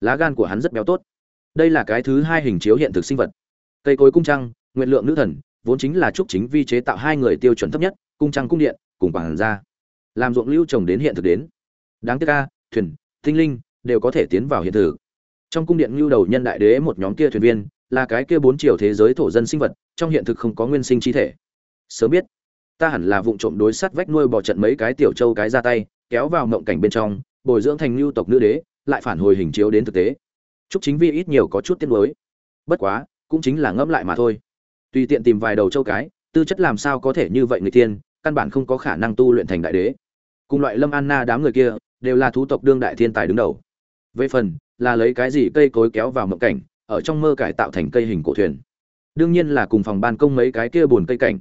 lá gan của hắn rất béo tốt. Đây là cái thứ hai hình chiếu hiện thực sinh vật. Cây cối cung trăng, nguyện lượng nữ thần, vốn chính là trúc chính vi chế tạo hai người tiêu chuẩn thấp nhất, cung trăng cung điện, cùng quảng gia. Làm ruộng lưu trồng đến hiện thực đến. Đáng tiếc ca thuyền, tinh linh, đều có thể tiến vào hiện thực. Trong cung điện lưu đầu nhân đại đế một nhóm kia thuyền viên, là cái kia bốn chiều thế giới thổ dân sinh vật, trong hiện thực không có nguyên sinh chi thể. Sớm biết, ta hẳn là vụng trộm đối sắt vách nuôi bỏ trận mấy cái tiểu châu cái ra tay, kéo vào mộng cảnh bên trong, bồi dưỡng thành lưu tộc nữ đế lại phản hồi hình chiếu đến thực tế. Chúc chính vi ít nhiều có chút tiếc nuối. Bất quá, cũng chính là ngẫm lại mà thôi. Tùy tiện tìm vài đầu châu cái, tư chất làm sao có thể như vậy người tiên, căn bản không có khả năng tu luyện thành đại đế. Cùng loại lâm anna đám người kia, đều là thú tộc đương đại thiên tài đứng đầu. Về phần, là lấy cái gì cây cối kéo vào mộng cảnh, ở trong mơ cải tạo thành cây hình cổ thuyền. Đương nhiên là cùng phòng ban công mấy cái kia buồn cây cảnh.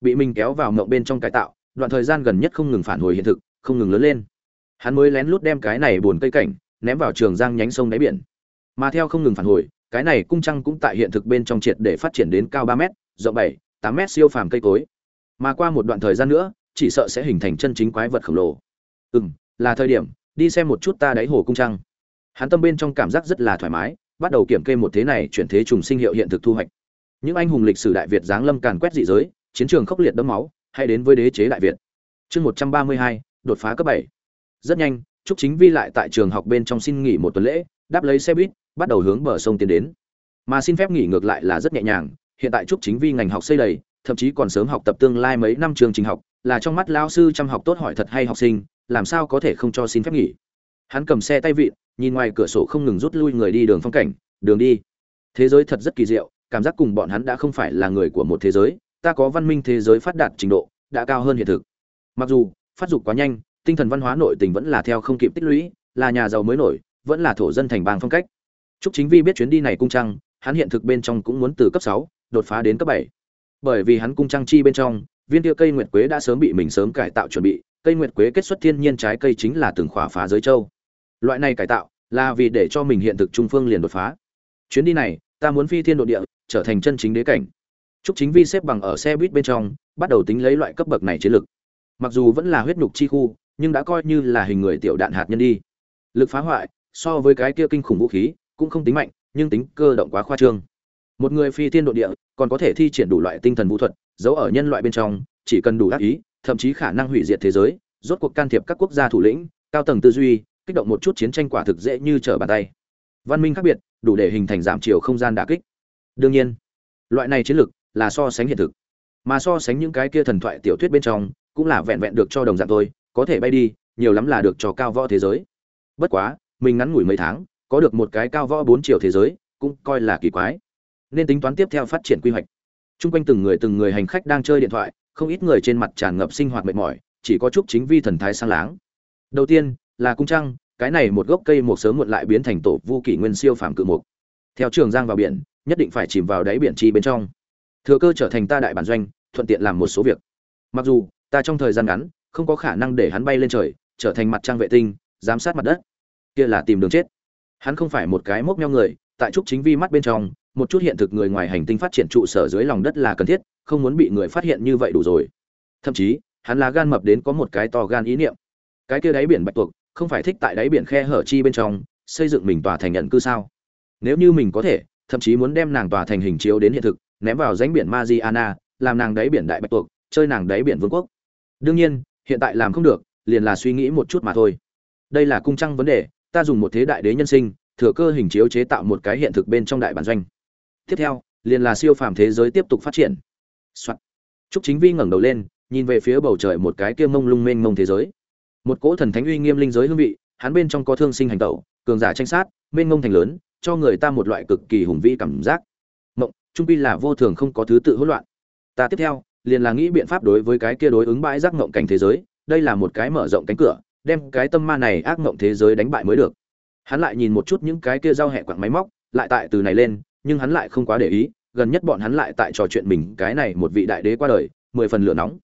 Bị mình kéo vào mộng bên trong cải tạo, đoạn thời gian gần nhất không ngừng phản hồi hiện thực, không ngừng lớn lên. Hắn mới lén lút đem cái này buồn cây cảnh ném vào trường giang nhánh sông đáy biển. Mà theo không ngừng phản hồi, cái này cung trăng cũng tại hiện thực bên trong triệt để phát triển đến cao ba m rộng bảy, tám m siêu phàm cây cối. Mà qua một đoạn thời gian nữa, chỉ sợ sẽ hình thành chân chính quái vật khổng lồ. Ừ m là thời điểm, đi xem một chút ta đáy hồ cung trăng. Hắn tâm bên trong cảm giác rất là thoải mái, bắt đầu kiểm kê một thế này chuyển thế trùng sinh hiệu hiện thực thu hoạch. Những anh hùng lịch sử đại việt giáng lâm càn quét dị giới, chiến trường khốc liệt đẫm máu, hay đến với đế chế đại việt. Chương một trăm ba mươi hai, đột phá cấp bảy. Rất nhanh trúc chính vi lại tại trường học bên trong xin nghỉ một tuần lễ, đáp lấy xe buýt, bắt đầu hướng bờ sông tiến đến. Mà xin phép nghỉ ngược lại là rất nhẹ nhàng, hiện tại trúc chính vi ngành học xây đầy, thậm chí còn sớm học tập tương lai mấy năm trường trình học, là trong mắt lao sư chăm học tốt hỏi thật hay học sinh, làm sao có thể không cho xin phép nghỉ. Hắn cầm xe tay vịn, nhìn ngoài cửa sổ không ngừng rút lui người đi đường phong cảnh, đường đi. Thế giới thật rất kỳ diệu, cảm giác cùng bọn hắn đã không phải là người của một thế giới, ta có văn minh thế giới phát đạt trình độ, đã cao hơn hiện thực. Mặc dù, phát dục quá nhanh tinh thần văn hóa nội tình vẫn là theo không kịp tích lũy là nhà giàu mới nổi vẫn là thổ dân thành bang phong cách Trúc Chính Vi biết chuyến đi này cung trăng, hắn hiện thực bên trong cũng muốn từ cấp 6 đột phá đến cấp 7. Bởi vì hắn cung trăng chi bên trong, viên kia cây nguyệt quế đã sớm bị mình sớm cải tạo chuẩn bị, cây nguyệt quế kết xuất thiên nhiên trái cây chính là từng khỏa phá giới châu. Loại này cải tạo là vì để cho mình hiện thực trung phương liền đột phá. Chuyến đi này, ta muốn phi thiên độ địa, trở thành chân chính đế cảnh. Trúc Chính Vi xếp bằng ở xe buýt bên trong, bắt đầu tính lấy loại cấp bậc này chiến lực. Mặc dù vẫn là huyết nhục chi khu, nhưng đã coi như là hình người tiểu đạn hạt nhân đi. Lực phá hoại so với cái kia kinh khủng vũ khí, cũng không tính mạnh, nhưng tính cơ động quá khoa trương. Một người phi thiên độ địa, còn có thể thi triển đủ loại tinh thần vũ thuật, giấu ở nhân loại bên trong, chỉ cần đủ đắc ý, thậm chí khả năng hủy diệt thế giới, rốt cuộc can thiệp các quốc gia thủ lĩnh, cao tầng tư duy, kích động một chút chiến tranh quả thực dễ như trở bàn tay. Văn minh khác biệt, đủ để hình thành giảm chiều không gian đả kích. Đương nhiên, loại này chiến lược là so sánh hiện thực, mà so sánh những cái kia thần thoại tiểu thuyết bên trong, cũng là vẹn vẹn được cho đồng dạng thôi, có thể bay đi, nhiều lắm là được cho cao võ thế giới. Bất quá, mình ngắn ngủi mấy tháng, có được một cái cao võ bốn triệu thế giới cũng coi là kỳ quái. Nên tính toán tiếp theo phát triển quy hoạch. Chung quanh từng người từng người hành khách đang chơi điện thoại không ít người trên mặt tràn ngập sinh hoạt mệt mỏi chỉ có chút chính vi thần thái sang láng. Đầu tiên là cung trăng cái này một gốc cây một sớm muộn lại biến thành tổ vu kỷ nguyên siêu phàm cự mục theo trường giang vào biển nhất định phải chìm vào đáy biển chi bên trong. Thừa cơ trở thành ta đại bản doanh thuận tiện làm một số việc. Mặc dù ta trong thời gian ngắn không có khả năng để hắn bay lên trời trở thành mặt trăng vệ tinh giám sát mặt đất. Kia là tìm đường chết. Hắn không phải một cái mốc meo người tại trúc chính vi mắt bên trong một chút hiện thực người ngoài hành tinh phát triển trụ sở dưới lòng đất là cần thiết không muốn bị người phát hiện như vậy đủ rồi. Thậm chí hắn là gan mập đến có một cái to gan ý niệm. Cái kia đáy biển bạch tuộc không phải thích tại đáy biển khe hở chi bên trong xây dựng mình tòa thành nhận cư sao? Nếu như mình có thể thậm chí muốn đem nàng tòa thành hình chiếu đến hiện thực ném vào ránh biển Mariana, làm nàng đáy biển đại bạch tuộc chơi nàng đáy biển vương quốc. Đương nhiên hiện tại làm không được liền là suy nghĩ một chút mà thôi đây là cung trăng vấn đề ta dùng một thế đại đế nhân sinh thừa cơ hình chiếu chế tạo một cái hiện thực bên trong đại bản doanh tiếp theo liền là siêu phàm thế giới tiếp tục phát triển Soạn. Trúc Chính Vi ngẩng đầu lên, nhìn về phía bầu trời một cái kia mông lung mênh mông thế giới. Một cỗ thần thánh uy nghiêm linh giới hương vị, hắn bên trong có thương sinh hành tẩu, cường giả tranh sát, mênh mông thành lớn, cho người ta một loại cực kỳ hùng vĩ cảm giác. Mộng, trung quy là vô thường không có thứ tự hỗn loạn. Ta tiếp theo, liền là nghĩ biện pháp đối với cái kia đối ứng bãi giác ngộng cảnh thế giới, đây là một cái mở rộng cánh cửa, đem cái tâm ma này ác ngộng thế giới đánh bại mới được. Hắn lại nhìn một chút những cái kia giao hẹ quặng máy móc lại tại từ này lên nhưng hắn lại không quá để ý gần nhất bọn hắn lại tại trò chuyện mình cái này một vị đại đế qua đời mười phần lửa nóng.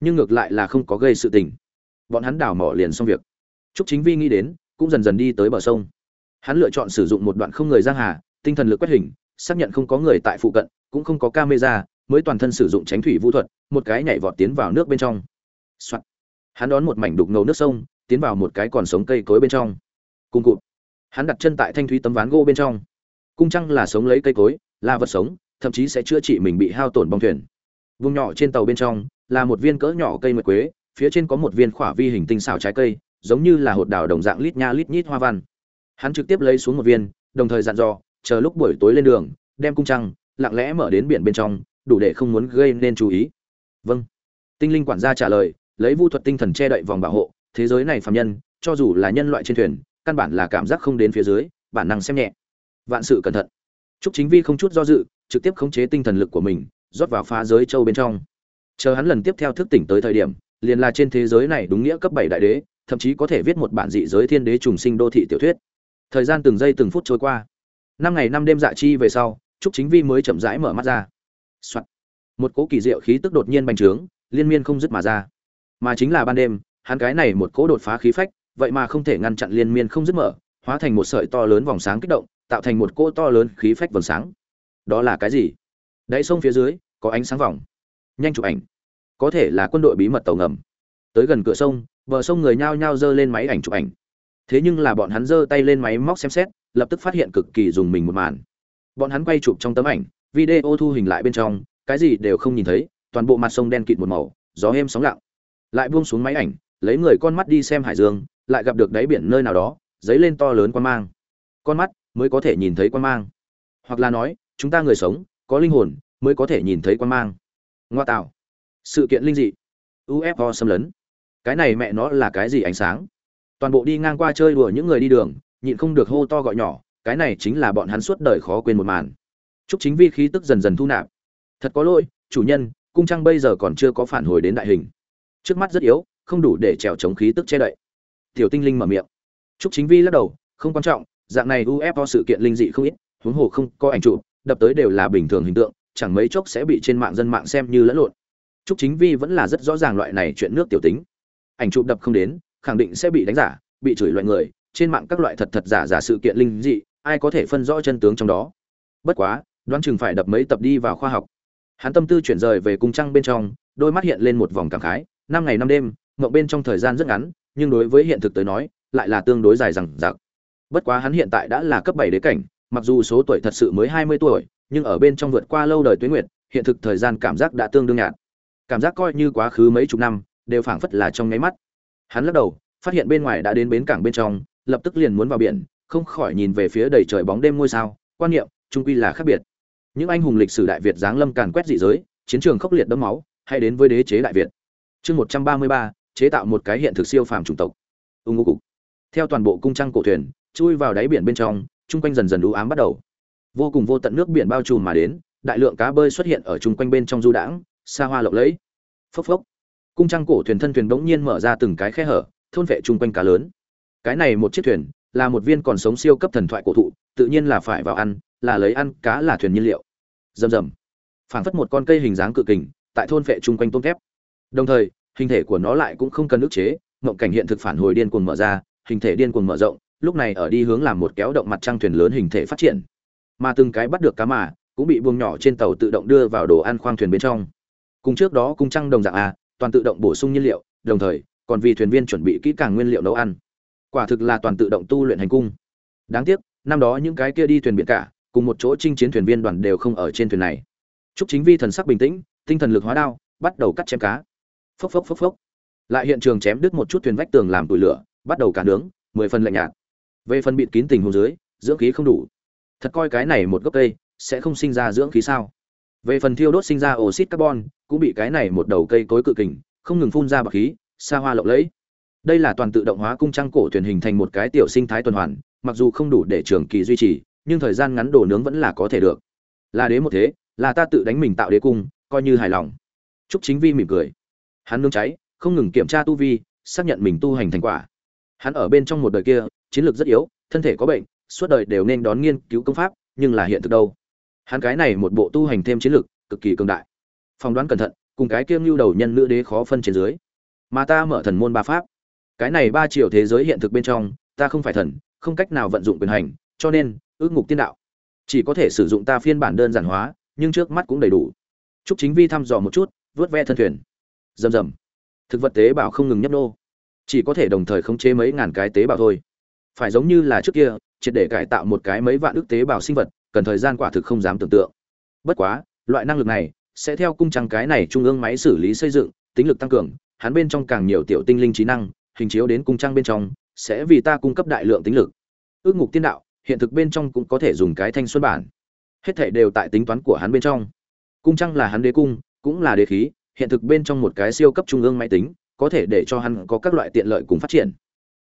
Nhưng ngược lại là không có gây sự tình. Bọn hắn đào mỏ liền xong việc. Trúc chính vi nghĩ đến cũng dần dần đi tới bờ sông. Hắn lựa chọn sử dụng một đoạn không người giang hà tinh thần lực quét hình xác nhận không có người tại phụ cận cũng không có camera mới toàn thân sử dụng tránh thủy vũ thuật, một cái nhảy vọt tiến vào nước bên trong、Soạn. hắn đón một mảnh đục ngầu nước sông, tiến vào một cái còn sống cây cối bên trong. Cùng cụt. Hắn đặt chân tại thanh thúy tấm ván gỗ bên trong. Cung trăng là sống lấy cây cối, là vật sống, thậm chí sẽ chữa trị mình bị hao tổn bong thuyền. Vùng nhỏ trên tàu bên trong, là một viên cỡ nhỏ cây mật quế, phía trên có một viên khỏa vi hình tinh xảo trái cây, giống như là hột đào đồng dạng lít nha lít nhít hoa văn. Hắn trực tiếp lấy xuống một viên, đồng thời dặn dò, chờ lúc buổi tối lên đường, đem cung trăng lặng lẽ mở đến biển bên trong đủ để không muốn gây nên chú ý vâng tinh linh quản gia trả lời lấy vu thuật tinh thần che đậy vòng bảo hộ thế giới này phạm nhân cho dù là nhân loại trên thuyền căn bản là cảm giác không đến phía dưới bản năng xem nhẹ vạn sự cẩn thận Trúc Chính Vi không chút do dự, trực tiếp khống chế tinh thần lực của mình, rót vào phá giới châu bên trong. Chờ hắn lần tiếp theo thức tỉnh tới thời điểm, liền là trên thế giới này đúng nghĩa cấp 7 đại đế, thậm chí có thể viết một bản dị giới thiên đế trùng sinh đô thị tiểu thuyết. Thời gian từng giây từng phút trôi qua. Năm ngày năm đêm dạ chi về sau, Trúc Chính Vi mới chậm rãi mở mắt ra. Soạn. Một cỗ kỳ diệu khí tức đột nhiên bành trướng, liên miên không dứt mà ra. Mà chính là ban đêm, hắn cái này một cỗ đột phá khí phách, vậy mà không thể ngăn chặn liên miên không dứt mở, hóa thành một sợi to lớn vòng sáng kích động, tạo thành một cỗ to lớn khí phách vầng sáng. Đó là cái gì? Đáy sông phía dưới có ánh sáng vòng. Nhanh chụp ảnh. Có thể là quân đội bí mật tàu ngầm. Tới gần cửa sông, bờ sông người nhao nhao giơ lên máy ảnh chụp ảnh. Thế nhưng là bọn hắn giơ tay lên máy móc xem xét, lập tức phát hiện cực kỳ dùng mình một màn. Bọn hắn quay chụp trong tấm ảnh, video thu hình lại bên trong, cái gì đều không nhìn thấy, toàn bộ mặt sông đen kịt một màu, gió êm sóng lặng. Lại buông xuống máy ảnh, lấy người con mắt đi xem hải dương, lại gặp được đáy biển nơi nào đó, giấy lên to lớn quan mang. Con mắt mới có thể nhìn thấy quan mang. Hoặc là nói chúng ta người sống có linh hồn mới có thể nhìn thấy quan mang. Ngoa tạo. Sự kiện linh dị. Ufo xâm lấn. Cái này mẹ nó là cái gì ánh sáng? Toàn bộ đi ngang qua chơi đùa những người đi đường nhịn không được hô to gọi nhỏ cái này chính là bọn hắn suốt đời khó quên một màn. Trúc chính vi khí tức dần dần thu nạp thật có lỗi chủ nhân cung trăng bây giờ còn chưa có phản hồi đến đại hình trước mắt rất yếu không đủ để trèo chống khí tức che đậy tiểu tinh linh mở miệng Trúc chính vi lắc đầu không quan trọng dạng này UFO sự kiện linh dị không ít, huống hồ không có ảnh chụp, đập tới đều là bình thường hình tượng, chẳng mấy chốc sẽ bị trên mạng dân mạng xem như lẫn lộn. Trúc Chính Vi vẫn là rất rõ ràng loại này chuyện nước tiểu tính. Ảnh chụp đập không đến, khẳng định sẽ bị đánh giả, bị chửi loại người, trên mạng các loại thật thật giả giả sự kiện linh dị, ai có thể phân rõ chân tướng trong đó. Bất quá, đoán chừng phải đập mấy tập đi vào khoa học. Hắn tâm tư chuyển rời về cung trăng bên trong, đôi mắt hiện lên một vòng cảm khái, năm ngày năm đêm, mộng bên trong thời gian rất ngắn, nhưng đối với hiện thực tới nói, lại là tương đối dài dằng dặc. Bất quá hắn hiện tại đã là cấp bảy đế cảnh, mặc dù số tuổi thật sự mới hai mươi tuổi, nhưng ở bên trong vượt qua lâu đời Tuyết nguyệt, hiện thực thời gian cảm giác đã tương đương nhạt. Cảm giác coi như quá khứ mấy chục năm, đều phảng phất là trong nháy mắt. Hắn lắc đầu, phát hiện bên ngoài đã đến bến cảng bên trong, lập tức liền muốn vào biển, không khỏi nhìn về phía đầy trời bóng đêm ngôi sao, quan niệm, trung quy là khác biệt. Những anh hùng lịch sử đại Việt giáng lâm càn quét dị giới, chiến trường khốc liệt đẫm máu, hay đến với đế chế đại Việt. Chương một trăm ba mươi ba chế tạo một cái hiện thực siêu phàm chủng tộc. Ung ngô cục. Theo toàn bộ cung trăng cổ thuyền, chui vào đáy biển bên trong chung quanh dần dần đũ ám bắt đầu vô cùng vô tận nước biển bao trùm mà đến đại lượng cá bơi xuất hiện ở chung quanh bên trong du đãng xa hoa lộng lẫy phốc phốc cung trăng cổ thuyền thân thuyền bỗng nhiên mở ra từng cái khe hở thôn vệ chung quanh cá lớn cái này một chiếc thuyền là một viên còn sống siêu cấp thần thoại cổ thụ tự nhiên là phải vào ăn là lấy ăn cá là thuyền nhiên liệu. Rầm rầm. Phảng phất một con cây hình dáng cự kình, tại thôn vệ chung quanh tôm thép. Đồng thời, hình thể của nó lại cũng không cần ức chế, mộng cảnh hiện thực phản hồi điên cuồng mở ra, hình thể điên cuồng mở rộng, lúc này ở đi hướng làm một kéo động mặt trăng thuyền lớn hình thể phát triển. Mà từng cái bắt được cá mà, cũng bị buông nhỏ trên tàu tự động đưa vào đồ ăn khoang thuyền bên trong. Cùng trước đó cung trăng đồng dạng a toàn tự động bổ sung nhiên liệu, đồng thời, còn vì thuyền viên chuẩn bị kỹ càng nguyên liệu nấu ăn. Quả thực là toàn tự động tu luyện hành cung. Đáng tiếc, năm đó những cái kia đi thuyền biển cả cùng một chỗ chinh chiến thuyền viên đoàn đều không ở trên thuyền này. Trúc chính vi thần sắc bình tĩnh, tinh thần lực hóa đao, bắt đầu cắt chém cá. Phốc phốc phốc phốc. Lại hiện trường chém đứt một chút thuyền vách tường làm tủi lửa, bắt đầu cả nướng, mười phần lạnh nhạt. Về phần bịt kín tình hồ dưới, dưỡng khí không đủ. Thật coi cái này một gốc cây, sẽ không sinh ra dưỡng khí sao? Về phần thiêu đốt sinh ra oxit carbon, cũng bị cái này một đầu cây cối cự kình, không ngừng phun ra bạc khí, xa hoa lộng lẫy. Đây là toàn tự động hóa cung trăng cổ thuyền hình thành một cái tiểu sinh thái tuần hoàn, mặc dù không đủ để trường kỳ duy trì nhưng thời gian ngắn đồ nướng vẫn là có thể được. Là đế một thế, là ta tự đánh mình tạo đế cung, coi như hài lòng. Chúc chính vi mỉm cười. Hắn nương cháy, không ngừng kiểm tra tu vi, xác nhận mình tu hành thành quả. Hắn ở bên trong một đời kia, chiến lược rất yếu, thân thể có bệnh, suốt đời đều nên đón nghiên cứu công pháp, nhưng là hiện thực đâu? Hắn cái này một bộ tu hành thêm chiến lược, cực kỳ cường đại. Phỏng đoán cẩn thận, cùng cái kiêng lưu đầu nhân nữ đế khó phân trên dưới. Mà ta mở thần môn ba pháp. Cái này ba triệu thế giới hiện thực bên trong, ta không phải thần, không cách nào vận dụng quyền hành, cho nên ước ngục tiên đạo. Chỉ có thể sử dụng ta phiên bản đơn giản hóa, nhưng trước mắt cũng đầy đủ. Chúc chính vi thăm dò một chút, vớt ve thân thuyền. Rầm rầm. Thực vật tế bào không ngừng nhấp nô. Chỉ có thể đồng thời khống chế mấy ngàn cái tế bào thôi. Phải giống như là trước kia, triệt để cải tạo một cái mấy vạn ức tế bào sinh vật, cần thời gian quả thực không dám tưởng tượng. Bất quá, loại năng lực này sẽ theo cung trăng cái này trung ương máy xử lý xây dựng, tính lực tăng cường, hắn bên trong càng nhiều tiểu tinh linh trí năng, hình chiếu đến cung trăng bên trong, sẽ vì ta cung cấp đại lượng tính lực. Ước ngục tiên đạo hiện thực bên trong cũng có thể dùng cái thanh xuân bản. Hết thảy đều tại tính toán của hắn bên trong. Cung trăng là hắn đế cung, cũng là đế khí, hiện thực bên trong một cái siêu cấp trung ương máy tính, có thể để cho hắn có các loại tiện lợi cùng phát triển.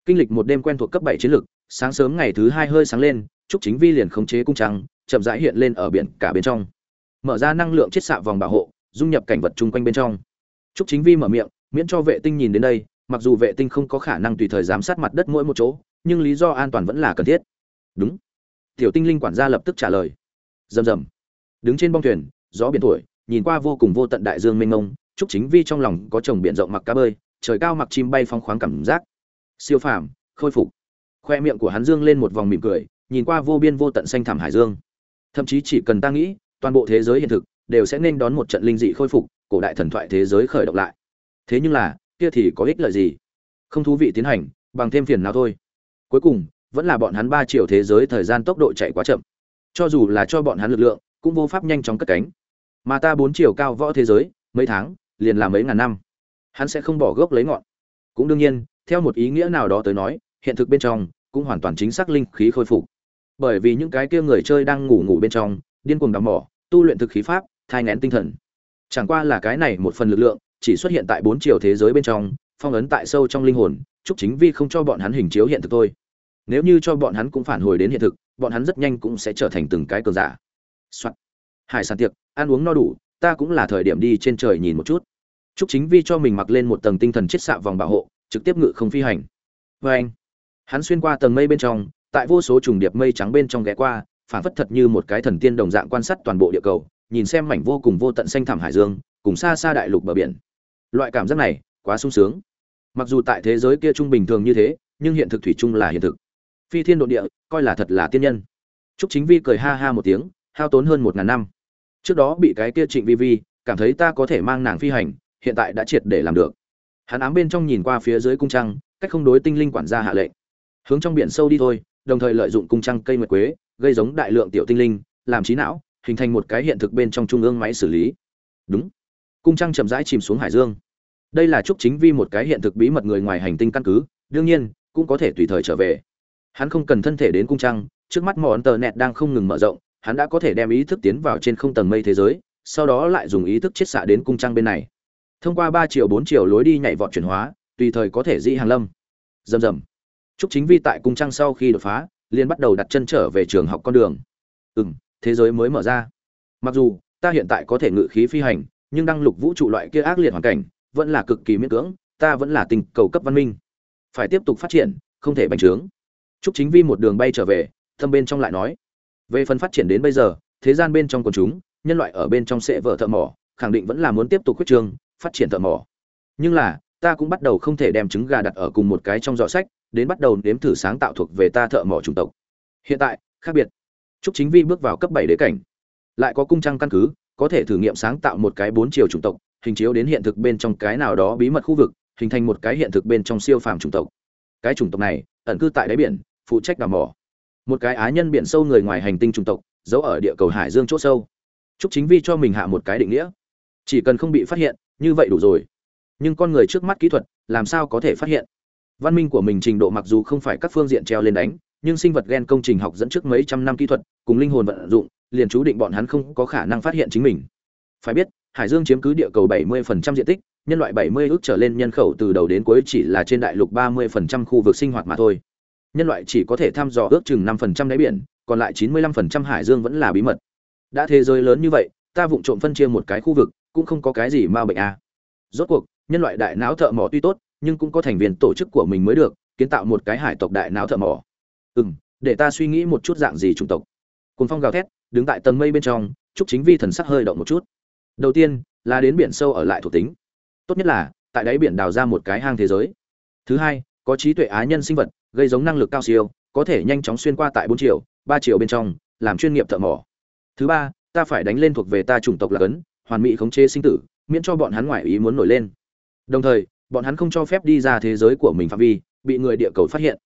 Kinh lịch một đêm quen thuộc cấp bảy chiến lược, sáng sớm ngày thứ hai hơi sáng lên, trúc chính vi liền khống chế cung trăng chậm rãi hiện lên ở biển cả bên trong. Mở ra năng lượng chiết xạ vòng bảo hộ, dung nhập cảnh vật chung quanh bên trong. Trúc chính vi mở miệng, miễn cho vệ tinh nhìn đến đây, mặc dù vệ tinh không có khả năng tùy thời giám sát mặt đất mỗi một chỗ, nhưng lý do an toàn vẫn là cần thiết đúng. Tiểu tinh linh quản gia lập tức trả lời. Rầm rầm. Đứng trên bong thuyền, gió biển thổi, nhìn qua vô cùng vô tận đại dương mênh mông, trúc chính vi trong lòng có chồng biển rộng mặc cá bơi, trời cao mặc chim bay phong khoáng cảm giác. Siêu phàm, khôi phục. Khoe miệng của hắn dương lên một vòng mỉm cười, nhìn qua vô biên vô tận xanh thảm hải dương. Thậm chí chỉ cần ta nghĩ, toàn bộ thế giới hiện thực đều sẽ nên đón một trận linh dị khôi phục, cổ đại thần thoại thế giới khởi động lại. Thế nhưng là, kia thì có ích lợi gì? Không thú vị tiến hành, bằng thêm phiền nào thôi. Cuối cùng vẫn là bọn hắn ba triệu thế giới thời gian tốc độ chạy quá chậm. Cho dù là cho bọn hắn lực lượng, cũng vô pháp nhanh chóng cất cánh. Mà ta bốn chiều cao võ thế giới, mấy tháng, liền là mấy ngàn năm. Hắn sẽ không bỏ gốc lấy ngọn. Cũng đương nhiên, theo một ý nghĩa nào đó tới nói, hiện thực bên trong, cũng hoàn toàn chính xác linh khí khôi phục. Bởi vì những cái kia người chơi đang ngủ ngủ bên trong, điên cuồng đào mỏ, tu luyện thực khí pháp, thai ngén tinh thần. Chẳng qua là cái này một phần lực lượng, chỉ xuất hiện tại bốn chiều thế giới bên trong, phong ấn tại sâu trong linh hồn, chúc chính vi không cho bọn hắn hình chiếu hiện thực thôi nếu như cho bọn hắn cũng phản hồi đến hiện thực, bọn hắn rất nhanh cũng sẽ trở thành từng cái cờ giả. Soạn. hải sản tiệc, ăn uống no đủ, ta cũng là thời điểm đi trên trời nhìn một chút. Trúc chính vi cho mình mặc lên một tầng tinh thần chiết xạ vòng bảo hộ, trực tiếp ngự không phi hành. Vê anh, hắn xuyên qua tầng mây bên trong, tại vô số trùng điệp mây trắng bên trong ghé qua, phản phất thật như một cái thần tiên đồng dạng quan sát toàn bộ địa cầu, nhìn xem mảnh vô cùng vô tận xanh thảm hải dương, cùng xa xa đại lục bờ biển. Loại cảm giác này, quá sung sướng. Mặc dù tại thế giới kia trung bình thường như thế, nhưng hiện thực thủy chung là hiện thực phi thiên đ địa, coi là thật là tiên nhân. Trúc chính vi cười ha ha một tiếng, hao tốn hơn một ngàn năm. Trước đó bị cái kia trịnh vi vi, cảm thấy ta có thể mang nàng phi hành, hiện tại đã triệt để làm được. Hắn ám bên trong nhìn qua phía dưới cung trăng, cách không đối tinh linh quản gia hạ lệnh. Hướng trong biển sâu đi thôi, đồng thời lợi dụng cung trăng cây mật quế, gây giống đại lượng tiểu tinh linh, làm trí não, hình thành một cái hiện thực bên trong trung ương máy xử lý. Đúng. Cung trăng chậm rãi chìm xuống hải dương. Đây là chúc chính vi một cái hiện thực bí mật người ngoài hành tinh căn cứ, đương nhiên, cũng có thể tùy thời trở về hắn không cần thân thể đến cung trăng, trước mắt mỏ ấn tờ nẹt đang không ngừng mở rộng, hắn đã có thể đem ý thức tiến vào trên không tầng mây thế giới, sau đó lại dùng ý thức chiết xạ đến cung trăng bên này. Thông qua ba triệu bốn triệu lối đi nhảy vọt chuyển hóa, tùy thời có thể di hàng lâm. Rầm rầm. Chúc chính vi tại cung trăng sau khi đột phá, liền bắt đầu đặt chân trở về trường học con đường. Ừ m thế giới mới mở ra. Mặc dù, ta hiện tại có thể ngự khí phi hành, nhưng đăng lục vũ trụ loại kia ác liệt hoàn cảnh, vẫn là cực kỳ miễn cưỡng, ta vẫn là tình cầu cấp văn minh. Phải tiếp tục phát triển, không thể bành trướng. Trúc Chính Vi một đường bay trở về, thâm bên trong lại nói, về phần phát triển đến bây giờ, thế gian bên trong quần chúng, nhân loại ở bên trong sẽ vợ thợ mỏ, khẳng định vẫn là muốn tiếp tục khuyết trương, phát triển thợ mỏ. Nhưng là, ta cũng bắt đầu không thể đem trứng gà đặt ở cùng một cái trong giỏ sách, đến bắt đầu nếm thử sáng tạo thuộc về ta thợ mỏ chủng tộc. Hiện tại, khác biệt. Trúc Chính Vi bước vào cấp 7 đế cảnh, lại có cung trang căn cứ, có thể thử nghiệm sáng tạo một cái bốn chiều chủng tộc, hình chiếu đến hiện thực bên trong cái nào đó bí mật khu vực, hình thành một cái hiện thực bên trong siêu phàm chủng tộc. Cái chủng tộc này, ẩn cư tại đáy biển, phụ trách đào mỏ. Một cái á nhân biển sâu người ngoài hành tinh trung tộc, giấu ở địa cầu hải dương chỗ sâu. Chúc chính vi cho mình hạ một cái định nghĩa. Chỉ cần không bị phát hiện, như vậy đủ rồi. Nhưng con người trước mắt kỹ thuật, làm sao có thể phát hiện? Văn minh của mình trình độ mặc dù không phải các phương diện treo lên đánh, nhưng sinh vật gen công trình học dẫn trước mấy trăm năm kỹ thuật, cùng linh hồn vận dụng, liền chú định bọn hắn không có khả năng phát hiện chính mình. Phải biết, hải dương chiếm cứ địa cầu 70% diện tích, nhân loại 70 ước trở lên nhân khẩu từ đầu đến cuối chỉ là trên đại lục 30% khu vực sinh hoạt mà thôi nhân loại chỉ có thể thăm dò ước chừng năm phần trăm đáy biển còn lại chín mươi lăm phần trăm hải dương vẫn là bí mật. Đã thế giới lớn như vậy ta vụng trộm phân chia một cái khu vực cũng không có cái gì ma bệnh a. À. rốt cuộc nhân loại đại não thợ mỏ tuy tốt nhưng cũng có thành viên tổ chức của mình mới được kiến tạo một cái hải tộc đại não thợ mỏ. Ừm, để ta suy nghĩ một chút dạng gì chủng tộc. Cuồng phong gào thét đứng tại tầng mây bên trong chúc chính vi thần sắc hơi động một chút. Đầu tiên là đến biển sâu ở lại thuộc tính. Tốt nhất là tại đáy biển đào ra một cái hang thế giới. Thứ hai có trí tuệ á nhân sinh vật, gây giống năng lực cao siêu, có thể nhanh chóng xuyên qua tại bốn triệu ba triệu bên trong, làm chuyên nghiệp thợ mỏ. Thứ ba, ta phải đánh lên thuộc về ta chủng tộc là cấn, hoàn mỹ khống chế sinh tử, miễn cho bọn hắn ngoại ý muốn nổi lên. Đồng thời, bọn hắn không cho phép đi ra thế giới của mình phạm vi, bị người địa cầu phát hiện.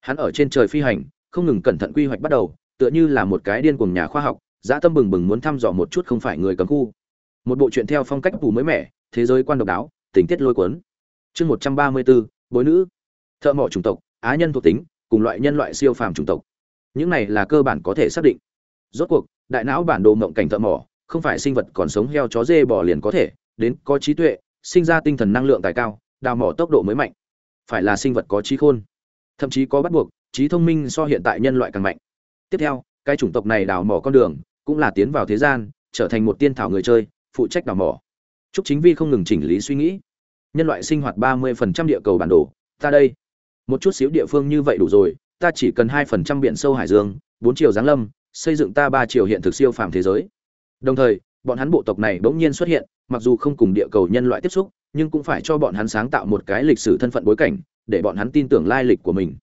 Hắn ở trên trời phi hành, không ngừng cẩn thận quy hoạch bắt đầu, tựa như là một cái điên cuồng nhà khoa học, dã tâm bừng bừng muốn thăm dò một chút không phải người cấm khu. Một bộ truyện theo phong cách phù mới mẻ, thế giới quan độc đáo, tình tiết lôi cuốn. Chương một trăm ba mươi bốn bối nữ thợ mỏ chủng tộc á nhân thuộc tính cùng loại nhân loại siêu phàm chủng tộc. Những này là cơ bản có thể xác định. Rốt cuộc đại não bản đồ mộng cảnh thợ mỏ không phải sinh vật còn sống heo chó dê bò liền có thể đến có trí tuệ sinh ra tinh thần năng lượng tài cao đào mỏ tốc độ mới mạnh. Phải là sinh vật có trí khôn. Thậm chí có bắt buộc trí thông minh so hiện tại nhân loại càng mạnh. Tiếp theo cái chủng tộc này đào mỏ con đường cũng là tiến vào thế gian trở thành một tiên thảo người chơi phụ trách đào mỏ. Trúc Chính Vi không ngừng chỉnh lý suy nghĩ. Nhân loại sinh hoạt 30% địa cầu bản đồ, ta đây, một chút xíu địa phương như vậy đủ rồi, ta chỉ cần hai phần trăm biển sâu hải dương, bốn chiều giáng lâm, xây dựng ta ba chiều hiện thực siêu phàm thế giới. Đồng thời, bọn hắn bộ tộc này bỗng nhiên xuất hiện, mặc dù không cùng địa cầu nhân loại tiếp xúc, nhưng cũng phải cho bọn hắn sáng tạo một cái lịch sử thân phận bối cảnh, để bọn hắn tin tưởng lai lịch của mình.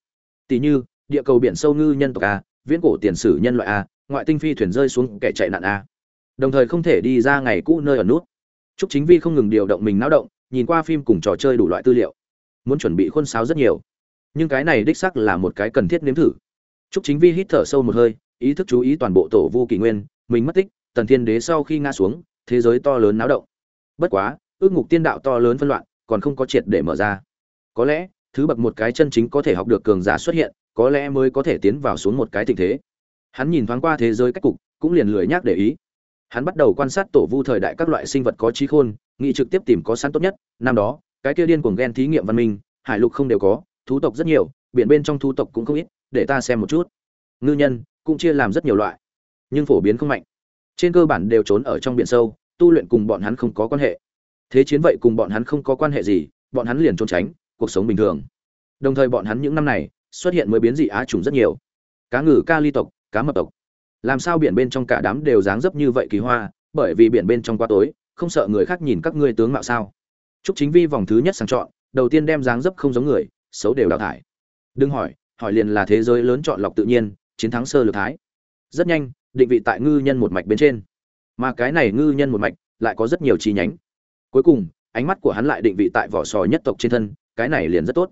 Tỷ như, địa cầu biển sâu ngư nhân tộc a, viễn cổ tiền sử nhân loại a, ngoại tinh phi thuyền rơi xuống kẻ chạy nạn a. Đồng thời không thể đi ra ngày cũ nơi ở nút. Trúc Chính Vi không ngừng điều động mình não động, nhìn qua phim cùng trò chơi đủ loại tư liệu. Muốn chuẩn bị khuôn sáo rất nhiều, nhưng cái này đích xác là một cái cần thiết nếm thử. Trúc Chính Vi hít thở sâu một hơi, ý thức chú ý toàn bộ tổ Vu Kỳ Nguyên, mình mất tích, Tần Thiên Đế sau khi ngã xuống, thế giới to lớn náo động. Bất quá, ước ngục tiên đạo to lớn phân loạn, còn không có triệt để mở ra. Có lẽ, thứ bậc một cái chân chính có thể học được cường giả xuất hiện, có lẽ mới có thể tiến vào xuống một cái tình thế. Hắn nhìn thoáng qua thế giới cách cục, cũng liền lười nhắc để ý. Hắn bắt đầu quan sát tổ vu thời đại các loại sinh vật có trí khôn, nghĩ trực tiếp tìm có sẵn tốt nhất. Năm đó, cái kia điên cuồng ghen thí nghiệm văn minh, hải lục không đều có, thú tộc rất nhiều, biển bên trong thú tộc cũng không ít, để ta xem một chút. Ngư nhân cũng chia làm rất nhiều loại, nhưng phổ biến không mạnh. Trên cơ bản đều trốn ở trong biển sâu, tu luyện cùng bọn hắn không có quan hệ. Thế chiến vậy cùng bọn hắn không có quan hệ gì, bọn hắn liền trốn tránh, cuộc sống bình thường. Đồng thời bọn hắn những năm này, xuất hiện mới biến dị á trùng rất nhiều. Cá ngừ ca ly tộc, cá mập tộc làm sao biển bên trong cả đám đều dáng dấp như vậy kỳ hoa bởi vì biển bên trong quá tối không sợ người khác nhìn các ngươi tướng mạo sao chúc chính vi vòng thứ nhất sang chọn đầu tiên đem dáng dấp không giống người xấu đều đào thải. Đừng hỏi hỏi liền là thế giới lớn chọn lọc tự nhiên, chiến thắng sơ lược thái. Rất nhanh, định vị tại ngư nhân một mạch bên trên. Mà cái này ngư nhân một mạch lại có rất nhiều chi nhánh. Cuối cùng, ánh mắt của hắn lại định vị tại vỏ sò nhất tộc trên thân, cái này liền rất tốt.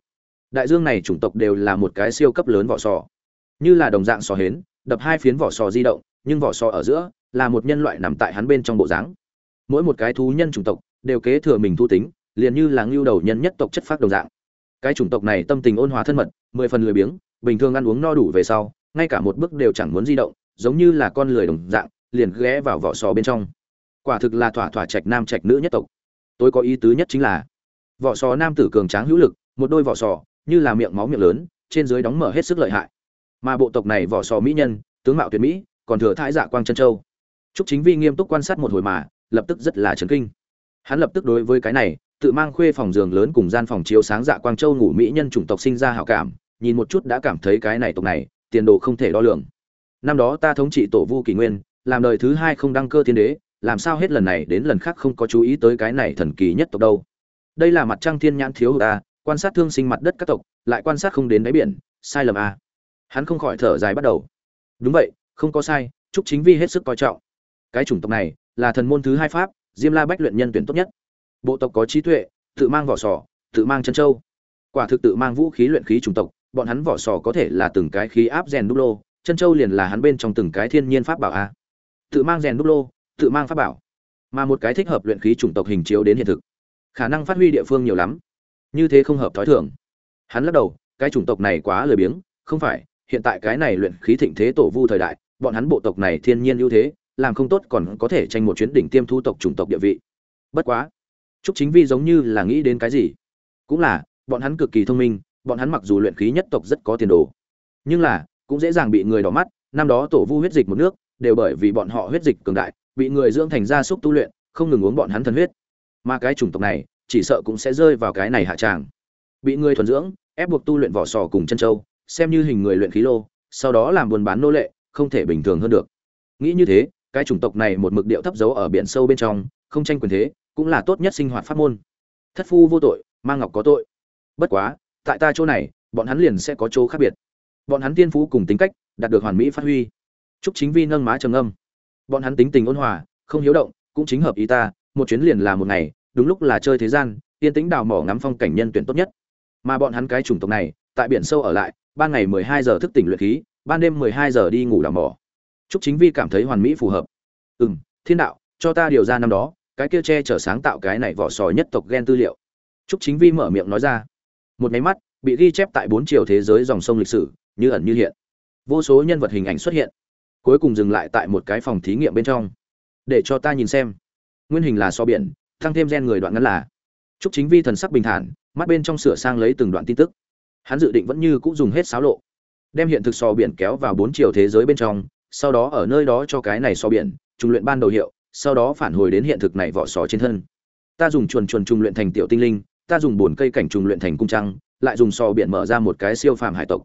Đại dương này chủng tộc đều là một cái siêu cấp lớn vỏ sò. Như là đồng dạng sò hến, đập hai phiến vỏ sò di động, nhưng vỏ sò ở giữa là một nhân loại nằm tại hắn bên trong bộ dáng. Mỗi một cái thú nhân chủng tộc đều kế thừa mình thu tính, liền như là ngưu đầu nhân nhất tộc chất phác đồng dạng cái chủng tộc này tâm tình ôn hòa thân mật, mười phần lười biếng, bình thường ăn uống no đủ về sau, ngay cả một bước đều chẳng muốn di động, giống như là con lười đồng dạng, liền ghé vào vỏ sò bên trong. Quả thực là thỏa thỏa trạch nam trạch nữ nhất tộc. Tôi có ý tứ nhất chính là, vỏ sò nam tử cường tráng hữu lực, một đôi vỏ sò, như là miệng máu miệng lớn, trên dưới đóng mở hết sức lợi hại. Mà bộ tộc này vỏ sò mỹ nhân, tướng mạo tuyệt mỹ, còn thừa thái dạ quang chân châu. Trúc chính vi nghiêm túc quan sát một hồi mà, lập tức rất là chấn kinh. Hắn lập tức đối với cái này tự mang khuê phòng giường lớn cùng gian phòng chiếu sáng dạ quang châu ngủ mỹ nhân chủng tộc sinh ra hảo cảm, nhìn một chút đã cảm thấy cái này tộc này, tiền đồ không thể đo lường. Năm đó ta thống trị tổ vu kỷ nguyên, làm đời thứ hai không đăng cơ thiên đế, làm sao hết lần này đến lần khác không có chú ý tới cái này thần kỳ nhất tộc đâu. Đây là mặt trăng thiên nhãn thiếu ta quan sát thương sinh mặt đất các tộc, lại quan sát không đến đáy biển, sai lầm à hắn không khỏi thở dài bắt đầu. Đúng vậy, không có sai chúc chính vi hết sức coi trọng. Cái chủng tộc này là thần môn thứ hai pháp, diêm la bách luyện nhân tuyển tốt nhất bộ tộc có trí tuệ tự mang vỏ sò tự mang chân châu. Quả thực tự mang vũ khí luyện khí chủng tộc bọn hắn vỏ sò có thể là từng cái khí áp rèn đúc lô chân châu liền là hắn bên trong từng cái thiên nhiên pháp bảo a. Tự mang rèn đúc lô tự mang pháp bảo mà một cái thích hợp luyện khí chủng tộc hình chiếu đến hiện thực. Khả năng phát huy địa phương nhiều lắm. Như thế không hợp thói thường. Hắn lắc đầu cái chủng tộc này quá lười biếng không phải hiện tại cái này luyện khí thịnh thế tổ vu thời đại, bọn hắn bộ tộc này thiên nhiên ưu thế, làm không tốt còn có thể tranh một chuyến đỉnh tiêm thu tộc chủng tộc địa vị. Bất quá, Trúc Chính Vi giống như là nghĩ đến cái gì. Cũng là, bọn hắn cực kỳ thông minh, bọn hắn mặc dù luyện khí nhất tộc rất có tiền đồ, nhưng là cũng dễ dàng bị người đỏ mắt, năm đó tổ vu huyết dịch một nước, đều bởi vì bọn họ huyết dịch cường đại, bị người dưỡng thành gia súc tu luyện, không ngừng uống bọn hắn thần huyết. Mà cái chủng tộc này, chỉ sợ cũng sẽ rơi vào cái này hạ tràng. Bị người thuần dưỡng, ép buộc tu luyện vỏ sò cùng chân châu, xem như hình người luyện khí lô, sau đó làm buôn bán nô lệ, không thể bình thường hơn được. Nghĩ như thế, cái chủng tộc này một mực điệu thấp giấu ở biển sâu bên trong, không tranh quyền thế, cũng là tốt nhất sinh hoạt pháp môn. Thất phu vô tội, mang ngọc có tội. Bất quá, tại ta chỗ này, bọn hắn liền sẽ có chỗ khác biệt. Bọn hắn tiên phú cùng tính cách, đạt được hoàn mỹ phát huy. Trúc Chính Vi nâng má trầm ngâm. Bọn hắn tính tình ôn hòa, không hiếu động, cũng chính hợp ý ta, một chuyến liền là một ngày, đúng lúc là chơi thế gian, tiên tính đào mỏ ngắm phong cảnh nhân tuyển tốt nhất. Mà bọn hắn cái chủng tộc này, tại biển sâu ở lại, ban ngày 12 giờ thức tỉnh luyện khí, ban đêm mười hai giờ đi ngủ đào mỏ trúc chính vi cảm thấy hoàn mỹ phù hợp ừm, thiên đạo cho ta điều ra năm đó cái kia che chở sáng tạo cái này vỏ sò nhất tộc gen tư liệu. Trúc chính vi mở miệng nói ra. Một máy mắt, bị ghi chép tại bốn chiều thế giới dòng sông lịch sử, như ẩn như hiện. Vô số nhân vật hình ảnh xuất hiện. Cuối cùng dừng lại tại một cái phòng thí nghiệm bên trong. Để cho ta nhìn xem. Nguyên hình là so biển tăng thêm gen người đoạn ngắn là. Trúc chính vi thần sắc bình thản, mắt bên trong sửa sang lấy từng đoạn tin tức. Hắn dự định vẫn như cũng dùng hết xáo lộ. Đem hiện thực so biển kéo vào bốn chiều thế giới bên trong, sau đó ở nơi đó cho cái này so biển, trùng luyện ban đầu hiệu sau đó phản hồi đến hiện thực này vỏ sò trên thân. Ta dùng chuồn chuồn trùng luyện thành tiểu tinh linh, ta dùng bồn cây cảnh trùng luyện thành cung trăng, lại dùng sò biển mở ra một cái siêu phàm hải tộc.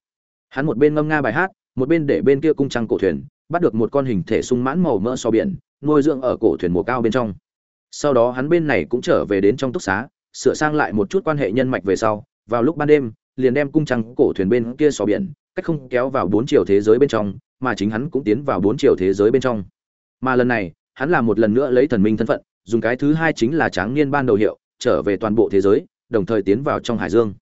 Hắn một bên ngâm nga bài hát, một bên để bên kia cung trăng cổ thuyền, bắt được một con hình thể sung mãn màu mỡ sò biển, nuôi dưỡng ở cổ thuyền mùa cao bên trong. Sau đó hắn bên này cũng trở về đến trong túc xá, sửa sang lại một chút quan hệ nhân mạch về sau, vào lúc ban đêm, liền đem cung trăng cổ thuyền bên kia sò biển, cách không kéo vào bốn chiều thế giới bên trong, mà chính hắn cũng tiến vào bốn chiều thế giới bên trong. Mà lần này hắn làm một lần nữa lấy thần minh thân phận, dùng cái thứ hai chính là tráng niên ban đầu hiệu, trở về toàn bộ thế giới, đồng thời tiến vào trong hải dương.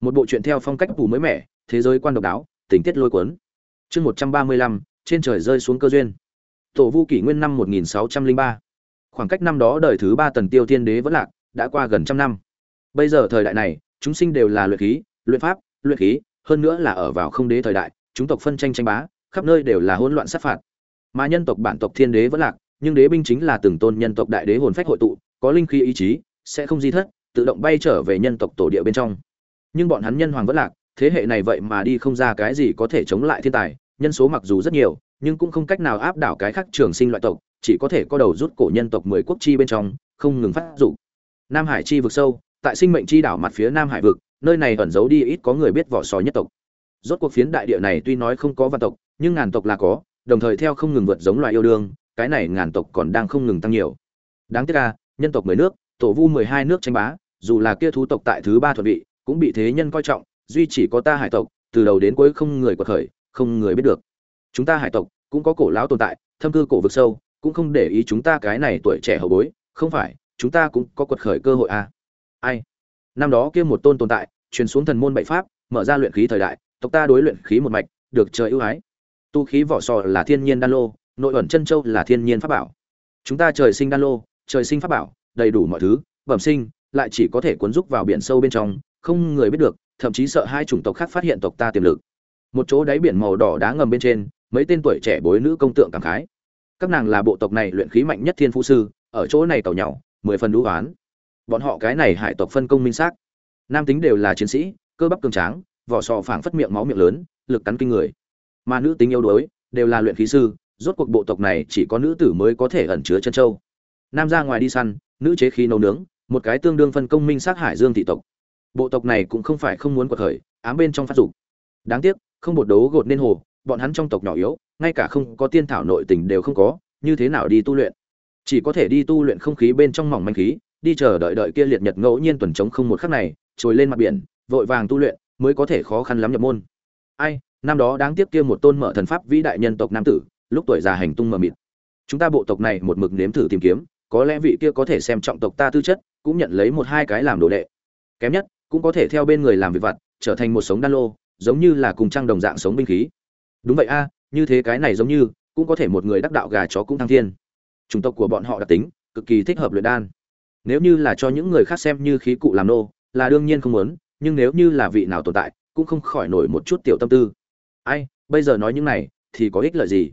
Một bộ truyện theo phong cách phù mới mẻ, thế giới quan độc đáo, tình tiết lôi cuốn. Chương một trăm ba mươi lăm, trên trời rơi xuống cơ duyên. Tổ vu kỷ nguyên năm một nghìn sáu trăm linh ba. Khoảng cách năm đó đời thứ ba tần tiêu thiên đế vẫn lạc, đã qua gần trăm năm. Bây giờ thời đại này, chúng sinh đều là luyện khí, luyện pháp, luyện khí, hơn nữa là ở vào không đế thời đại, chúng tộc phân tranh tranh bá, khắp nơi đều là hỗn loạn sát phạt. Mà nhân tộc bản tộc thiên đế vẫn lạc nhưng đế binh chính là từng tôn nhân tộc đại đế hồn phách hội tụ, có linh khí ý chí, sẽ không di thất, tự động bay trở về nhân tộc tổ địa bên trong nhưng bọn hắn nhân hoàng vẫn lạc, thế hệ này vậy mà đi không ra cái gì có thể chống lại thiên tài, nhân số mặc dù rất nhiều, nhưng cũng không cách nào áp đảo cái khác trường sinh loại tộc, chỉ có thể có đầu rút cổ nhân tộc mười quốc chi bên trong, không ngừng phát dục. nam hải chi vực sâu, tại sinh mệnh chi đảo mặt phía nam hải vực, nơi này ẩn giấu đi ít có người biết vỏ sò nhất tộc rốt cuộc phiến đại địa này tuy nói không có văn tộc, nhưng ngàn tộc là có, đồng thời theo không ngừng vượt giống loài yêu đương cái này ngàn tộc còn đang không ngừng tăng nhiều. Đáng tiếc là nhân tộc mười nước, tổ vu mười hai nước tranh bá, dù là kia thú tộc tại thứ ba thuận vị, cũng bị thế nhân coi trọng, duy chỉ có ta hải tộc, từ đầu đến cuối không người quật khởi, không người biết được. Chúng ta hải tộc cũng có cổ lão tồn tại, thâm cư cổ vực sâu, cũng không để ý chúng ta cái này tuổi trẻ hậu bối, không phải, chúng ta cũng có quật khởi cơ hội à. Ai? Năm đó kia một tôn tồn tại, truyền xuống thần môn bảy pháp, mở ra luyện khí thời đại, tộc ta đối luyện khí một mạch, được trời ưu ái. Tu khí vỏ sò là thiên nhiên đan lô nội ẩn chân châu là thiên nhiên pháp bảo. Chúng ta trời sinh đan lô, trời sinh pháp bảo, đầy đủ mọi thứ, bẩm sinh, lại chỉ có thể cuốn rúc vào biển sâu bên trong, không người biết được, thậm chí sợ hai chủng tộc khác phát hiện tộc ta tiềm lực. Một chỗ đáy biển màu đỏ đá ngầm bên trên, mấy tên tuổi trẻ bối nữ công tượng cảm khái. Các nàng là bộ tộc này luyện khí mạnh nhất thiên phú sư, ở chỗ này tàu nhau, mười phần đũ oán. Bọn họ cái này hải tộc phân công minh xác. Nam tính đều là chiến sĩ, cơ bắp cường tráng, vỏ sò phảng phất miệng máu miệng lớn, lực cắn kinh người. Mà nữ tính yếu đuối, đều là luyện khí sư rốt cuộc bộ tộc này chỉ có nữ tử mới có thể ẩn chứa chân châu. Nam ra ngoài đi săn, nữ chế khí nấu nướng, một cái tương đương phân công minh sát hải dương thị tộc. Bộ tộc này cũng không phải không muốn quật khởi, ám bên trong phát dục. Đáng tiếc, không bột đấu gột nên hồ, bọn hắn trong tộc nhỏ yếu, ngay cả không có tiên thảo nội tình đều không có, như thế nào đi tu luyện? Chỉ có thể đi tu luyện không khí bên trong mỏng manh khí, đi chờ đợi đợi kia liệt nhật ngẫu nhiên tuần trống không một khắc này, trồi lên mặt biển, vội vàng tu luyện, mới có thể khó khăn lắm nhập môn. Ai, năm đó đáng tiếc kia một tôn mở thần pháp vĩ đại nhân tộc nam tử lúc tuổi già hành tung mờ mịt. Chúng ta bộ tộc này một mực nếm thử tìm kiếm, có lẽ vị kia có thể xem trọng tộc ta tư chất, cũng nhận lấy một hai cái làm đồ đệ. Kém nhất, cũng có thể theo bên người làm việc vặt, trở thành một sống đan lô, giống như là cùng trang đồng dạng sống binh khí. Đúng vậy a, như thế cái này giống như, cũng có thể một người đắc đạo gà chó cũng thăng thiên. Chủng tộc của bọn họ đặc tính, cực kỳ thích hợp luyện đan. Nếu như là cho những người khác xem như khí cụ làm nô, là đương nhiên không muốn, nhưng nếu như là vị nào tồn tại, cũng không khỏi nổi một chút tiểu tâm tư. Ai, bây giờ nói những này, thì có ích lợi gì?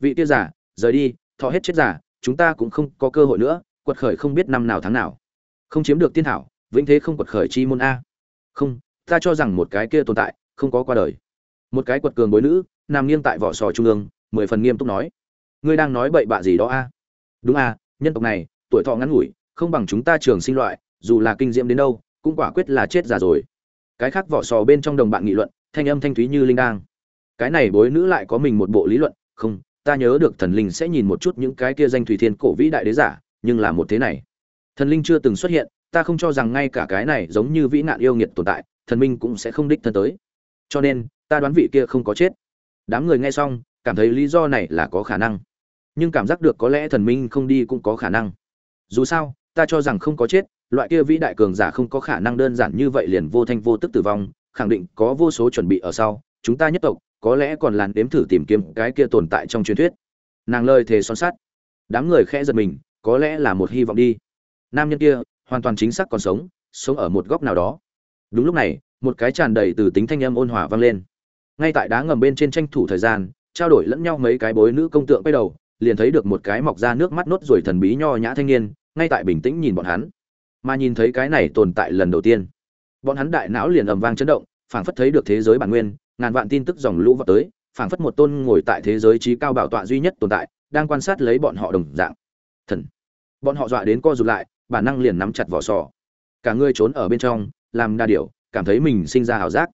Vị kia giả rời đi thọ hết chết giả chúng ta cũng không có cơ hội nữa quật khởi không biết năm nào tháng nào. Không chiếm được tiên hảo, vĩnh thế không quật khởi chi môn a. Không ta cho rằng một cái kia tồn tại không có qua đời. Một cái quật cường bối nữ nằm nghiêng tại vỏ sò trung ương mười phần nghiêm túc nói. Ngươi đang nói bậy bạ gì đó a? Đúng a nhân tộc này tuổi thọ ngắn ngủi không bằng chúng ta trường sinh loại dù là kinh diễm đến đâu cũng quả quyết là chết già rồi. Cái khác vỏ sò bên trong đồng bạn nghị luận thanh âm thanh thúy như linh đang. Cái này bối nữ lại có mình một bộ lý luận không ta nhớ được thần linh sẽ nhìn một chút những cái kia danh thủy thiên cổ vĩ đại đế giả, nhưng là một thế này. Thần linh chưa từng xuất hiện, ta không cho rằng ngay cả cái này giống như vĩ nạn yêu nghiệt tồn tại, thần minh cũng sẽ không đích thân tới. Cho nên, ta đoán vị kia không có chết. Đám người nghe xong, cảm thấy lý do này là có khả năng. Nhưng cảm giác được có lẽ thần minh không đi cũng có khả năng. Dù sao, ta cho rằng không có chết, loại kia vĩ đại cường giả không có khả năng đơn giản như vậy liền vô thanh vô tức tử vong, khẳng định có vô số chuẩn bị ở sau, chúng ta nhất tộc có lẽ còn làn đếm thử tìm kiếm cái kia tồn tại trong truyền thuyết. Nàng lời thề son sắt. Đám người khẽ giật mình, có lẽ là một hy vọng đi. Nam nhân kia, hoàn toàn chính xác còn sống sống ở một góc nào đó. Đúng lúc này, một cái tràn đầy từ tính thanh âm ôn hòa vang lên. Ngay tại đá ngầm bên trên tranh thủ thời gian, trao đổi lẫn nhau mấy cái bối nữ công tượng quay đầu, liền thấy được một cái mọc ra nước mắt nốt rồi thần bí nho nhã thanh niên, ngay tại bình tĩnh nhìn bọn hắn. Mà nhìn thấy cái này tồn tại lần đầu tiên, bọn hắn đại não liền ầm vang chấn động, phảng phất thấy được thế giới bản nguyên ngàn vạn tin tức dòng lũ vào tới phảng phất một tôn ngồi tại thế giới trí cao bảo tọa duy nhất tồn tại đang quan sát lấy bọn họ đồng dạng. Thần. Bọn họ dọa đến co rụt lại bản năng liền nắm chặt vỏ sò. Cả người trốn ở bên trong làm đa điều, cảm thấy mình sinh ra hào giác.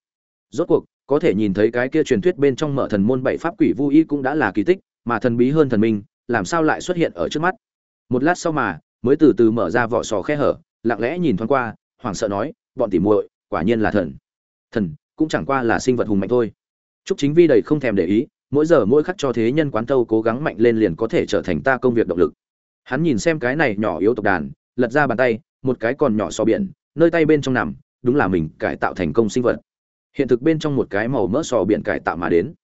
Rốt cuộc có thể nhìn thấy cái kia truyền thuyết bên trong mở thần môn bảy pháp quỷ vu y cũng đã là kỳ tích mà thần bí hơn thần minh làm sao lại xuất hiện ở trước mắt? Một lát sau mà mới từ từ mở ra vỏ sò khe hở lặng lẽ nhìn thoáng qua hoảng sợ nói bọn tỉ muội quả nhiên là thần. Thần cũng chẳng qua là sinh vật hùng mạnh thôi Trúc Chính Vi đầy không thèm để ý, mỗi giờ mỗi khắc cho thế nhân quán tâu cố gắng mạnh lên liền có thể trở thành ta công việc động lực. Hắn nhìn xem cái này nhỏ yếu tộc đàn, lật ra bàn tay, một cái còn nhỏ so biển, nơi tay bên trong nằm, đúng là mình cải tạo thành công sinh vật. Hiện thực bên trong một cái màu mỡ sò biển cải tạo mà đến.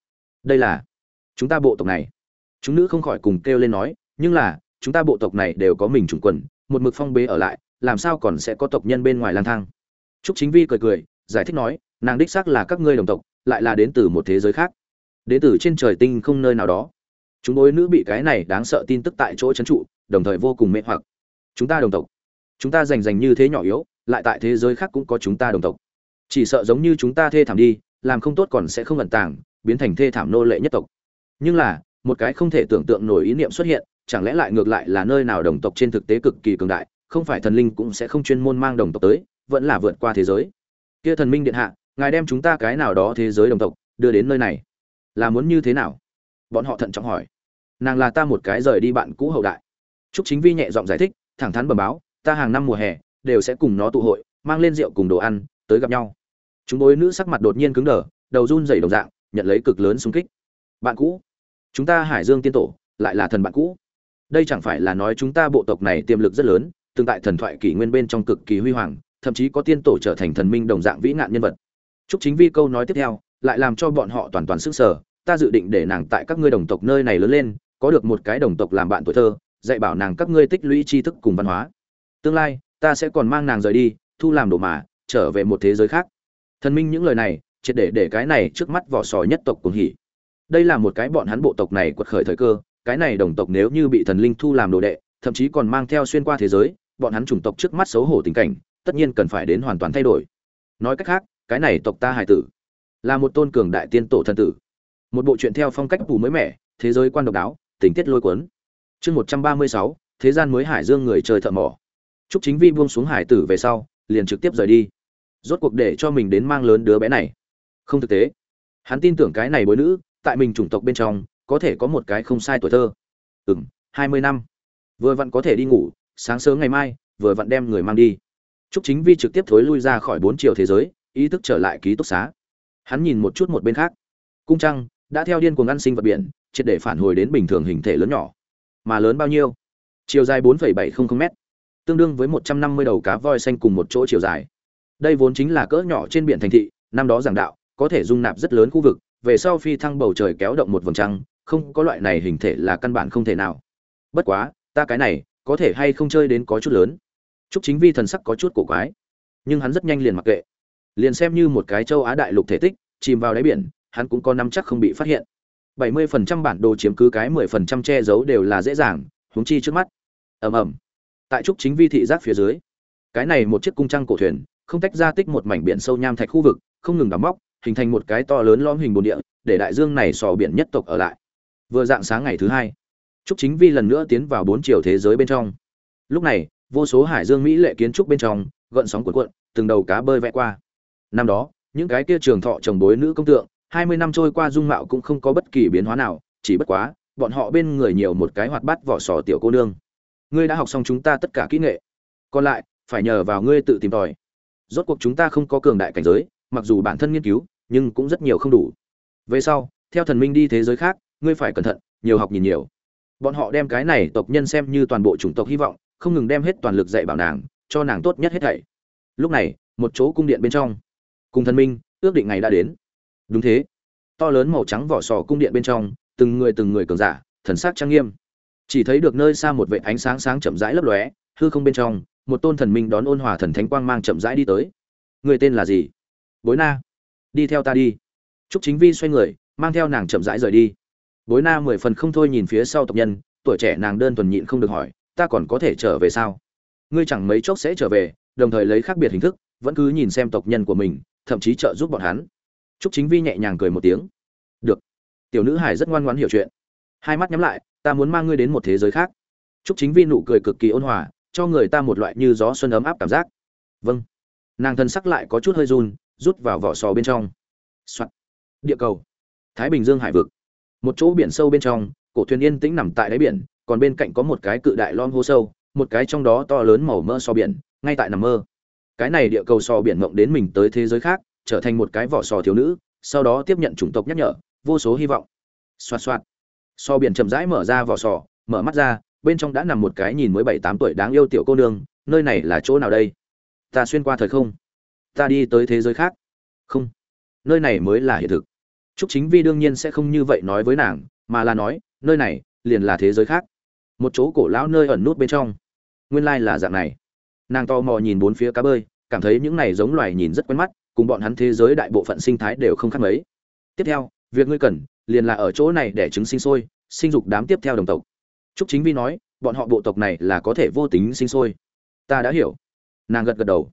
Đây là chúng ta bộ tộc này. Chúng nữ không khỏi cùng kêu lên nói, nhưng là chúng ta bộ tộc này đều có mình chủng quần, một mực phong bế ở lại, làm sao còn sẽ có tộc nhân bên ngoài lang thang. Trúc Chính Vi cười cười, giải thích nói, nàng đích xác là các ngươi đồng tộc, lại là đến từ một thế giới khác. Đến từ trên trời tinh không nơi nào đó. Chúng đôi nữ bị cái này đáng sợ tin tức tại chỗ trấn trụ đồng thời vô cùng mê hoặc. Chúng ta đồng tộc. Chúng ta rành rành như thế nhỏ yếu lại tại thế giới khác cũng có chúng ta đồng tộc. Chỉ sợ giống như chúng ta thê thảm đi làm không tốt còn sẽ không ẩn tàng biến thành thê thảm nô lệ nhất tộc. Nhưng là một cái không thể tưởng tượng nổi ý niệm xuất hiện chẳng lẽ lại ngược lại là nơi nào đồng tộc trên thực tế cực kỳ cường đại không phải thần linh cũng sẽ không chuyên môn mang đồng tộc tới vẫn là vượt qua thế giới kia thần minh điện hạ ngài đem chúng ta cái nào đó thế giới đồng tộc đưa đến nơi này là muốn như thế nào bọn họ thận trọng hỏi nàng là ta một cái rời đi bạn cũ hậu đại Trúc Chính Vi nhẹ giọng giải thích, thẳng thắn bẩm báo, ta hàng năm mùa hè đều sẽ cùng nó tụ hội, mang lên rượu cùng đồ ăn, tới gặp nhau. Chúng bối nữ sắc mặt đột nhiên cứng đờ, đầu run rẩy đồng dạng, nhận lấy cực lớn xung kích. Bạn cũ, chúng ta Hải Dương tiên tổ, lại là thần bạn cũ. Đây chẳng phải là nói chúng ta bộ tộc này tiềm lực rất lớn, tương tại thần thoại kỷ nguyên bên trong cực kỳ huy hoàng, thậm chí có tiên tổ trở thành thần minh đồng dạng vĩ ngạn nhân vật. Trúc Chính Vi câu nói tiếp theo, lại làm cho bọn họ toàn toàn sức sở, ta dự định để nàng tại các ngươi đồng tộc nơi này lớn lên, có được một cái đồng tộc làm bạn tuổi thơ, dạy bảo nàng các ngươi tích lũy tri thức cùng văn hóa. Tương lai, ta sẽ còn mang nàng rời đi, thu làm đồ mà, trở về một thế giới khác. Thần minh những lời này, triệt để để cái này trước mắt vỏ sò nhất tộc cùng hỉ. Đây là một cái bọn hắn bộ tộc này quật khởi thời cơ, cái này đồng tộc nếu như bị thần linh thu làm đồ đệ, thậm chí còn mang theo xuyên qua thế giới, bọn hắn chủng tộc trước mắt xấu hổ tình cảnh, tất nhiên cần phải đến hoàn toàn thay đổi. Nói cách khác, cái này tộc ta hài tử là một tôn cường đại tiên tổ thần tử. Một bộ truyện theo phong cách phù mới mẻ thế giới quan độc đáo tình tiết lôi cuốn. Chương một trăm ba mươi sáu thế gian mới hải dương người chơi thợ mỏ. Chúc chính vi buông xuống hải tử về sau liền trực tiếp rời đi. Rốt cuộc để cho mình đến mang lớn đứa bé này. Không thực tế. Hắn tin tưởng cái này bối nữ tại mình chủng tộc bên trong có thể có một cái không sai tuổi thơ. Ừ m hai mươi năm. Vừa vặn có thể đi ngủ sáng sớm ngày mai vừa vặn đem người mang đi. Trúc Chính Vi trực tiếp thối lui ra khỏi bốn chiều thế giới, ý thức trở lại ký túc xá. Hắn nhìn một chút một bên khác. Cung trăng đã theo điên cuồng ăn sinh vật biển triệt để phản hồi đến bình thường hình thể lớn nhỏ. Mà lớn bao nhiêu? Chiều dài 4,700 m tương đương với 150 đầu cá voi xanh cùng một chỗ chiều dài. Đây vốn chính là cỡ nhỏ trên biển thành thị năm đó giảng đạo có thể dung nạp rất lớn khu vực về sau phi thăng bầu trời kéo động một vầng trăng không có loại này hình thể là căn bản không thể nào. Bất quá ta cái này có thể hay không chơi đến có chút lớn? Trúc chính vi thần sắc có chút cổ quái, nhưng hắn rất nhanh liền mặc kệ. Liền xem như một cái châu á đại lục thể tích, chìm vào đáy biển, hắn cũng có năm chắc không bị phát hiện. 70% bản đồ chiếm cứ cái 10% che giấu đều là dễ dàng, huống chi trước mắt. Ầm ầm. Tại trúc chính vi thị giác phía dưới, cái này một chiếc cung trăng cổ thuyền, không tách ra tích một mảnh biển sâu nham thạch khu vực, không ngừng đắm móc, hình thành một cái to lớn lõm hình bồn địa, để đại dương này sò biển nhất tộc ở lại. Vừa dạng sáng ngày thứ hai, trúc chính vi lần nữa tiến vào bốn chiều thế giới bên trong. Lúc này vô số hải dương mỹ lệ kiến trúc bên trong, gợn sóng cuộn cuộn, từng đầu cá bơi vẽ qua. Năm đó, những cái kia trường thọ chồng bối nữ công tượng, hai mươi năm trôi qua dung mạo cũng không có bất kỳ biến hóa nào, chỉ bất quá, bọn họ bên người nhiều một cái hoạt bát vỏ sò tiểu cô nương. Ngươi đã học xong chúng ta tất cả kỹ nghệ. Còn lại, phải nhờ vào ngươi tự tìm tòi. Rốt cuộc chúng ta không có cường đại cảnh giới, mặc dù bản thân nghiên cứu, nhưng cũng rất nhiều không đủ. Về sau, theo thần minh đi thế giới khác, ngươi phải cẩn thận, nhiều học nhìn nhiều. Bọn họ đem cái này tộc nhân xem như toàn bộ chủng tộc hy vọng không ngừng đem hết toàn lực dạy bảo nàng, cho nàng tốt nhất hết thảy. Lúc này, một chỗ cung điện bên trong, cùng thần minh, ước định ngày đã đến. Đúng thế. To lớn màu trắng vỏ sò cung điện bên trong, từng người từng người cường giả, thần sắc trang nghiêm. Chỉ thấy được nơi xa một vệ ánh sáng sáng chậm rãi lấp lóe, hư không bên trong, một tôn thần minh đón ôn hòa thần thánh quang mang chậm rãi đi tới. Người tên là gì? Bối na. Đi theo ta đi. Trúc chính vi xoay người, mang theo nàng chậm rãi rời đi. Bối na mười phần không thôi nhìn phía sau tộc nhân, tuổi trẻ nàng đơn thuần nhịn không được hỏi ta còn có thể trở về sao? Ngươi chẳng mấy chốc sẽ trở về, đồng thời lấy khác biệt hình thức, vẫn cứ nhìn xem tộc nhân của mình, thậm chí trợ giúp bọn hắn. Trúc chính vi nhẹ nhàng cười một tiếng. Được. Tiểu nữ hải rất ngoan ngoãn hiểu chuyện. Hai mắt nhắm lại, ta muốn mang ngươi đến một thế giới khác. Trúc chính vi nụ cười cực kỳ ôn hòa, cho người ta một loại như gió xuân ấm áp cảm giác. Vâng. Nàng thân sắc lại có chút hơi run, rút vào vỏ sò bên trong、Soạn. địa cầu. Thái bình dương hải vực. Một chỗ biển sâu bên trong, cổ thuyền yên tĩnh nằm tại đáy biển còn bên cạnh có một cái cự đại lon hô sâu một cái trong đó to lớn màu mỡ so biển ngay tại nằm mơ. Cái này địa cầu so biển mộng đến mình tới thế giới khác trở thành một cái vỏ sò thiếu nữ sau đó tiếp nhận chủng tộc nhắc nhở vô số hy vọng. Xoạt xoạt. So biển chậm rãi mở ra vỏ sò mở mắt ra bên trong đã nằm một cái nhìn mới bảy tám tuổi đáng yêu tiểu cô nương nơi này là chỗ nào đây? Ta xuyên qua thời không. Ta đi tới thế giới khác. Không. Nơi này mới là hiện thực. Trúc Chính Vi đương nhiên sẽ không như vậy nói với nàng, mà là nói, nơi này liền là thế giới khác, một chỗ cổ lão nơi ẩn nút bên trong. Nguyên lai là dạng này. Nàng to mò nhìn bốn phía cá bơi, cảm thấy những này giống loài nhìn rất quen mắt, cùng bọn hắn thế giới đại bộ phận sinh thái đều không khác mấy. Tiếp theo, việc ngươi cần liền là ở chỗ này để trứng sinh sôi, sinh dục đám tiếp theo đồng tộc. Trúc Chính Vi nói, bọn họ bộ tộc này là có thể vô tính sinh sôi. Ta đã hiểu. Nàng gật gật đầu.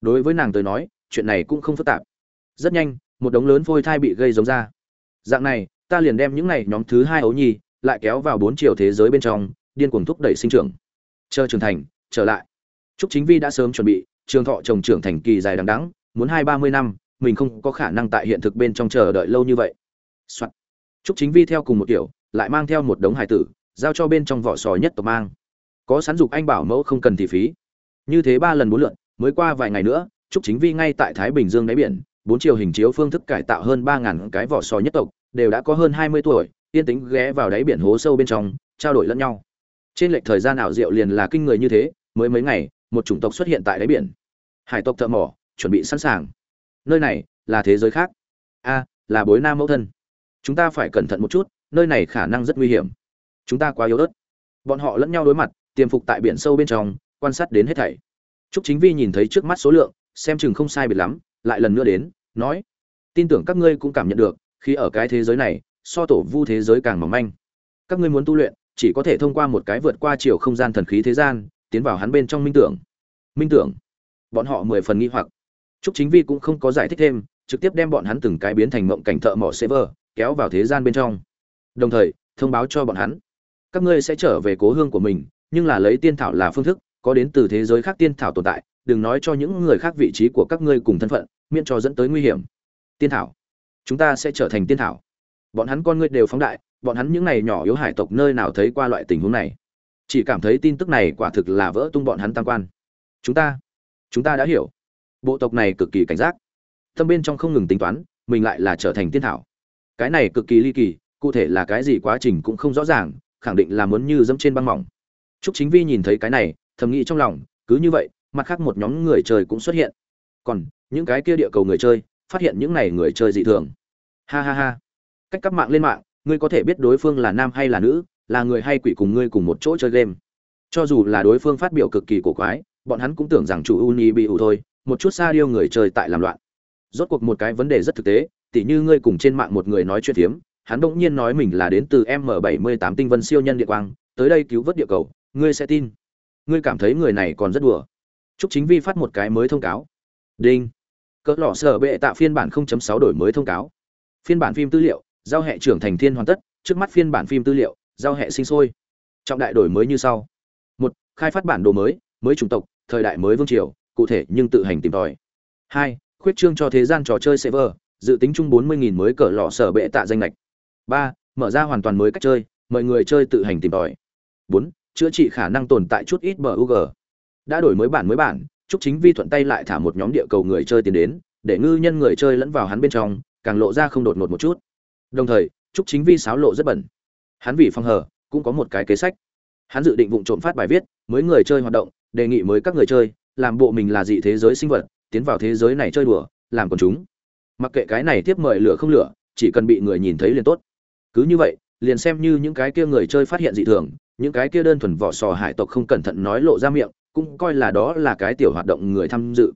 Đối với nàng tới nói, chuyện này cũng không phức tạp. Rất nhanh, một đống lớn phôi thai bị gây giống ra dạng này ta liền đem những này nhóm thứ hai ấu nhi lại kéo vào bốn chiều thế giới bên trong điên cuồng thúc đẩy sinh trưởng. Chờ trưởng thành, trở lại. Trúc chính vi đã sớm chuẩn bị, trường thọ trồng trưởng thành kỳ dài đằng đẵng, muốn hai ba mươi năm, mình không có khả năng tại hiện thực bên trong chờ đợi lâu như vậy. Soạn. trúc chính vi theo cùng một kiểu, lại mang theo một đống hải tử, giao cho bên trong vỏ sò nhất tộc mang. Có sẵn dục anh bảo mẫu không cần thì phí. Như thế ba lần bốn lượn mới qua vài ngày nữa, trúc chính vi ngay tại thái bình dương đáy biển, bốn chiều hình chiếu phương thức cải tạo hơn ba ngàn cái vỏ sò nhất tộc, đều đã có hơn hai mươi tuổi, yên tĩnh ghé vào đáy biển hố sâu bên trong, trao đổi lẫn nhau trên lệch thời gian ảo diệu liền là kinh người như thế mới mấy ngày một chủng tộc xuất hiện tại đáy biển. Hải tộc thợ mỏ chuẩn bị sẵn sàng. Nơi này là thế giới khác. A là bối nam mẫu thân. Chúng ta phải cẩn thận một chút nơi này khả năng rất nguy hiểm. Chúng ta quá yếu ớt. Bọn họ lẫn nhau đối mặt tiềm phục tại biển sâu bên trong quan sát đến hết thảy. Trúc Chính Vi nhìn thấy trước mắt số lượng, xem chừng không sai biệt lắm, lại lần nữa đến nói tin tưởng các ngươi cũng cảm nhận được khi ở cái thế giới này so tổ vu thế giới càng mỏng manh. Các ngươi muốn tu luyện chỉ có thể thông qua một cái vượt qua chiều không gian thần khí thế gian, tiến vào hắn bên trong minh tưởng. Minh tưởng. Bọn họ mười phần nghi hoặc. Trúc chính vi cũng không có giải thích thêm, trực tiếp đem bọn hắn từng cái biến thành mộng cảnh thợ mỏ server, kéo vào thế gian bên trong. Đồng thời, thông báo cho bọn hắn. Các ngươi sẽ trở về cố hương của mình, nhưng là lấy tiên thảo là phương thức, có đến từ thế giới khác tiên thảo tồn tại, đừng nói cho những người khác vị trí của các ngươi cùng thân phận, miễn cho dẫn tới nguy hiểm. Tiên thảo. Chúng ta sẽ trở thành tiên thảo. Bọn hắn con ngươi đều phóng đại bọn hắn những này nhỏ yếu hải tộc nơi nào thấy qua loại tình huống này? Chỉ cảm thấy tin tức này quả thực là vỡ tung bọn hắn tam quan. Chúng ta chúng ta đã hiểu. Bộ tộc này cực kỳ cảnh giác. Tâm bên trong không ngừng tính toán mình lại là trở thành tiên thảo. Cái này cực kỳ ly kỳ cụ thể là cái gì quá trình cũng không rõ ràng khẳng định là muốn như dẫm trên băng mỏng. Trúc Chính Vi nhìn thấy cái này, thầm nghĩ trong lòng, cứ như vậy, mặt khác một nhóm người chơi cũng xuất hiện. Còn, những cái kia địa cầu người chơi phát hiện những này người chơi dị thường. Ha ha ha. Cách cắp mạng lên mạng ngươi có thể biết đối phương là nam hay là nữ, là người hay quỷ cùng ngươi cùng một chỗ chơi game. Cho dù là đối phương phát biểu cực kỳ cổ quái, bọn hắn cũng tưởng rằng chủ uni bị ủ thôi, một chút xa điêu người chơi tại làm loạn. Rốt cuộc một cái vấn đề rất thực tế, tỉ như ngươi cùng trên mạng một người nói chuyện phiếm, hắn bỗng nhiên nói mình là đến từ m 78 tinh vân siêu nhân địa quang, tới đây cứu vớt địa cầu, ngươi sẽ tin. Ngươi cảm thấy người này còn rất đùa. Chúc chính vi phát một cái mới thông cáo. Đinh. Cỡ lọ sở bệ tạ phiên bản 0.6 đổi mới thông cáo. Phiên bản phim tư liệu giao hệ trưởng thành thiên hoàn tất trước mắt phiên bản phim tư liệu giao hệ sinh sôi. Trọng đại đổi mới như sau. Một khai phát bản đồ mới mới chủng tộc thời đại mới vương triều cụ thể nhưng tự hành tìm tòi. Hai khuyết trương cho thế gian trò chơi server dự tính chung 40.000 mới cỡ lọ sở bệ tạ danh lệch ba mở ra hoàn toàn mới cách chơi mời người chơi tự hành tìm tòi. Bốn chữa trị khả năng tồn tại chút ít bug đã đổi mới bản mới bản Trúc Chính Vi thuận tay lại thả một nhóm địa cầu người chơi tiến đến, để ngư nhân người chơi lẫn vào hắn bên trong, càng lộ ra không đột ngột một chút. Đồng thời, Trúc Chính Vi sáo lộ rất bẩn. Hắn vì phòng hở, cũng có một cái kế sách. Hắn dự định vụ trộm phát bài viết, mới người chơi hoạt động, đề nghị mới các người chơi, làm bộ mình là dị thế giới sinh vật, tiến vào thế giới này chơi đùa, làm còn chúng. Mặc kệ cái này tiếp mời lửa không lửa, chỉ cần bị người nhìn thấy liền tốt cứ như vậy liền xem như những cái kia người chơi phát hiện dị thường những cái kia đơn thuần vỏ sò hải tộc không cẩn thận nói lộ ra miệng cũng coi là đó là cái tiểu hoạt động người tham dự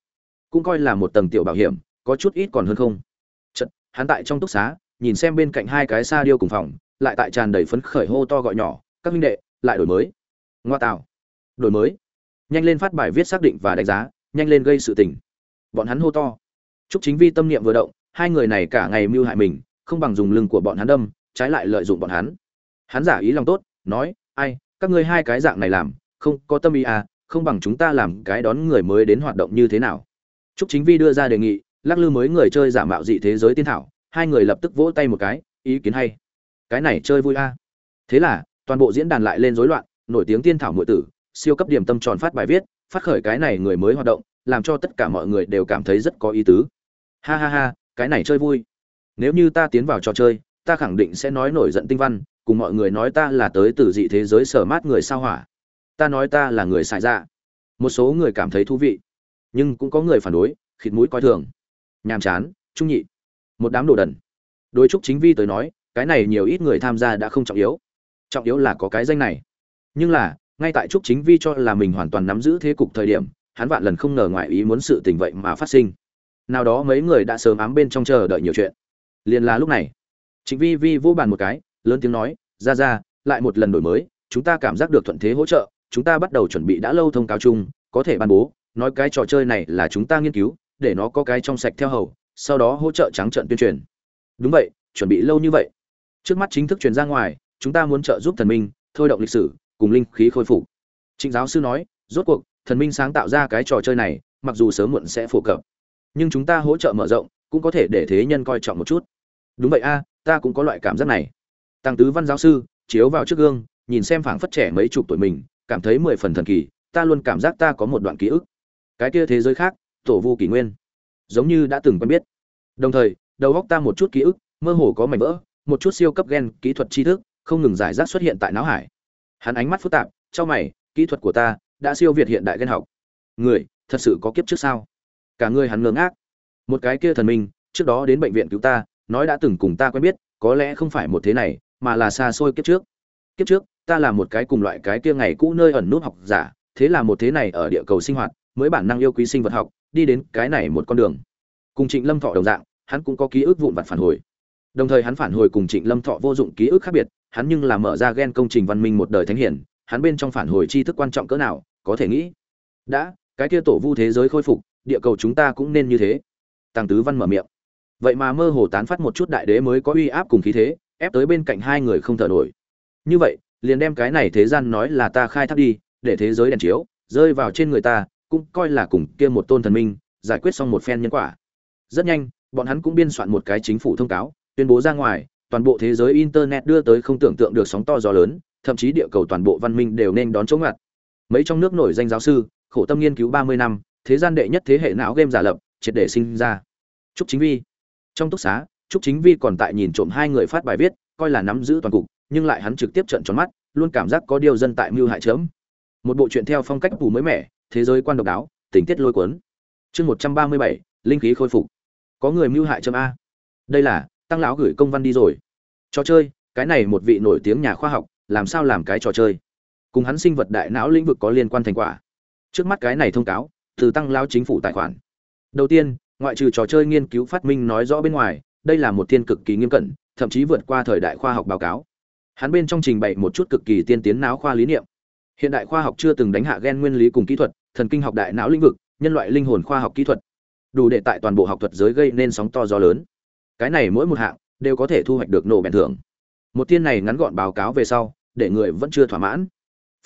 cũng coi là một tầng tiểu bảo hiểm có chút ít còn hơn không Chật, hắn tại trong túc xá nhìn xem bên cạnh hai cái xa điêu cùng phòng, lại tại tràn đầy phấn khởi hô to gọi nhỏ, các minh đệ, lại đổi mới. Ngoa tạo. Đổi mới. Nhanh lên phát bài viết xác định và đánh giá, nhanh lên gây sự tình. Bọn hắn hô to. Chúc chính vi tâm niệm vừa động, hai người này cả ngày mưu hại mình, không bằng dùng lưng của bọn hắn đâm, trái lại lợi dụng bọn hắn. Hắn giả ý lòng tốt, nói, ai, các ngươi hai cái dạng này làm, không có tâm ý à không bằng chúng ta làm cái đón người mới đến hoạt động như thế nào? Chúc chính vi đưa ra đề nghị, lắc lư mới người chơi giả mạo dị thế giới tiên thảo hai người lập tức vỗ tay một cái, ý kiến hay. Cái này chơi vui a. Thế là, toàn bộ diễn đàn lại lên rối loạn, nổi tiếng tiên thảo muội tử, siêu cấp điểm tâm tròn phát bài viết, phát khởi cái này người mới hoạt động, làm cho tất cả mọi người đều cảm thấy rất có ý tứ. Ha ha ha, cái này chơi vui. Nếu như ta tiến vào trò chơi, ta khẳng định sẽ nói nổi giận tinh văn, cùng mọi người nói ta là tới từ dị thế giới sở mát người sao hỏa. Ta nói ta là người xài ra một số người cảm thấy thú vị, nhưng cũng có người phản đối, khịt mũi coi thường. Nhàm chán, trung nhị một đám đồ đần. Đối trúc chính vi tới nói, cái này nhiều ít người tham gia đã không trọng yếu. Trọng yếu là có cái danh này. Nhưng là, ngay tại trúc chính vi cho là mình hoàn toàn nắm giữ thế cục thời điểm, hắn vạn lần không ngờ ngoại ý muốn sự tình vậy mà phát sinh. Nào đó mấy người đã sớm ám bên trong chờ đợi nhiều chuyện. Liền là lúc này chính vi vi vô bàn một cái, lớn tiếng nói, ra ra, lại một lần đổi mới, chúng ta cảm giác được thuận thế hỗ trợ, chúng ta bắt đầu chuẩn bị đã lâu thông cáo chung, có thể ban bố, nói cái trò chơi này là chúng ta nghiên cứu, để nó có cái trong sạch theo hầu sau đó hỗ trợ trắng trận tuyên truyền. Đúng vậy, chuẩn bị lâu như vậy. Trước mắt chính thức truyền ra ngoài, chúng ta muốn trợ giúp thần minh, thôi động lịch sử, cùng linh khí khôi phục. Trịnh giáo sư nói, rốt cuộc, thần minh sáng tạo ra cái trò chơi này, mặc dù sớm muộn sẽ phổ cập, nhưng chúng ta hỗ trợ mở rộng, cũng có thể để thế nhân coi trọng một chút. Đúng vậy a, ta cũng có loại cảm giác này. Tăng tứ văn giáo sư, chiếu vào trước gương, nhìn xem phảng phất trẻ mấy chục tuổi mình, cảm thấy mười phần thần kỳ, ta luôn cảm giác ta có một đoạn ký ức. Cái kia thế giới khác, tổ vu kỷ nguyên giống như đã từng quen biết. Đồng thời, đầu góc ta một chút ký ức, mơ hồ có mảnh vỡ, một chút siêu cấp gen kỹ thuật tri thức, không ngừng giải rác xuất hiện tại não hải. Hắn ánh mắt phức tạp cho mày, kỹ thuật của ta đã siêu việt hiện đại gen học. Người, thật sự có kiếp trước sao? Cả người hắn ngơ ngác. Một cái kia thần minh, trước đó đến bệnh viện cứu ta, nói đã từng cùng ta quen biết, có lẽ không phải một thế này, mà là xa xôi kiếp trước. Kiếp trước, ta là một cái cùng loại cái kia ngày cũ nơi ẩn nút học giả, thế là một thế này ở địa cầu sinh hoạt, mới bản năng yêu quý sinh vật học đi đến cái này một con đường. Cùng trịnh lâm thọ đồng dạng, hắn cũng có ký ức vụn vặt phản hồi. Đồng thời hắn phản hồi cùng trịnh lâm thọ vô dụng ký ức khác biệt, hắn nhưng là mở ra gen công trình văn minh một đời thánh hiển, hắn bên trong phản hồi tri thức quan trọng cỡ nào, có thể nghĩ. Đã, cái kia tổ vu thế giới khôi phục, địa cầu chúng ta cũng nên như thế. Tăng tứ văn mở miệng. Vậy mà mơ hồ tán phát một chút đại đế mới có uy áp cùng khí thế, ép tới bên cạnh hai người không thở nổi. Như vậy, liền đem cái này thế gian nói là ta khai thác đi, để thế giới đèn chiếu, rơi vào trên người ta cũng coi là cùng kia một tôn thần minh, giải quyết xong một phen nhân quả. Rất nhanh, bọn hắn cũng biên soạn một cái chính phủ thông cáo, tuyên bố ra ngoài, toàn bộ thế giới internet đưa tới không tưởng tượng được sóng to gió lớn, thậm chí địa cầu toàn bộ văn minh đều nên đón chống ngặt. Mấy trong nước nổi danh giáo sư, khổ tâm nghiên cứu ba mươi năm, thế gian đệ nhất thế hệ não game giả lập, triệt để sinh ra. Trúc chính vi. Trong túc xá, trúc chính vi còn tại nhìn trộm hai người phát bài viết, coi là nắm giữ toàn cục, nhưng lại hắn trực tiếp trận tròn mắt, luôn cảm giác có điều dân tại mưu hại chớm. Một bộ truyện theo phong cách phủ mới mẻ thế giới quan độc đáo, tình tiết lôi cuốn. Chương một trăm ba mươi bảy, linh khí khôi phục. Có người mưu hại châm a. Đây là, tăng lão gửi công văn đi rồi. Trò chơi, cái này một vị nổi tiếng nhà khoa học, làm sao làm cái trò chơi? Cùng hắn sinh vật đại não lĩnh vực có liên quan thành quả. Trước mắt cái này thông cáo, từ tăng lao chính phủ tài khoản. Đầu tiên, ngoại trừ trò chơi nghiên cứu phát minh nói rõ bên ngoài, đây là một thiên cực kỳ nghiêm cẩn, thậm chí vượt qua thời đại khoa học báo cáo. Hắn bên trong trình bày một chút cực kỳ tiên tiến não khoa lý niệm. Hiện đại khoa học chưa từng đánh hạ gen nguyên lý cùng kỹ thuật thần kinh học đại não lĩnh vực, nhân loại linh hồn khoa học kỹ thuật, đủ để tại toàn bộ học thuật giới gây nên sóng to gió lớn. Cái này mỗi một hạng đều có thể thu hoạch được nổ bèn thưởng. Một tiên này ngắn gọn báo cáo về sau, để người vẫn chưa thỏa mãn.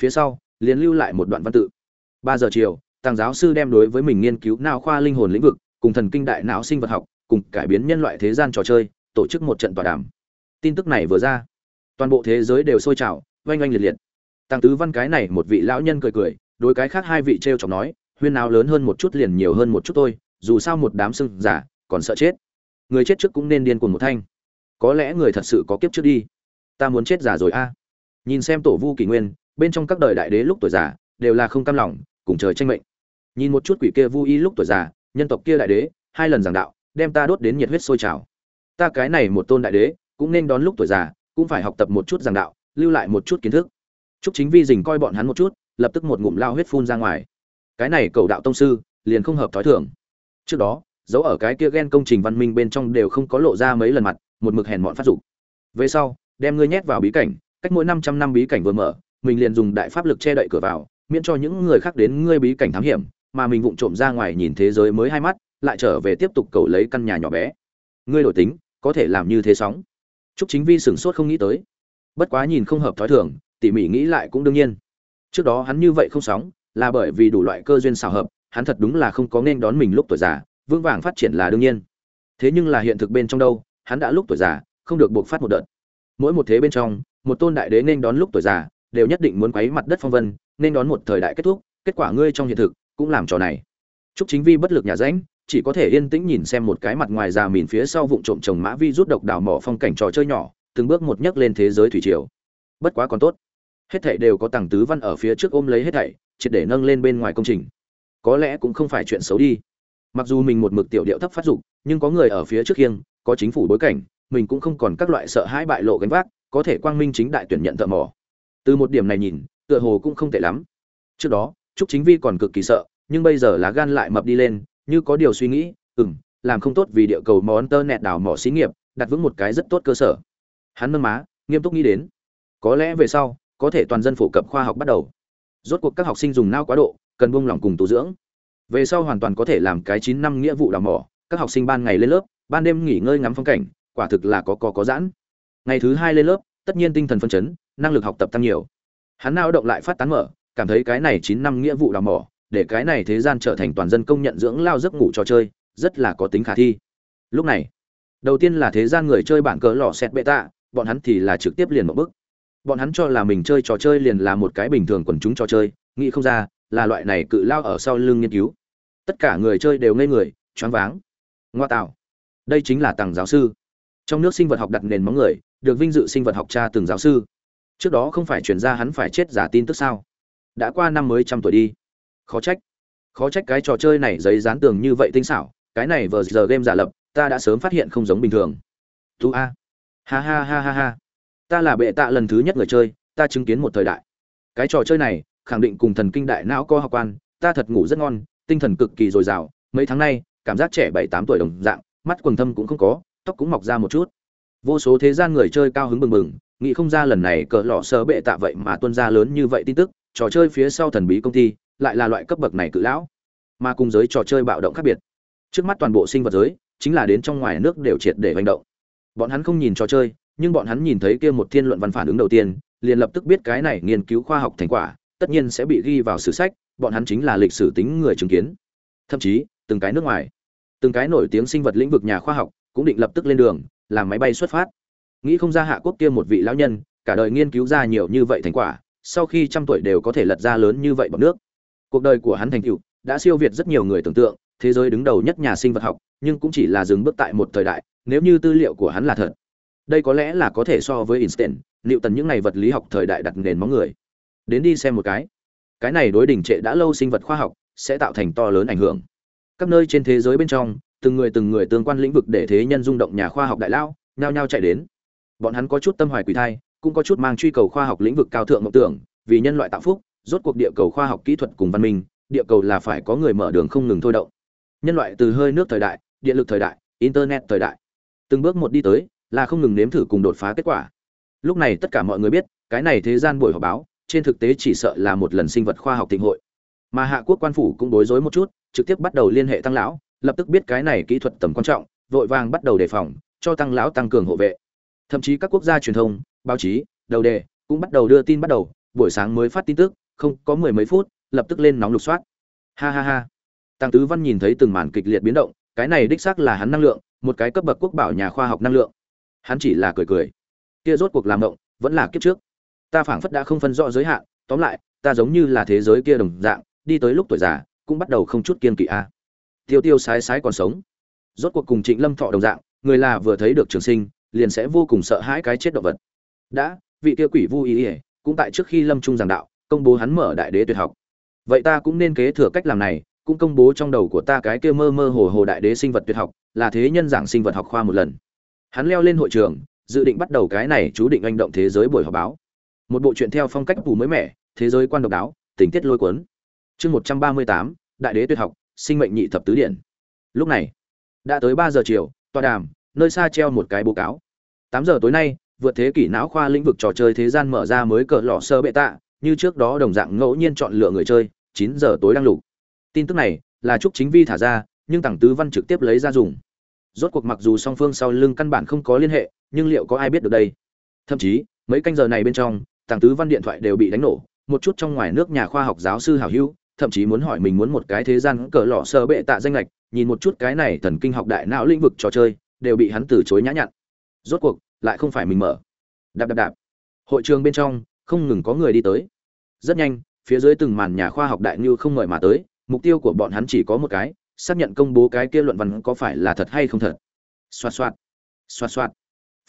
Phía sau, liền lưu lại một đoạn văn tự. Ba giờ chiều, tàng giáo sư đem đối với mình nghiên cứu não khoa linh hồn lĩnh vực, cùng thần kinh đại não sinh vật học, cùng cải biến nhân loại thế gian trò chơi, tổ chức một trận tọa đàm. Tin tức này vừa ra, toàn bộ thế giới đều sôi trào, oanh oanh liệt liệt. Tàng tứ văn cái này một vị lão nhân cười cười đối cái khác hai vị t r e o chọc nói, huyên nào lớn hơn một chút liền nhiều hơn một chút tôi dù sao một đám sưng giả, còn sợ chết. Người chết trước cũng nên điên cuồng một thanh. Có lẽ người thật sự có kiếp trước đi. Ta muốn chết giả rồi a. Nhìn xem tổ vu kỷ nguyên, bên trong các đời đại đế lúc tuổi già, đều là không cam lòng, cùng trời tranh mệnh. Nhìn một chút quỷ kia vu y lúc tuổi già, nhân tộc kia đại đế, hai lần giảng đạo, đem ta đốt đến nhiệt huyết sôi trào. Ta cái này một tôn đại đế, cũng nên đón lúc tuổi già, cũng phải học tập một chút giảng đạo, lưu lại một chút kiến thức. Chúc chính vi dình coi bọn hắn một chút lập tức một ngụm lao huyết phun ra ngoài. Cái này cầu đạo tông sư liền không hợp thói thường. Trước đó dấu ở cái kia ghen công trình văn minh bên trong đều không có lộ ra mấy lần mặt một mực hèn mọn phát dục. Về sau đem ngươi nhét vào bí cảnh cách mỗi 500 năm bí cảnh vừa mở mình liền dùng đại pháp lực che đậy cửa vào miễn cho những người khác đến ngươi bí cảnh thám hiểm mà mình vụng trộm ra ngoài nhìn thế giới mới hai mắt lại trở về tiếp tục cầu lấy căn nhà nhỏ bé. Ngươi đổi tính có thể làm như thế sóng. Trúc Chính Vi sửng sốt không nghĩ tới. Bất quá nhìn không hợp thói thường, tỉ mỉ nghĩ lại cũng đương nhiên. Trước đó hắn như vậy không sóng, là bởi vì đủ loại cơ duyên xào hợp, hắn thật đúng là không có nên đón mình lúc tuổi già, vững vàng phát triển là đương nhiên. Thế nhưng là hiện thực bên trong đâu, hắn đã lúc tuổi già, không được buộc phát một đợt. Mỗi một thế bên trong, một tôn đại đế nên đón lúc tuổi già, đều nhất định muốn quấy mặt đất phong vân, nên đón một thời đại kết thúc, kết quả ngươi trong hiện thực cũng làm trò này. Trúc Chính Vi bất lực nhà rãnh, chỉ có thể yên tĩnh nhìn xem một cái mặt ngoài già mìn phía sau vụng trộm trồng mã vi rút độc đào mỏ phong cảnh trò chơi nhỏ từng bước một nhấc lên thế giới thủy triều bất quá còn tốt hết thảy đều có tầng tứ văn ở phía trước ôm lấy hết thảy, triệt để nâng lên bên ngoài công trình. Có lẽ cũng không phải chuyện xấu đi. Mặc dù mình một mực tiểu điệu thấp phát dục, nhưng có người ở phía trước khiêng, có chính phủ bối cảnh, mình cũng không còn các loại sợ hãi bại lộ gánh vác, có thể quang minh chính đại tuyển nhận thợ mỏ từ một điểm này nhìn, tựa hồ cũng không tệ lắm. Trước đó, trúc chính vi còn cực kỳ sợ, nhưng bây giờ lá gan lại mập đi lên, như có điều suy nghĩ, ừm, làm không tốt vì địa cầu món tơ nẹt đào mỏ xí nghiệp, đặt vững một cái rất tốt cơ sở. Hắn nâng má, nghiêm túc nghĩ đến, có lẽ về sau có thể toàn dân phổ cập khoa học bắt đầu. Rốt cuộc các học sinh dùng nao quá độ, cần buông lỏng cùng tu dưỡng. Về sau hoàn toàn có thể làm cái chín năm nghĩa vụ đào mỏ, các học sinh ban ngày lên lớp, ban đêm nghỉ ngơi ngắm phong cảnh, quả thực là có có có giãn. Ngày thứ hai lên lớp, tất nhiên tinh thần phân chấn, năng lực học tập tăng nhiều. Hắn nao động lại phát tán mở, cảm thấy cái này chín năm nghĩa vụ đào mỏ, để cái này thế gian trở thành toàn dân công nhận dưỡng lao giấc ngủ trò chơi, rất là có tính khả thi. Lúc này, đầu tiên là thế gian người chơi bản cờ lò xét bệ tạ bọn hắn thì là trực tiếp liền một bức bọn hắn cho là mình chơi trò chơi liền là một cái bình thường quần chúng trò chơi, nghĩ không ra, là loại này cự lao ở sau lưng nghiên cứu. Tất cả người chơi đều ngây người, choáng váng. Ngoa tạo. Đây chính là tàng giáo sư. Trong nước sinh vật học đặt nền móng người, được vinh dự sinh vật học cha từng giáo sư. Trước đó không phải chuyển ra hắn phải chết giả tin tức sao? Đã qua năm mới trăm tuổi đi. Khó trách. Khó trách cái trò chơi này giấy dán tường như vậy tinh xảo, cái này vờ giờ game giả lập, ta đã sớm phát hiện không giống bình thường. Tu a. Ha ha ha ha ha ta là bệ tạ lần thứ nhất người chơi, ta chứng kiến một thời đại. Cái trò chơi này, khẳng định cùng thần kinh đại não co học quan, ta thật ngủ rất ngon, tinh thần cực kỳ dồi dào, mấy tháng nay, cảm giác trẻ bảy, tám tuổi đồng dạng, mắt quần thâm cũng không có, tóc cũng mọc ra một chút. Vô số thế gian người chơi cao hứng bừng bừng, nghĩ không ra lần này cỡ lọ sơ bệ tạ vậy mà tuân ra lớn như vậy tin tức, trò chơi phía sau thần bí công ty, lại là loại cấp bậc này cự lão. Mà cùng giới trò chơi bạo động khác biệt. Trước mắt toàn bộ sinh vật giới, chính là đến trong ngoài nước đều triệt để hành động. Bọn hắn không nhìn trò chơi nhưng bọn hắn nhìn thấy kia một thiên luận văn phản ứng đầu tiên, liền lập tức biết cái này nghiên cứu khoa học thành quả, tất nhiên sẽ bị ghi vào sử sách, bọn hắn chính là lịch sử tính người chứng kiến. Thậm chí, từng cái nước ngoài, từng cái nổi tiếng sinh vật lĩnh vực nhà khoa học cũng định lập tức lên đường, làm máy bay xuất phát. Nghĩ không ra hạ quốc kia một vị lão nhân, cả đời nghiên cứu ra nhiều như vậy thành quả, sau khi trăm tuổi đều có thể lật ra lớn như vậy bọn nước. Cuộc đời của hắn thành tựu đã siêu việt rất nhiều người tưởng tượng, thế giới đứng đầu nhất nhà sinh vật học, nhưng cũng chỉ là dừng bước tại một thời đại, nếu như tư liệu của hắn là thật đây có lẽ là có thể so với einstein liệu tần những ngày vật lý học thời đại đặt nền móng người. Đến đi xem một cái. Cái này đối đỉnh trệ đã lâu sinh vật khoa học sẽ tạo thành to lớn ảnh hưởng. Các nơi trên thế giới bên trong từng người từng người tương quan lĩnh vực để thế nhân rung động nhà khoa học đại lao nhao nhao chạy đến. Bọn hắn có chút tâm hoài quỷ thai cũng có chút mang truy cầu khoa học lĩnh vực cao thượng mộng tưởng vì nhân loại tạo phúc rốt cuộc địa cầu khoa học kỹ thuật cùng văn minh, địa cầu là phải có người mở đường không ngừng thôi động. Nhân loại từ hơi nước thời đại, điện lực thời đại, internet thời đại, từng bước một đi tới, là không ngừng nếm thử cùng đột phá kết quả. Lúc này tất cả mọi người biết, cái này thế gian buổi họp báo, trên thực tế chỉ sợ là một lần sinh vật khoa học thịnh hội. Mà Hạ Quốc quan phủ cũng đối rối một chút, trực tiếp bắt đầu liên hệ tăng lão, lập tức biết cái này kỹ thuật tầm quan trọng, vội vàng bắt đầu đề phòng, cho tăng lão tăng cường hộ vệ. Thậm chí các quốc gia truyền thông, báo chí, đầu đề cũng bắt đầu đưa tin bắt đầu, buổi sáng mới phát tin tức, không có mười mấy phút lập tức lên nóng lục soát ha ha ha tăng tứ văn nhìn thấy từng màn kịch liệt biến động cái này đích xác là hắn năng lượng một cái cấp bậc quốc bảo nhà khoa học năng lượng hắn chỉ là cười cười. Kia rốt cuộc làm động vẫn là kiếp trước. Ta phảng phất đã không phân rõ giới hạn, tóm lại, ta giống như là thế giới kia đồng dạng, đi tới lúc tuổi già, cũng bắt đầu không chút kiên kỵ a. Tiêu tiêu sái sái còn sống. Rốt cuộc cùng trịnh lâm thọ đồng dạng, người là vừa thấy được trường sinh, liền sẽ vô cùng sợ hãi cái chết động vật. Đã, vị kia quỷ vu ý ỉa cũng tại trước khi lâm trung giảng đạo, công bố hắn mở đại đế tuyệt học. Vậy ta cũng nên kế thừa cách làm này, cũng công bố trong đầu của ta cái kia mơ mơ hồ hồ đại đế sinh vật tuyệt học, là thế nhân giảng sinh vật học khoa một lần hắn leo lên hội trường, dự định bắt đầu cái này chú định anh động thế giới buổi họp báo. Một bộ truyện theo phong cách phù mới mẻ, thế giới quan độc đáo, tình tiết lôi cuốn. Chương một trăm ba mươi tám, đại đế tuyệt học, sinh mệnh nhị thập tứ điện lúc này, đã tới ba giờ chiều, tọa đàm, nơi xa treo một cái báo cáo. Tám giờ tối nay, vượt thế kỷ não khoa lĩnh vực trò chơi thế gian mở ra mới cỡ lọ sơ bệ tạ, như trước đó đồng dạng ngẫu nhiên chọn lựa người chơi, chín giờ tối đang lục. Tin tức này là trúc chính vi thả ra, nhưng tặng tứ văn trực tiếp lấy ra dùng rốt cuộc mặc dù song phương sau lưng căn bản không có liên hệ, nhưng liệu có ai biết được đây? Thậm chí, mấy canh giờ này bên trong, tàng tứ văn điện thoại đều bị đánh nổ, một chút trong ngoài nước nhà khoa học giáo sư hảo hữu, thậm chí muốn hỏi mình muốn một cái thế gian cỡ lọ sơ bệ tạ danh lệch, nhìn một chút cái này thần kinh học đại não lĩnh vực trò chơi, đều bị hắn từ chối nhã nhặn. Rốt cuộc, lại không phải mình mở. Đạp đạp đạp. Hội trường bên trong, không ngừng có người đi tới. Rất nhanh, phía dưới từng màn nhà khoa học đại như không ngợi mà tới, mục tiêu của bọn hắn chỉ có một cái xác nhận công bố cái kia luận văn có phải là thật hay không thật. Xoạt xoạt xoạt xoạt.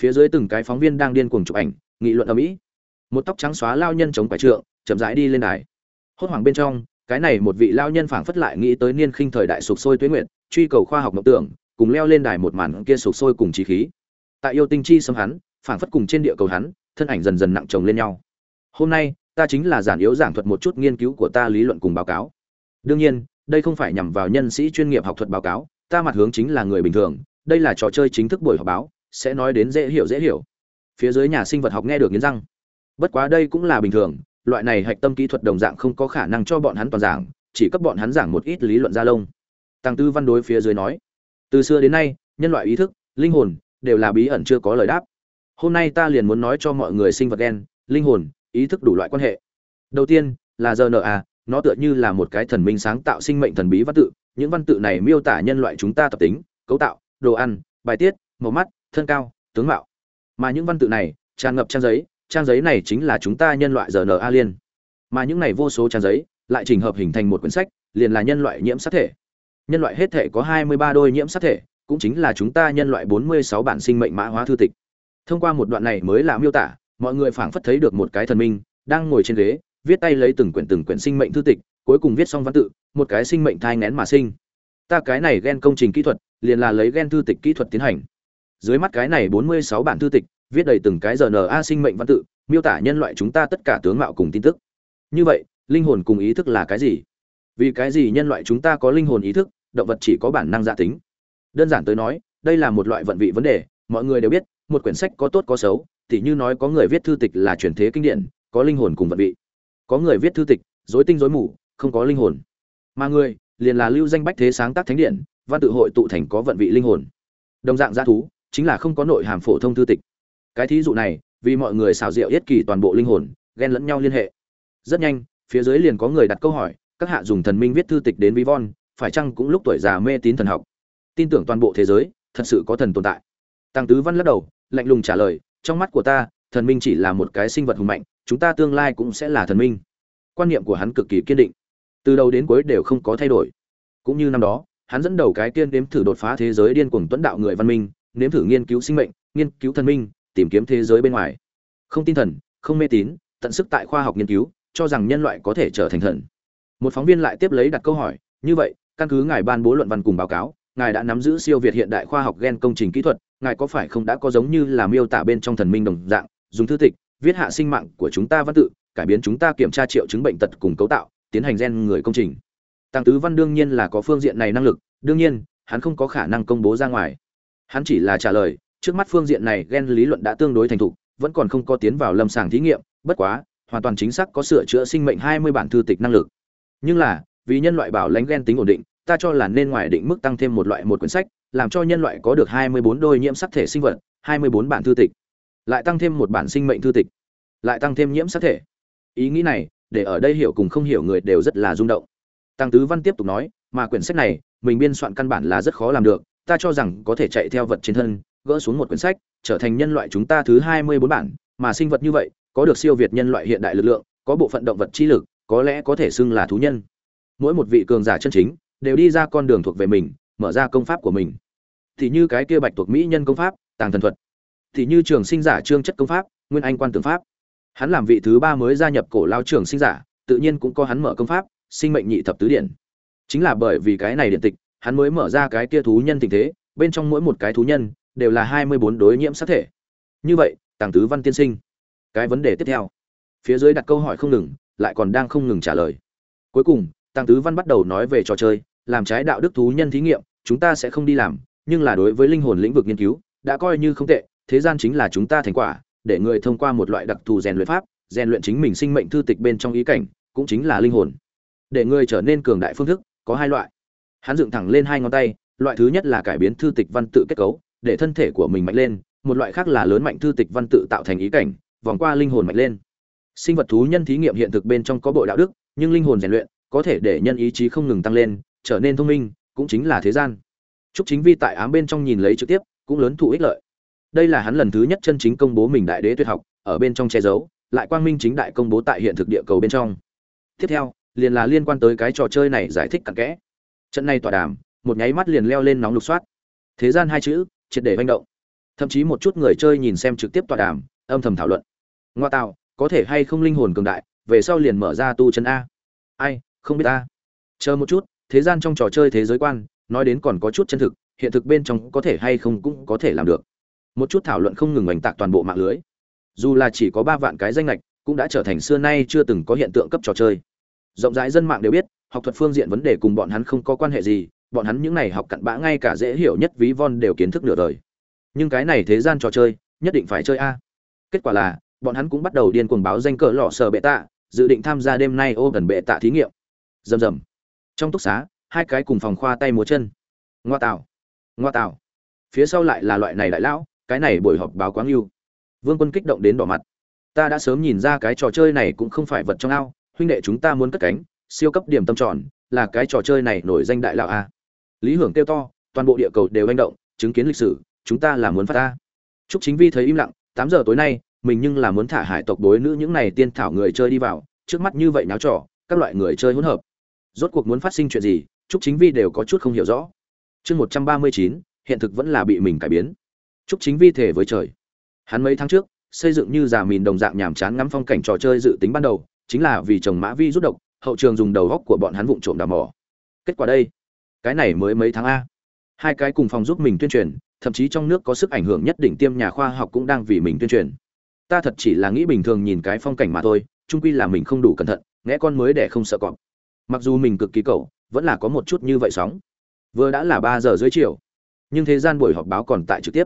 Phía dưới từng cái phóng viên đang điên cuồng chụp ảnh, nghị luận ở mỹ một tóc trắng xóa lao nhân chống quải trượng, chậm rãi đi lên đài. Hốt hoảng bên trong, cái này một vị lao nhân phảng phất lại nghĩ tới niên khinh thời đại sục sôi tuyết nguyện truy cầu khoa học mộng tưởng, cùng leo lên đài một màn kia sục sôi cùng trí khí. Tại yêu tinh chi xâm hắn, phảng phất cùng trên địa cầu hắn, thân ảnh dần dần nặng chồng lên nhau. Hôm nay, ta chính là giản yếu giảng thuật một chút nghiên cứu của ta lý luận cùng báo cáo. Đương nhiên đây không phải nhằm vào nhân sĩ chuyên nghiệp học thuật báo cáo, ta mặt hướng chính là người bình thường, đây là trò chơi chính thức buổi họp báo, sẽ nói đến dễ hiểu dễ hiểu. Phía dưới nhà sinh vật học nghe được nghiến răng. Bất quá đây cũng là bình thường, loại này hạch tâm kỹ thuật đồng dạng không có khả năng cho bọn hắn toàn giảng, chỉ cấp bọn hắn giảng một ít lý luận gia lông. Tăng tư văn đối phía dưới nói, từ xưa đến nay, nhân loại ý thức, linh hồn đều là bí ẩn chưa có lời đáp. Hôm nay ta liền muốn nói cho mọi người sinh vật đen linh hồn, ý thức đủ loại quan hệ. Đầu tiên là rna nó tựa như là một cái thần minh sáng tạo sinh mệnh thần bí văn tự, những văn tự này miêu tả nhân loại chúng ta tập tính, cấu tạo, đồ ăn, bài tiết, màu mắt, thân cao, tướng mạo. Mà những văn tự này, tràn ngập trang giấy trang giấy này chính là chúng ta nhân loại rna liên. Mà những này vô số trang giấy, lại trình hợp hình thành một quyển sách, liền là nhân loại nhiễm sắc thể. Nhân loại hết thể có 23 đôi nhiễm sắc thể, cũng chính là chúng ta nhân loại 46 bản sinh mệnh mã hóa thư tịch. Thông qua một đoạn này mới là miêu tả, mọi người phảng phất thấy được một cái thần minh, đang ngồi trên ghế viết tay lấy từng quyển từng quyển sinh mệnh thư tịch, cuối cùng viết xong văn tự, một cái sinh mệnh thai ngén mà sinh. Ta cái này gen công trình kỹ thuật, liền là lấy gen thư tịch kỹ thuật tiến hành. Dưới mắt cái này 46 bản thư tịch, viết đầy từng cái rna sinh mệnh văn tự, miêu tả nhân loại chúng ta tất cả tướng mạo cùng tin tức. Như vậy, linh hồn cùng ý thức là cái gì? Vì cái gì nhân loại chúng ta có linh hồn ý thức, động vật chỉ có bản năng dạ tính? Đơn giản tới nói, đây là một loại vận vị vấn đề, mọi người đều biết, một quyển sách có tốt có xấu, tỉ như nói có người viết thư tịch là truyền thế kinh điển, có linh hồn cùng vận vị có người viết thư tịch dối tinh dối mù, không có linh hồn. Mà người, liền là lưu danh bách thế sáng tác thánh điện, văn tự hội tụ thành có vận vị linh hồn. Đồng dạng g thú, chính là không có nội hàm phổ thông thư tịch. Cái thí dụ này, vì mọi người xào rượu yết kỳ toàn bộ linh hồn, ghen lẫn nhau liên hệ. Rất nhanh, phía dưới liền có người đặt câu hỏi, các hạ dùng thần minh viết thư tịch đến vi von phải chăng cũng lúc tuổi già mê tín thần học? Tin tưởng toàn bộ thế giới, thật sự có thần tồn tại. Tăng tứ văn lắc đầu, lạnh lùng trả lời, trong mắt của ta, thần minh chỉ là một cái sinh vật hùng mạnh chúng ta tương lai cũng sẽ là thần minh. Quan niệm của hắn cực kỳ kiên định. Từ đầu đến cuối đều không có thay đổi. Cũng như năm đó, hắn dẫn đầu cái tiên nếm thử đột phá thế giới điên cuồng tuấn đạo người văn minh, nếm thử nghiên cứu sinh mệnh, nghiên cứu thần minh, tìm kiếm thế giới bên ngoài. Không tin thần, không mê tín, tận sức tại khoa học nghiên cứu, cho rằng nhân loại có thể trở thành thần. Một phóng viên lại tiếp lấy đặt câu hỏi, như vậy, căn cứ ngài ban bố luận văn cùng báo cáo, ngài đã nắm giữ siêu việt hiện đại khoa học gen công trình kỹ thuật, ngài có phải không đã có giống như là miêu tả bên trong thần minh đồng dạng, dùng thư tịch viết hạ sinh mạng của chúng ta văn tự, cải biến chúng ta kiểm tra triệu chứng bệnh tật cùng cấu tạo, tiến hành gen người công trình. Tăng tứ văn đương nhiên là có phương diện này năng lực, đương nhiên, hắn không có khả năng công bố ra ngoài. Hắn chỉ là trả lời, trước mắt phương diện này gen lý luận đã tương đối thành thục, vẫn còn không có tiến vào lâm sàng thí nghiệm, bất quá, hoàn toàn chính xác có sửa chữa sinh mệnh hai mươi bản thư tịch năng lực. Nhưng là, vì nhân loại bảo lãnh gen tính ổn định, ta cho là nên ngoài định mức tăng thêm một loại một quyển sách, làm cho nhân loại có được hai mươi bốn đôi nhiễm sắc thể sinh vật, hai mươi bốn bản thư tịch lại tăng thêm một bản sinh mệnh thư tịch, lại tăng thêm nhiễm sát thể. Ý nghĩ này, để ở đây hiểu cùng không hiểu người đều rất là rung động. Tăng tứ văn tiếp tục nói, mà quyển sách này, mình biên soạn căn bản là rất khó làm được, ta cho rằng có thể chạy theo vật trên thân, gỡ xuống một quyển sách, trở thành nhân loại chúng ta thứ hai mươi bốn bản, mà sinh vật như vậy, có được siêu việt nhân loại hiện đại lực lượng, có bộ phận động vật chi lực, có lẽ có thể xưng là thú nhân. Mỗi một vị cường giả chân chính, đều đi ra con đường thuộc về mình, mở ra công pháp của mình. Thì như cái kia bạch thuộc mỹ nhân công pháp, tàng thần thuật thì như trường sinh giả trương chất công pháp, nguyên anh quan tưởng pháp. Hắn làm vị thứ ba mới gia nhập cổ lao trường sinh giả, tự nhiên cũng có hắn mở công pháp, sinh mệnh nhị thập tứ điện. Chính là bởi vì cái này điện tịch, hắn mới mở ra cái kia thú nhân tình thế, bên trong mỗi một cái thú nhân đều là hai mươi bốn đối nhiễm sát thể. Như vậy, tàng tứ văn tiên sinh, cái vấn đề tiếp theo. Phía dưới đặt câu hỏi không ngừng, lại còn đang không ngừng trả lời. Cuối cùng, tàng tứ văn bắt đầu nói về trò chơi, làm trái đạo đức thú nhân thí nghiệm, chúng ta sẽ không đi làm, nhưng là đối với linh hồn lĩnh vực nghiên cứu, đã coi như không tệ thế gian chính là chúng ta thành quả để người thông qua một loại đặc thù rèn luyện pháp rèn luyện chính mình sinh mệnh thư tịch bên trong ý cảnh cũng chính là linh hồn. Để người trở nên cường đại phương thức có hai loại. Hắn dựng thẳng lên hai ngón tay loại thứ nhất là cải biến thư tịch văn tự kết cấu để thân thể của mình mạnh lên một loại khác là lớn mạnh thư tịch văn tự tạo thành ý cảnh vòng qua linh hồn mạnh lên. Sinh vật thú nhân thí nghiệm hiện thực bên trong có bộ đạo đức nhưng linh hồn rèn luyện có thể để nhân ý chí không ngừng tăng lên trở nên thông minh cũng chính là thế gian. Trúc Chính Vi tại ám bên trong nhìn lấy trực tiếp, cũng lớn thụ ích lợi. Đây là hắn lần thứ nhất chân chính công bố mình đại đế tuyệt học, ở bên trong che giấu, lại quang minh chính đại công bố tại hiện thực địa cầu bên trong. Tiếp theo, liền là liên quan tới cái trò chơi này giải thích cặn kẽ. Trận này tọa đàm, một nháy mắt liền leo lên nóng lục soát. Thế gian hai chữ, triệt để manh động. Thậm chí một chút người chơi nhìn xem trực tiếp tọa đàm, âm thầm thảo luận. Ngoa tạo, có thể hay không linh hồn cường đại, về sau liền mở ra tu chân a. Ai, không biết a. Chờ một chút, thế gian trong trò chơi thế giới quan, nói đến còn có chút chân thực hiện thực bên trong có thể hay không cũng có thể làm được một chút thảo luận không ngừng oanh tạc toàn bộ mạng lưới. Dù là chỉ có ba vạn cái danh lệch cũng đã trở thành xưa nay chưa từng có hiện tượng cấp trò chơi. Rộng rãi dân mạng đều biết, học thuật phương diện vấn đề cùng bọn hắn không có quan hệ gì, bọn hắn những này học cặn bã ngay cả dễ hiểu nhất ví von đều kiến thức nửa đời. Nhưng cái này thế gian trò chơi, nhất định phải chơi a. Kết quả là, bọn hắn cũng bắt đầu điên cuồng báo danh cờ lọ sờ bệ tạ, dự định tham gia đêm nay ô gần bệ tạ thí nghiệm. Rầm rầm. Trong túc xá, hai cái cùng phòng khoa tay múa chân. Ngoa tạo. Ngoa tạo. Phía sau lại là loại này đại lão cái này buổi họp báo quáng yêu. Vương quân kích động đến đỏ mặt. Ta đã sớm nhìn ra cái trò chơi này cũng không phải vật trong ao huynh đệ chúng ta muốn cất cánh siêu cấp điểm tâm tròn là cái trò chơi này nổi danh đại lão a. Lý hưởng kêu to toàn bộ địa cầu đều manh động chứng kiến lịch sử chúng ta là muốn phát ta. Chúc chính vi thấy im lặng tám giờ tối nay mình nhưng là muốn thả hải tộc đối nữ những này tiên thảo người chơi đi vào trước mắt như vậy náo trò các loại người chơi hỗn hợp. Rốt cuộc muốn phát sinh chuyện gì Trúc Chính Vi đều có chút không hiểu rõ. Chương 139, hiện thực vẫn là bị mình cải biến. Trúc Chính Vi thể với trời. Hắn mấy tháng trước, xây dựng như già mìn đồng dạng nhàm chán ngắm phong cảnh trò chơi dự tính ban đầu, chính là vì chồng mã vi rút độc, hậu trường dùng đầu góc của bọn hắn vụng trộm đào mỏ. Kết quả đây, cái này mới mấy tháng a. Hai cái cùng phòng giúp mình tuyên truyền, thậm chí trong nước có sức ảnh hưởng nhất định tiêm nhà khoa học cũng đang vì mình tuyên truyền. Ta thật chỉ là nghĩ bình thường nhìn cái phong cảnh mà thôi, chung quy là mình không đủ cẩn thận, nghe con mới để không sợ cọp. Mặc dù mình cực kỳ cậu, vẫn là có một chút như vậy sóng vừa đã là ba giờ dưới chiều nhưng thế gian buổi họp báo còn tại trực tiếp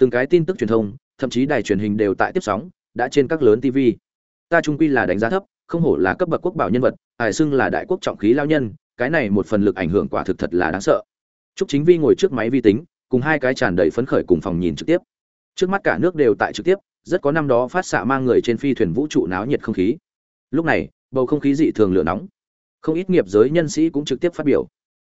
từng cái tin tức truyền thông thậm chí đài truyền hình đều tại tiếp sóng đã trên các lớn tv ta trung quy là đánh giá thấp không hổ là cấp bậc quốc bảo nhân vật hải xưng là đại quốc trọng khí lao nhân cái này một phần lực ảnh hưởng quả thực thật là đáng sợ Trúc Chính Vi ngồi trước máy vi tính, cùng hai cái tràn đầy phấn khởi cùng phòng nhìn trực tiếp. Trước mắt cả nước đều tại trực tiếp, rất có năm đó phát xạ mang người trên phi thuyền vũ trụ náo nhiệt không khí. Lúc này, bầu không khí dị thường lửa nóng không ít nghiệp giới nhân sĩ cũng trực tiếp phát biểu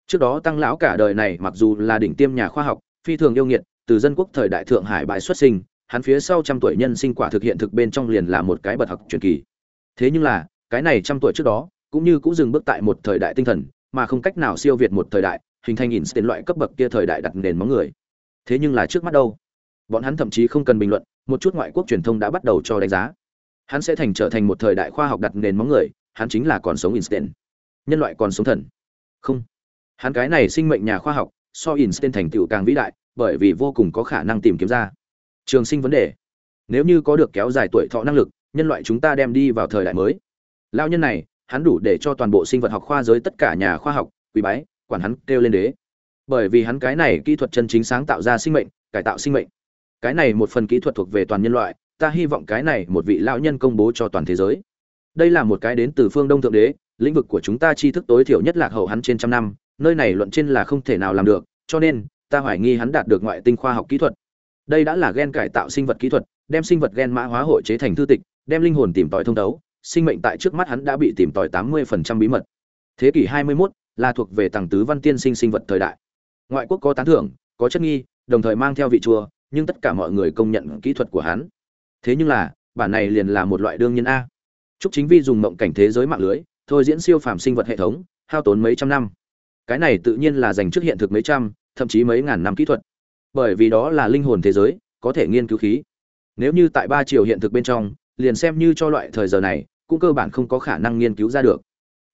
trước đó tăng lão cả đời này mặc dù là đỉnh tiêm nhà khoa học phi thường yêu nghiệt từ dân quốc thời đại thượng hải bại xuất sinh, hắn phía sau trăm tuổi nhân sinh quả thực hiện thực bên trong liền là một cái bật học truyền kỳ. Thế nhưng là, cái này trăm tuổi trước đó, cũng như cũng dừng bước tại một thời đại tinh thần, mà không cách nào siêu việt một thời đại, hình thành nhìn đến loại cấp bậc kia thời đại đặt nền móng người. Thế nhưng là trước mắt đâu? Bọn hắn thậm chí không cần bình luận, một chút ngoại quốc truyền thông đã bắt đầu cho đánh giá. Hắn sẽ thành trở thành một thời đại khoa học đặt nền móng người, hắn chính là còn sống Einstein. nhân loại còn sống thần. Không. Hắn cái này sinh mệnh nhà khoa học, so Einstein thành tựu càng vĩ đại bởi vì vô cùng có khả năng tìm kiếm ra. Trường sinh vấn đề. Nếu như có được kéo dài tuổi thọ năng lực, nhân loại chúng ta đem đi vào thời đại mới. Lao nhân này, hắn đủ để cho toàn bộ sinh vật học khoa giới tất cả nhà khoa học quý bái, quản hắn kêu lên đế. Bởi vì hắn cái này kỹ thuật chân chính sáng tạo ra sinh mệnh, cải tạo sinh mệnh. Cái này một phần kỹ thuật thuộc về toàn nhân loại, ta hy vọng cái này một vị lão nhân công bố cho toàn thế giới. Đây là một cái đến từ phương đông thượng đế, lĩnh vực của chúng ta tri thức tối thiểu nhất lạc hậu hắn trên trăm năm, nơi này luận trên là không thể nào làm được, cho nên ta hoài nghi hắn đạt được ngoại tinh khoa học kỹ thuật. Đây đã là gen cải tạo sinh vật kỹ thuật đem sinh vật gen mã hóa hội chế thành thư tịch đem linh hồn tìm tòi thông đấu sinh mệnh tại trước mắt hắn đã bị tìm tòi tám mươi phần trăm bí mật. Thế kỷ hai mươi 21 là thuộc về tầng tứ văn tiên sinh sinh vật thời đại. Ngoại quốc có tán thưởng có chất nghi đồng thời mang theo vị chùa nhưng tất cả mọi người công nhận kỹ thuật của hắn. Thế nhưng là bản này liền là một loại đương nhiên a. Trúc Chính Vi dùng mộng cảnh thế giới mạng lưới, thôi diễn siêu phàm sinh vật hệ thống, hao tốn mấy trăm năm. Cái này tự nhiên là dành trước hiện thực mấy trăm, thậm chí mấy ngàn năm kỹ thuật. Bởi vì đó là linh hồn thế giới, có thể nghiên cứu khí. Nếu như tại ba chiều hiện thực bên trong, liền xem như cho loại thời giờ này, cũng cơ bản không có khả năng nghiên cứu ra được.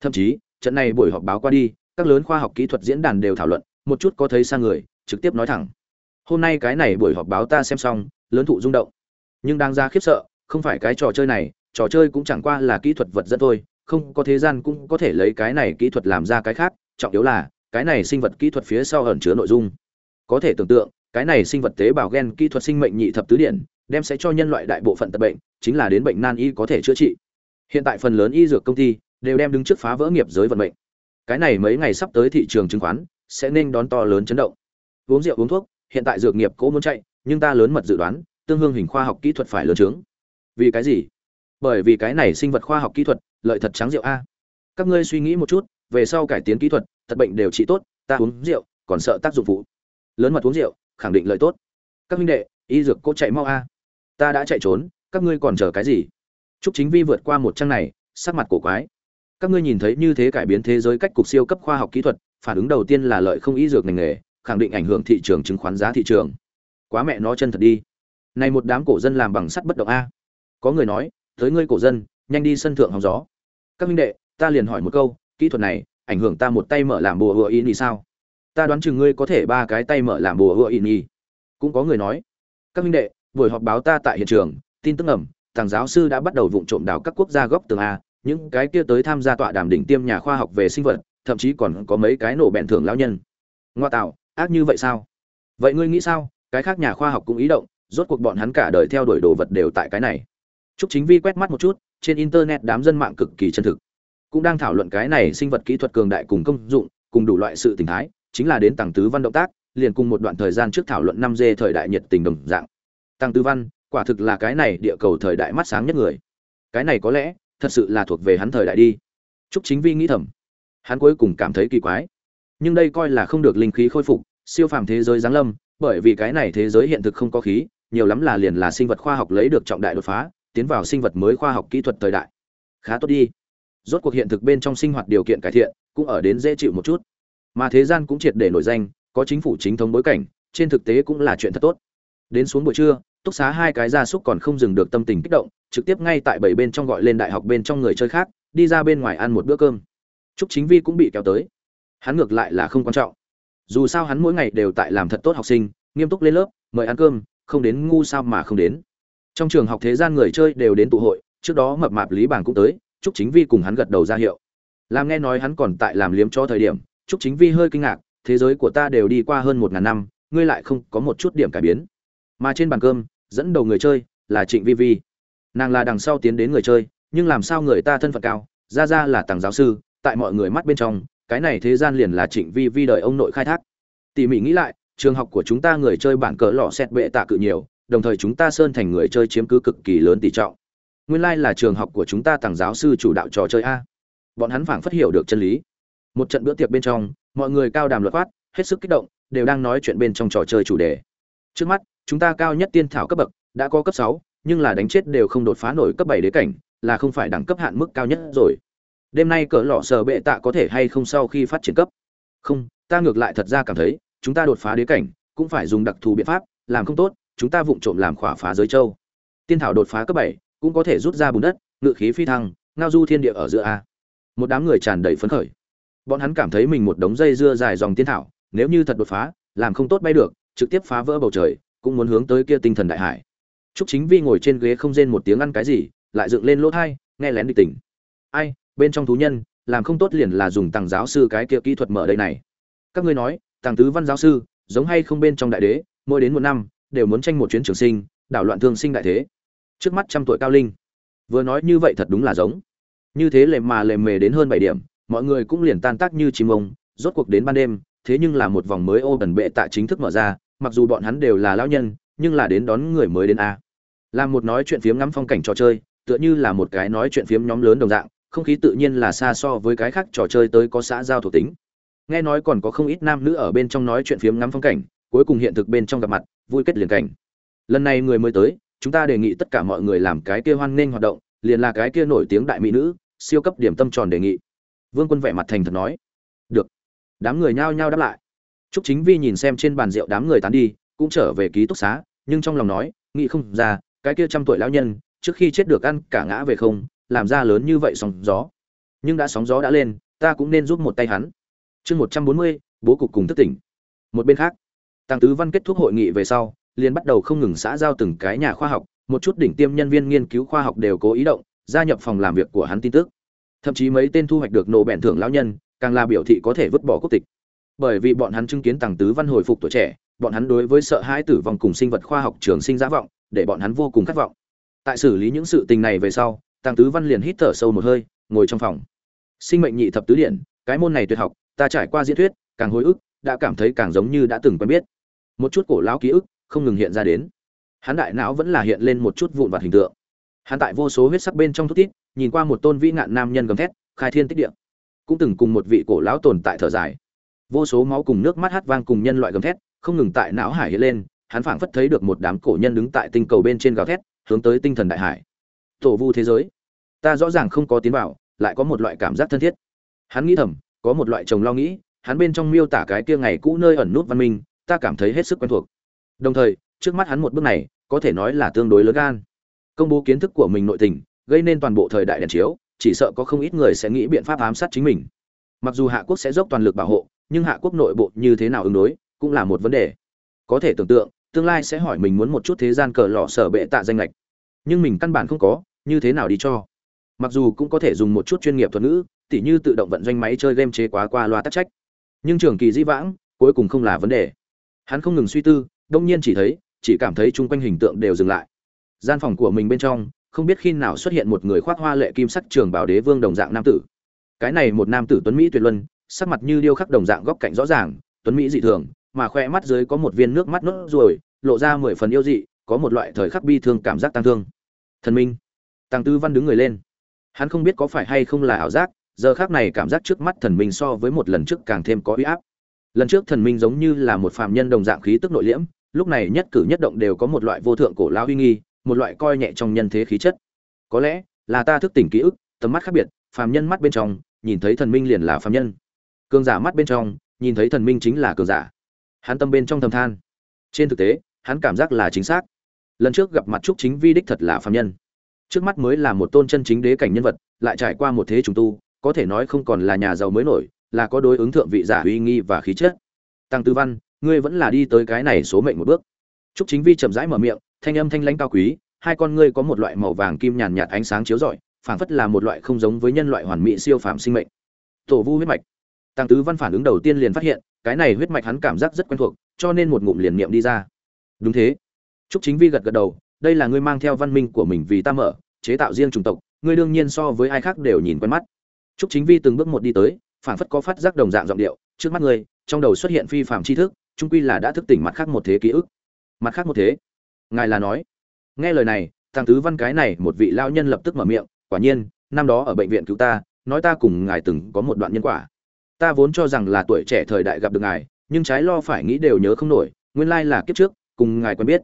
Thậm chí, trận này buổi họp báo qua đi, các lớn khoa học kỹ thuật diễn đàn đều thảo luận, một chút có thấy sang người, trực tiếp nói thẳng. hôm nay cái này buổi họp báo ta xem xong lớn thụ rung động nhưng đang ra khiếp sợ không phải cái trò chơi này trò chơi cũng chẳng qua là kỹ thuật vật dẫn thôi không có thế gian cũng có thể lấy cái này kỹ thuật làm ra cái khác trọng yếu là cái này sinh vật kỹ thuật phía sau ẩn chứa nội dung. Có thể tưởng tượng, cái này sinh vật tế bào gen kỹ thuật sinh mệnh nhị thập tứ điện đem sẽ cho nhân loại đại bộ phận tật bệnh, chính là đến bệnh nan y có thể chữa trị. Hiện tại phần lớn y dược công ty đều đem đứng trước phá vỡ nghiệp giới vận mệnh. Cái này mấy ngày sắp tới thị trường chứng khoán sẽ nên đón to lớn chấn động. Uống rượu, uống thuốc, hiện tại dược nghiệp cố muốn chạy, nhưng ta lớn mật dự đoán, tương hương hình khoa học kỹ thuật phải lớn trướng. Vì cái gì? Bởi vì cái này sinh vật khoa học kỹ thuật, lợi thật trắng rượu a. Các ngươi suy nghĩ một chút, về sau cải tiến kỹ thuật tật bệnh đều trị tốt, ta uống rượu, còn sợ tác dụng phụ. Lớn mật uống rượu, khẳng định lợi tốt. Các huynh đệ, y dược cô chạy mau a. Ta đã chạy trốn, các ngươi còn chờ cái gì? Chúc chính vi vượt qua một trang này, sắc mặt cổ quái. Các ngươi nhìn thấy như thế cải biến thế giới cách cục siêu cấp khoa học kỹ thuật, phản ứng đầu tiên là lợi không y dược ngành nghề, khẳng định ảnh hưởng thị trường chứng khoán giá thị trường. Quá mẹ nó chân thật đi. Này một đám cổ dân làm bằng sắt bất động a. Có người nói, tới ngươi cổ dân, nhanh đi sân thượng hóng gió. Các minh đệ, ta liền hỏi một câu, kỹ thuật này ảnh hưởng ta một tay mở làm bùa hựa in y sao? Ta đoán chừng ngươi có thể ba cái tay mở làm bùa hựa in y cũng có người nói các minh đệ buổi họp báo ta tại hiện trường tin tức ẩm thằng giáo sư đã bắt đầu vụng trộm đào các quốc gia góc tường a những cái kia tới tham gia tọa đàm đỉnh tiêm nhà khoa học về sinh vật thậm chí còn có mấy cái nổ bẹn thưởng lão nhân. Ngoa tạo ác như vậy sao? Vậy ngươi nghĩ sao? Cái khác nhà khoa học cũng ý động rốt cuộc bọn hắn cả đời theo đuổi đồ vật đều tại cái này. Trúc Chính Vi quét mắt một chút, trên internet đám dân mạng cực kỳ chân thực, cũng đang thảo luận cái này sinh vật kỹ thuật cường đại cùng công dụng, cùng đủ loại sự tình thái, chính là đến tầng tứ văn động tác, liền cùng một đoạn thời gian trước thảo luận 5G thời đại nhiệt tình đồng dạng. Tăng Tứ Văn, quả thực là cái này địa cầu thời đại mắt sáng nhất người. Cái này có lẽ thật sự là thuộc về hắn thời đại đi. Trúc Chính Vi nghĩ thầm. Hắn cuối cùng cảm thấy kỳ quái. Nhưng đây coi là không được linh khí khôi phục, siêu phàm thế giới giáng lâm, bởi vì cái này thế giới hiện thực không có khí, nhiều lắm là liền là sinh vật khoa học lấy được trọng đại đột phá, tiến vào sinh vật mới khoa học kỹ thuật thời đại. Khá tốt đi. Rốt cuộc hiện thực bên trong sinh hoạt điều kiện cải thiện, cũng ở đến dễ chịu một chút. Mà thế gian cũng triệt để nổi danh, có chính phủ chính thống bối cảnh, trên thực tế cũng là chuyện thật tốt. Đến xuống buổi trưa, túc xá hai cái gia súc còn không dừng được tâm tình kích động, trực tiếp ngay tại bảy bên trong gọi lên đại học bên trong người chơi khác, đi ra bên ngoài ăn một bữa cơm. Trúc Chính Vi cũng bị kéo tới. Hắn ngược lại là không quan trọng. Dù sao hắn mỗi ngày đều tại làm thật tốt học sinh, nghiêm túc lên lớp, mời ăn cơm, không đến ngu sao mà không đến. Trong trường học thế gian người chơi đều đến tụ hội, trước đó mập mạp Lý bảng cũng tới, Trúc Chính Vi cùng hắn gật đầu ra hiệu. Làm nghe nói hắn còn tại làm liếm cho thời điểm, Trúc Chính Vi hơi kinh ngạc, thế giới của ta đều đi qua hơn một ngàn năm, ngươi lại không có một chút điểm cải biến. Mà trên bàn cơm, dẫn đầu người chơi là Trịnh Vi Vi. Nàng là đằng sau tiến đến người chơi, nhưng làm sao người ta thân phận cao, ra ra là tàng giáo sư, tại mọi người mắt bên trong, cái này thế gian liền là Trịnh Vi Vi đời ông nội khai thác. Tỷ mị nghĩ lại, trường học của chúng ta người chơi bản cỡ lọ xét bệ tạ cự nhiều, đồng thời chúng ta sơn thành người chơi chiếm cứ cực kỳ lớn tỷ trọng. Nguyên lai là trường học của chúng ta tàng giáo sư chủ đạo trò chơi a. Bọn hắn phảng phất hiểu được chân lý. Một trận bữa tiệc bên trong, mọi người cao đàm luật quát, hết sức kích động, đều đang nói chuyện bên trong trò chơi chủ đề. Trước mắt, chúng ta cao nhất tiên thảo cấp bậc đã có cấp sáu nhưng là đánh chết đều không đột phá nổi cấp bảy đế cảnh là không phải đẳng cấp hạn mức cao nhất rồi đêm nay cỡ lọ sờ bệ tạ có thể hay không sau khi phát triển cấp không ta ngược lại thật ra cảm thấy chúng ta đột phá đế cảnh cũng phải dùng đặc thù biện pháp làm không tốt chúng ta vụng trộm làm khỏa phá giới châu tiên thảo đột phá cấp bảy cũng có thể rút ra bùn đất ngự khí phi thăng ngao du thiên địa ở giữa a một đám người tràn đầy phấn khởi bọn hắn cảm thấy mình một đống dây dưa dài dòng tiên thảo nếu như thật đột phá làm không tốt bay được trực tiếp phá vỡ bầu trời cũng muốn hướng tới kia tinh thần đại hải Trúc Chính Vi ngồi trên ghế không rên một tiếng ăn cái gì, lại dựng lên lỗ tai, nghe lén địch tỉnh. Ai, bên trong thú nhân, làm không tốt liền là dùng tàng giáo sư cái kia kỹ thuật mở đây này. Các ngươi nói, tàng tứ văn giáo sư, giống hay không bên trong đại đế, mỗi đến một năm, đều muốn tranh một chuyến trường sinh, đảo loạn thương sinh đại thế. Trước mắt trăm tuổi cao linh. Vừa nói như vậy thật đúng là giống. Như thế lề mà lề mề đến hơn bảy điểm, mọi người cũng liền tan tác như chim ông, rốt cuộc đến ban đêm, thế nhưng là một vòng mới ô tần bệ tạ chính thức mở ra, mặc dù bọn hắn đều là lão nhân, nhưng là đến đón người mới đến a. Làm một nói chuyện phiếm ngắm phong cảnh trò chơi, tựa như là một cái nói chuyện phiếm nhóm lớn đồng dạng, không khí tự nhiên là xa so với cái khác trò chơi tới có xã giao thuộc tính. Nghe nói còn có không ít nam nữ ở bên trong nói chuyện phiếm ngắm phong cảnh, cuối cùng hiện thực bên trong gặp mặt, vui kết liền cảnh. Lần này người mới tới, chúng ta đề nghị tất cả mọi người làm cái kia hoan nghênh hoạt động, liền là cái kia nổi tiếng đại mỹ nữ, siêu cấp điểm tâm tròn đề nghị. Vương Quân vẻ mặt thành thật nói. Được. Đám người nhao nhao đáp lại. Trúc Chính Vi nhìn xem trên bàn rượu đám người tán đi, cũng trở về ký túc xá, nhưng trong lòng nói, nghĩ không ra, cái kia trăm tuổi lão nhân, trước khi chết được ăn cả ngã về không, làm ra lớn như vậy sóng gió. Nhưng đã sóng gió đã lên, ta cũng nên giúp một tay hắn. Chương một trăm bốn mươi, bố cục cùng thức tỉnh. Một bên khác, tăng tứ văn kết thúc hội nghị về sau liền bắt đầu không ngừng xã giao từng cái nhà khoa học, một chút đỉnh tiêm nhân viên nghiên cứu khoa học đều cố ý động, gia nhập phòng làm việc của hắn tin tức. Thậm chí mấy tên thu hoạch được nổ bẹn thưởng lão nhân, càng là biểu thị có thể vứt bỏ quốc tịch. Bởi vì bọn hắn chứng kiến tăng tứ văn hồi phục tuổi trẻ, bọn hắn đối với sợ hãi tử vong cùng sinh vật khoa học trường sinh giả vọng, để bọn hắn vô cùng khát vọng. Tại xử lý những sự tình này về sau tăng tứ văn liền hít thở sâu một hơi, ngồi trong phòng. Sinh mệnh nhị thập tứ điện cái môn này tuyệt học, ta trải qua diễn thuyết, càng hồi ức, đã cảm thấy càng giống như đã từng quen biết. Một chút cổ lão ký ức không ngừng hiện ra đến. Hắn đại não vẫn là hiện lên một chút vụn vặt hình tượng. Hắn tại vô số huyết sắc bên trong thút tít nhìn qua một tôn vĩ ngạn nam nhân gầm thét, khai thiên tích địa. Cũng từng cùng một vị cổ lão tồn tại thở dài. Vô số máu cùng nước mắt hát vang cùng nhân loại gầm thét, không ngừng tại não hải hiện lên, hắn phảng phất thấy được một đám cổ nhân đứng tại tinh cầu bên trên gào thét, hướng tới tinh thần đại hải. Tổ vu thế giới. Ta rõ ràng không có tiến vào, lại có một loại cảm giác thân thiết. Hắn nghĩ thầm, có một loại chồng lo nghĩ, hắn bên trong miêu tả cái kia ngày cũ nơi ẩn nút văn minh, ta cảm thấy hết sức quen thuộc đồng thời, trước mắt hắn một bước này, có thể nói là tương đối lớn gan. Công bố kiến thức của mình nội tình, gây nên toàn bộ thời đại đèn chiếu, chỉ sợ có không ít người sẽ nghĩ biện pháp ám sát chính mình. Mặc dù hạ quốc sẽ dốc toàn lực bảo hộ, nhưng hạ quốc nội bộ như thế nào ứng đối, cũng là một vấn đề. Có thể tưởng tượng, tương lai sẽ hỏi mình muốn một chút thế gian cờ lọ sở bệ tạ danh lệch nhưng mình căn bản không có, như thế nào đi cho? Mặc dù cũng có thể dùng một chút chuyên nghiệp thuật ngữ, tỉ như tự động vận doanh máy chơi game chế quá qua loa tắc trách. Nhưng trường kỳ di vãng, cuối cùng không là vấn đề. Hắn không ngừng suy tư đông nhiên chỉ thấy, chỉ cảm thấy chung quanh hình tượng đều dừng lại. Gian phòng của mình bên trong, không biết khi nào xuất hiện một người khoác hoa lệ kim sắc trường bảo đế vương đồng dạng nam tử. Cái này một nam tử tuấn mỹ tuyệt luân, sắc mặt như điêu khắc đồng dạng góc cạnh rõ ràng, tuấn mỹ dị thường, mà khoe mắt dưới có một viên nước mắt nốt ruồi, lộ ra mười phần yêu dị, có một loại thời khắc bi thương cảm giác tăng thương. Thần minh. Tăng tư văn đứng người lên. Hắn không biết có phải hay không là ảo giác, giờ khác này cảm giác trước mắt thần minh so với một lần trước càng thêm có uy áp lần trước thần minh giống như là một phàm nhân đồng dạng khí tức nội liễm, lúc này nhất cử nhất động đều có một loại vô thượng cổ lão uy nghi, một loại coi nhẹ trong nhân thế khí chất. Có lẽ là ta thức tỉnh ký ức, tầm mắt khác biệt, phàm nhân mắt bên trong, nhìn thấy thần minh liền là phàm nhân. Cường giả mắt bên trong, nhìn thấy thần minh chính là cường giả. Hắn tâm bên trong thầm than. Trên thực tế, hắn cảm giác là chính xác. Lần trước gặp mặt trúc chính vi đích thật là phàm nhân. Trước mắt mới là một tôn chân chính đế cảnh nhân vật, lại trải qua một thế trùng tu, có thể nói không còn là nhà giàu mới nổi là có đối ứng thượng vị giả uy nghi và khí chất. Tăng tư văn, ngươi vẫn là đi tới cái này số mệnh một bước. Trúc chính vi chậm rãi mở miệng, thanh âm thanh lãnh cao quý, hai con ngươi có một loại màu vàng kim nhàn nhạt ánh sáng chiếu rọi, phảng phất là một loại không giống với nhân loại hoàn mỹ siêu phàm sinh mệnh. Tổ vu huyết mạch. Tăng tứ văn phản ứng đầu tiên liền phát hiện, cái này huyết mạch hắn cảm giác rất quen thuộc, cho nên một ngụm liền niệm đi ra. Đúng thế. Trúc chính vi gật gật đầu, đây là ngươi mang theo văn minh của mình vì ta mở, chế tạo riêng chủng tộc, ngươi đương nhiên so với ai khác đều nhìn quen mắt. Trúc chính vi từng bước một đi tới phảng phất có phát giác đồng dạng giọng điệu, trước mắt ngươi, trong đầu xuất hiện phi phạm tri thức trung quy là đã thức tỉnh mặt khác một thế ký ức. Mặt khác một thế. Ngài là nói. Nghe lời này thằng tứ văn cái này một vị lao nhân lập tức mở miệng, quả nhiên, năm đó ở bệnh viện cứu ta, nói ta cùng ngài từng có một đoạn nhân quả. Ta vốn cho rằng là tuổi trẻ thời đại gặp được ngài, nhưng trái lo phải nghĩ đều nhớ không nổi, nguyên lai là kiếp trước, cùng ngài quen biết.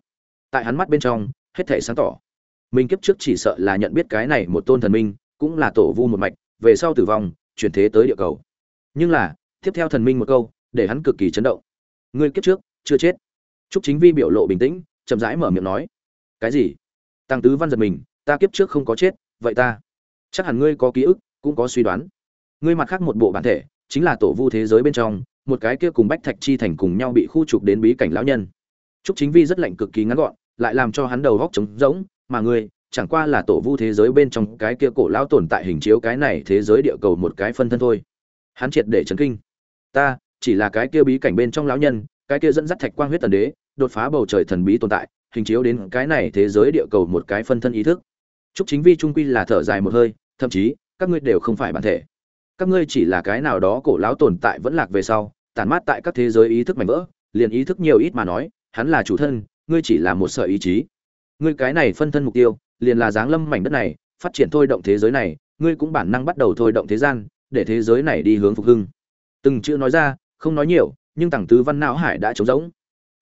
Tại hắn mắt bên trong, hết thể sáng tỏ. Mình kiếp trước chỉ sợ là nhận biết cái này một tôn thần minh, cũng là tổ vu một mạch, về sau tử vong, chuyển thế tới địa cầu nhưng là, tiếp theo thần minh một câu, để hắn cực kỳ chấn động. Ngươi kiếp trước, chưa chết. Trúc chính vi biểu lộ bình tĩnh, chậm rãi mở miệng nói. Cái gì? Tăng tứ văn giật mình, ta kiếp trước không có chết, vậy ta? Chắc hẳn ngươi có ký ức, cũng có suy đoán. Ngươi mặt khác một bộ bản thể, chính là tổ vu thế giới bên trong, một cái kia cùng bách thạch chi thành cùng nhau bị khu trục đến bí cảnh lão nhân. Trúc chính vi rất lạnh cực kỳ ngắn gọn, lại làm cho hắn đầu góc trống rỗng, mà ngươi, chẳng qua là tổ vu thế giới bên trong cái kia cổ lão tồn tại hình chiếu cái này thế giới địa cầu một cái phân thân thôi hắn triệt để chấn kinh. Ta, chỉ là cái kia bí cảnh bên trong lão nhân, cái kia dẫn dắt thạch quang huyết tần đế, đột phá bầu trời thần bí tồn tại, hình chiếu đến cái này thế giới địa cầu một cái phân thân ý thức. Chúc chính vi trung quy là thở dài một hơi, thậm chí, các ngươi đều không phải bản thể. Các ngươi chỉ là cái nào đó cổ lão tồn tại vẫn lạc về sau tàn mát tại các thế giới ý thức mạnh vỡ, liền ý thức nhiều ít mà nói, hắn là chủ thân, ngươi chỉ là một sợi ý chí. Ngươi cái này phân thân mục tiêu, liền là giáng lâm mảnh đất này, phát triển thôi động thế giới này, ngươi cũng bản năng bắt đầu thôi động thế gian để thế giới này đi hướng phục hưng. Từng chữ nói ra, không nói nhiều, nhưng tàng tứ văn não hải đã trống rỗng.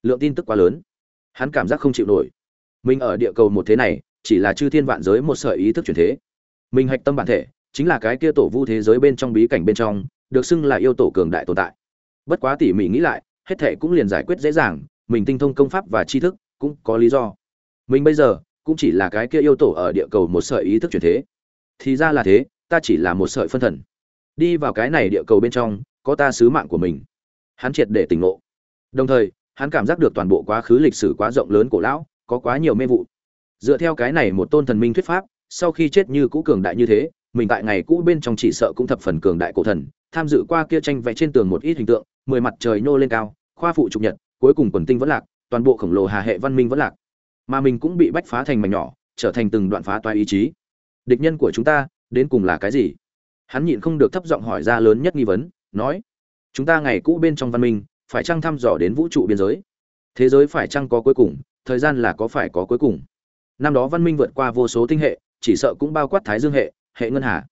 Lượng tin tức quá lớn. Hắn cảm giác không chịu nổi. Mình ở địa cầu một thế này, chỉ là chư thiên vạn giới một sợi ý thức chuyển thế. Mình hạch tâm bản thể, chính là cái kia tổ vu thế giới bên trong bí cảnh bên trong, được xưng là yêu tổ cường đại tồn tại. Bất quá tỉ mỉ nghĩ lại, hết thể cũng liền giải quyết dễ dàng, mình tinh thông công pháp và tri thức, cũng có lý do. Mình bây giờ, cũng chỉ là cái kia yêu tổ ở địa cầu một sợi ý thức chuyển thế. Thì ra là thế, ta chỉ là một sợi phân thần đi vào cái này địa cầu bên trong, có ta sứ mạng của mình. Hắn triệt để tỉnh ngộ. Đồng thời, hắn cảm giác được toàn bộ quá khứ lịch sử quá rộng lớn cổ lão, có quá nhiều mê vụ. Dựa theo cái này một tôn thần minh thuyết pháp, sau khi chết như cũ cường đại như thế, mình tại ngày cũ bên trong chỉ sợ cũng thập phần cường đại cổ thần, tham dự qua kia tranh vẽ trên tường một ít hình tượng, mười mặt trời nô lên cao, khoa phụ trục nhật, cuối cùng quần tinh vẫn lạc, toàn bộ khổng lồ hà hệ văn minh vẫn lạc. Mà mình cũng bị bách phá thành mảnh nhỏ, trở thành từng đoạn phá toái ý chí. Địch nhân của chúng ta, đến cùng là cái gì? Hắn nhịn không được thấp giọng hỏi ra lớn nhất nghi vấn, nói, chúng ta ngày cũ bên trong văn minh, phải chăng thăm dò đến vũ trụ biên giới? Thế giới phải chăng có cuối cùng, thời gian là có phải có cuối cùng? Năm đó văn minh vượt qua vô số tinh hệ, chỉ sợ cũng bao quát thái dương hệ hệ ngân hà.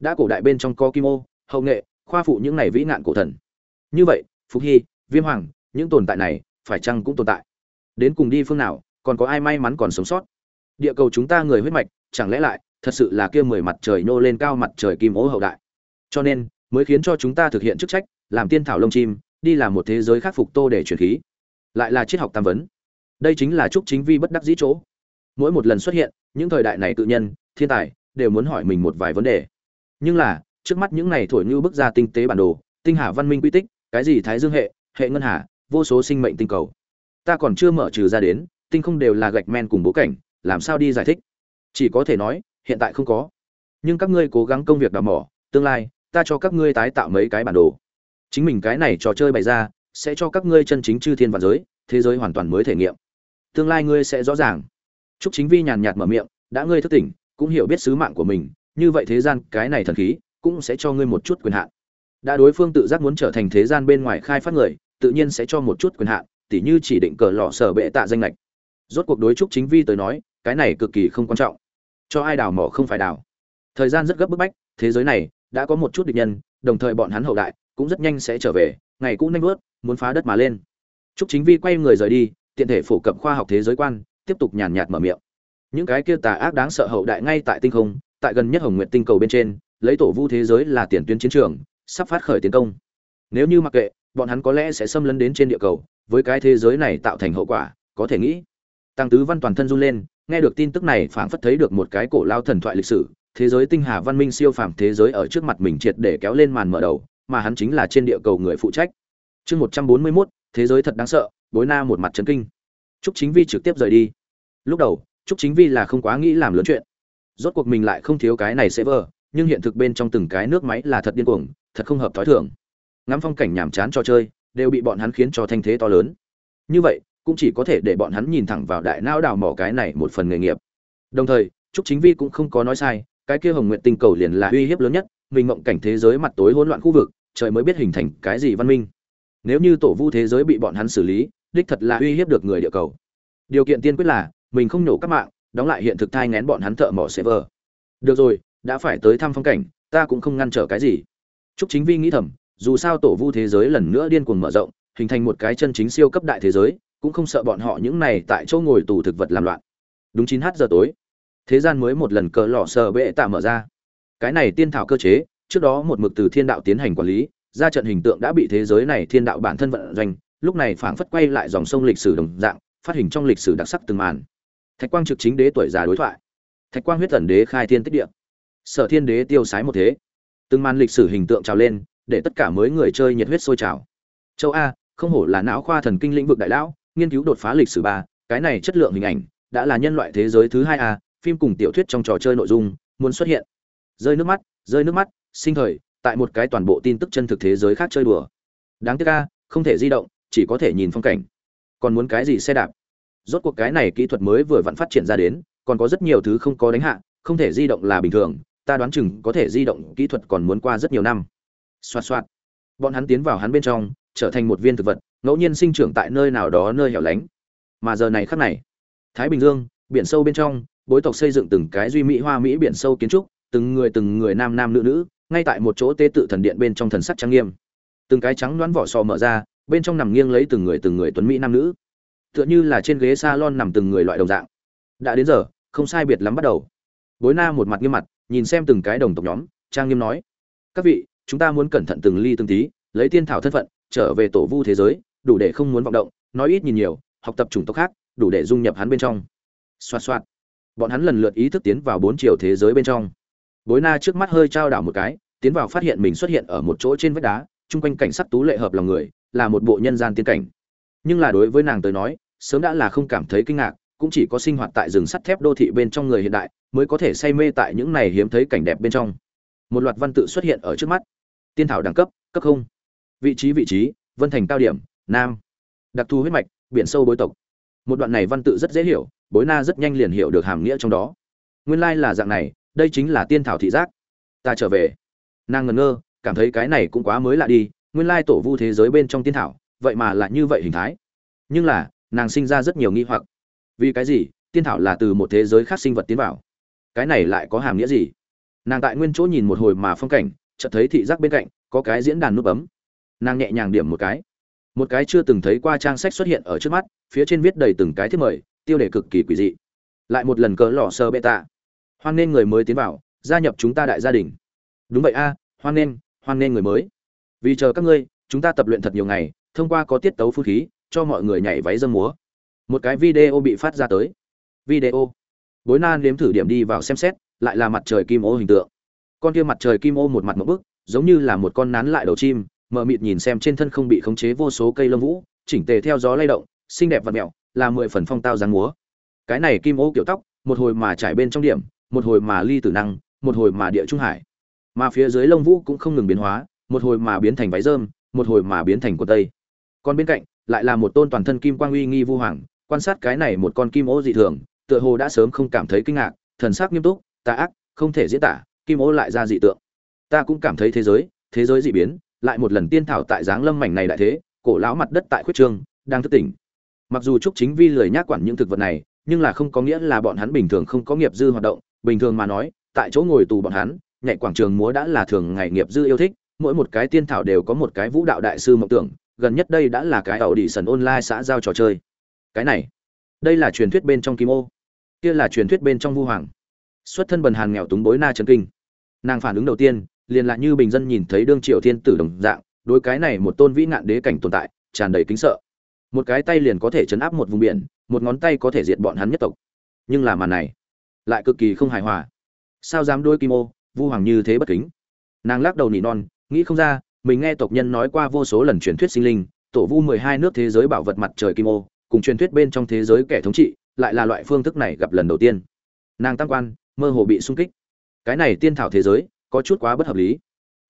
Đã cổ đại bên trong có kim ô, hậu nghệ, khoa phụ những này vĩ nạn cổ thần. Như vậy, phục hy, viêm hoàng, những tồn tại này, phải chăng cũng tồn tại? Đến cùng đi phương nào, còn có ai may mắn còn sống sót? Địa cầu chúng ta người huyết mạch, chẳng lẽ lại thật sự là kia mười mặt trời nô lên cao mặt trời kim ố hậu đại. Cho nên, mới khiến cho chúng ta thực hiện chức trách, làm tiên thảo lông chim, đi làm một thế giới khắc phục tô để truyền khí. Lại là triết học tam vấn. Đây chính là trúc chính vi bất đắc dĩ chỗ. Mỗi một lần xuất hiện, những thời đại này tự nhân, thiên tài, đều muốn hỏi mình một vài vấn đề. Nhưng là, trước mắt những này thổi như bức ra tinh tế bản đồ, tinh hà văn minh quy tích, cái gì thái dương hệ hệ ngân hà, vô số sinh mệnh tinh cầu. Ta còn chưa mở trừ ra đến, tinh không đều là gạch men cùng bố cảnh, làm sao đi giải thích? Chỉ có thể nói hiện tại không có. Nhưng các ngươi cố gắng công việc đào mỏ, tương lai, ta cho các ngươi tái tạo mấy cái bản đồ. Chính mình cái này trò chơi bày ra, sẽ cho các ngươi chân chính chư thiên và giới, thế giới hoàn toàn mới thể nghiệm. Tương lai ngươi sẽ rõ ràng. Chúc chính vi nhàn nhạt mở miệng, đã ngươi thức tỉnh, cũng hiểu biết sứ mạng của mình, như vậy thế gian cái này thần khí, cũng sẽ cho ngươi một chút quyền hạn. Đã đối phương tự giác muốn trở thành thế gian bên ngoài khai phát người, tự nhiên sẽ cho một chút quyền hạn, tỉ như chỉ định cờ lọ sở bệ tạ danh lệch rốt cuộc đối trúc chính vi tới nói, cái này cực kỳ không quan trọng cho ai đào mỏ không phải đào. Thời gian rất gấp bức bách, thế giới này đã có một chút địch nhân, đồng thời bọn hắn hậu đại cũng rất nhanh sẽ trở về, ngày cũ nanh vớt, muốn phá đất mà lên. Trúc chính vi quay người rời đi, tiện thể phổ cập khoa học thế giới quan, tiếp tục nhàn nhạt mở miệng. Những cái kia tà ác đáng sợ hậu đại ngay tại tinh không, tại gần nhất hồng nguyện tinh cầu bên trên, lấy tổ vu thế giới là tiền tuyến chiến trường, sắp phát khởi tiến công. Nếu như mặc kệ, bọn hắn có lẽ sẽ xâm lấn đến trên địa cầu, với cái thế giới này tạo thành hậu quả, có thể nghĩ. Tăng tứ văn toàn thân run lên nghe được tin tức này, phảng phất thấy được một cái cổ lao thần thoại lịch sử, thế giới tinh hà văn minh siêu phàm thế giới ở trước mặt mình triệt để kéo lên màn mở đầu, mà hắn chính là trên địa cầu người phụ trách. Chương một trăm bốn mươi mốt, thế giới thật đáng sợ, bối na một mặt trấn kinh. Trúc chính vi trực tiếp rời đi. Lúc đầu, trúc chính vi là không quá nghĩ làm lớn chuyện. Rốt cuộc mình lại không thiếu cái này sẽ vờ, nhưng hiện thực bên trong từng cái nước máy là thật điên cuồng, thật không hợp thói thường. Ngắm phong cảnh nhàm chán cho chơi, đều bị bọn hắn khiến cho thanh thế to lớn. Như vậy cũng chỉ có thể để bọn hắn nhìn thẳng vào đại não đào mỏ cái này một phần nghề nghiệp. Đồng thời trúc chính vi cũng không có nói sai cái kia hồng nguyện tinh cầu liền là uy hiếp lớn nhất mình mộng cảnh thế giới mặt tối hỗn loạn khu vực trời mới biết hình thành cái gì văn minh. Nếu như tổ vu thế giới bị bọn hắn xử lý đích thật là uy hiếp được người địa cầu. Điều kiện tiên quyết là mình không nổ các mạng đóng lại hiện thực thai ngén bọn hắn thợ mỏ server được rồi đã phải tới thăm phong cảnh ta cũng không ngăn trở cái gì. Trúc Chính Vi nghĩ thầm, dù sao tổ vu thế giới lần nữa điên cuồng mở rộng, hình thành một cái chân chính siêu cấp đại thế giới, cũng không sợ bọn họ những này tại chỗ ngồi tù thực vật làm loạn. Đúng 9h giờ tối, thế gian mới một lần cờ lọ sờ bệ tạ mở ra. Cái này tiên thảo cơ chế, trước đó một mực từ thiên đạo tiến hành quản lý, ra trận hình tượng đã bị thế giới này thiên đạo bản thân vận doanh, lúc này phảng phất quay lại dòng sông lịch sử đồng dạng, phát hình trong lịch sử đặc sắc từng màn. Thạch Quang trực chính đế tuổi già đối thoại. Thạch Quang huyết tần đế khai thiên tích địa. Sở Thiên đế tiêu sái một thế từng màn lịch sử hình tượng trào lên để tất cả mới người chơi nhiệt huyết sôi trào châu a không hổ là não khoa thần kinh lĩnh vực đại lão nghiên cứu đột phá lịch sử ba, cái này chất lượng hình ảnh đã là nhân loại thế giới thứ hai a, phim cùng tiểu thuyết trong trò chơi nội dung muốn xuất hiện. Rơi nước mắt, rơi nước mắt, sinh thời, tại một cái toàn bộ tin tức chân thực thế giới khác chơi đùa. Đáng tiếc a, không thể di động, chỉ có thể nhìn phong cảnh. Còn muốn cái gì xe đạp? Rốt cuộc cái này kỹ thuật mới vừa vặn phát triển ra đến, còn có rất nhiều thứ không có đánh hạ, không thể di động là bình thường, ta đoán chừng có thể di động kỹ thuật còn muốn qua rất nhiều năm. Xoạt xoạt. Bọn hắn tiến vào hắn bên trong, trở thành một viên thực vật ngẫu nhiên sinh trưởng tại nơi nào đó nơi hẻo lánh. Mà giờ này khắc này, thái bình dương, biển sâu bên trong, bối tộc xây dựng từng cái duy mỹ hoa mỹ biển sâu kiến trúc, từng người từng người nam nam nữ nữ, ngay tại một chỗ tế tự thần điện bên trong thần sắc trang nghiêm. Từng cái trắng đoán vỏ sò mở ra, bên trong nằm nghiêng lấy từng người từng người tuấn mỹ nam nữ. Tựa như là trên ghế salon nằm từng người loại đồng dạng. Đã đến giờ, không sai biệt lắm bắt đầu. Bối na một mặt nghiêm mặt, nhìn xem từng cái đồng tộc nhóm, trang nghiêm nói, các vị, chúng ta muốn cẩn thận từng ly từng tí, lấy tiên thảo thân phận, trở về tổ vu thế giới đủ để không muốn vọng động, nói ít nhìn nhiều, học tập chủng tộc khác, đủ để dung nhập hắn bên trong. Xoạt xoạt. Bọn hắn lần lượt ý thức tiến vào bốn chiều thế giới bên trong. Bối na trước mắt hơi trao đảo một cái, tiến vào phát hiện mình xuất hiện ở một chỗ trên vách đá, chung quanh cảnh sắc tú lệ hợp lòng người, là một bộ nhân gian tiên cảnh. Nhưng là đối với nàng tới nói, sớm đã là không cảm thấy kinh ngạc, cũng chỉ có sinh hoạt tại rừng sắt thép đô thị bên trong người hiện đại, mới có thể say mê tại những này hiếm thấy cảnh đẹp bên trong. Một loạt văn tự xuất hiện ở trước mắt. Tiên thảo đẳng cấp cấp không. Vị trí vị trí, vân thành cao điểm nam. Đặc thù huyết mạch, biển sâu bối tộc. Một đoạn này văn tự rất dễ hiểu, bối na rất nhanh liền hiểu được hàm nghĩa trong đó. Nguyên lai là dạng này, đây chính là tiên thảo thị giác. Ta trở về. Nàng ngẩn ngơ, cảm thấy cái này cũng quá mới lạ đi, nguyên lai tổ vu thế giới bên trong tiên thảo, vậy mà lại như vậy hình thái. Nhưng là, nàng sinh ra rất nhiều nghi hoặc. Vì cái gì, tiên thảo là từ một thế giới khác sinh vật tiến vào? Cái này lại có hàm nghĩa gì? Nàng tại nguyên chỗ nhìn một hồi mà phong cảnh, chợt thấy thị giác bên cạnh, có cái diễn đàn nút bấm nàng nhẹ nhàng điểm một cái một cái chưa từng thấy qua trang sách xuất hiện ở trước mắt, phía trên viết đầy từng cái thiết mời, tiêu đề cực kỳ quỷ dị. Lại một lần cỡ lò sơ bê tạ. Hoan nên người mới tiến vào, gia nhập chúng ta đại gia đình. Đúng vậy a, hoan nên hoan nên người mới. Vì chờ các ngươi, chúng ta tập luyện thật nhiều ngày, thông qua có tiết tấu phu khí, cho mọi người nhảy váy dâm múa. Một cái video bị phát ra tới. Video. Bối na nếm thử điểm đi vào xem xét, lại là mặt trời kim ô hình tượng. Con kia mặt trời kim ô một mặt một bức, giống như là một con nán lại đầu chim mờ mịt nhìn xem trên thân không bị khống chế vô số cây lông vũ, chỉnh tề theo gió lay động, xinh đẹp và mẹo, là mười phần phong tao dáng múa. Cái này kim ô kiểu tóc, một hồi mà trải bên trong điểm, một hồi mà ly tử năng, một hồi mà địa trung hải. Mà phía dưới lông vũ cũng không ngừng biến hóa, một hồi mà biến thành váy rơm, một hồi mà biến thành quần tây. Còn bên cạnh, lại là một tôn toàn thân kim quang uy nghi vu hoàng, quan sát cái này một con kim ô dị thường, tựa hồ đã sớm không cảm thấy kinh ngạc, thần sắc nghiêm túc, tà ác, không thể diễn tả, kim ô lại ra dị tượng. Ta cũng cảm thấy thế giới thế giới dị biến lại một lần tiên thảo tại dáng lâm mảnh này đại thế, cổ lão mặt đất tại khuyết trương, đang thức tỉnh. Mặc dù trúc chính vi lười nhác quản những thực vật này, nhưng là không có nghĩa là bọn hắn bình thường không có nghiệp dư hoạt động. Bình thường mà nói, tại chỗ ngồi tù bọn hắn nhảy quảng trường múa đã là thường ngày nghiệp dư yêu thích, mỗi một cái tiên thảo đều có một cái vũ đạo đại sư mộng tưởng, gần nhất đây đã là cái ẩu đi sần online xã giao trò chơi. Cái này, đây là truyền thuyết bên trong kim ô. Kia là truyền thuyết bên trong vu hoàng. Xuất thân bần hàn nghèo túng bối na trần kinh. Nàng phản ứng đầu tiên liền lại như bình dân nhìn thấy đương triều thiên tử đồng dạng, đối cái này một tôn vĩ ngạn đế cảnh tồn tại, tràn đầy kính sợ. Một cái tay liền có thể chấn áp một vùng biển, một ngón tay có thể diệt bọn hắn nhất tộc. Nhưng là màn này, lại cực kỳ không hài hòa. Sao dám đôi kim ô, vu hoàng như thế bất kính? Nàng lắc đầu nỉ non, nghĩ không ra, mình nghe tộc nhân nói qua vô số lần truyền thuyết sinh linh, tổ vu mười hai nước thế giới bảo vật mặt trời kim ô, cùng truyền thuyết bên trong thế giới kẻ thống trị, lại là loại phương thức này gặp lần đầu tiên. Nàng tăng quan, mơ hồ bị sung kích. Cái này tiên thảo thế giới có chút quá bất hợp lý.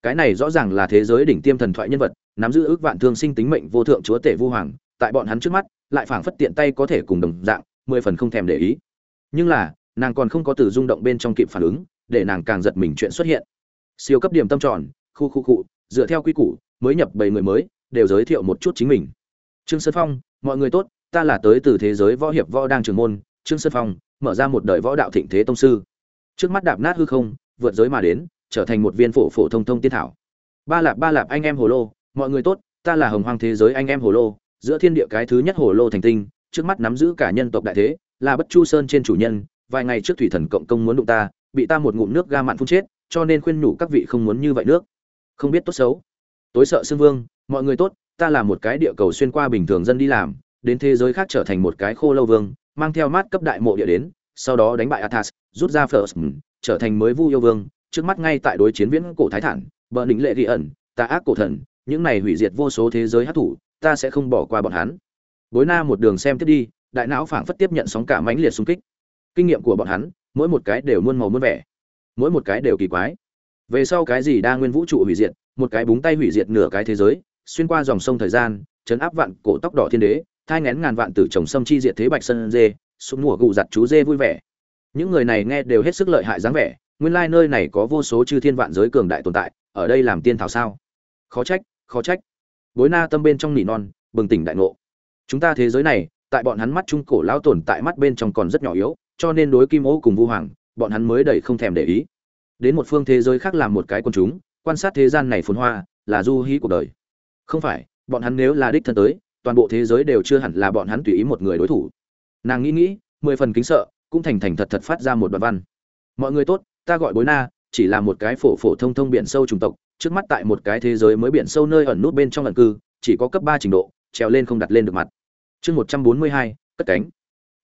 Cái này rõ ràng là thế giới đỉnh tiêm thần thoại nhân vật, nắm giữ ước vạn thương sinh tính mệnh vô thượng chúa tể vu hoàng, tại bọn hắn trước mắt, lại phảng phất tiện tay có thể cùng đồng dạng, mười phần không thèm để ý. Nhưng là, nàng còn không có từ rung động bên trong kịp phản ứng, để nàng càng giật mình chuyện xuất hiện. Siêu cấp điểm tâm tròn, khu khu cụ dựa theo quy củ, mới nhập bảy người mới, đều giới thiệu một chút chính mình. Trương sơn phong, mọi người tốt, ta là tới từ thế giới võ hiệp võ đang trường môn, trương sơn phong, mở ra một đời võ đạo thịnh thế tông sư. Trước mắt đạp nát hư không, vượt giới mà đến trở thành một viên phổ phổ thông thông tiên thảo. Ba lạp ba lạp anh em hồ lô, mọi người tốt, ta là hồng hoang thế giới anh em hồ lô, giữa thiên địa cái thứ nhất hồ lô thành tinh, trước mắt nắm giữ cả nhân tộc đại thế, là bất chu sơn trên chủ nhân, vài ngày trước thủy thần cộng công muốn đụng ta, bị ta một ngụm nước ga mặn phun chết, cho nên khuyên nhủ các vị không muốn như vậy nước. Không biết tốt xấu. Tối sợ xương vương, mọi người tốt, ta là một cái địa cầu xuyên qua bình thường dân đi làm, đến thế giới khác trở thành một cái khô lâu vương, mang theo mát cấp đại mộ địa đến, sau đó đánh bại athas rút ra first trở thành mới vu yêu vương trước mắt ngay tại đối chiến viễn cổ thái thản, bờ đỉnh lệ ghi ẩn ta ác cổ thần, những này hủy diệt vô số thế giới hát thủ ta sẽ không bỏ qua bọn hắn. Bối na một đường xem tiếp đi, đại não phảng phất tiếp nhận sóng cả mãnh liệt xung kích. Kinh nghiệm của bọn hắn, mỗi một cái đều muôn màu muôn vẻ, mỗi một cái đều kỳ quái. Về sau cái gì đa nguyên vũ trụ hủy diệt, một cái búng tay hủy diệt nửa cái thế giới, xuyên qua dòng sông thời gian chấn áp vạn cổ tóc đỏ thiên đế, thai ngén ngàn vạn tử trồng sâm chi diệt thế bạch sơn dê, sụp mùa gù giặt chú dê vui vẻ. Những người này nghe đều hết sức lợi hại dáng vẻ nguyên lai nơi này có vô số chư thiên vạn giới cường đại tồn tại, ở đây làm tiên thảo sao? Khó trách khó trách. Bối na tâm bên trong nỉ non, bừng tỉnh đại ngộ. Chúng ta thế giới này, tại bọn hắn mắt trung cổ lão tồn tại mắt bên trong còn rất nhỏ yếu, cho nên đối kim ô cùng vu hoàng, bọn hắn mới đầy không thèm để ý. Đến một phương thế giới khác làm một cái quần chúng, quan sát thế gian này phồn hoa, là du hí cuộc đời. Không phải, bọn hắn nếu là đích thân tới, toàn bộ thế giới đều chưa hẳn là bọn hắn tùy ý một người đối thủ. Nàng nghĩ nghĩ, mười phần kính sợ, cũng thành thành thật thật phát ra một đoạn văn. Mọi người tốt ta gọi bối na, chỉ là một cái phổ phổ thông thông biển sâu trùng tộc, trước mắt tại một cái thế giới mới biển sâu nơi ẩn nút bên trong lần cư, chỉ có cấp ba trình độ, trèo lên không đặt lên được mặt. Chương một trăm bốn mươi hai, cất cánh.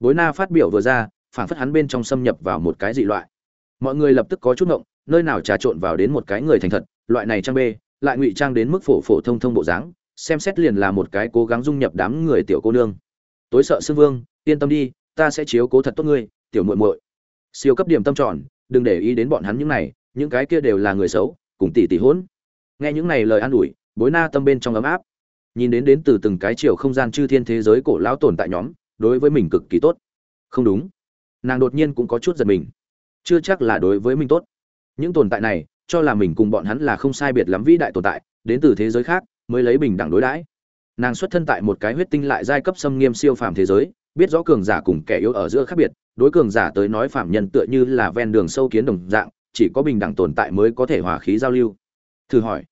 Bối na phát biểu vừa ra phản phất hắn bên trong xâm nhập vào một cái dị loại. Mọi người lập tức có chút ngộng, nơi nào trà trộn vào đến một cái người thành thật, loại này trang bê, lại ngụy trang đến mức phổ phổ thông thông bộ dáng, xem xét liền là một cái cố gắng dung nhập đám người tiểu cô nương. Tối sợ sư vương, yên tâm đi, ta sẽ chiếu cố thật tốt ngươi, tiểu muội muội. Siêu cấp điểm tâm tròn đừng để ý đến bọn hắn những này, những cái kia đều là người xấu, cùng tỷ tỷ hỗn nghe những này lời an ủi, bối na tâm bên trong ấm áp. Nhìn đến đến từ từng cái chiều không gian chư thiên thế giới cổ lão tồn tại nhóm, đối với mình cực kỳ tốt. Không đúng. Nàng đột nhiên cũng có chút giật mình. Chưa chắc là đối với mình tốt. Những tồn tại này, cho là mình cùng bọn hắn là không sai biệt lắm vĩ đại tồn tại, đến từ thế giới khác, mới lấy bình đẳng đối đãi. Nàng xuất thân tại một cái huyết tinh lại giai cấp xâm nghiêm siêu phàm thế giới, biết rõ cường giả cùng kẻ yếu ở giữa khác biệt đối cường giả tới nói phạm nhân tựa như là ven đường sâu kiến đồng dạng, chỉ có bình đẳng tồn tại mới có thể hòa khí giao lưu. Thử hỏi,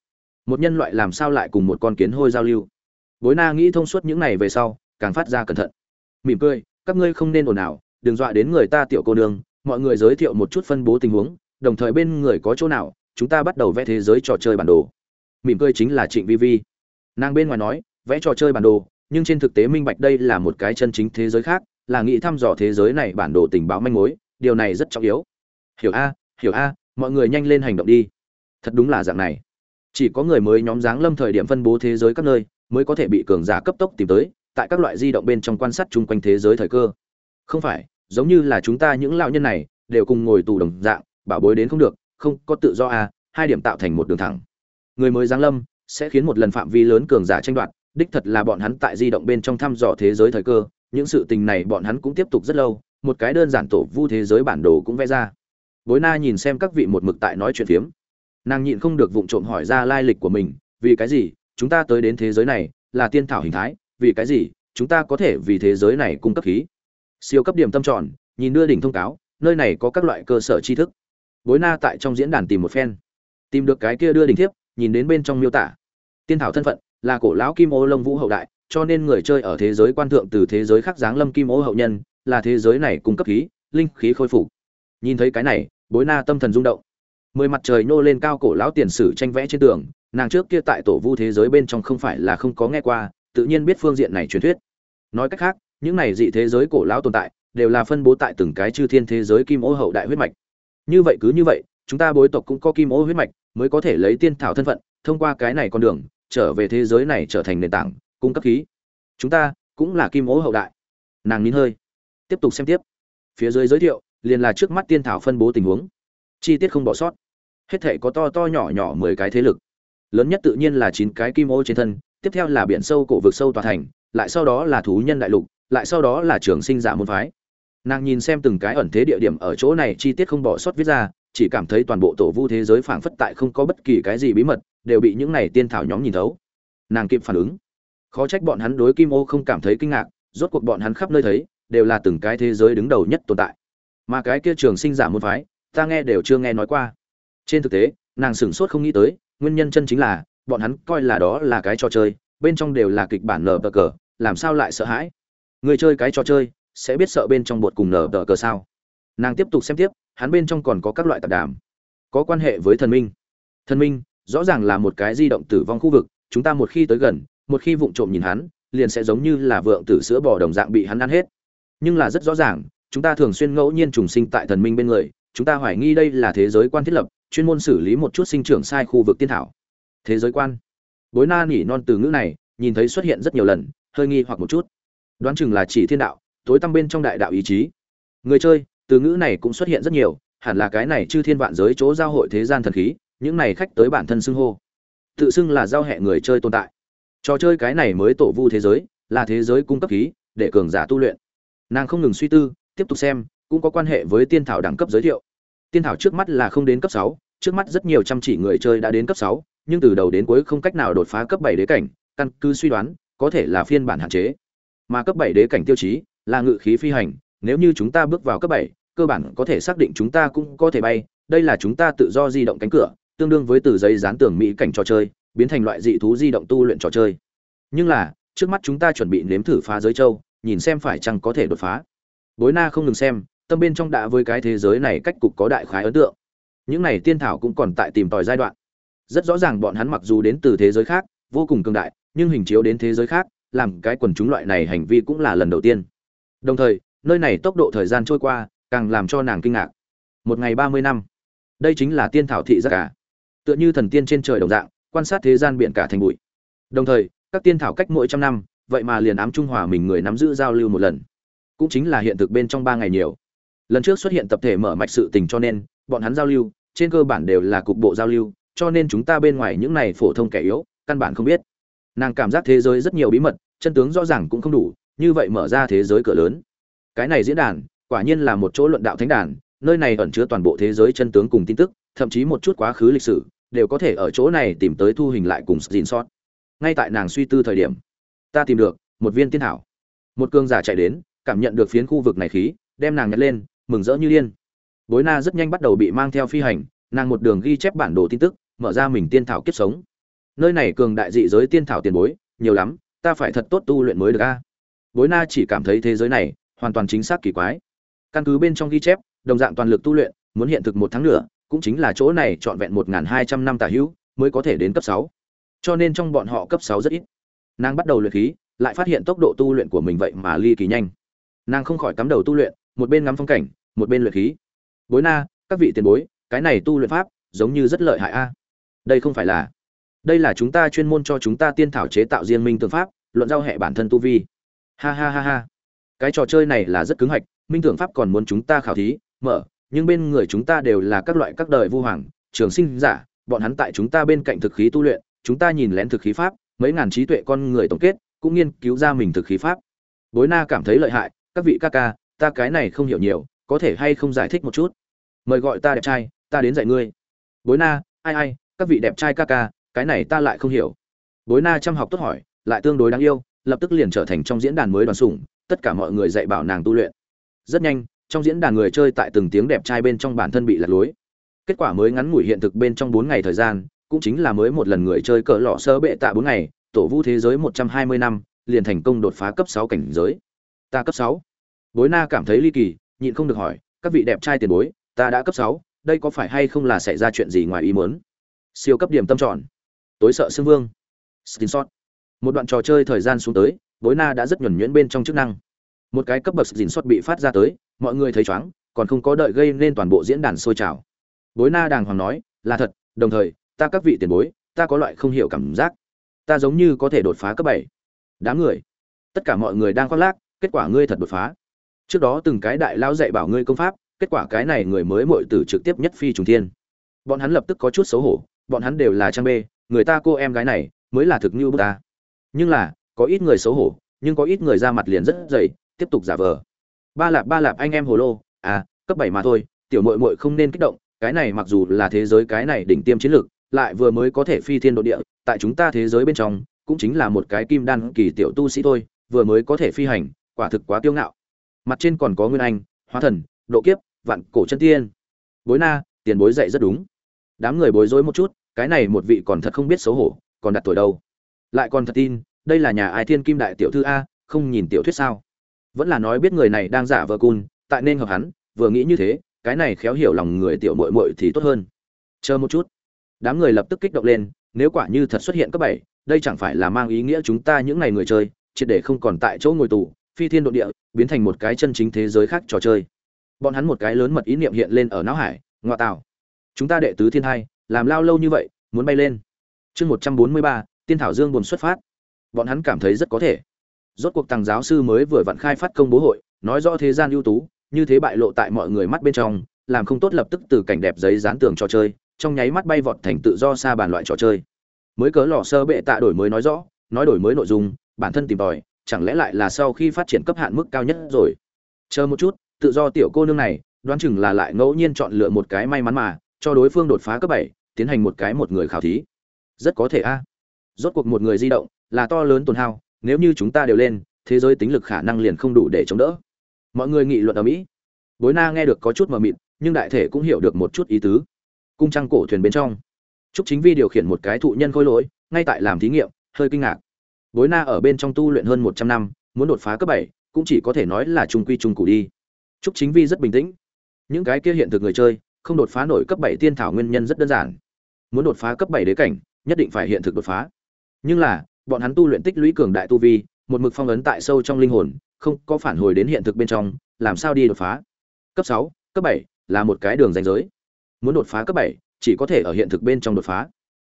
một nhân loại làm sao lại cùng một con kiến hôi giao lưu? Bối na nghĩ thông suốt những này về sau, càng phát ra cẩn thận. Mỉm cười, các ngươi không nên ồn ào, đừng dọa đến người ta tiểu cô nương, mọi người giới thiệu một chút phân bố tình huống, đồng thời bên người có chỗ nào, chúng ta bắt đầu vẽ thế giới trò chơi bản đồ. Mỉm cười chính là trịnh vi vi. Nàng bên ngoài nói, vẽ trò chơi bản đồ, nhưng trên thực tế minh bạch đây là một cái chân chính thế giới khác là nghĩ thăm dò thế giới này bản đồ tình báo manh mối, điều này rất trọng yếu. Hiểu a hiểu a, mọi người nhanh lên hành động đi. Thật đúng là dạng này. Chỉ có người mới nhóm dáng lâm thời điểm phân bố thế giới các nơi, mới có thể bị cường giả cấp tốc tìm tới, tại các loại di động bên trong quan sát chung quanh thế giới thời cơ. Không phải, giống như là chúng ta những lão nhân này, đều cùng ngồi tù đồng dạng, bảo bối đến không được, không có tự do a, hai điểm tạo thành một đường thẳng. Người mới giáng lâm, sẽ khiến một lần phạm vi lớn cường giả tranh đoạt, đích thật là bọn hắn tại di động bên trong thăm dò thế giới thời cơ những sự tình này bọn hắn cũng tiếp tục rất lâu, một cái đơn giản tổ vu thế giới bản đồ cũng vẽ ra. Bối na nhìn xem các vị một mực tại nói chuyện phiếm. Nàng nhịn không được vụng trộm hỏi ra lai lịch của mình, vì cái gì chúng ta tới đến thế giới này là tiên thảo hình thái, vì cái gì chúng ta có thể vì thế giới này cung cấp khí? Siêu cấp điểm tâm tròn, nhìn đưa đỉnh thông cáo, nơi này có các loại cơ sở tri thức. Bối na tại trong diễn đàn tìm một phen. Tìm được cái kia đưa đỉnh thiếp, nhìn đến bên trong miêu tả. Tiên thảo thân phận là cổ lão kim ô lông vũ hậu đại cho nên người chơi ở thế giới quan thượng từ thế giới khác giáng lâm kim ô hậu nhân, là thế giới này cung cấp khí, linh khí khôi phục. Nhìn thấy cái này, bối na tâm thần rung động. Mười mặt trời nô lên cao cổ lão tiền sử tranh vẽ trên tường, nàng trước kia tại tổ vu thế giới bên trong không phải là không có nghe qua, tự nhiên biết phương diện này truyền thuyết. Nói cách khác, những này dị thế giới cổ lão tồn tại, đều là phân bố tại từng cái chư thiên thế giới kim ô hậu đại huyết mạch. Như vậy cứ như vậy, chúng ta bối tộc cũng có kim ô huyết mạch, mới có thể lấy tiên thảo thân phận, thông qua cái này con đường, trở về thế giới này trở thành nền tảng cung cấp khí. Chúng ta cũng là kim ố hậu đại. Nàng nín hơi. Tiếp tục xem tiếp. Phía dưới giới thiệu, liền là trước mắt tiên thảo phân bố tình huống. Chi tiết không bỏ sót. Hết thể có to to nhỏ nhỏ mười cái thế lực. Lớn nhất tự nhiên là chín cái kim ô trên thân, tiếp theo là biển sâu, cổ vực sâu tòa thành, lại sau đó là thú nhân đại lục, lại sau đó là trường sinh giả môn phái. Nàng nhìn xem từng cái ẩn thế địa điểm ở chỗ này, chi tiết không bỏ sót viết ra, chỉ cảm thấy toàn bộ tổ vu thế giới phảng phất tại không có bất kỳ cái gì bí mật, đều bị những này tiên thảo nhóm nhìn thấu. Nàng kịp phản ứng khó trách bọn hắn đối kim ô không cảm thấy kinh ngạc, rốt cuộc bọn hắn khắp nơi thấy, đều là từng cái thế giới đứng đầu nhất tồn tại. Mà cái kia trường sinh giả môn phái, ta nghe đều chưa nghe nói qua. Trên thực tế, nàng sửng sốt không nghĩ tới, nguyên nhân chân chính là, bọn hắn coi là đó là cái trò chơi, bên trong đều là kịch bản nở tờ cờ, làm sao lại sợ hãi? Người chơi cái trò chơi, sẽ biết sợ bên trong bột cùng nở tờ cờ sao? Nàng tiếp tục xem tiếp, hắn bên trong còn có các loại tạp đàm. Có quan hệ với thần minh. Thần minh, rõ ràng là một cái di động tử vong khu vực, chúng ta một khi tới gần một khi vụng trộm nhìn hắn, liền sẽ giống như là vượng tử sữa bò đồng dạng bị hắn ăn hết. Nhưng là rất rõ ràng, chúng ta thường xuyên ngẫu nhiên trùng sinh tại thần minh bên người, chúng ta hoài nghi đây là thế giới quan thiết lập, chuyên môn xử lý một chút sinh trưởng sai khu vực tiên thảo. Thế giới quan. Bối na nhỉ non từ ngữ này, nhìn thấy xuất hiện rất nhiều lần, hơi nghi hoặc một chút. Đoán chừng là chỉ thiên đạo, tối tăm bên trong đại đạo ý chí. Người chơi, từ ngữ này cũng xuất hiện rất nhiều, hẳn là cái này chư thiên vạn giới chỗ giao hội thế gian thần khí, những này khách tới bản thân xưng hô. Tự xưng là giao hệ người chơi tồn tại trò chơi cái này mới tổ vu thế giới, là thế giới cung cấp khí, để cường giả tu luyện. Nàng không ngừng suy tư, tiếp tục xem, cũng có quan hệ với tiên thảo đẳng cấp giới thiệu. Tiên thảo trước mắt là không đến cấp sáu, trước mắt rất nhiều chăm chỉ người chơi đã đến cấp sáu, nhưng từ đầu đến cuối không cách nào đột phá cấp bảy đế cảnh, căn cứ suy đoán, có thể là phiên bản hạn chế. Mà cấp bảy đế cảnh tiêu chí, là ngự khí phi hành, nếu như chúng ta bước vào cấp bảy, cơ bản có thể xác định chúng ta cũng có thể bay, đây là chúng ta tự do di động cánh cửa, tương đương với từ giấy dán tường mỹ cảnh trò chơi biến thành loại dị thú di động tu luyện trò chơi. Nhưng là, trước mắt chúng ta chuẩn bị nếm thử phá giới châu, nhìn xem phải chăng có thể đột phá. Bối na không ngừng xem, tâm bên trong đã với cái thế giới này cách cục có đại khái ấn tượng. Những này tiên thảo cũng còn tại tìm tòi giai đoạn. Rất rõ ràng bọn hắn mặc dù đến từ thế giới khác, vô cùng cường đại, nhưng hình chiếu đến thế giới khác, làm cái quần chúng loại này hành vi cũng là lần đầu tiên. Đồng thời, nơi này tốc độ thời gian trôi qua, càng làm cho nàng kinh ngạc. Một ngày ba mươi năm. Đây chính là tiên thảo thị giác cả tựa như thần tiên trên trời đồng dạng quan sát thế gian biển cả thành bụi. Đồng thời, các tiên thảo cách mỗi trăm năm, vậy mà liền ám trung hòa mình người nắm giữ giao lưu một lần. Cũng chính là hiện thực bên trong ba ngày nhiều. Lần trước xuất hiện tập thể mở mạch sự tình cho nên, bọn hắn giao lưu, trên cơ bản đều là cục bộ giao lưu, cho nên chúng ta bên ngoài những này phổ thông kẻ yếu, căn bản không biết. Nàng cảm giác thế giới rất nhiều bí mật, chân tướng rõ ràng cũng không đủ, như vậy mở ra thế giới cửa lớn. Cái này diễn đàn, quả nhiên là một chỗ luận đạo thánh đàn, nơi này ẩn chứa toàn bộ thế giới chân tướng cùng tin tức, thậm chí một chút quá khứ lịch sử đều có thể ở chỗ này tìm tới thu hình lại cùng xin sót ngay tại nàng suy tư thời điểm, ta tìm được một viên tiên thảo. Một cương giả chạy đến, cảm nhận được phiến khu vực này khí, đem nàng nhặt lên, mừng rỡ như điên. Bối na rất nhanh bắt đầu bị mang theo phi hành, nàng một đường ghi chép bản đồ tin tức, mở ra mình tiên thảo kiếp sống. Nơi này cường đại dị giới tiên thảo tiền bối, nhiều lắm, ta phải thật tốt tu luyện mới được a. Bối na chỉ cảm thấy thế giới này hoàn toàn chính xác kỳ quái. Căn cứ bên trong ghi chép, đồng dạng toàn lực tu luyện, muốn hiện thực một tháng nữa cũng chính là chỗ này trọn vẹn một hai trăm năm tả hữu, mới có thể đến cấp sáu. Cho nên trong bọn họ cấp sáu rất ít. Nàng bắt đầu luyện khí, lại phát hiện tốc độ tu luyện của mình vậy mà ly kỳ nhanh. Nàng không khỏi cắm đầu tu luyện, một bên ngắm phong cảnh, một bên luyện khí. Bối na, các vị tiền bối, cái này tu luyện pháp giống như rất lợi hại a. Đây không phải là, đây là chúng ta chuyên môn cho chúng ta tiên thảo chế tạo riêng minh tương pháp, luận giao hệ bản thân tu vi. Ha ha ha ha. Cái trò chơi này là rất cứng hạch, minh tưởng pháp còn muốn chúng ta khảo thí, mở nhưng bên người chúng ta đều là các loại các đời vu hoàng, trường sinh giả, bọn hắn tại chúng ta bên cạnh thực khí tu luyện, chúng ta nhìn lén thực khí pháp, mấy ngàn trí tuệ con người tổng kết, cũng nghiên cứu ra mình thực khí pháp. Bối na cảm thấy lợi hại, các vị ca ca, ta cái này không hiểu nhiều, có thể hay không giải thích một chút? Mời gọi ta đẹp trai, ta đến dạy ngươi. Bối na, ai ai, các vị đẹp trai ca ca, cái này ta lại không hiểu. Bối na chăm học tốt hỏi, lại tương đối đáng yêu, lập tức liền trở thành trong diễn đàn mới đoàn sủng, tất cả mọi người dạy bảo nàng tu luyện. Rất nhanh trong diễn đàn người chơi tại từng tiếng đẹp trai bên trong bản thân bị lạc lối. Kết quả mới ngắn ngủi hiện thực bên trong bốn ngày thời gian, cũng chính là mới một lần người chơi cỡ lọ sơ bệ tạ bốn ngày, tổ vũ thế giới một trăm hai mươi năm, liền thành công đột phá cấp sáu cảnh giới. Ta cấp sáu. Bối na cảm thấy ly kỳ, nhịn không được hỏi, các vị đẹp trai tiền bối, ta đã cấp sáu, đây có phải hay không là xảy ra chuyện gì ngoài ý muốn? Siêu cấp điểm tâm tròn. Tối sợ xương vương. Stin một đoạn trò chơi thời gian xuống tới, bối na đã rất nhuẩn nhuyễn bên trong chức năng một cái cấp bậc dình xuất bị phát ra tới, mọi người thấy chóng, còn không có đợi gây nên toàn bộ diễn đàn sôi trào. Bối na đàng hoàng nói, là thật, đồng thời, ta các vị tiền bối, ta có loại không hiểu cảm giác. Ta giống như có thể đột phá cấp bảy. Đám người. Tất cả mọi người đang khoác lác, kết quả ngươi thật đột phá. Trước đó từng cái đại lao dạy bảo ngươi công pháp, kết quả cái này người mới muội tử trực tiếp nhất phi trùng thiên. Bọn hắn lập tức có chút xấu hổ, bọn hắn đều là trang bê, người ta cô em gái này mới là thực như bức ta. Nhưng là, có ít người xấu hổ, nhưng có ít người ra mặt liền rất dày tiếp tục giả vờ. Ba lạp ba lạp anh em hồ lô à cấp bảy mà thôi, tiểu mội mội không nên kích động, cái này mặc dù là thế giới cái này đỉnh tiêm chiến lược, lại vừa mới có thể phi thiên độ địa, tại chúng ta thế giới bên trong, cũng chính là một cái kim đan kỳ tiểu tu sĩ thôi, vừa mới có thể phi hành, quả thực quá tiêu ngạo. Mặt trên còn có nguyên anh, hóa thần, độ kiếp, vạn cổ chân tiên. Bối na, tiền bối dạy rất đúng. Đám người bối rối một chút, cái này một vị còn thật không biết xấu hổ, còn đặt tuổi đâu. Lại còn thật tin, đây là nhà ai thiên kim đại tiểu thư a, không nhìn tiểu thuyết sao? Vẫn là nói biết người này đang giả vờ cun, tại nên hợp hắn, vừa nghĩ như thế, cái này khéo hiểu lòng người tiểu muội muội thì tốt hơn. Chờ một chút. Đám người lập tức kích động lên, nếu quả như thật xuất hiện cấp bảy, đây chẳng phải là mang ý nghĩa chúng ta những ngày người chơi, triệt để không còn tại chỗ ngồi tù, phi thiên đội địa, biến thành một cái chân chính thế giới khác trò chơi. Bọn hắn một cái lớn mật ý niệm hiện lên ở não hải, ngoại tảo chúng ta đệ tứ thiên hai, làm lao lâu như vậy, muốn bay lên. Chương một trăm bốn mươi ba, tiên thảo dương buồn xuất phát. Bọn hắn cảm thấy rất có thể rốt cuộc tăng giáo sư mới vừa vặn khai phát công bố hội, nói rõ thế gian ưu tú, như thế bại lộ tại mọi người mắt bên trong, làm không tốt lập tức từ cảnh đẹp giấy dán tường trò chơi, trong nháy mắt bay vọt thành tự do xa bàn loại trò chơi. Mới cớ lò sơ bệ tạ đổi mới nói rõ, nói đổi mới nội dung, bản thân tìm tòi, chẳng lẽ lại là sau khi phát triển cấp hạn mức cao nhất rồi? Chờ một chút, tự do tiểu cô nương này, đoán chừng là lại ngẫu nhiên chọn lựa một cái may mắn mà, cho đối phương đột phá cấp bảy, tiến hành một cái một người khảo thí. Rất có thể a. Rốt cuộc một người di động, là to lớn tổn hao nếu như chúng ta đều lên thế giới tính lực khả năng liền không đủ để chống đỡ mọi người nghị luận ở mỹ bối na nghe được có chút mờ mịt nhưng đại thể cũng hiểu được một chút ý tứ cung trăng cổ thuyền bên trong Trúc Chính Vi điều khiển một cái thụ nhân khôi lỗi, ngay tại làm thí nghiệm, hơi kinh ngạc. Bối Na ở bên trong tu luyện hơn 100 năm, muốn đột phá cấp 7, cũng chỉ có thể nói là trung quy trung cụ đi. Trúc Chính Vi rất bình tĩnh. Những cái kia hiện thực người chơi, không đột phá nổi cấp 7 tiên thảo nguyên nhân rất đơn giản. Muốn đột phá cấp 7 đế cảnh, nhất định phải hiện thực đột phá. Nhưng là, bọn hắn tu luyện tích lũy cường đại tu vi, một mực phong ấn tại sâu trong linh hồn, không có phản hồi đến hiện thực bên trong, làm sao đi đột phá? Cấp 6, cấp 7 là một cái đường ranh giới. Muốn đột phá cấp 7, chỉ có thể ở hiện thực bên trong đột phá.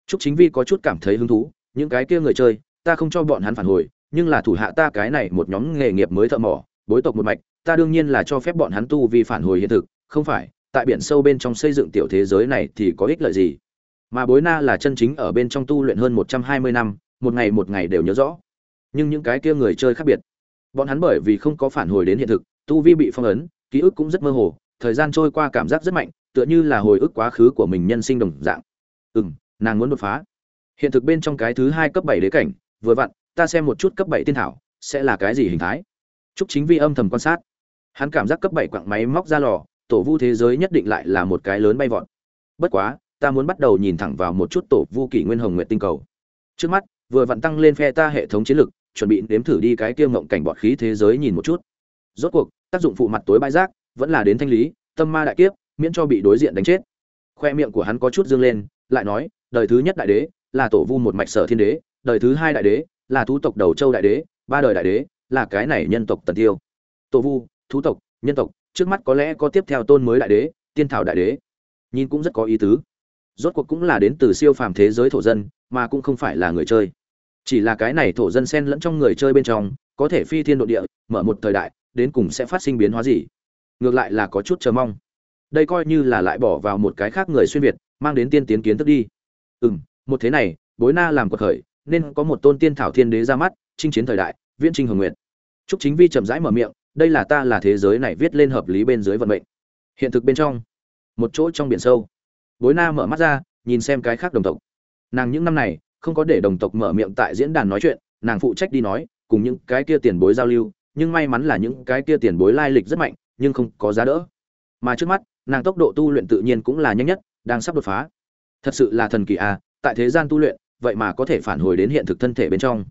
Trúc Chính Vi có chút cảm thấy hứng thú, những cái kia người chơi, ta không cho bọn hắn phản hồi nhưng là thủ hạ ta cái này một nhóm nghề nghiệp mới thợ mỏ bối tộc một mạch ta đương nhiên là cho phép bọn hắn tu vi phản hồi hiện thực không phải tại biển sâu bên trong xây dựng tiểu thế giới này thì có ích lợi gì mà bối na là chân chính ở bên trong tu luyện hơn một trăm hai mươi năm một ngày một ngày đều nhớ rõ. Nhưng những cái kia người chơi khác biệt. Bọn hắn bởi vì không có phản hồi đến hiện thực, tu vi bị phong ấn, ký ức cũng rất mơ hồ, thời gian trôi qua cảm giác rất mạnh, tựa như là hồi ức quá khứ của mình nhân sinh đồng dạng. Ừ m nàng muốn đột phá. Hiện thực bên trong cái thứ hai cấp bảy đế cảnh, vừa vặn, ta xem một chút cấp bảy tiên thảo, sẽ là cái gì hình thái? Chúc chính vi âm thầm quan sát. Hắn cảm giác cấp bảy quặng máy móc ra lò, tổ vu thế giới nhất định lại là một cái lớn bay vọt. Bất quá, ta muốn bắt đầu nhìn thẳng vào một chút tổ vu kỷ nguyên hồng nguyện tinh cầu. Trước mắt vừa vặn tăng lên phe ta hệ thống chiến lược, chuẩn bị nếm thử đi cái kia ngộng cảnh bọt khí thế giới nhìn một chút. Rốt cuộc, tác dụng phụ mặt tối bãi rác vẫn là đến thanh lý, tâm ma đại kiếp, miễn cho bị đối diện đánh chết. Khoe miệng của hắn có chút dương lên, lại nói, đời thứ nhất đại đế là tổ vu một mạch sở thiên đế, đời thứ hai đại đế là thú tộc đầu châu đại đế, ba đời đại đế là cái này nhân tộc tần tiêu. Tổ vu, thú tộc, nhân tộc, trước mắt có lẽ có tiếp theo tôn mới đại đế, tiên thảo đại đế. Nhìn cũng rất có ý tứ. Rốt cuộc cũng là đến từ siêu phàm thế giới thổ dân mà cũng không phải là người chơi. Chỉ là cái này thổ dân xen lẫn trong người chơi bên trong, có thể phi thiên độ địa, mở một thời đại, đến cùng sẽ phát sinh biến hóa gì? Ngược lại là có chút chờ mong. Đây coi như là lại bỏ vào một cái khác người xuyên việt, mang đến tiên tiến kiến thức đi. Ừ m một thế này, bối na làm cuộc khởi, nên có một tôn tiên thảo thiên đế ra mắt, chinh chiến thời đại, viễn trinh hồng nguyện chúc chính vi chậm rãi mở miệng, đây là ta là thế giới này viết lên hợp lý bên dưới vận mệnh. Hiện thực bên trong, một chỗ trong biển sâu. Bối na mở mắt ra, nhìn xem cái khác đồng tộc nàng những năm này, không có để đồng tộc mở miệng tại diễn đàn nói chuyện, nàng phụ trách đi nói, cùng những cái kia tiền bối giao lưu, nhưng may mắn là những cái kia tiền bối lai lịch rất mạnh, nhưng không có giá đỡ. Mà trước mắt, nàng tốc độ tu luyện tự nhiên cũng là nhanh nhất, đang sắp đột phá. Thật sự là thần kỳ à tại thế gian tu luyện, vậy mà có thể phản hồi đến hiện thực thân thể bên trong.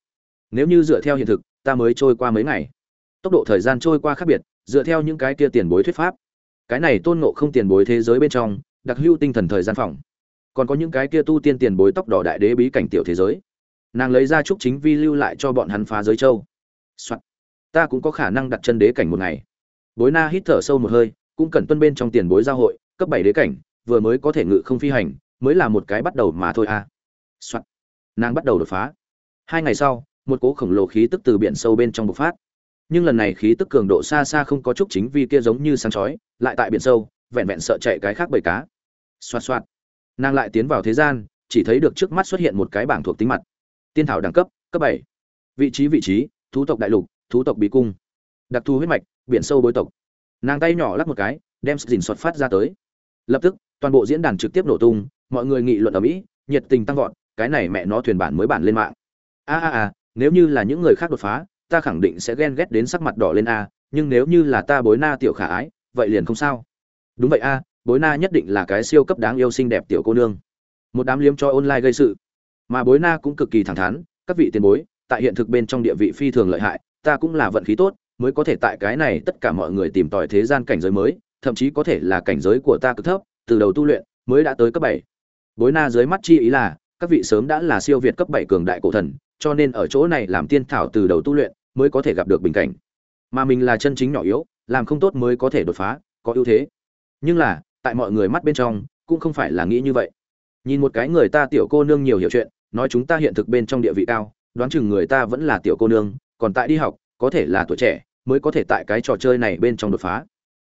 Nếu như dựa theo hiện thực, ta mới trôi qua mấy ngày. Tốc độ thời gian trôi qua khác biệt, dựa theo những cái kia tiền bối thuyết pháp. Cái này tôn ngộ không tiền bối thế giới bên trong, đặc hữu tinh thần thời gian phòng còn có những cái kia tu tiên tiền bối tóc đỏ đại đế bí cảnh tiểu thế giới. Nàng lấy ra trúc chính vi lưu lại cho bọn hắn phá giới châu、Soạn. ta cũng có khả năng đặt chân đế cảnh một ngày. Bối na hít thở sâu một hơi, cũng cần tuân bên trong tiền bối giao hội, cấp bảy đế cảnh, vừa mới có thể ngự không phi hành, mới là một cái bắt đầu mà thôi à. Soạn. nàng bắt đầu đột phá. Hai ngày sau, một cố khổng lồ khí tức từ biển sâu bên trong bộc phát. Nhưng lần này khí tức cường độ xa xa không có trúc chính vi kia giống như sáng chói, lại tại biển sâu, vẹn vẹn sợ chạy cái khác bầy cá. Xoạt xoạt nàng lại tiến vào thế gian, chỉ thấy được trước mắt xuất hiện một cái bảng thuộc tính mặt. Tiên thảo đẳng cấp cấp bảy. Vị trí vị trí, thú tộc đại lục, thú tộc bí cung. Đặc thù huyết mạch, biển sâu bối tộc. Nàng tay nhỏ lắc một cái, đem dình xuất phát ra tới. Lập tức, toàn bộ diễn đàn trực tiếp nổ tung, mọi người nghị luận ở mỹ, nhiệt tình tăng vọt, cái này mẹ nó thuyền bản mới bản lên mạng. A a a, nếu như là những người khác đột phá, ta khẳng định sẽ ghen ghét đến sắc mặt đỏ lên a, nhưng nếu như là ta bối na tiểu khả ái, vậy liền không sao. Đúng vậy a bối na nhất định là cái siêu cấp đáng yêu xinh đẹp tiểu cô nương. Một đám liếm cho online gây sự. Mà bối na cũng cực kỳ thẳng thắn, các vị tiền bối, tại hiện thực bên trong địa vị phi thường lợi hại, ta cũng là vận khí tốt, mới có thể tại cái này tất cả mọi người tìm tòi thế gian cảnh giới mới, thậm chí có thể là cảnh giới của ta cực thấp, từ đầu tu luyện, mới đã tới cấp bảy. Bối na dưới mắt chi ý là, các vị sớm đã là siêu việt cấp bảy cường đại cổ thần, cho nên ở chỗ này làm tiên thảo từ đầu tu luyện, mới có thể gặp được bình cảnh. Mà mình là chân chính nhỏ yếu, làm không tốt mới có thể đột phá, có ưu thế. Nhưng là tại mọi người mắt bên trong, cũng không phải là nghĩ như vậy. Nhìn một cái người ta tiểu cô nương nhiều hiểu chuyện, nói chúng ta hiện thực bên trong địa vị cao, đoán chừng người ta vẫn là tiểu cô nương, còn tại đi học, có thể là tuổi trẻ, mới có thể tại cái trò chơi này bên trong đột phá.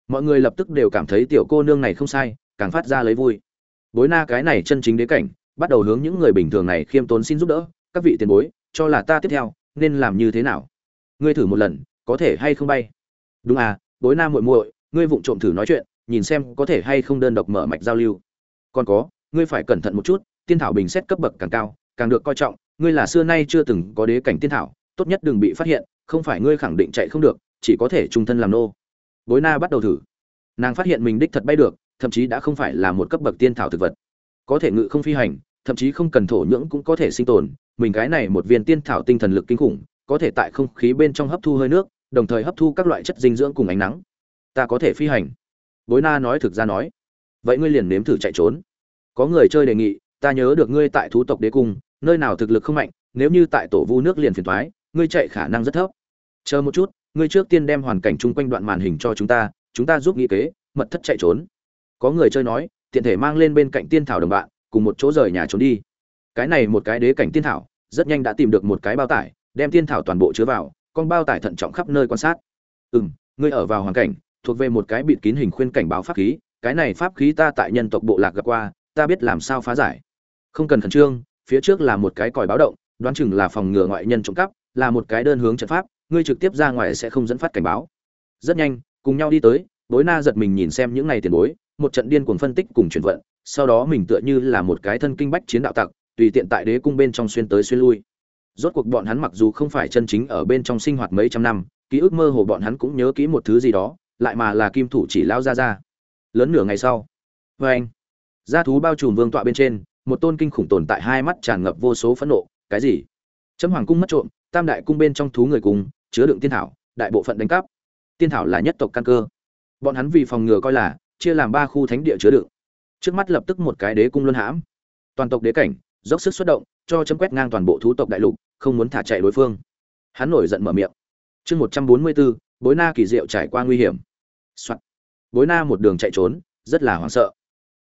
Mọi người lập tức đều cảm thấy tiểu cô nương này không sai, càng phát ra lấy vui. Bối na cái này chân chính đế cảnh, bắt đầu hướng những người bình thường này khiêm tốn xin giúp đỡ, các vị tiền bối, cho là ta tiếp theo, nên làm như thế nào? Ngươi thử một lần, có thể hay không bay? Đúng à bối na muội muội, ngươi vụng trộm thử nói chuyện nhìn xem có thể hay không đơn độc mở mạch giao lưu. Còn có, ngươi phải cẩn thận một chút, tiên thảo bình xét cấp bậc càng cao, càng được coi trọng, ngươi là xưa nay chưa từng có đế cảnh tiên thảo, tốt nhất đừng bị phát hiện, không phải ngươi khẳng định chạy không được, chỉ có thể trung thân làm nô. Bối na bắt đầu thử. Nàng phát hiện mình đích thật bay được, thậm chí đã không phải là một cấp bậc tiên thảo thực vật. Có thể ngự không phi hành, thậm chí không cần thổ nhưỡng cũng có thể sinh tồn, mình cái này một viên tiên thảo tinh thần lực kinh khủng, có thể tại không khí bên trong hấp thu hơi nước, đồng thời hấp thu các loại chất dinh dưỡng cùng ánh nắng. Ta có thể phi hành bối na nói thực ra nói. Vậy ngươi liền nếm thử chạy trốn. Có người chơi đề nghị, ta nhớ được ngươi tại thú tộc đế cung, nơi nào thực lực không mạnh, nếu như tại tổ vu nước liền phiền thoái ngươi chạy khả năng rất thấp. Chờ một chút, ngươi trước tiên đem hoàn cảnh chung quanh đoạn màn hình cho chúng ta chúng ta giúp nghĩ kế, mật thất chạy trốn. Có người chơi nói, tiện thể mang lên bên cạnh tiên thảo đồng bạn, cùng một chỗ rời nhà trốn đi. Cái này một cái đế cảnh tiên thảo, rất nhanh đã tìm được một cái bao tải, đem tiên thảo toàn bộ chứa vào, con bao tải thận trọng khắp nơi quan sát. Ừ m ngươi ở vào hoàn cảnh thuộc về một cái bịt kín hình khuyên cảnh báo pháp khí, cái này pháp khí ta tại nhân tộc bộ lạc gặp qua, ta biết làm sao phá giải. Không cần khẩn trương, phía trước là một cái còi báo động, đoán chừng là phòng ngừa ngoại nhân trộm cắp, là một cái đơn hướng trận pháp, ngươi trực tiếp ra ngoài sẽ không dẫn phát cảnh báo. Rất nhanh, cùng nhau đi tới, bối na giật mình nhìn xem những ngày tiền bối, một trận điên cuồng phân tích cùng chuyển vận, sau đó mình tựa như là một cái thân kinh bách chiến đạo tặc, tùy tiện tại đế cung bên trong xuyên tới xuyên lui. Rốt cuộc bọn hắn mặc dù không phải chân chính ở bên trong sinh hoạt mấy trăm năm, ký ức mơ hồ bọn hắn cũng nhớ kỹ một thứ gì đó lại mà là kim thủ chỉ lao ra ra lớn nửa ngày sau vê anh da thú bao trùm vương tọa bên trên, một tôn kinh khủng tồn tại hai mắt tràn ngập vô số phẫn nộ, cái gì? Chấm hoàng cung mất trộm, tam đại cung bên trong thú người cùng, chứa đựng tiên thảo, đại bộ phận đánh cắp. Tiên thảo là nhất tộc căn cơ. Bọn hắn vì phòng ngừa coi là, chia làm ba khu thánh địa chứa đựng. Trước mắt lập tức một cái đế cung luân hãm. Toàn tộc đế cảnh, dốc sức xuất động, cho chấm quét ngang toàn bộ thú tộc đại lục, không muốn thả chạy đối phương. Hắn nổi giận mở miệng. Chương một trăm bốn mươi bốn bối na kỳ diệu trải qua nguy hiểm、Soạn. bối na một đường chạy trốn, rất là hoảng sợ.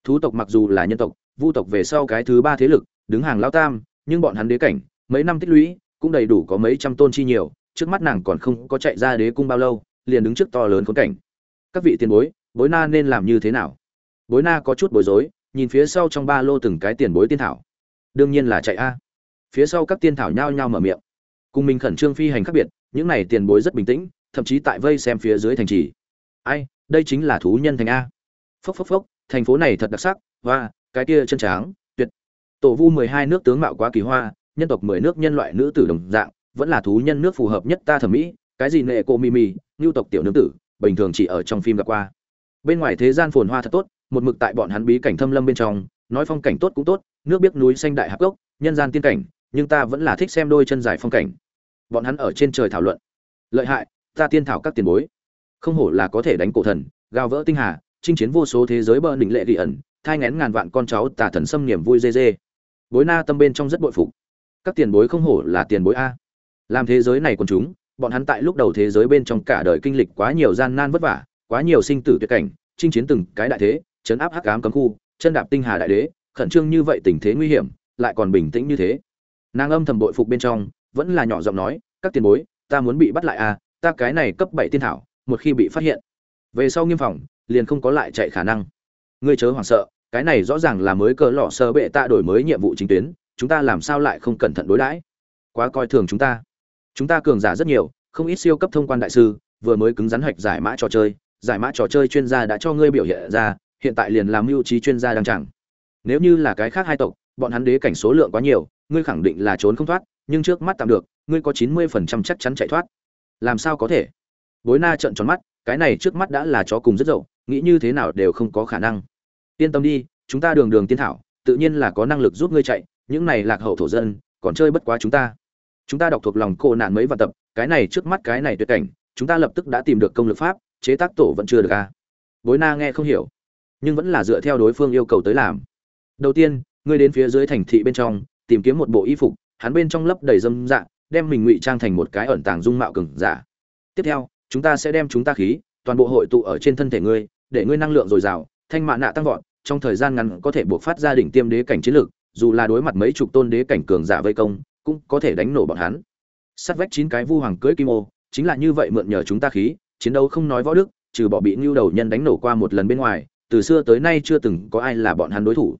Thú tộc mặc dù là nhân tộc, vu tộc về sau cái thứ ba thế lực, đứng hàng lao tam, nhưng bọn hắn đế cảnh, mấy năm tích lũy, cũng đầy đủ có mấy trăm tôn chi nhiều, trước mắt nàng còn không có chạy ra đế cung bao lâu, liền đứng trước to lớn khốn cảnh. Các vị tiền bối bối na nên làm như thế nào? Bối na có chút bối rối, nhìn phía sau trong ba lô từng cái tiền bối tiên thảo. Đương nhiên là chạy a. Phía sau các tiên thảo nhao nhao mở miệng. Cùng mình khẩn trương phi hành khác biệt, những này tiền bối rất bình tĩnh thậm chí tại vây xem phía dưới thành trì. Ai, đây chính là thú nhân thành a. Phốc phốc phốc, thành phố này thật đặc sắc và cái kia chân tráng, tuyệt. Tổ vu mười hai nước tướng mạo quá kỳ hoa, nhân tộc mười nước nhân loại nữ tử đồng dạng, vẫn là thú nhân nước phù hợp nhất ta thẩm mỹ, cái gì nệ cô mimi ngưu tộc tiểu nương tử, bình thường chỉ ở trong phim gặp qua. Bên ngoài thế gian phồn hoa thật tốt, một mực tại bọn hắn bí cảnh thâm lâm bên trong, nói phong cảnh tốt cũng tốt, nước biết núi xanh đại hạc gốc nhân gian tiên cảnh, nhưng ta vẫn là thích xem đôi chân dài phong cảnh. Bọn hắn ở trên trời thảo luận. Lợi hại ta tiên thảo các tiền bối. Không hổ là có thể đánh cổ thần, gào vỡ tinh hà, chinh chiến vô số thế giới bờ đỉnh lệ ghi ẩn, thai ngén ngàn vạn con cháu tà thần xâm niềm vui dê dê. Bối na tâm bên trong rất bội phục. Các tiền bối không hổ là tiền bối a. Làm thế giới này còn chúng, bọn hắn tại lúc đầu thế giới bên trong cả đời kinh lịch quá nhiều gian nan vất vả, quá nhiều sinh tử tuyệt cảnh, chinh chiến từng cái đại thế, chấn áp hắc ám cấm khu, chân đạp tinh hà đại đế, khẩn trương như vậy tình thế nguy hiểm, lại còn bình tĩnh như thế. Nàng âm thầm bội phục bên trong, vẫn là nhỏ giọng nói, các tiền bối, ta muốn bị bắt lại à ta cái này cấp bảy tiên thảo, một khi bị phát hiện, về sau nghiêm phòng, liền không có lại chạy khả năng. Ngươi chớ hoảng sợ, cái này rõ ràng là mới cờ lọ sơ bệ ta đổi mới nhiệm vụ chính tuyến, chúng ta làm sao lại không cẩn thận đối đãi? Quá coi thường chúng ta. Chúng ta cường giả rất nhiều, không ít siêu cấp thông quan đại sư, vừa mới cứng rắn hoạch giải mã trò chơi, giải mã trò chơi chuyên gia đã cho ngươi biểu hiện ra, hiện tại liền làm mưu trí chuyên gia đang chẳng nếu như là cái khác hai tộc, bọn hắn đế cảnh số lượng quá nhiều, ngươi khẳng định là trốn không thoát, nhưng trước mắt tạm được, ngươi có chín mươi phần trăm chắc chắn chạy thoát làm sao có thể? Bối na trợn tròn mắt, cái này trước mắt đã là chó cùng rất dậu, nghĩ như thế nào đều không có khả năng. Yên tâm đi, chúng ta đường đường tiên thảo, tự nhiên là có năng lực giúp ngươi chạy, những này lạc hậu thổ dân, còn chơi bất quá chúng ta. Chúng ta đọc thuộc lòng cô nạn mấy vạn tập, cái này trước mắt cái này tuyệt cảnh, chúng ta lập tức đã tìm được công lực pháp, chế tác tổ vẫn chưa được a à? bối na nghe không hiểu, nhưng vẫn là dựa theo đối phương yêu cầu tới làm. Đầu tiên, ngươi đến phía dưới thành thị bên trong, tìm kiếm một bộ y phục, hắn bên trong lấp đầy dâm dạ đem mình ngụy trang thành một cái ẩn tàng dung mạo cường giả. Tiếp theo, chúng ta sẽ đem chúng ta khí, toàn bộ hội tụ ở trên thân thể ngươi, để ngươi năng lượng dồi dào, thanh mạn nạ tăng vọt, trong thời gian ngắn có thể buộc phát ra đỉnh tiêm đế cảnh chiến lược, dù là đối mặt mấy chục tôn đế cảnh cường giả vây công, cũng có thể đánh nổ bọn hắn. Sắt vách chín cái vu hoàng cưỡi kim ô, chính là như vậy mượn nhờ chúng ta khí, chiến đấu không nói võ đức, trừ bỏ bị ngưu đầu nhân đánh nổ qua một lần bên ngoài, từ xưa tới nay chưa từng có ai là bọn hắn đối thủ.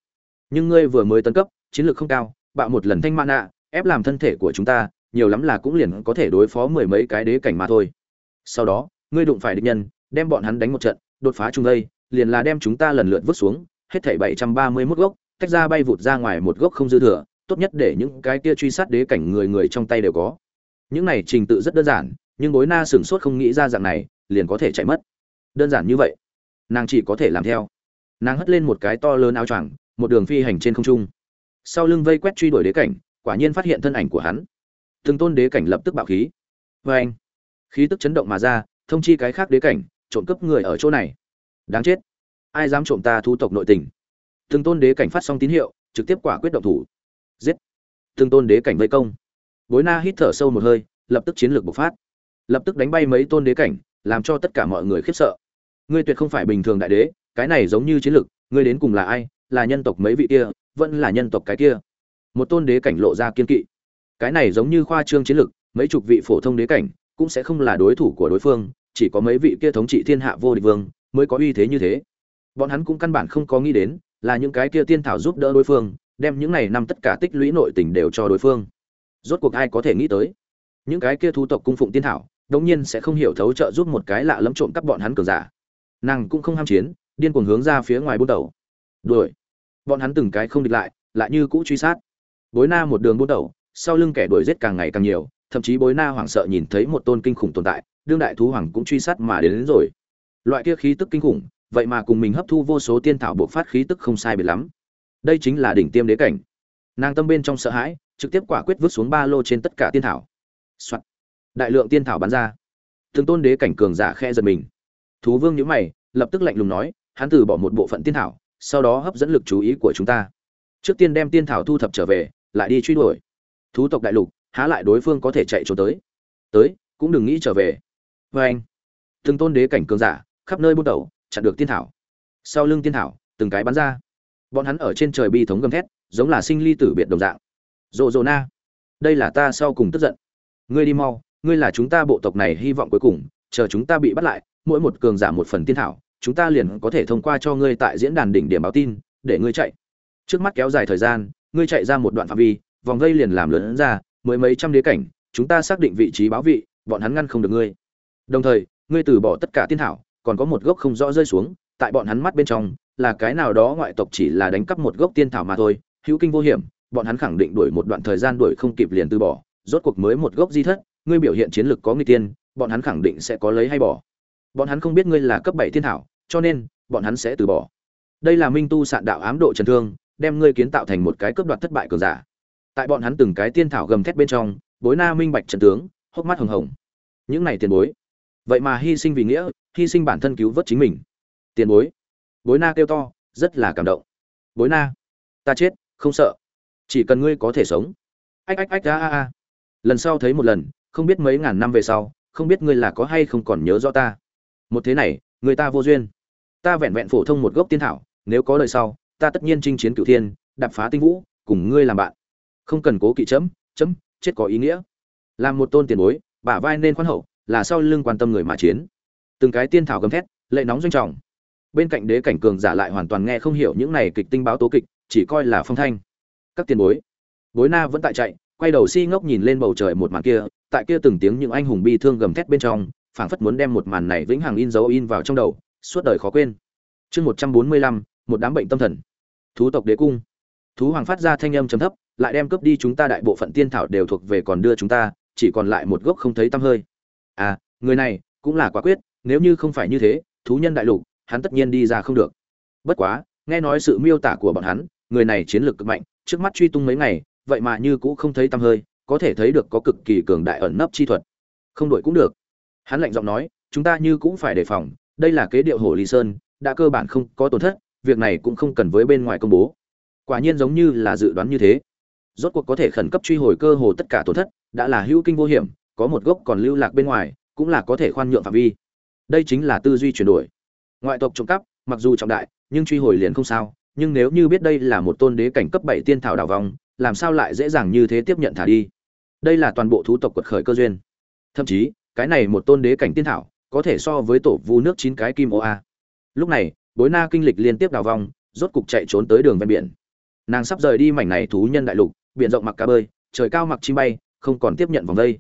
Nhưng ngươi vừa mới tấn cấp, chiến lược không cao, bạo một lần thanh mạn nạ, ép làm thân thể của chúng ta nhiều lắm là cũng liền có thể đối phó mười mấy cái đế cảnh mà thôi. Sau đó, ngươi đụng phải địch nhân, đem bọn hắn đánh một trận, đột phá trung đây, liền là đem chúng ta lần lượt vứt xuống, hết thảy bảy trăm ba mươi 731 gốc, tách ra bay vụt ra ngoài một gốc không dư thừa, tốt nhất để những cái kia truy sát đế cảnh người người trong tay đều có. Những này trình tự rất đơn giản, nhưng bối na sửng sốt không nghĩ ra dạng này, liền có thể chạy mất. Đơn giản như vậy, nàng chỉ có thể làm theo. Nàng hất lên một cái to lớn áo choàng, một đường phi hành trên không trung. Sau lưng vây quét truy đuổi đế cảnh, quả nhiên phát hiện thân ảnh của hắn từng tôn đế cảnh lập tức bạo khí. Vê anh, khí tức chấn động mà ra, thông chi cái khác đế cảnh, trộm cướp người ở chỗ này. Đáng chết. Ai dám trộm ta thu tộc nội tình? Từng tôn đế cảnh phát xong tín hiệu, trực tiếp quả quyết động thủ. Giết. Từng tôn đế cảnh vây công. Bối na hít thở sâu một hơi, lập tức chiến lược bộc phát. Lập tức đánh bay mấy tôn đế cảnh, làm cho tất cả mọi người khiếp sợ. Ngươi tuyệt không phải bình thường đại đế, cái này giống như chiến lược, ngươi đến cùng là ai? Là nhân tộc mấy vị kia, vẫn là nhân tộc cái kia. Một tôn đế cảnh lộ ra kiên kỵ cái này giống như khoa trương chiến lực mấy chục vị phổ thông đế cảnh cũng sẽ không là đối thủ của đối phương, chỉ có mấy vị kia thống trị thiên hạ vô địch vương mới có uy thế như thế. Bọn hắn cũng căn bản không có nghĩ đến là những cái kia tiên thảo giúp đỡ đối phương, đem những này năm tất cả tích lũy nội tình đều cho đối phương. Rốt cuộc ai có thể nghĩ tới, những cái kia thu tộc cung phụng tiên thảo, đống nhiên sẽ không hiểu thấu trợ giúp một cái lạ lẫm trộm cắp bọn hắn cường giả. Nàng cũng không ham chiến, điên cuồng hướng ra phía ngoài buôn tàu. Đuổi. Bọn hắn từng cái không địch lại lại như cũ truy sát. Bối na một đường buôn tàu sau lưng kẻ đuổi giết càng ngày càng nhiều thậm chí bối na hoảng sợ nhìn thấy một tôn kinh khủng tồn tại đương đại thú hoàng cũng truy sát mà đến, đến rồi. Loại kia khí tức kinh khủng vậy mà cùng mình hấp thu vô số tiên thảo bộ phát khí tức không sai biệt lắm. Đây chính là đỉnh tiêm đế cảnh. Nàng tâm bên trong sợ hãi trực tiếp quả quyết vứt xuống ba lô trên tất cả tiên thảo. Thảo、Soạn. đại lượng tiên thảo bắn ra. Thường tôn đế cảnh cường giả khe giật mình. Thú vương nhíu mày lập tức lạnh lùng nói hắn từ bỏ một bộ phận tiên thảo sau đó hấp dẫn lực chú ý của chúng ta. Trước tiên đem tiên thảo thu thập trở về lại đi truy đuổi thú tộc đại lục, há lại đối phương có thể chạy trốn tới. Tới, cũng đừng nghĩ trở về. Vê anh. Từng tôn đế cảnh cường giả, khắp nơi buôn đầu chặn được tiên thảo. Sau lưng tiên thảo, từng cái bắn ra. Bọn hắn ở trên trời bi thống gầm thét, giống là sinh ly tử biệt đồng dạng. Rộ rộ na. Đây là ta sau cùng tức giận. Ngươi đi mau, ngươi là chúng ta bộ tộc này hy vọng cuối cùng, chờ chúng ta bị bắt lại, mỗi một cường giả một phần tiên thảo, chúng ta liền có thể thông qua cho ngươi tại diễn đàn đỉnh điểm báo tin, để ngươi chạy. Trước mắt kéo dài thời gian, ngươi chạy ra một đoạn phạm vi vòng vây liền làm lớn ra mới mấy trăm đế cảnh, chúng ta xác định vị trí báo vị, bọn hắn ngăn không được ngươi. Đồng thời, ngươi từ bỏ tất cả tiên thảo, còn có một gốc không rõ rơi xuống, tại bọn hắn mắt bên trong, là cái nào đó ngoại tộc chỉ là đánh cắp một gốc tiên thảo mà thôi, hữu kinh vô hiểm, bọn hắn khẳng định đuổi một đoạn thời gian đuổi không kịp liền từ bỏ, rốt cuộc mới một gốc di thất, ngươi biểu hiện chiến lược có người tiên, bọn hắn khẳng định sẽ có lấy hay bỏ. Bọn hắn không biết ngươi là cấp bảy thiên thảo, cho nên, bọn hắn sẽ từ bỏ. Đây là minh tu sạn đạo ám độ trần thương, đem ngươi kiến tạo thành một cái cấp đoạt thất bại cường giả tại bọn hắn từng cái tiên thảo gầm thét bên trong, bối na minh bạch trận tướng, hốc mắt hồng hồng. Những này tiền bối. Vậy mà hy sinh vì nghĩa, hy sinh bản thân cứu vớt chính mình. Tiền bối. Bối na kêu to, rất là cảm động. Bối na. Ta chết, không sợ. Chỉ cần ngươi có thể sống. Ách ách ách, a a a. Lần sau thấy một lần, không biết mấy ngàn năm về sau, không biết ngươi là có hay không còn nhớ rõ ta. Một thế này, người ta vô duyên. Ta vẹn vẹn phổ thông một gốc tiên thảo, nếu có lời sau, ta tất nhiên chinh chiến cửu thiên đập phá tinh vũ, cùng ngươi làm bạn không cần cố kỵ chấm chấm, chết có ý nghĩa. Làm một tôn tiền bối, bả vai nên khoan hậu, là sau lưng quan tâm người mà chiến. Từng cái tiên thảo gầm thét, lệ nóng doanh trọng. Bên cạnh đế cảnh cường giả lại hoàn toàn nghe không hiểu những này kịch tinh báo tố kịch, chỉ coi là phong thanh. Các tiền bối. Bối na vẫn tại chạy, quay đầu si ngốc nhìn lên bầu trời một màn kia, tại kia từng tiếng những anh hùng bi thương gầm thét bên trong, phảng phất muốn đem một màn này vĩnh hằng in dấu in vào trong đầu, suốt đời khó quên. Chương một trăm bốn mươi lăm, một đám bệnh tâm thần. Thú tộc đế cung. Thú hoàng phát ra thanh âm trầm thấp lại đem cướp đi chúng ta đại bộ phận tiên thảo đều thuộc về còn đưa chúng ta, chỉ còn lại một gốc không thấy tăm hơi. À người này cũng là quả quyết, nếu như không phải như thế, thú nhân đại lục, hắn tất nhiên đi ra không được. Bất quá, nghe nói sự miêu tả của bọn hắn, người này chiến lược cực mạnh, trước mắt truy tung mấy ngày, vậy mà như cũ không thấy tăm hơi, có thể thấy được có cực kỳ cường đại ẩn nấp chi thuật. Không đổi cũng được. Hắn lạnh giọng nói, chúng ta như cũng phải đề phòng, đây là kế điệu hồ lý sơn, đã cơ bản không có tổn thất, việc này cũng không cần với bên ngoài công bố. Quả nhiên giống như là dự đoán như thế rốt cuộc có thể khẩn cấp truy hồi cơ hồ tất cả tổn thất, đã là hữu kinh vô hiểm, có một gốc còn lưu lạc bên ngoài, cũng là có thể khoan nhượng phạm vi. Đây chính là tư duy chuyển đổi. Ngoại tộc trộm cắp, mặc dù trọng đại, nhưng truy hồi liền không sao, nhưng nếu như biết đây là một tôn đế cảnh cấp bảy tiên thảo đảo vong, làm sao lại dễ dàng như thế tiếp nhận thả đi? Đây là toàn bộ thú tộc quật khởi cơ duyên. Thậm chí, cái này một tôn đế cảnh tiên thảo, có thể so với tổ vu nước chín cái kim ô a. Lúc này, bối na kinh lịch liên tiếp đào vong, rốt cục chạy trốn tới đường ven biển. Nàng sắp rời đi mảnh này thú nhân đại lục biển rộng mặc cá bơi, trời cao mặc chim bay, không còn tiếp nhận vòng đây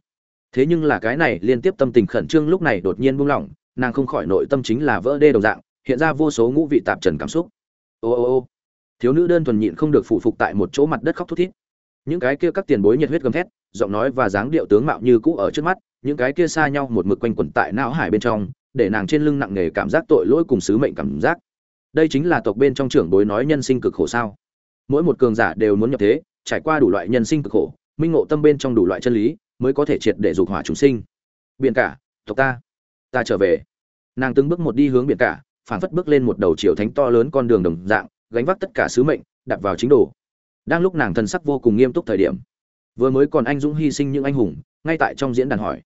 thế nhưng là cái này liên tiếp tâm tình khẩn trương lúc này đột nhiên buông lỏng, nàng không khỏi nội tâm chính là vỡ đê đồng dạng, hiện ra vô số ngũ vị tạp trần cảm xúc. Ô ô ô, thiếu nữ đơn thuần nhịn không được phụ phục tại một chỗ mặt đất khóc thút thít. Những cái kia các tiền bối nhiệt huyết gầm thét, giọng nói và dáng điệu tướng mạo như cũ ở trước mắt, những cái kia xa nhau một mực quanh quẩn tại não hải bên trong, để nàng trên lưng nặng nề cảm giác tội lỗi cùng sứ mệnh cảm giác. Đây chính là tộc bên trong trưởng bối nói nhân sinh cực khổ sao. Mỗi một cường giả đều muốn nhập thế trải qua đủ loại nhân sinh cực khổ, minh ngộ tâm bên trong đủ loại chân lý, mới có thể triệt để dục hỏa chúng sinh. Biển cả, tộc ta ta trở về. Nàng từng bước một đi hướng biển cả phản phất bước lên một đầu chiều thánh to lớn con đường đồng dạng, gánh vác tất cả sứ mệnh đặt vào chính đồ. Đang lúc nàng thân sắc vô cùng nghiêm túc thời điểm, vừa mới còn anh dũng hy sinh những anh hùng, ngay tại trong diễn đàn hỏi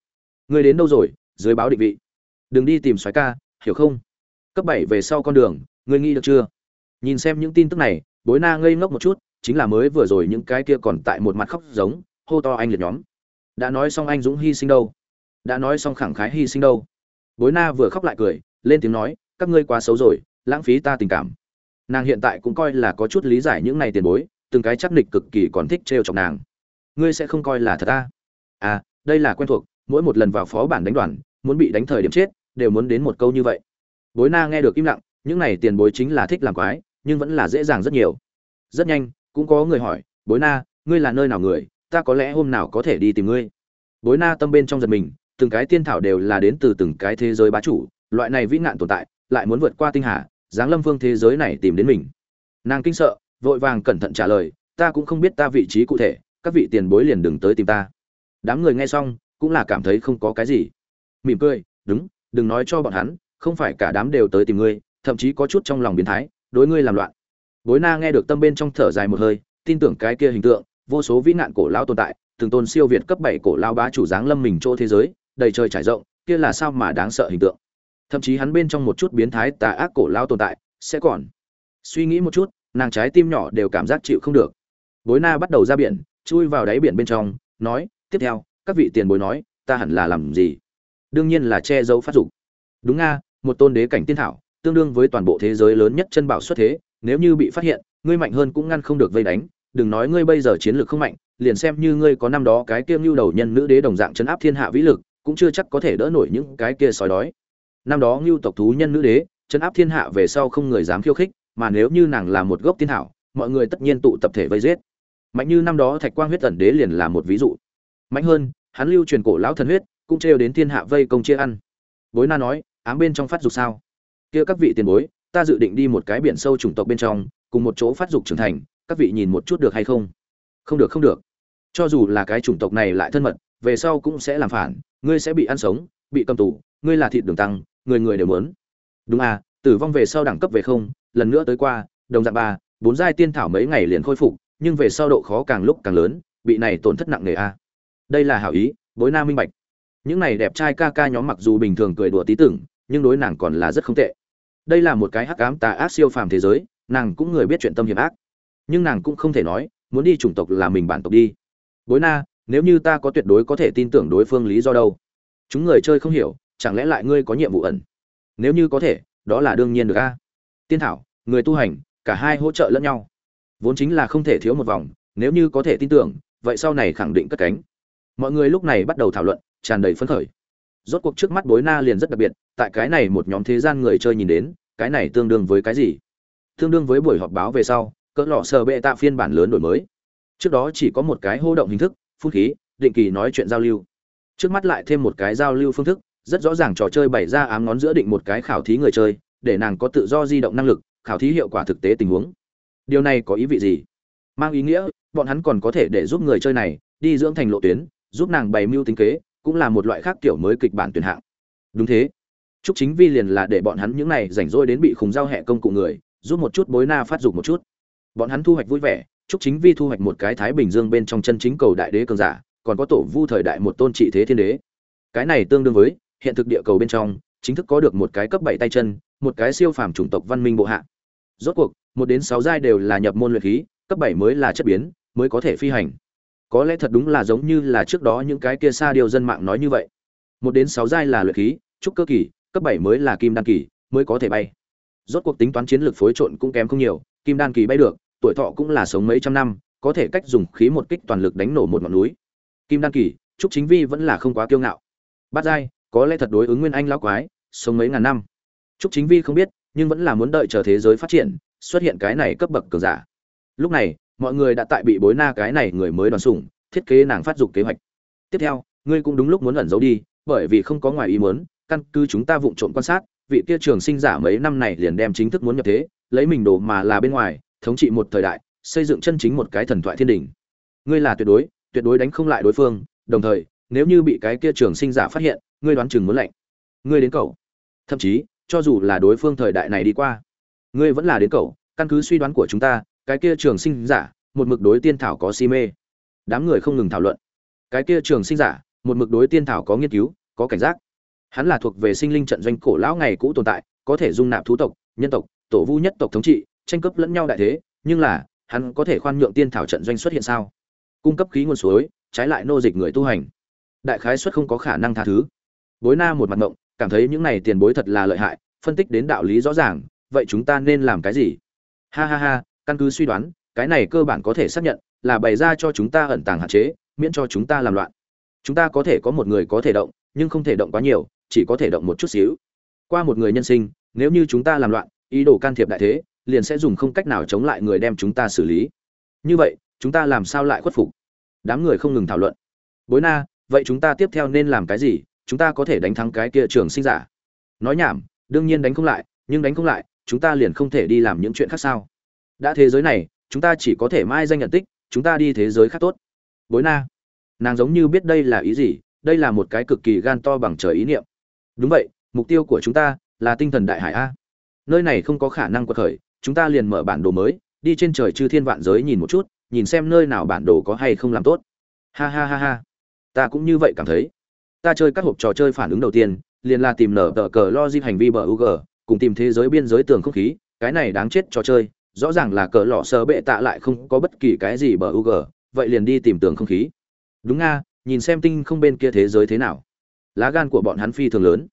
người đến đâu rồi? Dưới báo định vị. Đừng đi tìm xoáy ca, hiểu không? Cấp bảy về sau con đường, ngươi nghĩ được chưa? Nhìn xem những tin tức này, bối na ngây ngốc một chút chính là mới vừa rồi những cái kia còn tại một mặt khóc giống, hô to anh liệt nhóm. Đã nói xong anh dũng hy sinh đâu? Đã nói xong khẳng khái hy sinh đâu? Bối na vừa khóc lại cười, lên tiếng nói, các ngươi quá xấu rồi, lãng phí ta tình cảm. Nàng hiện tại cũng coi là có chút lý giải những này tiền bối, từng cái chắc nịch cực kỳ còn thích trêu chọc nàng. Ngươi sẽ không coi là thật ta à đây là quen thuộc, mỗi một lần vào phó bản đánh đoàn, muốn bị đánh thời điểm chết, đều muốn đến một câu như vậy. Bối na nghe được im lặng, những này tiền bối chính là thích làm quái, nhưng vẫn là dễ dàng rất nhiều. Rất nhanh cũng có người hỏi, bối na, ngươi là nơi nào người? Ta có lẽ hôm nào có thể đi tìm ngươi. Bối na tâm bên trong giật mình, từng cái tiên thảo đều là đến từ từng cái thế giới bá chủ, loại này vĩ nạn tồn tại, lại muốn vượt qua tinh hà, giáng lâm phương thế giới này tìm đến mình. Nàng kinh sợ, vội vàng cẩn thận trả lời, ta cũng không biết ta vị trí cụ thể, các vị tiền bối liền đừng tới tìm ta. Đám người nghe xong, cũng là cảm thấy không có cái gì. Mỉm cười, đúng, đừng nói cho bọn hắn, không phải cả đám đều tới tìm ngươi, thậm chí có chút trong lòng biến thái, đối ngươi làm loạn bối na nghe được tâm bên trong thở dài một hơi, tin tưởng cái kia hình tượng, vô số vĩ nạn cổ lão tồn tại, từng tôn siêu việt cấp bảy cổ lão bá chủ dáng lâm mình chỗ thế giới, đầy trời trải rộng, kia là sao mà đáng sợ hình tượng. Thậm chí hắn bên trong một chút biến thái tà ác cổ lão tồn tại, sẽ còn. Suy nghĩ một chút, nàng trái tim nhỏ đều cảm giác chịu không được. Bối na bắt đầu ra biển, chui vào đáy biển bên trong, nói, tiếp theo, các vị tiền bối nói, ta hẳn là làm gì? Đương nhiên là che giấu phát dục. Đúng nga, một tôn đế cảnh tiên thảo, tương đương với toàn bộ thế giới lớn nhất chân bảo xuất thế nếu như bị phát hiện, ngươi mạnh hơn cũng ngăn không được vây đánh, đừng nói ngươi bây giờ chiến lược không mạnh, liền xem như ngươi có năm đó cái kia lưu đầu nhân nữ đế đồng dạng chấn áp thiên hạ vĩ lực, cũng chưa chắc có thể đỡ nổi những cái kia sói đói. Năm đó lưu tộc thú nhân nữ đế, chấn áp thiên hạ về sau không người dám khiêu khích, mà nếu như nàng là một gốc tiên hảo, mọi người tất nhiên tụ tập thể vây giết. Mạnh như năm đó thạch quang huyết Tẩn đế liền là một ví dụ. Mạnh hơn, hắn lưu truyền cổ lão thần huyết, cũng trêu đến thiên hạ vây công chia ăn. Bối na nói, ám bên trong phát dục sao? Kia các vị tiền bối ta dự định đi một cái biển sâu chủng tộc bên trong, cùng một chỗ phát dục trưởng thành, các vị nhìn một chút được hay không? Không được không được. Cho dù là cái chủng tộc này lại thân mật, về sau cũng sẽ làm phản, ngươi sẽ bị ăn sống, bị cầm tù, ngươi là thịt đường tăng, người người đều muốn. Đúng à tử vong về sau đẳng cấp về không, lần nữa tới qua, đồng dạng ba, bốn giai tiên thảo mấy ngày liền khôi phục, nhưng về sau độ khó càng lúc càng lớn, bị này tổn thất nặng nề a đây là hảo ý, bối na minh bạch. Những này đẹp trai ca ca nhóm mặc dù bình thường cười đùa tí tưởng, nhưng đối nàng còn là rất không tệ đây là một cái hắc ám tà ác siêu phàm thế giới, nàng cũng người biết chuyện tâm hiểm ác. Nhưng nàng cũng không thể nói, muốn đi chủng tộc là mình bản tộc đi. Bối na, nếu như ta có tuyệt đối có thể tin tưởng đối phương lý do đâu? Chúng người chơi không hiểu, chẳng lẽ lại ngươi có nhiệm vụ ẩn? Nếu như có thể, đó là đương nhiên được a. Tiên thảo, người tu hành, cả hai hỗ trợ lẫn nhau. Vốn chính là không thể thiếu một vòng, nếu như có thể tin tưởng, vậy sau này khẳng định cất cánh. Mọi người lúc này bắt đầu thảo luận, tràn đầy phấn khởi rốt cuộc trước mắt bối na liền rất đặc biệt, tại cái này một nhóm thế gian người chơi nhìn đến, cái này tương đương với cái gì? Tương đương với buổi họp báo về sau, cỡ lọ sờ bệ tạ phiên bản lớn đổi mới. Trước đó chỉ có một cái hô động hình thức phun khí, định kỳ nói chuyện giao lưu. Trước mắt lại thêm một cái giao lưu phương thức, rất rõ ràng trò chơi bày ra ám ngón giữa định một cái khảo thí người chơi, để nàng có tự do di động năng lực, khảo thí hiệu quả thực tế tình huống. Điều này có ý vị gì? Mang ý nghĩa, bọn hắn còn có thể để giúp người chơi này đi dưỡng thành lộ tuyến, giúp nàng bày mưu tính kế cũng là một loại khác kiểu mới kịch bản tuyển hạng. Đúng thế. Chúc chính vi liền là để bọn hắn những này rảnh rỗi đến bị khùng giao hẹ công cụ người, giúp một chút bối na phát dục một chút. Bọn hắn thu hoạch vui vẻ chúc chính vi thu hoạch một cái thái bình dương bên trong chân chính cầu đại đế cường giả, còn có tổ vu thời đại một tôn trị thế thiên đế. Cái này tương đương với, hiện thực địa cầu bên trong, chính thức có được một cái cấp bảy tay chân, một cái siêu phàm chủng tộc văn minh bộ hạ. Rốt cuộc, một đến sáu giai đều là nhập môn luyện khí, cấp bảy mới là chất biến, mới có thể phi hành có lẽ thật đúng là giống như là trước đó những cái kia xa điều dân mạng nói như vậy. Một đến sáu giai là luyện khí, trúc cơ kỳ, cấp bảy mới là kim đan kỳ, mới có thể bay. Rốt cuộc tính toán chiến lược phối trộn cũng kém không nhiều, kim đan kỳ bay được, tuổi thọ cũng là sống mấy trăm năm, có thể cách dùng khí một kích toàn lực đánh nổ một ngọn núi. Kim đan kỳ, trúc chính vi vẫn là không quá kiêu ngạo. Bát giai, có lẽ thật đối ứng nguyên anh lão quái, sống mấy ngàn năm. Trúc chính vi không biết, nhưng vẫn là muốn đợi chờ thế giới phát triển, xuất hiện cái này cấp bậc cường giả. Lúc này mọi người đã tại bị bối na cái này người mới đoàn sủng, thiết kế nàng phát dục kế hoạch. Tiếp theo, ngươi cũng đúng lúc muốn ẩn giấu đi, bởi vì không có ngoài ý muốn, căn cứ chúng ta vụng trộm quan sát, vị kia trường sinh giả mấy năm này liền đem chính thức muốn nhập thế, lấy mình đồ mà là bên ngoài, thống trị một thời đại, xây dựng chân chính một cái thần thoại thiên đình. Ngươi là tuyệt đối tuyệt đối đánh không lại đối phương, đồng thời, nếu như bị cái kia trường sinh giả phát hiện, ngươi đoán chừng muốn lạnh ngươi đến cầu thậm chí, cho dù là đối phương thời đại này đi qua, ngươi vẫn là đến cầu căn cứ suy đoán của chúng ta cái kia trường sinh giả, một mực đối tiên thảo có si mê. Đám người không ngừng thảo luận. Cái kia trường sinh giả, một mực đối tiên thảo có nghiên cứu, có cảnh giác. Hắn là thuộc về sinh linh trận doanh cổ lão ngày cũ tồn tại, có thể dung nạp thú tộc, nhân tộc, tổ vu nhất tộc thống trị, tranh cấp lẫn nhau đại thế, nhưng là, hắn có thể khoan nhượng tiên thảo trận doanh xuất hiện sao? Cung cấp khí nguồn suối, trái lại nô dịch người tu hành. Đại khái suất không có khả năng tha thứ. Bối na một mặt ngộng cảm thấy những này tiền bối thật là lợi hại, phân tích đến đạo lý rõ ràng, vậy chúng ta nên làm cái gì? Ha ha ha căn cứ suy đoán, cái này cơ bản có thể xác nhận là bày ra cho chúng ta ẩn tàng hạn chế, miễn cho chúng ta làm loạn. Chúng ta có thể có một người có thể động, nhưng không thể động quá nhiều, chỉ có thể động một chút xíu. Qua một người nhân sinh, nếu như chúng ta làm loạn, ý đồ can thiệp đại thế, liền sẽ dùng không cách nào chống lại người đem chúng ta xử lý. Như vậy, chúng ta làm sao lại khuất phục? Đám người không ngừng thảo luận. Bối na, vậy chúng ta tiếp theo nên làm cái gì? Chúng ta có thể đánh thắng cái kia trường sinh giả. Nói nhảm, đương nhiên đánh không lại, nhưng đánh không lại, chúng ta liền không thể đi làm những chuyện khác sao? Đã thế giới này chúng ta chỉ có thể mai danh nhận tích chúng ta đi thế giới khác tốt. Bối na nàng giống như biết đây là ý gì đây là một cái cực kỳ gan to bằng trời ý niệm. Đúng vậy mục tiêu của chúng ta là tinh thần đại hải a. Nơi này không có khả năng quật khởi chúng ta liền mở bản đồ mới đi trên trời chư thiên vạn giới nhìn một chút nhìn xem nơi nào bản đồ có hay không làm tốt. Ha ha ha ha. Ta cũng như vậy cảm thấy. Ta chơi các hộp trò chơi phản ứng đầu tiên liền là tìm nở tờ cờ logic hành vi bờ u g cùng tìm thế giới biên giới tường không khí, cái này đáng chết trò chơi, rõ ràng là cỡ lọ sơ bệ tạ lại không có bất kỳ cái gì bờ UG, vậy liền đi tìm tường không khí. Đúng nga, nhìn xem tinh không bên kia thế giới thế nào. Lá gan của bọn hắn phi thường lớn.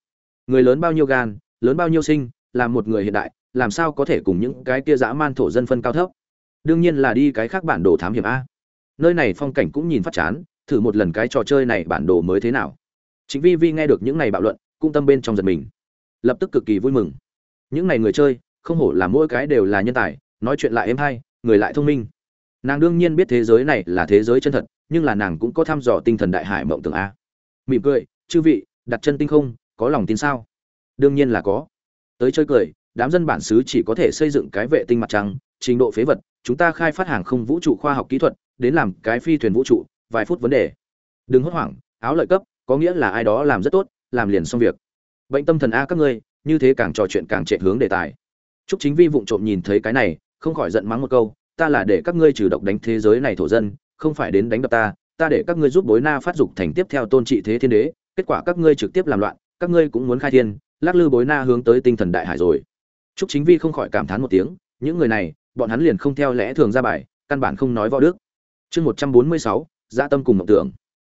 Người lớn bao nhiêu gan, lớn bao nhiêu sinh, là một người hiện đại, làm sao có thể cùng những cái kia dã man thổ dân phân cao thấp. Đương nhiên là đi cái khác bản đồ thám hiểm a. Nơi này phong cảnh cũng nhìn phát chán, thử một lần cái trò chơi này bản đồ mới thế nào. Chính Vi Vi nghe được những này bạo luận, cung tâm bên trong giật mình lập tức cực kỳ vui mừng những này người chơi không hổ là mỗi cái đều là nhân tài nói chuyện lại êm hay người lại thông minh. Nàng đương nhiên biết thế giới này là thế giới chân thật nhưng là nàng cũng có thăm dò tinh thần đại hải mộng tưởng a. Mỉm cười chư vị đặt chân tinh không có lòng tin sao? Đương nhiên là có. Tới chơi cười đám dân bản xứ chỉ có thể xây dựng cái vệ tinh mặt trăng trình độ phế vật chúng ta khai phát hàng không vũ trụ khoa học kỹ thuật đến làm cái phi thuyền vũ trụ vài phút vấn đề. Đừng hốt hoảng áo lợi cấp có nghĩa là ai đó làm rất tốt làm liền xong việc. Bệnh tâm thần a các ngươi như thế càng trò chuyện càng trệ hướng đề tài. Trúc Chính Vi vụng trộm nhìn thấy cái này, không khỏi giận mắng một câu, ta là để các ngươi trừ độc đánh thế giới này thổ dân, không phải đến đánh đập ta, ta để các ngươi giúp Bối Na phát dục thành tiếp theo tôn trị thế thiên đế, kết quả các ngươi trực tiếp làm loạn, các ngươi cũng muốn khai thiên, lắc lư Bối Na hướng tới tinh thần đại hải rồi. Trúc Chính Vi không khỏi cảm thán một tiếng, những người này, bọn hắn liền không theo lẽ thường ra bài, căn bản không nói võ đức. Chương 146, dạ tâm cùng mộng tưởng.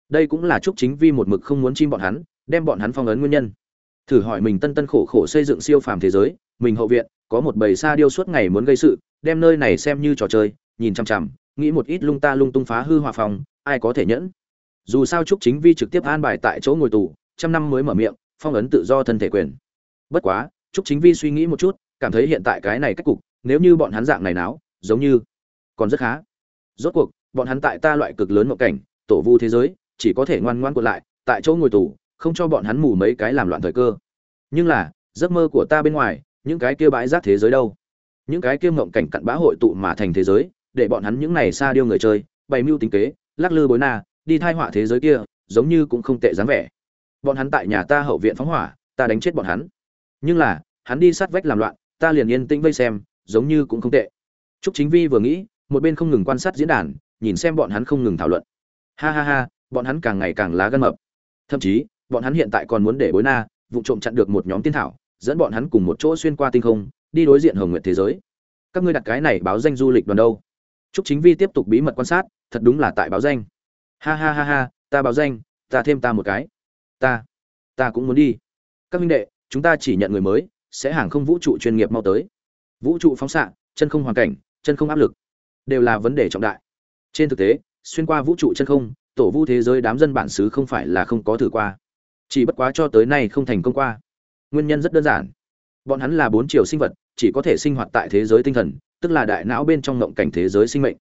Đây cũng là Trúc Chính Vi một mực không muốn chim bọn hắn, đem bọn hắn phong ấn nguyên nhân thử hỏi mình tân tân khổ khổ xây dựng siêu phàm thế giới mình hậu viện có một bầy sa điêu suốt ngày muốn gây sự, đem nơi này xem như trò chơi, nhìn chằm chằm, nghĩ một ít lung ta lung tung phá hư hòa phòng, ai có thể nhẫn. Dù sao trúc chính vi trực tiếp an bài tại chỗ ngồi tù, trăm năm mới mở miệng, phong ấn tự do thân thể quyền. Bất quá, trúc chính vi suy nghĩ một chút, cảm thấy hiện tại cái này cách cục, nếu như bọn hắn dạng này náo, giống như còn rất khá. Rốt cuộc, bọn hắn tại ta loại cực lớn mộng cảnh, tổ vu thế giới, chỉ có thể ngoan ngoan cuộn lại, tại chỗ ngồi tù, không cho bọn hắn mù mấy cái làm loạn thời cơ. Nhưng là, giấc mơ của ta bên ngoài những cái kia bãi rác thế giới đâu những cái kia mộng cảnh cặn bã hội tụ mà thành thế giới để bọn hắn những này xa điêu người chơi bày mưu tính kế lắc lư bối na đi thai họa thế giới kia giống như cũng không tệ dáng vẻ bọn hắn tại nhà ta hậu viện phóng hỏa ta đánh chết bọn hắn nhưng là hắn đi sát vách làm loạn ta liền yên tĩnh vây xem giống như cũng không tệ Trúc Chính Vi vừa nghĩ, một bên không ngừng quan sát diễn đàn, nhìn xem bọn hắn không ngừng thảo luận. Ha ha ha, bọn hắn càng ngày càng lá gan mập. Thậm chí, bọn hắn hiện tại còn muốn để bối na vụ trộm chặn được một nhóm tiên thảo dẫn bọn hắn cùng một chỗ xuyên qua tinh không, đi đối diện hồng nguyện thế giới. Các ngươi đặt cái này báo danh du lịch đoàn đâu? Chúc chính vi tiếp tục bí mật quan sát, thật đúng là tại báo danh. Ha ha ha ha, ta báo danh, ta thêm ta một cái. Ta ta cũng muốn đi. Các minh đệ, chúng ta chỉ nhận người mới, sẽ hàng không vũ trụ chuyên nghiệp mau tới. Vũ trụ phóng xạ, chân không hoàn cảnh, chân không áp lực, đều là vấn đề trọng đại. Trên thực tế, xuyên qua vũ trụ chân không, tổ vũ thế giới đám dân bản xứ không phải là không có thử qua. Chỉ bất quá cho tới nay không thành công qua nguyên nhân rất đơn giản. Bọn hắn là bốn chiều sinh vật, chỉ có thể sinh hoạt tại thế giới tinh thần, tức là đại não bên trong mộng cảnh thế giới sinh mệnh.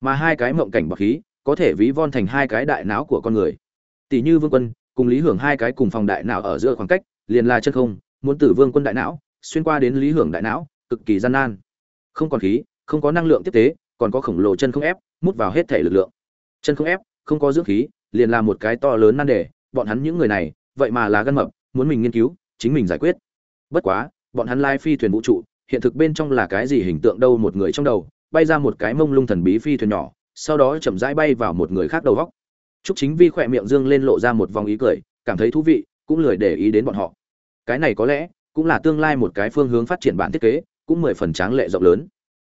Mà hai cái mộng cảnh bọc khí, có thể ví von thành hai cái đại não của con người. Tỷ như vương quân, cùng lý hưởng hai cái cùng phòng đại não ở giữa khoảng cách, liền là chân không, muốn từ vương quân đại não, xuyên qua đến lý hưởng đại não, cực kỳ gian nan. Không còn khí, không có năng lượng tiếp tế, còn có khổng lồ chân không ép, mút vào hết thể lực lượng. Chân không ép, không có dưỡng khí, liền là một cái to lớn nan đề, bọn hắn những người này, vậy mà là gân mập, muốn mình nghiên cứu chính mình giải quyết bất quá bọn hắn lai phi thuyền vũ trụ hiện thực bên trong là cái gì hình tượng đâu một người trong đầu bay ra một cái mông lung thần bí phi thuyền nhỏ sau đó chậm rãi bay vào một người khác đầu góc Trúc Chính Vi khỏe miệng dương lên lộ ra một vòng ý cười, cảm thấy thú vị, cũng lười để ý đến bọn họ. Cái này có lẽ cũng là tương lai một cái phương hướng phát triển bản thiết kế, cũng mười phần tráng lệ rộng lớn.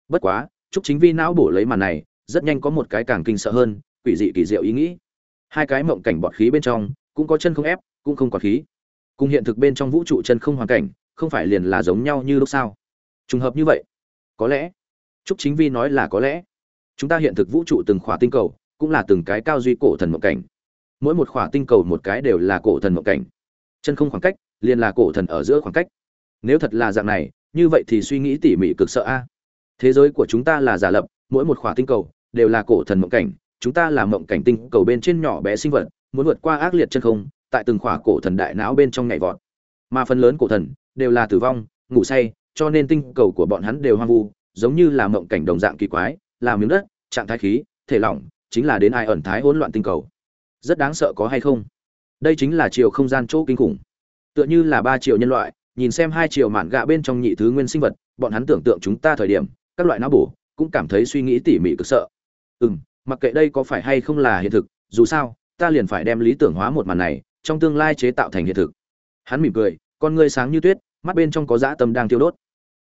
Bất quá, Trúc Chính Vi não bổ lấy màn này, rất nhanh có một cái càng kinh sợ hơn, quỷ dị kỳ diệu ý nghĩ. hai cái mộng cảnh bọt khí bên trong cũng có chân không ép cũng không có khí cùng hiện thực bên trong vũ trụ chân không hoàn cảnh, không phải liền là giống nhau như lúc sao trùng hợp như vậy, có lẽ, trúc chính vi nói là có lẽ, chúng ta hiện thực vũ trụ từng khỏa tinh cầu, cũng là từng cái cao duy cổ thần mộng cảnh. Mỗi một khỏa tinh cầu một cái đều là cổ thần mộng cảnh. Chân không khoảng cách, liền là cổ thần ở giữa khoảng cách. Nếu thật là dạng này, như vậy thì suy nghĩ tỉ mỉ cực sợ a. À. Thế giới của chúng ta là giả lập, mỗi một khỏa tinh cầu đều là cổ thần mộng cảnh, chúng ta là mộng cảnh tinh cầu bên trên nhỏ bé sinh vật, muốn vượt qua ác liệt chân không tại từng khỏa cổ thần đại não bên trong nhảy vọt. Mà phần lớn cổ thần đều là tử vong, ngủ say, cho nên tinh cầu của bọn hắn đều hoang vu, giống như là mộng cảnh đồng dạng kỳ quái, là miếng đất, trạng thái khí, thể lỏng, chính là đến ai ẩn thái hỗn loạn tinh cầu. Rất đáng sợ có hay không? Đây chính là chiều không gian chỗ kinh khủng. Tựa như là ba triệu nhân loại, nhìn xem hai triệu mạn gạ bên trong nhị thứ nguyên sinh vật, bọn hắn tưởng tượng chúng ta thời điểm, các loại não bổ, cũng cảm thấy suy nghĩ tỉ mỉ cực sợ. Ừ m mặc kệ đây có phải hay không là hiện thực, dù sao, ta liền phải đem lý tưởng hóa một màn này trong tương lai chế tạo thành hiện thực. Hắn mỉm cười con ngươi sáng như tuyết mắt bên trong có dã tâm đang tiêu đốt.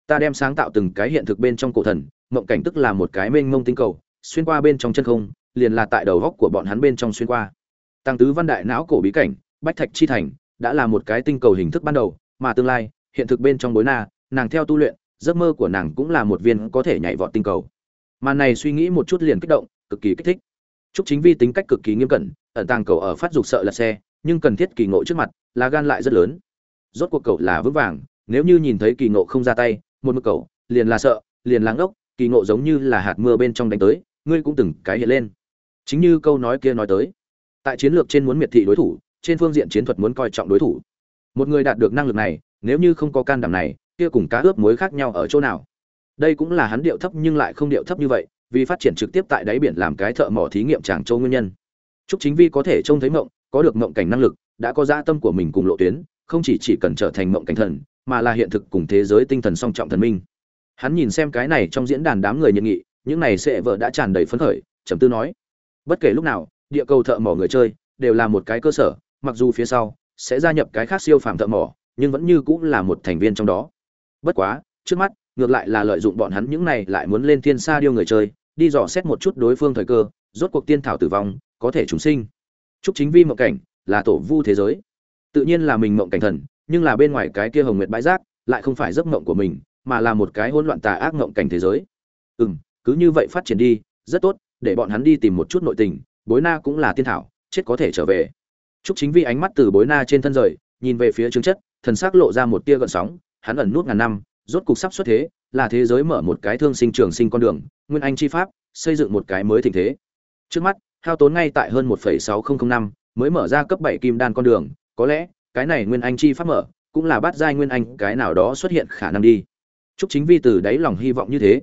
Ta đem sáng tạo từng cái hiện thực bên trong cổ thần mộng cảnh tức là một cái mênh mông tinh cầu xuyên qua bên trong chân không liền là tại đầu góc của bọn hắn bên trong xuyên qua. Tăng tứ văn đại não cổ bí cảnh bách thạch chi thành đã là một cái tinh cầu hình thức ban đầu mà tương lai hiện thực bên trong bối na nàng theo tu luyện giấc mơ của nàng cũng là một viên có thể nhảy vọt tinh cầu. Mà này suy nghĩ một chút liền kích động cực kỳ kích thích. Trúc Chính Vi tính cách cực kỳ nghiêm cẩn, ẩn tàng cầu ở phát dục sợ là xe, nhưng cần thiết kỳ ngộ trước mặt, là gan lại rất lớn. Rốt cuộc cậu là vững vàng, nếu như nhìn thấy kỳ ngộ không ra tay, một mực cậu, liền là sợ, liền láng ốc, kỳ ngộ giống như là hạt mưa bên trong đánh tới, ngươi cũng từng cái hiện lên. Chính như câu nói kia nói tới, tại chiến lược trên muốn miệt thị đối thủ, trên phương diện chiến thuật muốn coi trọng đối thủ. Một người đạt được năng lực này, nếu như không có can đảm này, kia cùng cá ướp muối khác nhau ở chỗ nào? Đây cũng là hắn điệu thấp nhưng lại không điệu thấp như vậy, vì phát triển trực tiếp tại đáy biển làm cái thợ mỏ thí nghiệm tràng châu nguyên nhân Chúc Chính Vi có thể trông thấy mộng, có được mộng cảnh năng lực, đã có dạ tâm của mình cùng lộ tuyến, không chỉ chỉ cần trở thành mộng cảnh thần, mà là hiện thực cùng thế giới tinh thần song trọng thần minh. Hắn nhìn xem cái này trong diễn đàn đám người nhiệt nghị, những này sẽ vợ đã tràn đầy phấn khởi, trầm tư nói: Bất kể lúc nào, địa cầu thợ mỏ người chơi đều là một cái cơ sở, mặc dù phía sau sẽ gia nhập cái khác siêu phàm thợ mỏ, nhưng vẫn như cũng là một thành viên trong đó. Bất quá, trước mắt, ngược lại là lợi dụng bọn hắn những này lại muốn lên thiên xa điêu người chơi, đi dò xét một chút đối phương thời cơ rốt cuộc tiên thảo tử vong có thể chúng sinh chúc chính vi mộng cảnh là tổ vu thế giới. Tự nhiên là mình mộng cảnh thần, nhưng là bên ngoài cái kia hồng nguyệt bãi rác lại không phải giấc mộng của mình, mà là một cái hỗn loạn tà ác mộng cảnh thế giới. Ừ cứ như vậy phát triển đi, rất tốt, để bọn hắn đi tìm một chút nội tình, bối na cũng là tiên thảo, chết có thể trở về. Chúc chính vi ánh mắt từ bối na trên thân rời, nhìn về phía trương chất, thần sắc lộ ra một tia gợn sóng, hắn ẩn nút ngàn năm, rốt cục sắp xuất thế, là thế giới mở một cái thương sinh trường sinh con đường, nguyên anh chi pháp, xây dựng một cái mới thịnh thế. Trước mắt hao tốn ngay tại hơn 1.6005 mới mở ra cấp bảy kim đan con đường. Có lẽ, cái này nguyên anh chi pháp mở, cũng là bát giai nguyên anh, cái nào đó xuất hiện khả năng đi. Chúc chính vi từ đáy lòng hy vọng như thế.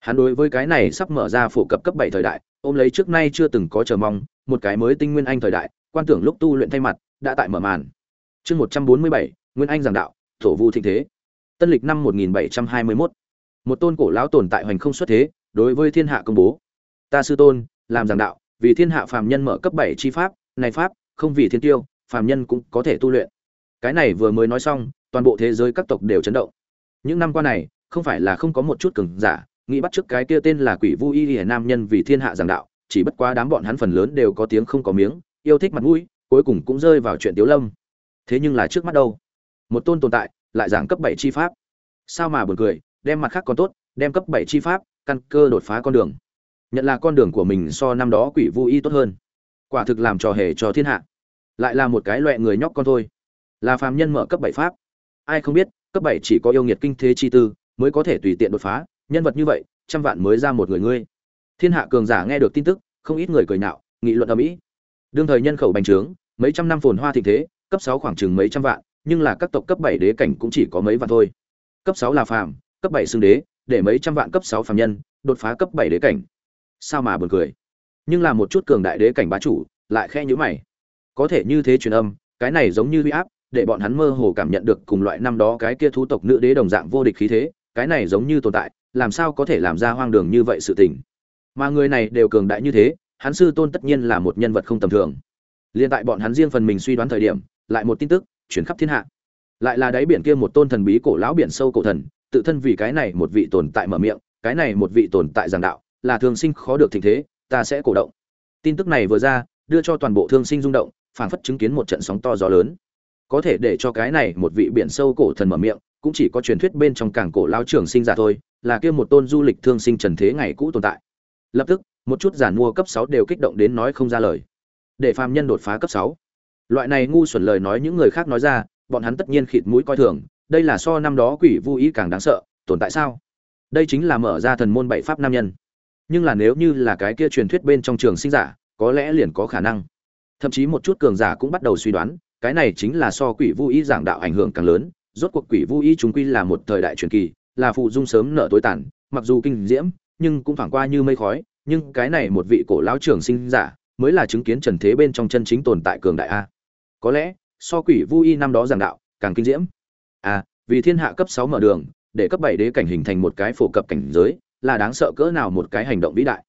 Hắn đối với cái này sắp mở ra phổ cập cấp bảy thời đại, ôm lấy trước nay chưa từng có chờ mong, một cái mới tinh nguyên anh thời đại, quan tưởng lúc tu luyện thay mặt, đã tại mở màn. Chương một trăm bốn mươi bảy, nguyên anh giảng đạo, thổ vu thịnh thế. Tân lịch năm 1721 một tôn cổ lão tồn tại hoành không xuất thế, đối với thiên hạ công bố. Ta sư tôn, làm giảng đạo vì thiên hạ phàm nhân mở cấp bảy chi pháp, này pháp, không vì thiên tiêu, phàm nhân cũng có thể tu luyện. Cái này vừa mới nói xong, toàn bộ thế giới các tộc đều chấn động. Những năm qua này, không phải là không có một chút cường giả, nghĩ bắt trước cái kia tên là quỷ vu y Liễu nam nhân vì thiên hạ giảng đạo, chỉ bất quá đám bọn hắn phần lớn đều có tiếng không có miếng, yêu thích mặt mũi, cuối cùng cũng rơi vào chuyện tiếu lâm. Thế nhưng là trước mắt đâu? Một tôn tồn tại, lại giảng cấp bảy chi pháp. Sao mà buồn cười, đem mặt khác còn tốt, đem cấp bảy chi pháp, căn cơ đột phá con đường nhận là con đường của mình so năm đó quỷ vu y tốt hơn. Quả thực làm trò hề cho thiên hạ. Lại là một cái loại người nhóc con thôi. Là phàm nhân mở cấp bảy pháp. Ai không biết, cấp bảy chỉ có yêu nghiệt kinh thế chi tư, mới có thể tùy tiện đột phá. Nhân vật như vậy, trăm vạn mới ra một người ngươi. Thiên hạ cường giả nghe được tin tức, không ít người cười nhạo, nghị luận ở mỹ đương thời nhân khẩu bành trướng, mấy trăm năm phồn hoa thịnh thế, cấp sáu khoảng chừng mấy trăm vạn, nhưng là các tộc cấp bảy đế cảnh cũng chỉ có mấy vạn thôi. Cấp sáu là phàm, cấp bảy xưng đế, để mấy trăm vạn cấp sáu phàm nhân, đột phá cấp bảy đế cảnh sao mà buồn cười. Nhưng là một chút cường đại đế cảnh bá chủ, lại khe nhữ mày. Có thể như thế truyền âm, cái này giống như huy áp, để bọn hắn mơ hồ cảm nhận được cùng loại năm đó cái kia thú tộc nữ đế đồng dạng vô địch khí thế, cái này giống như tồn tại, làm sao có thể làm ra hoang đường như vậy sự tình. Mà người này đều cường đại như thế, hắn sư tôn tất nhiên là một nhân vật không tầm thường. Liên tại bọn hắn riêng phần mình suy đoán thời điểm, lại một tin tức chuyển khắp thiên hạ. Lại là đáy biển kia một tôn thần bí cổ lão biển sâu cổ thần, tự thân vì cái này một vị tồn tại mở miệng, cái này một vị tồn tại giảng đạo là thường sinh khó được thịnh thế, ta sẽ cổ động. Tin tức này vừa ra, đưa cho toàn bộ thương sinh rung động, phảng phất chứng kiến một trận sóng to gió lớn. Có thể để cho cái này một vị biển sâu cổ thần mở miệng, cũng chỉ có truyền thuyết bên trong cảng cổ lao trường sinh giả thôi, là kia một tôn du lịch thương sinh trần thế ngày cũ tồn tại. Lập tức, một chút giản mua cấp sáu đều kích động đến nói không ra lời. Để phàm nhân đột phá cấp sáu. Loại này ngu xuẩn lời nói những người khác nói ra, bọn hắn tất nhiên khịt mũi coi thường, đây là so năm đó quỷ vu ý càng đáng sợ, tồn tại sao? Đây chính là mở ra thần môn bảy pháp nam nhân nhưng là nếu như là cái kia truyền thuyết bên trong trường sinh giả, có lẽ liền có khả năng. Thậm chí một chút cường giả cũng bắt đầu suy đoán, cái này chính là so quỷ vu ý giảng đạo ảnh hưởng càng lớn, rốt cuộc quỷ vu ý chúng quy là một thời đại truyền kỳ, là phụ dung sớm nở tối tàn, mặc dù kinh diễm, nhưng cũng phảng qua như mây khói, nhưng cái này một vị cổ lão trường sinh giả mới là chứng kiến trần thế bên trong chân chính tồn tại cường đại a. Có lẽ, so quỷ vu y năm đó giảng đạo, càng kinh diễm. A vì thiên hạ cấp sáu mở đường, để cấp bảy đế cảnh hình thành một cái phổ cập cảnh giới là đáng sợ cỡ nào một cái hành động vĩ đại.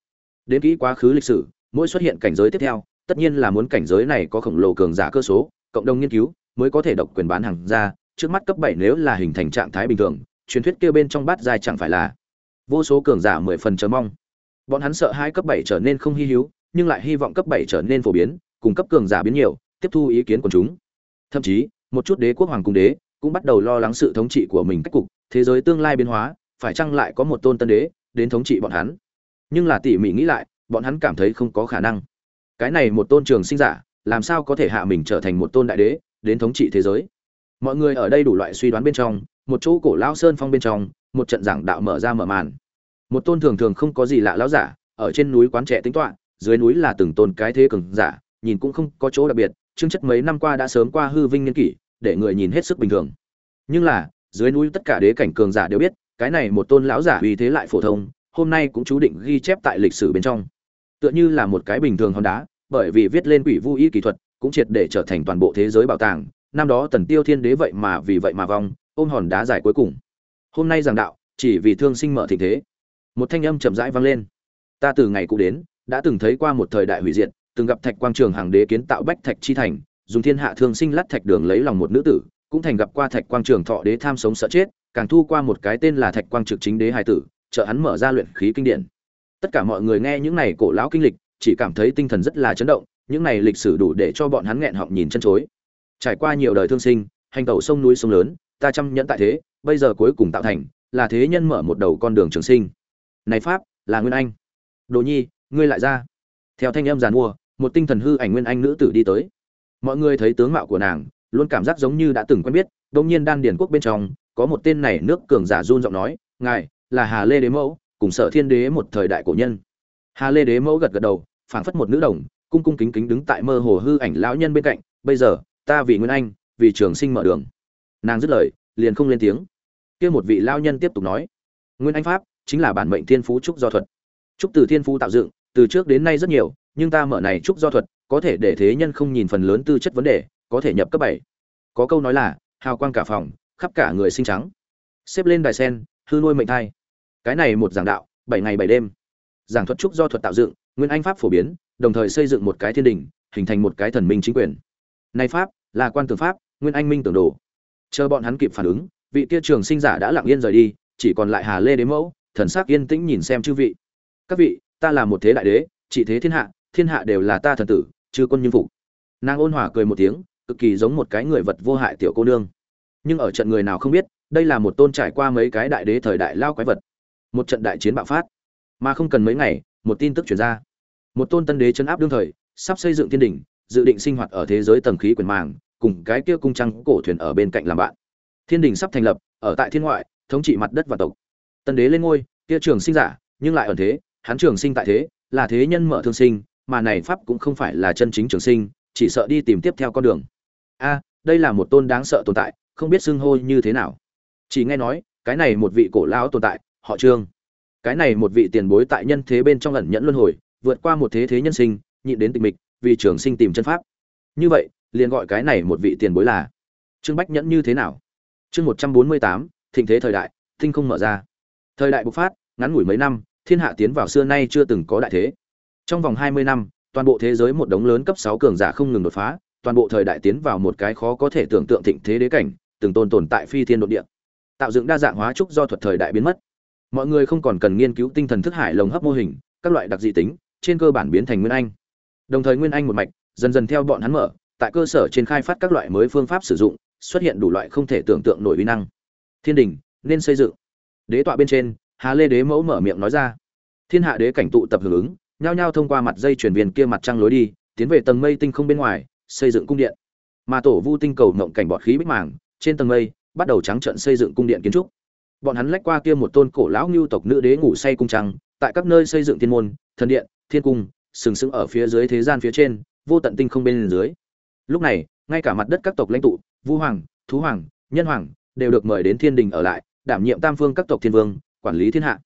Đến kỹ quá khứ lịch sử, mỗi xuất hiện cảnh giới tiếp theo, tất nhiên là muốn cảnh giới này có khổng lồ cường giả cơ số, cộng đồng nghiên cứu mới có thể độc quyền bán hàng ra, trước mắt cấp bảy nếu là hình thành trạng thái bình thường, truyền thuyết kia bên trong bát dài chẳng phải là vô số cường giả mười phần chờ mong. Bọn hắn sợ hai cấp bảy trở nên không hy hữu, nhưng lại hy vọng cấp bảy trở nên phổ biến, cùng cấp cường giả biến nhiều, tiếp thu ý kiến của chúng. Thậm chí, một chút đế quốc hoàng cung đế cũng bắt đầu lo lắng sự thống trị của mình cách cục, thế giới tương lai biến hóa, phải chăng lại có một tôn tân đế đến thống trị bọn hắn. Nhưng là tỉ mỉ nghĩ lại, bọn hắn cảm thấy không có khả năng. Cái này một tôn trường sinh giả, làm sao có thể hạ mình trở thành một tôn đại đế, đến thống trị thế giới? Mọi người ở đây đủ loại suy đoán bên trong, một chỗ cổ lao sơn phong bên trong, một trận giảng đạo mở ra mở màn. Một tôn thường thường không có gì lạ lão giả, ở trên núi quán trẻ tính toán dưới núi là từng tôn cái thế cường giả, nhìn cũng không có chỗ đặc biệt, chương chất mấy năm qua đã sớm qua hư vinh niên kỷ, để người nhìn hết sức bình thường. Nhưng là, dưới núi tất cả đế cảnh cường giả đều biết cái này một tôn lão giả uy thế lại phổ thông, hôm nay cũng chú định ghi chép tại lịch sử bên trong. Tựa như là một cái bình thường hòn đá, bởi vì viết lên quỷ vu y kỹ thuật, cũng triệt để trở thành toàn bộ thế giới bảo tàng, năm đó tần tiêu thiên đế vậy mà vì vậy mà vong, ôm hòn đá dài cuối cùng. Hôm nay giảng đạo, chỉ vì thương sinh mở thịnh thế. Một thanh âm chậm rãi vang lên. Ta từ ngày cũ đến, đã từng thấy qua một thời đại hủy diệt, từng gặp thạch quang trường hàng đế kiến tạo bách thạch chi thành, dùng thiên hạ thương sinh lát thạch đường lấy lòng một nữ tử, cũng thành gặp qua thạch quang trường thọ đế tham sống sợ chết càng thu qua một cái tên là thạch quang trực chính đế hải tử trợ hắn mở ra luyện khí kinh điển. Tất cả mọi người nghe những này cổ lão kinh lịch, chỉ cảm thấy tinh thần rất là chấn động, những này lịch sử đủ để cho bọn hắn nghẹn họng nhìn chân chối. Trải qua nhiều đời thương sinh, hành tẩu sông núi sông lớn, ta chăm nhẫn tại thế, bây giờ cuối cùng tạo thành, là thế nhân mở một đầu con đường trường sinh. Này pháp, là nguyên anh. Đồ nhi, ngươi lại ra. Theo thanh âm giàn mua, một tinh thần hư ảnh nguyên anh nữ tử đi tới. Mọi người thấy tướng mạo của nàng, luôn cảm giác giống như đã từng quen biết đông nhiên đan điển quốc bên trong có một tên này nước cường giả run giọng nói, ngài là hà lê đế mẫu, cùng sở thiên đế một thời đại cổ nhân. Hà lê đế mẫu gật gật đầu, phảng phất một nữ đồng, cung cung kính kính đứng tại mơ hồ hư ảnh lão nhân bên cạnh, bây giờ, ta vì nguyên anh, vì trường sinh mở đường. Nàng dứt lời, liền không lên tiếng. Kia một vị lão nhân tiếp tục nói, nguyên anh pháp chính là bản mệnh thiên phú trúc do thuật. Trúc từ thiên phú tạo dựng, từ trước đến nay rất nhiều, nhưng ta mở này trúc do thuật, có thể để thế nhân không nhìn phần lớn tư chất vấn đề, có thể nhập cấp bảy. Có câu nói là, hào quang cả phòng khắp cả người sinh trắng. Xếp lên đài sen, hư nuôi mệnh thai. Cái này một giảng đạo, bảy ngày bảy đêm. Giảng thuật trúc do thuật tạo dựng, nguyên anh pháp phổ biến, đồng thời xây dựng một cái thiên đình, hình thành một cái thần minh chính quyền. Nay pháp, là quan tưởng pháp, nguyên anh minh tưởng đồ. Chờ bọn hắn kịp phản ứng, vị kia trường sinh giả đã lặng yên rời đi, chỉ còn lại hà lê đế mẫu, thần sắc yên tĩnh nhìn xem chư vị. Các vị, ta là một thế đại đế trị thế thiên hạ thiên hạ đều là ta thần tử, chư quân như phục. Nàng ôn hòa cười một tiếng, cực kỳ giống một cái người vật vô hại tiểu cô nương nhưng ở trận người nào không biết, đây là một tôn trải qua mấy cái đại đế thời đại lao quái vật. Một trận đại chiến bạo phát. Mà không cần mấy ngày, một tin tức chuyển ra. Một tôn tân đế chấn áp đương thời, sắp xây dựng thiên đình dự định sinh hoạt ở thế giới tầng khí quyển màng, cùng cái kia cung trăng cổ thuyền ở bên cạnh làm bạn. Thiên đình sắp thành lập, ở tại thiên ngoại, thống trị mặt đất và tộc. Tân đế lên ngôi, kia trường sinh giả, nhưng lại ẩn thế, hắn trường sinh tại thế, là thế nhân mở thương sinh, mà này pháp cũng không phải là chân chính trường sinh, chỉ sợ đi tìm tiếp theo con đường. A, đây là một tôn đáng sợ tồn tại không biết xưng hô như thế nào. Chỉ nghe nói, cái này một vị cổ lão tồn tại, họ trương. Cái này một vị tiền bối tại nhân thế bên trong ẩn nhẫn luân hồi, vượt qua một thế thế nhân sinh, nhịn đến tịch mịch, vì trường sinh tìm chân pháp. Như vậy, liền gọi cái này một vị tiền bối là trương bách nhẫn như thế nào? Chương một trăm bốn mươi tám, thịnh thế thời đại tinh không mở ra. Thời đại bộc phát, ngắn ngủi mấy năm, thiên hạ tiến vào xưa nay chưa từng có đại thế. Trong vòng hai mươi năm, toàn bộ thế giới một đống lớn cấp sáu cường giả không ngừng đột phá toàn bộ thời đại tiến vào một cái khó có thể tưởng tượng thịnh thế đế cảnh, từng tồn tồn tại phi thiên độ địa. Tạo dựng đa dạng hóa trúc do thuật thời đại biến mất. Mọi người không còn cần nghiên cứu tinh thần thức hải lồng hấp mô hình, các loại đặc dị tính, trên cơ bản biến thành nguyên anh. Đồng thời nguyên anh một mạch, dần dần theo bọn hắn mở, tại cơ sở trên khai phát các loại mới phương pháp sử dụng, xuất hiện đủ loại không thể tưởng tượng nổi uy năng. Thiên đình, nên xây dựng. Đế tọa bên trên, hà lê đế mẫu mở miệng nói ra. Thiên hạ đế cảnh tụ tập hưởng ứng, nhao nhao thông qua mặt dây chuyển viên kia mặt trăng lối đi, tiến về tầng mây tinh không bên ngoài xây dựng cung điện. Mà tổ vu tinh cầu ngộng cảnh bọt khí bích màng, trên tầng mây, bắt đầu trắng trận xây dựng cung điện kiến trúc. Bọn hắn lách qua kia một tôn cổ lão ngưu tộc nữ đế ngủ say cung trăng, tại các nơi xây dựng thiên môn, thần điện, thiên cung, sừng sững ở phía dưới thế gian phía trên, vô tận tinh không bên dưới. Lúc này, ngay cả mặt đất các tộc lãnh tụ vũ hoàng, thú hoàng, nhân hoàng, đều được mời đến thiên đình ở lại, đảm nhiệm tam phương các tộc thiên vương, quản lý thiên hạ.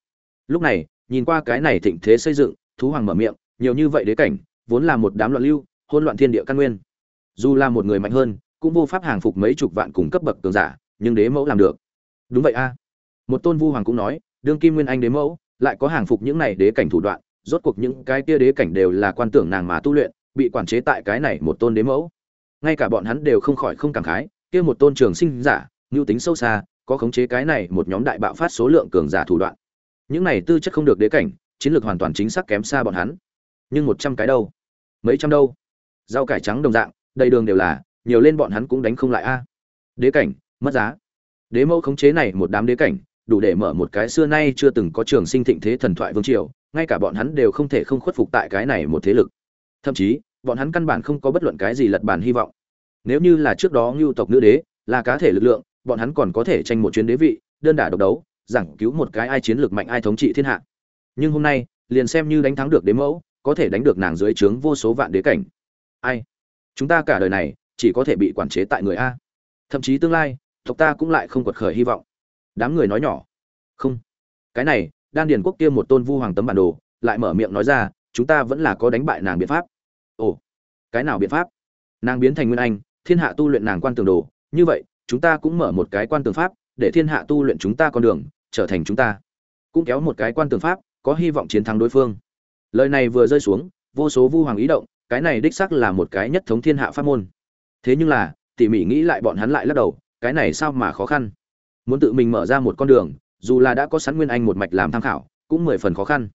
Lúc này, nhìn qua cái này thịnh thế xây dựng, thú hoàng mở miệng, nhiều như vậy đế cảnh, vốn là một đám loạn lưu, hỗn loạn thiên địa căn nguyên dù là một người mạnh hơn, cũng vô pháp hàng phục mấy chục vạn cùng cấp bậc cường giả, nhưng đế mẫu làm được. Đúng vậy a. Một tôn vu hoàng cũng nói, đương kim nguyên anh đế mẫu, lại có hàng phục những này đế cảnh thủ đoạn, rốt cuộc những cái kia đế cảnh đều là quan tưởng nàng mà tu luyện, bị quản chế tại cái này một tôn đế mẫu. Ngay cả bọn hắn đều không khỏi không cảm khái, kia một tôn trường sinh giả ngưu tính sâu xa, có khống chế cái này một nhóm đại bạo phát số lượng cường giả thủ đoạn. Những này tư chất không được đế cảnh, chiến lược hoàn toàn chính xác kém xa bọn hắn. Nhưng một trăm cái đâu? Mấy trăm đâu? Rau cải trắng đồng dạng đầy đường đều là, nhiều lên bọn hắn cũng đánh không lại a. Đế cảnh, mất giá. Đế mẫu khống chế này một đám đế cảnh, đủ để mở một cái xưa nay chưa từng có trường sinh thịnh thế thần thoại vương triều, ngay cả bọn hắn đều không thể không khuất phục tại cái này một thế lực. Thậm chí, bọn hắn căn bản không có bất luận cái gì lật bàn hy vọng. Nếu như là trước đó ngưu tộc nữ đế, là cá thể lực lượng, bọn hắn còn có thể tranh một chuyến đế vị, đơn đả độc đấu, giảng cứu một cái ai chiến lược mạnh ai thống trị thiên hạ. Nhưng hôm nay, liền xem như đánh thắng được đế mẫu, có thể đánh được nàng dưới trướng vô số vạn đế cảnh. Ai? Chúng ta cả đời này chỉ có thể bị quản chế tại người a. Thậm chí tương lai, tộc ta cũng lại không quật khởi hy vọng. Đám người nói nhỏ. Không. Cái này, đan điền quốc kia một tôn vu hoàng tấm bản đồ, lại mở miệng nói ra, chúng ta vẫn là có đánh bại nàng biện pháp. Ồ. Cái nào biện pháp? Nàng biến thành nguyên anh, thiên hạ tu luyện nàng quan tường đồ. Như vậy, chúng ta cũng mở một cái quan tường pháp, để thiên hạ tu luyện chúng ta con đường, trở thành chúng ta. Cũng kéo một cái quan tường pháp, có hy vọng chiến thắng đối phương. Lời này vừa rơi xuống, vô số vu hoàng ý động cái này đích xác là một cái nhất thống thiên hạ pháp môn. Thế nhưng là, tỉ mỉ nghĩ lại bọn hắn lại lắc đầu, cái này sao mà khó khăn? Muốn tự mình mở ra một con đường, dù là đã có sẵn nguyên anh một mạch làm tham khảo, cũng mười phần khó khăn.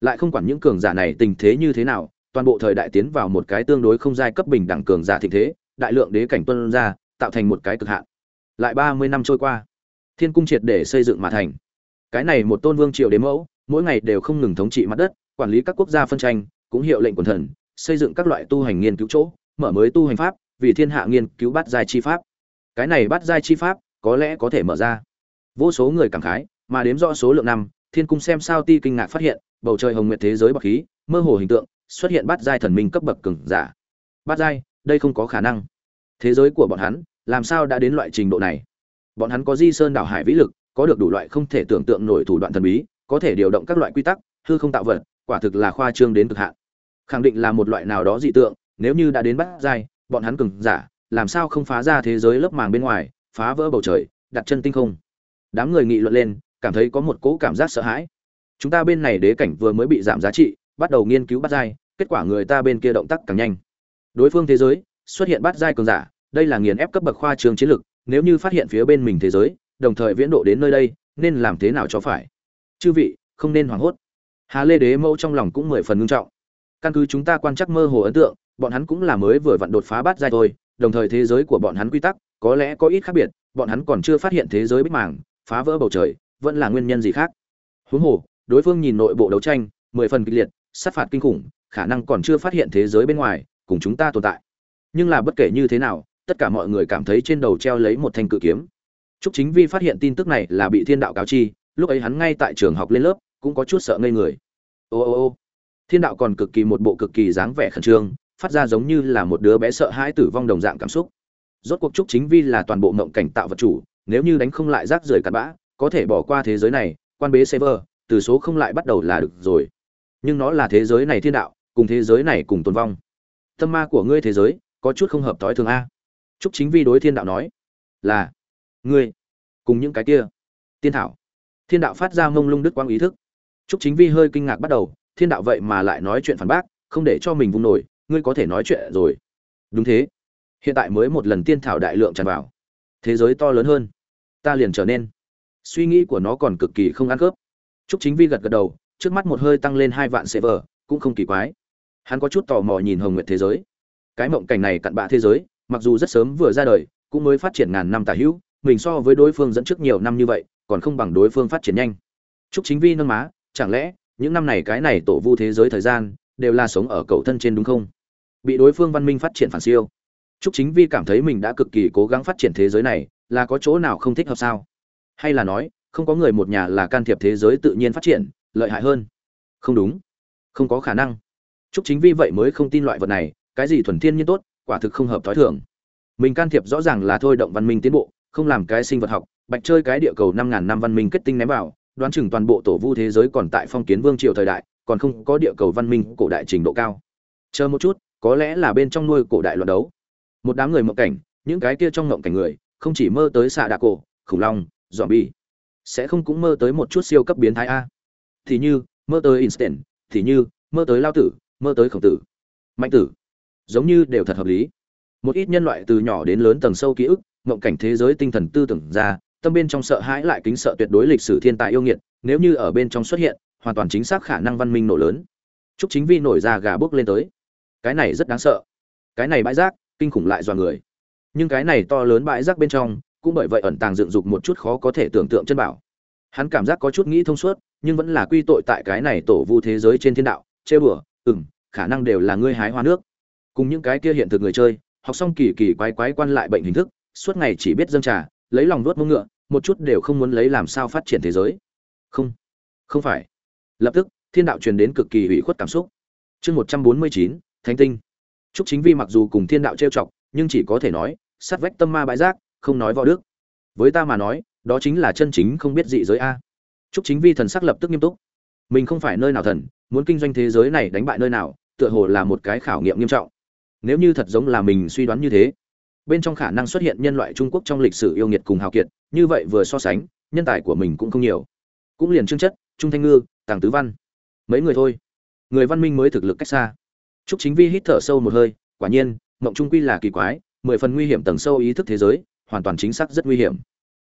Lại không quản những cường giả này tình thế như thế nào, toàn bộ thời đại tiến vào một cái tương đối không giai cấp bình đẳng cường giả thịnh thế, đại lượng đế cảnh tuân ra, tạo thành một cái cực hạn. Lại ba mươi năm trôi qua, thiên cung triệt để xây dựng mà thành. Cái này một tôn vương triều đế mẫu, mỗi ngày đều không ngừng thống trị mặt đất, quản lý các quốc gia phân tranh, cũng hiệu lệnh quần thần xây dựng các loại tu hành nghiên cứu chỗ, mở mới tu hành pháp, vì thiên hạ nghiên cứu bắt giai chi pháp. Cái này bắt giai chi pháp, có lẽ có thể mở ra. Vô số người cảm khái, mà đếm rõ số lượng năm, thiên cung xem sao ti kinh ngạc phát hiện, bầu trời hồng nguyệt thế giới bậc khí, mơ hồ hình tượng, xuất hiện bắt giai thần minh cấp bậc cường giả. Bắt giai, đây không có khả năng. Thế giới của bọn hắn, làm sao đã đến loại trình độ này? Bọn hắn có di sơn đảo hải vĩ lực, có được đủ loại không thể tưởng tượng nổi thủ đoạn thần bí, có thể điều động các loại quy tắc, hư không tạo vật, quả thực là khoa trương đến cực hạn khẳng định là một loại nào đó dị tượng nếu như đã đến bắt dai, bọn hắn cường giả làm sao không phá ra thế giới lớp màng bên ngoài phá vỡ bầu trời đặt chân tinh không? Đám người nghị luận lên cảm thấy có một cỗ cảm giác sợ hãi. Chúng ta bên này đế cảnh vừa mới bị giảm giá trị bắt đầu nghiên cứu bắt dai, kết quả người ta bên kia động tác càng nhanh. Đối phương thế giới xuất hiện bắt dai cường giả đây là nghiền ép cấp bậc khoa trường chiến lược nếu như phát hiện phía bên mình thế giới đồng thời viễn độ đến nơi đây nên làm thế nào cho phải? Chư vị không nên hoảng hốt. Hà lê đế mẫu trong lòng cũng mười phần ngưng trọng căn cứ chúng ta quan trắc mơ hồ ấn tượng bọn hắn cũng là mới vừa vặn đột phá bát giai thôi đồng thời thế giới của bọn hắn quy tắc có lẽ có ít khác biệt bọn hắn còn chưa phát hiện thế giới bích màng phá vỡ bầu trời vẫn là nguyên nhân gì khác huống hồ đối phương nhìn nội bộ đấu tranh mười phần kịch liệt sát phạt kinh khủng khả năng còn chưa phát hiện thế giới bên ngoài cùng chúng ta tồn tại nhưng là bất kể như thế nào tất cả mọi người cảm thấy trên đầu treo lấy một thanh cự kiếm Trúc Chính Vi phát hiện tin tức này là bị Thiên Đạo cáo chi, lúc ấy hắn ngay tại trường học lên lớp, cũng có chút sợ ngây người. Ô ô ô. Thiên Đạo còn cực kỳ một bộ cực kỳ dáng vẻ khẩn trương, phát ra giống như là một đứa bé sợ hãi tử vong đồng dạng cảm xúc. Rốt cuộc Trúc Chính Vi là toàn bộ mộng cảnh tạo vật chủ, nếu như đánh không lại rác rưởi cặn bã, có thể bỏ qua thế giới này, quan bế server, từ số không lại bắt đầu là được rồi. Nhưng nó là thế giới này thiên đạo, cùng thế giới này cùng tồn vong. Tâm ma của ngươi thế giới, có chút không hợp thói thường a. Trúc Chính Vi đối thiên đạo nói, là ngươi cùng những cái kia tiên thảo thiên đạo phát ra mông lung đức quang ý thức trúc chính vi hơi kinh ngạc bắt đầu thiên đạo vậy mà lại nói chuyện phản bác, không để cho mình vung nổi, ngươi có thể nói chuyện rồi. Đúng thế. Hiện tại mới một lần tiên thảo đại lượng tràn vào. Thế giới to lớn hơn. Ta liền trở nên. Suy nghĩ của nó còn cực kỳ không ăn khớp. Trúc chính vi gật gật đầu, trước mắt một hơi tăng lên hai vạn server, cũng không kỳ quái. Hắn có chút tò mò nhìn hồng nguyệt thế giới. Cái mộng cảnh này cặn bạ thế giới, mặc dù rất sớm vừa ra đời, cũng mới phát triển ngàn năm tả hữu, mình so với đối phương dẫn trước nhiều năm như vậy, còn không bằng đối phương phát triển nhanh. Chúc chính vi nâng má, chẳng lẽ những năm này cái này tổ vu thế giới thời gian, đều là sống ở cậu thân trên đúng không? Bị đối phương văn minh phát triển phản siêu. Trúc chính vi cảm thấy mình đã cực kỳ cố gắng phát triển thế giới này, là có chỗ nào không thích hợp sao? Hay là nói, không có người một nhà là can thiệp thế giới tự nhiên phát triển, lợi hại hơn? Không đúng. Không có khả năng. Trúc chính vi vậy mới không tin loại vật này, cái gì thuần thiên nhiên tốt, quả thực không hợp thói thường. Mình can thiệp rõ ràng là thôi động văn minh tiến bộ, không làm cái sinh vật học, bạch chơi cái địa cầu năm ngàn năm văn minh kết tinh ném vào đoán chừng toàn bộ tổ vu thế giới còn tại phong kiến vương triều thời đại, còn không có địa cầu văn minh cổ đại trình độ cao. Chờ một chút, có lẽ là bên trong nuôi cổ đại luận đấu. Một đám người mộng cảnh, những cái kia trong mộng cảnh người, không chỉ mơ tới xạ đạ cổ, khủng long dòm bi sẽ không cũng mơ tới một chút siêu cấp biến thái a. Thì như, mơ tới instant thì như, mơ tới lao tử, mơ tới khổng tử. Mạnh tử, giống như đều thật hợp lý. Một ít nhân loại từ nhỏ đến lớn tầng sâu ký ức, mộng cảnh thế giới tinh thần tư tưởng ra tâm bên trong sợ hãi lại kính sợ tuyệt đối lịch sử thiên tài yêu nghiệt nếu như ở bên trong xuất hiện hoàn toàn chính xác khả năng văn minh nổ lớn. Trúc chính vi nổi ra gà bước lên tới. Cái này rất đáng sợ. Cái này bãi rác kinh khủng lại dọa người. Nhưng cái này to lớn bãi rác bên trong cũng bởi vậy ẩn tàng dựng dục một chút khó có thể tưởng tượng chân bảo. Hắn cảm giác có chút nghĩ thông suốt nhưng vẫn là quy tội tại cái này tổ vu thế giới trên thiên đạo chê bữa, ừm khả năng đều là ngươi hái hoa nước. Cùng những cái kia hiện thực người chơi học xong kỳ kỳ quái quái quan lại bệnh hình thức suốt ngày chỉ biết dâng trà lấy lòng nuốt mông ngựa một chút đều không muốn lấy làm sao phát triển thế giới. Không không phải. Lập tức, thiên đạo truyền đến cực kỳ hủy khuất cảm xúc. Chương một trăm bốn mươi chín, thánh tinh. Trúc chính vi mặc dù cùng thiên đạo trêu chọc, nhưng chỉ có thể nói, sát vách tâm ma bãi rác, không nói võ đức. Với ta mà nói, đó chính là chân chính không biết dị giới a. Trúc chính vi thần sắc lập tức nghiêm túc. Mình không phải nơi nào thần, muốn kinh doanh thế giới này đánh bại nơi nào, tựa hồ là một cái khảo nghiệm nghiêm trọng. Nếu như thật giống là mình suy đoán như thế bên trong khả năng xuất hiện nhân loại trung quốc trong lịch sử yêu nghiệt cùng hào kiệt như vậy vừa so sánh nhân tài của mình cũng không nhiều cũng liền trương chất trung thanh ngư tàng tứ văn mấy người thôi người văn minh mới thực lực cách xa Trúc Chính Vi hít thở sâu một hơi, quả nhiên, mộng trung quy là kỳ quái, mười phần nguy hiểm tầng sâu ý thức thế giới, hoàn toàn chính xác rất nguy hiểm.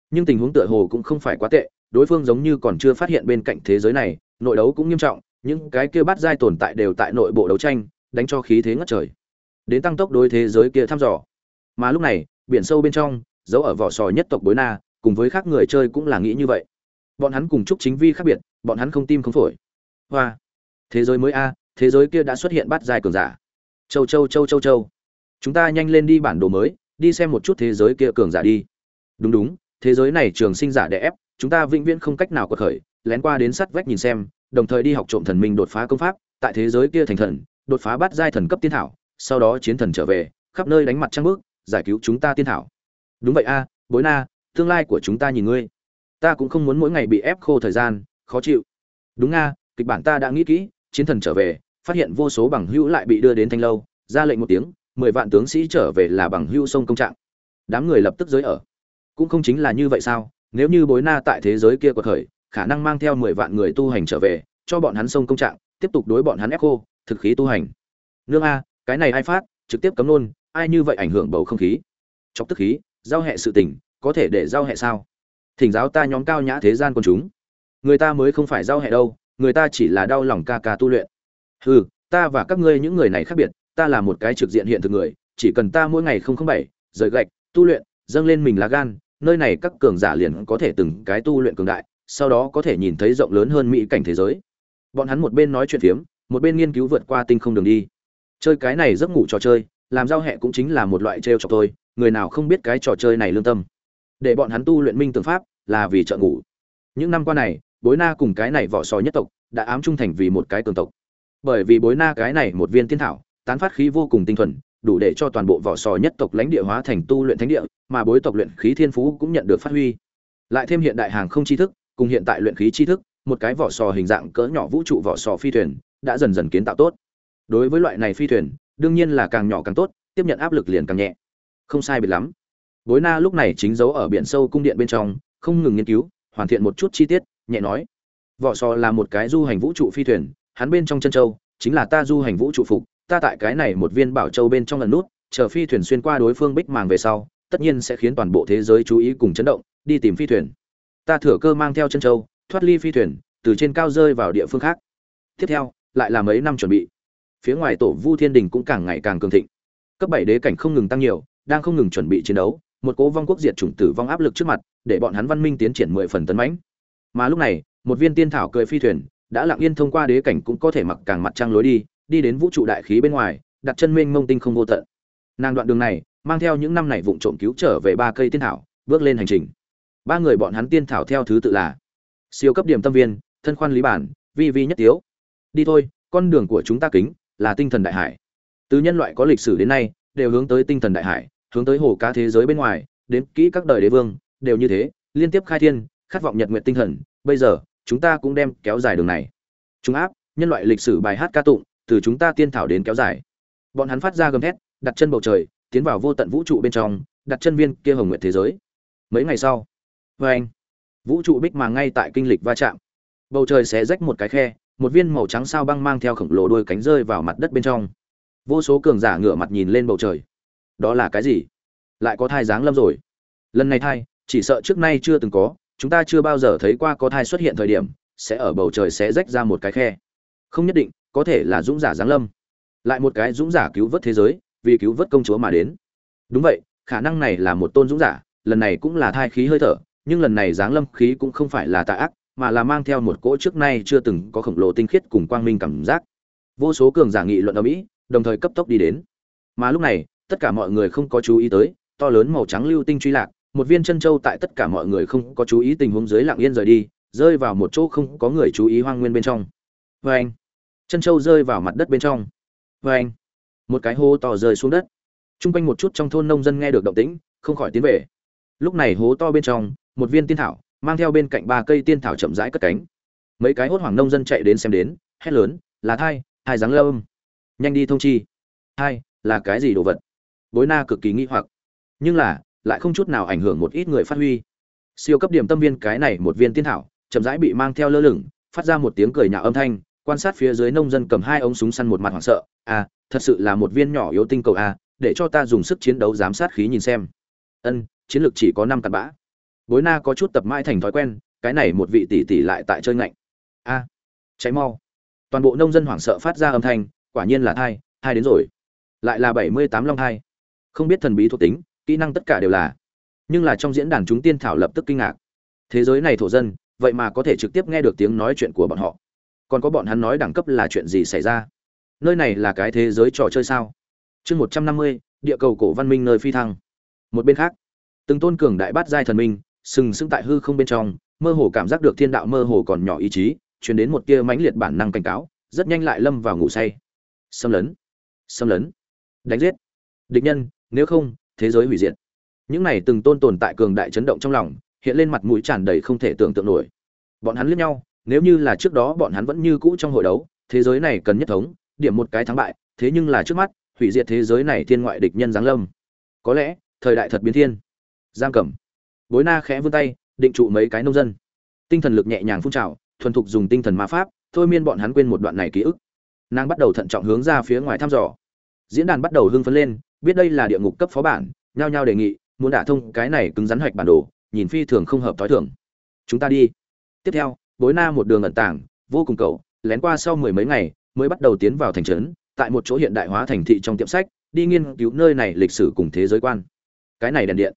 Nhưng tình huống tựa hồ cũng không phải quá tệ, đối phương giống như còn chưa phát hiện bên cạnh thế giới này, nội đấu cũng nghiêm trọng, những cái kia bắt giai tồn tại đều tại nội bộ đấu tranh, đánh cho khí thế ngất trời. Đến tăng tốc đối thế giới kia thăm dò. Mà lúc này, biển sâu bên trong, giấu ở vỏ sò nhất tộc Bối Na, cùng với khác người chơi cũng là nghĩ như vậy. Bọn hắn cùng chúc Chính Vi khác biệt, bọn hắn không tim không phổi. Hoa, thế giới mới a, thế giới kia đã xuất hiện bắt giai cường giả. Châu châu châu châu châu. Chúng ta nhanh lên đi bản đồ mới, đi xem một chút thế giới kia cường giả đi. Đúng đúng, thế giới này trường sinh giả đẻ ép, chúng ta vĩnh viễn không cách nào quật khởi, lén qua đến sắt vách nhìn xem, đồng thời đi học trộm thần minh đột phá công pháp, tại thế giới kia thành thần, đột phá bắt giai thần cấp tiên thảo, sau đó chiến thần trở về, khắp nơi đánh mặt trăng bước, giải cứu chúng ta tiên thảo. Đúng vậy a, Bối Na, tương lai của chúng ta nhìn ngươi. Ta cũng không muốn mỗi ngày bị ép khô thời gian, khó chịu. Đúng nga kịch bản ta đã nghĩ kỹ, chiến thần trở về, phát hiện vô số bằng hữu lại bị đưa đến thanh lâu ra lệnh một tiếng mười vạn tướng sĩ trở về là bằng hữu sông công trạng đám người lập tức giới ở cũng không chính là như vậy sao nếu như bối na tại thế giới kia của thời khả năng mang theo mười vạn người tu hành trở về cho bọn hắn sông công trạng tiếp tục đối bọn hắn ép khô thực khí tu hành nương a cái này ai phát trực tiếp cấm nôn ai như vậy ảnh hưởng bầu không khí? Chọc tức khí, giao hệ sự tình, có thể để giao hệ sao? Thỉnh giáo ta nhóm cao nhã thế gian con chúng. Người ta mới không phải giao hệ đâu, người ta chỉ là đau lòng ca ca tu luyện. Hừ, ta và các ngươi những người này khác biệt, ta là một cái trực diện hiện thực người, chỉ cần ta mỗi ngày không không bảy, rời gạch, tu luyện, dâng lên mình lá gan, nơi này các cường giả liền có thể từng cái tu luyện cường đại, sau đó có thể nhìn thấy rộng lớn hơn mỹ cảnh thế giới. Bọn hắn một bên nói chuyện phiếm, một bên nghiên cứu vượt qua tinh không đường đi. Chơi cái này giấc ngủ trò chơi làm giao hẹ cũng chính là một loại trêu chọc tôi người nào không biết cái trò chơi này lương tâm. Để bọn hắn tu luyện minh tường pháp là vì trợ ngủ. Những năm qua này, bối na cùng cái này vỏ sò nhất tộc đã ám trung thành vì một cái cường tộc. Bởi vì bối na cái này một viên tiên thảo, tán phát khí vô cùng tinh thuần, đủ để cho toàn bộ vỏ sò nhất tộc lãnh địa hóa thành tu luyện thánh địa, mà bối tộc luyện khí thiên phú cũng nhận được phát huy. Lại thêm hiện đại hàng không tri thức, cùng hiện tại luyện khí tri thức, một cái vỏ sò hình dạng cỡ nhỏ vũ trụ vỏ sò phi thuyền, đã dần dần kiến tạo tốt. Đối với loại này phi thuyền đương nhiên là càng nhỏ càng tốt, tiếp nhận áp lực liền càng nhẹ. Không sai biệt lắm. Bối na lúc này chính giấu ở biển sâu cung điện bên trong, không ngừng nghiên cứu, hoàn thiện một chút chi tiết, nhẹ nói. Vỏ sò là một cái du hành vũ trụ phi thuyền, hắn bên trong chân châu, chính là ta du hành vũ trụ phục, ta tại cái này một viên bảo châu bên trong lần nút, chờ phi thuyền xuyên qua đối phương bích màng về sau, tất nhiên sẽ khiến toàn bộ thế giới chú ý cùng chấn động, đi tìm phi thuyền. Ta thừa cơ mang theo chân châu, thoát ly phi thuyền, từ trên cao rơi vào địa phương khác. Tiếp theo, lại là mấy năm chuẩn bị phía ngoài tổ vu thiên đình cũng càng ngày càng cường thịnh. Cấp bảy đế cảnh không ngừng tăng nhiều, đang không ngừng chuẩn bị chiến đấu, một cố vong quốc diệt chủng tử vong áp lực trước mặt, để bọn hắn văn minh tiến triển mười phần tấn mãnh. Mà lúc này, một viên tiên thảo cười phi thuyền, đã lặng yên thông qua đế cảnh cũng có thể mặc càng mặt trăng lối đi đi đến vũ trụ đại khí bên ngoài, đặt chân mênh mông tinh không vô tận. Nàng đoạn đường này, mang theo những năm này vụng trộm cứu trở về ba cây tiên thảo, bước lên hành trình. Ba người bọn hắn tiên thảo theo thứ tự là siêu cấp điểm tâm viên, thân khoan lý bản, vi vi nhất tiếu. Đi thôi, con đường của chúng ta kính là tinh thần đại hải. Từ nhân loại có lịch sử đến nay, đều hướng tới tinh thần đại hải, hướng tới hồ cá thế giới bên ngoài, đến kỹ các đời đế vương, đều như thế, liên tiếp khai thiên, khát vọng nhật nguyện tinh thần, bây giờ, chúng ta cũng đem kéo dài đường này. Chúng áp, nhân loại lịch sử bài hát ca tụng, từ chúng ta tiên thảo đến kéo dài. Bọn hắn phát ra gầm thét, đặt chân bầu trời, tiến vào vô tận vũ trụ bên trong, đặt chân viên kia hồng nguyện thế giới. Mấy ngày sau vê anh vũ trụ bích màng ngay tại kinh lịch va chạm. Bầu trời sẽ rách một cái khe một viên màu trắng sao băng mang theo khổng lồ đôi cánh rơi vào mặt đất bên trong. Vô số cường giả ngửa mặt nhìn lên bầu trời. Đó là cái gì? Lại có thai dáng lâm rồi. Lần này thai, chỉ sợ trước nay chưa từng có, chúng ta chưa bao giờ thấy qua có thai xuất hiện thời điểm, sẽ ở bầu trời sẽ rách ra một cái khe. Không nhất định, có thể là dũng giả giáng lâm. Lại một cái dũng giả cứu vớt thế giới, vì cứu vớt công chúa mà đến. Đúng vậy, khả năng này là một tôn dũng giả, lần này cũng là thai khí hơi thở, nhưng lần này giáng lâm khí cũng không phải là tà ác mà là mang theo một cỗ trước nay chưa từng có khổng lồ tinh khiết cùng quang minh cảm giác. Vô số cường giả nghị luận ở mỹ, đồng thời cấp tốc đi đến. Mà lúc này, tất cả mọi người không có chú ý tới, to lớn màu trắng lưu tinh truy lạc, một viên chân châu tại tất cả mọi người không có chú ý tình huống dưới lặng yên rời đi, rơi vào một chỗ không có người chú ý hoang nguyên bên trong. Vê anh, chân châu rơi vào mặt đất bên trong. Vê anh, một cái hố to rơi xuống đất. T r u n g quanh một chút trong thôn nông dân nghe được động tĩnh, không khỏi tiến về. Lúc này hố to bên trong, một viên tiên thảo mang theo bên cạnh ba cây tiên thảo chậm rãi cất cánh. Mấy cái hốt hoảng nông dân chạy đến xem đến, hét lớn, là thai hai dáng lâm. Nhanh đi thông chi. Hai là cái gì đồ vật? Bối na cực kỳ nghi hoặc. Nhưng là, lại không chút nào ảnh hưởng một ít người phát huy. Siêu cấp điểm tâm viên cái này một viên tiên thảo, chậm rãi bị mang theo lơ lửng, phát ra một tiếng cười nhạo âm thanh, quan sát phía dưới nông dân cầm hai ống súng săn một mặt hoảng sợ. À thật sự là một viên nhỏ yếu tinh cầu à để cho ta dùng sức chiến đấu giám sát khí nhìn xem. Ân, chiến lược chỉ có năm cặn bã bối na có chút tập mãi thành thói quen, cái này một vị tỷ tỷ lại tại chơi ngạnh. A, cháy mau. Toàn bộ nông dân hoảng sợ phát ra âm thanh, quả nhiên là thai hai đến rồi. Lại là bảy mươi tám long thai. Không biết thần bí thuộc tính, kỹ năng tất cả đều là. Nhưng là trong diễn đàn chúng tiên thảo lập tức kinh ngạc. Thế giới này thổ dân, vậy mà có thể trực tiếp nghe được tiếng nói chuyện của bọn họ. Còn có bọn hắn nói đẳng cấp là chuyện gì xảy ra? Nơi này là cái thế giới trò chơi sao? Chương một trăm năm mươi, địa cầu cổ văn minh nơi phi thăng. Một bên khác, từng tôn cường đại bát giai thần minh sừng sững tại hư không bên trong, mơ hồ cảm giác được thiên đạo mơ hồ còn nhỏ ý chí chuyển đến một tia mãnh liệt bản năng cảnh cáo, rất nhanh lại lâm vào ngủ say. Xâm lấn xâm lấn, đánh giết. Địch nhân, nếu không, thế giới hủy diệt. Những này từng tôn tồn tại cường đại chấn động trong lòng, hiện lên mặt mũi tràn đầy không thể tưởng tượng nổi. Bọn hắn liếc nhau, nếu như là trước đó bọn hắn vẫn như cũ trong hội đấu, thế giới này cần nhất thống, điểm một cái thắng bại, thế nhưng là trước mắt, hủy diệt thế giới này thiên ngoại địch nhân giáng lâm. Có lẽ, thời đại thật biến thiên. Giang cẩm bối na khẽ vươn tay, định trụ mấy cái nông dân. Tinh thần lực nhẹ nhàng phun trào, thuần thục dùng tinh thần ma pháp, thôi miên bọn hắn quên một đoạn này ký ức. Nàng bắt đầu thận trọng hướng ra phía ngoài thăm dò. Diễn đàn bắt đầu hưng phấn lên, biết đây là địa ngục cấp phó bản, nhao nhao đề nghị, muốn đả thông cái này cứng rắn hoạch bản đồ, nhìn phi thường không hợp tối thường. Chúng ta đi. Tiếp theo, bối na một đường ẩn tàng, vô cùng cầu, lén qua sau mười mấy ngày, mới bắt đầu tiến vào thành trấn, tại một chỗ hiện đại hóa thành thị trong tiệm sách, đi nghiên cứu nơi này lịch sử cùng thế giới quan. Cái này đèn điện.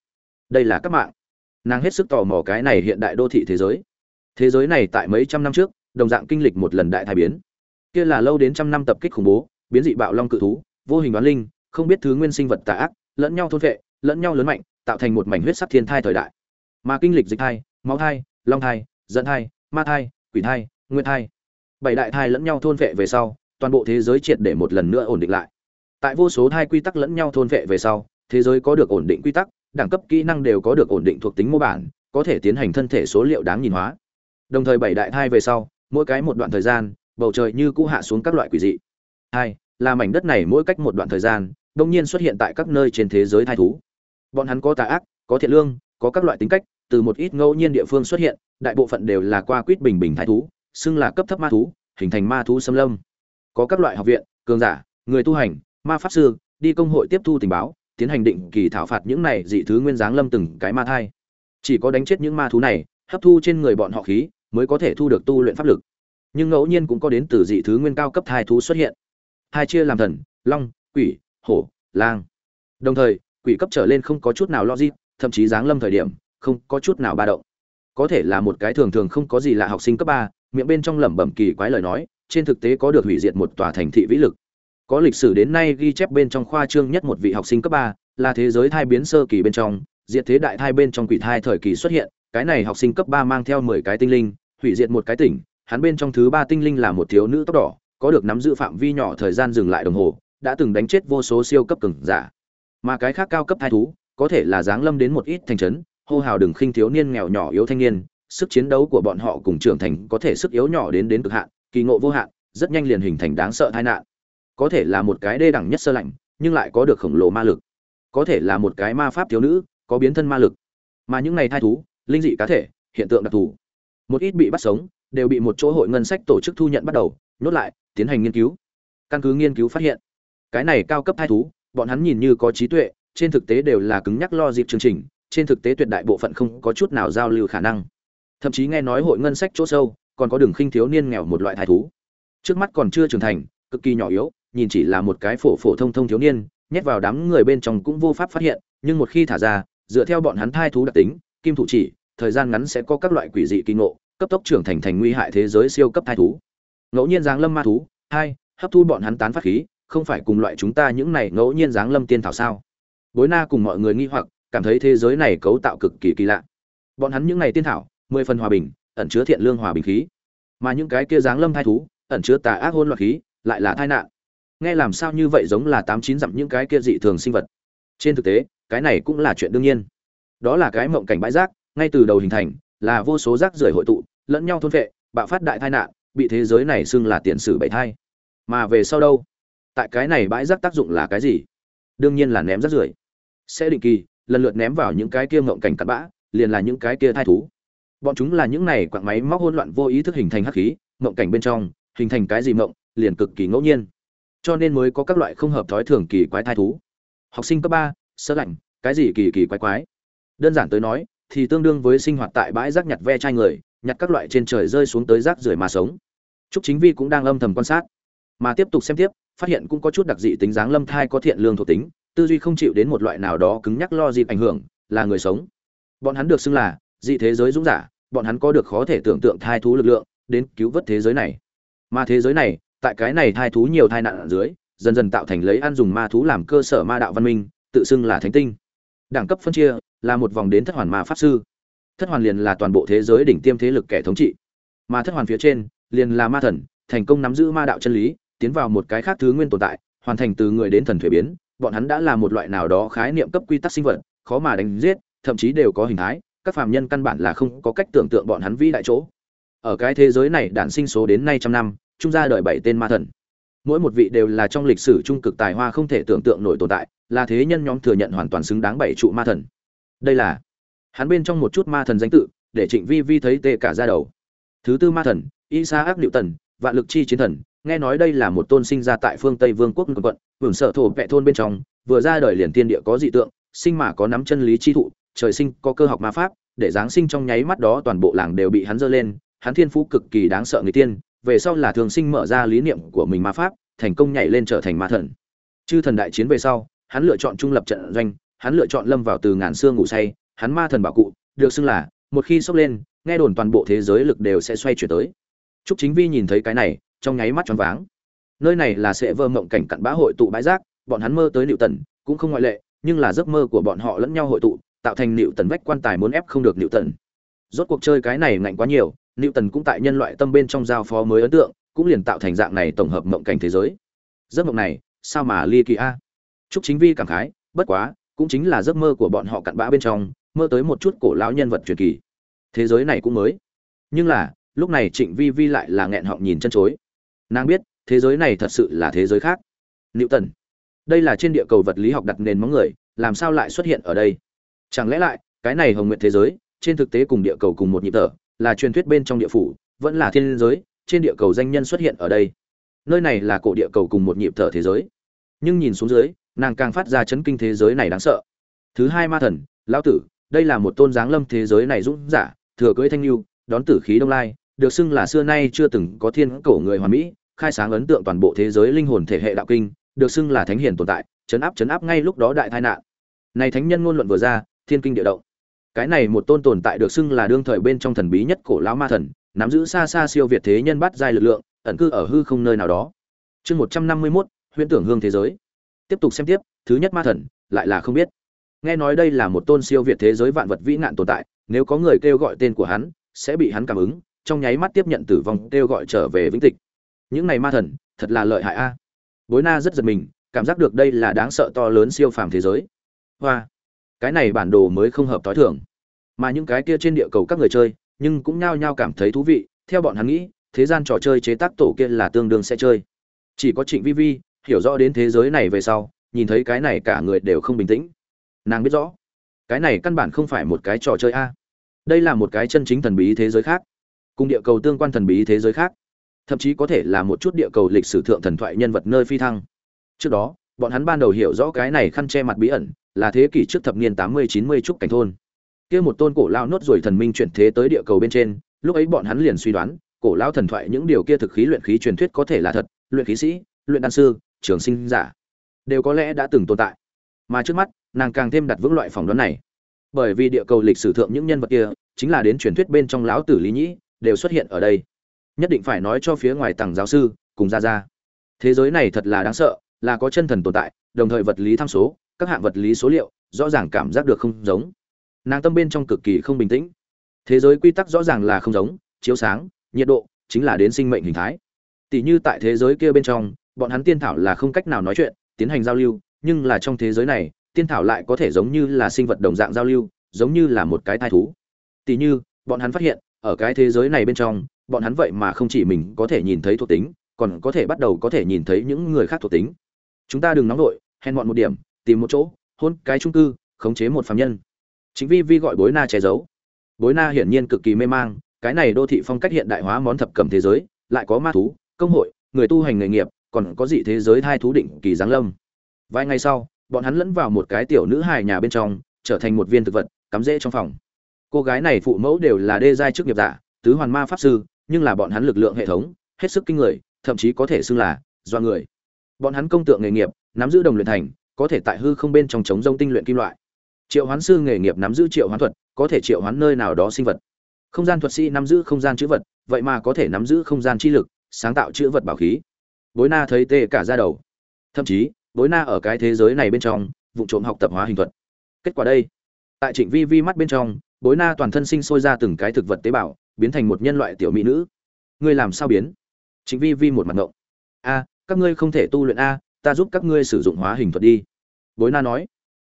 Đây là các mạng nàng hết sức tò mò cái này hiện đại đô thị thế giới. Thế giới này tại mấy trăm năm trước, đồng dạng kinh lịch một lần đại thái biến. Kia là lâu đến trăm năm tập kích khủng bố, biến dị bạo long cự thú, vô hình đoán linh, không biết thứ nguyên sinh vật tà ác, lẫn nhau thôn vệ lẫn nhau lớn mạnh, tạo thành một mảnh huyết sắc thiên thai thời đại. Mà kinh lịch dịch thai, máu thai, long thai dẫn thai, ma thai, quỷ thai nguyên thai. Bảy đại thai lẫn nhau thôn vệ về sau, toàn bộ thế giới triệt để một lần nữa ổn định lại. Tại vô số thai quy tắc lẫn nhau thôn vệ về sau, thế giới có được ổn định quy tắc đẳng cấp kỹ năng đều có được ổn định thuộc tính mô bản, có thể tiến hành thân thể số liệu đáng nhìn hóa. Đồng thời bảy đại thai về sau, mỗi cái một đoạn thời gian, bầu trời như cũ hạ xuống các loại quỷ dị. Hai, là mảnh đất này mỗi cách một đoạn thời gian, đông nhiên xuất hiện tại các nơi trên thế giới thai thú. Bọn hắn có tà ác, có thiện lương, có các loại tính cách, từ một ít ngẫu nhiên địa phương xuất hiện, đại bộ phận đều là qua quýt bình bình thái thú, xưng là cấp thấp ma thú, hình thành ma thú xâm lâm. Có các loại học viện, cường giả, người tu hành, ma pháp sư, đi công hội tiếp thu tình báo tiến hành định kỳ thảo phạt những này dị thứ nguyên giáng lâm từng cái ma thai. Chỉ có đánh chết những ma thú này, hấp thu trên người bọn họ khí, mới có thể thu được tu luyện pháp lực. Nhưng ngẫu nhiên cũng có đến từ dị thứ nguyên cao cấp thai thú xuất hiện. Hai chia làm thần, long, quỷ, hổ, lang. Đồng thời, quỷ cấp trở lên không có chút nào logic, thậm chí giáng lâm thời điểm, không có chút nào ba động. Có thể là một cái thường thường không có gì lạ học sinh cấp ba, miệng bên trong lẩm bẩm kỳ quái lời nói, trên thực tế có được hủy diệt một tòa thành thị vĩ lực có lịch sử đến nay ghi chép bên trong khoa trương nhất một vị học sinh cấp ba, là thế giới thai biến sơ kỳ bên trong, diệt thế đại thai bên trong quỷ thai thời kỳ xuất hiện, cái này học sinh cấp ba mang theo mười cái tinh linh, hủy diệt một cái tỉnh, hắn bên trong thứ ba tinh linh là một thiếu nữ tóc đỏ, có được nắm giữ phạm vi nhỏ thời gian dừng lại đồng hồ, đã từng đánh chết vô số siêu cấp cường giả. Mà cái khác cao cấp thai thú, có thể là giáng lâm đến một ít thành trấn, hô hào đừng khinh thiếu niên nghèo nhỏ yếu thanh niên, sức chiến đấu của bọn họ cùng trưởng thành có thể sức yếu nhỏ đến đến cực hạn, kỳ ngộ vô hạn, rất nhanh liền hình thành đáng sợ tai nạn có thể là một cái đê đẳng nhất sơ lạnh, nhưng lại có được khổng lồ ma lực. Có thể là một cái ma pháp thiếu nữ, có biến thân ma lực. Mà những này thai thú, linh dị cá thể, hiện tượng đặc thù. Một ít bị bắt sống, đều bị một chỗ hội ngân sách tổ chức thu nhận bắt đầu, nhốt lại, tiến hành nghiên cứu. Căn cứ nghiên cứu phát hiện, cái này cao cấp thai thú, bọn hắn nhìn như có trí tuệ, trên thực tế đều là cứng nhắc lo dịp chương trình, trên thực tế tuyệt đại bộ phận không có chút nào giao lưu khả năng. Thậm chí nghe nói hội ngân sách chỗ sâu, còn có đường khinh thiếu niên nghèo một loại thai thú. Trước mắt còn chưa trưởng thành, cực kỳ nhỏ yếu nhìn chỉ là một cái phổ phổ thông thông thiếu niên, nhét vào đám người bên trong cũng vô pháp phát hiện, nhưng một khi thả ra, dựa theo bọn hắn thai thú đặc tính, kim thủ chỉ, thời gian ngắn sẽ có các loại quỷ dị kinh ngộ, cấp tốc trưởng thành thành nguy hại thế giới siêu cấp thai thú. Ngẫu nhiên giáng lâm ma thú, hai, hấp thu bọn hắn tán phát khí, không phải cùng loại chúng ta những này ngẫu nhiên giáng lâm tiên thảo sao? Bối na cùng mọi người nghi hoặc, cảm thấy thế giới này cấu tạo cực kỳ kỳ lạ. Bọn hắn những này tiên thảo, mười phần hòa bình, ẩn chứa thiện lương hòa bình khí. Mà những cái kia giáng lâm thai thú, ẩn chứa tà ác hôn loạn khí, lại là tai nạn nghe làm sao như vậy giống là tám chín dặm những cái kia dị thường sinh vật. Trên thực tế, cái này cũng là chuyện đương nhiên. Đó là cái mộng cảnh bãi rác, ngay từ đầu hình thành, là vô số rác rưởi hội tụ, lẫn nhau thôn vệ, bạo phát đại tai nạn, bị thế giới này xưng là tiền sử bảy thai. Mà về sau đâu? Tại cái này bãi rác tác dụng là cái gì? Đương nhiên là ném rác rưởi. Sẽ định kỳ, lần lượt ném vào những cái kia mộng cảnh cặn bã, liền là những cái kia thai thú. Bọn chúng là những này quặng máy móc hỗn loạn vô ý thức hình thành hắc khí, mộng cảnh bên trong, hình thành cái gì mộng, liền cực kỳ ngẫu nhiên cho nên mới có các loại không hợp thói thường kỳ quái thai thú. Học sinh cấp ba, sơ lạnh, cái gì kỳ kỳ quái quái? Đơn giản tới nói, thì tương đương với sinh hoạt tại bãi rác nhặt ve chai người, nhặt các loại trên trời rơi xuống tới rác rưởi mà sống. Trúc chính vi cũng đang âm thầm quan sát, mà tiếp tục xem tiếp, phát hiện cũng có chút đặc dị tính dáng lâm thai có thiện lương thuộc tính, tư duy không chịu đến một loại nào đó cứng nhắc lo dịp ảnh hưởng, là người sống. Bọn hắn được xưng là dị thế giới dũng giả, bọn hắn có được khó thể tưởng tượng thai thú lực lượng, đến cứu vớt thế giới này. Mà thế giới này tại cái này thai thú nhiều tai nạn ở dưới, dần dần tạo thành lấy ăn dùng ma thú làm cơ sở ma đạo văn minh, tự xưng là thánh tinh. Đẳng cấp phân chia là một vòng đến thất hoàn ma pháp sư. Thất hoàn liền là toàn bộ thế giới đỉnh tiêm thế lực kẻ thống trị. Mà thất hoàn phía trên liền là ma thần, thành công nắm giữ ma đạo chân lý, tiến vào một cái khác thứ nguyên tồn tại, hoàn thành từ người đến thần thủy biến. Bọn hắn đã là một loại nào đó khái niệm cấp quy tắc sinh vật, khó mà đánh giết, thậm chí đều có hình thái. Các phàm nhân căn bản là không có cách tưởng tượng bọn hắn vĩ đại chỗ. Ở cái thế giới này đản sinh số đến nay trăm năm trung ra đời bảy tên ma thần. Mỗi một vị đều là trong lịch sử trung cực tài hoa không thể tưởng tượng nổi tồn tại, là thế nhân nhóm thừa nhận hoàn toàn xứng đáng bảy trụ ma thần. Đây là hắn bên trong một chút ma thần danh tự, để trịnh vi vi thấy tê cả ra đầu. Thứ tư ma thần isa ác liệu tần vạn lực chi chiến thần, nghe nói đây là một tôn sinh ra tại phương tây vương quốc quận hưởng sở thổ vẹ thôn bên trong, vừa ra đời liền tiên địa có dị tượng, sinh mà có nắm chân lý chi thụ, trời sinh có cơ học ma pháp, để giáng sinh trong nháy mắt đó toàn bộ làng đều bị hắn dơ lên, hắn thiên phú cực kỳ đáng sợ người tiên về sau là thường sinh mở ra lý niệm của mình ma pháp thành công nhảy lên trở thành ma thần chư thần đại chiến về sau hắn lựa chọn trung lập trận doanh hắn lựa chọn lâm vào từ ngàn xương ngủ say hắn ma thần bảo cụ được xưng là một khi sốc lên nghe đồn toàn bộ thế giới lực đều sẽ xoay chuyển tới Trúc Chính Vi nhìn thấy cái này, trong nháy mắt choáng váng. Nơi này là sẽ vơ mộng cảnh cặn bã hội tụ bãi rác, bọn hắn mơ tới Nữu Tần, cũng không ngoại lệ, nhưng là giấc mơ của bọn họ lẫn nhau hội tụ, tạo thành Nữu Tần vách quan tài muốn ép không được Nữu Tần. Rốt cuộc chơi cái này ngạnh quá nhiều, Nữu Tần cũng tại nhân loại tâm bên trong giao phó mới ấn tượng, cũng liền tạo thành dạng này tổng hợp mộng cảnh thế giới. Giấc mộng này, sao mà ly kỳ a? Trúc Chính Vi cảm khái, bất quá, cũng chính là giấc mơ của bọn họ cặn bã bên trong, mơ tới một chút cổ lão nhân vật truyền kỳ. Thế giới này cũng mới. Nhưng là, lúc này Trịnh Vi Vi lại là nghẹn họng nhìn chân chối. Nàng biết, thế giới này thật sự là thế giới khác. Newton, đây là trên địa cầu vật lý học đặt nền móng người, làm sao lại xuất hiện ở đây? Chẳng lẽ lại, cái này hồng Nguyệt thế giới, trên thực tế cùng địa cầu cùng một nhịp thở, là truyền thuyết bên trong địa phủ, vẫn là thiên giới, trên địa cầu danh nhân xuất hiện ở đây. Nơi này là cổ địa cầu cùng một nhịp thở thế giới. Nhưng nhìn xuống dưới, nàng càng phát ra chấn kinh thế giới này đáng sợ. Thứ hai ma thần, lão tử, đây là một tôn dáng lâm thế giới này dũng giả, thừa cưới thanh lưu, đón tử khí đông lai, được xưng là xưa nay chưa từng có thiên cổ người hoàn mỹ, khai sáng ấn tượng toàn bộ thế giới linh hồn thể hệ đạo kinh được xưng là thánh hiền tồn tại chấn áp chấn áp ngay lúc đó đại tai nạn này thánh nhân ngôn luận vừa ra thiên kinh địa động cái này một tôn tồn tại được xưng là đương thời bên trong thần bí nhất cổ lão ma thần, nắm giữ xa xa siêu việt thế nhân bắt giai lực lượng, ẩn cư ở hư không nơi nào đó. Chương một trăm năm mươi mốt, huyễn tưởng hương thế giới. Tiếp tục xem tiếp, thứ nhất ma thần, lại là không biết. Nghe nói đây là một tôn siêu việt thế giới vạn vật vĩ nạn tồn tại, nếu có người kêu gọi tên của hắn, sẽ bị hắn cảm ứng, trong nháy mắt tiếp nhận tử vong, kêu gọi trở về vĩnh tịch. Những này ma thần, thật là lợi hại a. Bối na rất giật mình, cảm giác được đây là đáng sợ to lớn siêu phàm thế giới. Hoa cái này bản đồ mới không hợp t i thường. Mà những cái kia trên địa cầu các người chơi, nhưng cũng nhao nhao cảm thấy thú vị, theo bọn hắn nghĩ, thế gian trò chơi chế tác tổ kia là tương đương sẽ chơi. Chỉ có trịnh vi vi hiểu rõ đến thế giới này về sau, nhìn thấy cái này cả người đều không bình tĩnh. Nàng biết rõ, cái này căn bản không phải một cái trò chơi a. Đây là một cái chân chính thần bí thế giới khác, cùng địa cầu tương quan thần bí thế giới khác. Thậm chí có thể là một chút địa cầu lịch sử thượng thần thoại nhân vật nơi phi thăng. Trước đó, bọn hắn ban đầu hiểu rõ cái này khăn che mặt bí ẩn là thế kỷ trước thập niên tám mươi, chín mươi trúc cảnh thôn. Kia một tôn cổ lao nốt rồi thần minh chuyển thế tới địa cầu bên trên, lúc ấy bọn hắn liền suy đoán, cổ lao thần thoại những điều kia thực khí luyện khí truyền thuyết có thể là thật, luyện khí sĩ, luyện đan sư, trường sinh giả, đều có lẽ đã từng tồn tại. Mà trước mắt, nàng càng thêm đặt vững loại phỏng đoán này. Bởi vì địa cầu lịch sử thượng những nhân vật kia, chính là đến truyền thuyết bên trong lão tử lý nhĩ, đều xuất hiện ở đây. Nhất định phải nói cho phía ngoài tầng giáo sư, cùng ra ra. Thế giới này thật là đáng sợ, là có chân thần tồn tại, đồng thời vật lý tham số các hạng vật lý số liệu, rõ ràng cảm giác được không giống. Nàng tâm bên trong cực kỳ không bình tĩnh. Thế giới quy tắc rõ ràng là không giống, chiếu sáng, nhiệt độ chính là đến sinh mệnh hình thái. Tỷ như tại thế giới kia bên trong, bọn hắn tiên thảo là không cách nào nói chuyện, tiến hành giao lưu, nhưng là trong thế giới này, tiên thảo lại có thể giống như là sinh vật đồng dạng giao lưu, giống như là một cái thai thú. Tỷ như, bọn hắn phát hiện, ở cái thế giới này bên trong, bọn hắn vậy mà không chỉ mình có thể nhìn thấy thuộc tính, còn có thể bắt đầu có thể nhìn thấy những người khác thuộc tính. Chúng ta đừng nóng nổi hèn bọn một điểm tìm một chỗ, hôn cái trung cư, khống chế một phạm nhân. Chính vi vi gọi bối na che giấu. Bối na hiển nhiên cực kỳ mê mang, cái này đô thị phong cách hiện đại hóa món thập cầm thế giới, lại có ma thú, công hội, người tu hành nghề nghiệp, còn có dị thế giới thai thú định kỳ giáng lâm. Vài ngày sau, bọn hắn lẫn vào một cái tiểu nữ hài nhà bên trong, trở thành một viên thực vật, cắm rễ trong phòng. Cô gái này phụ mẫu đều là đê giai chức nghiệp giả, tứ hoàn ma pháp sư, nhưng là bọn hắn lực lượng hệ thống, hết sức kinh người, thậm chí có thể xưng là do người. Bọn hắn công tượng nghề nghiệp, nắm giữ đồng luyện thành có thể tại hư không bên trong chống rông tinh luyện kim loại. Triệu hoán sư nghề nghiệp nắm giữ triệu hoán thuật, có thể triệu hoán nơi nào đó sinh vật. Không gian thuật sĩ nắm giữ không gian chữ vật, vậy mà có thể nắm giữ không gian chi lực, sáng tạo chữ vật bảo khí. Bối na thấy tê cả ra đầu. Thậm chí, bối na ở cái thế giới này bên trong, vụ trộm học tập hóa hình thuật. Kết quả đây. Tại trịnh vi vi mắt bên trong, bối na toàn thân sinh sôi ra từng cái thực vật tế bào, biến thành một nhân loại tiểu mỹ nữ. Ngươi làm sao biến? Trịnh vi vi một mặt ngộng. A, các ngươi không thể tu luyện a ta giúp các ngươi sử dụng hóa hình thuật đi. Bối na nói.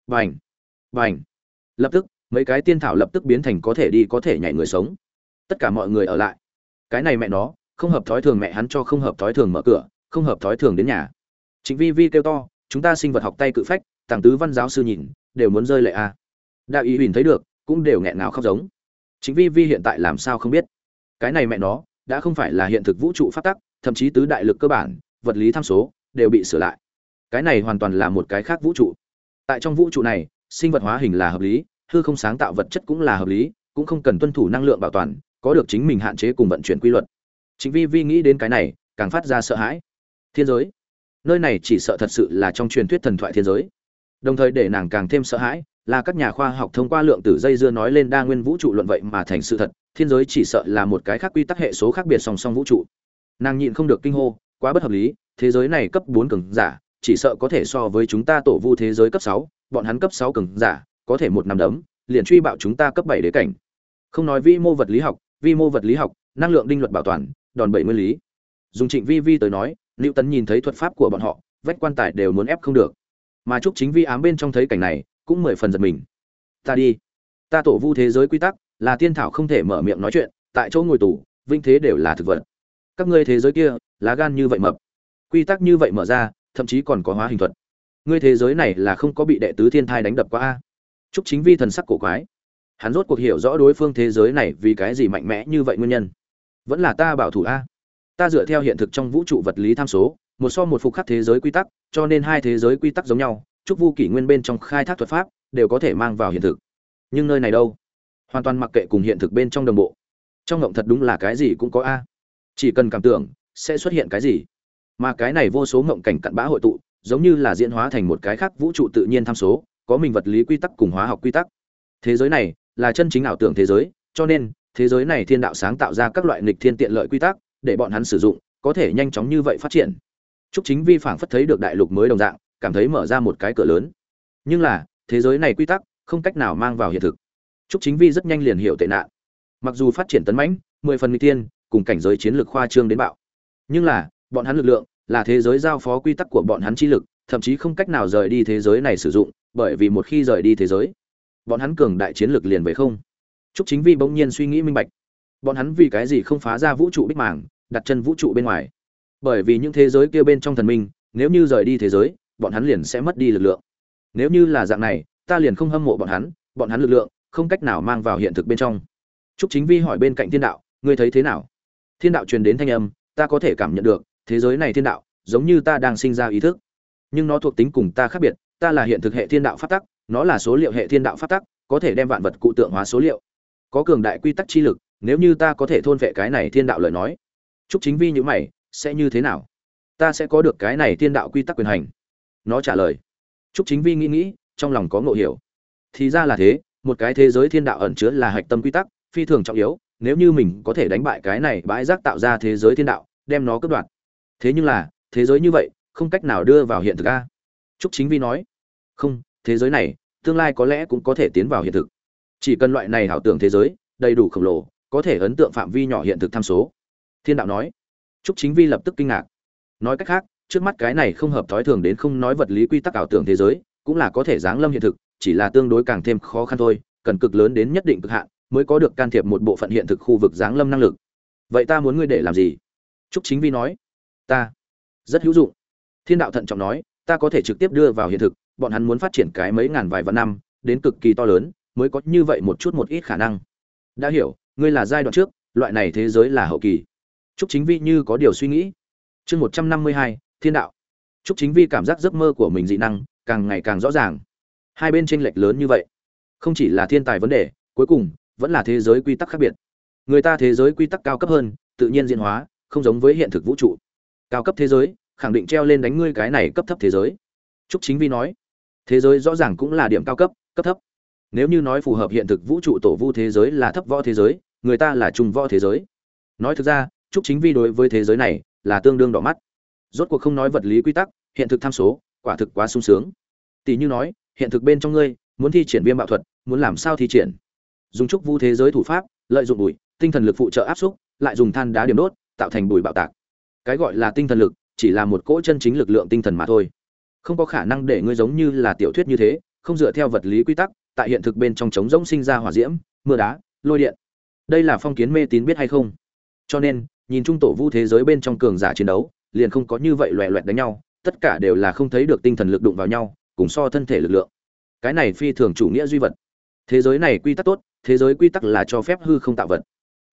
Vành vành lập tức, mấy cái tiên thảo lập tức biến thành có thể đi có thể nhảy người sống. Tất cả mọi người ở lại. Cái này mẹ nó, không hợp thói thường mẹ hắn cho không hợp thói thường mở cửa, không hợp thói thường đến nhà. Chính vi vi kêu to, chúng ta sinh vật học tay cự phách, tàng tứ văn giáo sư nhìn, đều muốn rơi lệ a. Đạo ý huỳnh thấy được, cũng đều nghẹn ngào khóc giống. Chính vi vi hiện tại làm sao không biết? Cái này mẹ nó, đã không phải là hiện thực vũ trụ phát tắc, thậm chí tứ đại lực cơ bản, vật lý tham số đều bị sửa lại. Cái này hoàn toàn là một cái khác vũ trụ. Tại trong vũ trụ này, sinh vật hóa hình là hợp lý, hư không sáng tạo vật chất cũng là hợp lý, cũng không cần tuân thủ năng lượng bảo toàn, có được chính mình hạn chế cùng vận chuyển quy luật. Chính vi vi nghĩ đến cái này, càng phát ra sợ hãi. Thiên giới. Nơi này chỉ sợ thật sự là trong truyền thuyết thần thoại thiên giới. Đồng thời để nàng càng thêm sợ hãi, là các nhà khoa học thông qua lượng tử dây dưa nói lên đa nguyên vũ trụ luận vậy mà thành sự thật, thiên giới chỉ sợ là một cái khác quy tắc hệ số khác biệt song song vũ trụ. Nàng nhịn không được kinh hô, quá bất hợp lý thế giới này cấp bốn cường giả, chỉ sợ có thể so với chúng ta tổ vu thế giới cấp sáu, bọn hắn cấp sáu cường giả, có thể một năm đấm, liền truy bạo chúng ta cấp bảy đế cảnh. Không nói vi mô vật lý học, vi mô vật lý học, năng lượng định luật bảo toàn, đòn bẩy nguyên lý. Dùng trịnh vi vi tới nói, lưu tấn nhìn thấy thuật pháp của bọn họ, vách quan tài đều muốn ép không được. Mà chúc chính vi ám bên trong thấy cảnh này, cũng mười phần giật mình. Ta đi. Ta tổ vu thế giới quy tắc, là tiên thảo không thể mở miệng nói chuyện, tại chỗ ngồi tù, vinh thế đều là thực vật. Các ngươi thế giới kia, lá gan như vậy mập quy tắc như vậy mở ra, thậm chí còn có hóa hình thuật. Ngươi thế giới này là không có bị đệ tứ thiên thai đánh đập qua a. Chúc chính vi thần sắc cổ quái. Hắn rốt cuộc hiểu rõ đối phương thế giới này vì cái gì mạnh mẽ như vậy nguyên nhân. Vẫn là ta bảo thủ a. Ta dựa theo hiện thực trong vũ trụ vật lý tham số, một so một phục khắc thế giới quy tắc, cho nên hai thế giới quy tắc giống nhau chúc vu kỷ nguyên bên trong khai thác thuật pháp, đều có thể mang vào hiện thực. Nhưng nơi này đâu? Hoàn toàn mặc kệ cùng hiện thực bên trong đồng bộ. Trong ngộng thật đúng là cái gì cũng có a. Chỉ cần cảm tưởng, sẽ xuất hiện cái gì? Mà cái này vô số ngộng cảnh cặn bã hội tụ giống như là diễn hóa thành một cái khác vũ trụ tự nhiên tham số có mình vật lý quy tắc cùng hóa học quy tắc thế giới này là chân chính ảo tưởng thế giới cho nên thế giới này thiên đạo sáng tạo ra các loại nghịch thiên tiện lợi quy tắc để bọn hắn sử dụng có thể nhanh chóng như vậy phát triển Trúc Chính Vi phảng phất thấy được đại lục mới đồng dạng, cảm thấy mở ra một cái cửa lớn. Nhưng là, thế giới này quy tắc không cách nào mang vào hiện thực. Trúc Chính Vi rất nhanh liền hiểu tệ nạn. Mặc dù phát triển tấn mãnh, mười phần mỹ tiên, cùng cảnh giới chiến lược khoa trương đến bạo. Nhưng là, bọn hắn lực lượng là thế giới giao phó quy tắc của bọn hắn chi lực, thậm chí không cách nào rời đi thế giới này sử dụng, bởi vì một khi rời đi thế giới, bọn hắn cường đại chiến lược liền về không. Trúc Chính Vi bỗng nhiên suy nghĩ minh bạch. Bọn hắn vì cái gì không phá ra vũ trụ bích màng, đặt chân vũ trụ bên ngoài? Bởi vì những thế giới kia bên trong thần minh, nếu như rời đi thế giới, bọn hắn liền sẽ mất đi lực lượng. Nếu như là dạng này, ta liền không hâm mộ bọn hắn, bọn hắn lực lượng không cách nào mang vào hiện thực bên trong. Trúc Chính Vi hỏi bên cạnh Thiên Đạo, ngươi thấy thế nào? Thiên Đạo truyền đến thanh âm, ta có thể cảm nhận được, thế giới này thiên đạo, giống như ta đang sinh ra ý thức. Nhưng nó thuộc tính cùng ta khác biệt, ta là hiện thực hệ thiên đạo phát tắc, nó là số liệu hệ thiên đạo phát tắc, có thể đem vạn vật cụ tượng hóa số liệu. Có cường đại quy tắc chi lực, nếu như ta có thể thôn vệ cái này thiên đạo lời nói. Trúc Chính Vi như mày, sẽ như thế nào? Ta sẽ có được cái này thiên đạo quy tắc quyền hành. Nó trả lời. Trúc Chính Vi nghĩ nghĩ, trong lòng có ngộ hiểu. Thì ra là thế, một cái thế giới thiên đạo ẩn chứa là hạch tâm quy tắc, phi thường trọng yếu, nếu như mình có thể đánh bại cái này bãi rác tạo ra thế giới thiên đạo, đem nó cướp đoạt. Thế nhưng là, thế giới như vậy, không cách nào đưa vào hiện thực a. Trúc Chính Vi nói. Không, thế giới này, tương lai có lẽ cũng có thể tiến vào hiện thực. Chỉ cần loại này ảo tưởng thế giới, đầy đủ khổng lồ, có thể ấn tượng phạm vi nhỏ hiện thực tham số. Thiên đạo nói. Trúc Chính Vi lập tức kinh ngạc. Nói cách khác, trước mắt cái này không hợp thói thường đến không nói vật lý quy tắc ảo tưởng thế giới, cũng là có thể giáng lâm hiện thực, chỉ là tương đối càng thêm khó khăn thôi, cần cực lớn đến nhất định cực hạn, mới có được can thiệp một bộ phận hiện thực khu vực giáng lâm năng lực. Vậy ta muốn ngươi để làm gì? Trúc Chính Vi nói. Ta rất hữu dụng. Thiên đạo thận trọng nói, ta có thể trực tiếp đưa vào hiện thực, bọn hắn muốn phát triển cái mấy ngàn vài vạn năm, đến cực kỳ to lớn, mới có như vậy một chút một ít khả năng. Đã hiểu, ngươi là giai đoạn trước, loại này thế giới là hậu kỳ. Trúc Chính Vi như có điều suy nghĩ. Chương một trăm năm mươi hai, Thiên đạo. Trúc Chính Vi cảm giác giấc mơ của mình dị năng càng ngày càng rõ ràng. Hai bên chênh lệch lớn như vậy, không chỉ là thiên tài vấn đề, cuối cùng vẫn là thế giới quy tắc khác biệt. Người ta thế giới quy tắc cao cấp hơn, tự nhiên diễn hóa, không giống với hiện thực vũ trụ. Cao cấp thế giới, khẳng định treo lên đánh ngươi cái này cấp thấp thế giới. Trúc Chính Vi nói, thế giới rõ ràng cũng là điểm cao cấp, cấp thấp. Nếu như nói phù hợp hiện thực vũ trụ tổ vu thế giới là thấp võ thế giới, người ta là trung võ thế giới. Nói thực ra, Trúc Chính Vi đối với thế giới này là tương đương đỏ mắt. Rốt cuộc không nói vật lý quy tắc, hiện thực tham số, quả thực quá sung sướng. Tỷ như nói, hiện thực bên trong ngươi muốn thi triển viêm bạo thuật, muốn làm sao thi triển? Dùng trúc vu thế giới thủ pháp, lợi dụng bụi, tinh thần lực phụ trợ áp xúc, lại dùng than đá điểm đốt, tạo thành bụi bạo tạc. Cái gọi là tinh thần lực, chỉ là một cỗ chân chính lực lượng tinh thần mà thôi. Không có khả năng để ngươi giống như là tiểu thuyết như thế, không dựa theo vật lý quy tắc, tại hiện thực bên trong chống rỗng sinh ra hỏa diễm, mưa đá, lôi điện. Đây là phong kiến mê tín biết hay không? Cho nên, nhìn trung tổ vu thế giới bên trong cường giả chiến đấu liền không có như vậy loẹ loẹt đánh nhau tất cả đều là không thấy được tinh thần lực đụng vào nhau cùng so thân thể lực lượng cái này phi thường chủ nghĩa duy vật thế giới này quy tắc tốt thế giới quy tắc là cho phép hư không tạo vật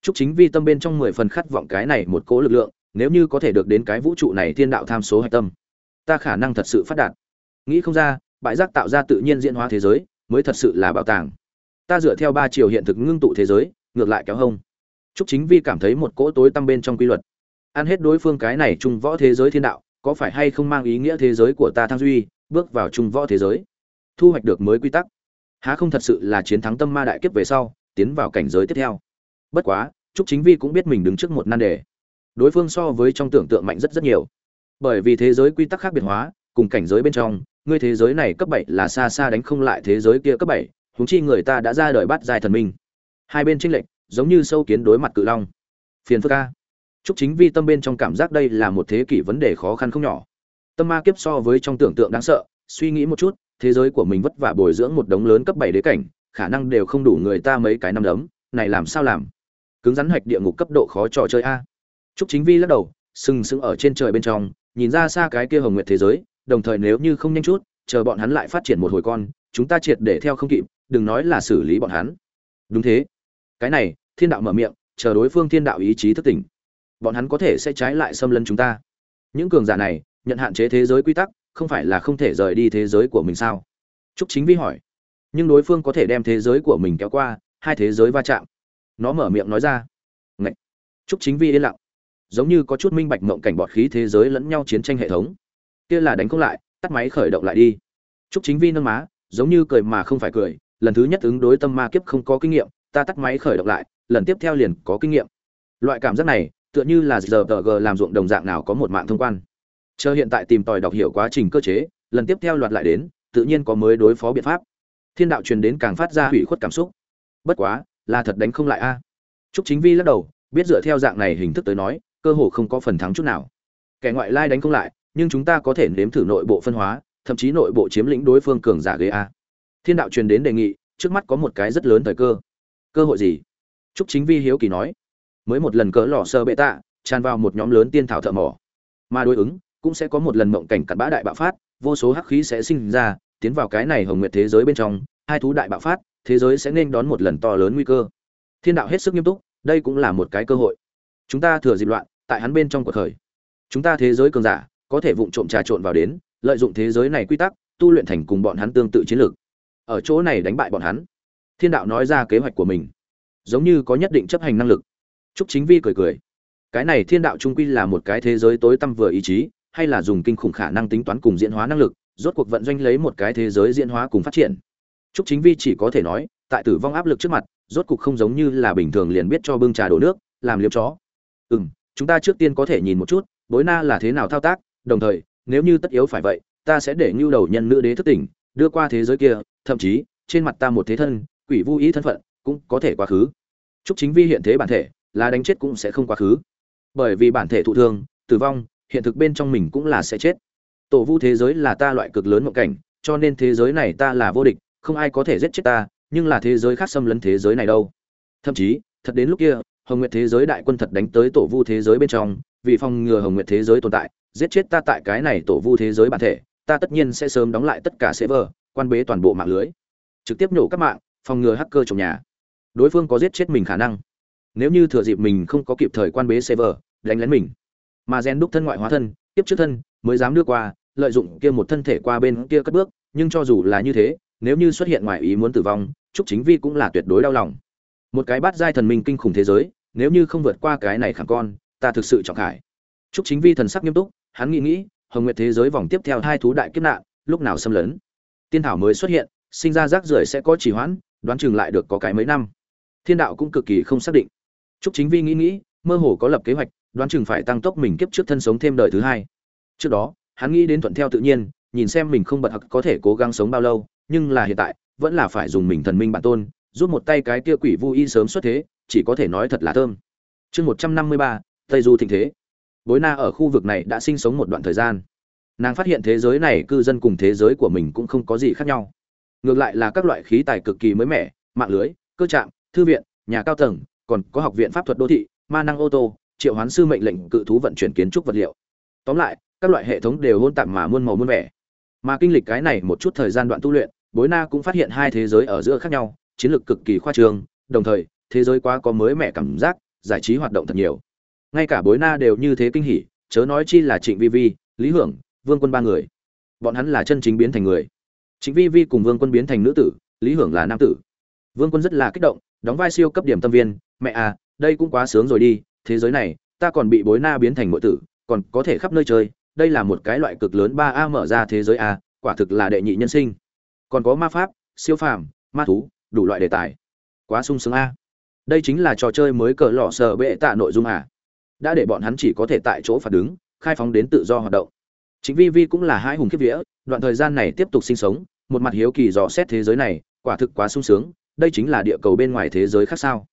chúc chính vi tâm bên trong mười phần khát vọng cái này một cố lực lượng nếu như có thể được đến cái vũ trụ này thiên đạo tham số hạch tâm ta khả năng thật sự phát đạt nghĩ không ra bãi rác tạo ra tự nhiên diễn hóa thế giới mới thật sự là bảo tàng ta dựa theo ba chiều hiện thực ngưng tụ thế giới ngược lại kéo hông Trúc Chính Vi cảm thấy một cỗ tối tăm bên trong quy luật. Ăn hết đối phương cái này trung võ thế giới thiên đạo, có phải hay không mang ý nghĩa thế giới của ta thăng duy, bước vào trung võ thế giới, thu hoạch được mới quy tắc. Há không thật sự là chiến thắng tâm ma đại kiếp về sau, tiến vào cảnh giới tiếp theo. Bất quá, Trúc Chính Vi cũng biết mình đứng trước một nan đề. Đối phương so với trong tưởng tượng mạnh rất rất nhiều. Bởi vì thế giới quy tắc khác biệt hóa, cùng cảnh giới bên trong, ngươi thế giới này cấp bảy là xa xa đánh không lại thế giới kia cấp bảy húng chi người ta đã ra đời bắt dài thần minh. Hai bên tranh lệch, giống như sâu kiến đối mặt cự long. Phiền phức ca chúc chính vi tâm bên trong cảm giác đây là một thế kỷ vấn đề khó khăn không nhỏ. Tâm ma kiếp so với trong tưởng tượng đáng sợ suy nghĩ một chút thế giới của mình vất vả bồi dưỡng một đống lớn cấp bảy đế cảnh khả năng đều không đủ người ta mấy cái năm đấm này làm sao làm? Cứng rắn hạch địa ngục cấp độ khó trò chơi a. Trúc chính vi lắc đầu, sừng sững ở trên trời bên trong, nhìn ra xa cái kia hồng nguyệt thế giới, đồng thời nếu như không nhanh chút, chờ bọn hắn lại phát triển một hồi con, chúng ta triệt để theo không kịp, đừng nói là xử lý bọn hắn. Đúng thế. Cái này, thiên đạo mở miệng, chờ đối phương thiên đạo ý chí thức tỉnh, bọn hắn có thể sẽ trái lại xâm lấn chúng ta. Những cường giả này, nhận hạn chế thế giới quy tắc, không phải là không thể rời đi thế giới của mình sao? Trúc chính vi hỏi. Nhưng đối phương có thể đem thế giới của mình kéo qua, hai thế giới va chạm. Nó mở miệng nói ra. Ngậy. trúc chính vi yên lặng giống như có chút minh bạch mộng cảnh bọt khí thế giới lẫn nhau chiến tranh hệ thống kia là đánh không lại tắt máy khởi động lại đi Trúc Chính Vi nâng má, giống như cười mà không phải cười, lần thứ nhất ứng đối tâm ma kiếp không có kinh nghiệm, ta tắt máy khởi động lại, lần tiếp theo liền có kinh nghiệm. Loại cảm giác này, tựa như là giờ g làm ruộng đồng dạng nào có một mạng thông quan. Chờ hiện tại tìm tòi đọc hiểu quá trình cơ chế, lần tiếp theo loạt lại đến, tự nhiên có mới đối phó biện pháp. Thiên đạo truyền đến càng phát ra hủy khuất cảm xúc. Bất quá, là thật đánh không lại a. Trúc Chính Vi lắc đầu, biết dựa theo dạng này hình thức tới nói, cơ hồ không có phần thắng chút nào. Kẻ ngoại lai đánh không lại, nhưng chúng ta có thể nếm thử nội bộ phân hóa, thậm chí nội bộ chiếm lĩnh đối phương cường giả ghế a. Thiên đạo truyền đến đề nghị trước mắt có một cái rất lớn thời cơ. Cơ hội gì? Trúc chính vi hiếu kỳ nói. Mới một lần cỡ lò sơ bệ tạ tràn vào một nhóm lớn tiên thảo thợ mỏ. Mà đối ứng cũng sẽ có một lần mộng cảnh cặn bã đại bạo phát vô số hắc khí sẽ sinh ra tiến vào cái này hồng nguyệt thế giới bên trong hai thú đại bạo phát thế giới sẽ nên đón một lần to lớn nguy cơ. Thiên đạo hết sức nghiêm túc đây cũng là một cái cơ hội. Chúng ta thừa dịp loạn tại hắn bên trong cuộc khởi. Chúng ta thế giới cường giả, có thể vụng trộm trà trộn vào đến, lợi dụng thế giới này quy tắc, tu luyện thành cùng bọn hắn tương tự chiến lược. Ở chỗ này đánh bại bọn hắn. Thiên đạo nói ra kế hoạch của mình. Giống như có nhất định chấp hành năng lực. Trúc chính vi cười cười. Cái này thiên đạo trung quy là một cái thế giới tối tăm vừa ý chí, hay là dùng kinh khủng khả năng tính toán cùng diễn hóa năng lực, rốt cuộc vận doanh lấy một cái thế giới diễn hóa cùng phát triển. Trúc chính vi chỉ có thể nói, tại tử vong áp lực trước mặt, rốt cuộc không giống như là bình thường liền biết cho bưng trà đổ nước, làm liếm chó. Ừ m chúng ta trước tiên có thể nhìn một chút, bối na là thế nào thao tác, đồng thời, nếu như tất yếu phải vậy, ta sẽ để ngưu đầu nhân nữ đế thức tỉnh, đưa qua thế giới kia, thậm chí, trên mặt ta một thế thân, quỷ vu ý thân phận, cũng có thể quá khứ. Chúc chính vi hiện thế bản thể, là đánh chết cũng sẽ không quá khứ. Bởi vì bản thể thụ thương, tử vong, hiện thực bên trong mình cũng là sẽ chết. Tổ vu thế giới là ta loại cực lớn mộng cảnh, cho nên thế giới này ta là vô địch, không ai có thể giết chết ta, nhưng là thế giới khác xâm lấn thế giới này đâu. Thậm chí, thật đến lúc kia hồng nguyệt thế giới đại quân thật đánh tới tổ vu thế giới bên trong, vì phòng ngừa hồng nguyệt thế giới tồn tại, giết chết ta tại cái này tổ vu thế giới bản thể, ta tất nhiên sẽ sớm đóng lại tất cả server, quan bế toàn bộ mạng lưới. Trực tiếp nổ các mạng, phòng ngừa hacker trong nhà. Đối phương có giết chết mình khả năng. Nếu như thừa dịp mình không có kịp thời quan bế server, đánh lén mình. Mà gen đúc thân ngoại hóa thân, tiếp trước thân, mới dám đưa qua, lợi dụng kia một thân thể qua bên kia cất bước, nhưng cho dù là như thế, nếu như xuất hiện ngoài ý muốn tử vong, trúc chính vi cũng là tuyệt đối đau lòng. Một cái bát giai thần minh kinh khủng thế giới nếu như không vượt qua cái này khẳng con ta thực sự trọng khải. Trúc chính vi thần sắc nghiêm túc hắn nghĩ nghĩ hồng nguyệt thế giới vòng tiếp theo hai thú đại kiếp nạn lúc nào xâm lấn? Tiên thảo mới xuất hiện sinh ra rác rưởi sẽ có trì hoãn đoán chừng lại được có cái mấy năm. Thiên đạo cũng cực kỳ không xác định. Trúc Chính Vi nghĩ nghĩ, mơ hồ có lập kế hoạch, đoán chừng phải tăng tốc mình kiếp trước thân sống thêm đời thứ hai. Trước đó, hắn nghĩ đến thuận theo tự nhiên, nhìn xem mình không bật học có thể cố gắng sống bao lâu, nhưng là hiện tại, vẫn là phải dùng mình thần minh bản tôn, giúp một tay cái kia quỷ vu y sớm xuất thế, chỉ có thể nói thật là thơm. Chương 153, Tây Du thịnh thế. Bối na ở khu vực này đã sinh sống một đoạn thời gian. Nàng phát hiện thế giới này cư dân cùng thế giới của mình cũng không có gì khác nhau. Ngược lại là các loại khí tài cực kỳ mới mẻ mạng lưới cơ trạm thư viện nhà cao tầng còn có học viện pháp thuật đô thị ma năng ô tô triệu hoán sư mệnh lệnh cự thú vận chuyển kiến trúc vật liệu. Tóm lại các loại hệ thống đều hôn tạm mà muôn màu muôn vẻ. Mà kinh lịch cái này một chút thời gian đoạn tu luyện bối na cũng phát hiện hai thế giới ở giữa khác nhau chiến lược cực kỳ khoa trương đồng thời thế giới quá có mới mẻ cảm giác, giải trí hoạt động thật nhiều. Ngay cả bối na đều như thế kinh hỉ, chớ nói chi là trịnh vi vi, lý hưởng, vương quân ba người. Bọn hắn là chân chính biến thành người. Trịnh vi vi cùng vương quân biến thành nữ tử, lý hưởng là nam tử. Vương quân rất là kích động, đóng vai siêu cấp điểm tâm viên, mẹ à đây cũng quá sướng rồi đi, thế giới này, ta còn bị bối na biến thành mọi tử, còn có thể khắp nơi chơi, đây là một cái loại cực lớn ba a mở ra thế giới a, quả thực là đệ nhị nhân sinh. Còn có ma pháp, siêu phàm, ma thú, đủ loại đề tài. Quá sung sướng a đây chính là trò chơi mới cờ lọ sờ bệ tạ nội dung à? Đã để bọn hắn chỉ có thể tại chỗ phản đứng, khai phóng đến tự do hoạt động. Chính vi vi cũng là hai hùng kiếp vía, đoạn thời gian này tiếp tục sinh sống, một mặt hiếu kỳ dò xét thế giới này, quả thực quá sung sướng, đây chính là địa cầu bên ngoài thế giới khác sao?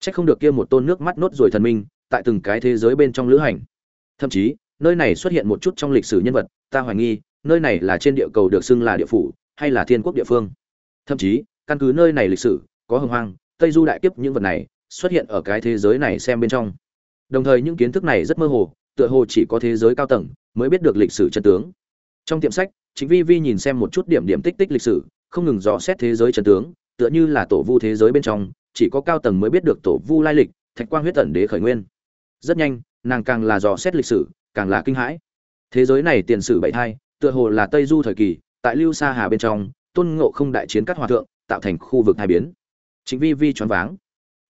Chắc không được kia một tôn nước mắt nốt rồi thần minh, tại từng cái thế giới bên trong lữ hành. Thậm chí, nơi này xuất hiện một chút trong lịch sử nhân vật, ta hoài nghi, nơi này là trên địa cầu được xưng là địa phủ, hay là thiên quốc địa phương. Thậm chí, căn cứ nơi này lịch sử, có hồng hoang tây du đại kiếp những vật này xuất hiện ở cái thế giới này xem bên trong Đồng thời những kiến thức này rất mơ hồ, tựa hồ chỉ có thế giới cao tầng mới biết được lịch sử chân tướng. Trong tiệm sách, Chính Vi Vi nhìn xem một chút điểm điểm tích tích lịch sử, không ngừng dò xét thế giới chân tướng, tựa như là tổ vu thế giới bên trong, chỉ có cao tầng mới biết được tổ vu lai lịch, Thạch Quang huyết tận đế khởi nguyên. Rất nhanh, nàng càng là dò xét lịch sử, càng là kinh hãi. Thế giới này tiền sử bảy thai, tựa hồ là Tây Du thời kỳ, tại Lưu Sa Hà bên trong, Tôn Ngộ không đại chiến các hòa thượng, tạo thành khu vực hai biến. Chính Vi Vi choáng váng.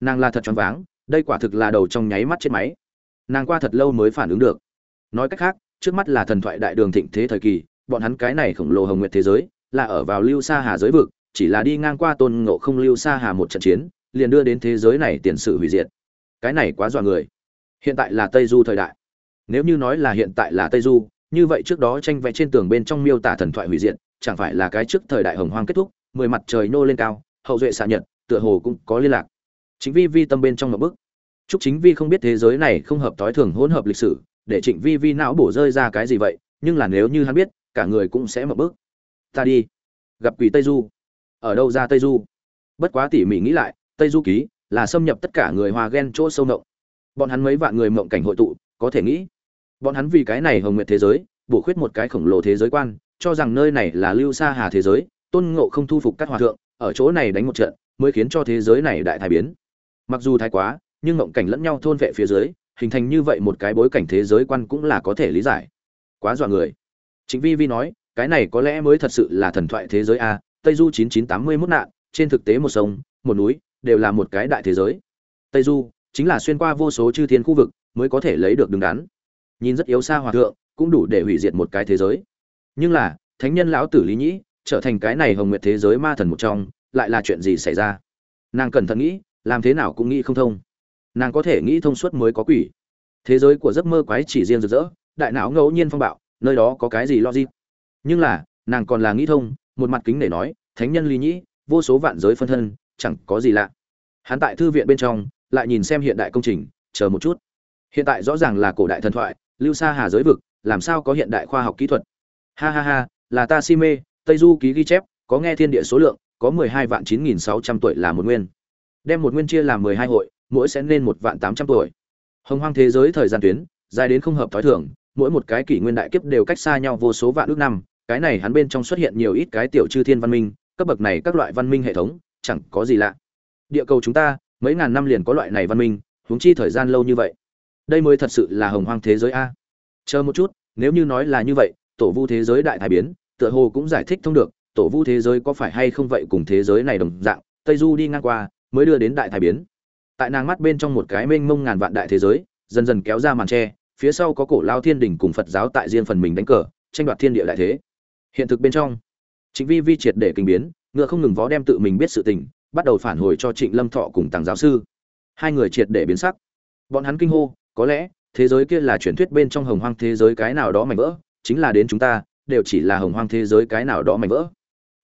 Nàng là thật choáng váng, đây quả thực là đầu trong nháy mắt chết máy. Nàng qua thật lâu mới phản ứng được. Nói cách khác trước mắt là thần thoại đại đường thịnh thế thời kỳ bọn hắn cái này khổng lồ hồng nguyệt thế giới là ở vào lưu sa hà giới vực chỉ là đi ngang qua tôn ngộ không lưu sa hà một trận chiến liền đưa đến thế giới này tiền sự hủy diệt. Cái này quá dọa người. Hiện tại là tây du thời đại. Nếu như nói là hiện tại là tây du như vậy trước đó tranh vẽ trên tường bên trong miêu tả thần thoại hủy diệt chẳng phải là cái trước thời đại hồng hoang kết thúc mười mặt trời nô lên cao hậu duệ xạ nhật tựa hồ cũng có liên lạc. Chính vi vi tâm bên trong một bức. Chúc chính vi không biết thế giới này không hợp thói thường hỗn hợp lịch sử, để trịnh vi vi não bổ rơi ra cái gì vậy, nhưng là nếu như hắn biết, cả người cũng sẽ một bức. Ta đi. Gặp quỷ tây du. Ở đâu ra tây du? Bất quá tỉ mỉ nghĩ lại, tây du ký, là xâm nhập tất cả người hòa ghen chỗ sâu nộng bọn hắn mấy vạn người mộng cảnh hội tụ, có thể nghĩ. Bọn hắn vì cái này hồng nguyệt thế giới, bổ khuyết một cái khổng lồ thế giới quan, cho rằng nơi này là lưu sa hà thế giới, tôn ngộ không thu phục các hòa thượng, ở chỗ này đánh một trận mới khiến cho thế giới này đại thái biến. Mặc dù thái quá, nhưng mộng cảnh lẫn nhau thôn vệ phía dưới, hình thành như vậy một cái bối cảnh thế giới quan cũng là có thể lý giải. Quá dọa người. Chính vi vi nói, cái này có lẽ mới thật sự là thần thoại thế giới a, tây du 9981 nạn, trên thực tế một sông, một núi, đều là một cái đại thế giới. Tây du, chính là xuyên qua vô số chư thiên khu vực, mới có thể lấy được đứng đắn. Nhìn rất yếu xa hòa thượng, cũng đủ để hủy diệt một cái thế giới. Nhưng là, thánh nhân lão tử lý nhĩ, trở thành cái này hồng nguyệt thế giới ma thần một trong lại là chuyện gì xảy ra? Nàng cẩn thận nghĩ, làm thế nào cũng nghĩ không thông. Nàng có thể nghĩ thông suốt mới có quỷ. Thế giới của giấc mơ quái chỉ riêng rực rỡ, đại não ngẫu nhiên phong bạo, nơi đó có cái gì logic? Nhưng là, nàng còn là nghĩ thông, một mặt kính để nói, thánh nhân lý nhĩ, vô số vạn giới phân thân, chẳng có gì lạ. Hắn tại thư viện bên trong, lại nhìn xem hiện đại công trình, chờ một chút. Hiện tại rõ ràng là cổ đại thần thoại, lưu xa hà giới vực, làm sao có hiện đại khoa học kỹ thuật? Ha ha ha, là ta si mê, tây du ký ghi chép, có nghe thiên địa số lượng có mười hai vạn chín nghìn sáu trăm tuổi là một nguyên. Đem một nguyên chia làm mười hai hội, mỗi sẽ nên một vạn tám trăm tuổi. Hồng hoang thế giới thời gian tuyến, dài đến không hợp thói thường, mỗi một cái kỷ nguyên đại kiếp đều cách xa nhau vô số vạn ước năm, cái này hắn bên trong xuất hiện nhiều ít cái tiểu chư thiên văn minh, cấp bậc này các loại văn minh hệ thống, chẳng có gì lạ. Địa cầu chúng ta, mấy ngàn năm liền có loại này văn minh, huống chi thời gian lâu như vậy. Đây mới thật sự là hồng hoang thế giới a. Chờ một chút, nếu như nói là như vậy, tổ vu thế giới đại thái biến, tựa hồ cũng giải thích thông được tổ vu thế giới có phải hay không vậy cùng thế giới này đồng dạng, tây du đi ngang qua, mới đưa đến đại thái biến. Tại nàng mắt bên trong một cái mênh mông ngàn vạn đại thế giới, dần dần kéo ra màn tre, phía sau có cổ lao thiên đình cùng phật giáo tại riêng phần mình đánh cờ, tranh đoạt thiên địa đại thế. Hiện thực bên trong chính vi vi triệt để kinh biến, ngựa không ngừng vó đem tự mình biết sự tình, bắt đầu phản hồi cho trịnh lâm thọ cùng tàng giáo sư. Hai người triệt để biến sắc. Bọn hắn kinh hô, có lẽ, thế giới kia là truyền thuyết bên trong hồng hoang thế giới cái nào đó mảnh vỡ, chính là đến chúng ta, đều chỉ là hồng hoang thế giới cái nào đó mảnh vỡ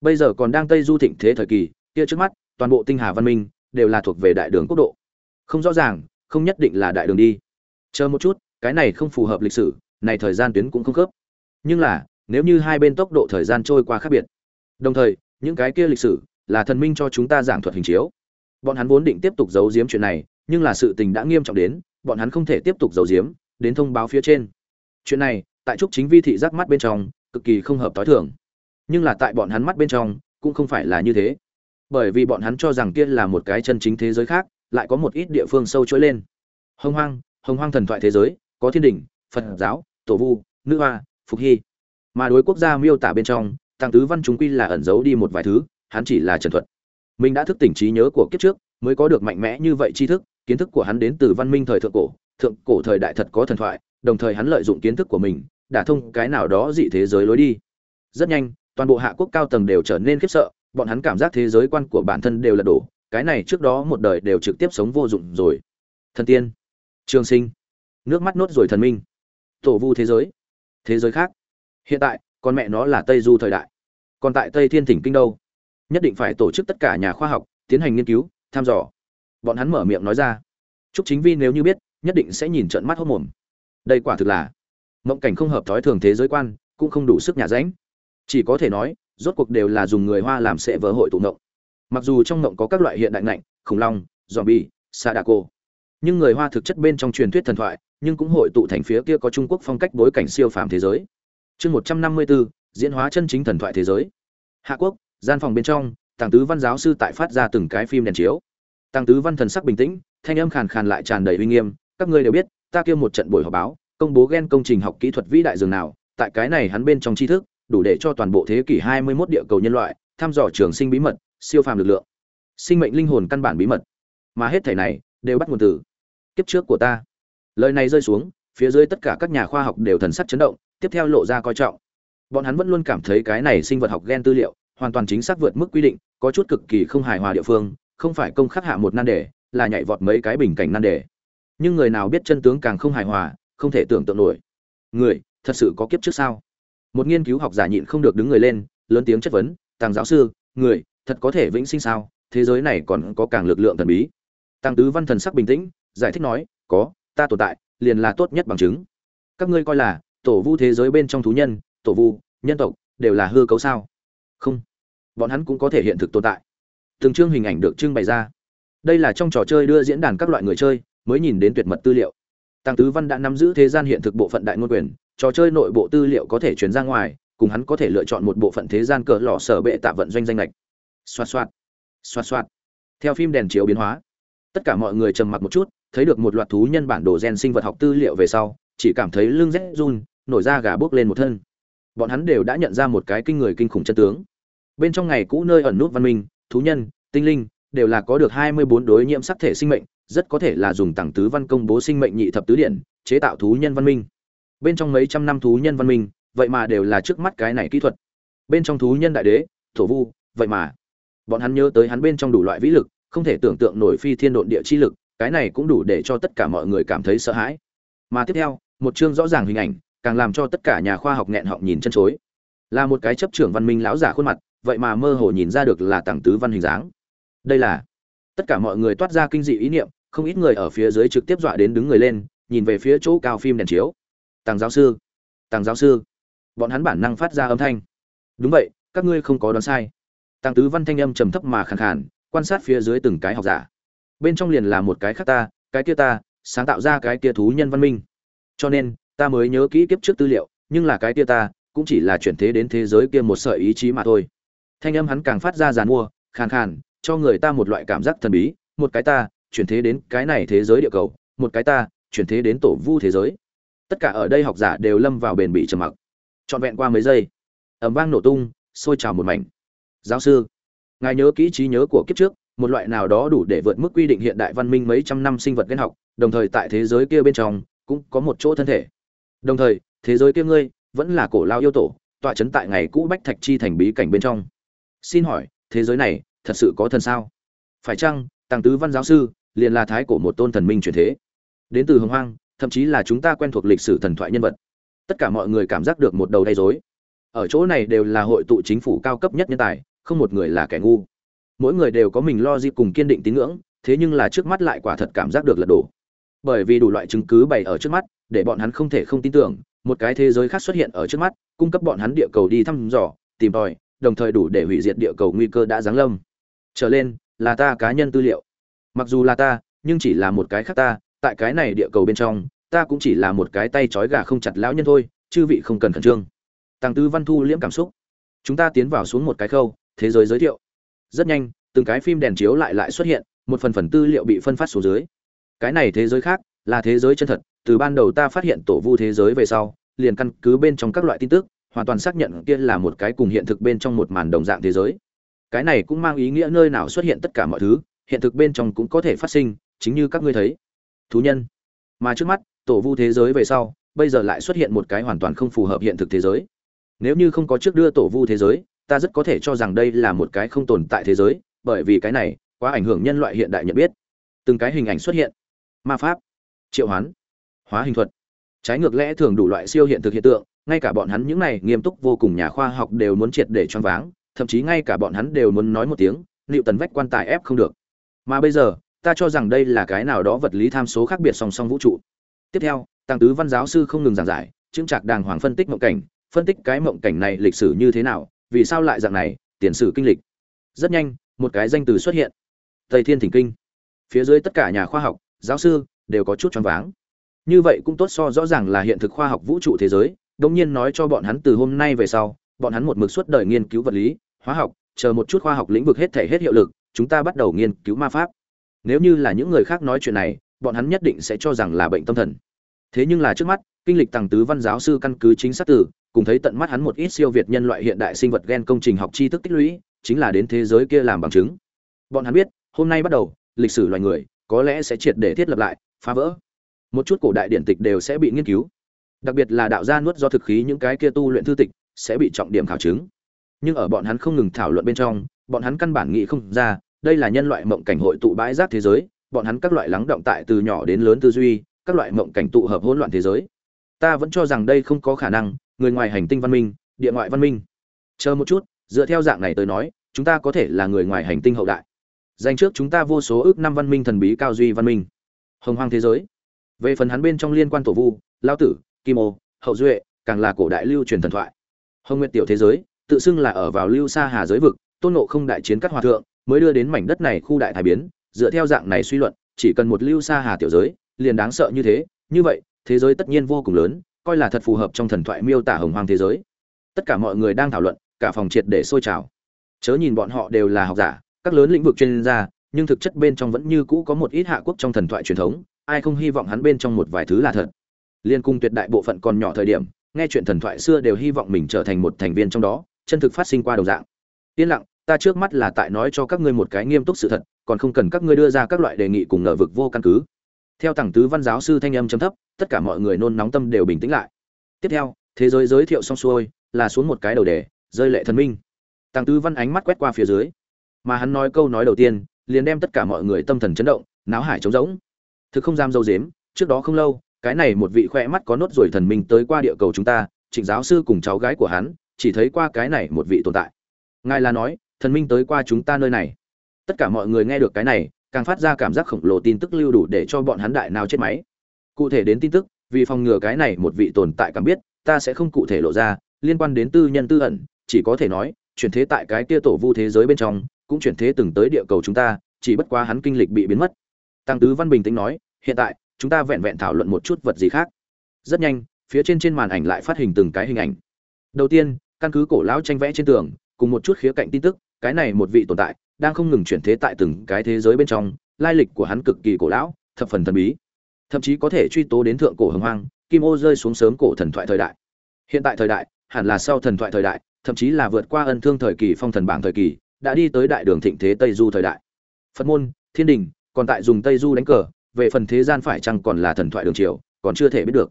bây giờ còn đang tây du thịnh thế thời kỳ, kia trước mắt, toàn bộ tinh hà văn minh, đều là thuộc về đại đường quốc độ. Không rõ ràng, không nhất định là đại đường đi. Chờ một chút, cái này không phù hợp lịch sử, này thời gian tuyến cũng không khớp. Nhưng là, nếu như hai bên tốc độ thời gian trôi qua khác biệt, đồng thời, những cái kia lịch sử, là thần minh cho chúng ta giảng thuật hình chiếu. Bọn hắn vốn định tiếp tục giấu giếm chuyện này, nhưng là sự tình đã nghiêm trọng đến, bọn hắn không thể tiếp tục giấu giếm, đến thông báo phía trên. Chuyện này, tại trúc chính vi thị giác mắt bên trong, cực kỳ không hợp tối thường nhưng là tại bọn hắn mắt bên trong, cũng không phải là như thế. Bởi vì bọn hắn cho rằng kia là một cái chân chính thế giới khác, lại có một ít địa phương sâu trỗi lên. Hồng hoang hồng hoang thần thoại thế giới, có thiên đình, phật giáo, tổ vu, nữ hoa, phục hy. Mà đối quốc gia miêu tả bên trong tăng tứ văn chúng quy là ẩn giấu đi một vài thứ, hắn chỉ là trần thuật. Mình đã thức tỉnh trí nhớ của kiếp trước, mới có được mạnh mẽ như vậy tri thức, kiến thức của hắn đến từ văn minh thời thượng cổ thượng cổ thời đại thật có thần thoại, đồng thời hắn lợi dụng kiến thức của mình, đả thông cái nào đó dị thế giới lối đi. Rất nhanh toàn bộ hạ quốc cao tầng đều trở nên khiếp sợ, bọn hắn cảm giác thế giới quan của bản thân đều là đổ, cái này trước đó một đời đều trực tiếp sống vô dụng rồi. Thần tiên, trường sinh, nước mắt nốt rồi thần minh. Tổ vu thế giới thế giới khác. Hiện tại, con mẹ nó là tây du thời đại. Còn tại tây thiên thỉnh kinh đâu? Nhất định phải tổ chức tất cả nhà khoa học, tiến hành nghiên cứu, thăm dò. Bọn hắn mở miệng nói ra. Chúc chính vi nếu như biết, nhất định sẽ nhìn trận mắt hốc mồm. Đây quả thực là, mộng cảnh không hợp thói thường thế giới quan, cũng không đủ sức nhà ránh chỉ có thể nói, rốt cuộc đều là dùng người hoa làm sệ vỡ hội tụ ngộng. Mặc dù trong ngộng có các loại hiện đại ngạnh, khủng long, zombie, sadako. Nhưng người hoa thực chất bên trong truyền thuyết thần thoại, nhưng cũng hội tụ thành phía kia có trung quốc phong cách bối cảnh siêu phàm thế giới. Chương một trăm năm mươi bốn diễn hóa chân chính thần thoại thế giới. Hạ quốc, gian phòng bên trong, tàng tứ văn giáo sư tại phát ra từng cái phim đèn chiếu. Tàng tứ văn thần sắc bình tĩnh, thanh âm khàn khàn lại tràn đầy uy nghiêm, các ngươi đều biết, ta kêu một trận buổi họp báo, công bố gen công trình học kỹ thuật vĩ đại dường nào, tại cái này hắn bên trong tri thức đủ để cho toàn bộ thế kỷ 21 địa cầu nhân loại thăm dò trường sinh bí mật, siêu phàm lực lượng. Sinh mệnh linh hồn căn bản bí mật. Mà hết thảy này đều bắt nguồn từ kiếp trước của ta. Lời này rơi xuống, phía dưới tất cả các nhà khoa học đều thần sắc chấn động, tiếp theo lộ ra coi trọng. Bọn hắn vẫn luôn cảm thấy cái này sinh vật học gen tư liệu hoàn toàn chính xác vượt mức quy định, có chút cực kỳ không hài hòa địa phương, không phải công khắc hạ một nan đề, là nhảy vọt mấy cái bình cảnh nan đề. Nhưng người nào biết chân tướng càng không hài hòa, không thể tưởng tượng nổi. Người, thật sự có kiếp trước sao? Một nghiên cứu học giả nhịn không được đứng người lên, lớn tiếng chất vấn, tàng giáo sư, người, thật có thể vĩnh sinh sao? Thế giới này còn có càng lực lượng thần bí. Tăng tứ văn thần sắc bình tĩnh, giải thích nói, có, ta tồn tại, liền là tốt nhất bằng chứng. Các ngươi coi là, tổ vu thế giới bên trong thú nhân, tổ vu, nhân tộc, đều là hư cấu sao? Không, bọn hắn cũng có thể hiện thực tồn tại. Từng chương hình ảnh được trưng bày ra. Đây là trong trò chơi đưa diễn đàn các loại người chơi, mới nhìn đến tuyệt mật tư liệu. Tăng tứ văn đã nắm giữ thế gian hiện thực bộ phận đại ngôn quyền trò chơi nội bộ tư liệu có thể chuyển ra ngoài, cùng hắn có thể lựa chọn một bộ phận thế gian cờ lò sở bệ tạ vận doanh danh lệch. Xoạt xoạt xoạt xoạt. Theo phim đèn chiếu biến hóa, tất cả mọi người trầm mặc một chút, thấy được một loạt thú nhân bản đồ gen sinh vật học tư liệu về sau, chỉ cảm thấy lưng rét run, nổi da gà bước lên một thân. Bọn hắn đều đã nhận ra một cái kinh người kinh khủng chân tướng. Bên trong ngày cũ nơi ẩn nút văn minh, thú nhân, tinh linh, đều là có được hai mươi bốn đối nhiễm sắc thể sinh mệnh, rất có thể là dùng tặng tứ văn công bố sinh mệnh nhị thập tứ điện, chế tạo thú nhân văn minh bên trong mấy trăm năm thú nhân văn minh, vậy mà đều là trước mắt cái này kỹ thuật. Bên trong thú nhân đại đế, thổ vu, vậy mà. Bọn hắn nhớ tới hắn bên trong đủ loại vĩ lực, không thể tưởng tượng nổi phi thiên độn địa chi lực, cái này cũng đủ để cho tất cả mọi người cảm thấy sợ hãi. Mà tiếp theo, một chương rõ ràng hình ảnh, càng làm cho tất cả nhà khoa học nghẹn họng nhìn chân chối. Là một cái chấp trưởng văn minh lão giả khuôn mặt, vậy mà mơ hồ nhìn ra được là tặng tứ văn hình dáng. Đây là tất cả mọi người toát ra kinh dị ý niệm, không ít người ở phía dưới trực tiếp dọa đến đứng người lên, nhìn về phía chỗ cao phim đèn chiếu tàng giáo sư, tàng giáo sư. Bọn hắn bản năng phát ra âm thanh. Đúng vậy, các ngươi không có đoán sai. Tàng tứ văn thanh âm trầm thấp mà khàn khàn, quan sát phía dưới từng cái học giả. Bên trong liền là một cái khác ta, cái kia ta, sáng tạo ra cái kia thú nhân văn minh. Cho nên, ta mới nhớ kỹ kiếp trước tư liệu, nhưng là cái kia ta, cũng chỉ là chuyển thế đến thế giới kia một sợi ý chí mà thôi. Thanh âm hắn càng phát ra giàn mua, khàn khàn, cho người ta một loại cảm giác thần bí. Một cái ta, chuyển thế đến cái này thế giới địa cầu, một cái ta, chuyển thế đến tổ vu thế giới tất cả ở đây học giả đều lâm vào bền bỉ trầm mặc. Trọn vẹn qua mấy giây ẩm vang nổ tung, sôi trào một mảnh. Giáo sư, ngài nhớ kỹ trí nhớ của kiếp trước, một loại nào đó đủ để vượt mức quy định hiện đại văn minh mấy trăm năm sinh vật gen học, đồng thời tại thế giới kia bên trong, cũng có một chỗ thân thể. Đồng thời, thế giới kia ngươi vẫn là cổ lao yêu tổ, tọa chấn tại ngày cũ bách thạch chi thành bí cảnh bên trong. Xin hỏi, thế giới này thật sự có thần sao? Phải chăng, tàng tứ văn giáo sư liền là thái cổ một tôn thần minh truyền thế? Đến từ hồng hoang thậm chí là chúng ta quen thuộc lịch sử thần thoại nhân vật. Tất cả mọi người cảm giác được một đầu đầy dối ở chỗ này đều là hội tụ chính phủ cao cấp nhất nhân tài, không một người là kẻ ngu. Mỗi người đều có mình lo di cùng kiên định tín ngưỡng, thế nhưng là trước mắt lại quả thật cảm giác được lật đổ. Bởi vì đủ loại chứng cứ bày ở trước mắt, để bọn hắn không thể không tin tưởng, một cái thế giới khác xuất hiện ở trước mắt, cung cấp bọn hắn địa cầu đi thăm dò, tìm tòi, đồng thời đủ để hủy diệt địa cầu nguy cơ đã giáng lâm. Trở lên, là ta cá nhân tư liệu. Mặc dù là ta, nhưng chỉ là một cái khác ta tại cái này địa cầu bên trong, ta cũng chỉ là một cái tay trói gà không chặt lão nhân thôi, chư vị không cần khẩn trương. Tàng tư văn thu liễm cảm xúc. Chúng ta tiến vào xuống một cái khâu, thế giới giới thiệu. Rất nhanh, từng cái phim đèn chiếu lại lại xuất hiện, một phần phần tư liệu bị phân phát xuống dưới. Cái này thế giới khác, là thế giới chân thật, từ ban đầu ta phát hiện tổ vu thế giới về sau, liền căn cứ bên trong các loại tin tức, hoàn toàn xác nhận kia là một cái cùng hiện thực bên trong một màn đồng dạng thế giới. Cái này cũng mang ý nghĩa nơi nào xuất hiện tất cả mọi thứ, hiện thực bên trong cũng có thể phát sinh, chính như các ngươi thấy thú nhân. Mà trước mắt, tổ vu thế giới về sau, bây giờ lại xuất hiện một cái hoàn toàn không phù hợp hiện thực thế giới. Nếu như không có trước đưa tổ vu thế giới, ta rất có thể cho rằng đây là một cái không tồn tại thế giới, bởi vì cái này quá ảnh hưởng nhân loại hiện đại nhận biết. Từng cái hình ảnh xuất hiện. Ma pháp, triệu hoán, hóa hình thuật. Trái ngược lẽ thường đủ loại siêu hiện thực hiện tượng, ngay cả bọn hắn những này nghiêm túc vô cùng nhà khoa học đều muốn triệt để choáng váng, thậm chí ngay cả bọn hắn đều muốn nói một tiếng liệu tần vách quan tài ép không được. Mà bây giờ ta cho rằng đây là cái nào đó vật lý tham số khác biệt song song vũ trụ. Tiếp theo tăng tứ văn giáo sư không ngừng giảng giải, chứng trạc đàng hoàng phân tích mộng cảnh, phân tích cái mộng cảnh này lịch sử như thế nào, vì sao lại dạng này, tiền sử kinh lịch. Rất nhanh, một cái danh từ xuất hiện. Tây thiên thỉnh kinh. Phía dưới tất cả nhà khoa học, giáo sư đều có chút choáng váng. Như vậy cũng tốt so rõ ràng là hiện thực khoa học vũ trụ thế giới, đống nhiên nói cho bọn hắn từ hôm nay về sau, bọn hắn một mực suốt đời nghiên cứu vật lý, hóa học, chờ một chút khoa học lĩnh vực hết thể hết hiệu lực, chúng ta bắt đầu nghiên cứu ma pháp nếu như là những người khác nói chuyện này, bọn hắn nhất định sẽ cho rằng là bệnh tâm thần. Thế nhưng là trước mắt, kinh lịch tàng tứ văn giáo sư căn cứ chính xác từ, cùng thấy tận mắt hắn một ít siêu việt nhân loại hiện đại sinh vật gen công trình học tri thức tích lũy, chính là đến thế giới kia làm bằng chứng. Bọn hắn biết, hôm nay bắt đầu, lịch sử loài người, có lẽ sẽ triệt để thiết lập lại, phá vỡ. Một chút cổ đại điển tịch đều sẽ bị nghiên cứu. Đặc biệt là đạo gia nuốt do thực khí những cái kia tu luyện thư tịch, sẽ bị trọng điểm khảo chứng. Nhưng ở bọn hắn không ngừng thảo luận bên trong, bọn hắn căn bản nghĩ không ra đây là nhân loại mộng cảnh hội tụ bãi rác thế giới, bọn hắn các loại lắng động tại từ nhỏ đến lớn tư duy, các loại mộng cảnh tụ hợp hỗn loạn thế giới. Ta vẫn cho rằng đây không có khả năng, người ngoài hành tinh văn minh, địa ngoại văn minh. Chờ một chút, dựa theo dạng này tới nói, chúng ta có thể là người ngoài hành tinh hậu đại. Dành trước chúng ta vô số ước năm văn minh thần bí cao duy văn minh. Hồng hoang thế giới. Về phần hắn bên trong liên quan tổ vu lao tử, kim ô, hậu duệ, càng là cổ đại lưu truyền thần thoại. Hồng nguyệt tiểu thế giới, tự xưng là ở vào lưu xa hà giới vực, tôn nộ không đại chiến các hòa thượng mới đưa đến mảnh đất này khu đại thái biến, dựa theo dạng này suy luận, chỉ cần một lưu xa hà tiểu giới, liền đáng sợ như thế. Như vậy, thế giới tất nhiên vô cùng lớn, coi là thật phù hợp trong thần thoại miêu tả hồng hoang thế giới. Tất cả mọi người đang thảo luận, cả phòng triệt để sôi trào. Chớ nhìn bọn họ đều là học giả, các lớn lĩnh vực chuyên gia, nhưng thực chất bên trong vẫn như cũ có một ít hạ quốc trong thần thoại truyền thống, ai không hy vọng hắn bên trong một vài thứ là thật. Liên cung tuyệt đại bộ phận còn nhỏ thời điểm, nghe chuyện thần thoại xưa đều hy vọng mình trở thành một thành viên trong đó, chân thực phát sinh qua đồng dạng. Yên lặng ta trước mắt là tại nói cho các ngươi một cái nghiêm túc sự thật, còn không cần các ngươi đưa ra các loại đề nghị cùng ngờ vực vô căn cứ. Theo tàng tứ văn giáo sư thanh âm chấm thấp, tất cả mọi người nôn nóng tâm đều bình tĩnh lại. Tiếp theo, thế giới giới thiệu xong xuôi, là xuống một cái đầu đề, rơi lệ thần minh. Tàng tứ văn ánh mắt quét qua phía dưới. Mà hắn nói câu nói đầu tiên, liền đem tất cả mọi người tâm thần chấn động náo hải trống rỗng. Thực không dám dâu dếm, trước đó không lâu, cái này một vị khoe mắt có nốt ruồi thần minh tới qua địa cầu chúng ta, trịnh giáo sư cùng cháu gái của hắn, chỉ thấy qua cái này một vị tồn tại. Ngài là nói thần minh tới qua chúng ta nơi này. Tất cả mọi người nghe được cái này, càng phát ra cảm giác khổng lồ tin tức lưu đủ để cho bọn hắn đại nào chết máy. Cụ thể đến tin tức, vì phòng ngừa cái này một vị tồn tại cảm biết, ta sẽ không cụ thể lộ ra, liên quan đến tư nhân tư ẩn, chỉ có thể nói, chuyển thế tại cái kia tổ vu thế giới bên trong, cũng chuyển thế từng tới địa cầu chúng ta, chỉ bất quá hắn kinh lịch bị biến mất. Tăng tứ văn bình tĩnh nói, hiện tại, chúng ta vẹn vẹn thảo luận một chút vật gì khác. Rất nhanh, phía trên trên màn ảnh lại phát hình từng cái hình ảnh. Đầu tiên, căn cứ cổ lão tranh vẽ trên tường, cùng một chút khía cạnh tin tức cái này một vị tồn tại, đang không ngừng chuyển thế tại từng cái thế giới bên trong, lai lịch của hắn cực kỳ cổ lão, thập phần thần bí. Thậm chí có thể truy tố đến thượng cổ hồng hoang, kim ô rơi xuống sớm cổ thần thoại thời đại. Hiện tại thời đại, hẳn là sau thần thoại thời đại, thậm chí là vượt qua ân thương thời kỳ, phong thần bảng thời kỳ, đã đi tới đại đường thịnh thế tây du thời đại. Phật môn, thiên đình, còn tại dùng tây du đánh cờ, về phần thế gian phải chăng còn là thần thoại đường triều, còn chưa thể biết được.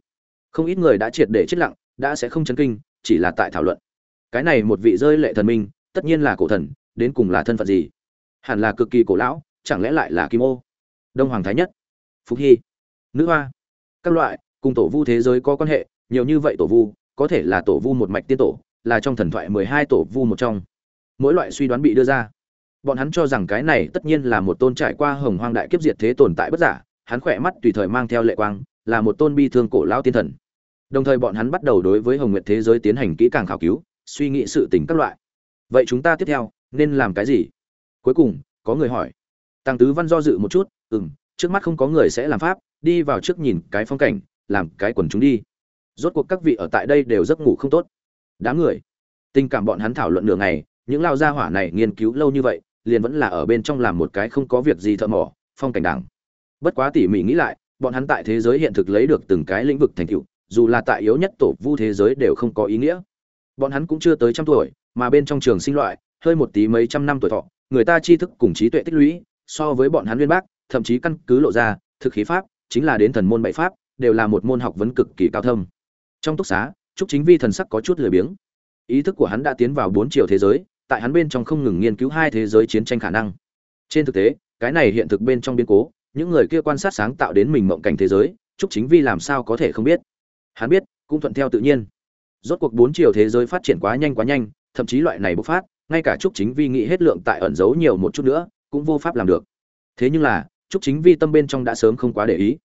Không ít người đã triệt để chết lặng, đã sẽ không chấn kinh, chỉ là tại thảo luận. Cái này một vị rơi lệ thần minh, tất nhiên là cổ thần đến cùng là thân phận gì? Hẳn là cực kỳ cổ lão, chẳng lẽ lại là kim ô? Đông hoàng thái nhất phúc hy, nữ hoa. Các loại, cùng tổ vu thế giới có quan hệ, nhiều như vậy tổ vu, có thể là tổ vu một mạch tiên tổ, là trong thần thoại mười hai tổ vu một trong. Mỗi loại suy đoán bị đưa ra. Bọn hắn cho rằng cái này tất nhiên là một tôn trải qua hồng hoang đại kiếp diệt thế tồn tại bất giả, hắn khỏe mắt tùy thời mang theo lệ quang, là một tôn bi thương cổ lão tiên thần. Đồng thời bọn hắn bắt đầu đối với hồng nguyệt thế giới tiến hành kỹ càng khảo cứu, suy nghĩ sự tình các loại. Vậy chúng ta tiếp theo nên làm cái gì? Cuối cùng, có người hỏi. Tăng tứ văn do dự một chút ừ m trước mắt không có người sẽ làm pháp, đi vào trước nhìn cái phong cảnh, làm cái quần chúng đi. Rốt cuộc các vị ở tại đây đều giấc ngủ không tốt. Đám người, tình cảm bọn hắn thảo luận nửa ngày, những lao gia hỏa này nghiên cứu lâu như vậy, liền vẫn là ở bên trong làm một cái không có việc gì thợ mỏ, phong cảnh đảng. Bất quá tỉ mỉ nghĩ lại, bọn hắn tại thế giới hiện thực lấy được từng cái lĩnh vực thành tựu, dù là tại yếu nhất tổ vu thế giới đều không có ý nghĩa. Bọn hắn cũng chưa tới trăm tuổi, mà bên trong trường sinh loại hơi một tí mấy trăm năm tuổi thọ, người ta tri thức cùng trí tuệ tích lũy, so với bọn hắn liên bác, thậm chí căn cứ lộ ra, thực khí pháp, chính là đến thần môn bảy pháp, đều là một môn học vấn cực kỳ cao thâm. Trong túc xá, trúc chính vi thần sắc có chút lười biếng. Ý thức của hắn đã tiến vào bốn chiều thế giới, tại hắn bên trong không ngừng nghiên cứu hai thế giới chiến tranh khả năng. Trên thực tế, cái này hiện thực bên trong biến cố, những người kia quan sát sáng tạo đến mình mộng cảnh thế giới, trúc chính vi làm sao có thể không biết? Hắn biết, cũng thuận theo tự nhiên. Rốt cuộc bốn chiều thế giới phát triển quá nhanh quá nhanh, thậm chí loại này bộc phát ngay cả trúc chính vi nghĩ hết lượng tại ẩn giấu nhiều một chút nữa, cũng vô pháp làm được. Thế nhưng là, trúc chính vi tâm bên trong đã sớm không quá để ý.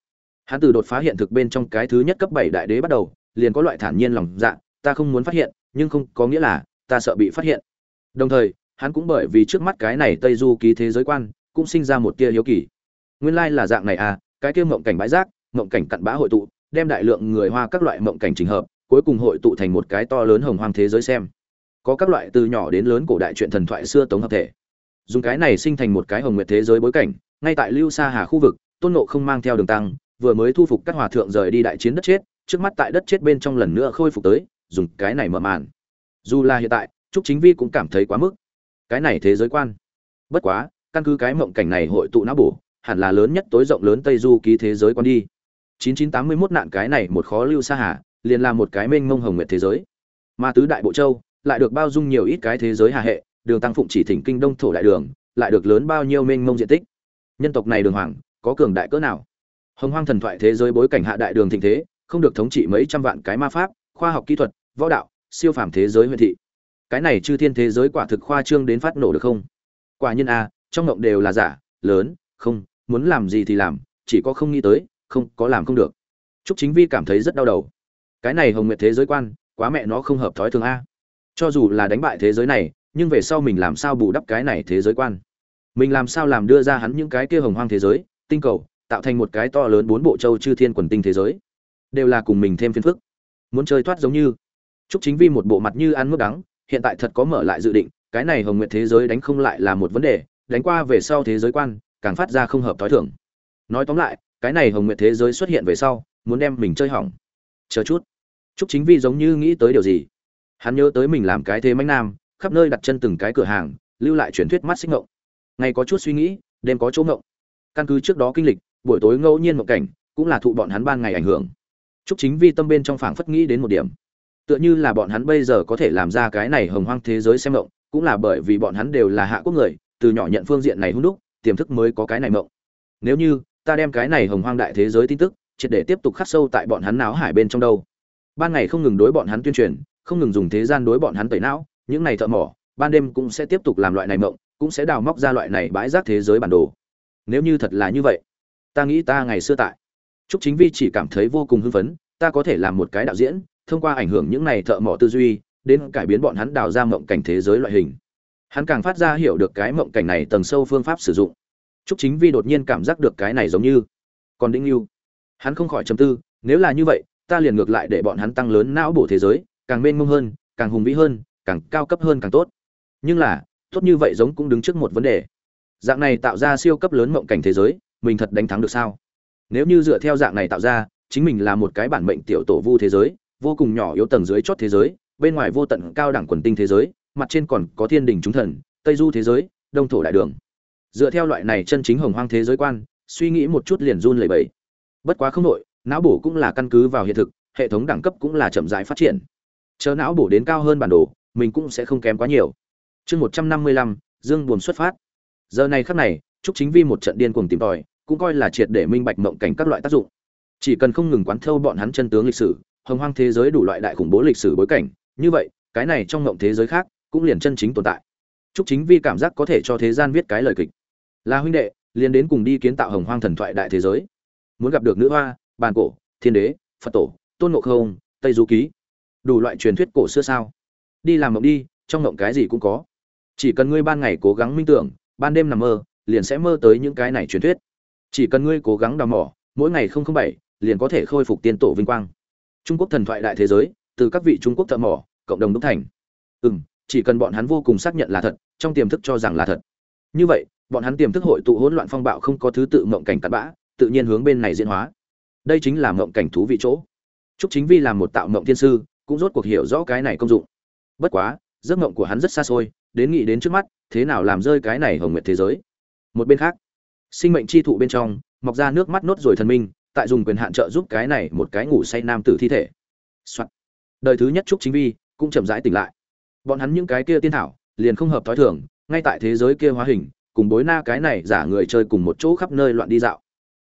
Hắn từ đột phá hiện thực bên trong cái thứ nhất cấp bảy đại đế bắt đầu, liền có loại thản nhiên lòng dạ ta không muốn phát hiện, nhưng không, có nghĩa là, ta sợ bị phát hiện. Đồng thời, hắn cũng bởi vì trước mắt cái này tây du ký thế giới quan, cũng sinh ra một tia hiếu kỳ. Nguyên lai là dạng này à cái kia mộng cảnh bãi rác, mộng cảnh cặn bã hội tụ, đem đại lượng người hoa các loại mộng cảnh trình hợp, cuối cùng hội tụ thành một cái to lớn hồng hoang thế giới xem có các loại từ nhỏ đến lớn cổ đại truyện thần thoại xưa tống hợp thể. Dùng cái này sinh thành một cái hồng nguyệt thế giới bối cảnh ngay tại lưu sa hà khu vực tôn nộ không mang theo đường tăng vừa mới thu phục các hòa thượng rời đi đại chiến đất chết trước mắt tại đất chết bên trong lần nữa khôi phục tới dùng cái này mở màn. Dù là hiện tại trúc chính vi cũng cảm thấy quá mức. Cái này thế giới quan. Bất quá căn cứ cái mộng cảnh này hội tụ não bổ hẳn là lớn nhất tối rộng lớn tây du ký thế giới quan đi. 9981 nạn cái này một khó lưu sa hà, liền là một cái mênh mông hồng nguyệt thế giới. Mà tứ đại bộ châu lại được bao dung nhiều ít cái thế giới hà hệ, đường tăng phụng chỉ thỉnh kinh đông thổ đại đường, lại được lớn bao nhiêu mênh mông diện tích. Nhân tộc này đường hoàng, có cường đại cỡ nào? Hồng Hoang thần thoại thế giới bối cảnh hạ đại đường thịnh thế, không được thống trị mấy trăm vạn cái ma pháp, khoa học kỹ thuật, võ đạo, siêu phàm thế giới huyện thị. Cái này chư thiên thế giới quả thực khoa trương đến phát nổ được không? Quả nhiên a, trong ngộng đều là giả, lớn, không, muốn làm gì thì làm, chỉ có không nghĩ tới, không có làm không được trúc chính vi cảm thấy rất đau đầu cái này hồng nguyệt thế giới quan quá mẹ nó không hợp thói thường a cho dù là đánh bại thế giới này, nhưng về sau mình làm sao bù đắp cái này thế giới quan? Mình làm sao làm đưa ra hắn những cái kia hồng hoang thế giới, tinh cầu, tạo thành một cái to lớn bốn bộ châu chư thiên quần tinh thế giới. Đều là cùng mình thêm phiền phức. Muốn chơi thoát giống như. Trúc chính vi một bộ mặt như ăn mức đắng, hiện tại thật có mở lại dự định, cái này hồng nguyện thế giới đánh không lại là một vấn đề, đánh qua về sau thế giới quan, càng phát ra không hợp thói thường. Nói tóm lại, cái này hồng nguyện thế giới xuất hiện về sau, muốn đem mình chơi hỏng. Chờ chút. Chúc chính vi giống như nghĩ tới điều gì hắn nhớ tới mình làm cái thế mánh nam, khắp nơi đặt chân từng cái cửa hàng, lưu lại truyền thuyết mắt xích ngộng. Ngày có chút suy nghĩ, đêm có chỗ ngộng. Căn cứ trước đó kinh lịch, buổi tối ngẫu nhiên một cảnh, cũng là thụ bọn hắn ban ngày ảnh hưởng. Chúc chính vi tâm bên trong phảng phất nghĩ đến một điểm. Tựa như là bọn hắn bây giờ có thể làm ra cái này hồng hoang thế giới xem ngộng, cũng là bởi vì bọn hắn đều là hạ quốc người, từ nhỏ nhận phương diện này hung đúc, tiềm thức mới có cái này mộng nếu như, ta đem cái này hồng hoang đại thế giới tin tức, triệt để tiếp tục khắc sâu tại bọn hắn não hải bên trong đâu. Ban ngày không ngừng đối bọn hắn tuyên truyền không ngừng dùng thế gian đối bọn hắn tẩy não những này thợ mỏ ban đêm cũng sẽ tiếp tục làm loại này mộng cũng sẽ đào móc ra loại này bãi rác thế giới bản đồ nếu như thật là như vậy ta nghĩ ta ngày xưa tại Trúc Chính Vi chỉ cảm thấy vô cùng hưng phấn, ta có thể làm một cái đạo diễn, thông qua ảnh hưởng những này thợ mỏ tư duy, đến cải biến bọn hắn đào ra mộng cảnh thế giới loại hình. Hắn càng phát ra hiểu được cái mộng cảnh này tầng sâu phương pháp sử dụng. Trúc Chính Vi đột nhiên cảm giác được cái này giống như còn Đinh Lưu. Hắn không khỏi trầm tư, nếu là như vậy, ta liền ngược lại để bọn hắn tăng lớn não bộ thế giới, càng mênh mông hơn, càng hùng vĩ hơn, càng cao cấp hơn càng tốt. Nhưng là, tốt như vậy giống cũng đứng trước một vấn đề. Dạng này tạo ra siêu cấp lớn mộng cảnh thế giới, mình thật đánh thắng được sao? Nếu như dựa theo dạng này tạo ra, chính mình là một cái bản mệnh tiểu tổ vu thế giới, vô cùng nhỏ yếu tầng dưới chót thế giới, bên ngoài vô tận cao đẳng quần tinh thế giới, mặt trên còn có thiên đình chúng thần, tây du thế giới, đông thổ đại đường dựa theo loại này chân chính hồng hoang thế giới quan suy nghĩ một chút liền run lẩy bẩy bất quá không nội não bổ cũng là căn cứ vào hiện thực hệ thống đẳng cấp cũng là chậm rãi phát triển chờ não bổ đến cao hơn bản đồ, mình cũng sẽ không kém quá nhiều. Chương một trăm năm mươi lăm, dương buồn xuất phát. Giờ này khắc này, trúc chính vi một trận điên cuồng tìm tòi, cũng coi là triệt để minh bạch mộng cảnh các loại tác dụng. Chỉ cần không ngừng quán thâu bọn hắn chân tướng lịch sử, hồng hoang thế giới đủ loại đại khủng bố lịch sử bối cảnh, như vậy, cái này trong mộng thế giới khác, cũng liền chân chính tồn tại. Trúc chính vi cảm giác có thể cho thế gian viết cái lời kịch. Là huynh đệ, liền đến cùng đi kiến tạo hồng hoang thần thoại đại thế giới. Muốn gặp được nữ hoa, bàn cổ, thiên đế, phật tổ, tôn ngộ không, tây du ký đủ loại truyền thuyết cổ xưa sao? Đi làm mộng đi trong mộng cái gì cũng có. Chỉ cần ngươi ban ngày cố gắng minh tưởng ban đêm nằm mơ liền sẽ mơ tới những cái này truyền thuyết. Chỉ cần ngươi cố gắng đào mỏ mỗi ngày không không bảy liền có thể khôi phục tiên tổ vinh quang. Trung quốc thần thoại đại thế giới từ các vị trung quốc thợ mỏ cộng đồng đúc thành. Ừ m chỉ cần bọn hắn vô cùng xác nhận là thật trong tiềm thức cho rằng là thật. Như vậy bọn hắn tiềm thức hội tụ hỗn loạn phong bạo không có thứ tự mộng cảnh cặn bã tự nhiên hướng bên này diễn hóa. Đây chính là mộng cảnh thú vị chỗ. Chúc Chính Vi làm một tạo mộng thiên sư, cũng rốt cuộc hiểu rõ cái này công dụng. Bất quá, giấc mộng của hắn rất xa xôi, đến nghĩ đến trước mắt, thế nào làm rơi cái này hồng nguyệt thế giới. Một bên khác, sinh mệnh chi thụ bên trong, mọc ra nước mắt nốt rồi thần minh, tại dùng quyền hạn trợ giúp cái này một cái ngủ say nam tử thi thể. Soạn. Đời thứ nhất Trúc Chính Vi cũng chậm rãi tỉnh lại. Bọn hắn những cái kia tiên thảo, liền không hợp thói thường, ngay tại thế giới kia hóa hình, cùng bối na cái này giả người chơi cùng một chỗ khắp nơi loạn đi dạo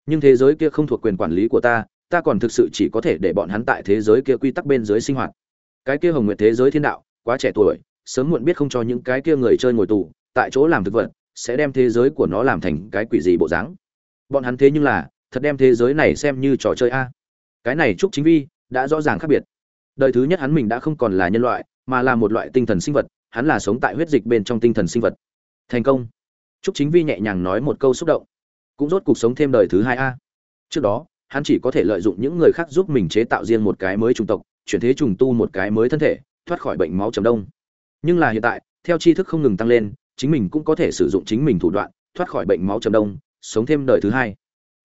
nhưng thế giới kia không thuộc quyền quản lý của ta ta còn thực sự chỉ có thể để bọn hắn tại thế giới kia quy tắc bên dưới sinh hoạt. Cái kia hồng nguyệt thế giới thiên đạo quá trẻ tuổi sớm muộn biết không cho những cái kia người chơi ngồi tù tại chỗ làm thực vật sẽ đem thế giới của nó làm thành cái quỷ gì bộ dáng. Bọn hắn thế nhưng là thật đem thế giới này xem như trò chơi a. Cái này trúc chính vi đã rõ ràng khác biệt. Đời thứ nhất hắn mình đã không còn là nhân loại mà là một loại tinh thần sinh vật hắn là sống tại huyết dịch bên trong tinh thần sinh vật. Thành công. Trúc Chính Vi nhẹ nhàng nói một câu xúc động, cũng rốt cuộc sống thêm đời thứ hai a. Trước đó, hắn chỉ có thể lợi dụng những người khác giúp mình chế tạo riêng một cái mới chủng tộc, chuyển thế trùng tu một cái mới thân thể, thoát khỏi bệnh máu chấm đông. Nhưng là hiện tại, theo tri thức không ngừng tăng lên, chính mình cũng có thể sử dụng chính mình thủ đoạn, thoát khỏi bệnh máu chấm đông, sống thêm đời thứ hai.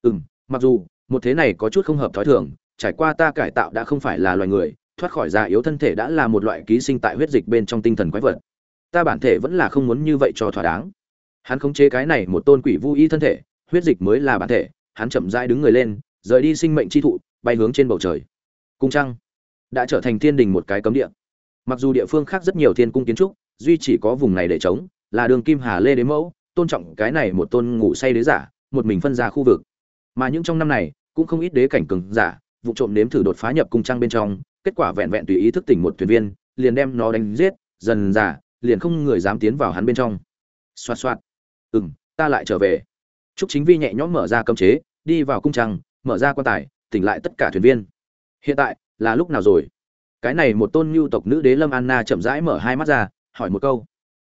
Ừm, mặc dù một thế này có chút không hợp thói thường, trải qua ta cải tạo đã không phải là loài người, thoát khỏi già yếu thân thể đã là một loại ký sinh tại huyết dịch bên trong tinh thần quái vật. Ta bản thể vẫn là không muốn như vậy cho thỏa đáng hắn khống chế cái này một tôn quỷ vu y thân thể huyết dịch mới là bản thể hắn chậm rãi đứng người lên rời đi sinh mệnh chi thụ, bay hướng trên bầu trời. Cung trăng đã trở thành thiên đình một cái cấm địa. Mặc dù địa phương khác rất nhiều thiên cung kiến trúc, duy chỉ có vùng này để chống là đường kim hà lê đế mẫu, tôn trọng cái này một tôn ngủ say đế giả, một mình phân ra khu vực. Mà những trong năm này, cũng không ít đế cảnh cường giả, vụ trộm nếm thử đột phá nhập cung trăng bên trong, kết quả vẹn vẹn tùy ý thức tỉnh một thuyền viên, liền đem nó đánh giết, dần giả liền không người dám tiến vào hắn bên trong. Xoạt xoạt. Ừ m ta lại trở về. T r ú c chính vi nhẹ nhõm mở ra cấm chế, đi vào cung trăng mở ra quan tài, tỉnh lại tất cả thuyền viên. Hiện tại, là lúc nào rồi? Cái này một tôn nhu tộc nữ đế lâm anna chậm rãi mở hai mắt ra, hỏi một câu.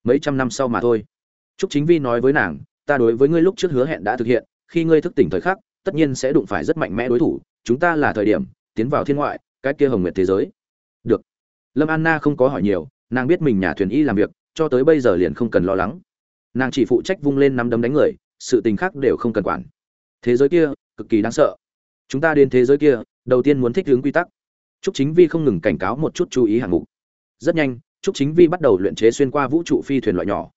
Mấy trăm năm sau mà thôi. T r ú c chính vi nói với nàng, ta đối với ngươi lúc trước hứa hẹn đã thực hiện, khi ngươi thức tỉnh thời khắc, tất nhiên sẽ đụng phải rất mạnh mẽ đối thủ, chúng ta là thời điểm, tiến vào thiên ngoại, cái kia hồng nguyệt thế giới. Được. Lâm anna không có hỏi nhiều, nàng biết mình nhà thuyền y làm việc, cho tới bây giờ liền không cần lo lắng. Nàng chỉ phụ trách vung lên năm đấm đánh người, sự tình khác đều không cần quản. Thế giới kia, cực kỳ đáng sợ chúng ta đến thế giới kia, đầu tiên muốn thích ứng quy tắc. Trúc chính vi không ngừng cảnh cáo một chút chú ý hạng mục. Rất nhanh, trúc chính vi bắt đầu luyện chế xuyên qua vũ trụ phi thuyền loại nhỏ.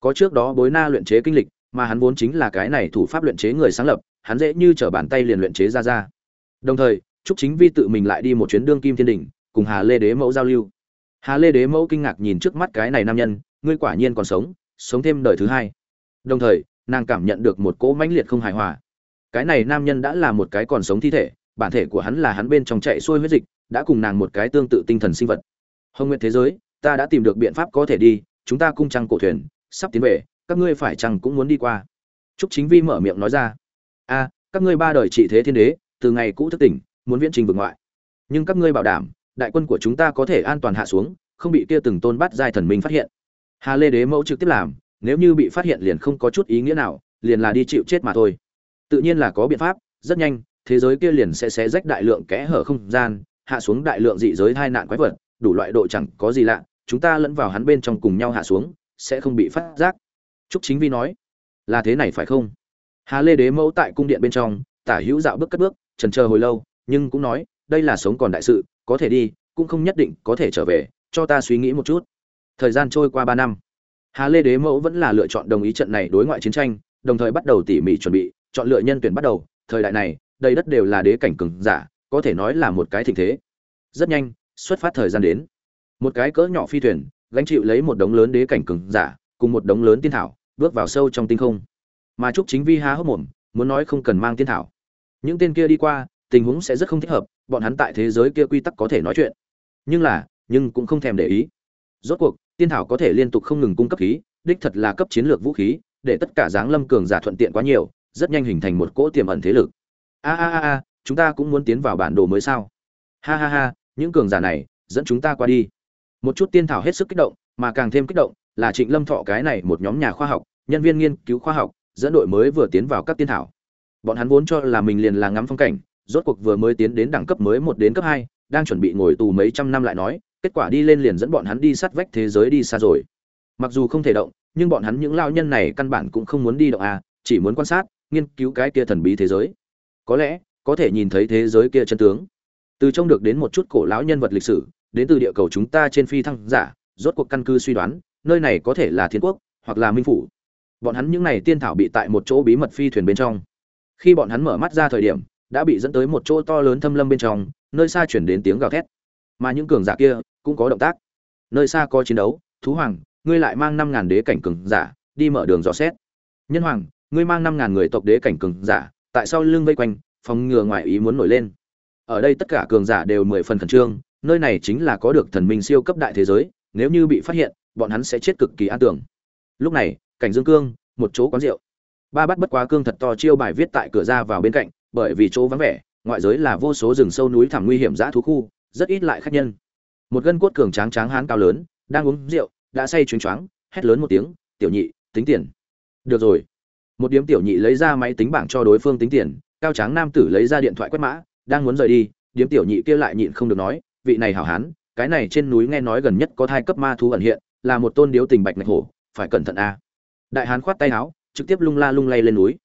Có trước đó bối na luyện chế kinh lịch, mà hắn vốn chính là cái này thủ pháp luyện chế người sáng lập, hắn dễ như trở bàn tay liền luyện chế ra ra. Đồng thời, trúc chính vi tự mình lại đi một chuyến đương kim thiên đình cùng hà lê đế mẫu giao lưu. Hà lê đế mẫu kinh ngạc nhìn trước mắt cái này nam nhân, ngươi quả nhiên còn sống sống thêm đời thứ hai. Đồng thời, nàng cảm nhận được một cỗ mãnh liệt không hài hòa cái này nam nhân đã là một cái còn sống thi thể, bản thể của hắn là hắn bên trong chạy xuôi huyết dịch, đã cùng nàng một cái tương tự tinh thần sinh vật. Hồng nguyện thế giới, ta đã tìm được biện pháp có thể đi, chúng ta cung trăng cổ thuyền, sắp tiến về, các ngươi phải chăng cũng muốn đi qua? Trúc chính vi mở miệng nói ra. A, các ngươi ba đời trị thế thiên đế, từ ngày cũ thất tỉnh, muốn viễn trình vượt ngoại. Nhưng các ngươi bảo đảm, đại quân của chúng ta có thể an toàn hạ xuống, không bị kia từng tôn bắt giai thần minh phát hiện. Hà lê đế mẫu trực tiếp làm, nếu như bị phát hiện liền không có chút ý nghĩa nào, liền là đi chịu chết mà thôi tự nhiên là có biện pháp, rất nhanh, thế giới kia liền sẽ xé rách đại lượng kẽ hở không gian, hạ xuống đại lượng dị giới tai nạn quái vật, đủ loại độ chẳng có gì lạ, chúng ta lẫn vào hắn bên trong cùng nhau hạ xuống, sẽ không bị phát giác. Trúc chính vi nói, là thế này phải không? Hà lê đế mẫu tại cung điện bên trong, tả hữu dạo bước cất bước, trần chờ hồi lâu, nhưng cũng nói, đây là sống còn đại sự, có thể đi, cũng không nhất định có thể trở về, cho ta suy nghĩ một chút. Thời gian trôi qua ba năm. Hà lê đế mẫu vẫn là lựa chọn đồng ý trận này đối ngoại chiến tranh, đồng thời bắt đầu tỉ mỉ chuẩn bị chọn lựa nhân tuyển bắt đầu, thời đại này, đầy đất đều là đế cảnh cường giả, có thể nói là một cái thịnh thế. Rất nhanh, xuất phát thời gian đến. Một cái cỡ nhỏ phi thuyền, gánh chịu lấy một đống lớn đế cảnh cường giả, cùng một đống lớn tiên thảo, bước vào sâu trong tinh không. Mà trúc chính vi há hốc mồm, muốn nói không cần mang tiên thảo. Những tên kia đi qua, tình huống sẽ rất không thích hợp, bọn hắn tại thế giới kia quy tắc có thể nói chuyện. Nhưng là, nhưng cũng không thèm để ý. Rốt cuộc, tiên thảo có thể liên tục không ngừng cung cấp khí, đích thật là cấp chiến lược vũ khí, để tất cả dáng lâm cường giả thuận tiện quá nhiều rất nhanh hình thành một cỗ tiềm ẩn thế lực. A a a a, chúng ta cũng muốn tiến vào bản đồ mới sao? Ha ha ha, những cường giả này, dẫn chúng ta qua đi. Một chút tiên thảo hết sức kích động, mà càng thêm kích động là trịnh lâm thọ cái này một nhóm nhà khoa học, nhân viên nghiên cứu khoa học, dẫn đội mới vừa tiến vào các tiên thảo. Bọn hắn vốn cho là mình liền là ngắm phong cảnh, rốt cuộc vừa mới tiến đến đẳng cấp mới một đến cấp hai, đang chuẩn bị ngồi tù mấy trăm năm lại nói, kết quả đi lên liền dẫn bọn hắn đi sát vách thế giới đi xa rồi. Mặc dù không thể động, nhưng bọn hắn những lao nhân này căn bản cũng không muốn đi động à chỉ muốn quan sát nghiên cứu cái kia thần bí thế giới. Có lẽ, có thể nhìn thấy thế giới kia chân tướng. Từ trông được đến một chút cổ lão nhân vật lịch sử, đến từ địa cầu chúng ta trên phi thăng giả, rốt cuộc căn cứ suy đoán, nơi này có thể là thiên quốc, hoặc là minh phủ. Bọn hắn những này tiên thảo bị tại một chỗ bí mật phi thuyền bên trong. Khi bọn hắn mở mắt ra thời điểm, đã bị dẫn tới một chỗ to lớn thâm lâm bên trong, nơi xa chuyển đến tiếng gào thét. Mà những cường giả kia, cũng có động tác. Nơi xa có chiến đấu, thú hoàng, ngươi lại mang năm ngàn đế cảnh cường giả, đi mở đường dò xét. Nhân hoàng ngươi mang năm ngàn người tộc đế cảnh cường giả, tại sao lưng vây quanh, phòng ngừa ngoại ý muốn nổi lên. Ở đây tất cả cường giả đều mười phần khẩn trương, nơi này chính là có được thần minh siêu cấp đại thế giới, nếu như bị phát hiện, bọn hắn sẽ chết cực kỳ an tưởng. Lúc này, cảnh dương cương, một chỗ quán rượu. Ba bắt bất quá cương thật to chiêu bài viết tại cửa ra vào bên cạnh, bởi vì chỗ vắng vẻ, ngoại giới là vô số rừng sâu núi thẳm nguy hiểm dã thú khu, rất ít lại khách nhân. Một gân cốt cường tráng tráng hán cao lớn, đang uống rượu, đã say chuyến choáng, hét lớn một tiếng, tiểu nhị, tính tiền. Được rồi một điếm tiểu nhị lấy ra máy tính bảng cho đối phương tính tiền, cao tráng nam tử lấy ra điện thoại quét mã, đang muốn rời đi, điếm tiểu nhị kia lại nhịn không được nói, vị này hảo hán, cái này trên núi nghe nói gần nhất có thai cấp ma thú ẩn hiện, là một tôn điếu tình bạch ngạch hổ, phải cẩn thận a. Đại hán khoát tay áo, trực tiếp lung la lung lay lên núi.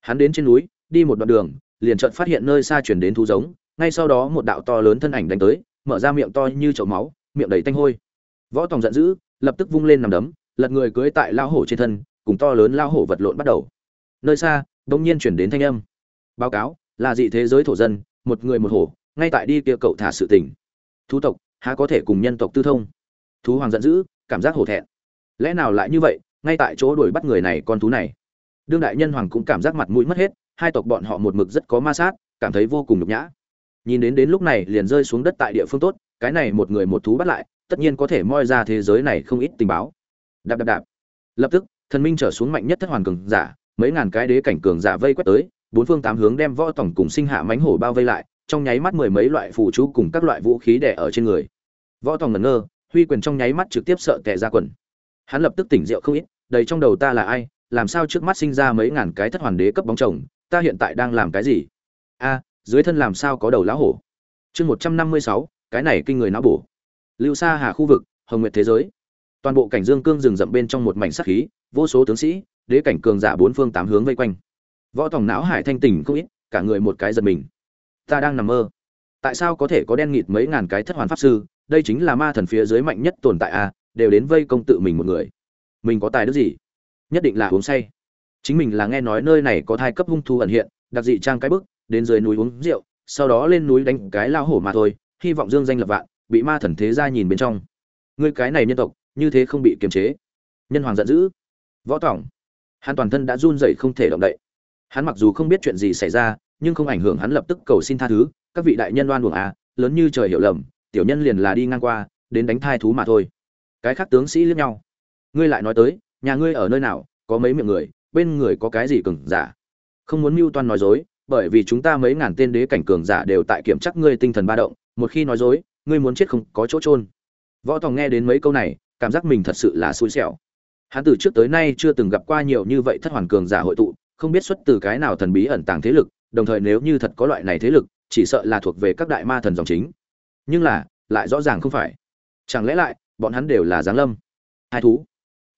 Hắn đến trên núi, đi một đoạn đường, liền chợt phát hiện nơi xa chuyển đến thú giống, ngay sau đó một đạo to lớn thân ảnh đánh tới, mở ra miệng to như chậu máu, miệng đầy tanh hôi. Võ tòng giận dữ, lập tức vung lên nằm đấm, lật người cưới tại lao hổ trên thân, cùng to lớn lao hổ vật lộn bắt đầu nơi xa đông nhiên chuyển đến thanh âm. Báo cáo, là dị thế giới thổ dân, một người một hổ, ngay tại đi kia cậu thả sự tình. Thú tộc, há có thể cùng nhân tộc tư thông? Thú hoàng giận dữ, cảm giác hổ thẹn. Lẽ nào lại như vậy, ngay tại chỗ đuổi bắt người này con thú này? Đương đại nhân hoàng cũng cảm giác mặt mũi mất hết, hai tộc bọn họ một mực rất có ma sát, cảm thấy vô cùng nhục nhã. Nhìn đến đến lúc này liền rơi xuống đất tại địa phương tốt, cái này một người một thú bắt lại, tất nhiên có thể moi ra thế giới này không ít tình báo. Đạp đạp đạp. Lập tức, thần minh trở xuống mạnh nhất thất hoàn cường giả mấy ngàn cái đế cảnh cường giả vây quét tới, bốn phương tám hướng đem võ tổng cùng sinh hạ mãnh hổ bao vây lại, trong nháy mắt mười mấy loại phù chú cùng các loại vũ khí đè ở trên người. Võ tổng ngẩn ngơ, huy quyền trong nháy mắt trực tiếp sợ tè ra quần. Hắn lập tức tỉnh rượu không ít, đầy trong đầu ta là ai? Làm sao trước mắt sinh ra mấy ngàn cái thất hoàn đế cấp bóng chồng? Ta hiện tại đang làm cái gì? A, dưới thân làm sao có đầu lão hổ? Chương một trăm năm mươi sáu, cái này kinh người não bổ. Lưu xa hà khu vực, hồng nguyệt thế giới. Toàn bộ cảnh dương cương rừng rậm bên trong một mảnh sắc khí, vô số tướng sĩ đế cảnh cường giả bốn phương tám hướng vây quanh. Võ tòng não hải thanh tỉnh không ít, cả người một cái giật mình. Ta đang nằm mơ. Tại sao có thể có đen nghịt mấy ngàn cái thất hoàn pháp sư? Đây chính là ma thần phía dưới mạnh nhất tồn tại a, đều đến vây công tự mình một người. Mình có tài đức gì? Nhất định là uống say. Chính mình là nghe nói nơi này có thai cấp hung thu ẩn hiện, đặc dị trang cái bức, đến dưới núi uống rượu, sau đó lên núi đánh cái lao hổ mà thôi, hy vọng dương danh lập vạn, bị ma thần thế ra nhìn bên trong. Ngươi cái này nhân tộc, như thế không bị kiềm chế. Nhân hoàng giận dữ. Võ tỏng hắn toàn thân đã run rẩy không thể động đậy. Hắn mặc dù không biết chuyện gì xảy ra, nhưng không ảnh hưởng hắn lập tức cầu xin tha thứ, các vị đại nhân đoan buồng à lớn như trời hiểu lầm, tiểu nhân liền là đi ngang qua, đến đánh thai thú mà thôi. Cái khác tướng sĩ liếc nhau. Ngươi lại nói tới, nhà ngươi ở nơi nào, có mấy miệng người, bên người có cái gì cường giả? Không muốn mưu toan nói dối, bởi vì chúng ta mấy ngàn tên đế cảnh cường giả đều tại kiểm chắc ngươi tinh thần ba động, một khi nói dối, ngươi muốn chết không có chỗ trôn võ tòng nghe đến mấy câu này, cảm giác mình thật sự là xui xẻo hắn từ trước tới nay chưa từng gặp qua nhiều như vậy thất hoàn cường giả hội tụ, không biết xuất từ cái nào thần bí ẩn tàng thế lực, đồng thời nếu như thật có loại này thế lực, chỉ sợ là thuộc về các đại ma thần dòng chính. Nhưng là, lại rõ ràng không phải. Chẳng lẽ lại, bọn hắn đều là giáng lâm? Hai thú.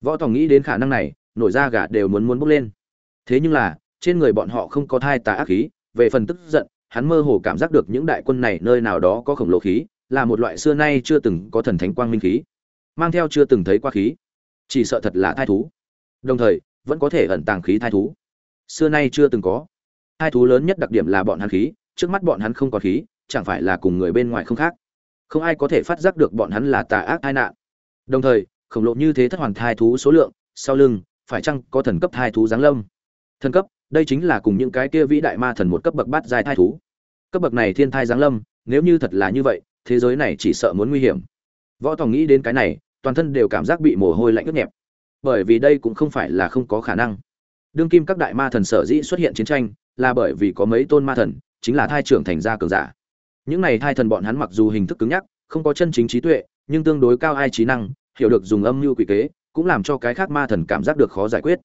Võ tòng nghĩ đến khả năng này, nổi da gà đều muốn muốn bốc lên. Thế nhưng là, trên người bọn họ không có thai tà ác khí, về phần tức giận, hắn mơ hồ cảm giác được những đại quân này nơi nào đó có khổng lồ khí, là một loại xưa nay chưa từng có thần thánh quang minh khí, mang theo chưa từng thấy qua khí chỉ sợ thật là thai thú. Đồng thời, vẫn có thể ẩn tàng khí thai thú. Xưa nay chưa từng có. Thai thú lớn nhất đặc điểm là bọn hắn khí, trước mắt bọn hắn không có khí, chẳng phải là cùng người bên ngoài không khác. Không ai có thể phát giác được bọn hắn là tà ác tai nạn. Đồng thời, khổng lồ như thế thất hoàn thai thú số lượng, sau lưng, phải chăng có thần cấp thai thú giáng lâm? Thần cấp, đây chính là cùng những cái kia vĩ đại ma thần một cấp bậc bát giai thai thú. Cấp bậc này thiên thai giáng lâm, nếu như thật là như vậy, thế giới này chỉ sợ muốn nguy hiểm. Võ tòng nghĩ đến cái này toàn thân đều cảm giác bị mồ hôi lạnh ướt nhẹp. Bởi vì đây cũng không phải là không có khả năng. Đương kim các đại ma thần sở dĩ xuất hiện chiến tranh, là bởi vì có mấy tôn ma thần, chính là thai trưởng thành gia cường giả. Những này thai thần bọn hắn mặc dù hình thức cứng nhắc, không có chân chính trí tuệ, nhưng tương đối cao ai trí năng, hiểu được dùng âm mưu quỷ kế, cũng làm cho cái khác ma thần cảm giác được khó giải quyết.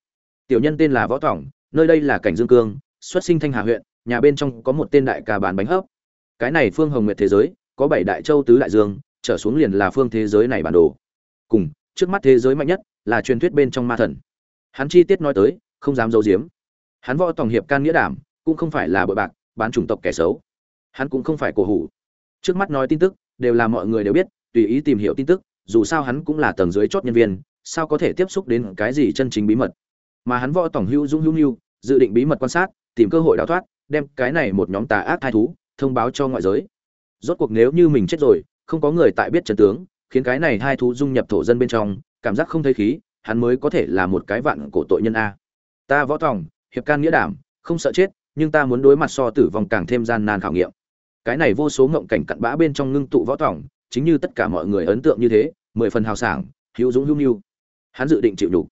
Tiểu nhân tên là võ tỏng, nơi đây là cảnh dương cương, xuất sinh thanh hà huyện, nhà bên trong có một tên đại ca bán bánh hấp. Cái này phương hồng nguyệt thế giới, có bảy đại châu tứ đại dương, trở xuống liền là phương thế giới này bản đồ cùng, trước mắt thế giới mạnh nhất là truyền thuyết bên trong ma thần. Hắn chi tiết nói tới, không dám giấu giếm. Hắn võ tòng hiệp can nghĩa đảm, cũng không phải là bội bạc, bán chủng tộc kẻ xấu. Hắn cũng không phải cổ hủ. Trước mắt nói tin tức, đều là mọi người đều biết, tùy ý tìm hiểu tin tức, dù sao hắn cũng là tầng dưới chót nhân viên, sao có thể tiếp xúc đến cái gì chân chính bí mật? Mà hắn võ tổng hữu dũng hữu nhu dự định bí mật quan sát, tìm cơ hội đào thoát, đem cái này một nhóm tà ác thai thú thông báo cho ngoại giới. Rốt cuộc nếu như mình chết rồi, không có người tại biết trận tướng khiến cái này hai thú dung nhập thổ dân bên trong, cảm giác không thấy khí, hắn mới có thể là một cái vạn cổ tội nhân a. Ta võ tòng, hiệp can nghĩa đảm, không sợ chết, nhưng ta muốn đối mặt so tử vong càng thêm gian nan khảo nghiệm. Cái này vô số ngộng cảnh cặn bã bên trong ngưng tụ võ tòng, chính như tất cả mọi người ấn tượng như thế, mười phần hào sảng, hữu dũng hữu nhu hắn dự định chịu đủ.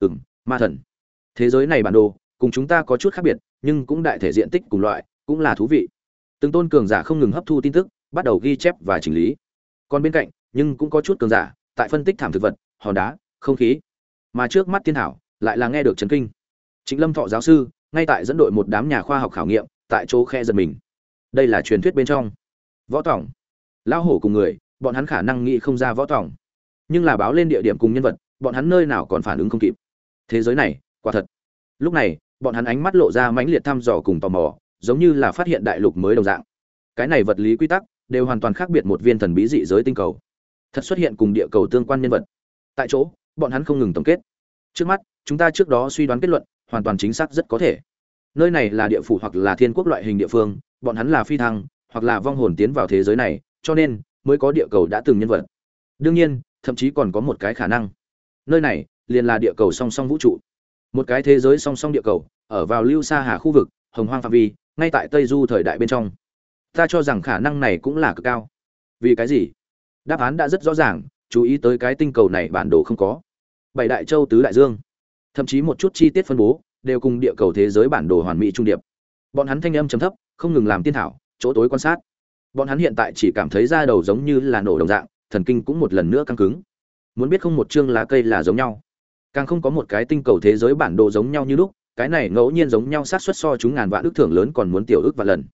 Ừng ma thần. Thế giới này bản đồ, cùng chúng ta có chút khác biệt, nhưng cũng đại thể diện tích cùng loại, cũng là thú vị. Từng tôn cường giả không ngừng hấp thu tin tức, bắt đầu ghi chép và chỉnh lý. Còn bên cạnh nhưng cũng có chút cường giả, tại phân tích thảm thực vật, hòn đá, không khí. Mà trước mắt thiên thảo, lại là nghe được chấn kinh. Chính lâm thọ giáo sư, ngay tại dẫn đội một đám nhà khoa học khảo nghiệm, tại chỗ khe giật mình. Đây là truyền thuyết bên trong. Võ tỏng lão hổ cùng người, bọn hắn khả năng nghĩ không ra võ tỏng nhưng là báo lên địa điểm cùng nhân vật, bọn hắn nơi nào còn phản ứng không kịp. Thế giới này, quả thật. Lúc này, bọn hắn ánh mắt lộ ra mãnh liệt thăm dò cùng tò mò, giống như là phát hiện đại lục mới đồng dạng. Cái này vật lý quy tắc, đều hoàn toàn khác biệt một viên thần bí dị giới tinh cầu thật xuất hiện cùng địa cầu tương quan nhân vật. Tại chỗ, bọn hắn không ngừng tổng kết. Trước mắt, chúng ta trước đó suy đoán kết luận, hoàn toàn chính xác rất có thể. Nơi này là địa phủ hoặc là thiên quốc loại hình địa phương, bọn hắn là phi thăng, hoặc là vong hồn tiến vào thế giới này, cho nên mới có địa cầu đã từng nhân vật. Đương nhiên, thậm chí còn có một cái khả năng. Nơi này liền là địa cầu song song vũ trụ. Một cái thế giới song song địa cầu, ở vào lưu xa hà khu vực, hồng hoang phạm vi, ngay tại tây du thời đại bên trong. Ta cho rằng khả năng này cũng là cực cao. Vì cái gì? Đáp án đã rất rõ ràng, chú ý tới cái tinh cầu này bản đồ không có. Bảy đại châu tứ đại dương. Thậm chí một chút chi tiết phân bố, đều cùng địa cầu thế giới bản đồ hoàn mỹ trung điệp. Bọn hắn thanh âm chấm thấp, không ngừng làm tiên thảo, chỗ tối quan sát. Bọn hắn hiện tại chỉ cảm thấy da đầu giống như là nổ đồng dạng, thần kinh cũng một lần nữa căng cứng. Muốn biết không một chương lá cây là giống nhau. Càng không có một cái tinh cầu thế giới bản đồ giống nhau như lúc, cái này ngẫu nhiên giống nhau sát xuất so chúng ngàn vạn ước thưởng lớn còn muốn tiểu ước và lần.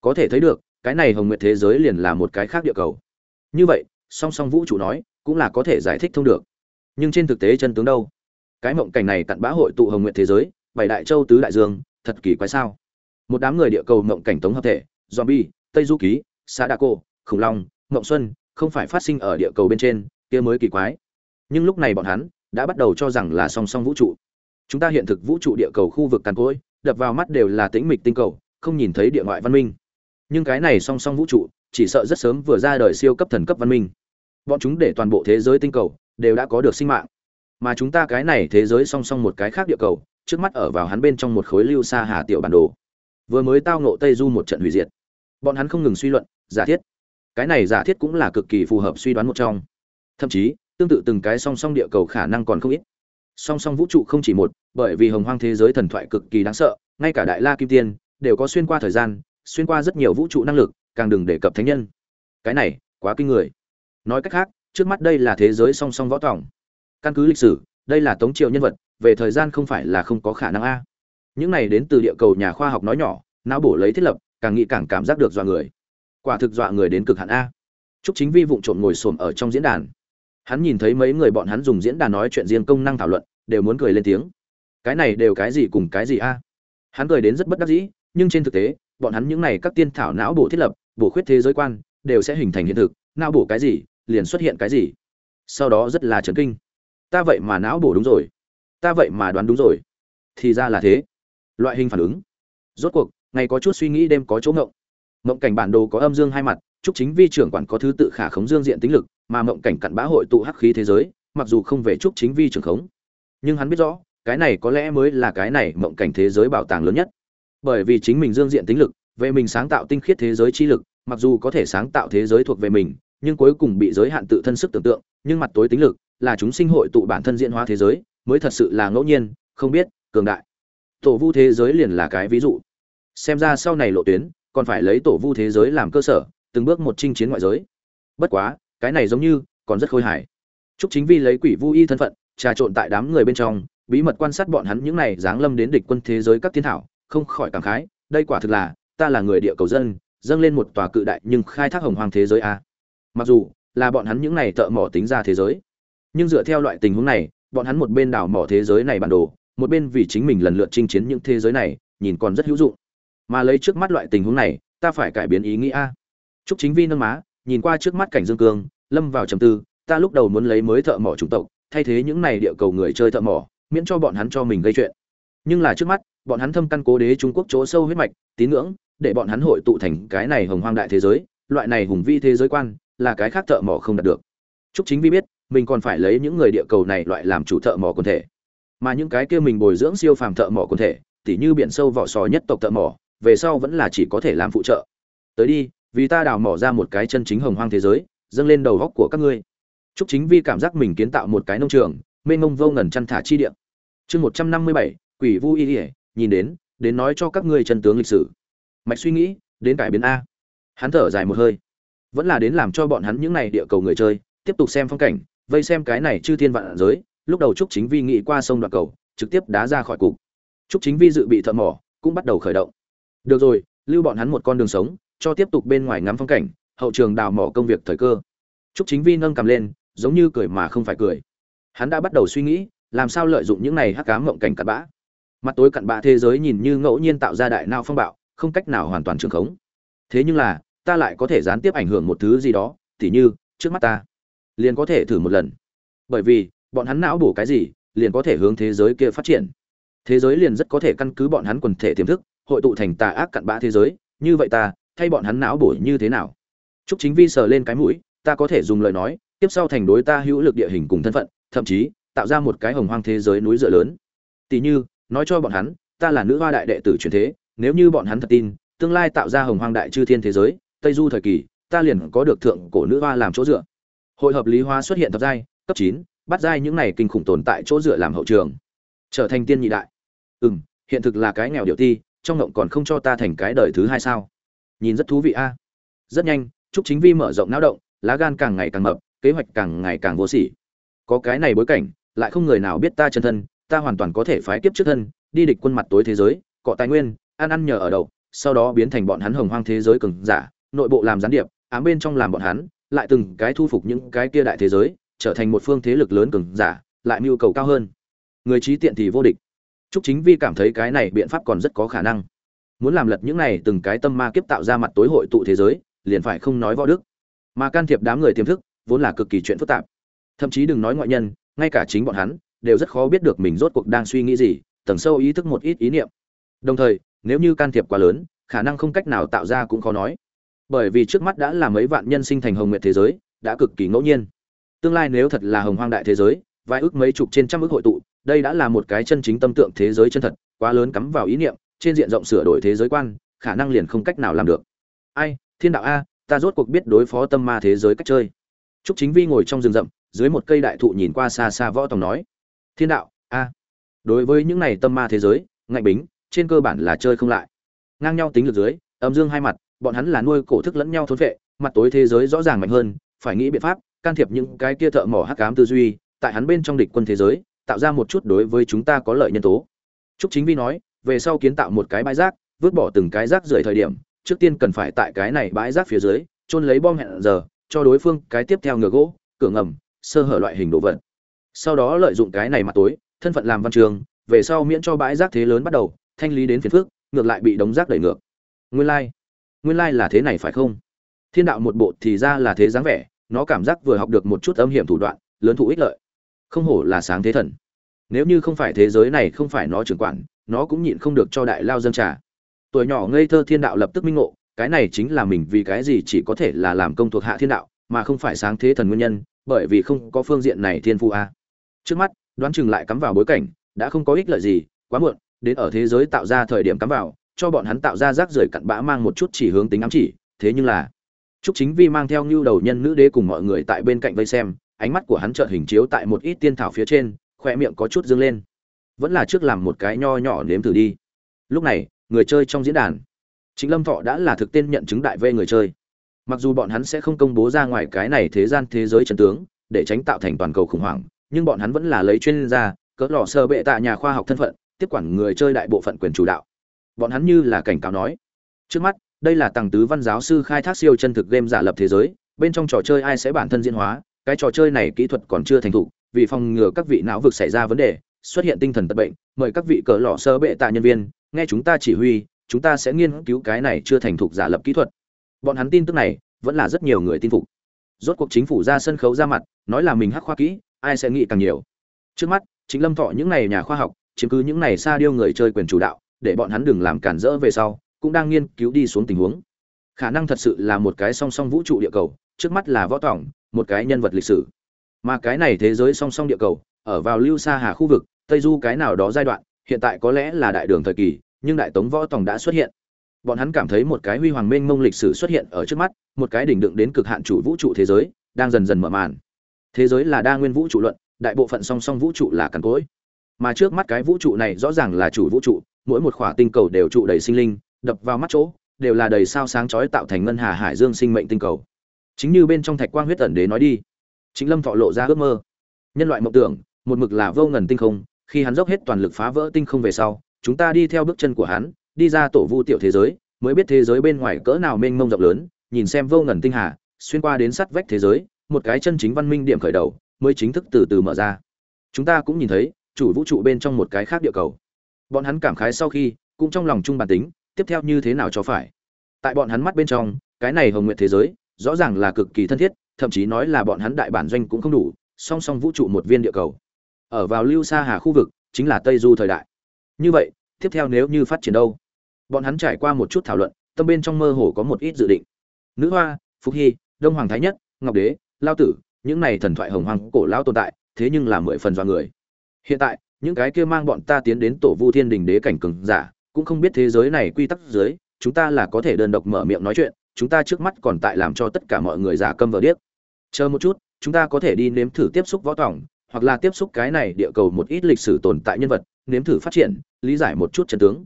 Có thể thấy được, cái này hồng nguyệt thế giới liền là một cái khác địa cầu. Như vậy song song vũ trụ nói, cũng là có thể giải thích thông được. Nhưng trên thực tế chân tướng đâu? Cái mộng cảnh này cặn bã hội tụ hồng nguyện thế giới, bảy đại châu tứ đại dương, thật kỳ quái sao? Một đám người địa cầu mộng cảnh tống hợp thể, zombie, tây du ký xã đa cô khủng long, mộng xuân, không phải phát sinh ở địa cầu bên trên, kia mới kỳ quái. Nhưng lúc này bọn hắn đã bắt đầu cho rằng là song song vũ trụ. Chúng ta hiện thực vũ trụ địa cầu khu vực càn cối đập vào mắt đều là tĩnh mịch tinh cầu, không nhìn thấy địa ngoại văn minh. Nhưng cái này song song vũ trụ, chỉ sợ rất sớm vừa ra đời siêu cấp thần cấp văn minh bọn chúng để toàn bộ thế giới tinh cầu đều đã có được sinh mạng. Mà chúng ta cái này thế giới song song một cái khác địa cầu, trước mắt ở vào hắn bên trong một khối lưu xa hà tiểu bản đồ. Vừa mới tao nộ tây du một trận hủy diệt. Bọn hắn không ngừng suy luận, giả thiết. Cái này giả thiết cũng là cực kỳ phù hợp suy đoán một trong. Thậm chí, tương tự từng cái song song địa cầu khả năng còn không ít. Song song vũ trụ không chỉ một, bởi vì hồng hoang thế giới thần thoại cực kỳ đáng sợ, ngay cả đại la kim tiên đều có xuyên qua thời gian, xuyên qua rất nhiều vũ trụ năng lực, càng đừng đề cập thánh nhân. Cái này, quá kinh người nói cách khác, trước mắt đây là thế giới song song võ tòng. Căn cứ lịch sử, đây là tống triệu nhân vật, về thời gian không phải là không có khả năng a. Những này đến từ địa cầu nhà khoa học nói nhỏ, não bổ lấy thiết lập, càng nghĩ càng cảm giác được dọa người. Quả thực dọa người đến cực hạn a. Chúc chính vi vụng trộm ngồi xổm ở trong diễn đàn. Hắn nhìn thấy mấy người bọn hắn dùng diễn đàn nói chuyện riêng công năng thảo luận, đều muốn cười lên tiếng. Cái này đều cái gì cùng cái gì a? Hắn cười đến rất bất đắc dĩ, nhưng trên thực tế, bọn hắn những này các tiên thảo não bổ thiết lập, bổ khuyết thế giới quan, đều sẽ hình thành hiện thực. Não bổ cái gì liền xuất hiện cái gì? Sau đó rất là chấn kinh. Ta vậy mà não bổ đúng rồi. Ta vậy mà đoán đúng rồi. Thì ra là thế. Loại hình phản ứng. Rốt cuộc, ngày có chút suy nghĩ đêm có chỗ ngộng. Ngộng cảnh bản đồ có âm dương hai mặt chúc chính vi trưởng quản có thứ tự khả khống dương diện tính lực, mà ngộng cảnh cặn bã hội tụ hắc khí thế giới, mặc dù không về chúc chính vi trưởng khống. Nhưng hắn biết rõ, cái này có lẽ mới là cái này ngộng cảnh thế giới bảo tàng lớn nhất. Bởi vì chính mình dương diện tính lực, về mình sáng tạo tinh khiết thế giới chi lực, mặc dù có thể sáng tạo thế giới thuộc về mình nhưng cuối cùng bị giới hạn tự thân sức tưởng tượng, nhưng mặt tối tính lực là chúng sinh hội tụ bản thân diễn hóa thế giới, mới thật sự là ngẫu nhiên, không biết, cường đại. Tổ vu thế giới liền là cái ví dụ. Xem ra sau này lộ tuyến, còn phải lấy tổ vu thế giới làm cơ sở, từng bước một chinh chiến ngoại giới. Bất quá, cái này giống như còn rất khôi hài. Chúc chính vi lấy quỷ vu y thân phận, trà trộn tại đám người bên trong, bí mật quan sát bọn hắn những này giáng lâm đến địch quân thế giới các thiên thảo, không khỏi cảm khái, đây quả thực là, ta là người địa cầu dân, dâng lên một tòa cự đại nhưng khai thác hồng hoàng thế giới a mặc dù là bọn hắn những này thợ mỏ tính ra thế giới, nhưng dựa theo loại tình huống này, bọn hắn một bên đảo mỏ thế giới này bản đồ, một bên vì chính mình lần lượt chinh chiến những thế giới này, nhìn còn rất hữu dụng. Mà lấy trước mắt loại tình huống này, ta phải cải biến ý nghĩ a. Chúc chính vi nâng má, nhìn qua trước mắt cảnh dương cương, lâm vào trầm tư, ta lúc đầu muốn lấy mới thợ mỏ chủng tộc, thay thế những này địa cầu người chơi thợ mỏ, miễn cho bọn hắn cho mình gây chuyện. Nhưng là trước mắt, bọn hắn thâm căn cố đế trung quốc chỗ sâu huyết mạch, tín ngưỡng, để bọn hắn hội tụ thành cái này hồng hoang đại thế giới, loại này hùng vi thế giới quan là cái khác thợ mỏ không đạt được. Chúc chính vi biết, mình còn phải lấy những người địa cầu này loại làm chủ thợ mỏ quần thể. Mà những cái kia mình bồi dưỡng siêu phàm thợ mỏ quần thể, tỉ như biển sâu vỏ sò nhất tộc thợ mỏ, về sau vẫn là chỉ có thể làm phụ trợ. Tới đi, vì ta đào mỏ ra một cái chân chính hồng hoang thế giới, dâng lên đầu góc của các ngươi. Chúc chính vi cảm giác mình kiến tạo một cái nông trường, mênh mông vô ngần chăn thả chi địa. Chương một trăm năm mươi bảy, quỷ vu y ỉa nhìn đến đến nói cho các ngươi chân tướng lịch sử. Mạch suy nghĩ, đến cải biến a. Hắn thở dài một hơi vẫn là đến làm cho bọn hắn những này địa cầu người chơi, tiếp tục xem phong cảnh, vây xem cái này chư thiên vạn giới, lúc đầu trúc chính vi nghĩ qua sông đoạn cầu, trực tiếp đá ra khỏi cục. Trúc chính vi dự bị thợ mỏ, cũng bắt đầu khởi động. Được rồi, lưu bọn hắn một con đường sống, cho tiếp tục bên ngoài ngắm phong cảnh, hậu trường đào mỏ công việc thời cơ. Trúc chính vi nâng cầm lên, giống như cười mà không phải cười. Hắn đã bắt đầu suy nghĩ, làm sao lợi dụng những này hắc cám mộng cảnh cặn bã. Mặt tối cặn bã thế giới nhìn như ngẫu nhiên tạo ra đại nao phong bạo, không cách nào hoàn toàn trường khống. Thế nhưng là ta lại có thể gián tiếp ảnh hưởng một thứ gì đó tỉ như trước mắt ta liền có thể thử một lần. Bởi vì bọn hắn não bổ cái gì liền có thể hướng thế giới kia phát triển. Thế giới liền rất có thể căn cứ bọn hắn quần thể tiềm thức hội tụ thành tà ác cặn bã thế giới như vậy ta thay bọn hắn não bổ như thế nào? Trúc Chính Vi sờ lên cái mũi, ta có thể dùng lời nói, tiếp sau thành đối ta hữu lực địa hình cùng thân phận, thậm chí tạo ra một cái hồng hoang thế giới núi dựa lớn. Tỷ như, nói cho bọn hắn, ta là nữ hoa đại đệ tử truyền thế, nếu như bọn hắn thật tin, tương lai tạo ra hồng hoang đại chư thiên thế giới, Tây Du thời kỳ, ta liền có được thượng cổ nữ hoa làm chỗ dựa. Hội hợp lý hóa xuất hiện thập giai, cấp chín, bắt giai những này kinh khủng tồn tại chỗ dựa làm hậu trường, trở thành tiên nhị đại. Ừm, hiện thực là cái nghèo điệu ti, trong ngộng còn không cho ta thành cái đời thứ hai sao? Nhìn rất thú vị a. Rất nhanh, Trúc Chính Vi mở rộng não động, lá gan càng ngày càng mập, kế hoạch càng ngày càng vô sỉ. Có cái này bối cảnh, lại không người nào biết ta chân thân, ta hoàn toàn có thể phái kiếp trước thân, đi địch quân mặt tối thế giới, cọ tài nguyên, ăn ăn nhờ ở đậu, sau đó biến thành bọn hắn hồng hoang thế giới cường giả, nội bộ làm gián điệp, ám bên trong làm bọn hắn, lại từng cái thu phục những cái kia đại thế giới, trở thành một phương thế lực lớn cường giả, lại mưu cầu cao hơn. Người trí tiện thì vô địch. Trúc Chính Vi cảm thấy cái này biện pháp còn rất có khả năng. Muốn làm lật những này từng cái tâm ma kiếp tạo ra mặt tối hội tụ thế giới, liền phải không nói võ đức mà can thiệp đám người tiềm thức vốn là cực kỳ chuyện phức tạp thậm chí đừng nói ngoại nhân ngay cả chính bọn hắn đều rất khó biết được mình rốt cuộc đang suy nghĩ gì tầng sâu ý thức một ít ý niệm đồng thời nếu như can thiệp quá lớn khả năng không cách nào tạo ra cũng khó nói bởi vì trước mắt đã là mấy vạn nhân sinh thành hồng nguyện thế giới, đã cực kỳ ngẫu nhiên. Tương lai nếu thật là hồng hoang đại thế giới, vài ước mấy chục trên trăm ước hội tụ, đây đã là một cái chân chính tâm tượng thế giới chân thật, quá lớn cắm vào ý niệm, trên diện rộng sửa đổi thế giới quan, khả năng liền không cách nào làm được. Ai, thiên đạo a, ta rốt cuộc biết đối phó tâm ma thế giới cách chơi. Trúc chính vi ngồi trong rừng rậm, dưới một cây đại thụ nhìn qua xa xa võ tòng nói. Thiên đạo, a. Đối với những này tâm ma thế giới, ngạnh bính, trên cơ bản là chơi không lại. Ngang nhau tính lực dưới, âm dương hai mặt bọn hắn là nuôi cổ thức lẫn nhau thốn vệ, mặt tối thế giới rõ ràng mạnh hơn, phải nghĩ biện pháp, can thiệp những cái kia thợ mỏ hắc ám tư duy, tại hắn bên trong địch quân thế giới, tạo ra một chút đối với chúng ta có lợi nhân tố trúc chính vi nói, về sau kiến tạo một cái bãi rác, vứt bỏ từng cái rác rưởi thời điểm, trước tiên cần phải tại cái này bãi rác phía dưới trôn lấy bom hẹn giờ, cho đối phương cái tiếp theo ngựa gỗ, cửa ngầm, sơ hở loại hình đồ vật sau đó lợi dụng cái này mặt tối, thân phận làm văn trường, về sau miễn cho bãi rác thế lớn bắt đầu, thanh lý đến phiền phước ngược lại bị đống rác đẩy ngược nguyên lai、like nguyên lai là thế này phải không? Thiên đạo một bộ thì ra là thế dáng vẻ, nó cảm giác vừa học được một chút âm hiểm thủ đoạn, lớn thụ ích lợi. Không hổ là sáng thế thần. Nếu như không phải thế giới này không phải nó trưởng quản, nó cũng nhịn không được cho đại lao dân trà. Tuổi nhỏ ngây thơ thiên đạo lập tức minh ngộ, cái này chính là mình vì cái gì chỉ có thể là làm công thuộc hạ thiên đạo, mà không phải sáng thế thần nguyên nhân, bởi vì không có phương diện này thiên phu a. Trước mắt, đoán chừng lại cắm vào bối cảnh, đã không có ích lợi gì, quá muộn, đến ở thế giới tạo ra thời điểm cắm vào cho bọn hắn tạo ra rác rưởi cặn bã mang một chút chỉ hướng tính ám chỉ thế nhưng là Trúc Chính Vi mang theo Nưu đầu nhân nữ đế cùng mọi người tại bên cạnh vây xem, ánh mắt của hắn chợt hình chiếu tại một ít tiên thảo phía trên, khóe miệng có chút dương lên. Vẫn là trước làm một cái nho nhỏ nếm thử đi. Lúc này, người chơi trong diễn đàn Trịnh lâm thọ đã là thực tên nhận chứng đại vê người chơi mặc dù bọn hắn sẽ không công bố ra ngoài cái này thế gian thế giới chân tướng để tránh tạo thành toàn cầu khủng hoảng nhưng bọn hắn vẫn là lấy chuyên gia cỡ lò sơ bệ tạ nhà khoa học thân phận tiếp quản người chơi đại bộ phận quyền chủ đạo bọn hắn như là cảnh cáo nói. Trước mắt, đây là tàng tứ văn giáo sư khai thác siêu chân thực game giả lập thế giới, bên trong trò chơi ai sẽ bản thân diễn hóa, cái trò chơi này kỹ thuật còn chưa thành thục, vì phòng ngừa các vị não vực xảy ra vấn đề, xuất hiện tinh thần tật bệnh, mời các vị cỡ lọ sơ bệ tạ nhân viên, nghe chúng ta chỉ huy, chúng ta sẽ nghiên cứu cái này chưa thành thục giả lập kỹ thuật. Bọn hắn tin tức này, vẫn là rất nhiều người tin phục. Rốt cuộc chính phủ ra sân khấu ra mặt, nói là mình hắc khoa kỹ, ai sẽ nghĩ càng nhiều. Trước mắt chính lâm thọ những này nhà khoa học, chiếm cứ những này xa điêu người chơi quyền chủ đạo để bọn hắn đừng làm cản rỡ về sau, cũng đang nghiên cứu đi xuống tình huống. Khả năng thật sự là một cái song song vũ trụ địa cầu, trước mắt là võ tỏng, một cái nhân vật lịch sử. Mà cái này thế giới song song địa cầu, ở vào lưu xa hà khu vực, tây du cái nào đó giai đoạn, hiện tại có lẽ là đại đường thời kỳ, nhưng đại tống võ tòng đã xuất hiện. Bọn hắn cảm thấy một cái huy hoàng mênh mông lịch sử xuất hiện ở trước mắt, một cái đỉnh đựng đến cực hạn chủ vũ trụ thế giới, đang dần dần mở màn. Thế giới là đa nguyên vũ trụ luận, đại bộ phận song song vũ trụ là cằn cỗi mà trước mắt cái vũ trụ này rõ ràng là chủ vũ trụ mỗi một khỏa tinh cầu đều trụ đầy sinh linh đập vào mắt chỗ đều là đầy sao sáng chói tạo thành ngân hà hải dương sinh mệnh tinh cầu chính như bên trong thạch quang huyết tẩn đế nói đi chính lâm thọ lộ ra ước mơ nhân loại mộng tưởng một mực là vô ngần tinh không khi hắn dốc hết toàn lực phá vỡ tinh không về sau chúng ta đi theo bước chân của hắn, đi ra tổ vu tiểu thế giới, mới biết thế giới bên ngoài cỡ nào mênh mông rộng lớn, nhìn xem vô ngần tinh hà, xuyên qua đến sắt vách thế giới, một cái chân chính văn minh điểm khởi đầu, mới chính thức từ từ mở ra. Chúng ta cũng nhìn thấy, chủ vũ trụ bên trong một cái khác địa cầu. Bọn hắn cảm khái sau khi, cũng trong lòng chung bản tính, tiếp theo như thế nào cho phải. Tại bọn hắn mắt bên trong, cái này hồng nguyệt thế giới, rõ ràng là cực kỳ thân thiết, thậm chí nói là bọn hắn đại bản doanh cũng không đủ, song song vũ trụ một viên địa cầu. Ở vào lưu xa hà khu vực, chính là Tây Du thời đại như vậy tiếp theo nếu như phát triển đâu bọn hắn trải qua một chút thảo luận tâm bên trong mơ hồ có một ít dự định nữ hoa phúc hy đông hoàng thái nhất ngọc đế lao tử những này thần thoại hồng hoàng cổ lao tồn tại thế nhưng là mười phần do người hiện tại, những cái kia mang bọn ta tiến đến tổ vu thiên đình đế cảnh cường giả, cũng không biết thế giới này quy tắc dưới, chúng ta là có thể đơn độc mở miệng nói chuyện, chúng ta trước mắt còn tại làm cho tất cả mọi người giả câm vờ điếc. Chờ một chút, chúng ta có thể đi nếm thử tiếp xúc võ tỏng hoặc là tiếp xúc cái này địa cầu một ít lịch sử tồn tại nhân vật, nếm thử phát triển, lý giải một chút trận tướng.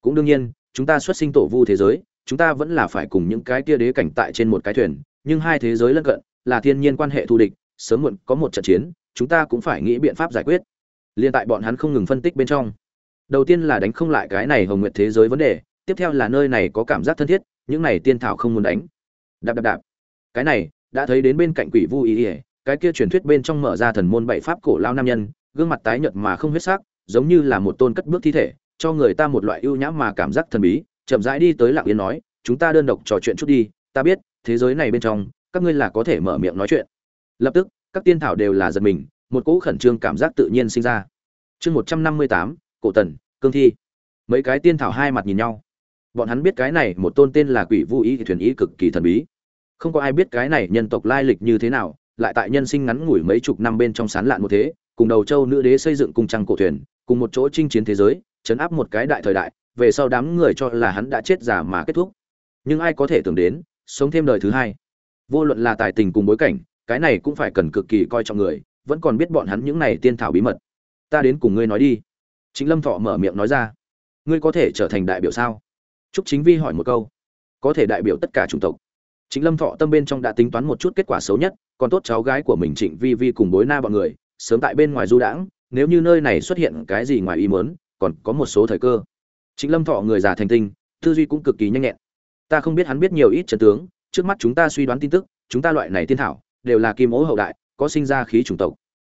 Cũng đương nhiên, chúng ta xuất sinh tổ vu thế giới, chúng ta vẫn là phải cùng những cái kia đế cảnh tại trên một cái thuyền, nhưng hai thế giới lân cận là thiên nhiên quan hệ thù địch, sớm muộn có một trận chiến, chúng ta cũng phải nghĩ biện pháp giải quyết liên tại bọn hắn không ngừng phân tích bên trong. Đầu tiên là đánh không lại cái này hồng nguyệt thế giới vấn đề, tiếp theo là nơi này có cảm giác thân thiết, những này tiên thảo không muốn đánh. Đạp đạp đạp. Cái này, đã thấy đến bên cạnh quỷ vu ý ỉa cái kia truyền thuyết bên trong mở ra thần môn bảy pháp cổ lao nam nhân, gương mặt tái nhợt mà không huyết sắc, giống như là một tôn cất bước thi thể, cho người ta một loại ưu nhã mà cảm giác thần bí, chậm rãi đi tới lặng yên nói, chúng ta đơn độc trò chuyện chút đi, ta biết, thế giới này bên trong, các ngươi là có thể mở miệng nói chuyện. Lập tức, các tiên thảo đều là giật mình một cỗ khẩn trương cảm giác tự nhiên sinh ra. Chương một trăm năm mươi tám, cổ tần, cương thi. Mấy cái tiên thảo hai mặt nhìn nhau. Bọn hắn biết cái này một tôn tên là quỷ vu ý thuyền ý cực kỳ thần bí. Không có ai biết cái này nhân tộc lai lịch như thế nào, lại tại nhân sinh ngắn ngủi mấy chục năm bên trong sán lạn một thế, cùng đầu châu nữ đế xây dựng cung trăng cổ thuyền, cùng một chỗ chinh chiến thế giới, chấn áp một cái đại thời đại, về sau đám người cho là hắn đã chết giả mà kết thúc. Nhưng ai có thể tưởng đến, sống thêm đời thứ hai. Vô luận là tài tình cùng bối cảnh, cái này cũng phải cần cực kỳ coi trọng người vẫn còn biết bọn hắn những này tiên thảo bí mật. Ta đến cùng ngươi nói đi. Chính lâm thọ mở miệng nói ra. Ngươi có thể trở thành đại biểu sao? Trúc chính vi hỏi một câu. Có thể đại biểu tất cả chủng tộc. Chính lâm thọ tâm bên trong đã tính toán một chút kết quả xấu nhất, còn tốt cháu gái của mình trịnh vi vi cùng bối na bọn người, sớm tại bên ngoài du đãng, nếu như nơi này xuất hiện cái gì ngoài ý muốn, còn có một số thời cơ. Chính lâm thọ người già thành tinh, tư duy cũng cực kỳ nhanh nhẹn. Ta không biết hắn biết nhiều ít trận tướng, trước mắt chúng ta suy đoán tin tức, chúng ta loại này tiên thảo đều là kim ố hậu đại có sinh ra khí chủng tộc.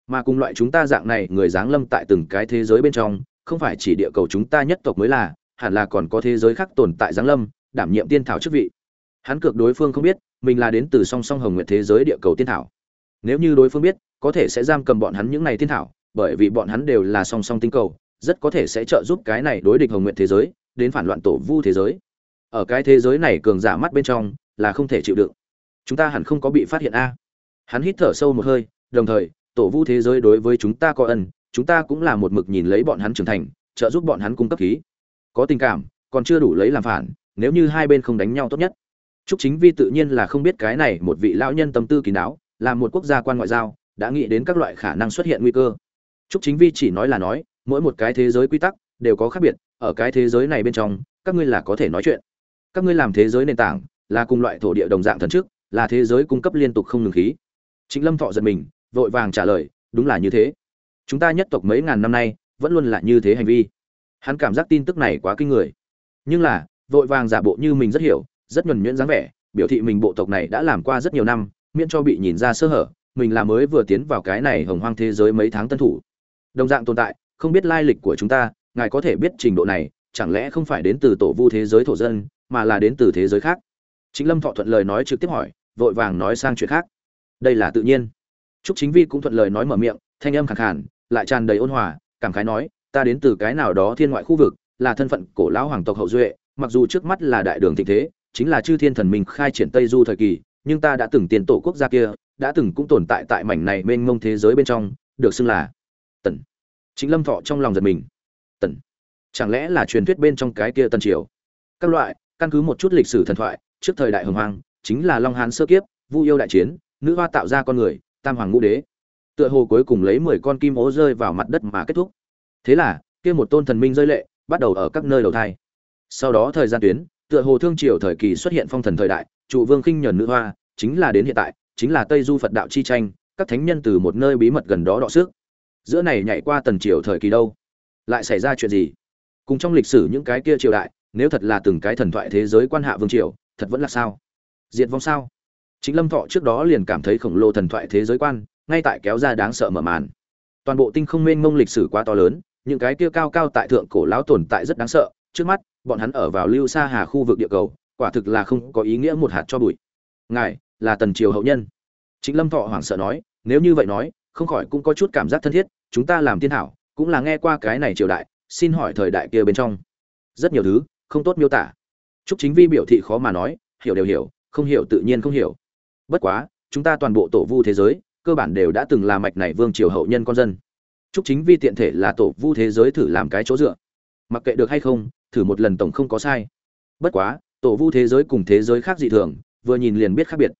Mà cùng loại chúng ta dạng này, người giáng lâm tại từng cái thế giới bên trong, không phải chỉ địa cầu chúng ta nhất tộc mới là, hẳn là còn có thế giới khác tồn tại giáng lâm, đảm nhiệm tiên thảo chức vị. Hắn cược đối phương không biết, mình là đến từ song song hồng nguyện thế giới địa cầu tiên thảo. Nếu như đối phương biết, có thể sẽ giam cầm bọn hắn những này tiên thảo, bởi vì bọn hắn đều là song song tinh cầu, rất có thể sẽ trợ giúp cái này đối địch hồng nguyện thế giới, đến phản loạn tổ vu thế giới. Ở cái thế giới này cường giả mắt bên trong, là không thể chịu đựng. Chúng ta hẳn không có bị phát hiện a hắn hít thở sâu một hơi đồng thời tổ vu thế giới đối với chúng ta có ân chúng ta cũng là một mực nhìn lấy bọn hắn trưởng thành trợ giúp bọn hắn cung cấp khí có tình cảm còn chưa đủ lấy làm phản nếu như hai bên không đánh nhau tốt nhất Trúc Chính Vi tự nhiên là không biết cái này một vị lão nhân tâm tư kín đáo, là một quốc gia quan ngoại giao, đã nghĩ đến các loại khả năng xuất hiện nguy cơ. Trúc Chính Vi chỉ nói là nói, mỗi một cái thế giới quy tắc đều có khác biệt, ở cái thế giới này bên trong, các ngươi là có thể nói chuyện. Các ngươi làm thế giới nền tảng, là cùng loại thổ địa đồng dạng thần trước, là thế giới cung cấp liên tục không ngừng khí. Trịnh Lâm Thọ giật mình, vội vàng trả lời, đúng là như thế. Chúng ta nhất tộc mấy ngàn năm nay, vẫn luôn là như thế hành vi. Hắn cảm giác tin tức này quá kinh người. Nhưng là, vội vàng giả bộ như mình rất hiểu, rất nhuần nhuyễn dáng vẻ biểu thị mình bộ tộc này đã làm qua rất nhiều năm miễn cho bị nhìn ra sơ hở mình là mới vừa tiến vào cái này hồng hoang thế giới mấy tháng tân thủ đồng dạng tồn tại không biết lai lịch của chúng ta ngài có thể biết trình độ này chẳng lẽ không phải đến từ tổ vu thế giới thổ dân mà là đến từ thế giới khác chính lâm thọ thuận lời nói trực tiếp hỏi vội vàng nói sang chuyện khác đây là tự nhiên. Trúc chính vi cũng thuận lời nói mở miệng, thanh âm khẳng khàn, lại tràn đầy ôn hòa, cảm khái nói, ta đến từ cái nào đó thiên ngoại khu vực, là thân phận cổ lão hoàng tộc hậu duệ, mặc dù trước mắt là đại đường thịnh thế, chính là chư thiên thần minh khai triển tây du thời kỳ, nhưng ta đã từng tiền tổ quốc gia kia, đã từng cũng tồn tại tại mảnh này mênh mông thế giới bên trong, được xưng là tần. Chính lâm thọ trong lòng giật mình. Tần. Chẳng lẽ là truyền thuyết bên trong cái kia tần triều? Các loại, căn cứ một chút lịch sử thần thoại, trước thời đại hồng hoang, chính là long hán sơ kiếp, vu yêu đại chiến nữ hoa tạo ra con người, tam hoàng ngũ đế. Tựa hồ cuối cùng lấy mười con kim ố rơi vào mặt đất mà kết thúc. Thế là, kia một tôn thần minh rơi lệ, bắt đầu ở các nơi đầu thai. Sau đó thời gian tuyến, tựa hồ thương triều thời kỳ xuất hiện phong thần thời đại, trụ vương khinh nhờn nữ hoa, chính là đến hiện tại, chính là tây du phật đạo chi tranh, các thánh nhân từ một nơi bí mật gần đó đọ sức. Giữa này nhảy qua tần triều thời kỳ đâu? Lại xảy ra chuyện gì? Cùng trong lịch sử những cái kia triều đại, nếu thật là từng cái thần thoại thế giới quan hạ vương triều, thật vẫn là sao? Diệt vong sao? Chính lâm thọ trước đó liền cảm thấy khổng lồ thần thoại thế giới quan ngay tại kéo ra đáng sợ mở màn. Toàn bộ tinh không mênh mông lịch sử quá to lớn những cái kia cao cao tại thượng cổ lão tồn tại rất đáng sợ trước mắt bọn hắn ở vào lưu xa hà khu vực địa cầu quả thực là không có ý nghĩa một hạt cho bụi. Ngài là tần triều hậu nhân. Chính lâm thọ hoảng sợ nói nếu như vậy nói không khỏi cũng có chút cảm giác thân thiết chúng ta làm tiên thảo cũng là nghe qua cái này triều đại xin hỏi thời đại kia bên trong. Rất nhiều thứ không tốt miêu tả. Trúc Chính Vi biểu thị khó mà nói, hiểu đều hiểu, không hiểu tự nhiên không hiểu. Bất quá, chúng ta toàn bộ tổ vu thế giới, cơ bản đều đã từng là mạch này vương triều hậu nhân con dân. Trúc Chính Vi tiện thể là tổ vu thế giới thử làm cái chỗ dựa. Mặc kệ được hay không, thử một lần tổng không có sai. Bất quá, tổ vu thế giới cùng thế giới khác dị thường, vừa nhìn liền biết khác biệt.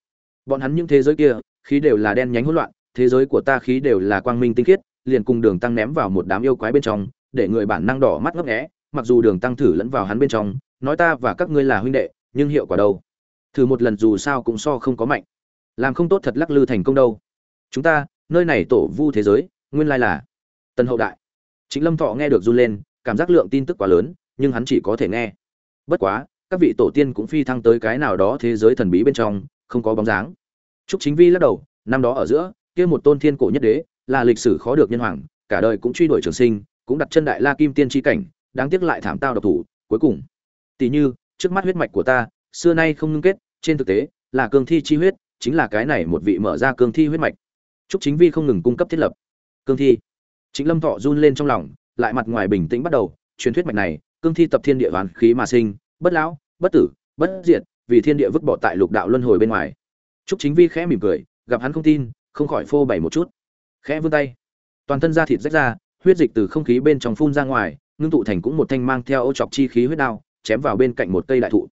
Bọn hắn những thế giới kia, khí đều là đen nhánh hỗn loạn, thế giới của ta khí đều là quang minh tinh khiết, liền cùng đường tăng ném vào một đám yêu quái bên trong, để người bản năng đỏ mắt ngấp nghé, mặc dù đường tăng thử lẫn vào hắn bên trong, nói ta và các ngươi là huynh đệ nhưng hiệu quả đâu thử một lần dù sao cũng so không có mạnh làm không tốt thật lắc lư thành công đâu. Chúng ta nơi này tổ vu thế giới nguyên lai là tân hậu đại. Chính lâm thọ nghe được run lên cảm giác lượng tin tức quá lớn nhưng hắn chỉ có thể nghe. Bất quá các vị tổ tiên cũng phi thăng tới cái nào đó thế giới thần bí bên trong không có bóng dáng. Trúc chính vi lắc đầu năm đó ở giữa kia một tôn thiên cổ nhất đế là lịch sử khó được nhân hoàng cả đời cũng truy đuổi trường sinh cũng đặt chân đại la kim tiên tri cảnh đáng tiếc lại thảm tao độc thủ cuối cùng. Tỷ như, trước mắt huyết mạch của ta, xưa nay không ngưng kết, trên thực tế, là cương thi chi huyết, chính là cái này một vị mở ra cương thi huyết mạch. Trúc Chính Vi không ngừng cung cấp thiết lập. Cương thi. Chính Lâm Thọ run lên trong lòng, lại mặt ngoài bình tĩnh bắt đầu, truyền thuyết mạch này, cương thi tập thiên địa hoàn khí mà sinh, bất lão, bất tử, bất diệt, vì thiên địa vứt bỏ tại lục đạo luân hồi bên ngoài. Trúc Chính Vi khẽ mỉm cười, gặp hắn không tin, không khỏi phô bày một chút. Khẽ vươn tay, toàn thân da thịt rách ra, huyết dịch từ không khí bên trong phun ra ngoài, ngưng tụ thành cũng một thanh mang theo ô chọc chi khí huyết đao, chém vào bên cạnh một cây đại thụ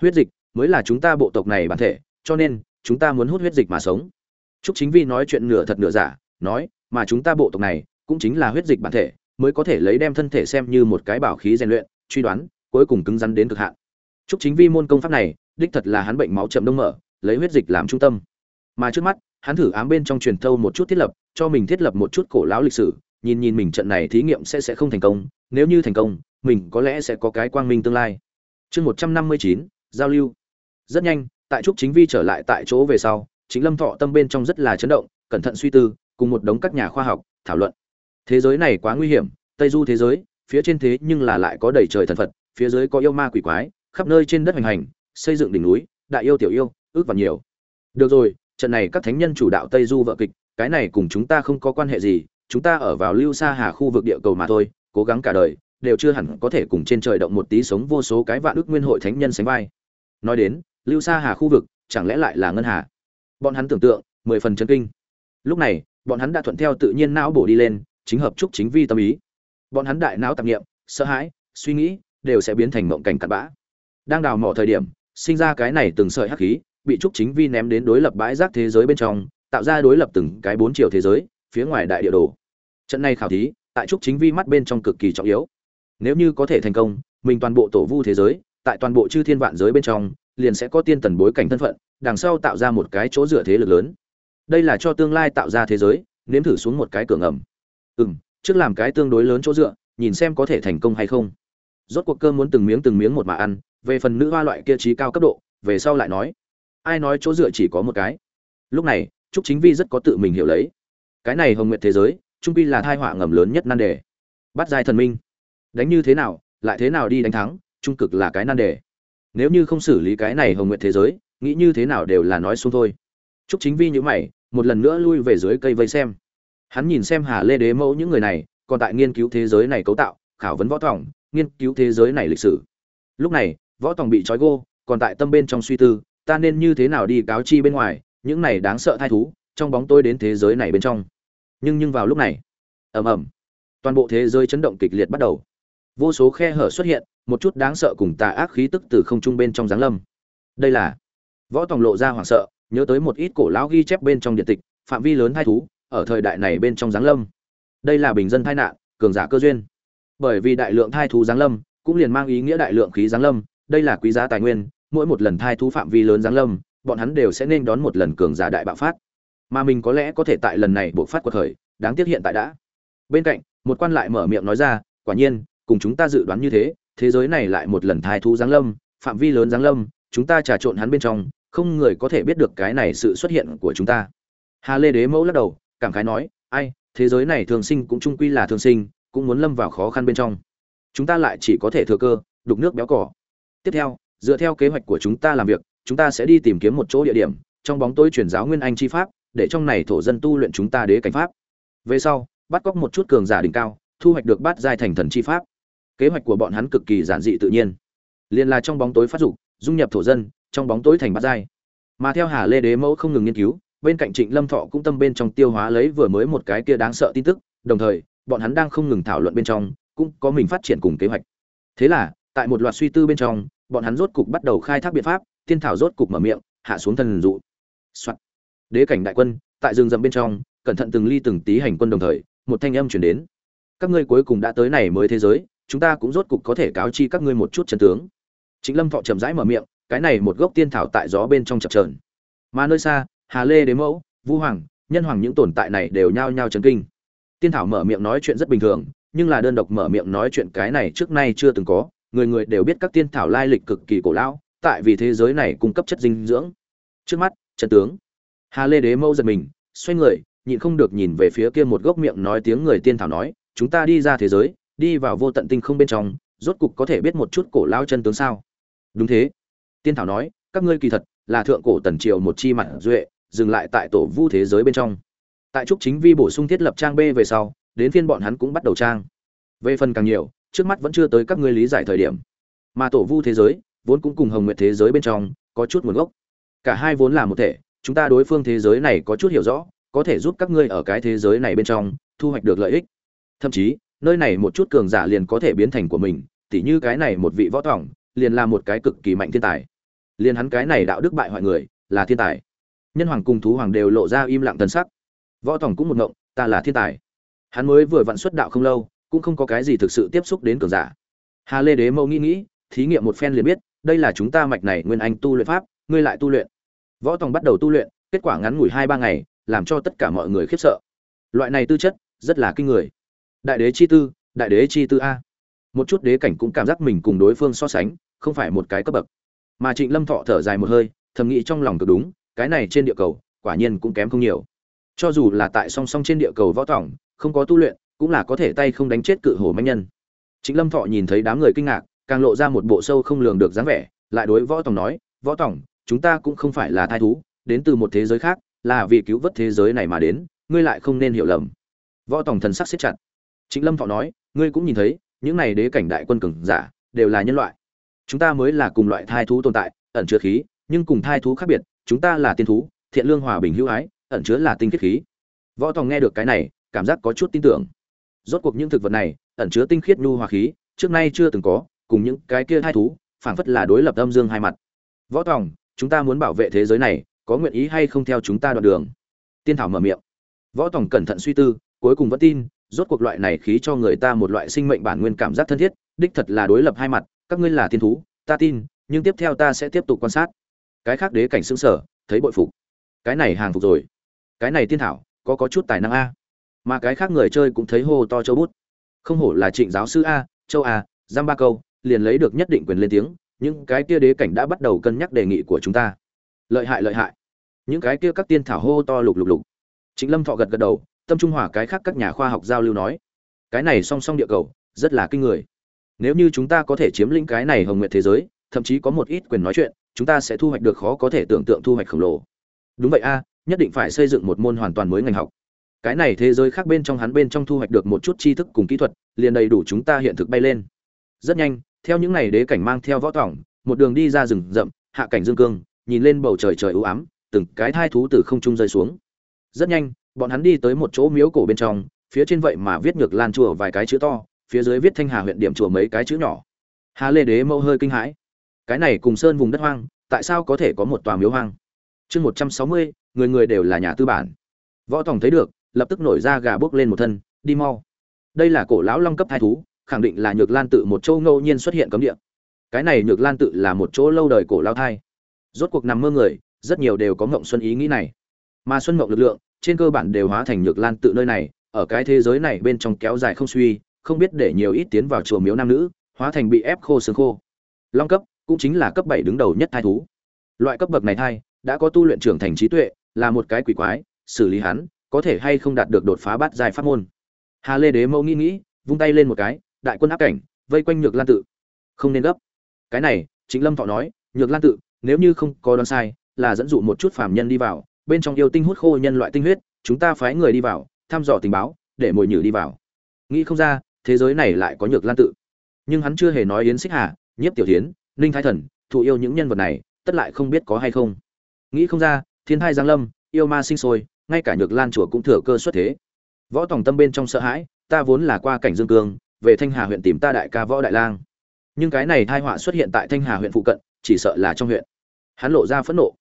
huyết dịch mới là chúng ta bộ tộc này bản thể cho nên chúng ta muốn hút huyết dịch mà sống Trúc Chính Vi nói chuyện nửa thật nửa giả, nói, mà chúng ta bộ tộc này cũng chính là huyết dịch bản thể, mới có thể lấy đem thân thể xem như một cái bảo khí rèn luyện, truy đoán, cuối cùng cứng rắn đến cực hạn. Trúc Chính Vi môn công pháp này, đích thật là hắn bệnh máu chậm đông mở, lấy huyết dịch làm trung tâm. Mà trước mắt, hắn thử ám bên trong truyền thâu một chút thiết lập, cho mình thiết lập một chút cổ lão lịch sử, nhìn nhìn mình trận này thí nghiệm sẽ sẽ không thành công, nếu như thành công, mình có lẽ sẽ có cái quang minh tương lai. Chương 159, giao lưu. Rất nhanh, tại trúc chính vi trở lại tại chỗ về sau, chính Lâm Thọ tâm bên trong rất là chấn động, cẩn thận suy tư, cùng một đống các nhà khoa học thảo luận. Thế giới này quá nguy hiểm, Tây Du thế giới, phía trên thế nhưng là lại có đầy trời thần Phật, phía dưới có yêu ma quỷ quái, khắp nơi trên đất hành hành, xây dựng đỉnh núi, đại yêu tiểu yêu, ước và nhiều. Được rồi, trận này các thánh nhân chủ đạo Tây Du vợ kịch, cái này cùng chúng ta không có quan hệ gì, chúng ta ở vào Lưu xa Hà khu vực địa cầu mà thôi, cố gắng cả đời, đều chưa hẳn có thể cùng trên trời động một tí sống vô số cái vạn ước nguyên hội thánh nhân sánh vai. Nói đến, Lưu Sa Hà khu vực, chẳng lẽ lại là ngân hà? Bọn hắn tưởng tượng, mười phần chân kinh. Lúc này, bọn hắn đã thuận theo tự nhiên não bổ đi lên, chính hợp chúc chính vi tâm ý. Bọn hắn đại não tạp nghiệm, sợ hãi, suy nghĩ, đều sẽ biến thành mộng cảnh cặn bã. Đang đào mỏ thời điểm, sinh ra cái này từng sợi hắc khí, bị trúc chính vi ném đến đối lập bãi rác thế giới bên trong, tạo ra đối lập từng cái bốn chiều thế giới, phía ngoài đại địa đồ. Trận này khảo thí, tại trúc chính vi mắt bên trong cực kỳ trọng yếu nếu như có thể thành công mình toàn bộ tổ vu thế giới tại toàn bộ chư thiên vạn giới bên trong liền sẽ có tiên tần bối cảnh thân phận, đằng sau tạo ra một cái chỗ dựa thế lực lớn. Đây là cho tương lai tạo ra thế giới, nếm thử xuống một cái cửa ngầm. Ừ m trước làm cái tương đối lớn chỗ dựa, nhìn xem có thể thành công hay không. Rốt cuộc cơm muốn từng miếng từng miếng một mà ăn, về phần nữ hoa loại kia trí cao cấp độ, về sau lại nói. Ai nói chỗ dựa chỉ có một cái? Lúc này, trúc chính vi rất có tự mình hiểu lấy. Cái này hồng nguyện thế giới, trung pi là thai họa ngầm lớn nhất nan đề. Bắt giai thần minh. Đánh như thế nào, lại thế nào đi đánh thắng, trung cực là cái nan đề nếu như không xử lý cái này hồng nguyện thế giới, nghĩ như thế nào đều là nói xuống thôi. Chúc chính vi nhữ mày, một lần nữa lui về dưới cây vây xem. Hắn nhìn xem hà lê đế mẫu những người này, còn tại nghiên cứu thế giới này cấu tạo, khảo vấn võ tòng, nghiên cứu thế giới này lịch sử. Lúc này, võ tòng bị trói gô, còn tại tâm bên trong suy tư, ta nên như thế nào đi cáo chi bên ngoài, những này đáng sợ thai thú, trong bóng tôi đến thế giới này bên trong. Nhưng nhưng vào lúc này, ầm ầm, toàn bộ thế giới chấn động kịch liệt bắt đầu. Vô số khe hở xuất hiện một chút đáng sợ cùng tà ác khí tức từ không trung bên trong giáng lâm. Đây là võ tòng lộ ra hoảng sợ, nhớ tới một ít cổ lão ghi chép bên trong điện tịch, phạm vi lớn thai thú, ở thời đại này bên trong giáng lâm. Đây là bình dân thai nạn, cường giả cơ duyên. Bởi vì đại lượng thai thú giáng lâm, cũng liền mang ý nghĩa đại lượng khí giáng lâm, đây là quý giá tài nguyên, mỗi một lần thai thú phạm vi lớn giáng lâm, bọn hắn đều sẽ nên đón một lần cường giả đại bạo phát. Mà mình có lẽ có thể tại lần này buộc phát quật khởi, đáng tiếc hiện tại đã. Bên cạnh, một quan lại mở miệng nói ra, quả nhiên, cùng chúng ta dự đoán như thế thế giới này lại một lần thái thú giáng lâm, phạm vi lớn giáng lâm, chúng ta trà trộn hắn bên trong, không người có thể biết được cái này sự xuất hiện của chúng ta. Hà lê đế mẫu lắc đầu, cảm khái nói, ai, thế giới này thường sinh cũng trung quy là thường sinh, cũng muốn lâm vào khó khăn bên trong. Chúng ta lại chỉ có thể thừa cơ, đục nước béo cỏ. Tiếp theo, dựa theo kế hoạch của chúng ta làm việc, chúng ta sẽ đi tìm kiếm một chỗ địa điểm, trong bóng tối truyền giáo nguyên anh chi pháp, để trong này thổ dân tu luyện chúng ta đế cảnh pháp. Về sau, bắt cóc một chút cường giả đỉnh cao, thu hoạch được bát giai thành thần chi pháp kế hoạch của bọn hắn cực kỳ giản dị tự nhiên. Liền là trong bóng tối phát dục, dung nhập thổ dân, trong bóng tối thành bát giai. Mà theo hà lê đế mẫu không ngừng nghiên cứu, bên cạnh trịnh lâm thọ cũng tâm bên trong tiêu hóa lấy vừa mới một cái kia đáng sợ tin tức, đồng thời, bọn hắn đang không ngừng thảo luận bên trong, cũng có mình phát triển cùng kế hoạch. Thế là, tại một loạt suy tư bên trong, bọn hắn rốt cục bắt đầu khai thác biện pháp, tiên thảo rốt cục mở miệng, hạ xuống thần dụ. Soạn. đế cảnh đại quân, tại rừng rậm bên trong, cẩn thận từng ly từng tí hành quân đồng thời, một thanh âm chuyển đến. Các ngươi cuối cùng đã tới này mới thế giới chúng ta cũng rốt cục có thể cáo chi các ngươi một chút chân tướng. Chính lâm thọ chậm rãi mở miệng, cái này một gốc tiên thảo tại gió bên trong chập trờn mà nơi xa, hà lê, đế mẫu, vu hoàng, nhân hoàng những tồn tại này đều nhao nhao chấn kinh. Tiên thảo mở miệng nói chuyện rất bình thường, nhưng là đơn độc mở miệng nói chuyện cái này trước nay chưa từng có, người người đều biết các tiên thảo lai lịch cực kỳ cổ lão, tại vì thế giới này cung cấp chất dinh dưỡng. Trước mắt, chân tướng. Hà lê, đế mẫu giật mình, xoay người, nhịn không được nhìn về phía kia một gốc miệng nói tiếng người tiên thảo nói, chúng ta đi ra thế giới đi vào vô tận tinh không bên trong, rốt cục có thể biết một chút cổ lao chân tướng sao? Đúng thế. Tiên thảo nói, các ngươi kỳ thật là thượng cổ tần triều một chi mặt duệ, dừng lại tại tổ vu thế giới bên trong. Tại trúc chính vi bổ sung thiết lập trang b về sau, đến phiên bọn hắn cũng bắt đầu trang. Về phần càng nhiều, trước mắt vẫn chưa tới các ngươi lý giải thời điểm. Mà tổ vu thế giới, vốn cũng cùng hồng nguyện thế giới bên trong, có chút nguồn gốc. Cả hai vốn là một thể, chúng ta đối phương thế giới này có chút hiểu rõ, có thể giúp các ngươi ở cái thế giới này bên trong, thu hoạch được lợi ích. Thậm chí nơi này một chút cường giả liền có thể biến thành của mình, tỉ như cái này một vị võ tỏng liền là một cái cực kỳ mạnh thiên tài. Liền hắn cái này đạo đức bại hoại người, là thiên tài. Nhân hoàng cùng thú hoàng đều lộ ra im lặng thần sắc. Võ tỏng cũng một ngộng, ta là thiên tài. Hắn mới vừa vặn xuất đạo không lâu, cũng không có cái gì thực sự tiếp xúc đến cường giả. Hà lê đế mẫu nghĩ nghĩ, thí nghiệm một phen liền biết, đây là chúng ta mạch này nguyên anh tu luyện pháp, ngươi lại tu luyện. Võ tòng bắt đầu tu luyện, kết quả ngắn ngủi hai ba ngày, làm cho tất cả mọi người khiếp sợ. Loại này tư chất, rất là kinh người đại đế chi tư, đại đế chi tư a. Một chút đế cảnh cũng cảm giác mình cùng đối phương so sánh, không phải một cái cấp bậc. Mà trịnh lâm thọ thở dài một hơi, thầm nghĩ trong lòng cực đúng, cái này trên địa cầu, quả nhiên cũng kém không nhiều. Cho dù là tại song song trên địa cầu võ tỏng, không có tu luyện, cũng là có thể tay không đánh chết cự hồ manh nhân. Trịnh lâm thọ nhìn thấy đám người kinh ngạc, càng lộ ra một bộ sâu không lường được dáng vẻ, lại đối võ tòng nói, võ tòng chúng ta cũng không phải là thai thú, đến từ một thế giới khác, là vì cứu vớt thế giới này mà đến, ngươi lại không nên hiểu lầm. Võ tòng thần sắc siết chặt trịnh lâm thọ nói, ngươi cũng nhìn thấy, những này đế cảnh đại quân cường giả đều là nhân loại. Chúng ta mới là cùng loại thai thú tồn tại, ẩn chứa khí, nhưng cùng thai thú khác biệt, chúng ta là tiên thú, thiện lương hòa bình hữu ái, ẩn chứa là tinh khiết khí. Võ tòng nghe được cái này, cảm giác có chút tin tưởng. Rốt cuộc những thực vật này, ẩn chứa tinh khiết nhu hòa khí, trước nay chưa từng có, cùng những cái kia thai thú, phảng phất là đối lập âm dương hai mặt. Võ tòng, chúng ta muốn bảo vệ thế giới này, có nguyện ý hay không theo chúng ta đoạn đường? Tiên thảo mở miệng. Võ tòng cẩn thận suy tư, cuối cùng vẫn tin rốt cuộc loại này khí cho người ta một loại sinh mệnh bản nguyên cảm giác thân thiết, đích thật là đối lập hai mặt, các ngươi là tiên thú, ta tin, nhưng tiếp theo ta sẽ tiếp tục quan sát. Cái khác đế cảnh sững sở thấy bội phục. Cái này hàng phục rồi. Cái này tiên thảo, có có chút tài năng a. Mà cái khác người chơi cũng thấy hô to châu bút. Không hổ là trịnh giáo sư a, châu a, giam ba câu, liền lấy được nhất định quyền lên tiếng, những cái kia đế cảnh đã bắt đầu cân nhắc đề nghị của chúng ta. Lợi hại lợi hại. Những cái kia các tiên thảo hô to lục lục lục. Trịnh lâm thọ gật gật đầu tâm trung hòa cái khác các nhà khoa học giao lưu nói, cái này song song địa cầu, rất là kinh người. Nếu như chúng ta có thể chiếm lĩnh cái này hồng nguyện thế giới, thậm chí có một ít quyền nói chuyện, chúng ta sẽ thu hoạch được khó có thể tưởng tượng thu hoạch khổng lồ. Đúng vậy a, nhất định phải xây dựng một môn hoàn toàn mới ngành học. Cái này thế giới khác bên trong hắn bên trong thu hoạch được một chút tri thức cùng kỹ thuật, liền đầy đủ chúng ta hiện thực bay lên. Rất nhanh, theo những ngày đế cảnh mang theo võ tỏng, một đường đi ra rừng rậm, hạ cảnh dương cương, nhìn lên bầu trời trời ưu ám, từng cái thai thú từ không trung rơi xuống. Rất nhanh bọn hắn đi tới một chỗ miếu cổ bên trong, phía trên vậy mà viết ngược lan chùa vài cái chữ to, phía dưới viết thanh hà huyện điểm chùa mấy cái chữ nhỏ. Hà lê đế mẫu hơi kinh hãi. Cái này cùng sơn vùng đất hoang, tại sao có thể có một tòa miếu hoang? Chương một trăm sáu mươi, người người đều là nhà tư bản. Võ tòng thấy được, lập tức nổi ra gà bước lên một thân, đi mau. Đây là cổ lão long cấp thai thú, khẳng định là nhược lan tự một chỗ ngẫu nhiên xuất hiện cấm địa. Cái này nhược lan tự là một chỗ lâu đời cổ lao thai. Rốt cuộc nằm mơ người, rất nhiều đều có ngộng xuân ý nghĩ này. Mà xuân ngộng lực lượng trên cơ bản đều hóa thành nhược lan tự nơi này, ở cái thế giới này bên trong kéo dài không suy, không biết để nhiều ít tiến vào chùa miếu nam nữ, hóa thành bị ép khô xương khô. Long cấp cũng chính là cấp bảy đứng đầu nhất thai thú. Loại cấp bậc này thai đã có tu luyện trưởng thành trí tuệ, là một cái quỷ quái, xử lý hắn có thể hay không đạt được đột phá bát dài pháp môn. Hà lê đế mẫu nghĩ nghĩ, vung tay lên một cái, đại quân áp cảnh, vây quanh nhược lan tự. Không nên gấp. Cái này chính lâm thọ nói, nhược lan tự, nếu như không có đoán sai, là dẫn dụ một chút phàm nhân đi vào bên trong yêu tinh hút khô nhân loại tinh huyết, chúng ta phái người đi vào, thăm dò tình báo, để mồi nhử đi vào. Nghĩ không ra, thế giới này lại có nhược lan tự. Nhưng hắn chưa hề nói yến xích hà, nhiếp tiểu thiến, ninh thái thần, thụ yêu những nhân vật này, tất lại không biết có hay không. Nghĩ không ra, thiên thai giang lâm, yêu ma sinh sôi, ngay cả nhược lan chùa cũng thừa cơ xuất thế. Võ tòng tâm bên trong sợ hãi, ta vốn là qua cảnh dương cương, về thanh hà huyện tìm ta đại ca võ đại lang. Nhưng cái này thai họa xuất hiện tại thanh hà huyện phụ cận, chỉ sợ là trong huyện. Hắn lộ ra phẫn nộ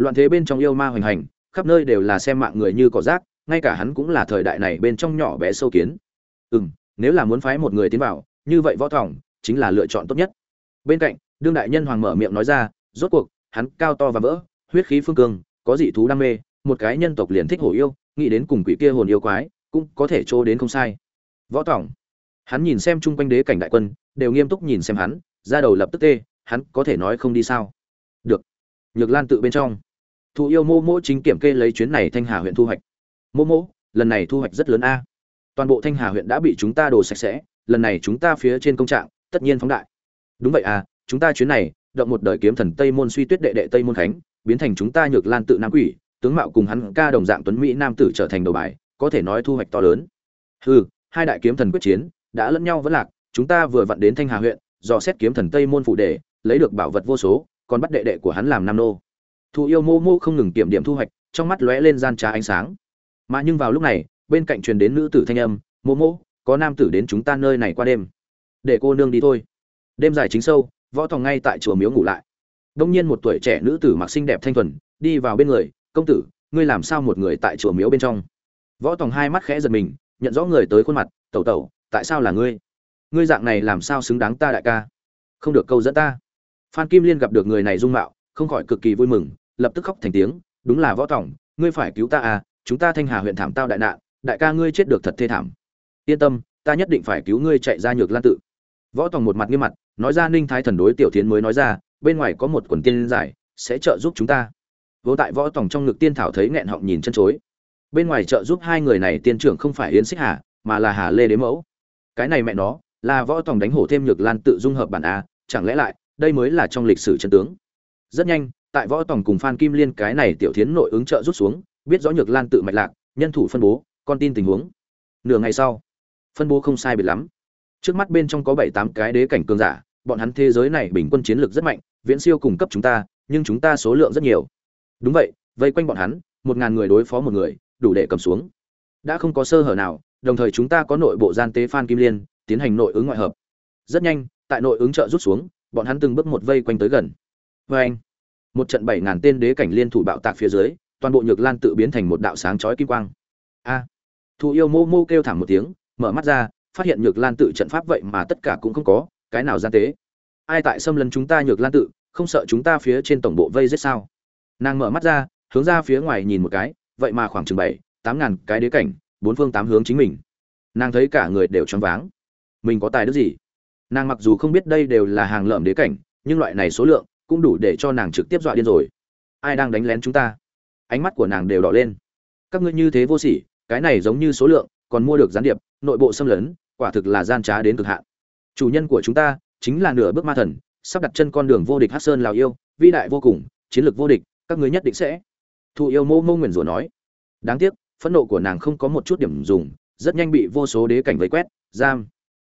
loạn thế bên trong yêu ma hoành hành, khắp nơi đều là xem mạng người như cỏ rác, ngay cả hắn cũng là thời đại này bên trong nhỏ bé sâu kiến. Ừ m nếu là muốn phái một người tiến vào, như vậy võ thỏng chính là lựa chọn tốt nhất. Bên cạnh, đương đại nhân hoàng mở miệng nói ra, rốt cuộc, hắn cao to và vỡ, huyết khí phương cương có dị thú đam mê, một cái nhân tộc liền thích hổ yêu, nghĩ đến cùng quỷ kia hồn yêu quái, cũng có thể trô đến không sai. Võ thỏng, hắn nhìn xem chung quanh đế cảnh đại quân, đều nghiêm túc nhìn xem hắn ra đầu lập tức tê, hắn có thể nói không đi sao? Được. Nhược lan tự bên trong thụ yêu mô mô chính kiểm kê lấy chuyến này thanh hà huyện thu hoạch. Mô mô, lần này thu hoạch rất lớn a. Toàn bộ thanh hà huyện đã bị chúng ta đổ sạch sẽ, lần này chúng ta phía trên công trạng, tất nhiên phóng đại. Đúng vậy à chúng ta chuyến này, động một đời kiếm thần tây môn suy tuyết đệ đệ tây môn khánh, biến thành chúng ta nhược lan tự nam quỷ, tướng mạo cùng hắn ca đồng dạng tuấn mỹ nam tử trở thành đầu bài, có thể nói thu hoạch to lớn. Hừ, hai đại kiếm thần quyết chiến, đã lẫn nhau vẫn lạc, chúng ta vừa vặn đến thanh hà huyện, dò xét kiếm thần tây môn phụ đề lấy được bảo vật vô số, còn bắt đệ đệ của hắn làm nam nô thụ yêu mô mô không ngừng kiểm điểm thu hoạch, trong mắt lóe lên gian trá ánh sáng. Mà nhưng vào lúc này, bên cạnh truyền đến nữ tử thanh âm, mô mô, có nam tử đến chúng ta nơi này qua đêm. Để cô nương đi thôi. Đêm dài chính sâu, võ tòng ngay tại chùa miếu ngủ lại. Đông nhiên một tuổi trẻ nữ tử mặc xinh đẹp thanh thuần, đi vào bên người, công tử, ngươi làm sao một người tại chùa miếu bên trong? Võ tòng hai mắt khẽ giật mình, nhận rõ người tới khuôn mặt, tẩu tẩu, tại sao là ngươi? Ngươi dạng này làm sao xứng đáng ta đại ca? Không được câu dẫn ta. Phan kim liên gặp được người này dung mạo không khỏi cực kỳ vui mừng lập tức khóc thành tiếng đúng là võ tổng, ngươi phải cứu ta à chúng ta thanh hà huyện thảm tao đại nạn đại ca ngươi chết được thật thê thảm. Yên tâm ta nhất định phải cứu ngươi chạy ra nhược lan tự. Võ tòng một mặt nghiêm mặt nói ra ninh thái thần đối tiểu tiến mới nói ra bên ngoài có một quần tiên giải sẽ trợ giúp chúng ta. Vô tại võ tòng trong ngực tiên thảo thấy nghẹn họng nhìn chân chối. Bên ngoài trợ giúp hai người này tiên trưởng không phải yến xích hà mà là hà lê đế mẫu. Cái này mẹ nó là võ tòng đánh hổ thêm nhược lan tự dung hợp bản a chẳng lẽ lại đây mới là trong lịch sử chân tướng? Rất nhanh, tại võ tòng cùng phan kim liên cái này tiểu thiến nội ứng trợ rút xuống, biết rõ nhược lan tự mạch lạc, nhân thủ phân bố, con tin tình huống. Nửa ngày sau, phân bố không sai biệt lắm. Trước mắt bên trong có bảy tám cái đế cảnh cường giả, bọn hắn thế giới này bình quân chiến lược rất mạnh, viễn siêu cung cấp chúng ta, nhưng chúng ta số lượng rất nhiều. Đúng vậy, vây quanh bọn hắn, một ngàn người đối phó một người, đủ để cầm xuống. Đã không có sơ hở nào, đồng thời chúng ta có nội bộ gian tế phan kim liên, tiến hành nội ứng ngoại hợp. Rất nhanh, tại nội ứng trợ rút xuống, bọn hắn từng bước một vây quanh tới gần vê anh một trận bảy ngàn tên đế cảnh liên thủ bạo tạc phía dưới toàn bộ nhược lan tự biến thành một đạo sáng chói kim quang. A à, thụ yêu mô mô kêu thảm một tiếng mở mắt ra phát hiện nhược lan tự trận pháp vậy mà tất cả cũng không có cái nào gian tế? Ai tại xâm lấn chúng ta nhược lan tự không sợ chúng ta phía trên tổng bộ vây giết sao? Nàng mở mắt ra hướng ra phía ngoài nhìn một cái vậy mà khoảng chừng bảy tám ngàn cái đế cảnh bốn phương tám hướng chính mình. Nàng thấy cả người đều choáng váng. Mình có tài đức gì? Nàng mặc dù không biết đây đều là hàng lợm đế cảnh nhưng loại này số lượng cũng đủ để cho nàng trực tiếp dọa điên rồi. Ai đang đánh lén chúng ta? Ánh mắt của nàng đều đỏ lên. Các ngươi như thế vô sỉ cái này giống như số lượng còn mua được gián điệp nội bộ xâm lấn quả thực là gian trá đến cực hạn. Chủ nhân của chúng ta chính là nửa bước ma thần sắp đặt chân con đường vô địch hát sơn lào yêu vĩ đại vô cùng chiến lược vô địch các ngươi nhất định sẽ. Thụ yêu mô mô nguyền rủa nói. Đáng tiếc phẫn nộ của nàng không có một chút điểm dùng rất nhanh bị vô số đế cảnh vây quét giam.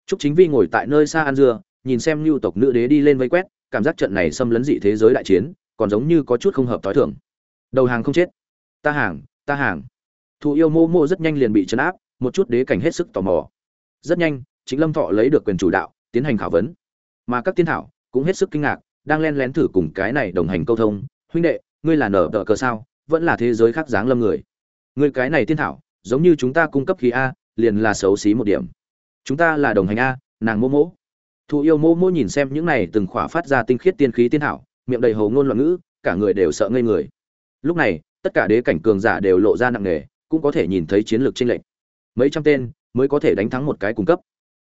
Trúc Chính Vi ngồi tại nơi xa ăn dưa, nhìn xem lưu tộc nữ đế đi lên vây quét, cảm giác trận này xâm lấn dị thế giới đại chiến, còn giống như có chút không hợp tối thường. Đầu hàng không chết, ta hàng, ta hàng. Thụ yêu mô mô rất nhanh liền bị chấn áp, một chút đế cảnh hết sức tò mò. Rất nhanh, Chính Lâm Thọ lấy được quyền chủ đạo, tiến hành khảo vấn. Mà các tiên thảo cũng hết sức kinh ngạc, đang len lén thử cùng cái này đồng hành câu thông, huynh đệ, ngươi là nở tờ cờ sao, vẫn là thế giới khác dáng lâm người. Ngươi cái này tiên thảo, giống như chúng ta cung cấp khí a, liền là xấu xí một điểm chúng ta là đồng hành a nàng mô mỗ thụ yêu mô mô nhìn xem những này từng khỏa phát ra tinh khiết tiên khí tiên hảo, miệng đầy hầu ngôn loạn ngữ cả người đều sợ ngây người. Lúc này tất cả đế cảnh cường giả đều lộ ra nặng nề cũng có thể nhìn thấy chiến lược tranh lệch. Mấy trăm tên mới có thể đánh thắng một cái cung cấp.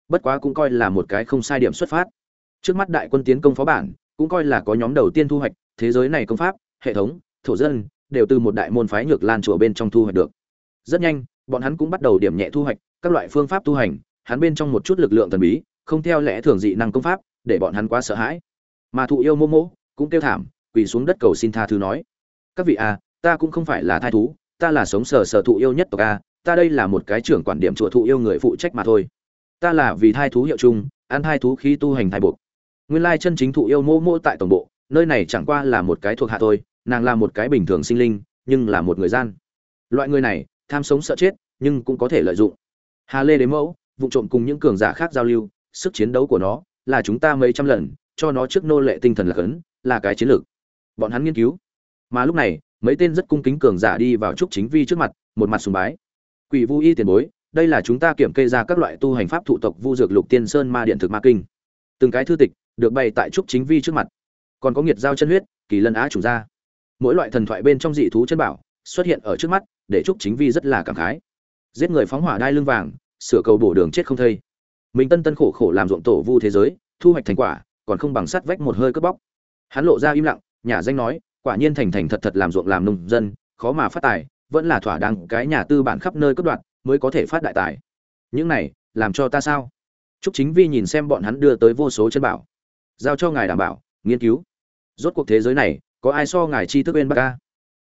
Bất quá cũng coi là một cái không sai điểm xuất phát. Trước mắt đại quân tiến công phó bản cũng coi là có nhóm đầu tiên thu hoạch thế giới này công pháp hệ thống thổ dân đều từ một đại môn phái nhược lan chùa bên trong thu hoạch được. Rất nhanh bọn hắn cũng bắt đầu điểm nhẹ thu hoạch các loại phương pháp tu hành hắn bên trong một chút lực lượng thần bí, không theo lẽ thường dị năng công pháp, để bọn hắn quá sợ hãi. Mà thụ yêu Momo cũng kêu thảm, quỳ xuống đất cầu xin tha thứ nói: "Các vị à ta cũng không phải là thai thú, ta là sống sờ sờ thụ yêu nhất tộc a, ta đây là một cái trưởng quản điểm chùa thụ yêu người phụ trách mà thôi." ta là vì thai thú hiệu chung ăn thai thú khi tu hành thai buộc nguyên lai chân chính thụ yêu mô mô tại tổng bộ nơi này chẳng qua là một cái thuộc hạ thôi nàng là một cái bình thường sinh linh nhưng là một người gian loại người này tham sống sợ chết nhưng cũng có thể lợi dụng hà lê đến mẫu vụ trộm cùng những cường giả khác giao lưu sức chiến đấu của nó là chúng ta mấy trăm lần, cho nó trước nô lệ tinh thần là cấn là cái chiến lược. Bọn hắn nghiên cứu. Mà lúc này, mấy tên rất cung kính cường giả đi vào trúc chính vi trước mặt, một mặt sùng bái. Quỷ vu y tiền bối, đây là chúng ta kiểm kê ra các loại tu hành pháp thụ tộc vu dược lục tiên sơn ma điện thực ma kinh. Từng cái thư tịch được bày tại trúc chính vi trước mặt. Còn có nghiệt giao chân huyết, kỳ lân á chủ gia. Mỗi loại thần thoại bên trong dị thú chân bảo xuất hiện ở trước mắt, để trúc chính vi rất là cảm khái. Giết người phóng hỏa đai lưng vàng, sửa cầu bổ đường chết không thây mình tân tân khổ khổ làm ruộng tổ vu thế giới thu hoạch thành quả còn không bằng sắt vách một hơi cướp bóc hắn lộ ra im lặng nhà danh nói quả nhiên thành thành thật thật làm ruộng làm nông dân khó mà phát tài vẫn là thỏa đáng cái nhà tư bản khắp nơi cướp đoạt mới có thể phát đại tài những này làm cho ta sao Trúc Chính Vi nhìn xem bọn hắn đưa tới vô số chân bảo, giao cho ngài đảm bảo, nghiên cứu. Rốt cuộc thế giới này, có ai so ngài chi thức bên Bắc ca?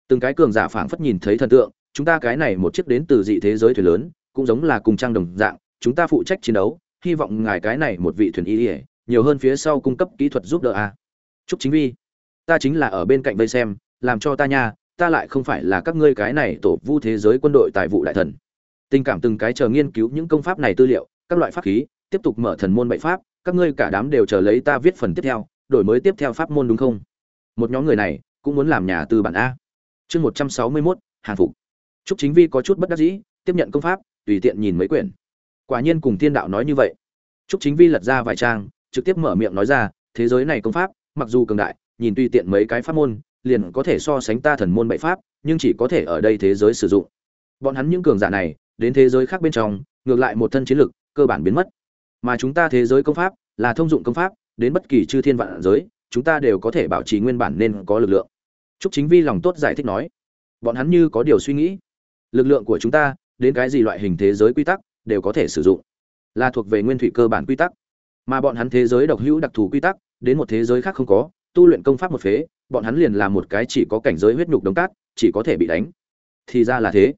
Từng cái cường giả phảng phất nhìn thấy thần tượng, chúng ta cái này một chiếc đến từ dị thế giới thuyền lớn, cũng giống là cùng trang đồng dạng, chúng ta phụ trách chiến đấu, hy vọng ngài cái này một vị thuyền y, nhiều hơn phía sau cung cấp kỹ thuật giúp đỡ a. Trúc Chính Vi, ta chính là ở bên cạnh vây xem, làm cho ta nha, ta lại không phải là các ngươi cái này tổ vu thế giới quân đội tài vụ đại thần. Tình cảm từng cái chờ nghiên cứu những công pháp này tư liệu, các loại pháp khí, tiếp tục mở thần môn bậy pháp, các ngươi cả đám đều chờ lấy ta viết phần tiếp theo, đổi mới tiếp theo pháp môn đúng không? Một nhóm người này cũng muốn làm nhà từ bản a. Chương 161, hàng phục. Trúc Chính Vi có chút bất đắc dĩ, tiếp nhận công pháp, tùy tiện nhìn mấy quyển. Quả nhiên cùng Thiên đạo nói như vậy. Trúc Chính Vi lật ra vài trang, trực tiếp mở miệng nói ra, thế giới này công pháp, mặc dù cường đại, nhìn tùy tiện mấy cái pháp môn, liền có thể so sánh ta thần môn bậy pháp, nhưng chỉ có thể ở đây thế giới sử dụng. Bọn hắn những cường giả này, đến thế giới khác bên trong, ngược lại một thân chiến lực cơ bản biến mất mà chúng ta thế giới công pháp là thông dụng công pháp đến bất kỳ chư thiên vạn giới chúng ta đều có thể bảo trì nguyên bản nên có lực lượng Trúc Chính Vi lòng tốt giải thích nói, bọn hắn như có điều suy nghĩ, lực lượng của chúng ta, đến cái gì loại hình thế giới quy tắc đều có thể sử dụng, là thuộc về nguyên thủy cơ bản quy tắc, mà bọn hắn thế giới độc hữu đặc thù quy tắc, đến một thế giới khác không có, tu luyện công pháp một phế, bọn hắn liền là một cái chỉ có cảnh giới huyết nhục đống cát, chỉ có thể bị đánh. Thì ra là thế.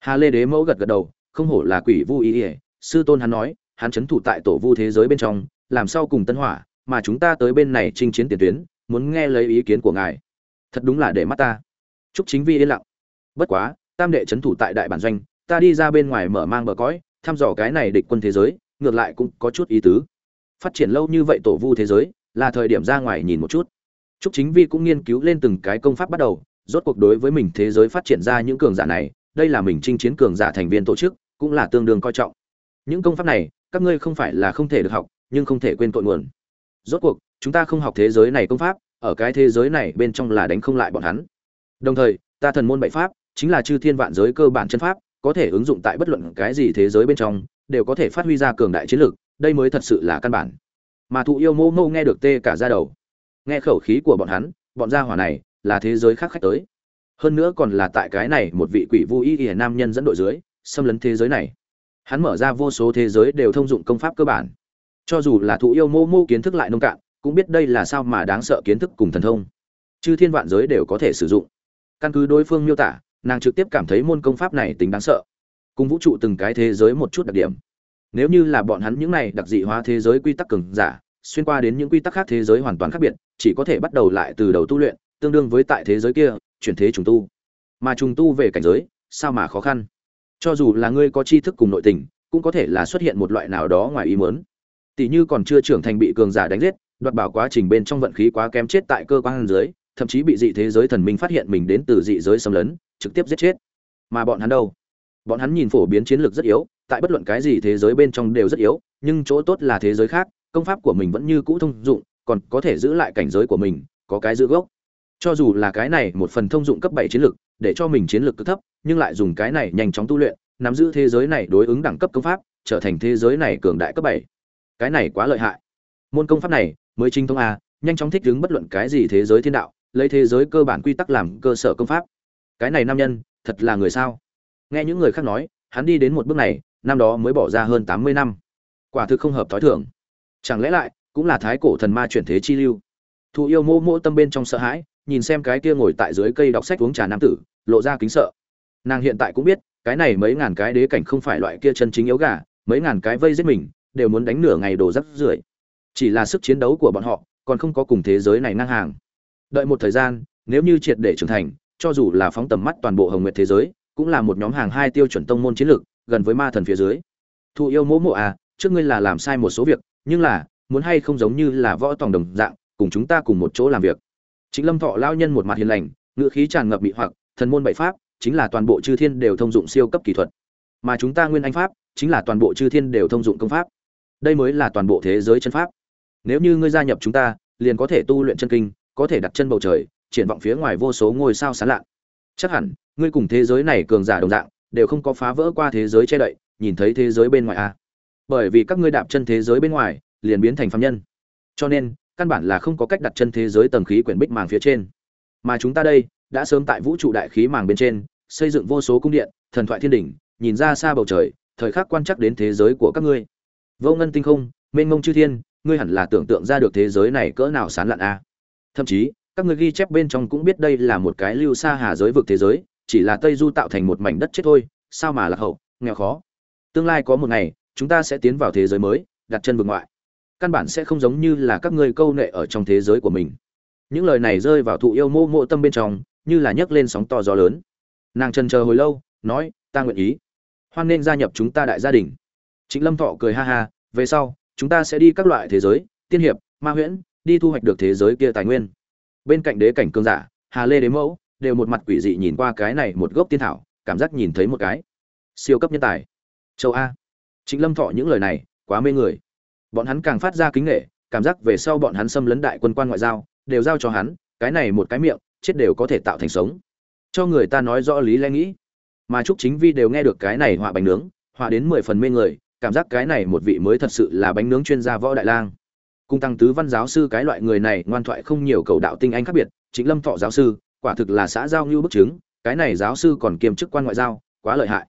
Hà Lê Đế mẫu gật gật đầu, không hổ là quỷ vu ý, ỉa sư tôn hắn nói, hắn chấn thủ tại tổ vu thế giới bên trong, làm sao cùng tân hỏa, mà chúng ta tới bên này chinh chiến tiền tuyến, muốn nghe lấy ý kiến của ngài. Thật đúng là để mắt ta. Trúc Chính Vi yên lặng. Bất quá, tam đệ chấn thủ tại đại bản doanh, ta đi ra bên ngoài mở mang bờ cõi, thăm dò cái này địch quân thế giới, ngược lại cũng có chút ý tứ. Phát triển lâu như vậy tổ vu thế giới, là thời điểm ra ngoài nhìn một chút. Trúc Chính Vi cũng nghiên cứu lên từng cái công pháp bắt đầu, rốt cuộc đối với mình thế giới phát triển ra những cường giả này, đây là mình chinh chiến cường giả thành viên tổ chức, cũng là tương đương coi trọng. Những công pháp này, các ngươi không phải là không thể được học nhưng không thể quên tội nguồn rốt cuộc chúng ta không học thế giới này công pháp ở cái thế giới này bên trong là đánh không lại bọn hắn đồng thời ta thần môn bảy pháp chính là chư thiên vạn giới cơ bản chân pháp có thể ứng dụng tại bất luận cái gì thế giới bên trong, đều có thể phát huy ra cường đại chiến lược, đây mới thật sự là căn bản. Mà thụ yêu mô mô nghe được tê cả ra đầu. Nghe khẩu khí của bọn hắn, bọn gia hỏa này là thế giới khác khách tới. Hơn nữa còn là tại cái này một vị quỷ vu y y nam nhân dẫn đội dưới, xâm lấn thế giới này. Hắn mở ra vô số thế giới đều thông dụng công pháp cơ bản. Cho dù là thụ yêu mô mô kiến thức lại nông cạn, cũng biết đây là sao mà đáng sợ kiến thức cùng thần thông. Chư thiên vạn giới đều có thể sử dụng. Căn cứ đối phương miêu tả nàng trực tiếp cảm thấy môn công pháp này tính đáng sợ. Cùng vũ trụ từng cái thế giới một chút đặc điểm. Nếu như là bọn hắn những này đặc dị hóa thế giới quy tắc cường giả, xuyên qua đến những quy tắc khác thế giới hoàn toàn khác biệt, chỉ có thể bắt đầu lại từ đầu tu luyện, tương đương với tại thế giới kia, chuyển thế trùng tu. Mà trùng tu về cảnh giới, sao mà khó khăn? Cho dù là ngươi có tri thức cùng nội tình, cũng có thể là xuất hiện một loại nào đó ngoài ý muốn. Tỷ như còn chưa trưởng thành bị cường giả đánh giết, đoạt bảo quá trình bên trong vận khí quá kém chết tại cơ quan dưới thậm chí bị dị thế giới thần minh phát hiện mình đến từ dị giới xâm lấn trực tiếp giết chết. Mà bọn hắn đâu? Bọn hắn nhìn phổ biến chiến lược rất yếu, tại bất luận cái gì thế giới bên trong đều rất yếu, nhưng chỗ tốt là thế giới khác, công pháp của mình vẫn như cũ thông dụng, còn có thể giữ lại cảnh giới của mình, có cái giữ gốc. Cho dù là cái này một phần thông dụng cấp bảy chiến lược, để cho mình chiến lược cực thấp, nhưng lại dùng cái này nhanh chóng tu luyện, nắm giữ thế giới này đối ứng đẳng cấp công pháp, trở thành thế giới này cường đại cấp bảy. Cái này quá lợi hại. Môn công pháp này, mới chính thống a, nhanh chóng thích ứng bất luận cái gì thế giới thiên đạo, lấy thế giới cơ bản quy tắc làm cơ sở công pháp cái này nam nhân, thật là người sao? Nghe những người khác nói, hắn đi đến một bước này, năm đó mới bỏ ra hơn tám mươi năm. Quả thực không hợp thói thường. Chẳng lẽ lại, cũng là thái cổ thần ma chuyển thế chi lưu? Thụ yêu mô mô tâm bên trong sợ hãi, nhìn xem cái kia ngồi tại dưới cây đọc sách uống trà nam tử, lộ ra kính sợ. Nàng hiện tại cũng biết, cái này mấy ngàn cái đế cảnh không phải loại kia chân chính yếu gà, mấy ngàn cái vây giết mình, đều muốn đánh nửa ngày đồ rắc rưởi. Chỉ là sức chiến đấu của bọn họ, còn không có cùng thế giới này ngang hàng. Đợi một thời gian, nếu như triệt để trưởng thành cho dù là phóng tầm mắt toàn bộ hồng nguyệt thế giới, cũng là một nhóm hàng hai tiêu chuẩn tông môn chiến lược, gần với ma thần phía dưới. Thụ yêu mỗ mộ à trước ngươi là làm sai một số việc, nhưng là, muốn hay không giống như là võ tòng đồng dạng, cùng chúng ta cùng một chỗ làm việc. Chính lâm thọ lao nhân một mặt hiền lành ngựa khí tràn ngập bị hoặc, thần môn bậy pháp, chính là toàn bộ chư thiên đều thông dụng siêu cấp kỹ thuật. Mà chúng ta nguyên anh pháp, chính là toàn bộ chư thiên đều thông dụng công pháp. Đây mới là toàn bộ thế giới chân pháp. Nếu như ngươi gia nhập chúng ta, liền có thể tu luyện chân kinh, có thể đặt chân bầu trời triển vọng phía ngoài vô số ngôi sao sáng lạ chắc hẳn, ngươi cùng thế giới này cường giả đồng dạng, đều không có phá vỡ qua thế giới che đậy, nhìn thấy thế giới bên ngoài a à. bởi vì các ngươi đạp chân thế giới bên ngoài, liền biến thành phạm nhân. Cho nên, căn bản là không có cách đặt chân thế giới tầng khí quyển bích màng phía trên. Mà chúng ta đây, đã sớm tại vũ trụ đại khí màng bên trên, xây dựng vô số cung điện, thần thoại thiên đỉnh, nhìn ra xa bầu trời, thời khắc quan chắc đến thế giới của các ngươi. Vô ngân tinh không, mênh mông chư thiên, ngươi hẳn là tưởng tượng ra được thế giới này cỡ nào sán lạn a thậm chí các người ghi chép bên trong cũng biết đây là một cái lưu xa hà giới vực thế giới, chỉ là tây du tạo thành một mảnh đất chết thôi, sao mà lạc hậu, nghèo khó. Tương lai có một ngày, chúng ta sẽ tiến vào thế giới mới, đặt chân vực ngoại. Căn bản sẽ không giống như là các ngươi câu nệ ở trong thế giới của mình. Những lời này rơi vào thụ yêu mô mộ tâm bên trong, như là nhấc lên sóng to gió lớn. Nàng trần chờ hồi lâu, nói, ta nguyện ý. Hoan nên gia nhập chúng ta đại gia đình. Chính lâm thọ cười ha ha, về sau, chúng ta sẽ đi các loại thế giới, tiên hiệp, ma huyễn, đi thu hoạch được thế giới kia tài nguyên bên cạnh đế cảnh cương giả, hà lê đế mẫu, đều một mặt quỷ dị nhìn qua cái này một gốc tiên thảo, cảm giác nhìn thấy một cái. Siêu cấp nhân tài. Châu a. Chính lâm thọ những lời này, quá mê người. Bọn hắn càng phát ra kính nghệ, cảm giác về sau bọn hắn xâm lấn đại quân quan ngoại giao, đều giao cho hắn, cái này một cái miệng, chết đều có thể tạo thành sống. Cho người ta nói rõ lý lẽ nghĩ. Mà trúc chính vi đều nghe được cái này họa bánh nướng, họa đến mười phần mê người, cảm giác cái này một vị mới thật sự là bánh nướng chuyên gia võ đại lang cung tăng tứ văn giáo sư cái loại người này, ngoan thoại không nhiều cầu đạo tinh anh khác biệt, chính lâm thọ giáo sư, quả thực là xã giao như bức chứng, cái này giáo sư còn kiêm chức quan ngoại giao, quá lợi hại.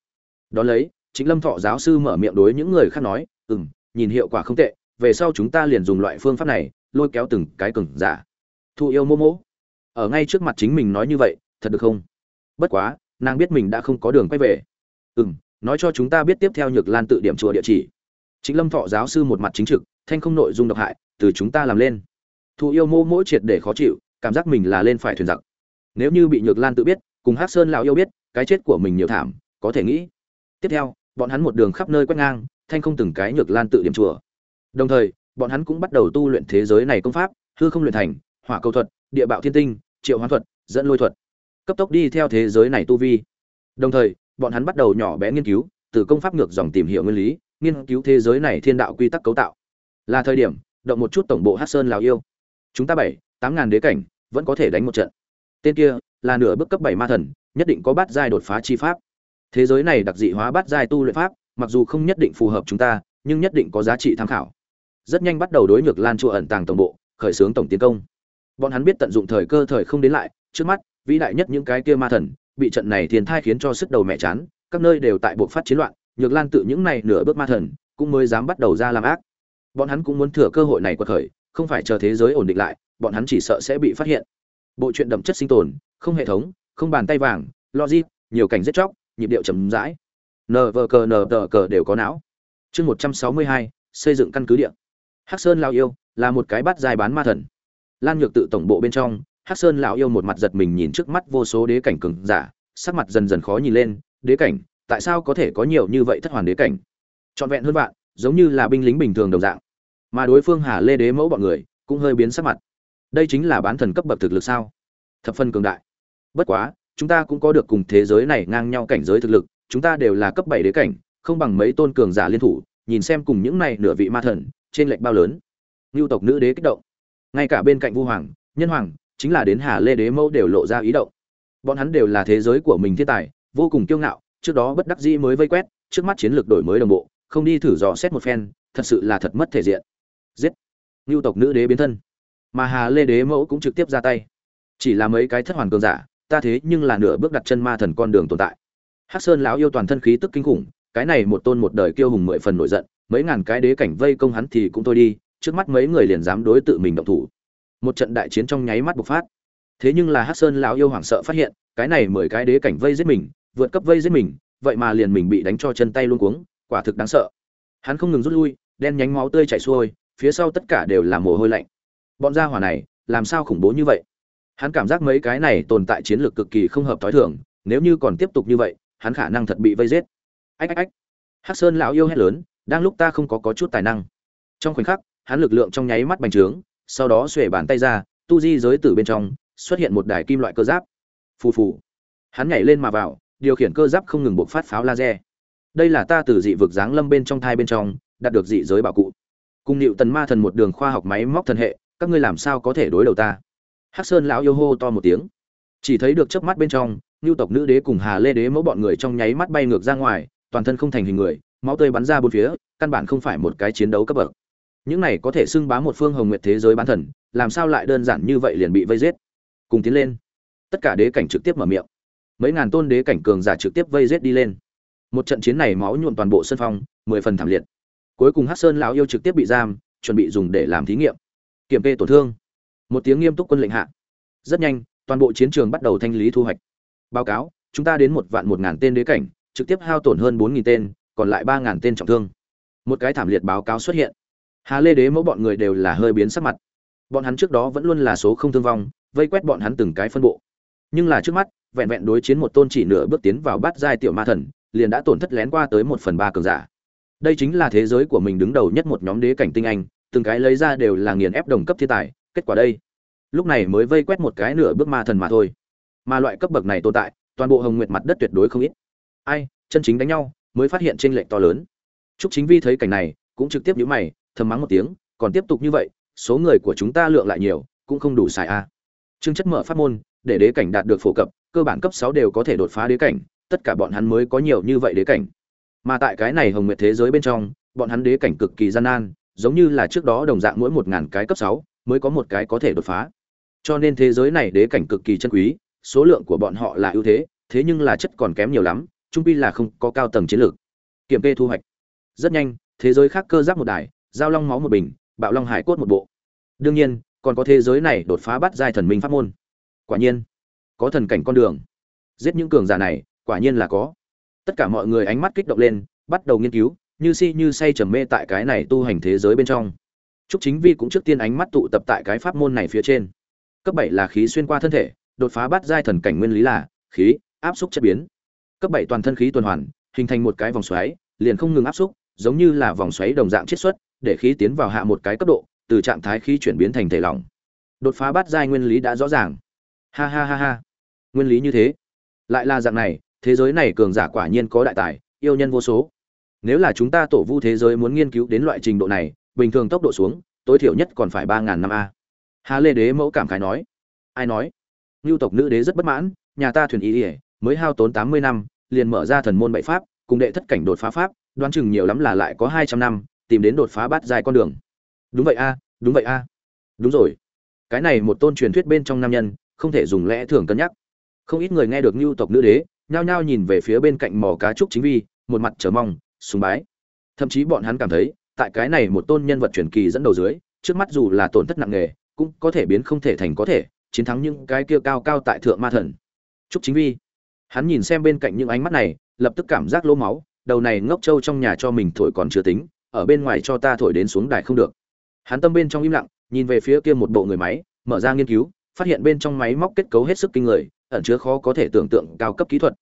Đón lấy, chính lâm thọ giáo sư mở miệng đối những người khác nói ừ m nhìn hiệu quả không tệ, về sau chúng ta liền dùng loại phương pháp này, lôi kéo từng cái cừng giả. Thụ yêu mô mỗ ở ngay trước mặt chính mình nói như vậy, thật được không? Bất quá, nàng biết mình đã không có đường quay về. Ừ m nói cho chúng ta biết tiếp theo nhược lan tự điểm chùa địa chỉ. Chính lâm thọ giáo sư một mặt chính trực, thanh không nội dung độc hại từ chúng ta làm lên. Thụ yêu mô mỗi triệt để khó chịu, cảm giác mình là lên phải thuyền giặc. Nếu như bị nhược lan tự biết, cùng hát sơn lão yêu biết, cái chết của mình nhiều thảm, có thể nghĩ. Tiếp theo, bọn hắn một đường khắp nơi quét ngang, thanh không từng cái nhược lan tự điểm chùa. Đồng thời, bọn hắn cũng bắt đầu tu luyện thế giới này công pháp, hư không luyện thành, hỏa cầu thuật, địa bạo thiên tinh, triệu hoán thuật, dẫn lôi thuật. Cấp tốc đi theo thế giới này tu vi. Đồng thời, bọn hắn bắt đầu nhỏ bé nghiên cứu, từ công pháp ngược dòng tìm hiểu nguyên lý, nghiên cứu thế giới này thiên đạo quy tắc cấu tạo. Là thời điểm động một chút tổng bộ hát sơn lào yêu. Chúng ta bảy, tám ngàn đế cảnh, vẫn có thể đánh một trận. Tên kia, là nửa bước cấp bảy ma thần, nhất định có bát giai đột phá chi pháp. Thế giới này đặc dị hóa bát giai tu luyện pháp, mặc dù không nhất định phù hợp chúng ta, nhưng nhất định có giá trị tham khảo. Rất nhanh bắt đầu đối ngược lan chùa ẩn tàng tổng bộ, khởi xướng tổng tiến công. Bọn hắn biết tận dụng thời cơ thời không đến lại, trước mắt, vĩ đại nhất những cái kia ma thần, bị trận này thiền thai khiến cho sức đầu mẹ chán, các nơi đều tại buộc phát chiến loạn, nhược lan tự những này nửa bước ma thần, cũng mới dám bắt đầu ra làm ác bọn hắn cũng muốn thừa cơ hội này quật khởi, không phải chờ thế giới ổn định lại, bọn hắn chỉ sợ sẽ bị phát hiện. Bộ truyện đậm chất sinh tồn, không hệ thống, không bàn tay vàng, logic, nhiều cảnh giết chóc, nhịp điệu chấm rãi. Nờ vờ cờ nờ tờ cờ đều có não. Chương một trăm sáu mươi hai, xây dựng căn cứ địa. Hắc sơn lao yêu là một cái bắt dài bán ma thần. Lan nhược tự tổng bộ bên trong, hắc sơn lão yêu một mặt giật mình nhìn trước mắt vô số đế cảnh cường giả, sắc mặt dần dần khó nhìn lên. Đế cảnh, tại sao có thể có nhiều như vậy thất hoàn đế cảnh? Trọn vẹn hơn vạn giống như là binh lính bình thường đồng dạng. Mà đối phương hà lê đế mẫu bọn người cũng hơi biến sắc mặt. Đây chính là bán thần cấp bậc thực lực sao? Thập phân cường đại. Bất quá, chúng ta cũng có được cùng thế giới này ngang nhau cảnh giới thực lực, chúng ta đều là cấp bảy đế cảnh, không bằng mấy tôn cường giả liên thủ, nhìn xem cùng những này nửa vị ma thần, trên lệnh bao lớn. Ngưu tộc nữ đế kích động. Ngay cả bên cạnh vu hoàng, nhân hoàng, chính là đến hà lê đế mẫu đều lộ ra ý động. Bọn hắn đều là thế giới của mình thiên tài, vô cùng kiêu ngạo, trước đó bất đắc dĩ mới vây quét, trước mắt chiến lược đổi mới đồng bộ không đi thử dò xét một phen, thật sự là thật mất thể diện. Giết! Ngưu tộc nữ đế biến thân. Mà hà lê đế mẫu cũng trực tiếp ra tay. Chỉ là mấy cái thất hoàn cường giả, ta thế nhưng là nửa bước đặt chân ma thần con đường tồn tại. Hắc sơn lão yêu toàn thân khí tức kinh khủng, cái này một tôn một đời kiêu hùng mười phần nổi giận, mấy ngàn cái đế cảnh vây công hắn thì cũng thôi đi, trước mắt mấy người liền dám đối tự mình động thủ. Một trận đại chiến trong nháy mắt bộc phát. Thế nhưng là hắc sơn lão yêu hoảng sợ phát hiện, cái này mười cái đế cảnh vây giết mình, vượt cấp vây giết mình, vậy mà liền mình bị đánh cho chân tay luôn cuống quả thực đáng sợ. Hắn không ngừng rút lui, đen nhánh máu tươi chảy xuôi, phía sau tất cả đều là mồ hôi lạnh. Bọn gia hỏa này, làm sao khủng bố như vậy? Hắn cảm giác mấy cái này tồn tại chiến lược cực kỳ không hợp thói thường, nếu như còn tiếp tục như vậy, hắn khả năng thật bị vây giết. Ách ách ách. Hắc sơn lão yêu hét lớn, đang lúc ta không có có chút tài năng. Trong khoảnh khắc, hắn lực lượng trong nháy mắt bành trướng, sau đó xuề bàn tay ra, tu di giới tử bên trong, xuất hiện một đài kim loại cơ giáp. Phù phù. Hắn nhảy lên mà vào, điều khiển cơ giáp không ngừng buộc phát pháo laser đây là ta từ dị vực giáng lâm bên trong thai bên trong, đạt được dị giới bảo cụ. Cùng nịu tần ma thần một đường khoa học máy móc thần hệ, các ngươi làm sao có thể đối đầu ta? Hắc sơn lão yêu hô to một tiếng. Chỉ thấy được chớp mắt bên trong nhu tộc nữ đế cùng hà lê đế mẫu bọn người trong nháy mắt bay ngược ra ngoài, toàn thân không thành hình người, máu tươi bắn ra bốn phía, căn bản không phải một cái chiến đấu cấp bậc. Những này có thể xưng bá một phương hồng nguyệt thế giới bán thần, làm sao lại đơn giản như vậy liền bị vây giết? Cùng tiến lên. Tất cả đế cảnh trực tiếp mở miệng. Mấy ngàn tôn đế cảnh cường giả trực tiếp vây giết đi lên một trận chiến này máu nhuộn toàn bộ sân phong, mười phần thảm liệt. Cuối cùng hắc sơn lão yêu trực tiếp bị giam, chuẩn bị dùng để làm thí nghiệm. Kiểm kê tổn thương. Một tiếng nghiêm túc quân lệnh hạ. Rất nhanh, toàn bộ chiến trường bắt đầu thanh lý thu hoạch. Báo cáo, chúng ta đến một vạn một ngàn tên đế cảnh, trực tiếp hao tổn hơn bốn nghìn tên, còn lại ba ngàn tên trọng thương. Một cái thảm liệt báo cáo xuất hiện. Hà lê đế mẫu bọn người đều là hơi biến sắc mặt. Bọn hắn trước đó vẫn luôn là số không thương vong, vây quét bọn hắn từng cái phân bộ. Nhưng là trước mắt, vẹn vẹn đối chiến một tôn chỉ nửa bước tiến vào bát giai tiểu ma thần liền đã tổn thất lén qua tới một phần ba cường giả. Đây chính là thế giới của mình đứng đầu nhất một nhóm đế cảnh tinh anh từng cái lấy ra đều là nghiền ép đồng cấp thiên tài kết quả đây. Lúc này mới vây quét một cái nửa bước ma thần mà thôi. Mà loại cấp bậc này tồn tại toàn bộ hồng nguyệt mặt đất tuyệt đối không ít. Ai chân chính đánh nhau mới phát hiện trên lệnh to lớn. Trúc Chính Vi thấy cảnh này, cũng trực tiếp nhíu mày, thầm mắng một tiếng, còn tiếp tục như vậy, số người của chúng ta lượng lại nhiều, cũng không đủ xài a. Trương chất mở pháp môn, để đế cảnh đạt được phổ cập, cơ bản cấp 6 đều có thể đột phá đế cảnh, tất cả bọn hắn mới có nhiều như vậy đế cảnh. Mà tại cái này hồng nguyệt thế giới bên trong, bọn hắn đế cảnh cực kỳ gian nan, giống như là trước đó đồng dạng mỗi 1000 cái cấp 6 mới có một cái có thể đột phá. Cho nên thế giới này đế cảnh cực kỳ chân quý, số lượng của bọn họ là ưu thế, thế nhưng là chất còn kém nhiều lắm, trung quy là không có cao tầng chiến lược. Kiểm kê thu hoạch. Rất nhanh, thế giới khác cơ giáp một đài, giao long máu một bình, bạo long hải cốt một bộ. Đương nhiên, còn có thế giới này đột phá bắt giai thần minh pháp môn. Quả nhiên, có thần cảnh con đường. Giết những cường giả này, quả nhiên là có. Tất cả mọi người ánh mắt kích động lên, bắt đầu nghiên cứu, như si như say trầm mê tại cái này tu hành thế giới bên trong. Trúc Chính Vi cũng trước tiên ánh mắt tụ tập tại cái pháp môn này phía trên. Cấp bảy là khí xuyên qua thân thể, đột phá bát giai thần cảnh nguyên lý là khí, áp xúc chất biến. Cấp bảy toàn thân khí tuần hoàn, hình thành một cái vòng xoáy, liền không ngừng áp xúc, giống như là vòng xoáy đồng dạng chiết xuất, để khí tiến vào hạ một cái cấp độ, từ trạng thái khí chuyển biến thành thể lỏng. Đột phá bát giai nguyên lý đã rõ ràng. Ha ha ha ha. Nguyên lý như thế, lại là dạng này, thế giới này cường giả quả nhiên có đại tài, yêu nhân vô số. Nếu là chúng ta tổ vu thế giới muốn nghiên cứu đến loại trình độ này, bình thường tốc độ xuống, tối thiểu nhất còn phải ba ngàn năm a. Hà Lê Đế mẫu cảm khái nói. Ai nói? ngưu tộc nữ đế rất bất mãn, nhà ta thuyền ý, ỉa mới hao tốn 80 năm, liền mở ra thần môn bảy pháp, cùng đệ thất cảnh đột phá pháp, đoán chừng nhiều lắm là lại có hai trăm năm tìm đến đột phá bát dài con đường đúng vậy a đúng vậy a đúng rồi cái này một tôn truyền thuyết bên trong nam nhân không thể dùng lẽ thường cân nhắc không ít người nghe được ngưu tộc nữ đế nhao nhao nhìn về phía bên cạnh mỏ cá trúc chính vi, một mặt chờ mong, sùng bái. Thậm chí bọn hắn cảm thấy, tại cái này một tôn nhân vật truyền kỳ dẫn đầu dưới, trước mắt dù là tổn thất nặng nề, cũng có thể biến không thể thành có thể, chiến thắng những cái kia cao cao tại thượng ma thần. Trúc chính vi. Hắn nhìn xem bên cạnh những ánh mắt này, lập tức cảm giác lỗ máu, đầu này ngốc trâu trong nhà cho mình thổi còn chưa tính, ở bên ngoài cho ta thổi đến xuống đài không được. Hắn tâm bên trong im lặng, nhìn về phía kia một bộ người máy, mở ra nghiên cứu, phát hiện bên trong máy móc kết cấu hết sức kinh người ẩn chứa khó có thể tưởng tượng cao cấp kỹ thuật.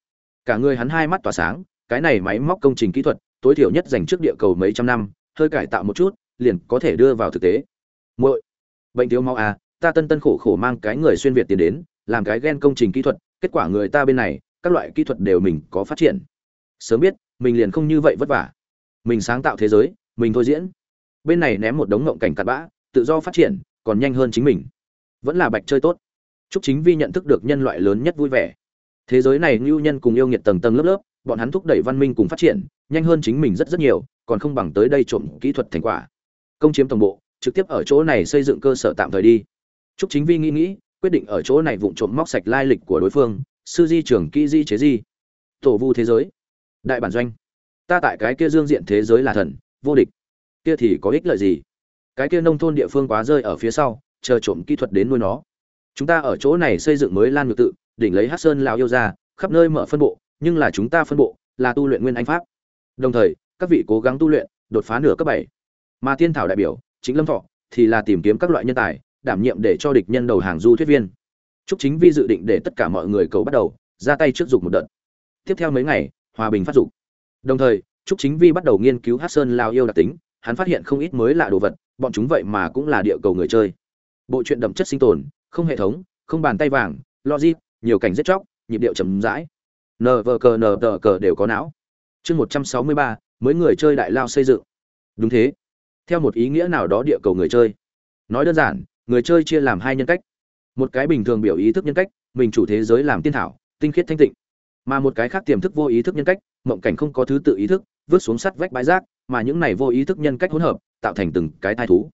Cả người hắn hai mắt tỏa sáng, cái này máy móc công trình kỹ thuật, tối thiểu nhất dành trước địa cầu mấy trăm năm, hơi cải tạo một chút, liền có thể đưa vào thực tế. Muội, bệnh thiếu máu à ta tân tân khổ khổ mang cái người xuyên việt tiền đến, làm cái gen công trình kỹ thuật, kết quả người ta bên này, các loại kỹ thuật đều mình có phát triển. Sớm biết, mình liền không như vậy vất vả. Mình sáng tạo thế giới, mình thôi diễn. Bên này ném một đống ngộng cảnh cặn bã, tự do phát triển, còn nhanh hơn chính mình. Vẫn là bạch chơi tốt chúc chính vi nhận thức được nhân loại lớn nhất vui vẻ. Thế giới này ngưu nhân cùng yêu nghiệt tầng tầng lớp lớp, bọn hắn thúc đẩy văn minh cùng phát triển, nhanh hơn chính mình rất rất nhiều, còn không bằng tới đây trộm kỹ thuật thành quả. Công chiếm tổng bộ, trực tiếp ở chỗ này xây dựng cơ sở tạm thời đi. Chúc chính vi nghĩ nghĩ, quyết định ở chỗ này vụng trộm móc sạch lai lịch của đối phương, sư di trưởng kỹ di chế di. Tổ vu thế giới. Đại bản doanh. Ta tại cái kia dương diện thế giới là thần, vô địch. Kia thì có ích lợi gì? Cái kia nông thôn địa phương quá rơi ở phía sau, chờ trộm kỹ thuật đến nuôi nó chúng ta ở chỗ này xây dựng mới lan Nhược tự đỉnh lấy hát sơn lao yêu ra khắp nơi mở phân bộ nhưng là chúng ta phân bộ là tu luyện nguyên anh pháp đồng thời các vị cố gắng tu luyện đột phá nửa cấp bảy mà tiên thảo đại biểu chính lâm thọ thì là tìm kiếm các loại nhân tài đảm nhiệm để cho địch nhân đầu hàng du thuyết viên Trúc Chính Vi dự định để tất cả mọi người cầu bắt đầu, ra tay trước dục một đợt. Tiếp theo mấy ngày, hòa bình phát dục. Đồng thời, Trúc Chính Vi bắt đầu nghiên cứu Hắc Sơn lao yêu đặc tính, hắn phát hiện không ít mới lạ đồ vật, bọn chúng vậy mà cũng là địa cầu người chơi. Bộ truyện đậm chất sinh tồn, không hệ thống, không bàn tay vàng, logic, nhiều cảnh giết chóc, nhịp điệu chậm rãi. Nờ vờ cờ nờ tờ cờ đều có não. Chương 163, mới người chơi đại lao xây dựng. Đúng thế. Theo một ý nghĩa nào đó địa cầu người chơi. Nói đơn giản, người chơi chia làm hai nhân cách một cái bình thường biểu ý thức nhân cách mình chủ thế giới làm tiên thảo tinh khiết thanh tịnh mà một cái khác tiềm thức vô ý thức nhân cách mộng cảnh không có thứ tự ý thức vứt xuống sắt vách bãi rác mà những này vô ý thức nhân cách hỗn hợp tạo thành từng cái thai thú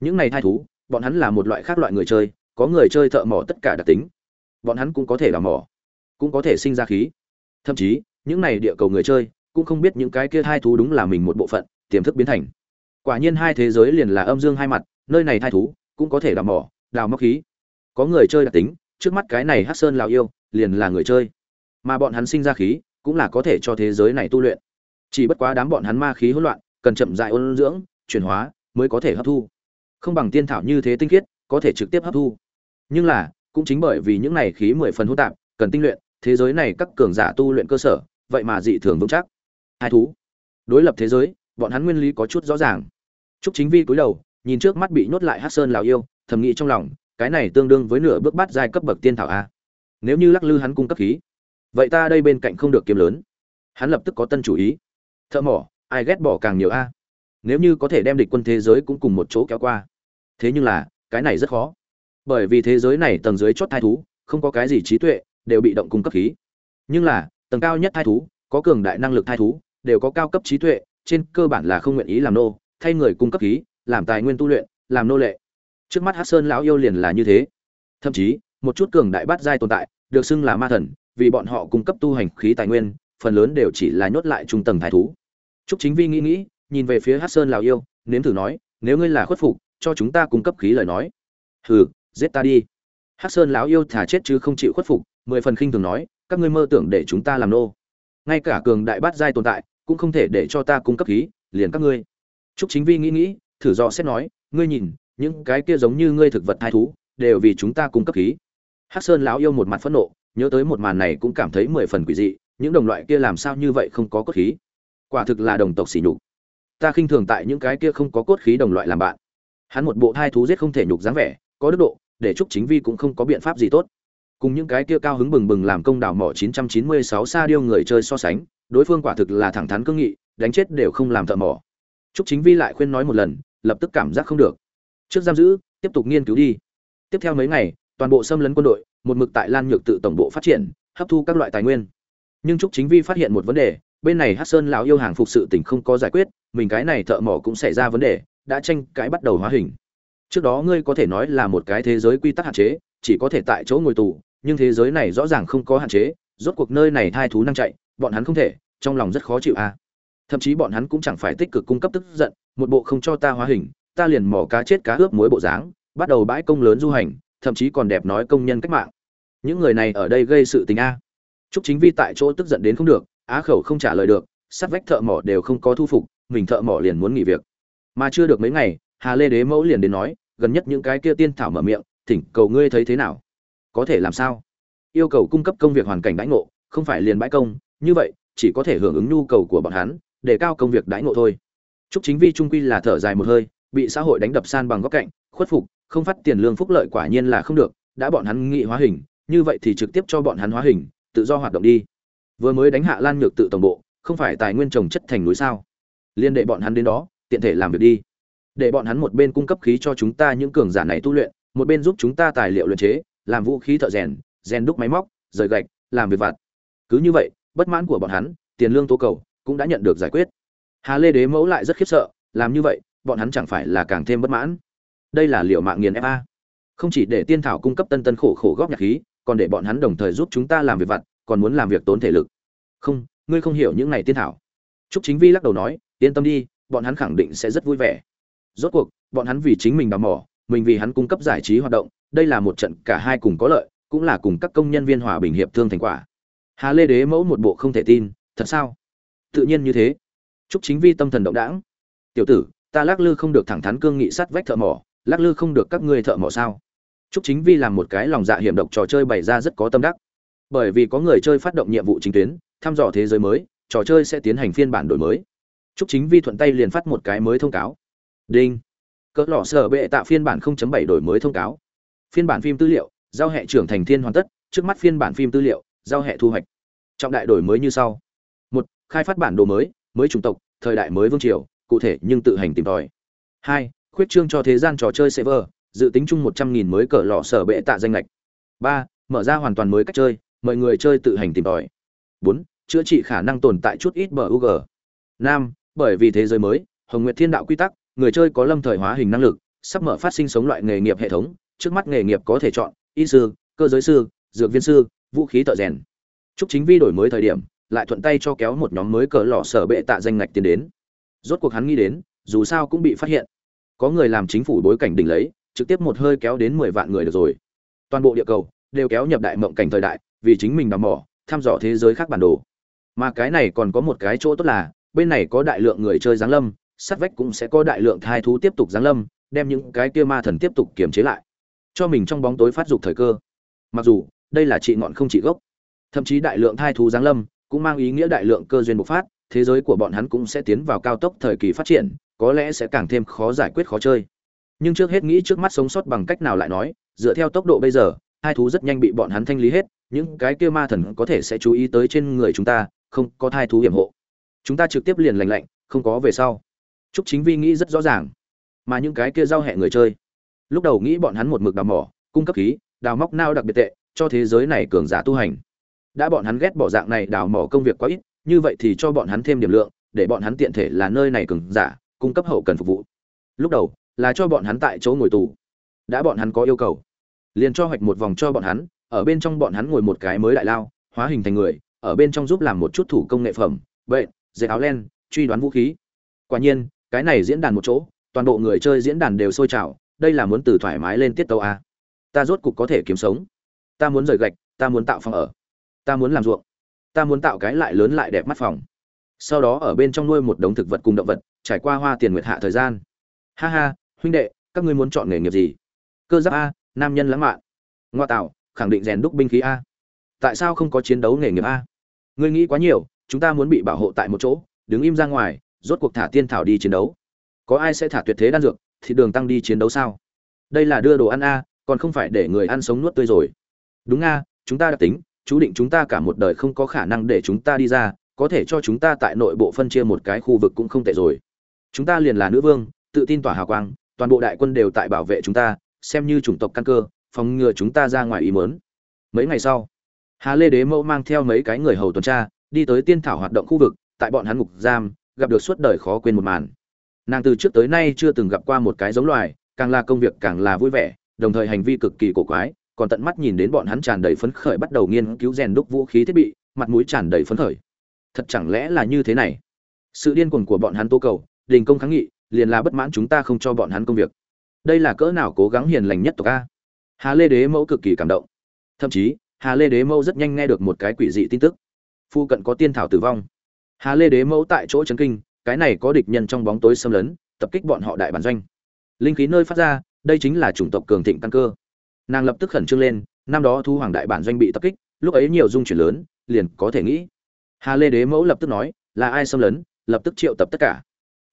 những này thai thú bọn hắn là một loại khác loại người chơi có người chơi thợ mỏ tất cả đặc tính. Bọn hắn cũng có thể đào mỏ, cũng có thể sinh ra khí. Thậm chí, những này địa cầu người chơi cũng không biết những cái kia thai thú đúng là mình một bộ phận, tiềm thức biến thành. Quả nhiên hai thế giới liền là âm dương hai mặt, nơi này thai thú cũng có thể đào mỏ, đào móc khí. Có người chơi đặc tính, trước mắt cái này hát sơn lào yêu, liền là người chơi. Mà bọn hắn sinh ra khí cũng là có thể cho thế giới này tu luyện. Chỉ bất quá đám bọn hắn ma khí hỗn loạn, cần chậm dại ôn dưỡng, chuyển hóa mới có thể hấp thu. Không bằng tiên thảo như thế tinh khiết, có thể trực tiếp hấp thu nhưng là cũng chính bởi vì những này khí mười phần hỗn tạp cần tinh luyện thế giới này các cường giả tu luyện cơ sở vậy mà dị thường vững chắc hai thú đối lập thế giới bọn hắn nguyên lý có chút rõ ràng Trúc Chính Vi cúi đầu, nhìn trước mắt bị nhốt lại Hắc Sơn lão yêu, thầm nghĩ trong lòng, cái này tương đương với nửa bước bát giai cấp bậc tiên thảo a. Nếu như lắc lư hắn cung cấp khí, vậy ta đây bên cạnh không được kiếm lớn. Hắn lập tức có tân chủ ý. Thợ mỏ, ai ghét bỏ càng nhiều a. Nếu như có thể đem địch quân thế giới cũng cùng một chỗ kéo qua. Thế nhưng là, cái này rất khó. Bởi vì thế giới này tầng dưới chót thai thú, không có cái gì trí tuệ, đều bị động cung cấp khí. Nhưng là, tầng cao nhất thai thú, có cường đại năng lực thai thú, đều có cao cấp trí tuệ, trên cơ bản là không nguyện ý làm nô, thay người cung cấp khí, làm tài nguyên tu luyện, làm nô lệ trước mắt hát sơn lão yêu liền là như thế thậm chí một chút cường đại bát giai tồn tại được xưng là ma thần vì bọn họ cung cấp tu hành khí tài nguyên phần lớn đều chỉ là nhốt lại trung tầng thái thú Trúc Chính Vi nghĩ nghĩ, nhìn về phía Hát Sơn lão yêu, nếm thử nói, nếu ngươi là khuất phục, cho chúng ta cung cấp khí lời nói. Hừ, giết ta đi. Hắc Sơn lão yêu thả chết chứ không chịu khuất phục, mười phần khinh thường nói, các ngươi mơ tưởng để chúng ta làm nô. Ngay cả cường đại bát giai tồn tại, cũng không thể để cho ta cung cấp khí, liền các ngươi. Trúc Chính Vi nghĩ nghĩ, thử dò xét nói, ngươi nhìn, những cái kia giống như ngươi thực vật thai thú đều vì chúng ta cung cấp khí hắc sơn lão yêu một mặt phẫn nộ nhớ tới một màn này cũng cảm thấy mười phần quỷ dị những đồng loại kia làm sao như vậy không có cốt khí quả thực là đồng tộc xỉ nhục ta khinh thường tại những cái kia không có cốt khí đồng loại làm bạn hắn một bộ thai thú giết không thể nhục dáng vẻ có đức độ, để Trúc chính vi cũng không có biện pháp gì tốt. Cùng những cái kia cao hứng bừng bừng làm công đảo mỏ 996 sa điêu người chơi so sánh, đối phương quả thực là thẳng thắn cương nghị, đánh chết đều không làm thợ mỏ. Trúc chính vi lại khuyên nói một lần, lập tức cảm giác không được. Trước giam giữ, tiếp tục nghiên cứu đi. Tiếp theo mấy ngày, toàn bộ xâm lấn quân đội, một mực tại lan nhược tự tổng bộ phát triển, hấp thu các loại tài nguyên. Nhưng trúc chính vi phát hiện một vấn đề, bên này hát sơn lão yêu hàng phục sự tỉnh không có giải quyết, mình cái này thợ mỏ cũng xảy ra vấn đề, đã tranh cãi bắt đầu hóa hình trước đó ngươi có thể nói là một cái thế giới quy tắc hạn chế chỉ có thể tại chỗ ngồi tù nhưng thế giới này rõ ràng không có hạn chế rốt cuộc nơi này thai thú năng chạy bọn hắn không thể trong lòng rất khó chịu à. thậm chí bọn hắn cũng chẳng phải tích cực cung cấp tức giận một bộ không cho ta hóa hình ta liền mỏ cá chết cá ướp muối bộ dáng bắt đầu bãi công lớn du hành thậm chí còn đẹp nói công nhân cách mạng những người này ở đây gây sự tình a Trúc Chính Vi tại chỗ tức giận đến không được, á khẩu không trả lời được, sắt vách thợ mỏ đều không có thu phục, mình thợ mỏ liền muốn nghỉ việc. Mà chưa được mấy ngày, Hà Lê Đế mẫu liền đến nói, gần nhất những cái kia tiên thảo mở miệng, thỉnh cầu ngươi thấy thế nào? Có thể làm sao? Yêu cầu cung cấp công việc hoàn cảnh đãi ngộ, không phải liền bãi công, như vậy, chỉ có thể hưởng ứng nhu cầu của bọn hắn, để cao công việc đãi ngộ thôi. Trúc Chính Vi trung quy là thở dài một hơi, bị xã hội đánh đập san bằng góc cạnh khuất phục không phát tiền lương phúc lợi quả nhiên là không được đã bọn hắn nghị hóa hình như vậy thì trực tiếp cho bọn hắn hóa hình tự do hoạt động đi vừa mới đánh hạ lan nhược tự tổng bộ không phải tài nguyên trồng chất thành núi sao liên đệ bọn hắn đến đó tiện thể làm việc đi để bọn hắn một bên cung cấp khí cho chúng ta những cường giả này tu luyện, một bên giúp chúng ta tài liệu luyện chế, làm vũ khí thợ rèn rèn đúc máy móc, rời gạch, làm việc vặt. Cứ như vậy, bất mãn của bọn hắn, tiền lương tố cầu cũng đã nhận được giải quyết. Hà lê đế mẫu lại rất khiếp sợ, làm như vậy, bọn hắn chẳng phải là càng thêm bất mãn. Đây là liệu mạng nghiền fa không chỉ để tiên thảo cung cấp tân tân khổ khổ góp nhạc khí, còn để bọn hắn đồng thời giúp chúng ta làm việc vặt, còn muốn làm việc tốn thể lực. Không, ngươi không hiểu những này tiên thảo. Trúc chính vi lắc đầu nói, yên tâm đi, bọn hắn khẳng định sẽ rất vui vẻ rốt cuộc bọn hắn vì chính mình đào mỏ mình vì hắn cung cấp giải trí hoạt động đây là một trận cả hai cùng có lợi cũng là cùng các công nhân viên hòa bình hiệp thương thành quả hà lê đế mẫu một bộ không thể tin thật sao tự nhiên như thế trúc chính vi tâm thần động đãng tiểu tử ta lắc lư không được thẳng thắn cương nghị sắt vách thợ mỏ lắc lư không được các ngươi thợ mỏ sao Trúc Chính Vi làm một cái lòng dạ hiểm độc trò chơi bày ra rất có tâm đắc. Bởi vì có người chơi phát động nhiệm vụ chính tuyến, thăm dò thế giới mới, trò chơi sẽ tiến hành phiên bản đổi mới. Trúc Chính Vi thuận tay liền phát một cái mới thông cáo. Đinh. Cỡ lọ sở bệ tạ phiên bản 0.7 đổi mới thông cáo. Phiên bản phim tư liệu, giao hệ trưởng thành thiên hoàn tất, trước mắt phiên bản phim tư liệu, giao hệ thu hoạch. Trọng đại đổi mới như sau. một Khai phát bản đồ mới, mới chủng tộc, thời đại mới vương triều, cụ thể nhưng tự hành tìm tòi. hai Khuyết trương cho thế gian trò chơi server, dự tính chung một trăm nghìn mới cỡ lọ sở bệ tạ danh lệch. ba Mở ra hoàn toàn mới cách chơi, mời người chơi tự hành tìm tòi. bốn Chữa trị khả năng tồn tại chút ít bug. năm Bởi vì thế giới mới, Hồng Nguyệt Thiên Đạo quy tắc, người chơi có lâm thời hóa hình năng lực, sắp mở phát sinh sống loại nghề nghiệp hệ thống, trước mắt nghề nghiệp có thể chọn: y sư, cơ giới sư, dược viên sư, vũ khí thợ rèn. Chúc chính vi đổi mới thời điểm, lại thuận tay cho kéo một nhóm mới cờ lỏ sở bệ tạ danh ngạch tiến đến. Rốt cuộc hắn nghĩ đến, dù sao cũng bị phát hiện. Có người làm chính phủ bối cảnh đỉnh lấy, trực tiếp một hơi kéo đến mười vạn người được rồi. Toàn bộ địa cầu đều kéo nhập đại mộng cảnh thời đại, vì chính mình đào mỏ, thăm dò thế giới khác bản đồ. Mà cái này còn có một cái chỗ tốt là, bên này có đại lượng người chơi giáng lâm, sát vách cũng sẽ có đại lượng thai thú tiếp tục giáng lâm, đem những cái kia ma thần tiếp tục kiềm chế lại, cho mình trong bóng tối phát dục thời cơ. Mặc dù, đây là trị ngọn không trị gốc. Thậm chí đại lượng thai thú giáng lâm, cũng mang ý nghĩa đại lượng cơ duyên bộc phát, thế giới của bọn hắn cũng sẽ tiến vào cao tốc thời kỳ phát triển, có lẽ sẽ càng thêm khó giải quyết khó chơi nhưng trước hết nghĩ trước mắt sống sót bằng cách nào lại nói dựa theo tốc độ bây giờ hai thú rất nhanh bị bọn hắn thanh lý hết những cái kia ma thần có thể sẽ chú ý tới trên người chúng ta không có thai thú hiểm hộ chúng ta trực tiếp liền lành lạnh không có về sau Trúc chính vi nghĩ rất rõ ràng. Mà những cái kia giao hẹ người chơi. Lúc đầu nghĩ bọn hắn một mực đào mỏ, cung cấp khí, đào móc nao đặc biệt tệ, cho thế giới này cường giả tu hành. Đã bọn hắn ghét bỏ dạng này đào mỏ công việc quá ít, như vậy thì cho bọn hắn thêm điểm lượng, để bọn hắn tiện thể là nơi này cường giả, cung cấp hậu cần phục vụ. Lúc đầu, là cho bọn hắn tại chỗ ngồi tù. Đã bọn hắn có yêu cầu. Liền cho hoạch một vòng cho bọn hắn, ở bên trong bọn hắn ngồi một cái mới đại lao, hóa hình thành người, ở bên trong giúp làm một chút thủ công nghệ phẩm vậy dệt áo len, truy đoán vũ khí. Quả nhiên cái này diễn đàn một chỗ, toàn bộ người chơi diễn đàn đều sôi trào, đây là muốn từ thoải mái lên tiết tấu a. Ta rốt cục có thể kiếm sống. Ta muốn rời gạch, ta muốn tạo phòng ở. Ta muốn làm ruộng. Ta muốn tạo cái lại lớn lại đẹp mắt phòng. Sau đó ở bên trong nuôi một đống thực vật cùng động vật, trải qua hoa tiền nguyệt hạ thời gian. Ha ha, huynh đệ, các ngươi muốn chọn nghề nghiệp gì? Cơ giáp a, nam nhân lãng mạn. Ngoa tạo, khẳng định rèn đúc binh khí a. Tại sao không có chiến đấu nghề nghiệp a? Ngươi nghĩ quá nhiều, chúng ta muốn bị bảo hộ tại một chỗ, đứng im ra ngoài rốt cuộc thả tiên thảo đi chiến đấu. Có ai sẽ thả tuyệt thế đan dược thì đường tăng đi chiến đấu sao? Đây là đưa đồ ăn a, còn không phải để người ăn sống nuốt tươi rồi. Đúng a, chúng ta đã tính, chú định chúng ta cả một đời không có khả năng để chúng ta đi ra, có thể cho chúng ta tại nội bộ phân chia một cái khu vực cũng không tệ rồi. Chúng ta liền là nữ vương, tự tin tỏa hào quang, toàn bộ đại quân đều tại bảo vệ chúng ta, xem như chủng tộc căn cơ, phòng ngừa chúng ta ra ngoài ý mớn mấy ngày sau, hà lê đế mẫu mang theo mấy cái người hầu tuần tra, đi tới tiên thảo hoạt động khu vực, tại bọn hắn ngục giam gặp được suốt đời khó quên một màn. Nàng từ trước tới nay chưa từng gặp qua một cái giống loài, càng là công việc càng là vui vẻ, đồng thời hành vi cực kỳ cổ quái, còn tận mắt nhìn đến bọn hắn tràn đầy phấn khởi bắt đầu nghiên cứu rèn đúc vũ khí thiết bị, mặt mũi tràn đầy phấn khởi. Thật chẳng lẽ là như thế này? Sự điên cuồng của bọn hắn tố cầu, đình công kháng nghị, liền là bất mãn chúng ta không cho bọn hắn công việc. Đây là cỡ nào cố gắng hiền lành nhất tộc a? Hà lê đế mẫu cực kỳ cảm động. Thậm chí, hà lê đế mẫu rất nhanh nghe được một cái quỷ dị tin tức. Phu cận có tiên thảo tử vong hà lê đế mẫu tại chỗ chấn kinh, cái này có địch nhân trong bóng tối xâm lấn, tập kích bọn họ đại bản doanh. Linh khí nơi phát ra, đây chính là chủng tộc cường thịnh căn cơ. Nàng lập tức khẩn trương lên, năm đó thu hoàng đại bản doanh bị tập kích, lúc ấy nhiều dung chuyển lớn, liền có thể nghĩ. Hà lê đế mẫu lập tức nói, là ai xâm lấn, lập tức triệu tập tất cả.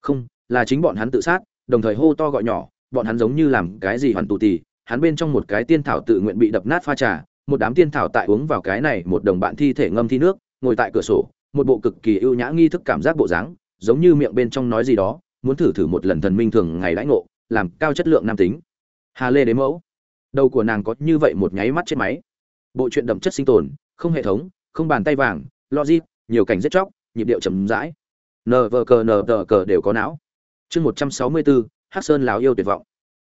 Không, là chính bọn hắn tự sát, đồng thời hô to gọi nhỏ, bọn hắn giống như làm cái gì hoàn tù tì, hắn bên trong một cái tiên thảo tự nguyện bị đập nát pha trà, một đám tiên thảo tại uống vào cái này, một đồng bạn thi thể ngâm thi nước, ngồi tại cửa sổ một bộ cực kỳ ưu nhã nghi thức cảm giác bộ dáng, giống như miệng bên trong nói gì đó, muốn thử thử một lần thần minh thường ngày đãi ngộ, làm cao chất lượng nam tính. Hà lê đế mẫu, đầu của nàng có như vậy một nháy mắt trên máy. Bộ truyện đậm chất sinh tồn, không hệ thống, không bàn tay vàng, logic, nhiều cảnh rất chóc, nhịp điệu chậm rãi. Nờ vờ cờ nờ tờ cờ đều có não. Chương một trăm sáu mươi bốn hắc sơn lào yêu tuyệt vọng.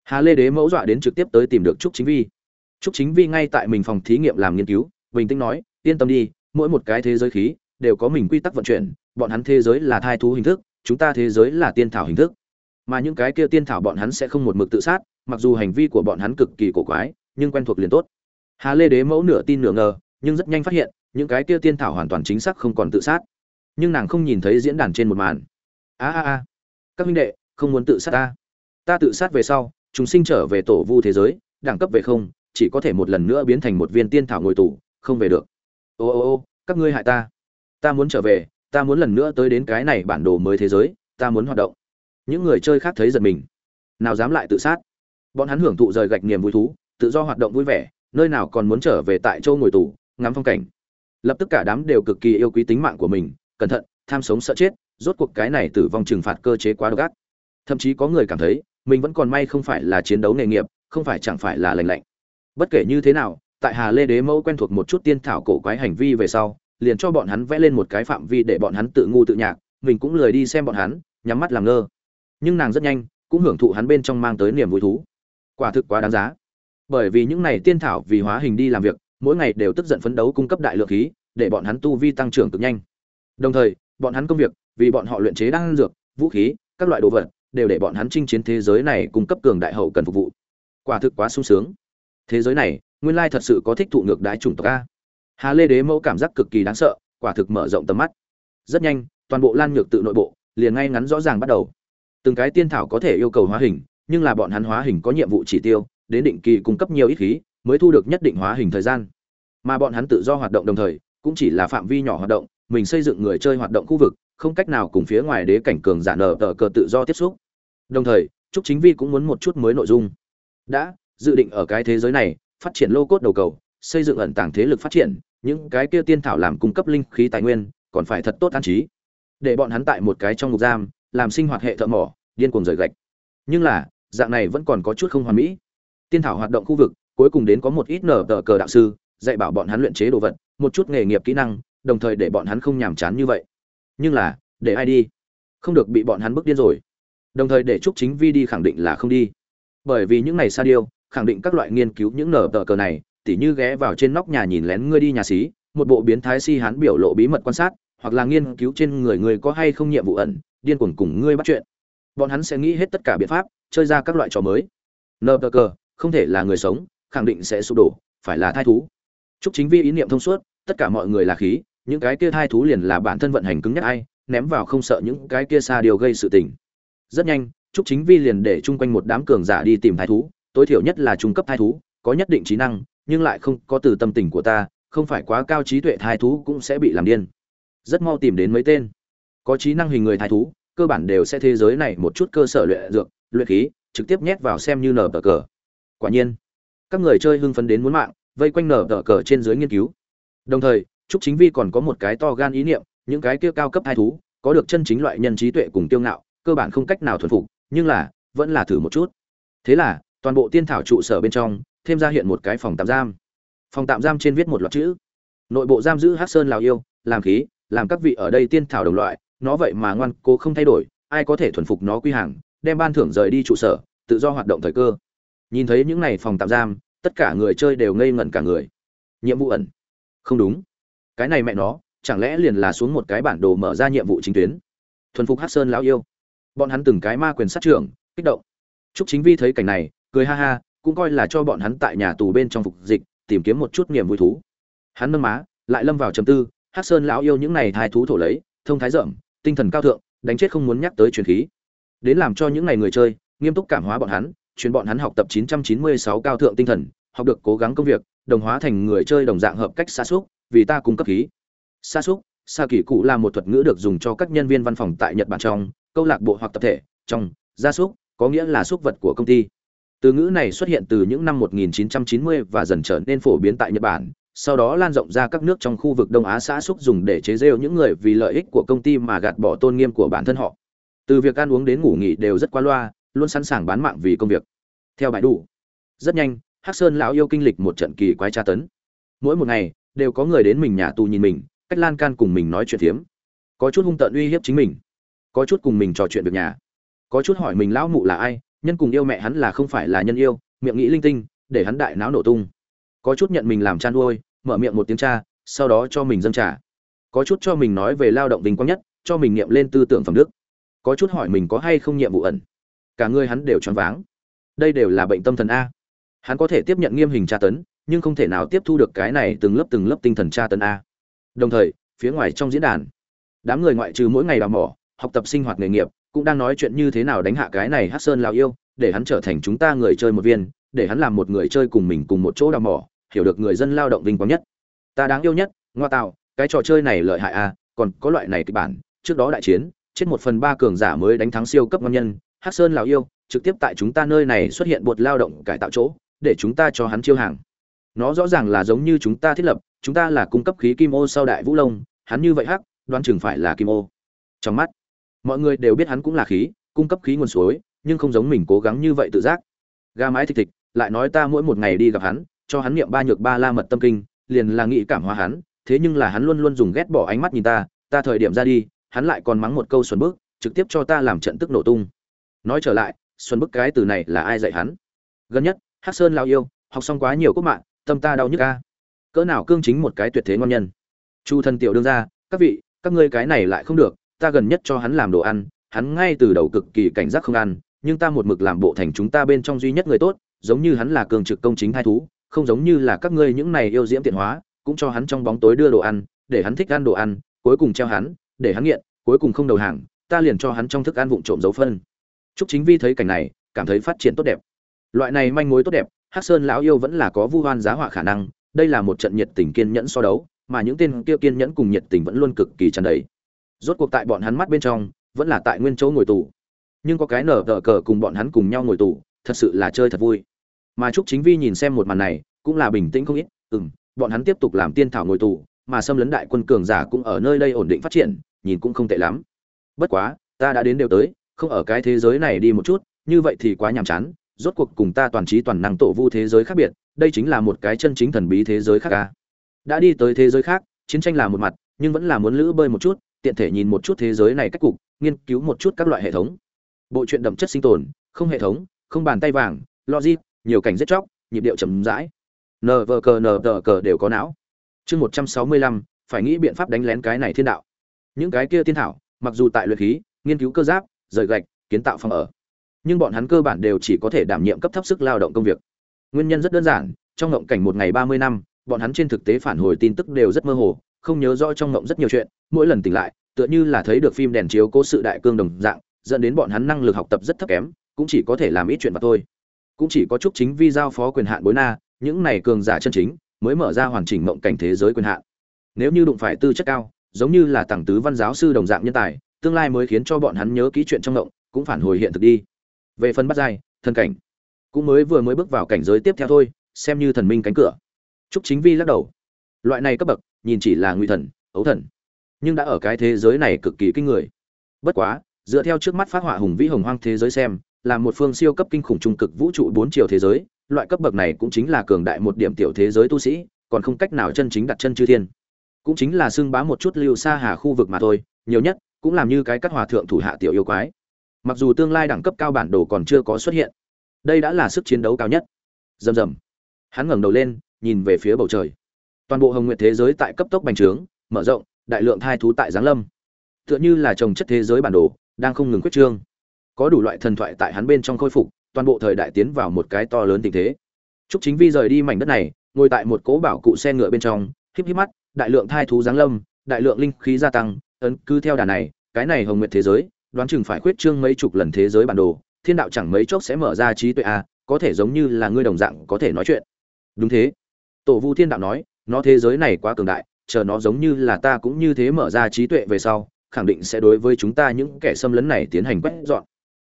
Hà lê đế mẫu dọa đến trực tiếp tới tìm được trúc chính vi. Trúc chính vi ngay tại mình phòng thí nghiệm làm nghiên cứu, bình tĩnh nói, yên tâm đi, mỗi một cái thế giới khí đều có mình quy tắc vận chuyển, bọn hắn thế giới là thai thú hình thức, chúng ta thế giới là tiên thảo hình thức. Mà những cái kia tiên thảo bọn hắn sẽ không một mực tự sát, mặc dù hành vi của bọn hắn cực kỳ cổ quái, nhưng quen thuộc liền tốt. Hà lê đế mẫu nửa tin nửa ngờ, nhưng rất nhanh phát hiện, những cái kia tiên thảo hoàn toàn chính xác không còn tự sát. Nhưng nàng không nhìn thấy diễn đàn trên một màn. A a a, các huynh đệ, không muốn tự sát ta. Ta tự sát về sau, chúng sinh trở về tổ vu thế giới, đẳng cấp về không, chỉ có thể một lần nữa biến thành một viên tiên thảo ngồi tù, không về được. Ô ô ô, các ngươi hại ta ta muốn trở về, ta muốn lần nữa tới đến cái này bản đồ mới thế giới, ta muốn hoạt động. Những người chơi khác thấy giật mình. Nào dám lại tự sát? Bọn hắn hưởng thụ rời gạch niềm vui thú, tự do hoạt động vui vẻ, nơi nào còn muốn trở về tại châu ngồi tù, ngắm phong cảnh. Lập tức cả đám đều cực kỳ yêu quý tính mạng của mình, cẩn thận, tham sống sợ chết, rốt cuộc cái này tử vong trừng phạt cơ chế quá độc ác. Thậm chí có người cảm thấy, mình vẫn còn may không phải là chiến đấu nghề nghiệp, không phải chẳng phải là lành lạnh. Bất kể như thế nào, tại hà lê đế mẫu quen thuộc một chút tiên thảo cổ quái hành vi về sau liền cho bọn hắn vẽ lên một cái phạm vi để bọn hắn tự ngu tự nhạc, mình cũng lười đi xem bọn hắn, nhắm mắt làm ngơ. Nhưng nàng rất nhanh, cũng hưởng thụ hắn bên trong mang tới niềm vui thú. Quả thực quá đáng giá. Bởi vì những này tiên thảo vì hóa hình đi làm việc, mỗi ngày đều tức giận phấn đấu cung cấp đại lượng khí, để bọn hắn tu vi tăng trưởng cực nhanh. Đồng thời, bọn hắn công việc, vì bọn họ luyện chế đan dược, vũ khí, các loại đồ vật, đều để bọn hắn chinh chiến thế giới này cung cấp cường đại hậu cần phục vụ. Quả thực quá sung sướng. Thế giới này, nguyên lai thật sự có thích thụ ngược đái chủng tộc a hà lê đế mẫu cảm giác cực kỳ đáng sợ, quả thực mở rộng tầm mắt. Rất nhanh, toàn bộ lan nhược tự nội bộ liền ngay ngắn rõ ràng bắt đầu. Từng cái tiên thảo có thể yêu cầu hóa hình, nhưng là bọn hắn hóa hình có nhiệm vụ chỉ tiêu, đến định kỳ cung cấp nhiều ít khí, mới thu được nhất định hóa hình thời gian. Mà bọn hắn tự do hoạt động đồng thời, cũng chỉ là phạm vi nhỏ hoạt động, mình xây dựng người chơi hoạt động khu vực, không cách nào cùng phía ngoài đế cảnh cường giả nở tờ cờ tự do tiếp xúc. Đồng thời, trúc chính vi cũng muốn một chút mới nội dung. Đã, dự định ở cái thế giới này, phát triển lô cốt đầu cầu xây dựng ẩn tàng thế lực phát triển, những cái kia tiên thảo làm cung cấp linh khí tài nguyên, còn phải thật tốt an trí. Để bọn hắn tại một cái trong ngục giam, làm sinh hoạt hệ thợ mỏ, điên cuồng rời gạch. Nhưng là, dạng này vẫn còn có chút không hoàn mỹ. Tiên thảo hoạt động khu vực, cuối cùng đến có một ít nở tờ cờ đạo sư, dạy bảo bọn hắn luyện chế đồ vật, một chút nghề nghiệp kỹ năng, đồng thời để bọn hắn không nhàm chán như vậy. Nhưng là, để ai đi? Không được bị bọn hắn bức điên rồi. Đồng thời để trúc chính vi đi khẳng định là không đi. Bởi vì những này sa điêu, khẳng định các loại nghiên cứu những nở tờ cờ này tỉ như ghé vào trên nóc nhà nhìn lén ngươi đi nhà xí, một bộ biến thái si hán biểu lộ bí mật quan sát, hoặc là nghiên cứu trên người người có hay không nhiệm vụ ẩn, điên cuồng cùng ngươi bắt chuyện. Bọn hắn sẽ nghĩ hết tất cả biện pháp, chơi ra các loại trò mới. Nờ không thể là người sống, khẳng định sẽ sụp đổ, phải là thai thú. Chúc chính vi ý niệm thông suốt, tất cả mọi người là khí, những cái kia thai thú liền là bản thân vận hành cứng nhất ai, ném vào không sợ những cái kia xa điều gây sự tình. Rất nhanh, chúc chính vi liền để chung quanh một đám cường giả đi tìm thai thú, tối thiểu nhất là trung cấp thai thú, có nhất định trí năng nhưng lại không có từ tâm tình của ta, không phải quá cao trí tuệ thai thú cũng sẽ bị làm điên. Rất mau tìm đến mấy tên. Có trí năng hình người thai thú, cơ bản đều sẽ thế giới này một chút cơ sở luyện dược, luyện khí, trực tiếp nhét vào xem như nở tờ cờ. Quả nhiên, các người chơi hưng phấn đến muốn mạng, vây quanh nở tờ cờ trên dưới nghiên cứu. Đồng thời, trúc chính vi còn có một cái to gan ý niệm, những cái kia cao cấp hai thú, có được chân chính loại nhân trí tuệ cùng tiêu ngạo, cơ bản không cách nào thuần phục, nhưng là, vẫn là thử một chút. Thế là, toàn bộ tiên thảo trụ sở bên trong thêm ra hiện một cái phòng tạm giam. Phòng tạm giam trên viết một loạt chữ. Nội bộ giam giữ hát sơn lào yêu làm khí làm các vị ở đây tiên thảo đồng loại nó vậy mà ngoan cố không thay đổi ai có thể thuần phục nó quy hàng đem ban thưởng rời đi trụ sở tự do hoạt động thời cơ. Nhìn thấy những này phòng tạm giam tất cả người chơi đều ngây ngẩn cả người. Nhiệm vụ ẩn. Không đúng. Cái này mẹ nó chẳng lẽ liền là xuống một cái bản đồ mở ra nhiệm vụ chính tuyến? Thuần phục hát sơn lão yêu. Bọn hắn từng cái ma quyền sát trưởng kích động. Trúc Chính Vi thấy cảnh này, cười ha ha, cũng coi là cho bọn hắn tại nhà tù bên trong phục dịch, tìm kiếm một chút niềm vui thú. Hắn nâng má, lại lâm vào trầm tư, Hắc Sơn lão yêu những này thai thú thổ lấy, thông thái rộng, tinh thần cao thượng, đánh chết không muốn nhắc tới truyền khí. Đến làm cho những này người chơi nghiêm túc cảm hóa bọn hắn, truyền bọn hắn học tập 996 cao thượng tinh thần, học được cố gắng công việc, đồng hóa thành người chơi đồng dạng hợp cách xa xúc, vì ta cung cấp khí. Xa xúc, xa kỳ cụ là một thuật ngữ được dùng cho các nhân viên văn phòng tại Nhật Bản trong, câu lạc bộ hoặc tập thể, trong, gia súc, có nghĩa là súc vật của công ty. Từ ngữ này xuất hiện từ những năm 1990 và dần trở nên phổ biến tại Nhật Bản, sau đó lan rộng ra các nước trong khu vực Đông Á xã xúc dùng để chế giễu những người vì lợi ích của công ty mà gạt bỏ tôn nghiêm của bản thân họ. Từ việc ăn uống đến ngủ nghỉ đều rất qua loa, luôn sẵn sàng bán mạng vì công việc. Theo bài đủ. Rất nhanh, Hắc Sơn lão yêu kinh lịch một trận kỳ quái tra tấn. Mỗi một ngày, đều có người đến mình nhà tù nhìn mình, cách lan can cùng mình nói chuyện thiếm. Có chút hung tợn uy hiếp chính mình, có chút cùng mình trò chuyện việc nhà có chút hỏi mình lão mụ là ai nhân cùng yêu mẹ hắn là không phải là nhân yêu, miệng nghĩ linh tinh, để hắn đại não nổ tung. Có chút nhận mình làm chăn nuôi mở miệng một tiếng cha, sau đó cho mình dâng trả có chút cho mình nói về lao động vinh quang nhất, cho mình nghiệm lên tư tưởng phẩm đức. Có chút hỏi mình có hay không nhiệm vụ ẩn. Cả người hắn đều choáng váng. Đây đều là bệnh tâm thần a. Hắn có thể tiếp nhận nghiêm hình tra tấn, nhưng không thể nào tiếp thu được cái này từng lớp từng lớp tinh thần tra tấn a. Đồng thời, phía ngoài trong diễn đàn, đám người ngoại trừ mỗi ngày đào mỏ, học tập sinh hoạt nghề nghiệp cũng đang nói chuyện như thế nào đánh hạ cái này hát sơn lào yêu, để hắn trở thành chúng ta người chơi một viên, để hắn làm một người chơi cùng mình cùng một chỗ đào mỏ, hiểu được người dân lao động vinh quang nhất. Ta đáng yêu nhất, ngoa tạo, cái trò chơi này lợi hại à còn có loại này kịch bản, trước đó đại chiến, chết một phần ba cường giả mới đánh thắng siêu cấp ngon nhân hát sơn lào yêu, trực tiếp tại chúng ta nơi này xuất hiện bột lao động cải tạo chỗ, để chúng ta cho hắn chiêu hàng. Nó rõ ràng là giống như chúng ta thiết lập, chúng ta là cung cấp khí kim ô sau đại vũ lông hắn như vậy hắc, đoán chừng phải là kim ô. Trong mắt mọi người đều biết hắn cũng là khí cung cấp khí nguồn suối nhưng không giống mình cố gắng như vậy tự giác. Ga mái thịt thịt lại nói ta mỗi một ngày đi gặp hắn cho hắn niệm ba nhược ba la mật tâm kinh liền là nghị cảm hóa hắn thế nhưng là hắn luôn luôn dùng ghét bỏ ánh mắt nhìn ta ta thời điểm ra đi hắn lại còn mắng một câu xuân Bức, trực tiếp cho ta làm trận tức nổ tung. Nói trở lại xuân bức cái từ này là ai dạy hắn? Gần nhất hắc sơn lao yêu học xong quá nhiều cốt mạng tâm ta đau nhức ca. Cỡ nào cương chính một cái tuyệt thế ngon nhân. Chu thân tiểu đương ra các vị các ngươi cái này lại không được ta gần nhất cho hắn làm đồ ăn hắn ngay từ đầu cực kỳ cảnh giác không ăn nhưng ta một mực làm bộ thành chúng ta bên trong duy nhất người tốt giống như hắn là cường trực công chính hai thú không giống như là các ngươi những này yêu diễm tiện hóa cũng cho hắn trong bóng tối đưa đồ ăn để hắn thích ăn đồ ăn cuối cùng treo hắn để hắn nghiện cuối cùng không đầu hàng ta liền cho hắn trong thức ăn vụng trộm dấu phân Trúc Chính Vi thấy cảnh này, cảm thấy phát triển tốt đẹp. Loại này manh mối tốt đẹp, Hắc Sơn lão yêu vẫn là có vu oan giá họa khả năng, đây là một trận nhiệt tình kiên nhẫn so đấu, mà những tên kia kiên nhẫn cùng nhiệt tình vẫn luôn cực kỳ tràn đầy. Rốt cuộc tại bọn hắn mắt bên trong, vẫn là tại nguyên chỗ ngồi tù. Nhưng có cái nở tờ cờ cùng bọn hắn cùng nhau ngồi tù, thật sự là chơi thật vui. Mà Trúc Chính Vi nhìn xem một màn này, cũng là bình tĩnh không ít, ừm, bọn hắn tiếp tục làm tiên thảo ngồi tù, mà xâm lấn đại quân cường giả cũng ở nơi đây ổn định phát triển, nhìn cũng không tệ lắm. Bất quá, ta đã đến đều tới, không ở cái thế giới này đi một chút như vậy thì quá nhàm chán rốt cuộc cùng ta toàn trí toàn năng tổ vu thế giới khác biệt đây chính là một cái chân chính thần bí thế giới khác ca đã đi tới thế giới khác chiến tranh là một mặt nhưng vẫn là muốn lữ bơi một chút tiện thể nhìn một chút thế giới này cách cục, nghiên cứu một chút các loại hệ thống. Bộ truyện đậm chất sinh tồn, không hệ thống, không bàn tay vàng, logic, nhiều cảnh rất chóc, nhịp điệu chậm rãi. Nờ vờ cờ nờ tờ cờ đều có não. Chương một trăm sáu mươi lăm, phải nghĩ biện pháp đánh lén cái này thiên đạo. Những cái kia thiên thảo, mặc dù tại luyện khí, nghiên cứu cơ giáp, rời gạch, kiến tạo phòng ở, nhưng bọn hắn cơ bản đều chỉ có thể đảm nhiệm cấp thấp sức lao động công việc. Nguyên nhân rất đơn giản, trong ngộng cảnh một ngày ba mươi năm, bọn hắn trên thực tế phản hồi tin tức đều rất mơ hồ không nhớ rõ trong ngộng rất nhiều chuyện, mỗi lần tỉnh lại, tựa như là thấy được phim đèn chiếu cố sự đại cương đồng dạng, dẫn đến bọn hắn năng lực học tập rất thấp kém, cũng chỉ có thể làm ít chuyện mà thôi. Cũng chỉ có chúc chính vi giao phó quyền hạn bối na, những này cường giả chân chính, mới mở ra hoàn chỉnh mộng cảnh thế giới quyền hạn. Nếu như đụng phải tư chất cao, giống như là tàng tứ văn giáo sư đồng dạng nhân tài, tương lai mới khiến cho bọn hắn nhớ kỹ chuyện trong mộng, cũng phản hồi hiện thực đi. Về phần bắt giai thân cảnh, cũng mới vừa mới bước vào cảnh giới tiếp theo thôi, xem như thần minh cánh cửa. Chúc chính vi lắc đầu. Loại này cấp bậc nhìn chỉ là nguy thần, ấu thần. Nhưng đã ở cái thế giới này cực kỳ kinh người. Bất quá, dựa theo trước mắt phát họa hùng vĩ hồng hoang thế giới xem, là một phương siêu cấp kinh khủng trung cực vũ trụ bốn chiều thế giới, loại cấp bậc này cũng chính là cường đại một điểm tiểu thế giới tu sĩ, còn không cách nào chân chính đặt chân chư thiên. Cũng chính là xưng bá một chút lưu xa hà khu vực mà thôi, nhiều nhất cũng làm như cái cắt hòa thượng thủ hạ tiểu yêu quái. Mặc dù tương lai đẳng cấp cao bản đồ còn chưa có xuất hiện, đây đã là sức chiến đấu cao nhất. Rầm rầm. Hắn ngẩng đầu lên, nhìn về phía bầu trời toàn bộ hồng nguyện thế giới tại cấp tốc bành trướng mở rộng đại lượng thai thú tại giáng lâm. Tựa như là trồng chất thế giới bản đồ đang không ngừng quyết trương. Có đủ loại thần thoại tại hắn bên trong khôi phục toàn bộ thời đại tiến vào một cái to lớn tình thế. Trúc Chính Vi rời đi mảnh đất này, ngồi tại một cố bảo cụ xe ngựa bên trong, híp híp mắt, đại lượng thai thú giáng lâm, đại lượng linh khí gia tăng, ấn cứ theo đà này, cái này hồng nguyệt thế giới đoán chừng phải khuyết trương mấy chục lần thế giới bản đồ thiên đạo chẳng mấy chốc sẽ mở ra trí tuệ a có thể giống như là ngươi đồng dạng có thể nói chuyện. Đúng thế. Tổ vu thiên đạo nói nó thế giới này quá cường đại chờ nó giống như là ta cũng như thế mở ra trí tuệ về sau khẳng định sẽ đối với chúng ta những kẻ xâm lấn này tiến hành quét dọn.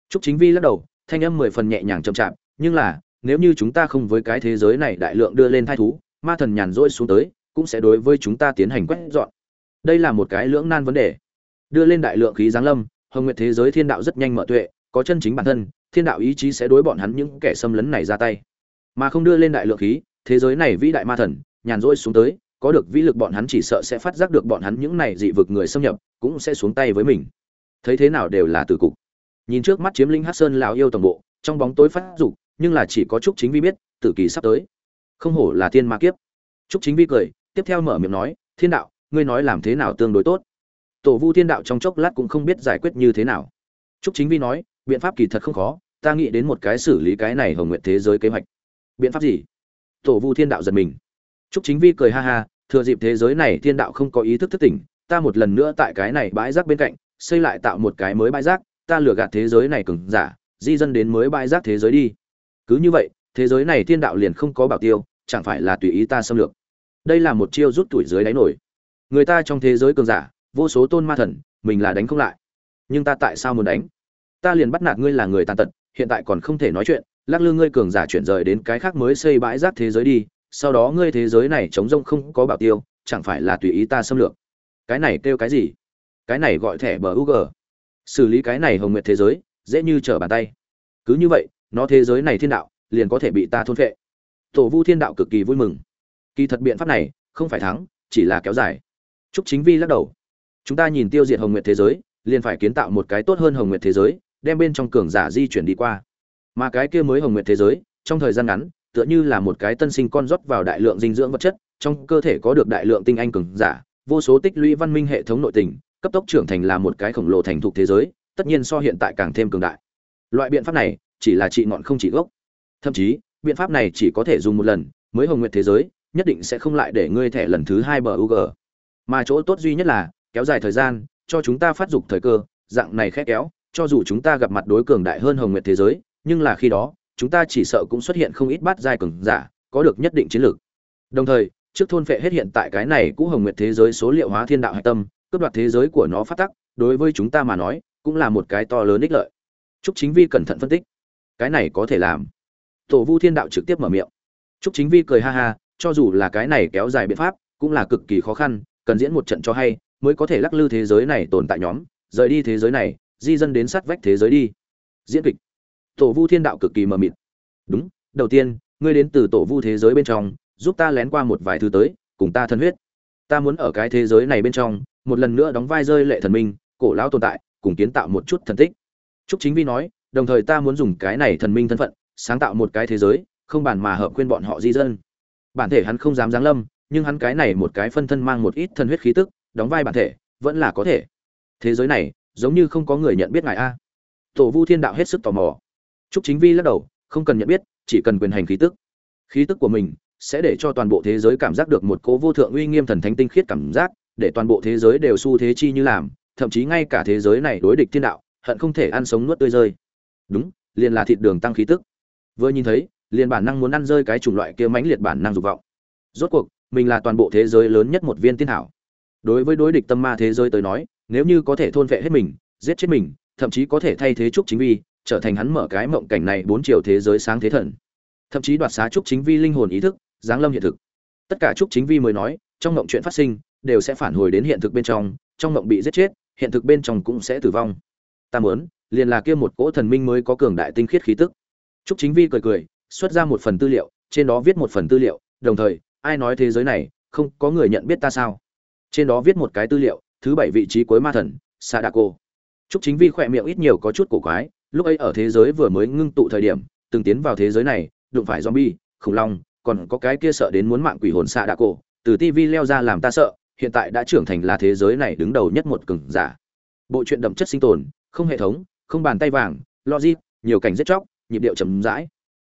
Trúc Chính Vi lắc đầu, thanh âm mười phần nhẹ nhàng chậm chạp, nhưng là, nếu như chúng ta không với cái thế giới này đại lượng đưa lên thai thú, ma thần nhàn rỗi xuống tới, cũng sẽ đối với chúng ta tiến hành quét dọn. Đây là một cái lưỡng nan vấn đề. Đưa lên đại lượng khí giáng lâm hồng nguyệt thế giới thiên đạo rất nhanh mở tuệ có chân chính bản thân thiên đạo ý chí sẽ đối bọn hắn những kẻ xâm lấn này ra tay. Mà không đưa lên đại lượng khí thế giới này vĩ đại ma thần nhàn rỗi xuống tới, có được vĩ lực bọn hắn chỉ sợ sẽ phát giác được bọn hắn những này dị vực người xâm nhập, cũng sẽ xuống tay với mình. Thấy thế nào đều là từ cục. Nhìn trước mắt chiếm linh hát sơn lào yêu tổng bộ, trong bóng tối phát dục, nhưng là chỉ có trúc chính vi biết, tử kỳ sắp tới. Không hổ là thiên ma kiếp. Trúc chính vi cười, tiếp theo mở miệng nói, thiên đạo, ngươi nói làm thế nào tương đối tốt? Tổ vu thiên đạo trong chốc lát cũng không biết giải quyết như thế nào. Trúc chính vi nói, biện pháp kỳ thật không khó, ta nghĩ đến một cái xử lý cái này hồng nguyện thế giới kế hoạch. Biện pháp gì? Tổ vu thiên đạo giật mình trúc chính vi cười ha ha, thừa dịp thế giới này thiên đạo không có ý thức thức tỉnh, ta một lần nữa tại cái này bãi rác bên cạnh, xây lại tạo một cái mới bãi rác, ta lừa gạt thế giới này cứng giả, di dân đến mới bãi rác thế giới đi. Cứ như vậy, thế giới này thiên đạo liền không có bảo tiêu, chẳng phải là tùy ý ta xâm lược. Đây là một chiêu rút tuổi dưới đáy nổi. Người ta trong thế giới cường giả, vô số tôn ma thần, mình là đánh không lại. Nhưng ta tại sao muốn đánh? Ta liền bắt nạt ngươi là người tàn tật, hiện tại còn không thể nói chuyện, lắc lư ngươi cường giả chuyển rời đến cái khác mới xây bãi rác thế giới đi sau đó ngươi thế giới này chống rông không có bảo tiêu chẳng phải là tùy ý ta xâm lược. Cái này kêu cái gì? Cái này gọi thẻ bờ ug xử lý cái này hồng nguyệt thế giới dễ như trở bàn tay. Cứ như vậy nó thế giới này thiên đạo liền có thể bị ta thôn phệ. Tổ vu thiên đạo cực kỳ vui mừng. Kỳ thật biện pháp này không phải thắng chỉ là kéo dài. Trúc Chính Vi lắc đầu. Chúng ta nhìn tiêu diệt Hồng Nguyệt thế giới, liền phải kiến tạo một cái tốt hơn Hồng Nguyệt thế giới, đem bên trong cường giả di chuyển đi qua. Mà cái kia mới Hồng Nguyệt thế giới, trong thời gian ngắn, tựa như là một cái tân sinh con rót vào đại lượng dinh dưỡng vật chất, trong cơ thể có được đại lượng tinh anh cường giả, vô số tích lũy văn minh hệ thống nội tình, cấp tốc trưởng thành là một cái khổng lồ thành thuộc thế giới, tất nhiên so hiện tại càng thêm cường đại. Loại biện pháp này, chỉ là trị ngọn không trị gốc. Thậm chí, biện pháp này chỉ có thể dùng một lần, mới Hồng Nguyệt thế giới, nhất định sẽ không lại để ngươi thẻ lần thứ hai bờ UG mà chỗ tốt duy nhất là kéo dài thời gian cho chúng ta phát dục thời cơ dạng này khép kéo cho dù chúng ta gặp mặt đối cường đại hơn hồng nguyệt thế giới nhưng là khi đó chúng ta chỉ sợ cũng xuất hiện không ít bát giai cường giả, có được nhất định chiến lược. Đồng thời, trước thôn phệ hết hiện tại cái này cũ hồng nguyệt thế giới số liệu hóa thiên đạo hải tâm, cướp đoạt thế giới của nó phát tắc, đối với chúng ta mà nói, cũng là một cái to lớn ích lợi. Trúc chính vi cẩn thận phân tích. Cái này có thể làm. Tổ vu thiên đạo trực tiếp mở miệng. Trúc chính vi cười ha ha, cho dù là cái này kéo dài biện pháp, cũng là cực kỳ khó khăn, cần diễn một trận cho hay, mới có thể lắc lư thế giới này tồn tại nhóm, rời đi thế giới này, di dân đến sát vách thế giới đi. Diễn kịch tổ vu thiên đạo cực kỳ mờ mịt đúng đầu tiên ngươi đến từ tổ vu thế giới bên trong giúp ta lén qua một vài thứ tới cùng ta thân huyết ta muốn ở cái thế giới này bên trong một lần nữa đóng vai rơi lệ thần minh cổ lão tồn tại cùng kiến tạo một chút thần tích trúc chính vi nói đồng thời ta muốn dùng cái này thần minh thân phận sáng tạo một cái thế giới không bàn mà hợp khuyên bọn họ di dân bản thể hắn không dám giáng lâm nhưng hắn cái này một cái phân thân mang một ít thần huyết khí tức, đóng vai bản thể, vẫn là có thể. Thế giới này, giống như không có người nhận biết ngài a. Tổ Vu Thiên Đạo hết sức tò mò. Trúc Chính Vi lắc đầu, không cần nhận biết, chỉ cần quyền hành khí tức. Khí tức của mình sẽ để cho toàn bộ thế giới cảm giác được một cố vô thượng uy nghiêm thần thánh tinh khiết cảm giác, để toàn bộ thế giới đều xu thế chi như làm, thậm chí ngay cả thế giới này đối địch thiên đạo, hận không thể ăn sống nuốt tươi rơi. Đúng, liền là thịt đường tăng khí tức. Vừa nhìn thấy, liền bản năng muốn ăn rơi cái chủng loại kia mãnh liệt bản năng dục vọng. Rốt cuộc, mình là toàn bộ thế giới lớn nhất một viên tiên hảo đối với đối địch tâm ma thế giới tới nói nếu như có thể thôn vệ hết mình giết chết mình thậm chí có thể thay thế trúc chính vi trở thành hắn mở cái mộng cảnh này bốn chiều thế giới sáng thế thần. Thậm chí đoạt xá trúc chính vi linh hồn ý thức, giáng lâm hiện thực. Tất cả trúc chính vi mới nói, trong mộng chuyện phát sinh, đều sẽ phản hồi đến hiện thực bên trong trong mộng bị giết chết, hiện thực bên trong cũng sẽ tử vong. Ta muốn, liền là kia một cỗ thần minh mới có cường đại tinh khiết khí tức. Trúc chính vi cười cười, xuất ra một phần tư liệu, trên đó viết một phần tư liệu, đồng thời, ai nói thế giới này, không có người nhận biết ta sao? Trên đó viết một cái tư liệu, thứ bảy vị trí cuối ma thần, sadako. Trúc chính vi khỏe miệng ít nhiều có chút cổ quái lúc ấy ở thế giới vừa mới ngưng tụ thời điểm, từng tiến vào thế giới này, đụng phải zombie, khủng long, còn có cái kia sợ đến muốn mạng quỷ hồn xạ đã cổ từ tv leo ra làm ta sợ, hiện tại đã trưởng thành là thế giới này đứng đầu nhất một cường giả. Bộ truyện đậm chất sinh tồn, không hệ thống, không bàn tay vàng, logic, nhiều cảnh giết chóc, nhịp điệu chấm dãi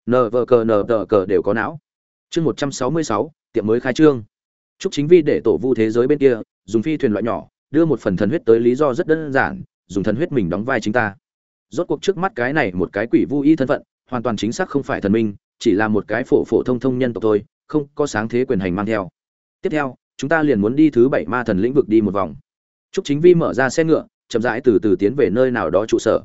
nờ vờ cờ nờ tờ cờ đều có não. Chương một trăm sáu mươi sáu, tiệm mới khai trương. Chúc chính vi để tổ vu thế giới bên kia, dùng phi thuyền loại nhỏ, đưa một phần thần huyết tới lý do rất đơn giản, dùng thần huyết mình đóng vai chính ta rốt cuộc trước mắt cái này một cái quỷ vu y thân phận, hoàn toàn chính xác không phải thần minh, chỉ là một cái phổ phổ thông thông nhân tộc thôi, không có sáng thế quyền hành mang theo. Tiếp theo, chúng ta liền muốn đi thứ bảy ma thần lĩnh vực đi một vòng. Chúc chính vi mở ra xe ngựa, chậm rãi từ từ tiến về nơi nào đó trụ sở.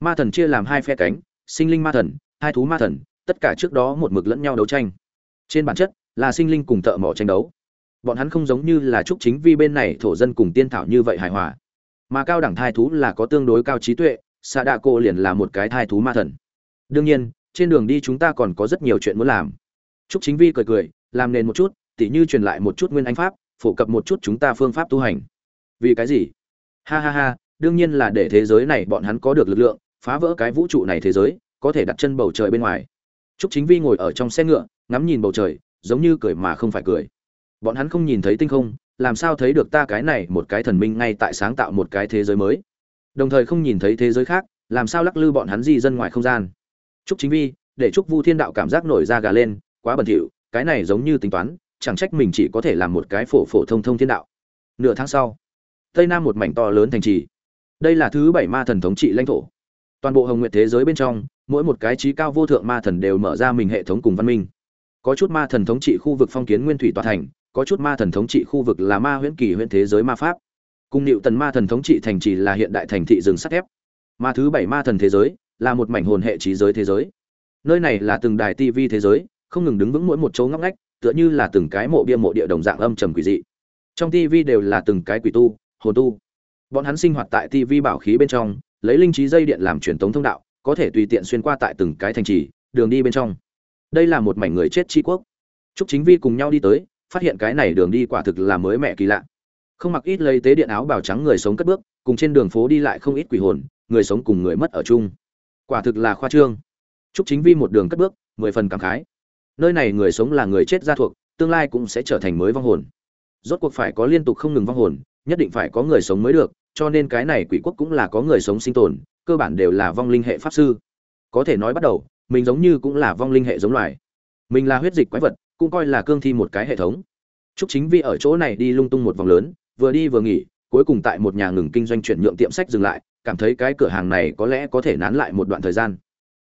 Ma thần chia làm hai phe cánh, sinh linh ma thần, hai thú ma thần, tất cả trước đó một mực lẫn nhau đấu tranh. Trên bản chất, là sinh linh cùng thợ mỏ tranh đấu. Bọn hắn không giống như là trúc chính vi bên này thổ dân cùng tiên thảo như vậy hài hòa. Mà cao đẳng thai thú là có tương đối cao trí tuệ xạ đạ cô liền là một cái thai thú ma thần. Đương nhiên, trên đường đi chúng ta còn có rất nhiều chuyện muốn làm. Trúc chính vi cười cười, làm nền một chút, tỉ như truyền lại một chút nguyên anh pháp, phổ cập một chút chúng ta phương pháp tu hành. Vì cái gì? Ha ha ha, đương nhiên là để thế giới này bọn hắn có được lực lượng, phá vỡ cái vũ trụ này thế giới, có thể đặt chân bầu trời bên ngoài. Trúc chính vi ngồi ở trong xe ngựa, ngắm nhìn bầu trời, giống như cười mà không phải cười. Bọn hắn không nhìn thấy tinh không, làm sao thấy được ta cái này một cái thần minh ngay tại sáng tạo một cái thế giới mới? Đồng thời không nhìn thấy thế giới khác, làm sao lắc lư bọn hắn di dân ngoài không gian? Chúc chính vi, để chúc vu thiên đạo cảm giác nổi da gà lên, quá bẩn thỉu, cái này giống như tính toán, chẳng trách mình chỉ có thể làm một cái phổ phổ thông thông thiên đạo. Nửa tháng sau, tây nam một mảnh to lớn thành trì. Đây là thứ bảy ma thần thống trị lãnh thổ. Toàn bộ hồng nguyện thế giới bên trong, mỗi một cái trí cao vô thượng ma thần đều mở ra mình hệ thống cùng văn minh. Có chút ma thần thống trị khu vực phong kiến nguyên thủy tòa thành, có chút ma thần thống trị khu vực là ma huyễn kỳ huyễn thế giới ma pháp cùng nịu tần ma thần thống trị thành trì là hiện đại thành thị rừng sắt thép. Ma thứ bảy ma thần thế giới là một mảnh hồn hệ trí giới thế giới. Nơi này là từng đài tv thế giới, không ngừng đứng vững mỗi một chỗ ngóc ngách, tựa như là từng cái mộ bia mộ địa đồng dạng âm trầm quỷ dị. Trong tv đều là từng cái quỷ tu, hồn tu. Bọn hắn sinh hoạt tại tv bảo khí bên trong, lấy linh trí dây điện làm truyền tống thông đạo, có thể tùy tiện xuyên qua tại từng cái thành trì, đường đi bên trong. Đây là một mảnh người chết tri quốc. Chúc chính vi cùng nhau đi tới, phát hiện cái này đường đi quả thực là mới mẹ kỳ lạ không mặc ít lấy tế điện áo bào trắng người sống cất bước cùng trên đường phố đi lại không ít quỷ hồn người sống cùng người mất ở chung. Quả thực là khoa trương. Chúc chính vi một đường cất bước mười phần cảm khái. Nơi này người sống là người chết gia thuộc tương lai cũng sẽ trở thành mới vong hồn. Rốt cuộc phải có liên tục không ngừng vong hồn nhất định phải có người sống mới được cho nên cái này quỷ quốc cũng là có người sống sinh tồn cơ bản đều là vong linh hệ pháp sư. Có thể nói bắt đầu mình giống như cũng là vong linh hệ giống loài. Mình là huyết dịch quái vật cũng coi là cương thi một cái hệ thống. Trúc Chính Vi ở chỗ này đi lung tung một vòng lớn, vừa đi vừa nghỉ, cuối cùng tại một nhà ngừng kinh doanh chuyển nhượng tiệm sách dừng lại, cảm thấy cái cửa hàng này có lẽ có thể nán lại một đoạn thời gian.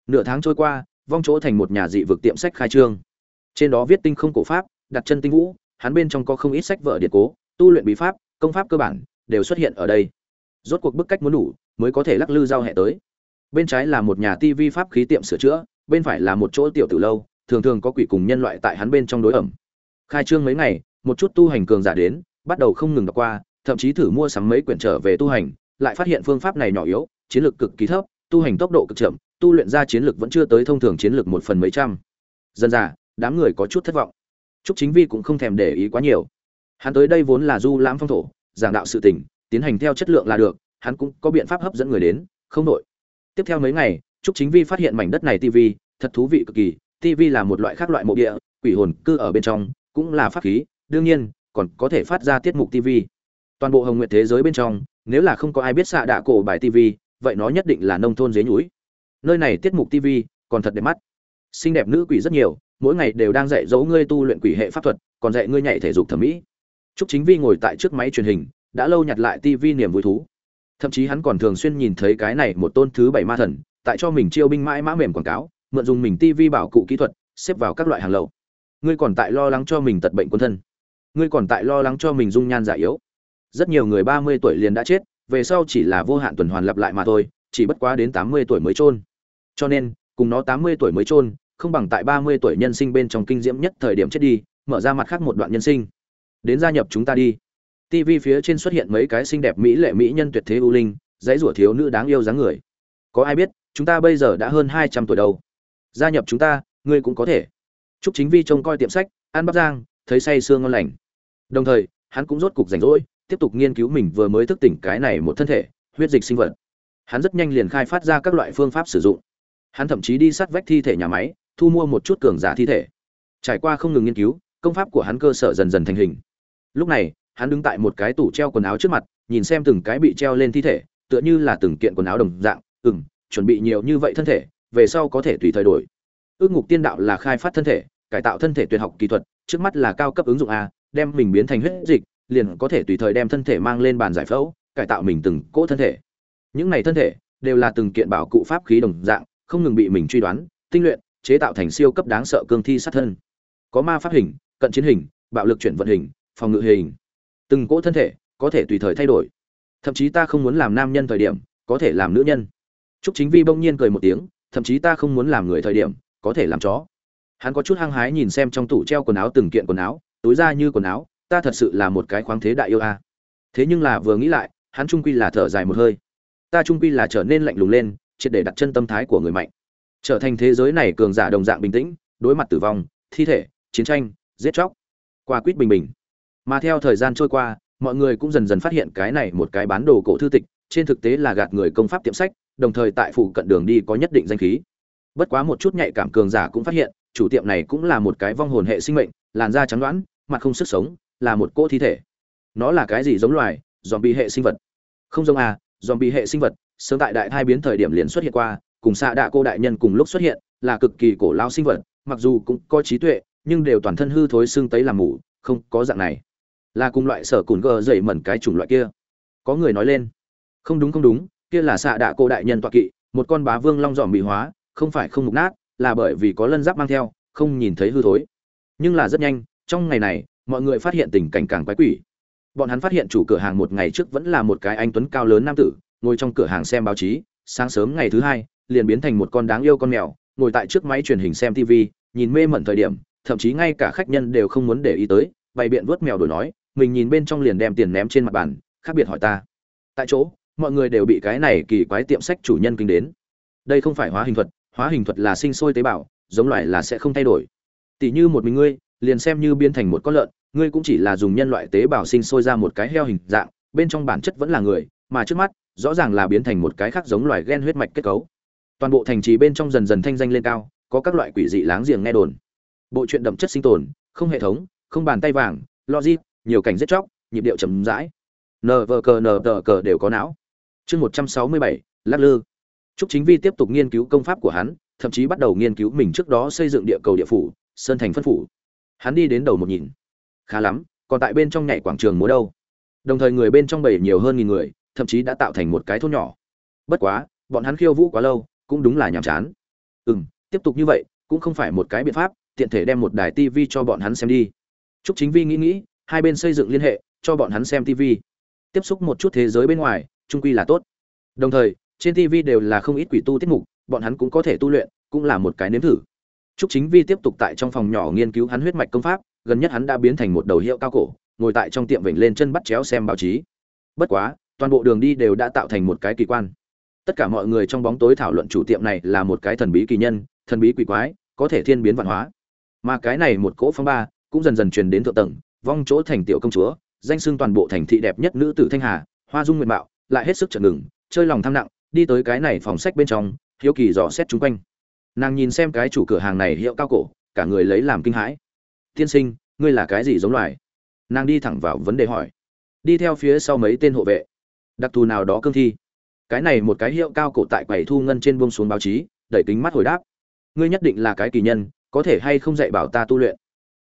Nửa tháng trôi qua, vong chỗ thành một nhà dị vực tiệm sách khai trương. Trên đó viết tinh không cổ pháp, đặt chân tinh vũ, hắn bên trong có không ít sách vở điện cố, tu luyện bí pháp, công pháp cơ bản đều xuất hiện ở đây. Rốt cuộc bức cách muốn đủ, mới có thể lắc lư giao hệ tới. Bên trái là một nhà tivi pháp khí tiệm sửa chữa, bên phải là một chỗ tiểu tử lâu, thường thường có quỷ cùng nhân loại tại hắn bên trong đối ẩm. Khai trương mấy ngày, một chút tu hành cường giả đến, bắt đầu không ngừng đọc qua, thậm chí thử mua sắm mấy quyển trở về tu hành, lại phát hiện phương pháp này nhỏ yếu, chiến lược cực kỳ thấp, tu hành tốc độ cực chậm, tu luyện ra chiến lược vẫn chưa tới thông thường chiến lược một phần mấy trăm. Dân già, đám người có chút thất vọng. Trúc Chính Vi cũng không thèm để ý quá nhiều. Hắn tới đây vốn là du lãm phong thổ, giảng đạo sự tình, tiến hành theo chất lượng là được, hắn cũng có biện pháp hấp dẫn người đến, không nội. Tiếp theo mấy ngày, Trúc Chính Vi phát hiện mảnh đất này TV, thật thú vị cực kỳ, TV là một loại khác loại mộ địa, quỷ hồn cư ở bên trong, cũng là pháp khí, đương nhiên còn có thể phát ra tiết mục tv toàn bộ hồng nguyện thế giới bên trong nếu là không có ai biết xạ đạ cổ bài tv vậy nó nhất định là nông thôn dế núi nơi này tiết mục tv còn thật đẹp mắt. Xinh đẹp nữ quỷ rất nhiều mỗi ngày đều đang dạy dỗ ngươi tu luyện quỷ hệ pháp thuật còn dạy ngươi nhảy thể dục thẩm mỹ. Trúc Chính Vi ngồi tại trước máy truyền hình, đã lâu nhặt lại TV niềm vui thú. Thậm chí hắn còn thường xuyên nhìn thấy cái này một tôn thứ bảy ma thần, tại cho mình chiêu binh mãi mã mềm quảng cáo, mượn dùng mình TV bảo cụ kỹ thuật, xếp vào các loại hàng lậu. Ngươi còn tại lo lắng cho mình tật bệnh quân thân ngươi còn tại lo lắng cho mình dung nhan giả yếu. Rất nhiều người ba mươi tuổi liền đã chết, về sau chỉ là vô hạn tuần hoàn lặp lại mà thôi, chỉ bất quá đến tám mươi tuổi mới chôn. Cho nên, cùng nó tám mươi tuổi mới chôn, không bằng tại ba mươi tuổi nhân sinh bên trong kinh diễm nhất thời điểm chết đi, mở ra mặt khác một đoạn nhân sinh. Đến gia nhập chúng ta đi. TV phía trên xuất hiện mấy cái xinh đẹp mỹ lệ mỹ nhân tuyệt thế ưu linh, dãy rủa thiếu nữ đáng yêu dáng người. Có ai biết, chúng ta bây giờ đã hơn hai trăm tuổi đâu. Gia nhập chúng ta, ngươi cũng có thể. Chúc chính vi trông coi tiệm sách, ăn bắp giang thấy say sương ngon lành Đồng thời, hắn cũng rốt cục rảnh rỗi, tiếp tục nghiên cứu mình vừa mới thức tỉnh cái này một thân thể, huyết dịch sinh vật. Hắn rất nhanh liền khai phát ra các loại phương pháp sử dụng. Hắn thậm chí đi sát vách thi thể nhà máy, thu mua một chút cường giả thi thể. Trải qua không ngừng nghiên cứu, công pháp của hắn cơ sở dần dần thành hình. Lúc này, hắn đứng tại một cái tủ treo quần áo trước mặt, nhìn xem từng cái bị treo lên thi thể, tựa như là từng kiện quần áo đồng dạng, ừm, chuẩn bị nhiều như vậy thân thể, về sau có thể tùy thời đổi. Ước ngục tiên đạo là khai phát thân thể, cải tạo thân thể tuyệt học kỹ thuật, trước mắt là cao cấp ứng dụng a, đem mình biến thành huyết dịch, liền có thể tùy thời đem thân thể mang lên bàn giải phẫu, cải tạo mình từng cỗ thân thể. Những này thân thể đều là từng kiện bảo cụ pháp khí đồng dạng, không ngừng bị mình truy đoán, tinh luyện, chế tạo thành siêu cấp đáng sợ cương thi sát thân. Có ma pháp hình, cận chiến hình, bạo lực chuyển vận hình, phòng ngự hình. Từng cỗ thân thể có thể tùy thời thay đổi. Thậm chí ta không muốn làm nam nhân thời điểm, có thể làm nữ nhân. Trúc Chính Vi bỗng nhiên cười một tiếng, thậm chí ta không muốn làm người thời điểm, có thể làm chó. Hắn có chút hăng hái nhìn xem trong tủ treo quần áo từng kiện quần áo, túi ra như quần áo ta thật sự là một cái khoáng thế đại yêu a. À. Thế nhưng là vừa nghĩ lại hắn trung quy là thở dài một hơi. Ta trung quy là trở nên lạnh lùng lên triệt để đặt chân tâm thái của người mạnh. Trở thành thế giới này cường giả đồng dạng bình tĩnh đối mặt tử vong thi thể chiến tranh giết chóc qua quýt bình bình. Mà theo thời gian trôi qua mọi người cũng dần dần phát hiện cái này một cái bán đồ cổ thư tịch trên thực tế là gạt người công pháp tiệm sách đồng thời tại phụ cận đường đi có nhất định danh khí. Bất quá một chút nhạy cảm cường giả cũng phát hiện chủ tiệm này cũng là một cái vong hồn hệ sinh mệnh, làn da trắng đoán, mặt không sức sống, là một cỗ thi thể. Nó là cái gì giống loài dòm bị hệ sinh vật? Không giống à dòm bị hệ sinh vật, sớm tại đại thai biến thời điểm liền xuất hiện qua, cùng xạ đạ cô đại nhân cùng lúc xuất hiện, là cực kỳ cổ lao sinh vật, mặc dù cũng có trí tuệ, nhưng đều toàn thân hư thối xương tấy làm mủ, không có dạng này. Là cùng loại sở cùn gờ dậy mẩn cái chủng loại kia. Có người nói lên. Không đúng không đúng, kia là xạ đạ cô đại nhân tọa kỵ, một con bá vương long dòm bị hóa, không phải không mục nát là bởi vì có lân giáp mang theo, không nhìn thấy hư thối. Nhưng là rất nhanh, trong ngày này, mọi người phát hiện tình cảnh càng quái quỷ. Bọn hắn phát hiện chủ cửa hàng một ngày trước vẫn là một cái anh tuấn cao lớn nam tử, ngồi trong cửa hàng xem báo chí, sáng sớm ngày thứ hai, liền biến thành một con đáng yêu con mèo, ngồi tại trước máy truyền hình xem tv nhìn mê mẩn thời điểm, thậm chí ngay cả khách nhân đều không muốn để ý tới, bày biện vớt mèo đổi nói, mình nhìn bên trong liền đem tiền ném trên mặt bàn, khác biệt hỏi ta. Tại chỗ, mọi người đều bị cái này kỳ quái tiệm sách chủ nhân kinh đến. Đây không phải hóa hình thuật hóa hình thuật là sinh sôi tế bào, giống loài là sẽ không thay đổi. Tỷ như một mình ngươi, liền xem như biến thành một con lợn, ngươi cũng chỉ là dùng nhân loại tế bào sinh sôi ra một cái heo hình dạng, bên trong bản chất vẫn là người, mà trước mắt, rõ ràng là biến thành một cái khác giống loài gen huyết mạch kết cấu. Toàn bộ thành trì bên trong dần dần thanh danh lên cao, có các loại quỷ dị láng giềng nghe đồn. Bộ truyện đậm chất sinh tồn, không hệ thống, không bàn tay vàng, logic, nhiều cảnh giết chóc, nhịp điệu chậm rãi. Nờ vờ cờ nờ tờ cờ đều có não. Chương một trăm sáu mươi bảy, lắc lư trúc chính vi tiếp tục nghiên cứu công pháp của hắn thậm chí bắt đầu nghiên cứu mình trước đó xây dựng địa cầu địa phủ sơn thành phân phủ. Hắn đi đến đầu một nhìn. Khá lắm còn tại bên trong nhảy quảng trường múa đâu. Đồng thời người bên trong bầy nhiều hơn nghìn người thậm chí đã tạo thành một cái thôn nhỏ. Bất quá bọn hắn khiêu vũ quá lâu cũng đúng là nhàm chán. Ừm, tiếp tục như vậy cũng không phải một cái biện pháp tiện thể đem một đài tv cho bọn hắn xem đi. Trúc chính vi nghĩ nghĩ hai bên xây dựng liên hệ cho bọn hắn xem tv tiếp xúc một chút thế giới bên ngoài chung quy là tốt. Đồng thời trên tv đều là không ít quỷ tu tiết mục, bọn hắn cũng có thể tu luyện, cũng là một cái nếm thử. T r ú c chính vi tiếp tục tại trong phòng nhỏ nghiên cứu hắn huyết mạch công pháp, gần nhất hắn đã biến thành một đầu hiệu cao cổ, ngồi tại trong tiệm vểnh lên chân bắt chéo xem báo chí. Bất quá, toàn bộ đường đi đều đã tạo thành một cái kỳ quan. Tất cả mọi người trong bóng tối thảo luận chủ tiệm này là một cái thần bí kỳ nhân, thần bí quỷ quái, có thể thiên biến văn hóa. Mà cái này một cỗ phong ba cũng dần dần truyền đến thượng tầng, vong chỗ thành tiểu công chúa, danh xưng toàn bộ thành thị đẹp nhất nữ tử thanh hà, hoa dung nguyện mạo, lại hết sức chợt ngừng, chơi lòng tham nặng đi tới cái này phòng sách bên trong hiếu kỳ dò xét chung quanh. Nàng nhìn xem cái chủ cửa hàng này hiệu cao cổ cả người lấy làm kinh hãi. Tiên sinh ngươi là cái gì giống loài? Nàng đi thẳng vào vấn đề hỏi. Đi theo phía sau mấy tên hộ vệ. Đặc thù nào đó cương thi? Cái này một cái hiệu cao cổ tại quầy thu ngân trên buông xuống báo chí đẩy kính mắt hồi đáp. Ngươi nhất định là cái kỳ nhân có thể hay không dạy bảo ta tu luyện?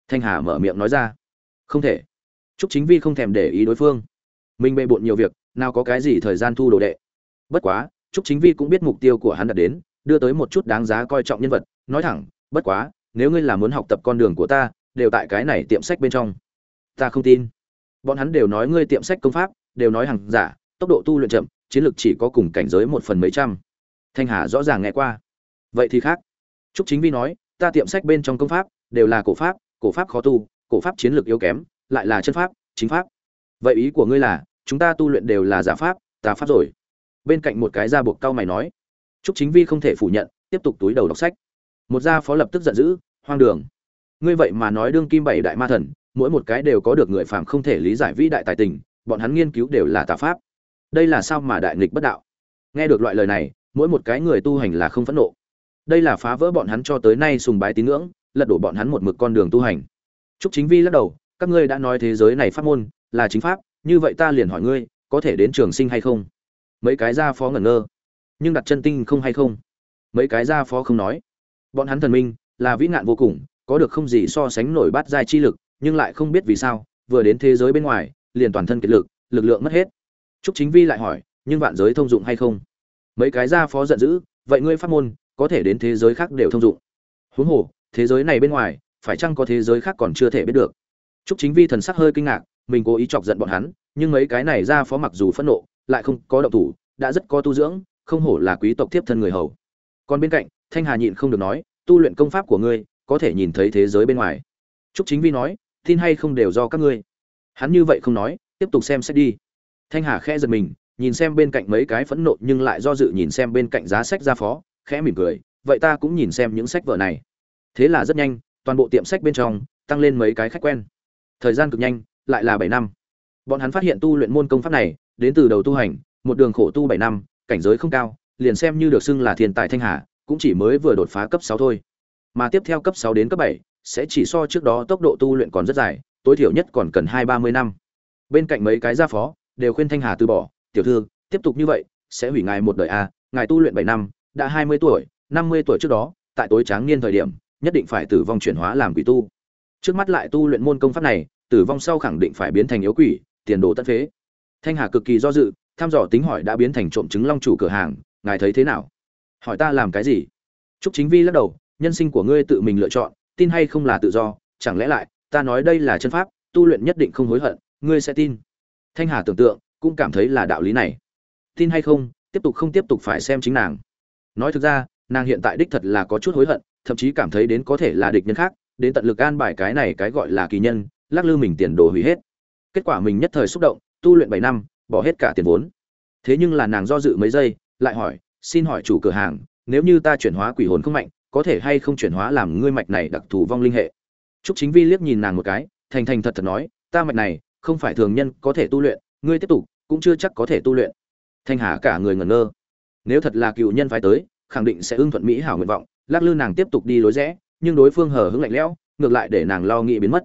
Thanh hà mở miệng nói ra. Không thể. Trúc Chính Vi không thèm để ý đối phương. Mình bề bội nhiều việc, nào có cái gì thời gian thu đồ đệ. Bất quá, Trúc Chính Vi cũng biết mục tiêu của hắn đã đến, đưa tới một chút đáng giá coi trọng nhân vật, nói thẳng, bất quá, nếu ngươi là muốn học tập con đường của ta, đều tại cái này tiệm sách bên trong. Ta không tin. Bọn hắn đều nói ngươi tiệm sách công pháp, đều nói hàng giả, tốc độ tu luyện chậm, chiến lược chỉ có cùng cảnh giới một phần mấy trăm. Thanh Hà rõ ràng nghe qua. Vậy thì khác. Trúc Chính Vi nói, ta tiệm sách bên trong công pháp đều là cổ pháp, cổ pháp khó tu, cổ pháp chiến lược yếu kém, lại là chân pháp, chính pháp. Vậy ý của ngươi là, chúng ta tu luyện đều là giả pháp, tà pháp rồi. Bên cạnh một cái da buộc cao mày nói. Trúc Chính Vi không thể phủ nhận, tiếp tục túi đầu đọc sách. Một gia phó lập tức giận dữ, hoang đường. Ngươi vậy mà nói đương kim bảy đại ma thần, mỗi một cái đều có được người phàm không thể lý giải vĩ đại tài tình, bọn hắn nghiên cứu đều là tà pháp đây là sao mà đại nghịch bất đạo nghe được loại lời này mỗi một cái người tu hành là không phẫn nộ đây là phá vỡ bọn hắn cho tới nay sùng bái tín ngưỡng lật đổ bọn hắn một mực con đường tu hành Trúc Chính Vi lắc đầu, các ngươi đã nói thế giới này pháp môn là chính pháp, như vậy ta liền hỏi ngươi, có thể đến trường sinh hay không? Mấy cái gia phó ngẩn ngơ, nhưng đặt chân tinh không hay không? Mấy cái gia phó không nói. Bọn hắn thần minh là vĩ ngạn vô cùng, có được không gì so sánh nổi bát giai chi lực, nhưng lại không biết vì sao, vừa đến thế giới bên ngoài, liền toàn thân kiệt lực, lực lượng mất hết. Trúc Chính Vi lại hỏi, nhưng vạn giới thông dụng hay không? Mấy cái gia phó giận dữ, vậy ngươi pháp môn có thể đến thế giới khác đều thông dụng. Huống hồ, thế giới này bên ngoài, phải chăng có thế giới khác còn chưa thể biết được. Trúc Chính Vi thần sắc hơi kinh ngạc, mình cố ý chọc giận bọn hắn, nhưng mấy cái này gia phó mặc dù phẫn nộ, lại không có động thủ, đã rất có tu dưỡng, không hổ là quý tộc tiếp thân người hầu. Còn bên cạnh, Thanh Hà nhịn không được nói, tu luyện công pháp của ngươi, có thể nhìn thấy thế giới bên ngoài. Trúc Chính Vi nói, tin hay không đều do các ngươi. Hắn như vậy không nói, tiếp tục xem xét đi thanh hà khẽ giật mình nhìn xem bên cạnh mấy cái phẫn nộ nhưng lại do dự nhìn xem bên cạnh giá sách gia phó khẽ mỉm cười vậy ta cũng nhìn xem những sách vở này thế là rất nhanh toàn bộ tiệm sách bên trong tăng lên mấy cái khách quen thời gian cực nhanh lại là bảy năm bọn hắn phát hiện tu luyện môn công pháp này đến từ đầu tu hành một đường khổ tu bảy năm cảnh giới không cao liền xem như được xưng là thiên tài thanh hà cũng chỉ mới vừa đột phá cấp sáu thôi. Mà tiếp theo cấp sáu đến cấp bảy sẽ chỉ so trước đó tốc độ tu luyện còn rất dài tối thiểu nhất còn cần hai ba mươi năm. Bên cạnh mấy cái gia phó đều khuyên thanh hà từ bỏ tiểu thư tiếp tục như vậy sẽ hủy ngài một đời a à, ngài tu luyện bảy năm đã hai mươi tuổi năm mươi tuổi trước đó tại tối tráng niên thời điểm nhất định phải tử vong chuyển hóa làm quỷ tu. Trước mắt lại tu luyện môn công pháp này tử vong sau khẳng định phải biến thành yếu quỷ tiền đồ tất phế thanh hà cực kỳ do dự tham dò tính hỏi đã biến thành trộm chứng long chủ cửa hàng, ngài thấy thế nào? Hỏi ta làm cái gì? Trúc chính vi lắc đầu, nhân sinh của ngươi tự mình lựa chọn, tin hay không là tự do, chẳng lẽ lại, ta nói đây là chân pháp, tu luyện nhất định không hối hận, ngươi sẽ tin. Thanh hà tưởng tượng, cũng cảm thấy là đạo lý này. Tin hay không, tiếp tục không tiếp tục phải xem chính nàng. Nói thực ra, nàng hiện tại đích thật là có chút hối hận, thậm chí cảm thấy đến có thể là địch nhân khác, đến tận lực an bài cái này cái gọi là kỳ nhân, lắc lư mình tiền đồ hủy hết. Kết quả mình nhất thời xúc động tu luyện bảy năm, bỏ hết cả tiền vốn. Thế nhưng là nàng do dự mấy giây, lại hỏi, xin hỏi chủ cửa hàng, nếu như ta chuyển hóa quỷ hồn không mạnh, có thể hay không chuyển hóa làm ngươi mạch này đặc thù vong linh hệ? Trúc chính vi liếc nhìn nàng một cái, thành thành thật thật nói, ta mạch này, không phải thường nhân có thể tu luyện, ngươi tiếp tục, cũng chưa chắc có thể tu luyện. Thanh hà cả người ngẩn ngơ. Nếu thật là cựu nhân phái tới, khẳng định sẽ ưng thuận mỹ hảo nguyện vọng, lắc lư nàng tiếp tục đi lối rẽ, nhưng đối phương hờ hững lạnh lẽo, ngược lại để nàng lo nghĩ biến mất.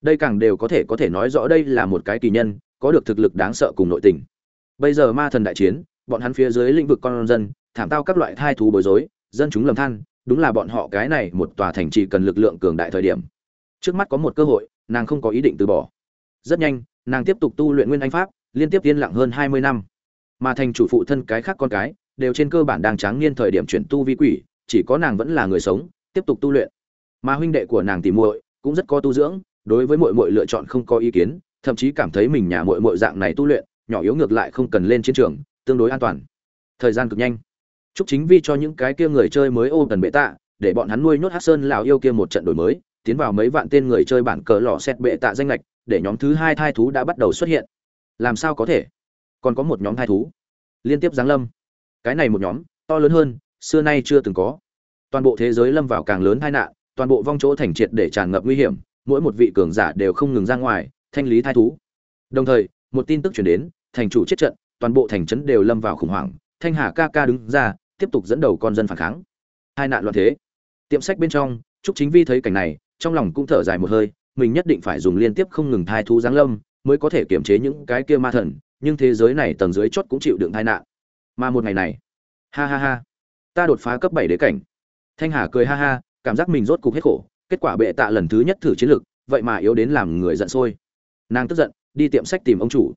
Đây càng đều có thể có thể nói rõ đây là một cái kỳ nhân có được thực lực đáng sợ cùng nội tình. Bây giờ ma thần đại chiến, bọn hắn phía dưới lĩnh vực con dân, thảm tao các loại thai thú bối rối, dân chúng lầm than, đúng là bọn họ cái này một tòa thành trì cần lực lượng cường đại thời điểm. Trước mắt có một cơ hội, nàng không có ý định từ bỏ. Rất nhanh, nàng tiếp tục tu luyện nguyên anh pháp, liên tiếp yên lặng hơn hai mươi năm. Mà thành chủ phụ thân cái khác con cái, đều trên cơ bản đang tráng niên thời điểm chuyển tu vi quỷ, chỉ có nàng vẫn là người sống, tiếp tục tu luyện. Mà huynh đệ của nàng tìm muội cũng rất có tu dưỡng, đối với muội muội lựa chọn không có ý kiến thậm chí cảm thấy mình nhà muội muội dạng này tu luyện, nhỏ yếu ngược lại không cần lên chiến trường, tương đối an toàn. Thời gian cực nhanh. Chúc chính vi cho những cái kia người chơi mới ôm tần bệ tạ, để bọn hắn nuôi nhốt hắc sơn lão yêu kia một trận đổi mới, tiến vào mấy vạn tên người chơi bản cờ lò xét bệ tạ danh lệch, để nhóm thứ hai thai thú đã bắt đầu xuất hiện. Làm sao có thể? Còn có một nhóm thai thú. Liên tiếp giáng lâm. Cái này một nhóm, to lớn hơn, xưa nay chưa từng có. Toàn bộ thế giới lâm vào càng lớn tai nạn, toàn bộ vong chỗ thành triệt để tràn ngập nguy hiểm, mỗi một vị cường giả đều không ngừng ra ngoài thanh lý thai thú. Đồng thời, một tin tức chuyển đến, thành chủ chết trận, toàn bộ thành trấn đều lâm vào khủng hoảng, thanh hà ca ca đứng ra, tiếp tục dẫn đầu con dân phản kháng. Hai nạn loạn thế. Tiệm sách bên trong, trúc chính vi thấy cảnh này, trong lòng cũng thở dài một hơi, mình nhất định phải dùng liên tiếp không ngừng thai thú giáng lâm, mới có thể kiềm chế những cái kia ma thần, nhưng thế giới này tầng dưới chót cũng chịu đựng tai nạn. Mà một ngày này, ha ha ha, ta đột phá cấp bảy đế cảnh. Thanh hà cười ha ha, cảm giác mình rốt cục hết khổ, kết quả bệ tạ lần thứ nhất thử chiến lược, vậy mà yếu đến làm người giận sôi nàng tức giận, đi tiệm sách tìm ông chủ.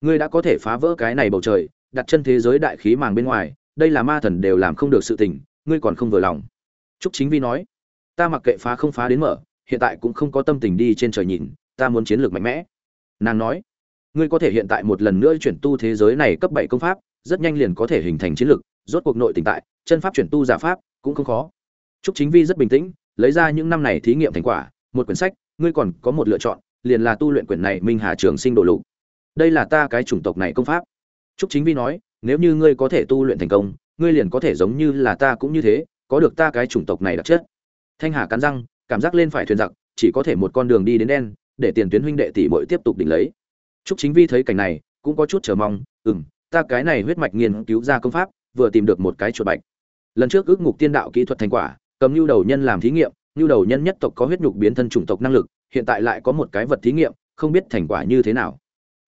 Ngươi đã có thể phá vỡ cái này bầu trời, đặt chân thế giới đại khí màng bên ngoài, đây là ma thần đều làm không được sự tình, ngươi còn không vừa lòng. Trúc chính vi nói, ta mặc kệ phá không phá đến mở, hiện tại cũng không có tâm tình đi trên trời nhìn, ta muốn chiến lược mạnh mẽ. Nàng nói, ngươi có thể hiện tại một lần nữa chuyển tu thế giới này cấp bảy công pháp, rất nhanh liền có thể hình thành chiến lược, rốt cuộc nội tình tại, chân pháp chuyển tu giả pháp cũng không khó. Trúc chính vi rất bình tĩnh, lấy ra những năm này thí nghiệm thành quả, một quyển sách, ngươi còn có một lựa chọn liền là tu luyện quyển này minh hà trường sinh đồ lục. Đây là ta cái chủng tộc này công pháp. Trúc chính vi nói, nếu như ngươi có thể tu luyện thành công, ngươi liền có thể giống như là ta cũng như thế, có được ta cái chủng tộc này đặc chất. Thanh hà cắn răng, cảm giác lên phải thuyền giặc, chỉ có thể một con đường đi đến đen, để tiền tuyến huynh đệ tỷ muội tiếp tục đỉnh lấy. Trúc chính vi thấy cảnh này, cũng có chút chờ mong, ừm, ta cái này huyết mạch nghiên cứu ra công pháp, vừa tìm được một cái chuột bạch. Lần trước ước ngục tiên đạo kỹ thuật thành quả, cầm nhu đầu nhân làm thí nghiệm nhu đầu nhân nhất tộc có huyết nhục biến thân chủng tộc năng lực hiện tại lại có một cái vật thí nghiệm không biết thành quả như thế nào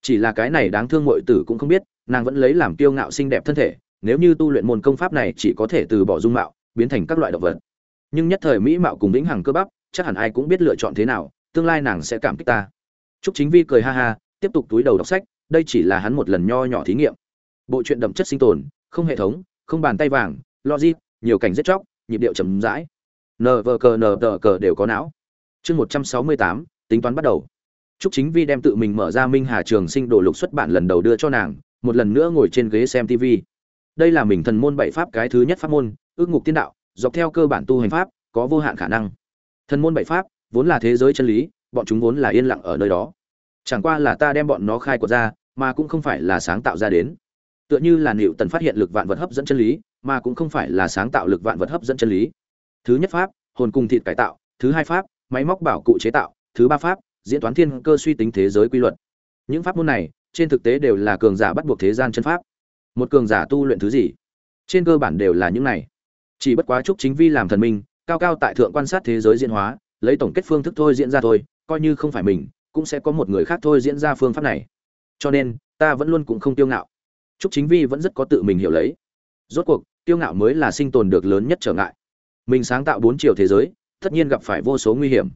chỉ là cái này đáng thương muội tử cũng không biết nàng vẫn lấy làm kiêu ngạo xinh đẹp thân thể nếu như tu luyện môn công pháp này chỉ có thể từ bỏ dung mạo biến thành các loại động vật nhưng nhất thời mỹ mạo cùng vĩnh hằng cơ bắp chắc hẳn ai cũng biết lựa chọn thế nào tương lai nàng sẽ cảm kích ta Trúc Chính Vi cười ha ha, tiếp tục túi đầu đọc sách, đây chỉ là hắn một lần nho nhỏ thí nghiệm. Bộ truyện đậm chất sinh tồn, không hệ thống, không bàn tay vàng, logic, nhiều cảnh giết chóc, nhịp điệu chậm rãi. Nờ cờ nờ cờ đều có não. Chương 168, tính toán bắt đầu. Trúc Chính Vi đem tự mình mở ra Minh Hà Trường Sinh đồ lục xuất bản lần đầu đưa cho nàng, một lần nữa ngồi trên ghế xem TV. Đây là mình thần môn bảy pháp cái thứ nhất pháp môn, ước ngục tiên đạo, dọc theo cơ bản tu hành pháp, có vô hạn khả năng. Thần môn bảy pháp vốn là thế giới chân lý, bọn chúng vốn là yên lặng ở nơi đó. Chẳng qua là ta đem bọn nó khai quật ra, mà cũng không phải là sáng tạo ra đến. Tựa như là Newton tần phát hiện lực vạn vật hấp dẫn chân lý, mà cũng không phải là sáng tạo lực vạn vật hấp dẫn chân lý. Thứ nhất pháp, hồn cùng thịt cải tạo, thứ hai pháp, máy móc bảo cụ chế tạo, thứ ba pháp, diễn toán thiên cơ suy tính thế giới quy luật. Những pháp môn này, trên thực tế đều là cường giả bắt buộc thế gian chân pháp. Một cường giả tu luyện thứ gì? Trên cơ bản đều là những này. Chỉ bất quá chúc chính vi làm thần minh, cao cao tại thượng quan sát thế giới diễn hóa, lấy tổng kết phương thức thôi diễn ra thôi, coi như không phải mình, cũng sẽ có một người khác thôi diễn ra phương pháp này. Cho nên, ta vẫn luôn cũng không tiêu ngạo. Trúc Chính Vi vẫn rất có tự mình hiểu lấy. Rốt cuộc, tiêu ngạo mới là sinh tồn được lớn nhất trở ngại. Mình sáng tạo bốn chiều thế giới, tất nhiên gặp phải vô số nguy hiểm.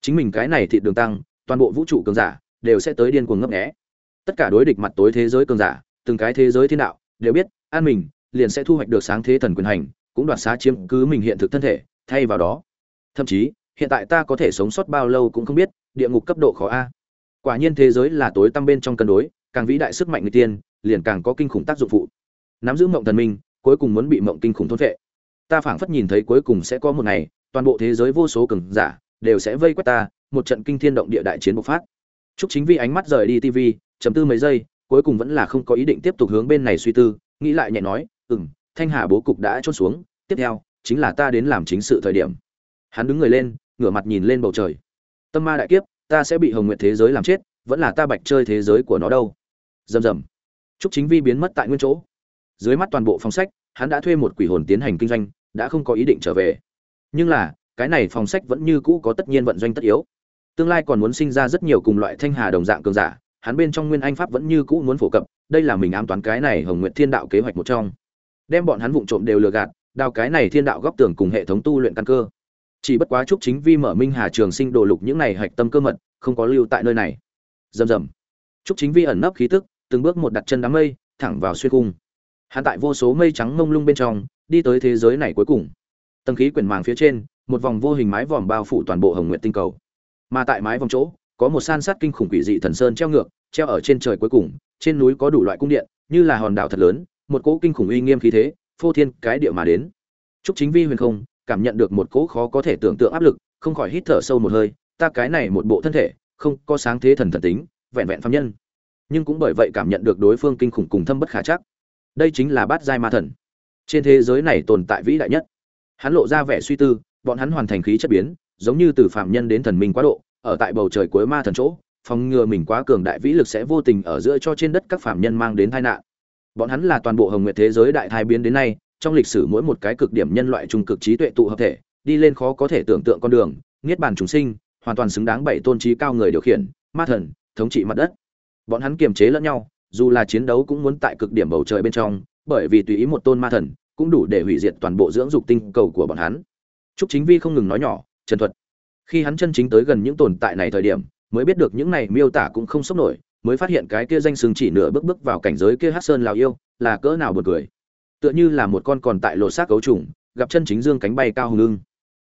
Chính mình cái này thịt đường tăng, toàn bộ vũ trụ cường giả đều sẽ tới điên cuồng ngấp nghé. Tất cả đối địch mặt tối thế giới cường giả, từng cái thế giới thiên đạo đều biết an mình liền sẽ thu hoạch được sáng thế thần quyền hành cũng đoạt xá chiếm cứ mình hiện thực thân thể thay vào đó thậm chí hiện tại ta có thể sống sót bao lâu cũng không biết địa ngục cấp độ khó a quả nhiên thế giới là tối tăm bên trong cân đối càng vĩ đại sức mạnh người tiên liền càng có kinh khủng tác dụng phụ nắm giữ mộng thần minh cuối cùng muốn bị mộng kinh khủng thôn vệ ta phảng phất nhìn thấy cuối cùng sẽ có một ngày toàn bộ thế giới vô số cường giả đều sẽ vây quét ta, một trận kinh thiên động địa đại chiến bộc phát. Trúc chính vi ánh mắt rời đi tv chấm tư mấy giây, cuối cùng vẫn là không có ý định tiếp tục hướng bên này suy tư, nghĩ lại nhẹ nói, ừm, thanh hà bố cục đã chốt xuống, tiếp theo chính là ta đến làm chính sự thời điểm. Hắn đứng người lên, ngửa mặt nhìn lên bầu trời. Tâm ma đại kiếp, ta sẽ bị hồng nguyện thế giới làm chết, vẫn là ta bạch chơi thế giới của nó đâu. Rầm rầm. Trúc chính vi biến mất tại nguyên chỗ. Dưới mắt toàn bộ phòng sách, hắn đã thuê một quỷ hồn tiến hành kinh doanh, đã không có ý định trở về nhưng là, cái này phòng sách vẫn như cũ có tất nhiên vận doanh tất yếu. Tương lai còn muốn sinh ra rất nhiều cùng loại thanh hà đồng dạng cường giả, hắn bên trong nguyên anh pháp vẫn như cũ muốn phổ cập, đây là mình ám toán cái này hồng nguyện thiên đạo kế hoạch một trong. Đem bọn hắn vụng trộm đều lừa gạt, đào cái này thiên đạo góc tường cùng hệ thống tu luyện căn cơ. Chỉ bất quá chúc chính vi mở minh hà trường sinh đồ lục những này hạch tâm cơ mật, không có lưu tại nơi này. Rầm rầm. Chúc chính vi ẩn nấp khí tức, từng bước một đặt chân đám mây, thẳng vào xuyên cung. Hắn tại vô số mây trắng mông lung bên trong, đi tới thế giới này cuối cùng tầng khí quyển màng phía trên, một vòng vô hình mái vòm bao phủ toàn bộ hồng nguyện tinh cầu. Mà tại mái vòng chỗ, có một san sát kinh khủng quỷ dị thần sơn treo ngược, treo ở trên trời cuối cùng, trên núi có đủ loại cung điện, như là hòn đảo thật lớn, một cỗ kinh khủng uy nghiêm khí thế, phô thiên cái địa mà đến. Chúc chính vi huyền không, cảm nhận được một cỗ khó có thể tưởng tượng áp lực, không khỏi hít thở sâu một hơi, ta cái này một bộ thân thể, không có sáng thế thần thần tính, vẹn vẹn phạm nhân. Nhưng cũng bởi vậy cảm nhận được đối phương kinh khủng cùng thâm bất khả chắc. Đây chính là bát giai ma thần. Trên thế giới này tồn tại vĩ đại nhất hắn lộ ra vẻ suy tư, bọn hắn hoàn thành khí chất biến, giống như từ phạm nhân đến thần minh quá độ, ở tại bầu trời cuối ma thần chỗ, phòng ngừa mình quá cường đại vĩ lực sẽ vô tình ở giữa cho trên đất các phạm nhân mang đến tai nạn. Bọn hắn là toàn bộ hồng nguyệt thế giới đại thai biến đến nay, trong lịch sử mỗi một cái cực điểm nhân loại trung cực trí tuệ tụ hợp thể, đi lên khó có thể tưởng tượng con đường, niết bàn chúng sinh, hoàn toàn xứng đáng bảy tôn trí cao người điều khiển, ma thần, thống trị mặt đất. Bọn hắn kiềm chế lẫn nhau, dù là chiến đấu cũng muốn tại cực điểm bầu trời bên trong, bởi vì tùy ý một tôn ma thần cũng đủ để hủy diệt toàn bộ dưỡng dục tinh cầu của bọn hắn Trúc Chính Vi không ngừng nói nhỏ, trần thuật. Khi hắn chân chính tới gần những tồn tại này thời điểm, mới biết được những này miêu tả cũng không sốc nổi, mới phát hiện cái kia danh xưng chỉ nửa bước bước vào cảnh giới kia Hắc Sơn lão yêu, là cỡ nào buồn cười. Tựa như là một con còn tại lộ xác cấu trùng, gặp chân chính dương cánh bay cao hùng lưng.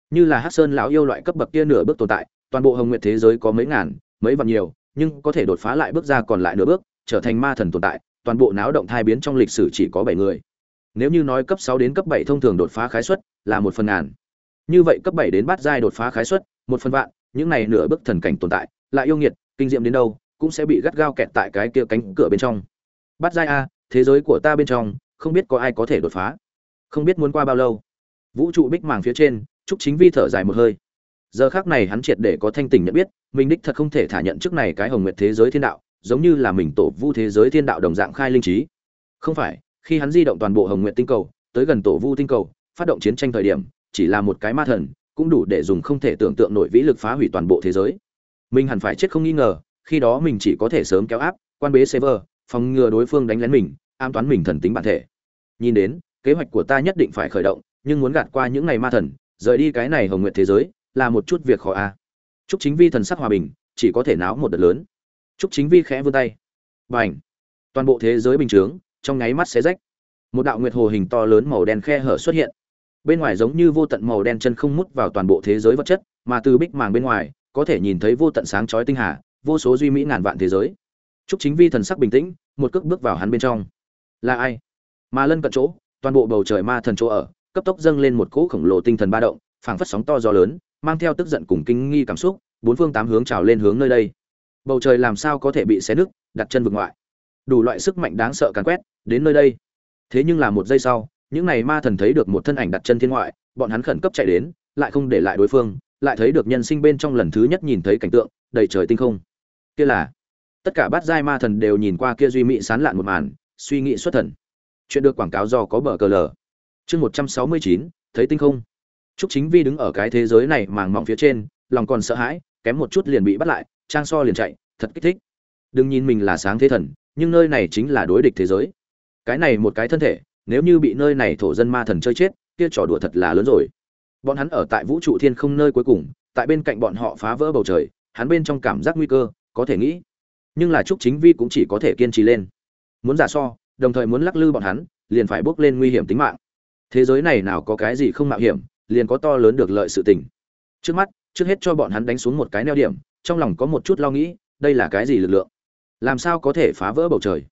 Như là Hắc Sơn lão yêu loại cấp bậc kia nửa bước tồn tại, toàn bộ hồng nguyệt thế giới có mấy ngàn, mấy vạn nhiều, nhưng có thể đột phá lại bước ra còn lại nửa bước, trở thành ma thần tồn tại, toàn bộ náo động thai biến trong lịch sử chỉ có 7 người. Nếu như nói cấp 6 đến cấp 7 thông thường đột phá khái suất là một phần ngàn. Như vậy cấp 7 đến bát giai đột phá khái suất, một phần vạn, những này nửa bước thần cảnh tồn tại, lại yêu nghiệt, kinh diệm đến đâu, cũng sẽ bị gắt gao kẹt tại cái kia cánh cửa bên trong. Bát giai a, thế giới của ta bên trong, không biết có ai có thể đột phá. Không biết muốn qua bao lâu. Vũ trụ bích màng phía trên, Trúc Chính Vi thở dài một hơi. Giờ khắc này hắn triệt để có thanh tỉnh nhận biết, mình đích thật không thể thả nhận trước này cái hồng nguyệt thế giới thiên đạo, giống như là mình tổ vu thế giới thiên đạo đồng dạng khai linh trí. Không phải, khi hắn di động toàn bộ hồng nguyệt tinh cầu, tới gần tổ vu tinh cầu, phát động chiến tranh thời điểm, chỉ là một cái ma thần cũng đủ để dùng không thể tưởng tượng nổi vĩ lực phá hủy toàn bộ thế giới. Mình hẳn phải chết không nghi ngờ khi đó mình chỉ có thể sớm kéo áp quan bế server phòng ngừa đối phương đánh lén mình an toán mình thần tính bản thể. Nhìn đến kế hoạch của ta nhất định phải khởi động nhưng muốn gạt qua những ngày ma thần rời đi cái này hồng nguyện thế giới là một chút việc khó a. À. chúc chính vi thần sắc hòa bình chỉ có thể náo một đợt lớn. Chúc chính vi khẽ vươn tay. Và ảnh toàn bộ thế giới bình chướng trong nháy mắt xé rách. Một đạo nguyệt hồ hình to lớn màu đen khe hở xuất hiện. Bên ngoài giống như vô tận màu đen chân không mút vào toàn bộ thế giới vật chất, mà từ bích màng bên ngoài, có thể nhìn thấy vô tận sáng chói tinh hà, vô số duy mỹ ngàn vạn thế giới. Trúc chính vi thần sắc bình tĩnh, một cước bước vào hắn bên trong. Là ai? Mà lân cận chỗ, toàn bộ bầu trời ma thần chỗ ở, cấp tốc dâng lên một cỗ khổng lồ tinh thần ba động, phảng phất sóng to gió lớn, mang theo tức giận cùng kinh nghi cảm xúc, bốn phương tám hướng trào lên hướng nơi đây. Bầu trời làm sao có thể bị xé nứt, đặt chân vực ngoại. Đủ loại sức mạnh đáng sợ càn quét đến nơi đây. Thế nhưng là một giây sau những này ma thần thấy được một thân ảnh đặt chân thiên ngoại bọn hắn khẩn cấp chạy đến lại không để lại đối phương lại thấy được nhân sinh bên trong lần thứ nhất nhìn thấy cảnh tượng đầy trời tinh không. Kia là tất cả bát giai ma thần đều nhìn qua kia duy mỹ sán lạn một màn suy nghĩ xuất thần. Chuyện được quảng cáo do có bờ cờ lờ. Chương một trăm sáu mươi chín thấy tinh không. Trúc Chính Vi đứng ở cái thế giới này màng mỏng phía trên, lòng còn sợ hãi, kém một chút liền bị bắt lại, trang so liền chạy, thật kích thích. Đừng nhìn mình là sáng thế thần, nhưng nơi này chính là đối địch thế giới. Cái này một cái thân thể, nếu như bị nơi này thổ dân ma thần chơi chết kia trò đùa thật là lớn rồi. Bọn hắn ở tại vũ trụ thiên không nơi cuối cùng tại bên cạnh bọn họ phá vỡ bầu trời hắn bên trong cảm giác nguy cơ có thể nghĩ. Nhưng là trúc chính vi cũng chỉ có thể kiên trì lên. Muốn giả so đồng thời muốn lắc lư bọn hắn liền phải bước lên nguy hiểm tính mạng. Thế giới này nào có cái gì không mạo hiểm liền có to lớn được lợi sự tình. Trước mắt trước hết cho bọn hắn đánh xuống một cái neo điểm trong lòng có một chút lo nghĩ đây là cái gì lực lượng? Làm sao có thể phá vỡ bầu trời?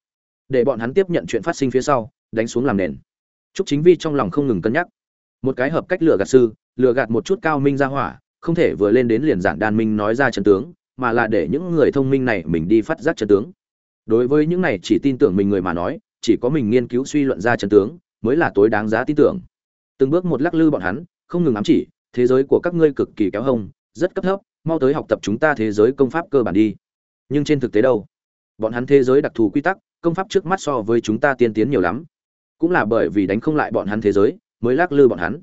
Để bọn hắn tiếp nhận chuyện phát sinh phía sau đánh xuống làm nền Trúc Chính Vi trong lòng không ngừng cân nhắc. Một cái hợp cách lừa gạt sư, lừa gạt một chút cao minh ra hỏa, không thể vừa lên đến liền giảng đan minh nói ra chân tướng, mà là để những người thông minh này mình đi phát giác chân tướng. Đối với những này chỉ tin tưởng mình người mà nói, chỉ có mình nghiên cứu suy luận ra chân tướng mới là tối đáng giá tin tưởng. Từng bước một lắc lư bọn hắn, không ngừng ám chỉ, thế giới của các ngươi cực kỳ kéo hông, rất cấp thấp, mau tới học tập chúng ta thế giới công pháp cơ bản đi. Nhưng trên thực tế đâu? Bọn hắn thế giới đặc thù quy tắc, công pháp trước mắt so với chúng ta tiên tiến nhiều lắm cũng là bởi vì đánh không lại bọn hắn thế giới mới lắc lư bọn hắn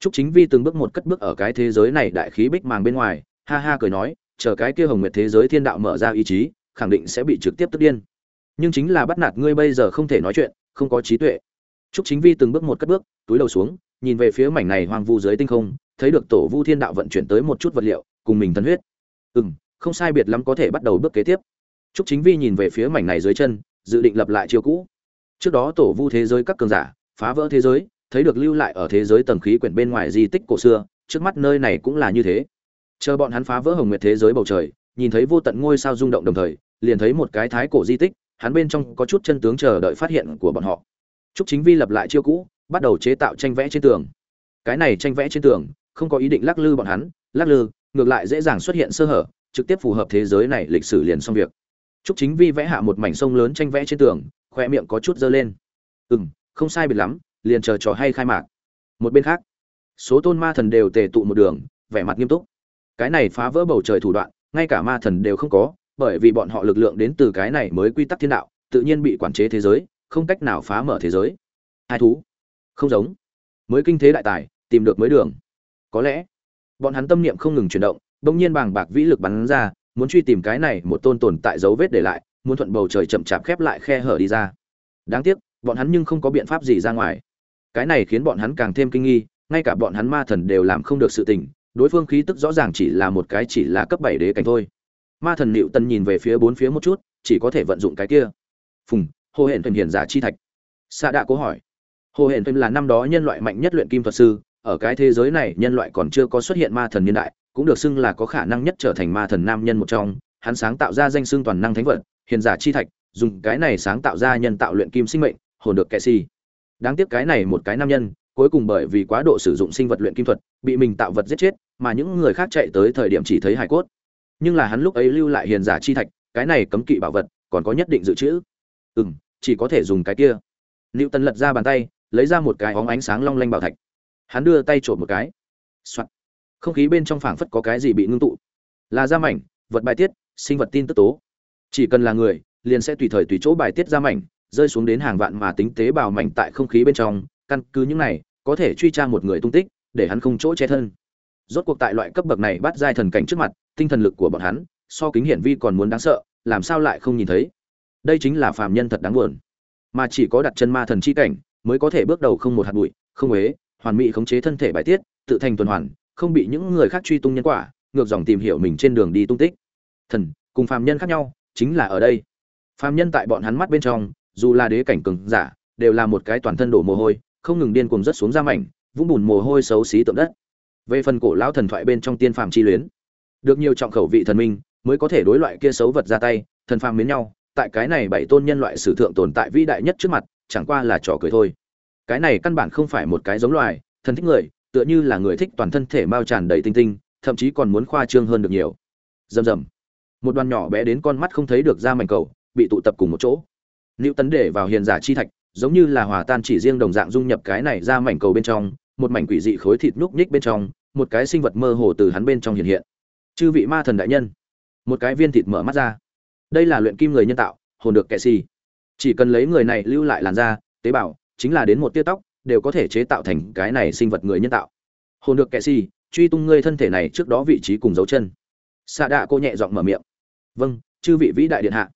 Trúc Chính Vi từng bước một cất bước ở cái thế giới này đại khí bích màng bên ngoài, ha ha cười nói, chờ cái kia hồng nguyệt thế giới thiên đạo mở ra ý chí, khẳng định sẽ bị trực tiếp tức điên. Nhưng chính là bắt nạt ngươi bây giờ không thể nói chuyện, không có trí tuệ. Trúc Chính Vi từng bước một cất bước, túi đầu xuống, nhìn về phía mảnh này hoang vu dưới tinh không, thấy được tổ Vu Thiên Đạo vận chuyển tới một chút vật liệu, cùng mình thân huyết. Ừm, không sai biệt lắm có thể bắt đầu bước kế tiếp. Trúc Chính Vi nhìn về phía mảnh này dưới chân, dự định lập lại chiêu cũ trước đó tổ vu thế giới các cường giả phá vỡ thế giới thấy được lưu lại ở thế giới tầng khí quyển bên ngoài di tích cổ xưa trước mắt nơi này cũng là như thế chờ bọn hắn phá vỡ hồng nguyệt thế giới bầu trời nhìn thấy vô tận ngôi sao rung động đồng thời liền thấy một cái thái cổ di tích hắn bên trong có chút chân tướng chờ đợi phát hiện của bọn họ Trúc Chính Vi lập lại chiêu cũ, bắt đầu chế tạo tranh vẽ trên tường. Cái này tranh vẽ trên tường, không có ý định lắc lư bọn hắn, lắc lư, ngược lại dễ dàng xuất hiện sơ hở, trực tiếp phù hợp thế giới này lịch sử liền xong việc. Trúc Chính Vi vẽ hạ một mảnh sông lớn tranh vẽ trên tường, khoe miệng có chút dơ lên. Ừm không sai biệt lắm liền chờ trò hay khai mạc. Một bên khác số tôn ma thần đều tề tụ một đường vẻ mặt nghiêm túc. Cái này phá vỡ bầu trời thủ đoạn ngay cả ma thần đều không có bởi vì bọn họ lực lượng đến từ cái này mới quy tắc thiên đạo tự nhiên bị quản chế thế giới không cách nào phá mở thế giới. Hai thú không giống. Mới kinh thế đại tài tìm được mới đường. Có lẽ bọn hắn tâm niệm không ngừng chuyển động bỗng nhiên bàng bạc vĩ lực bắn ra muốn truy tìm cái này một tôn tồn tại dấu vết để lại, muốn thuận bầu trời chậm chạp khép lại khe hở đi ra. Đáng tiếc, bọn hắn nhưng không có biện pháp gì ra ngoài. Cái này khiến bọn hắn càng thêm kinh nghi, ngay cả bọn hắn ma thần đều làm không được sự tình, đối phương khí tức rõ ràng chỉ là một cái chỉ là cấp bảy đế cảnh thôi. Ma thần nịu tân nhìn về phía bốn phía một chút, chỉ có thể vận dụng cái kia. Phùng, hồ hển thuần hiền giả chi thạch. Xạ đạ cố hỏi. Hồ hển thuần là năm đó nhân loại mạnh nhất luyện kim thuật sư, ở cái thế giới này nhân loại còn chưa có xuất hiện ma thần niên đại cũng được xưng là có khả năng nhất trở thành ma thần nam nhân một trong, hắn sáng tạo ra danh xưng toàn năng thánh vật, hiền giả chi thạch, dùng cái này sáng tạo ra nhân tạo luyện kim sinh mệnh, hồn được kệ si. Đáng tiếc cái này một cái nam nhân, cuối cùng bởi vì quá độ sử dụng sinh vật luyện kim thuật, bị mình tạo vật giết chết, mà những người khác chạy tới thời điểm chỉ thấy hải cốt. Nhưng là hắn lúc ấy lưu lại hiền giả chi thạch, cái này cấm kỵ bảo vật, còn có nhất định dự trữ. Ừ m chỉ có thể dùng cái kia. Nữ tần lật ra bàn tay, lấy ra một cái óng ánh sáng long lanh bảo thạch. Hắn đưa tay trộm một cái、Soạn không khí bên trong phảng phất có cái gì bị ngưng tụ. Là da mảnh vật bài tiết, sinh vật tin tức tố. Chỉ cần là người, liền sẽ tùy thời tùy chỗ bài tiết da mảnh rơi xuống đến hàng vạn mà tính tế bào mảnh tại không khí bên trong, căn cứ những này, có thể truy tra một người tung tích, để hắn không chỗ che thân. Rốt cuộc tại loại cấp bậc này bắt giai thần cảnh trước mặt, tinh thần lực của bọn hắn, so kính hiển vi còn muốn đáng sợ, làm sao lại không nhìn thấy? Đây chính là phàm nhân thật đáng buồn. Mà chỉ có đặt chân ma thần chi cảnh, mới có thể bước đầu không một hạt bụi, không ế hoàn mỹ khống chế thân thể bài tiết, tự thành tuần hoàn không bị những người khác truy tung nhân quả, ngược dòng tìm hiểu mình trên đường đi tung tích. Thần, cùng phàm nhân khác nhau, chính là ở đây. Phàm nhân tại bọn hắn mắt bên trong, dù là đế cảnh cường giả, đều là một cái toàn thân đổ mồ hôi, không ngừng điên cuồng rất xuống ra mảnh, vũng bùn mồ hôi xấu xí tượng đất. Về phần cổ lão thần thoại bên trong tiên phàm chi luyến, được nhiều trọng khẩu vị thần minh mới có thể đối loại kia xấu vật ra tay, thần phàm miến nhau, tại cái này bảy tôn nhân loại sử thượng tồn tại vĩ đại nhất trước mặt, chẳng qua là trò cười thôi. Cái này căn bản không phải một cái giống loài, thần thích người tựa như là người thích toàn thân thể bao tràn đầy tinh tinh thậm chí còn muốn khoa trương hơn được nhiều rầm rầm một đoàn nhỏ bé đến con mắt không thấy được ra mảnh cầu bị tụ tập cùng một chỗ Lưu Tấn để vào hiền giả chi thạch, giống như là hòa tan chỉ riêng đồng dạng dung nhập cái này ra mảnh cầu bên trong, một mảnh quỷ dị khối thịt núc nhích bên trong, một cái sinh vật mơ hồ từ hắn bên trong hiện hiện. Chư vị ma thần đại nhân, một cái viên thịt mở mắt ra. Đây là luyện kim người nhân tạo, hồn được kẻ si. Chỉ cần lấy người này lưu lại làn da, tế bào, chính là đến một tia tóc, đều có thể chế tạo thành cái này sinh vật người nhân tạo. Hồn được kệ si, truy tung ngươi thân thể này trước đó vị trí cùng dấu chân. xạ đạ cô nhẹ giọng mở miệng. Vâng, chư vị vĩ đại điện hạ.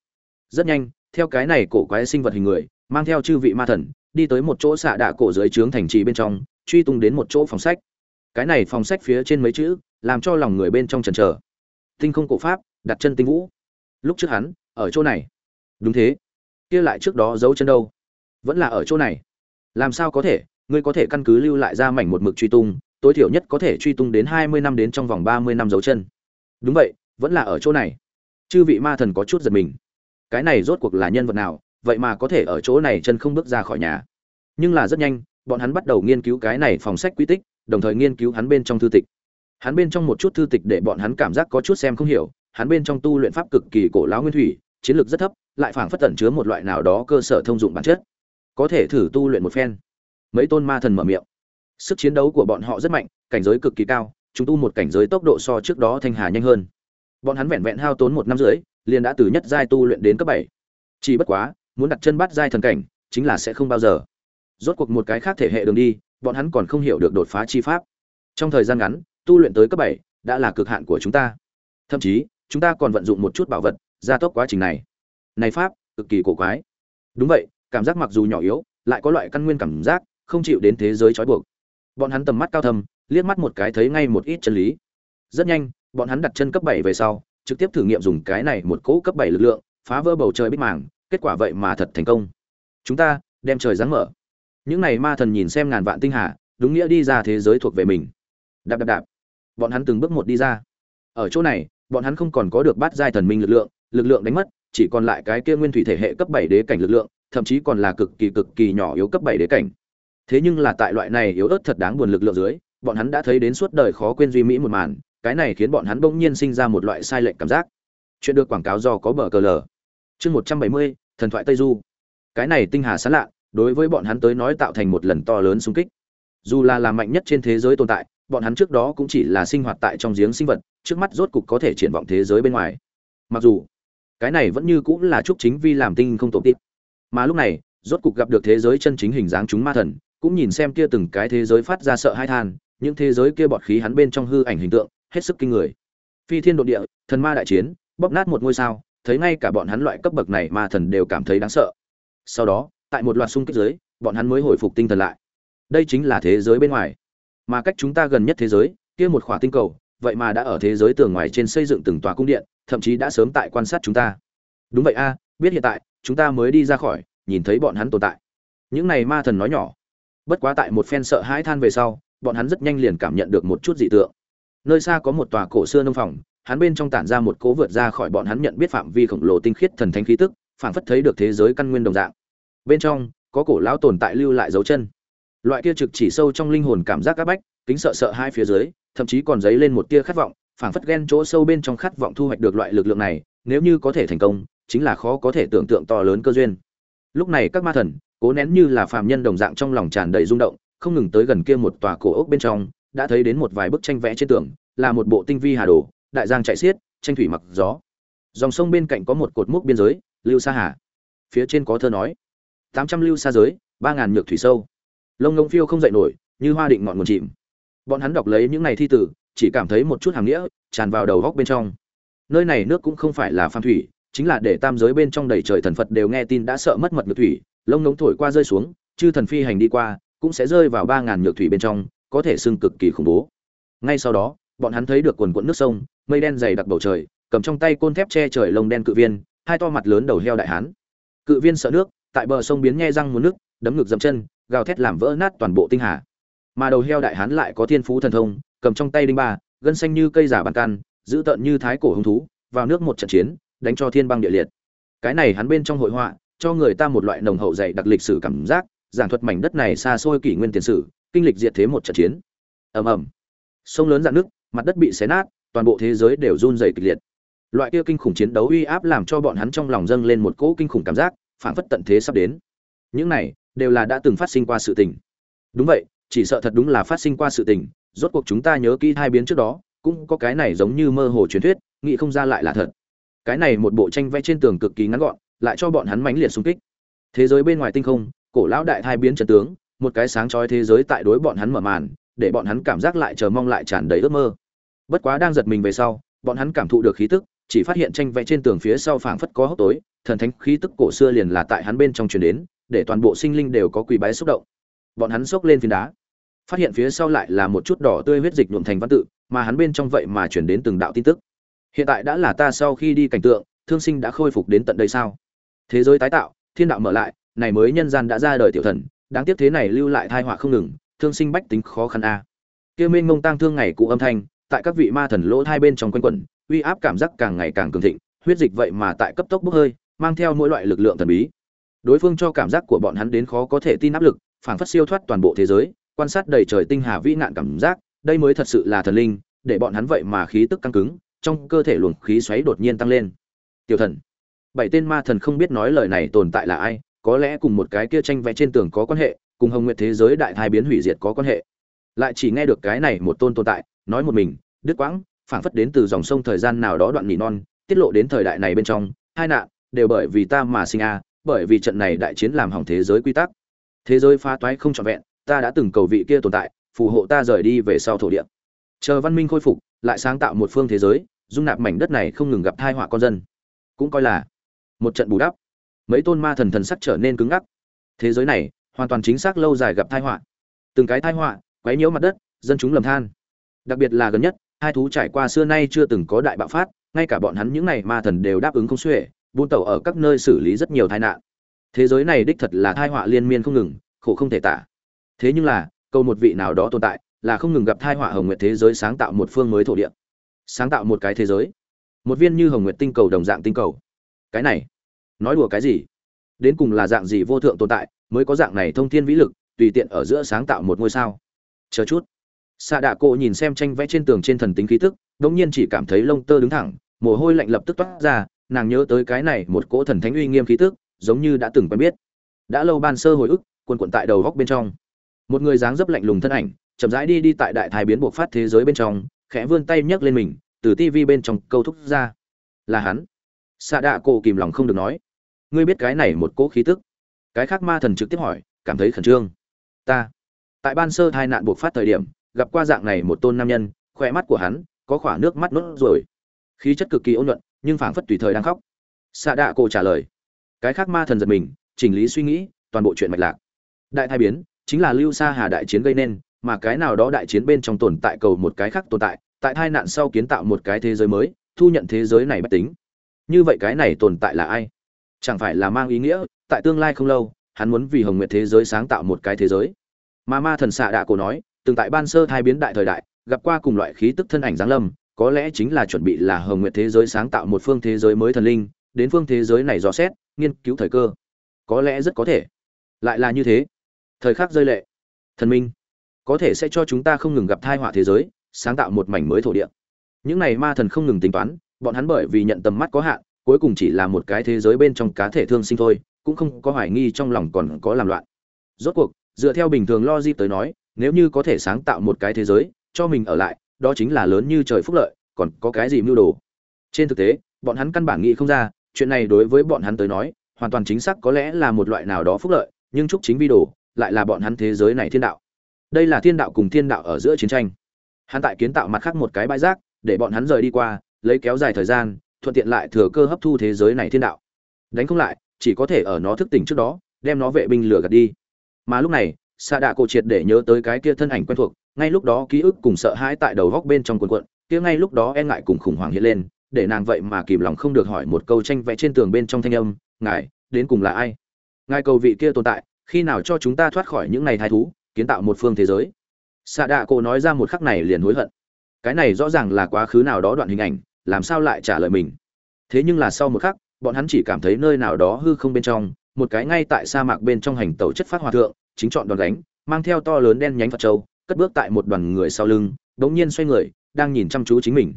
Rất nhanh, theo cái này cổ quái sinh vật hình người mang theo chư vị ma thần đi tới một chỗ xạ đạ cổ dưới trướng thành trì bên trong truy tung đến một chỗ phòng sách cái này phòng sách phía trên mấy chữ làm cho lòng người bên trong trần trờ tinh không cổ pháp đặt chân tinh vũ lúc trước hắn ở chỗ này đúng thế kia lại trước đó giấu chân đâu vẫn là ở chỗ này làm sao có thể? Ngươi có thể căn cứ lưu lại ra mảnh một mực truy tung, tối thiểu nhất có thể truy tung đến hai mươi năm đến trong vòng ba mươi năm dấu chân. Đúng vậy, vẫn là ở chỗ này. Chư vị ma thần có chút giật mình. Cái này rốt cuộc là nhân vật nào, vậy mà có thể ở chỗ này chân không bước ra khỏi nhà. Nhưng là rất nhanh, bọn hắn bắt đầu nghiên cứu cái này phòng sách quy tích, đồng thời nghiên cứu hắn bên trong thư tịch. Hắn bên trong một chút thư tịch để bọn hắn cảm giác có chút xem không hiểu, hắn bên trong tu luyện pháp cực kỳ cổ lão nguyên thủy, chiến lược rất thấp, lại phảng phất tẩn chứa một loại nào đó cơ sở thông dụng bản chất có thể thử tu luyện một phen. Mấy tôn ma thần mở miệng. Sức chiến đấu của bọn họ rất mạnh, cảnh giới cực kỳ cao, chúng tu một cảnh giới tốc độ so trước đó thanh hà nhanh hơn. Bọn hắn vẹn vẹn hao tốn một năm rưỡi, liền đã từ nhất giai tu luyện đến cấp bảy. Chỉ bất quá, muốn đặt chân bắt giai thần cảnh, chính là sẽ không bao giờ. Rốt cuộc một cái khác thể hệ đường đi, bọn hắn còn không hiểu được đột phá chi pháp. Trong thời gian ngắn, tu luyện tới cấp bảy đã là cực hạn của chúng ta. Thậm chí, chúng ta còn vận dụng một chút bảo vật, gia tốc quá trình này. Này pháp, cực kỳ cổ quái. Đúng vậy cảm giác mặc dù nhỏ yếu, lại có loại căn nguyên cảm giác, không chịu đến thế giới trói buộc. Bọn hắn tầm mắt cao thâm, liếc mắt một cái thấy ngay một ít chân lý. Rất nhanh, bọn hắn đặt chân cấp bảy về sau, trực tiếp thử nghiệm dùng cái này một cỗ cấp bảy lực lượng, phá vỡ bầu trời bích màng, kết quả vậy mà thật thành công. Chúng ta, đem trời giáng mở. Những này ma thần nhìn xem ngàn vạn tinh hà, đúng nghĩa đi ra thế giới thuộc về mình. Đạp đạp đạp. Bọn hắn từng bước một đi ra. Ở chỗ này, bọn hắn không còn có được bát giai thần minh lực lượng lực lượng đánh mất, chỉ còn lại cái kia nguyên thủy thể hệ cấp bảy đế cảnh lực lượng thậm chí còn là cực kỳ cực kỳ nhỏ yếu cấp bảy đế cảnh. Thế nhưng là tại loại này yếu ớt thật đáng buồn lực lượng dưới, bọn hắn đã thấy đến suốt đời khó quên duy mỹ một màn, cái này khiến bọn hắn bỗng nhiên sinh ra một loại sai lệch cảm giác. Chuyện được quảng cáo do có bờ cờ lờ. Chương một trăm bảy mươi, thần thoại tây du. Cái này tinh hà sán lạ, đối với bọn hắn tới nói tạo thành một lần to lớn xung kích. Dù là làm mạnh nhất trên thế giới tồn tại, bọn hắn trước đó cũng chỉ là sinh hoạt tại trong giếng sinh vật, trước mắt rốt cục có thể triển vọng thế giới bên ngoài. Mặc dù, cái này vẫn như cũng là chúc chính vi làm tinh không tổ tiếp mà lúc này, rốt cục gặp được thế giới chân chính hình dáng chúng ma thần, cũng nhìn xem kia từng cái thế giới phát ra sợ hai than, những thế giới kia bọt khí hắn bên trong hư ảnh hình tượng, hết sức kinh người. Phi thiên đột địa, thần ma đại chiến, bóp nát một ngôi sao, thấy ngay cả bọn hắn loại cấp bậc này ma thần đều cảm thấy đáng sợ. Sau đó, tại một loạt xung kích giới, bọn hắn mới hồi phục tinh thần lại. Đây chính là thế giới bên ngoài. Mà cách chúng ta gần nhất thế giới, kia một khỏa tinh cầu, vậy mà đã ở thế giới tường ngoài trên xây dựng từng tòa cung điện, thậm chí đã sớm tại quan sát chúng ta. Đúng vậy a biết hiện tại, chúng ta mới đi ra khỏi, nhìn thấy bọn hắn tồn tại. Những này ma thần nói nhỏ. Bất quá tại một phen sợ hãi than về sau, bọn hắn rất nhanh liền cảm nhận được một chút dị tượng. Nơi xa có một tòa cổ xưa nông phòng, hắn bên trong tản ra một cố vượt ra khỏi bọn hắn nhận biết phạm vi khổng lồ tinh khiết thần thánh khí tức, phảng phất thấy được thế giới căn nguyên đồng dạng. Bên trong, có cổ lão tồn tại lưu lại dấu chân. Loại kia trực chỉ sâu trong linh hồn cảm giác áp bách, kính sợ sợ hai phía dưới, thậm chí còn dấy lên một tia khát vọng, phảng phất ghen chỗ sâu bên trong khát vọng thu hoạch được loại lực lượng này, nếu như có thể thành công chính là khó có thể tưởng tượng to lớn cơ duyên. Lúc này các ma thần, cố nén như là phàm nhân đồng dạng trong lòng tràn đầy rung động, không ngừng tới gần kia một tòa cổ ốc bên trong, đã thấy đến một vài bức tranh vẽ trên tường, là một bộ tinh vi hà đồ, đại giang chạy xiết, tranh thủy mặc gió. Dòng sông bên cạnh có một cột mốc biên giới, lưu sa hà. Phía trên có thơ nói, tám trăm lưu xa giới, ba ngàn nhược thủy sâu. Lông ngông phiêu không dậy nổi, như hoa định ngọn nguồn chìm. Bọn hắn đọc lấy những này thi tử, chỉ cảm thấy một chút hàng nghĩa, tràn vào đầu góc bên trong. Nơi này nước cũng không phải là phan thủy chính là để tam giới bên trong đầy trời thần phật đều nghe tin đã sợ mất mật nhược thủy, lông ngông thổi qua rơi xuống, chư thần phi hành đi qua, cũng sẽ rơi vào ba ngàn nhược thủy bên trong, có thể xưng cực kỳ khủng bố. Ngay sau đó, bọn hắn thấy được quần quận nước sông, mây đen dày đặc bầu trời, cầm trong tay côn thép che trời lông đen cự viên, hai to mặt lớn đầu heo đại hán. Cự viên sợ nước, tại bờ sông biến nhe răng muốn nước, đấm ngực dậm chân, gào thét làm vỡ nát toàn bộ tinh hà. Mà đầu heo đại hán lại có thiên phú thần thông, cầm trong tay đinh ba, gân xanh như cây giả bàn căn giữ tợn như thái cổ hung thú, vào nước một trận chiến đánh cho thiên băng địa liệt. Cái này hắn bên trong hội họa, cho người ta một loại nồng hậu dày đặc lịch sử cảm giác, giảng thuật mảnh đất này xa xôi kỷ nguyên tiền sử, kinh lịch diệt thế một trận chiến. Ầm ầm. Sông lớn dạn nước mặt đất bị xé nát, toàn bộ thế giới đều run rẩy kịch liệt. Loại kia kinh khủng chiến đấu uy áp làm cho bọn hắn trong lòng dâng lên một cỗ kinh khủng cảm giác phản phất tận thế sắp đến. Những này, đều là đã từng phát sinh qua sự tình. Đúng vậy, chỉ sợ thật đúng là phát sinh qua sự tình, rốt cuộc chúng ta nhớ kỹ hai biến trước đó, cũng có cái này giống như mơ hồ truyền thuyết, nghĩ không ra lại là thật cái này một bộ tranh vẽ trên tường cực kỳ ngắn gọn, lại cho bọn hắn mãnh liệt xung kích. Thế giới bên ngoài tinh không, cổ lão đại thai biến trận tướng, một cái sáng chói thế giới tại đối bọn hắn mở màn, để bọn hắn cảm giác lại chờ mong lại tràn đầy ước mơ. Bất quá đang giật mình về sau, bọn hắn cảm thụ được khí tức, chỉ phát hiện tranh vẽ trên tường phía sau phảng phất có hốc tối, thần thánh khí tức cổ xưa liền là tại hắn bên trong truyền đến, để toàn bộ sinh linh đều có quỳ bái xúc động. Bọn hắn xốc lên phiến đá, phát hiện phía sau lại là một chút đỏ tươi huyết dịch nhuộm thành văn tự, mà hắn bên trong vậy mà chuyển đến từng đạo tin tức hiện tại đã là ta sau khi đi cảnh tượng, thương sinh đã khôi phục đến tận đây sao? Thế giới tái tạo, thiên đạo mở lại, này mới nhân gian đã ra đời tiểu thần, đáng tiếc thế này lưu lại thai họa không ngừng, thương sinh bách tính khó khăn a. Kia minh mông tăng thương ngày cụ âm thanh, tại các vị ma thần lỗ hai bên trong quanh quẩn, uy áp cảm giác càng ngày càng cường thịnh, huyết dịch vậy mà tại cấp tốc bốc hơi, mang theo mỗi loại lực lượng thần bí. Đối phương cho cảm giác của bọn hắn đến khó có thể tin áp lực, phảng phất siêu thoát toàn bộ thế giới, quan sát đầy trời tinh hà vĩ nạn cảm giác, đây mới thật sự là thần linh, để bọn hắn vậy mà khí tức căng cứng trong cơ thể luồng khí xoáy đột nhiên tăng lên. Tiểu thần, bảy tên ma thần không biết nói lời này tồn tại là ai, có lẽ cùng một cái kia tranh vẽ trên tường có quan hệ, cùng hồng nguyệt thế giới đại thai biến hủy diệt có quan hệ. Lại chỉ nghe được cái này một tôn tồn tại, nói một mình, đứt quãng, phảng phất đến từ dòng sông thời gian nào đó đoạn nỉ non, tiết lộ đến thời đại này bên trong, hai nạn, đều bởi vì ta mà sinh a, bởi vì trận này đại chiến làm hỏng thế giới quy tắc. Thế giới phá toái không trọn vẹn, ta đã từng cầu vị kia tồn tại, phù hộ ta rời đi về sau thổ địa. Chờ văn minh khôi phục, lại sáng tạo một phương thế giới dung nạp mảnh đất này không ngừng gặp thai họa con dân. Cũng coi là một trận bù đắp. Mấy tôn ma thần thần sắc trở nên cứng ngắc. Thế giới này hoàn toàn chính xác lâu dài gặp thai họa. Từng cái thai họa quấy nhiễu mặt đất, dân chúng lầm than. Đặc biệt là gần nhất, hai thú trải qua xưa nay chưa từng có đại bạo phát, ngay cả bọn hắn những này ma thần đều đáp ứng không xuể, buôn tàu ở các nơi xử lý rất nhiều tai nạn. Thế giới này đích thật là thai họa liên miên không ngừng, khổ không thể tả. Thế nhưng là, câu một vị nào đó tồn tại là không ngừng gặp thai họa hồng nguyệt thế giới sáng tạo một phương mới thổ địa sáng tạo một cái thế giới. Một viên như hồng nguyệt tinh cầu đồng dạng tinh cầu. Cái này, nói đùa cái gì? Đến cùng là dạng gì vô thượng tồn tại mới có dạng này thông thiên vĩ lực, tùy tiện ở giữa sáng tạo một ngôi sao? Chờ chút. Xạ đạ cộ nhìn xem tranh vẽ trên tường trên thần tính khí tức đ ỗ n g nhiên chỉ cảm thấy lông tơ đứng thẳng, mồ hôi lạnh lập tức toát ra, nàng nhớ tới cái này một cỗ thần thánh uy nghiêm khí tức, giống như đã từng quen biết. Đã lâu ban sơ hồi ức, quần quận tại đầu góc bên trong. Một người dáng dấp lạnh lùng thân ảnh, chậm rãi đi đi tại đại thái biến buộc phát thế giới bên trong khẽ vươn tay nhấc lên mình, từ tivi bên trong câu thúc ra. Là hắn. Xạ đạ cổ kìm lòng không được nói. Ngươi biết cái này một cỗ khí tức. Cái khác ma thần trực tiếp hỏi, cảm thấy khẩn trương. Ta. Tại ban sơ hai nạn buộc phát thời điểm, gặp qua dạng này một tôn nam nhân, khỏe mắt của hắn có khỏa nước mắt nốt rồi khí chất cực kỳ ôn nhuận, nhưng phảng phất tùy thời đang khóc. Xạ đạ cổ trả lời. Cái khác ma thần giật mình, chỉnh lý suy nghĩ, toàn bộ chuyện mạch lạc. Đại thai biến, chính là lưu sa hà đại chiến gây nên mà cái nào đó đại chiến bên trong tồn tại cầu một cái khác tồn tại tại hai nạn sau kiến tạo một cái thế giới mới, thu nhận thế giới này bất tính. Như vậy cái này tồn tại là ai? Chẳng phải là mang ý nghĩa, tại tương lai không lâu, hắn muốn vì hồng nguyệt thế giới sáng tạo một cái thế giới. Mà ma thần xạ đạ cổ nói, từng tại ban sơ thai biến đại thời đại, gặp qua cùng loại khí tức thân ảnh giáng lâm, có lẽ chính là chuẩn bị là hồng nguyệt thế giới sáng tạo một phương thế giới mới thần linh, đến phương thế giới này dò xét, nghiên cứu thời cơ. Có lẽ rất có thể. Lại là như thế. Thời khắc rơi lệ. Thần minh có thể sẽ cho chúng ta không ngừng gặp thai họa thế giới, sáng tạo một mảnh mới thổ địa. Những này ma thần không ngừng tính toán, bọn hắn bởi vì nhận tầm mắt có hạn, cuối cùng chỉ là một cái thế giới bên trong cá thể thương sinh thôi, cũng không có hoài nghi trong lòng còn có làm loạn. Rốt cuộc, dựa theo bình thường logic tới nói, nếu như có thể sáng tạo một cái thế giới, cho mình ở lại, đó chính là lớn như trời phúc lợi, còn có cái gì mưu đồ? Trên thực tế, bọn hắn căn bản nghĩ không ra, chuyện này đối với bọn hắn tới nói, hoàn toàn chính xác có lẽ là một loại nào đó phúc lợi, nhưng chúc chính vi đồ, lại là bọn hắn thế giới này thiên đạo đây là thiên đạo cùng thiên đạo ở giữa chiến tranh. Hắn tại kiến tạo mặt khác một cái bãi rác, để bọn hắn rời đi qua, lấy kéo dài thời gian, thuận tiện lại thừa cơ hấp thu thế giới này thiên đạo. Đánh không lại, chỉ có thể ở nó thức tỉnh trước đó, đem nó vệ binh lửa gạt đi. Mà lúc này xạ đạ cổ triệt để nhớ tới cái kia thân ảnh quen thuộc, ngay lúc đó ký ức cùng sợ hãi tại đầu góc bên trong quần quận kia ngay lúc đó e ngại cùng khủng hoảng hiện lên, để nàng vậy mà kìm lòng không được hỏi một câu tranh vẽ trên tường bên trong thanh âm, ngài, đến cùng là ai? Ngài cầu vị kia tồn tại, khi nào cho chúng ta thoát khỏi những ngày thái thú kiến tạo một phương thế giới. Xạ đạ cổ nói ra một khắc này liền hối hận. Cái này rõ ràng là quá khứ nào đó đoạn hình ảnh, làm sao lại trả lời mình? Thế nhưng là sau một khắc, bọn hắn chỉ cảm thấy nơi nào đó hư không bên trong, một cái ngay tại sa mạc bên trong hành tàu chất phát hòa thượng, chính chọn đòn đánh mang theo to lớn đen nhánh phật châu, cất bước tại một đoàn người sau lưng, đống nhiên xoay người, đang nhìn chăm chú chính mình.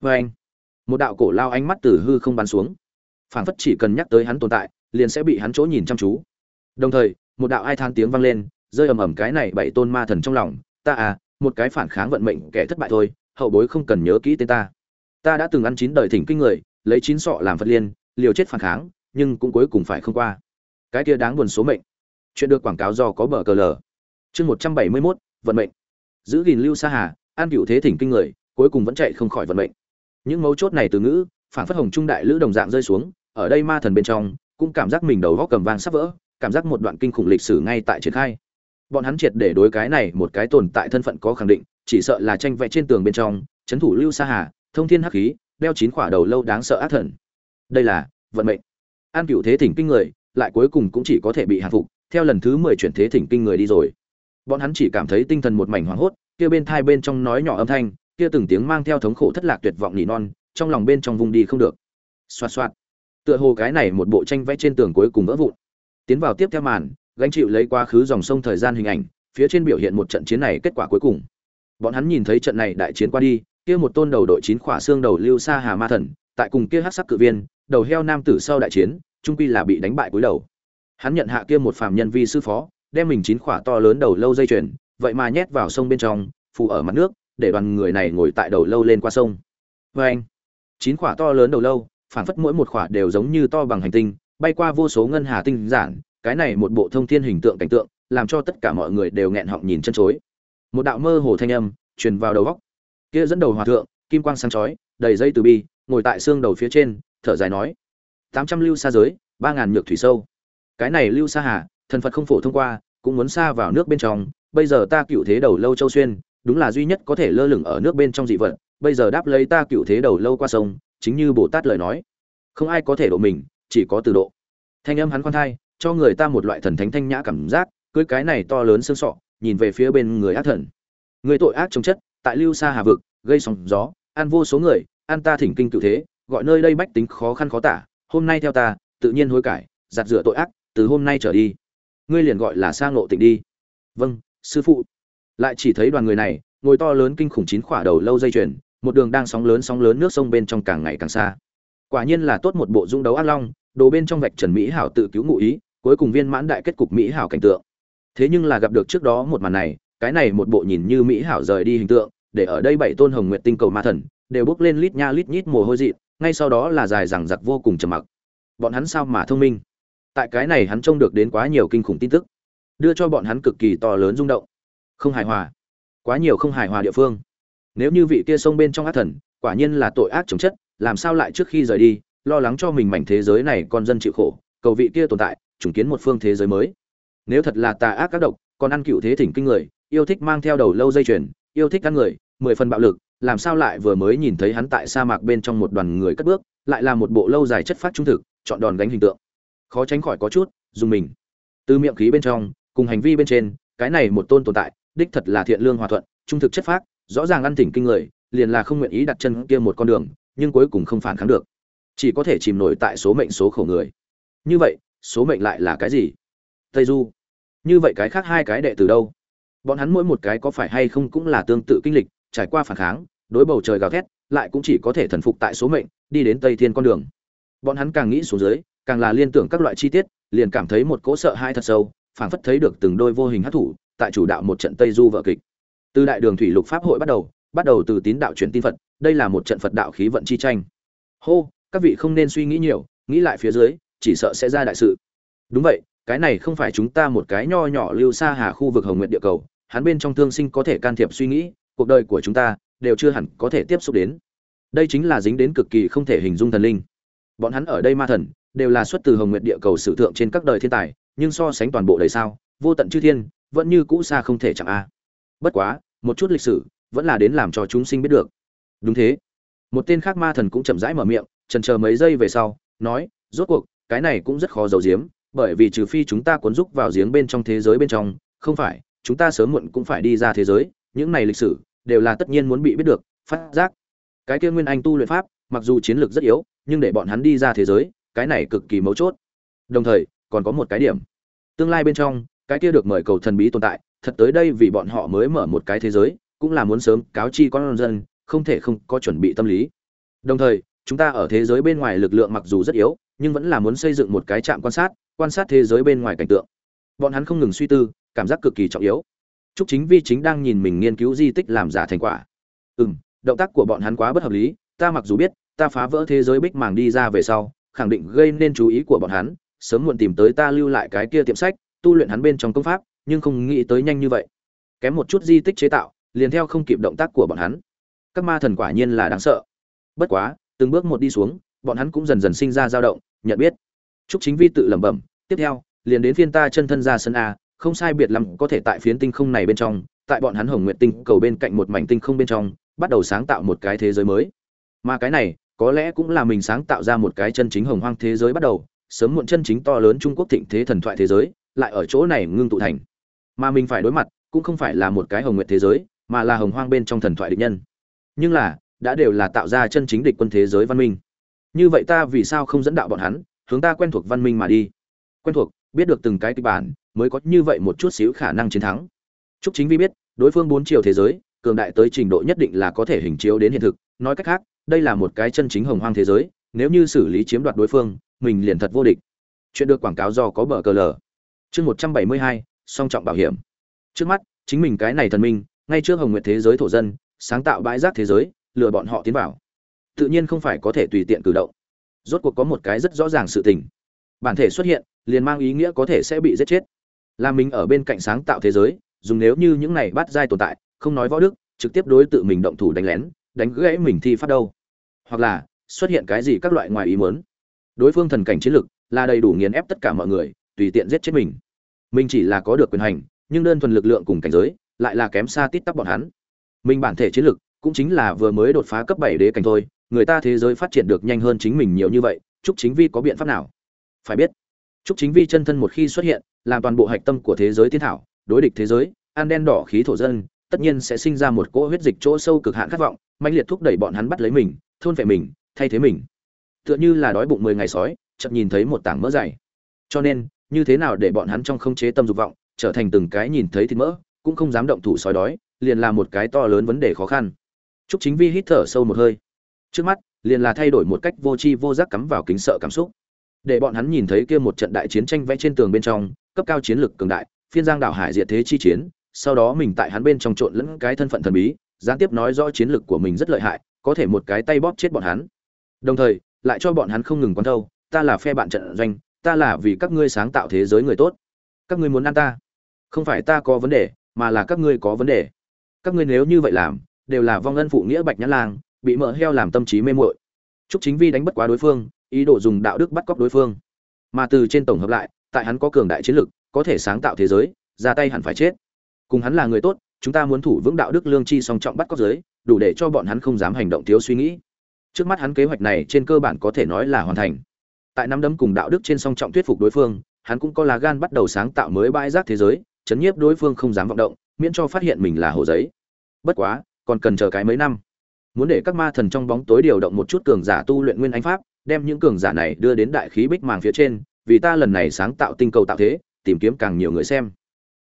Vê anh, một đạo cổ lao ánh mắt từ hư không bắn xuống. Phảng phất chỉ cần nhắc tới hắn tồn tại, liền sẽ bị hắn chỗ nhìn chăm chú. Đồng thời, một đạo ai than tiếng vang lên rơi ầm ầm cái này bảy tôn ma thần trong lòng, ta à một cái phản kháng vận mệnh kẻ thất bại thôi, hậu bối không cần nhớ kỹ tên ta. Ta đã từng ăn chín đời thỉnh kinh người, lấy chín sọ làm phật liên, liều chết phản kháng, nhưng cũng cuối cùng phải không qua. Cái kia đáng buồn số mệnh. Chuyện được quảng cáo do có bờ cờ lờ. Chương một trăm bảy mươi mốt, vận mệnh. Giữ gìn lưu sa hà, an cựu thế thỉnh kinh người, cuối cùng vẫn chạy không khỏi vận mệnh. Những mấu chốt này từ ngữ, phản phất hồng trung đại lữ đồng dạng rơi xuống, ở đây ma thần bên trong, cũng cảm giác mình đầu góc cầm vang sắp vỡ, cảm giác một đoạn kinh khủng lịch sử ngay tại triển khai bọn hắn triệt để đối cái này một cái tồn tại thân phận có khẳng định, chỉ sợ là tranh vẽ trên tường bên trong, chấn thủ lưu sa hà, thông thiên hắc khí, đeo chín khỏa đầu lâu đáng sợ ác thần. Đây là vận mệnh. An cựu thế thỉnh kinh người, lại cuối cùng cũng chỉ có thể bị hạ phục, theo lần thứ mười chuyển thế thỉnh kinh người đi rồi. Bọn hắn chỉ cảm thấy tinh thần một mảnh hoảng hốt, kia bên thai bên trong nói nhỏ âm thanh, kia từng tiếng mang theo thống khổ thất lạc tuyệt vọng nỉ non, trong lòng bên trong vùng đi không được. Xoạt xoạt. Tựa hồ cái này một bộ tranh vẽ trên tường cuối cùng vỡ vụn. Tiến vào tiếp theo màn gánh chịu lấy quá khứ dòng sông thời gian hình ảnh, phía trên biểu hiện một trận chiến này kết quả cuối cùng. Bọn hắn nhìn thấy trận này đại chiến qua đi, kia một tôn đầu đội chín khỏa xương đầu lưu sa hà ma thần, tại cùng kia hắc sắc cự viên, đầu heo nam tử sau đại chiến trung quy là bị đánh bại cuối đầu. Hắn nhận hạ kia một phàm nhân vi sư phó, đem mình chín khỏa to lớn đầu lâu dây chuyền, vậy mà nhét vào sông bên trong, phù ở mặt nước, để đoàn người này ngồi tại đầu lâu lên qua sông. Vê anh, chín khỏa to lớn đầu lâu, phản phất mỗi một khỏa đều giống như to bằng hành tinh, bay qua vô số ngân hà tinh giản cái này một bộ thông thiên hình tượng cảnh tượng, làm cho tất cả mọi người đều nghẹn họng nhìn chân chối. Một đạo mơ hồ thanh âm truyền vào đầu góc. Kia dẫn đầu hòa thượng, kim quang sáng chói, đầy dây từ bi, ngồi tại xương đầu phía trên, thở dài nói, tám trăm lưu xa giới, ba ngàn nhược thủy sâu. Cái này lưu xa hà, thần phật không phổ thông qua, cũng muốn xa vào nước bên trong. Bây giờ ta cựu thế đầu lâu châu xuyên, đúng là duy nhất có thể lơ lửng ở nước bên trong dị vật. Bây giờ đáp lấy ta cựu thế đầu lâu qua sông, chính như bồ tát lời nói. Không ai có thể độ mình, chỉ có từ độ. Thanh âm hắn khoan thai cho người ta một loại thần thánh thanh nhã cảm giác, cưới cái này to lớn xương sọ, nhìn về phía bên người ác thần. Người tội ác chống chất, tại lưu xa hà vực, gây sóng gió, ăn vô số người, ăn ta thỉnh kinh cựu thế, gọi nơi đây bách tính khó khăn khó tả, hôm nay theo ta, tự nhiên hối cải, giặt rửa tội ác, từ hôm nay trở đi, ngươi liền gọi là sang lộ tịnh đi. Vâng sư phụ. Lại chỉ thấy đoàn người này, ngồi to lớn kinh khủng chín khỏa đầu lâu dây chuyền, một đường đang sóng lớn sóng lớn nước sông bên trong càng ngày càng xa. Quả nhiên là tốt một bộ dung đấu ác long, đồ bên trong vạch trần mỹ hảo tự cứu ngụ ý cuối cùng viên mãn đại kết cục mỹ hảo cảnh tượng. Thế nhưng là gặp được trước đó một màn này, cái này một bộ nhìn như mỹ hảo rời đi hình tượng, để ở đây bảy tôn hồng nguyện tinh cầu ma thần, đều bước lên lít nha lít nhít mồ hôi dị ngay sau đó là dài rằng giặc vô cùng trầm mặc. Bọn hắn sao mà thông minh? Tại cái này hắn trông được đến quá nhiều kinh khủng tin tức, đưa cho bọn hắn cực kỳ to lớn rung động. Không hài hòa. Quá nhiều không hài hòa địa phương. Nếu như vị kia sông bên trong ác thần, quả nhiên là tội ác chống chất, làm sao lại trước khi rời đi, lo lắng cho mình mảnh thế giới này con dân chịu khổ, cầu vị kia tồn tại chứng kiến một phương thế giới mới. Nếu thật là tà ác các độc, còn ăn cựu thế thỉnh kinh người, yêu thích mang theo đầu lâu dây chuyền, yêu thích ăn người, mười phần bạo lực, làm sao lại vừa mới nhìn thấy hắn tại sa mạc bên trong một đoàn người cất bước, lại là một bộ lâu dài chất phát trung thực, chọn đòn gánh hình tượng. Khó tránh khỏi có chút dùng mình. Từ miệng khí bên trong, cùng hành vi bên trên, cái này một tôn tồn tại, đích thật là thiện lương hòa thuận, trung thực chất phác, rõ ràng ăn thỉnh kinh người, liền là không nguyện ý đặt chân kia một con đường, nhưng cuối cùng không phản kháng được. Chỉ có thể chìm nổi tại số mệnh số khổ người. Như vậy số mệnh lại là cái gì? Tây du. Như vậy cái khác hai cái đệ từ đâu? Bọn hắn mỗi một cái có phải hay không cũng là tương tự kinh lịch, trải qua phản kháng, đối bầu trời gào thét, lại cũng chỉ có thể thần phục tại số mệnh, đi đến tây thiên con đường. Bọn hắn càng nghĩ xuống dưới, càng là liên tưởng các loại chi tiết, liền cảm thấy một cỗ sợ hai thật sâu, phảng phất thấy được từng đôi vô hình hát thủ, tại chủ đạo một trận tây du vợ kịch. Từ đại đường thủy lục pháp hội bắt đầu bắt đầu từ tín đạo chuyển tin phật, đây là một trận phật đạo khí vận chi tranh. Hô, các vị không nên suy nghĩ nhiều, nghĩ lại phía dưới chỉ sợ sẽ ra đại sự. Đúng vậy, cái này không phải chúng ta một cái nho nhỏ lưu xa hà khu vực hồng nguyện địa cầu, hắn bên trong thương sinh có thể can thiệp suy nghĩ, cuộc đời của chúng ta đều chưa hẳn có thể tiếp xúc đến. Đây chính là dính đến cực kỳ không thể hình dung thần linh. Bọn hắn ở đây ma thần, đều là xuất từ hồng nguyện địa cầu sử thượng trên các đời thiên tài, nhưng so sánh toàn bộ đời sao vô tận chư thiên, vẫn như cũ xa không thể chẳng a. Bất quá, một chút lịch sử vẫn là đến làm cho chúng sinh biết được. Đúng thế. Một tên khác ma thần cũng chậm rãi mở miệng trần chờ mấy giây về sau, nói, rốt cuộc cái này cũng rất khó giấu giếm, bởi vì trừ phi chúng ta cuốn rúc vào giếng bên trong thế giới bên trong, không phải, chúng ta sớm muộn cũng phải đi ra thế giới, những này lịch sử, đều là tất nhiên muốn bị biết được, phát giác. Cái kia nguyên anh tu luyện pháp, mặc dù chiến lược rất yếu, nhưng để bọn hắn đi ra thế giới, cái này cực kỳ mấu chốt. Đồng thời, còn có một cái điểm. Tương lai bên trong, cái kia được mời cầu thần bí tồn tại, thật tới đây vì bọn họ mới mở một cái thế giới, cũng là muốn sớm cáo chi con dân, không thể không có chuẩn bị tâm lý. Đồng thời, chúng ta ở thế giới bên ngoài lực lượng mặc dù rất yếu nhưng vẫn là muốn xây dựng một cái trạm quan sát quan sát thế giới bên ngoài cảnh tượng bọn hắn không ngừng suy tư cảm giác cực kỳ trọng yếu Trúc Chính Vi chính đang nhìn mình nghiên cứu di tích làm giả thành quả. Ừm, động tác của bọn hắn quá bất hợp lý, ta mặc dù biết, ta phá vỡ thế giới bích màng đi ra về sau, khẳng định gây nên chú ý của bọn hắn, sớm muộn tìm tới ta lưu lại cái kia tiệm sách, tu luyện hắn bên trong công pháp, nhưng không nghĩ tới nhanh như vậy. Kém một chút di tích chế tạo, liền theo không kịp động tác của bọn hắn. Các ma thần quả nhiên là đáng sợ. Bất quá, từng bước một đi xuống, bọn hắn cũng dần dần sinh ra dao động, nhận biết. chúc Chính Vi tự lẩm bẩm, tiếp theo, liền đến phiên ta chân thân ra sân a, không sai biệt lắm có thể tại phiến tinh không này bên trong, tại bọn hắn Hồng Nguyệt tinh cầu bên cạnh một mảnh tinh không bên trong, bắt đầu sáng tạo một cái thế giới mới. Mà cái này, có lẽ cũng là mình sáng tạo ra một cái chân chính hồng hoang thế giới bắt đầu, sớm muộn chân chính to lớn trung quốc thịnh thế thần thoại thế giới lại ở chỗ này ngưng tụ thành mà mình phải đối mặt cũng không phải là một cái hồng nguyện thế giới mà là hồng hoang bên trong thần thoại địch nhân nhưng là đã đều là tạo ra chân chính địch quân thế giới văn minh như vậy ta vì sao không dẫn đạo bọn hắn, hướng ta quen thuộc văn minh mà đi? Quen thuộc, biết được từng cái kịch bản, mới có như vậy một chút xíu khả năng chiến thắng. Chúc chính vi biết, đối phương bốn chiều thế giới, cường đại tới trình độ nhất định là có thể hình chiếu đến hiện thực. Nói cách khác, đây là một cái chân chính hồng hoang thế giới, nếu như xử lý chiếm đoạt đối phương, mình liền thật vô địch. Chuyện được quảng cáo do có bờ cờ lờ. Chương một trăm bảy mươi hai, song trọng bảo hiểm. Trước mắt, chính mình cái này thần minh, ngay trước hồng nguyệt thế giới thổ dân, sáng tạo bãi rác thế giới, lừa bọn họ tiến vào tự nhiên không phải có thể tùy tiện cử động. Rốt cuộc có một cái rất rõ ràng sự tình. Bản thể xuất hiện, liền mang ý nghĩa có thể sẽ bị giết chết. Là mình ở bên cạnh sáng tạo thế giới, dùng nếu như những này bắt giai tồn tại, không nói võ đức, trực tiếp đối tự mình động thủ đánh lén, đánh gãy mình thi phát đâu. Hoặc là, xuất hiện cái gì các loại ngoài ý muốn. Đối phương thần cảnh chiến lực, là đầy đủ nghiền ép tất cả mọi người, tùy tiện giết chết mình. Mình chỉ là có được quyền hành, nhưng đơn thuần lực lượng cùng cảnh giới, lại là kém xa tít tắp bọn hắn. Mình bản thể chiến lực, cũng chính là vừa mới đột phá cấp bảy đế cảnh thôi người ta thế giới phát triển được nhanh hơn chính mình nhiều như vậy chúc chính vi có biện pháp nào? Phải biết chúc chính vi chân thân một khi xuất hiện, làm toàn bộ hạch tâm của thế giới tiến thảo, đối địch thế giới an đen đỏ khí thổ dân, tất nhiên sẽ sinh ra một cỗ huyết dịch chỗ sâu cực hạn khát vọng, mãnh liệt thúc đẩy bọn hắn bắt lấy mình, thôn vệ mình, thay thế mình. Tựa như là đói bụng mười ngày sói chậm nhìn thấy một tảng mỡ dày. Cho nên, như thế nào để bọn hắn trong không chế tâm dục vọng, trở thành từng cái nhìn thấy thịt mỡ, cũng không dám động thủ sói đói, liền là một cái to lớn vấn đề khó khăn. Trúc Chính Vi hít thở sâu một hơi. Trước mắt, liền là thay đổi một cách vô tri vô giác cắm vào kính sợ cảm xúc. Để bọn hắn nhìn thấy kia một trận đại chiến tranh vẽ trên tường bên trong, cấp cao chiến lược cường đại, phiên giang đảo hải diệt thế chi chiến, sau đó mình tại hắn bên trong trộn lẫn cái thân phận thần bí, gián tiếp nói rõ chiến lược của mình rất lợi hại, có thể một cái tay bóp chết bọn hắn. Đồng thời, lại cho bọn hắn không ngừng quan thâu, ta là phe bạn trận doanh, ta là vì các ngươi sáng tạo thế giới người tốt. Các ngươi muốn ăn ta, không phải ta có vấn đề, mà là các ngươi có vấn đề. Các ngươi nếu như vậy làm, đều là vong ân phụ nghĩa bạch nhã lang bị mỡ heo làm tâm trí mê muội. Chúc chính vi đánh bất quá đối phương, ý đồ dùng đạo đức bắt cóc đối phương. Mà từ trên tổng hợp lại, tại hắn có cường đại chiến lực, có thể sáng tạo thế giới, ra tay hẳn phải chết. Cùng hắn là người tốt, chúng ta muốn thủ vững đạo đức lương chi song trọng bắt cóc giới, đủ để cho bọn hắn không dám hành động thiếu suy nghĩ. Trước mắt hắn kế hoạch này trên cơ bản có thể nói là hoàn thành. Tại năm đấm cùng đạo đức trên song trọng thuyết phục đối phương, hắn cũng có là gan bắt đầu sáng tạo mới bãi rác thế giới, chấn nhiếp đối phương không dám vọng động, miễn cho phát hiện mình là hồ giấy. Bất quá, còn cần chờ cái mấy năm muốn để các ma thần trong bóng tối điều động một chút cường giả tu luyện nguyên anh pháp đem những cường giả này đưa đến đại khí bích màng phía trên vì ta lần này sáng tạo tinh cầu tạo thế tìm kiếm càng nhiều người xem.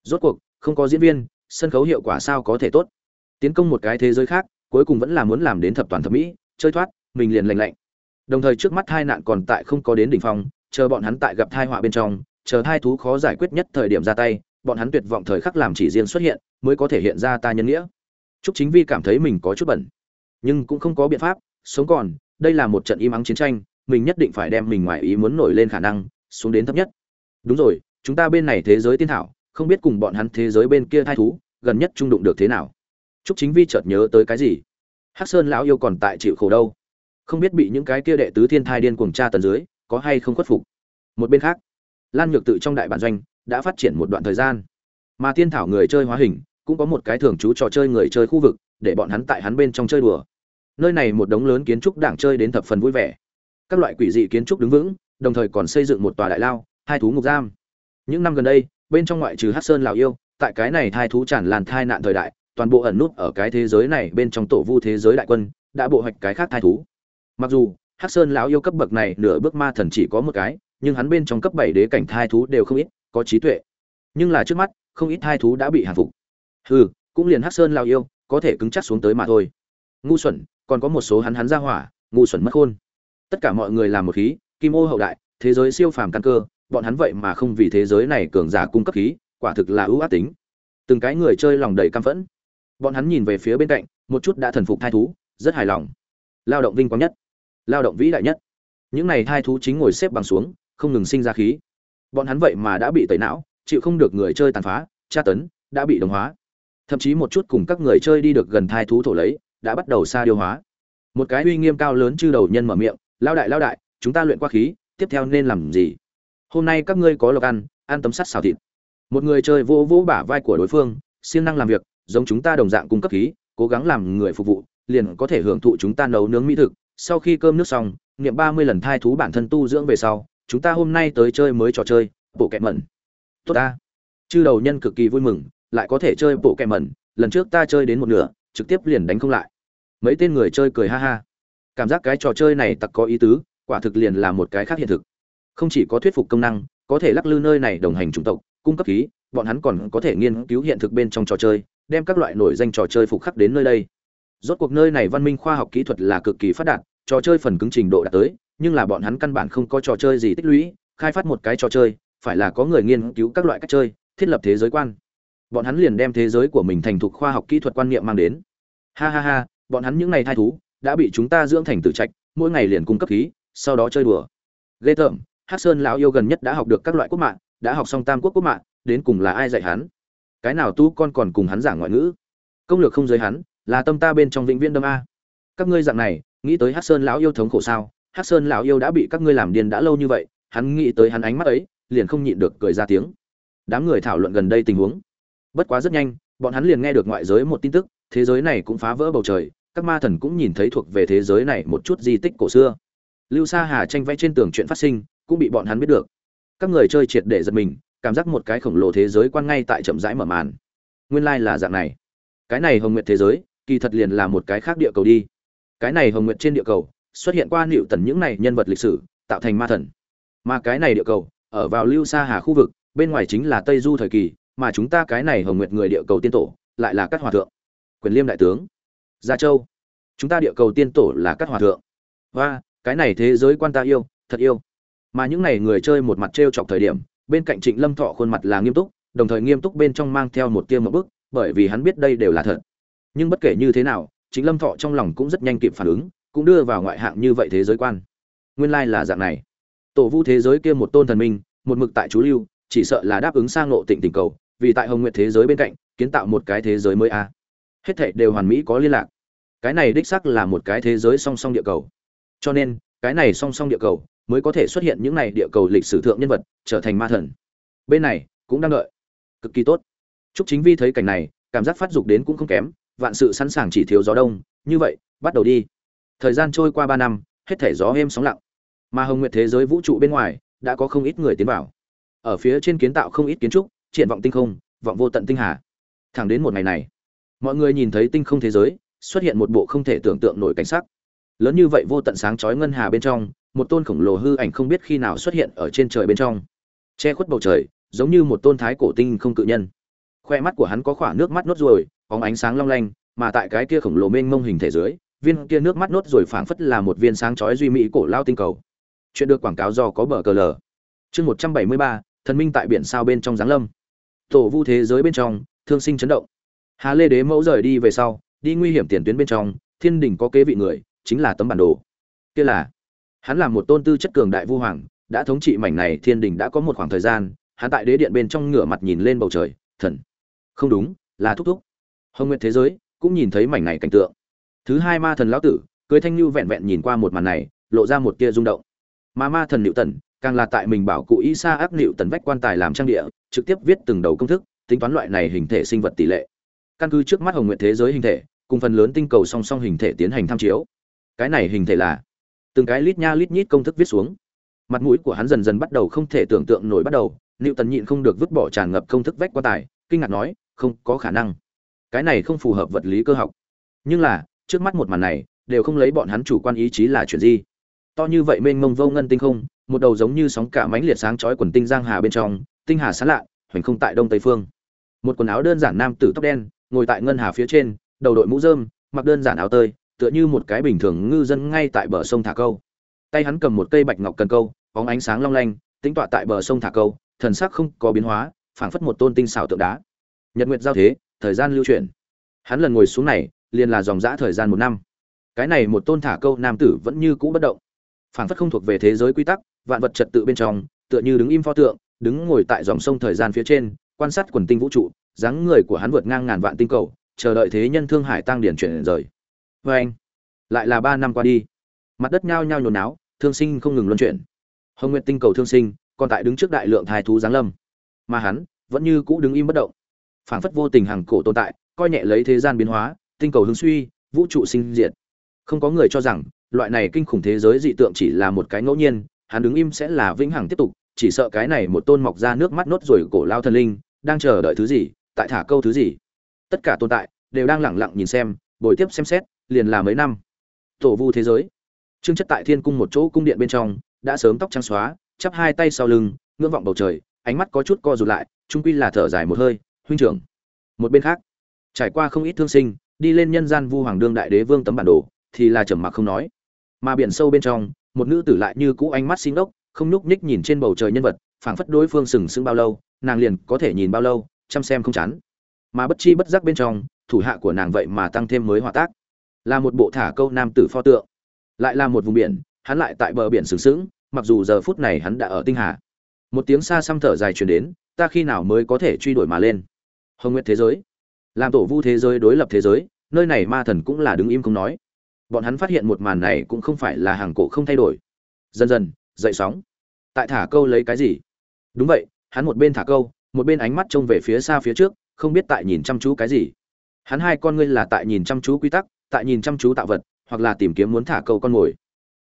Rốt cuộc không có diễn viên sân khấu hiệu quả sao có thể tốt? Tiến công một cái thế giới khác cuối cùng vẫn là muốn làm đến thập toàn thập mỹ chơi thoát mình liền lành lạnh. Đồng thời trước mắt hai nạn còn tại không có đến đỉnh phong chờ bọn hắn tại gặp thai họa bên trong chờ hai thú khó giải quyết nhất thời điểm ra tay bọn hắn tuyệt vọng thời khắc làm chỉ riêng xuất hiện mới có thể hiện ra ta nhân nghĩa. Trúc Chính Vi cảm thấy mình có chút bẩn, nhưng cũng không có biện pháp, sống còn, đây là một trận im ắng chiến tranh, mình nhất định phải đem mình ngoài ý muốn nổi lên khả năng xuống đến thấp nhất. Đúng rồi, chúng ta bên này thế giới tiên thảo, không biết cùng bọn hắn thế giới bên kia thai thú, gần nhất trung đụng được thế nào. Trúc Chính Vi chợt nhớ tới cái gì. Hắc Sơn lão yêu còn tại chịu khổ đâu, không biết bị những cái kia đệ tứ thiên thai điên cuồng tra tần dưới, có hay không khuất phục. Một bên khác, Lan Nhược tự trong đại bản doanh đã phát triển một đoạn thời gian, mà tiên thảo người chơi hóa hình cũng có một cái thường trú trò chơi người chơi khu vực để bọn hắn tại hắn bên trong chơi đùa. Nơi này một đống lớn kiến trúc đảng chơi đến thập phần vui vẻ. Các loại quỷ dị kiến trúc đứng vững, đồng thời còn xây dựng một tòa đại lao, hai thú ngục giam. Những năm gần đây, bên trong ngoại trừ hát sơn lào yêu, tại cái này thai thú tràn làn thai nạn thời đại, toàn bộ ẩn nút ở cái thế giới này bên trong tổ vu thế giới đại quân, đã bộ hoạch cái khác thai thú. Mặc dù hát sơn lão yêu cấp bậc này nửa bước ma thần chỉ có một cái, nhưng hắn bên trong cấp bảy đế cảnh thai thú đều không ít, có trí tuệ. Nhưng là trước mắt, không ít thai thú đã bị hàng phục. Hừ, cũng liền hắc sơn lão yêu có thể cứng chắc xuống tới mà thôi. Ngu xuẩn, còn có một số hắn hắn ra hỏa, ngu xuẩn mất khôn. Tất cả mọi người làm một khí, kim ô hậu đại, thế giới siêu phàm căn cơ, bọn hắn vậy mà không vì thế giới này cường giả cung cấp khí, quả thực là ưu ác tính. Từng cái người chơi lòng đầy căm phẫn. Bọn hắn nhìn về phía bên cạnh, một chút đã thần phục thai thú, rất hài lòng. Lao động vinh quang nhất, lao động vĩ đại nhất. Những này thai thú chính ngồi xếp bằng xuống, không ngừng sinh ra khí. Bọn hắn vậy mà đã bị tẩy não, chịu không được người chơi tàn phá, tra tấn, đã bị đồng hóa thậm chí một chút cùng các người chơi đi được gần thai thú thổ lấy, đã bắt đầu xa điều hóa. Một cái uy nghiêm cao lớn chư đầu nhân mở miệng lao đại lao đại, chúng ta luyện qua khí, tiếp theo nên làm gì? Hôm nay các ngươi có lộc ăn ăn tấm sắt xào thịt. Một người chơi vô vỗ bả vai của đối phương, siêng năng làm việc, giống chúng ta đồng dạng cung cấp khí, cố gắng làm người phục vụ, liền có thể hưởng thụ chúng ta nấu nướng mỹ thực. Sau khi cơm nước xong nghiệm ba mươi lần thai thú bản thân tu dưỡng về sau, chúng ta hôm nay tới chơi mới trò chơi, bộ kẹt mẩn. Tốt ta. Chư đầu nhân cực kỳ vui mừng lại có thể chơi bộ kẹ mẩn, lần trước ta chơi đến một nửa, trực tiếp liền đánh không lại. Mấy tên người chơi cười ha ha. Cảm giác cái trò chơi này tặc có ý tứ, quả thực liền là một cái khác hiện thực. Không chỉ có thuyết phục công năng, có thể lắc lư nơi này đồng hành chủng tộc, cung cấp khí, bọn hắn còn có thể nghiên cứu hiện thực bên trong trò chơi, đem các loại nổi danh trò chơi phục khắc đến nơi đây. Rốt cuộc nơi này văn minh khoa học kỹ thuật là cực kỳ phát đạt, trò chơi phần cứng trình độ đạt tới, nhưng là bọn hắn căn bản không có trò chơi gì tích lũy, khai phát một cái trò chơi, phải là có người nghiên cứu các loại cách chơi, thiết lập thế giới quan bọn hắn liền đem thế giới của mình thành thục khoa học kỹ thuật quan niệm mang đến. Ha ha ha, bọn hắn những ngày thai thú, đã bị chúng ta dưỡng thành tử trạch, mỗi ngày liền cung cấp khí, sau đó chơi đùa. Ghê tởm, hắc sơn lão yêu gần nhất đã học được các loại quốc mạng, đã học xong tam quốc quốc mạng, đến cùng là ai dạy hắn? Cái nào tu con còn cùng hắn giảng ngoại ngữ? Công lược không giới hắn, là tâm ta bên trong vĩnh viễn đâm a. Các ngươi dạng này, nghĩ tới hắc sơn lão yêu thống khổ sao? Hắc sơn lão yêu đã bị các ngươi làm điên đã lâu như vậy, hắn nghĩ tới hắn ánh mắt ấy, liền không nhịn được cười ra tiếng. Đám người thảo luận gần đây tình huống bất quá rất nhanh, bọn hắn liền nghe được ngoại giới một tin tức, thế giới này cũng phá vỡ bầu trời, các ma thần cũng nhìn thấy thuộc về thế giới này một chút di tích cổ xưa. Lưu sa hà tranh vẽ trên tường chuyện phát sinh, cũng bị bọn hắn biết được. Các người chơi triệt để giật mình, cảm giác một cái khổng lồ thế giới quan ngay tại chậm rãi mở màn. Nguyên lai là dạng này. Cái này hồng nguyệt thế giới, kỳ thật liền là một cái khác địa cầu đi. Cái này hồng nguyệt trên địa cầu, xuất hiện qua nịu tần những này nhân vật lịch sử, tạo thành ma thần. Mà cái này địa cầu, ở vào lưu sa hà khu vực, bên ngoài chính là tây du thời kỳ mà chúng ta cái này hồng nguyệt người địa cầu tiên tổ, lại là các hòa thượng. Quyền liêm đại tướng. Gia châu. Chúng ta địa cầu tiên tổ là các hòa thượng. Và, cái này thế giới quan ta yêu, thật yêu. Mà những này người chơi một mặt t r e o chọc thời điểm, bên cạnh trịnh lâm thọ khuôn mặt là nghiêm túc, đồng thời nghiêm túc bên trong mang theo một tiêm một bức, bởi vì hắn biết đây đều là thật. Nhưng bất kể như thế nào, trịnh lâm thọ trong lòng cũng rất nhanh kịp phản ứng, cũng đưa vào ngoại hạng như vậy thế giới quan. Nguyên lai、like、là dạng này. Tổ vu thế giới kia một tôn thần minh, một mực tại chú lưu, chỉ sợ là đáp ứng sang nộ tịnh tình cầu vì tại hồng nguyện thế giới bên cạnh, kiến tạo một cái thế giới mới a. Hết thảy đều hoàn mỹ có liên lạc. Cái này đích xác là một cái thế giới song song địa cầu. Cho nên, cái này song song địa cầu mới có thể xuất hiện những này địa cầu lịch sử thượng nhân vật, trở thành ma thần. Bên này, cũng đang đợi. Cực kỳ tốt. Chúc chính vi thấy cảnh này, cảm giác phát dục đến cũng không kém, vạn sự sẵn sàng chỉ thiếu gió đông. Như vậy, bắt đầu đi. Thời gian trôi qua ba năm, hết thể gió êm sóng lặng. Mà hồng nguyệt thế giới vũ trụ bên ngoài, đã có không ít người tiến vào. Ở phía trên kiến tạo không ít kiến trúc triển vọng tinh không, vọng vô tận tinh hà. Thẳng đến một ngày này, mọi người nhìn thấy tinh không thế giới, xuất hiện một bộ không thể tưởng tượng nổi cảnh sắc. Lớn như vậy vô tận sáng chói ngân hà bên trong, một tôn khổng lồ hư ảnh không biết khi nào xuất hiện ở trên trời bên trong. Che khuất bầu trời, giống như một tôn thái cổ tinh không cự nhân. Khoe mắt của hắn có khoảng nước mắt nốt ruồi, bóng ánh sáng long lanh, mà tại cái kia khổng lồ mênh mông hình thể dưới, viên kia nước mắt nốt rồi phảng phất là một viên sáng chói duy mỹ cổ lao tinh cầu. Chuyện được quảng cáo do có bờ cờ lờ. Chương một trăm bảy mươi ba, thần minh tại biển sao bên trong giáng lâm tổ vu thế giới bên trong, thương sinh chấn động. Hà lê đế mẫu rời đi về sau, đi nguy hiểm tiền tuyến bên trong, thiên đình có kế vị người, chính là tấm bản đồ. Kia là, hắn là một tôn tư chất cường đại vu hoàng, đã thống trị mảnh này thiên đình đã có một khoảng thời gian, hắn tại đế điện bên trong ngửa mặt nhìn lên bầu trời, thần. Không đúng, là thúc thúc. Hồng nguyệt thế giới, cũng nhìn thấy mảnh này cảnh tượng. Thứ hai ma thần lão tử, cưới thanh lưu vẹn vẹn nhìn qua một màn này, lộ ra một tia rung động. Mà ma thần liệu tần càng là tại mình bảo cụ ý sa áp liệu tần vách quan tài làm trang địa, trực tiếp viết từng đầu công thức, tính toán loại này hình thể sinh vật tỷ lệ. Căn cứ trước mắt hồng nguyện thế giới hình thể, cùng phần lớn tinh cầu song song hình thể tiến hành tham chiếu. Cái này hình thể là từng cái lít nha lít nhít công thức viết xuống. Mặt mũi của hắn dần dần bắt đầu không thể tưởng tượng nổi bắt đầu liệu tần nhịn không được vứt bỏ tràn ngập công thức vách quan tài, kinh ngạc nói, không có khả năng. Cái này không phù hợp vật lý cơ học. Nhưng là, trước mắt một màn này, đều không lấy bọn hắn chủ quan ý chí là chuyện gì? To như vậy mênh mông vô ngân tinh không, một đầu giống như sóng cả mánh liệt sáng chói quần tinh giang hà bên trong, tinh hà sáng lạ, hoành không tại đông tây phương. Một quần áo đơn giản nam tử tóc đen, ngồi tại ngân hà phía trên, đầu đội mũ rơm, mặc đơn giản áo tơi, tựa như một cái bình thường ngư dân ngay tại bờ sông thả câu. Tay hắn cầm một cây bạch ngọc cần câu, bóng ánh sáng long lanh, tính tọa tại bờ sông thả câu, thần sắc không có biến hóa, phảng phất một tôn tinh xảo tượng đá. Nhật nguyệt giao thế, thời gian lưu chuyển. Hắn lần ngồi xuống này, liền là dòng dã thời gian một năm. Cái này một tôn thả câu nam tử vẫn như cũ bất động phảng phất không thuộc về thế giới quy tắc, vạn vật trật tự bên trong, tựa như đứng im pho tượng, đứng ngồi tại dòng sông thời gian phía trên, quan sát quần tinh vũ trụ, dáng người của hắn vượt ngang ngàn vạn tinh cầu, chờ đợi thế nhân thương hải tăng điển chuyển rời. Vê anh, lại là ba năm qua đi. Mặt đất nhao nhao nhồn náo thương sinh không ngừng luân chuyển. Hồng nguyện tinh cầu thương sinh, còn tại đứng trước đại lượng thai thú giáng lâm. Mà hắn, vẫn như cũ đứng im bất động. Phảng phất vô tình hàng cổ tồn tại, coi nhẹ lấy thế gian biến hóa, tinh cầu hướng suy, vũ trụ sinh diệt. Không có người cho rằng loại này kinh khủng thế giới dị tượng chỉ là một cái ngẫu nhiên, hắn đứng im sẽ là vĩnh hằng tiếp tục, chỉ sợ cái này một tôn mọc ra nước mắt nốt rồi cổ lao thần linh, đang chờ đợi thứ gì, tại thả câu thứ gì. Tất cả tồn tại đều đang lẳng lặng nhìn xem, bồi tiếp xem xét, liền là mấy năm. Tổ vu thế giới. Trương chất tại thiên cung một chỗ cung điện bên trong, đã sớm tóc trắng xóa, chắp hai tay sau lưng, ngưỡng vọng bầu trời, ánh mắt có chút co rụt lại trung quy là thở dài một hơi, huynh trưởng. Một bên khác, trải qua không ít thương sinh, đi lên nhân gian vu hoàng đương đại đế vương tấm bản đồ, thì là trầm mặc không nói mà biển sâu bên trong, một nữ tử lại như cũ ánh mắt xin đốc không nhúc nhích nhìn trên bầu trời nhân vật, phảng phất đối phương sừng sững bao lâu, nàng liền có thể nhìn bao lâu, chăm xem không chán. Mà bất chi bất giác bên trong, thủ hạ của nàng vậy mà tăng thêm mới hòa tác. Là một bộ thả câu nam tử pho tượng. Lại là một vùng biển, hắn lại tại bờ biển sừng sững, mặc dù giờ phút này hắn đã ở tinh hà. Một tiếng xa xăm thở dài truyền đến, ta khi nào mới có thể truy đuổi mà lên? Hồng nguyệt thế giới. Làm tổ vu thế giới đối lập thế giới, nơi này ma thần cũng là đứng im không nói bọn hắn phát hiện một màn này cũng không phải là hàng cổ không thay đổi. Dần dần, dậy sóng. Tại thả câu lấy cái gì? Đúng vậy, hắn một bên thả câu, một bên ánh mắt trông về phía xa phía trước, không biết tại nhìn chăm chú cái gì. Hắn hai con ngươi là tại nhìn chăm chú quy tắc, tại nhìn chăm chú tạo vật, hoặc là tìm kiếm muốn thả câu con mồi.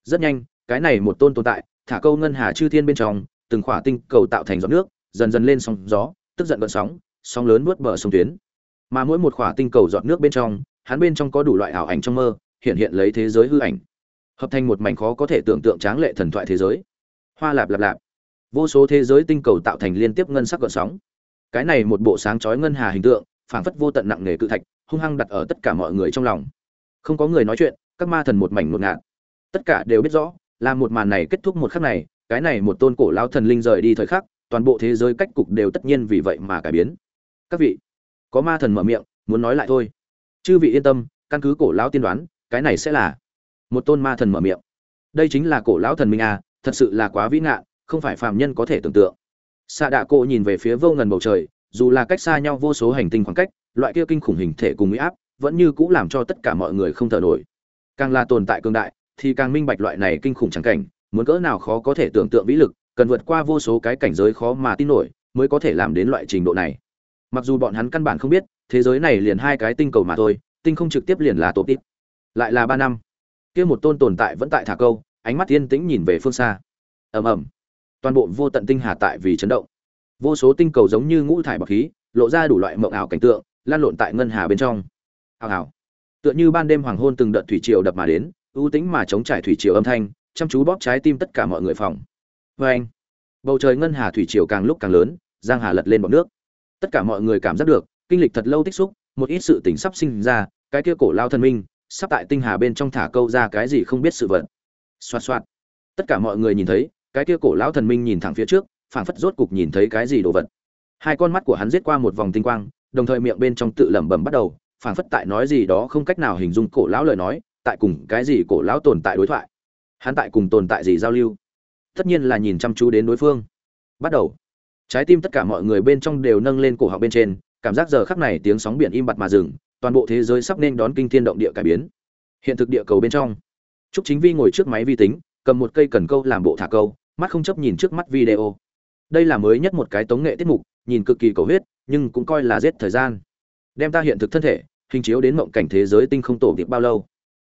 Rất nhanh, cái này một tôn tồn tại, thả câu ngân hà chư thiên bên trong, từng khỏa tinh cầu tạo thành giọt nước, dần dần lên sóng gió, tức giận gợn sóng sóng lớn nuốt bờ sông tuyến. Mà mỗi một khỏa tinh cầu giọt nước bên trong, hắn bên trong có đủ loại ảo ảnh trong mơ hiện hiện lấy thế giới hư ảnh, hợp thành một mảnh khó có thể tưởng tượng tráng lệ thần thoại thế giới. Hoa lạp lạp lạp. Vô số thế giới tinh cầu tạo thành liên tiếp ngân sắc gợn sóng. Cái này một bộ sáng chói ngân hà hình tượng, phảng phất vô tận nặng nề cự thạch, hung hăng đặt ở tất cả mọi người trong lòng. Không có người nói chuyện, các ma thần một mảnh một ngạt. Tất cả đều biết rõ, là một màn này kết thúc một khắc này, cái này một tôn cổ lao thần linh rời đi thời khắc, toàn bộ thế giới cách cục đều tất nhiên vì vậy mà cải biến. Các vị, có ma thần mở miệng, muốn nói lại thôi. Chư vị yên tâm, căn cứ cổ lão tiên đoán cái này sẽ là một tôn ma thần mở miệng. Đây chính là cổ lão thần minh a, thật sự là quá vĩ ngạn, không phải phàm nhân có thể tưởng tượng. Xạ đạ cổ nhìn về phía vô ngần bầu trời, dù là cách xa nhau vô số hành tinh khoảng cách, loại kia kinh khủng hình thể cùng uy áp vẫn như cũ làm cho tất cả mọi người không thở nổi. Càng là tồn tại cương đại, thì càng minh bạch loại này kinh khủng trắng cảnh, muốn cỡ nào khó có thể tưởng tượng vĩ lực, cần vượt qua vô số cái cảnh giới khó mà tin nổi, mới có thể làm đến loại trình độ này. Mặc dù bọn hắn căn bản không biết, thế giới này liền hai cái tinh cầu mà thôi, tinh không trực tiếp liền là tổ tít lại là ba năm. Kia một tôn tồn tại vẫn tại thả câu, ánh mắt yên tĩnh nhìn về phương xa. Ầm ầm. Toàn bộ vô tận tinh hà tại vì chấn động. Vô số tinh cầu giống như ngũ thải bọc khí, lộ ra đủ loại mộng ảo cảnh tượng, lan lộn tại ngân hà bên trong. Hào hào. Tựa như ban đêm hoàng hôn từng đợt thủy triều đập mà đến, ưu tính mà chống trải thủy triều âm thanh, chăm chú bóp trái tim tất cả mọi người phòng. Vê anh, bầu trời ngân hà thủy triều càng lúc càng lớn, giang hà lật lên bọt nước. Tất cả mọi người cảm giác được, kinh lịch thật lâu tích xúc, một ít sự tỉnh sắp sinh ra, cái kia cổ lao thần minh sắp tại tinh hà bên trong thả câu ra cái gì không biết sự vật. Xoạt xoạt. Tất cả mọi người nhìn thấy, cái kia cổ lão thần minh nhìn thẳng phía trước, phảng phất rốt cục nhìn thấy cái gì đồ vật. Hai con mắt của hắn giết qua một vòng tinh quang, đồng thời miệng bên trong tự lẩm bẩm bắt đầu, phảng phất tại nói gì đó không cách nào hình dung cổ lão lời nói, tại cùng cái gì cổ lão tồn tại đối thoại. Hắn tại cùng tồn tại gì giao lưu? Tất nhiên là nhìn chăm chú đến đối phương. Bắt đầu. Trái tim tất cả mọi người bên trong đều nâng lên cổ họng bên trên, cảm giác giờ khắc này tiếng sóng biển im bặt mà dừng toàn bộ thế giới sắp nên đón kinh thiên động địa cải biến. Hiện thực địa cầu bên trong, trúc chính vi ngồi trước máy vi tính, cầm một cây cần câu làm bộ thả câu, mắt không chấp nhìn trước mắt video. Đây là mới nhất một cái tống nghệ tiết mục, nhìn cực kỳ cầu huyết, nhưng cũng coi là giết thời gian. Đem ta hiện thực thân thể, hình chiếu đến mộng cảnh thế giới tinh không tổ tiệp bao lâu.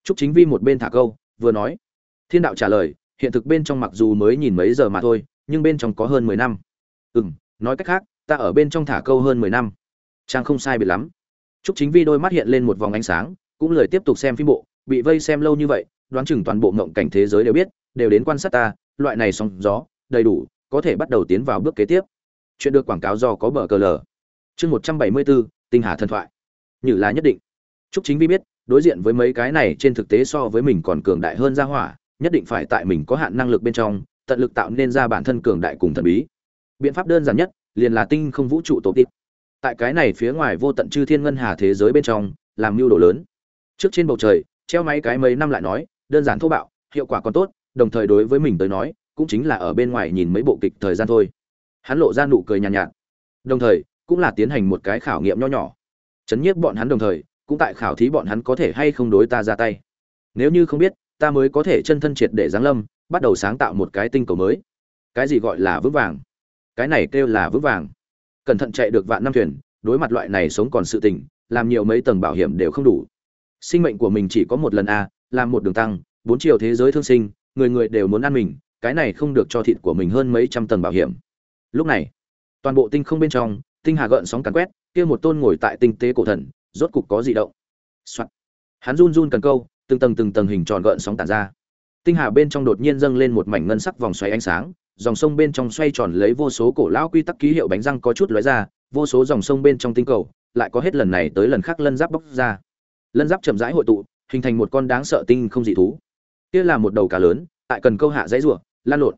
Trúc chính vi một bên thả câu, vừa nói. Thiên đạo trả lời, hiện thực bên trong mặc dù mới nhìn mấy giờ mà thôi, nhưng bên trong có hơn mười năm. Ừ m nói cách khác, ta ở bên trong thả câu hơn mười năm. Trang không sai biệt lắm trúc chính vi đôi mắt hiện lên một vòng ánh sáng, cũng lời tiếp tục xem phim bộ, bị vây xem lâu như vậy, đoán chừng toàn bộ ngộng cảnh thế giới đều biết, đều đến quan sát ta, loại này sóng gió, đầy đủ, có thể bắt đầu tiến vào bước kế tiếp. Chuyện được quảng cáo do có bờ cờ lờ. Chương một trăm bảy mươi bốn tinh hà thần thoại. Như là nhất định. Trúc chính vi biết, đối diện với mấy cái này trên thực tế so với mình còn cường đại hơn ra hỏa, nhất định phải tại mình có hạn năng lực bên trong, tận lực tạo nên ra bản thân cường đại cùng thần bí. Biện pháp đơn giản nhất, liền là tinh không vũ trụ tổ tiếp tại cái này phía ngoài vô tận chư thiên ngân hà thế giới bên trong làm mưu đồ lớn. Trước trên bầu trời treo máy cái mấy năm lại nói đơn giản thô bạo hiệu quả còn tốt đồng thời đối với mình tới nói cũng chính là ở bên ngoài nhìn mấy bộ kịch thời gian thôi. Hắn lộ ra nụ cười nhàn nhạt, nhạt. Đồng thời cũng là tiến hành một cái khảo nghiệm nho nhỏ. Chấn nhiếp bọn hắn đồng thời cũng tại khảo thí bọn hắn có thể hay không đối ta ra tay. Nếu như không biết ta mới có thể chân thân triệt để giáng lâm bắt đầu sáng tạo một cái tinh cầu mới. Cái gì gọi là vững vàng? Cái này kêu là vững vàng cẩn thận chạy được vạn năm thuyền, đối mặt loại này sống còn sự tình, làm nhiều mấy tầng bảo hiểm đều không đủ. Sinh mệnh của mình chỉ có một lần a làm một đường tăng, bốn chiều thế giới thương sinh, người người đều muốn ăn mình, cái này không được cho thịt của mình hơn mấy trăm tầng bảo hiểm. Lúc này, toàn bộ tinh không bên trong, tinh hà gợn sóng càn quét, kia một tôn ngồi tại tinh tế cổ thần, rốt cục có gì động. Soạn. hắn run run cần câu, từng tầng từng tầng hình tròn gợn sóng tản ra. Tinh hà bên trong đột nhiên dâng lên một mảnh ngân sắc vòng xoáy ánh sáng dòng sông bên trong xoay tròn lấy vô số cổ lão quy tắc ký hiệu bánh răng có chút lóe ra, vô số dòng sông bên trong tinh cầu lại có hết lần này tới lần khác lân giáp bốc ra. Lân giáp chậm rãi hội tụ, hình thành một con đáng sợ tinh không dị thú. Kia là một đầu cá lớn, tại cần câu hạ dãy rủa, lan lộn.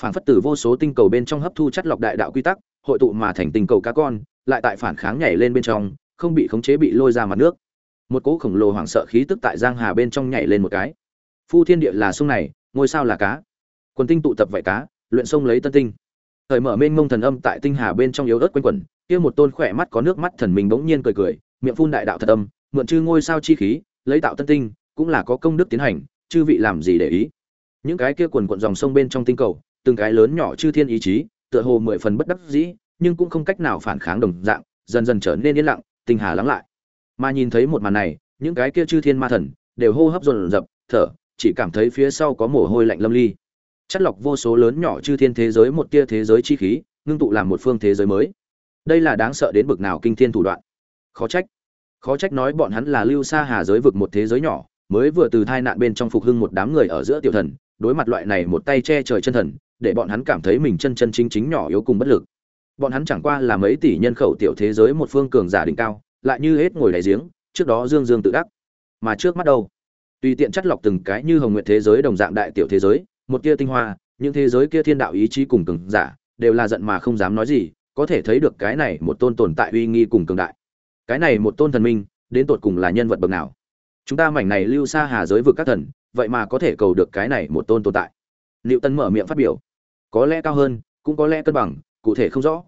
Phản phất từ vô số tinh cầu bên trong hấp thu chất lọc đại đạo quy tắc, hội tụ mà thành tinh cầu cá con, lại tại phản kháng nhảy lên bên trong, không bị khống chế bị lôi ra mặt nước. Một cỗ khổng lồ hoảng sợ khí tức tại giang hà bên trong nhảy lên một cái. Phu thiên địa là sông này, ngôi sao là cá. Quần tinh tụ tập vậy cá luyện sông lấy tân tinh. Thời mở mênh mông thần âm tại tinh hà bên trong yếu ớt quanh quẩn, kia một tôn khỏe mắt có nước mắt thần mình bỗng nhiên cười cười, miệng phun đại đạo thật âm, mượn chư ngôi sao chi khí, lấy tạo tân tinh, cũng là có công đức tiến hành, chư vị làm gì để ý. Những cái kia quần quận dòng sông bên trong tinh cầu, từng cái lớn nhỏ chư thiên ý chí, tựa hồ mười phần bất đắc dĩ, nhưng cũng không cách nào phản kháng đồng dạng, dần dần trở nên yên lặng, tinh hà lắng lại. Mà nhìn thấy một màn này, những cái kia chư thiên ma thần, đều hô hấp dồn dập, thở, chỉ cảm thấy phía sau có mồ hôi lạnh lâm ly chất lọc vô số lớn nhỏ chư thiên thế giới một tia thế giới chi khí, ngưng tụ làm một phương thế giới mới. Đây là đáng sợ đến bực nào kinh thiên thủ đoạn. Khó trách. Khó trách nói bọn hắn là lưu xa hà giới vực một thế giới nhỏ, mới vừa từ tai nạn bên trong phục hưng một đám người ở giữa tiểu thần, đối mặt loại này một tay che trời chân thần, để bọn hắn cảm thấy mình chân chân chính chính nhỏ yếu cùng bất lực. Bọn hắn chẳng qua là mấy tỷ nhân khẩu tiểu thế giới một phương cường giả đỉnh cao, lại như hết ngồi đáy giếng, trước đó dương dương tự đắc. Mà trước mắt đâu? Tùy tiện chắt lọc từng cái như hồng nguyện thế giới đồng dạng đại tiểu thế giới một tia tinh hoa, những thế giới kia thiên đạo ý chí cùng cường giả đều là giận mà không dám nói gì, có thể thấy được cái này một tôn tồn tại uy nghi cùng cường đại. Cái này một tôn thần minh, đến tột cùng là nhân vật bậc nào? Chúng ta mảnh này lưu xa hà giới vực các thần, vậy mà có thể cầu được cái này một tôn tồn tại? Liệu tân mở miệng phát biểu. Có lẽ cao hơn, cũng có lẽ cân bằng, cụ thể không rõ.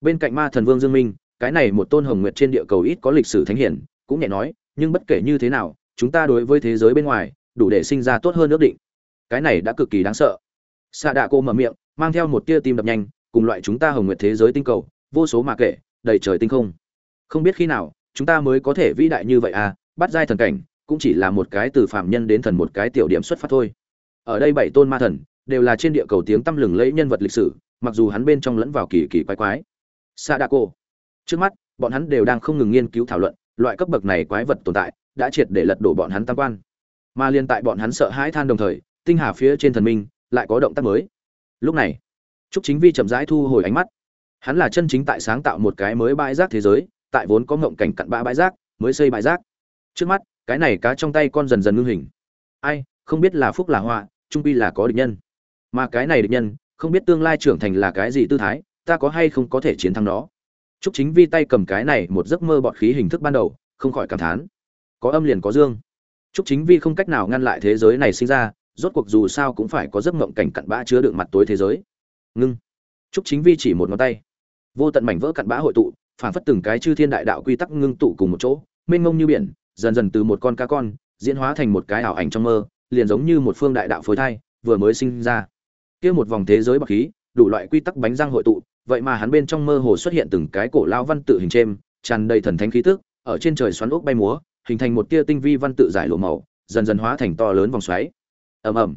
Bên cạnh ma thần vương dương minh, cái này một tôn hồng nguyệt trên địa cầu ít có lịch sử thánh hiển, cũng nhẹ nói, nhưng bất kể như thế nào, chúng ta đối với thế giới bên ngoài, đủ để sinh ra tốt hơn ước định cái này đã cực kỳ đáng sợ. Xạ đạ cô mở miệng mang theo một tia tim đập nhanh cùng loại chúng ta hồng nguyệt thế giới tinh cầu vô số mà kể đầy trời tinh không. Không biết khi nào chúng ta mới có thể vĩ đại như vậy à bắt giai thần cảnh cũng chỉ là một cái từ phạm nhân đến thần một cái tiểu điểm xuất phát thôi. Ở đây bảy tôn ma thần đều là trên địa cầu tiếng tăm lừng lẫy nhân vật lịch sử mặc dù hắn bên trong lẫn vào kỳ kỳ quái quái. Sa đạ cô, trước mắt bọn hắn đều đang không ngừng nghiên cứu thảo luận loại cấp bậc này quái vật tồn tại đã triệt để lật đổ bọn hắn tam quan. Mà liên tại bọn hắn sợ hãi than đồng thời tinh hà phía trên thần minh lại có động tác mới. Lúc này trúc chính vi chậm rãi thu hồi ánh mắt. Hắn là chân chính tại sáng tạo một cái mới bãi rác thế giới tại vốn có ngộng cảnh cặn bã bãi rác mới xây bãi rác. Trước mắt cái này cá trong tay con dần dần ngưng hình. Ai không biết là phúc là họa trung pi là có địch nhân. Mà cái này địch nhân không biết tương lai trưởng thành là cái gì tư thái ta có hay không có thể chiến thắng nó? Trúc Chính Vi tay cầm cái này một giấc mơ bọt khí hình thức ban đầu, không khỏi cảm thán. Có âm liền có dương. Trúc Chính Vi không cách nào ngăn lại thế giới này sinh ra, rốt cuộc dù sao cũng phải có giấc mộng cảnh cặn bã chứa đựng mặt tối thế giới. Ngưng. Trúc Chính Vi chỉ một ngón tay. Vô tận mảnh vỡ cặn bã hội tụ, phản phất từng cái chư thiên đại đạo quy tắc ngưng tụ cùng một chỗ, mênh mông như biển, dần dần từ một con cá con, diễn hóa thành một cái ảo ảnh trong mơ, liền giống như một phương đại đạo phối thai, vừa mới sinh ra. Kia một vòng thế giới bậc khí, đủ loại quy tắc bánh răng hội tụ, vậy mà hắn bên trong mơ hồ xuất hiện từng cái cổ lao văn tự hình trêm, tràn đầy thần thánh khí tức, ở trên trời xoắn ốc bay múa, hình thành một tia tinh vi văn tự giải lộ màu, dần dần hóa thành to lớn vòng xoáy. Ầm ầm.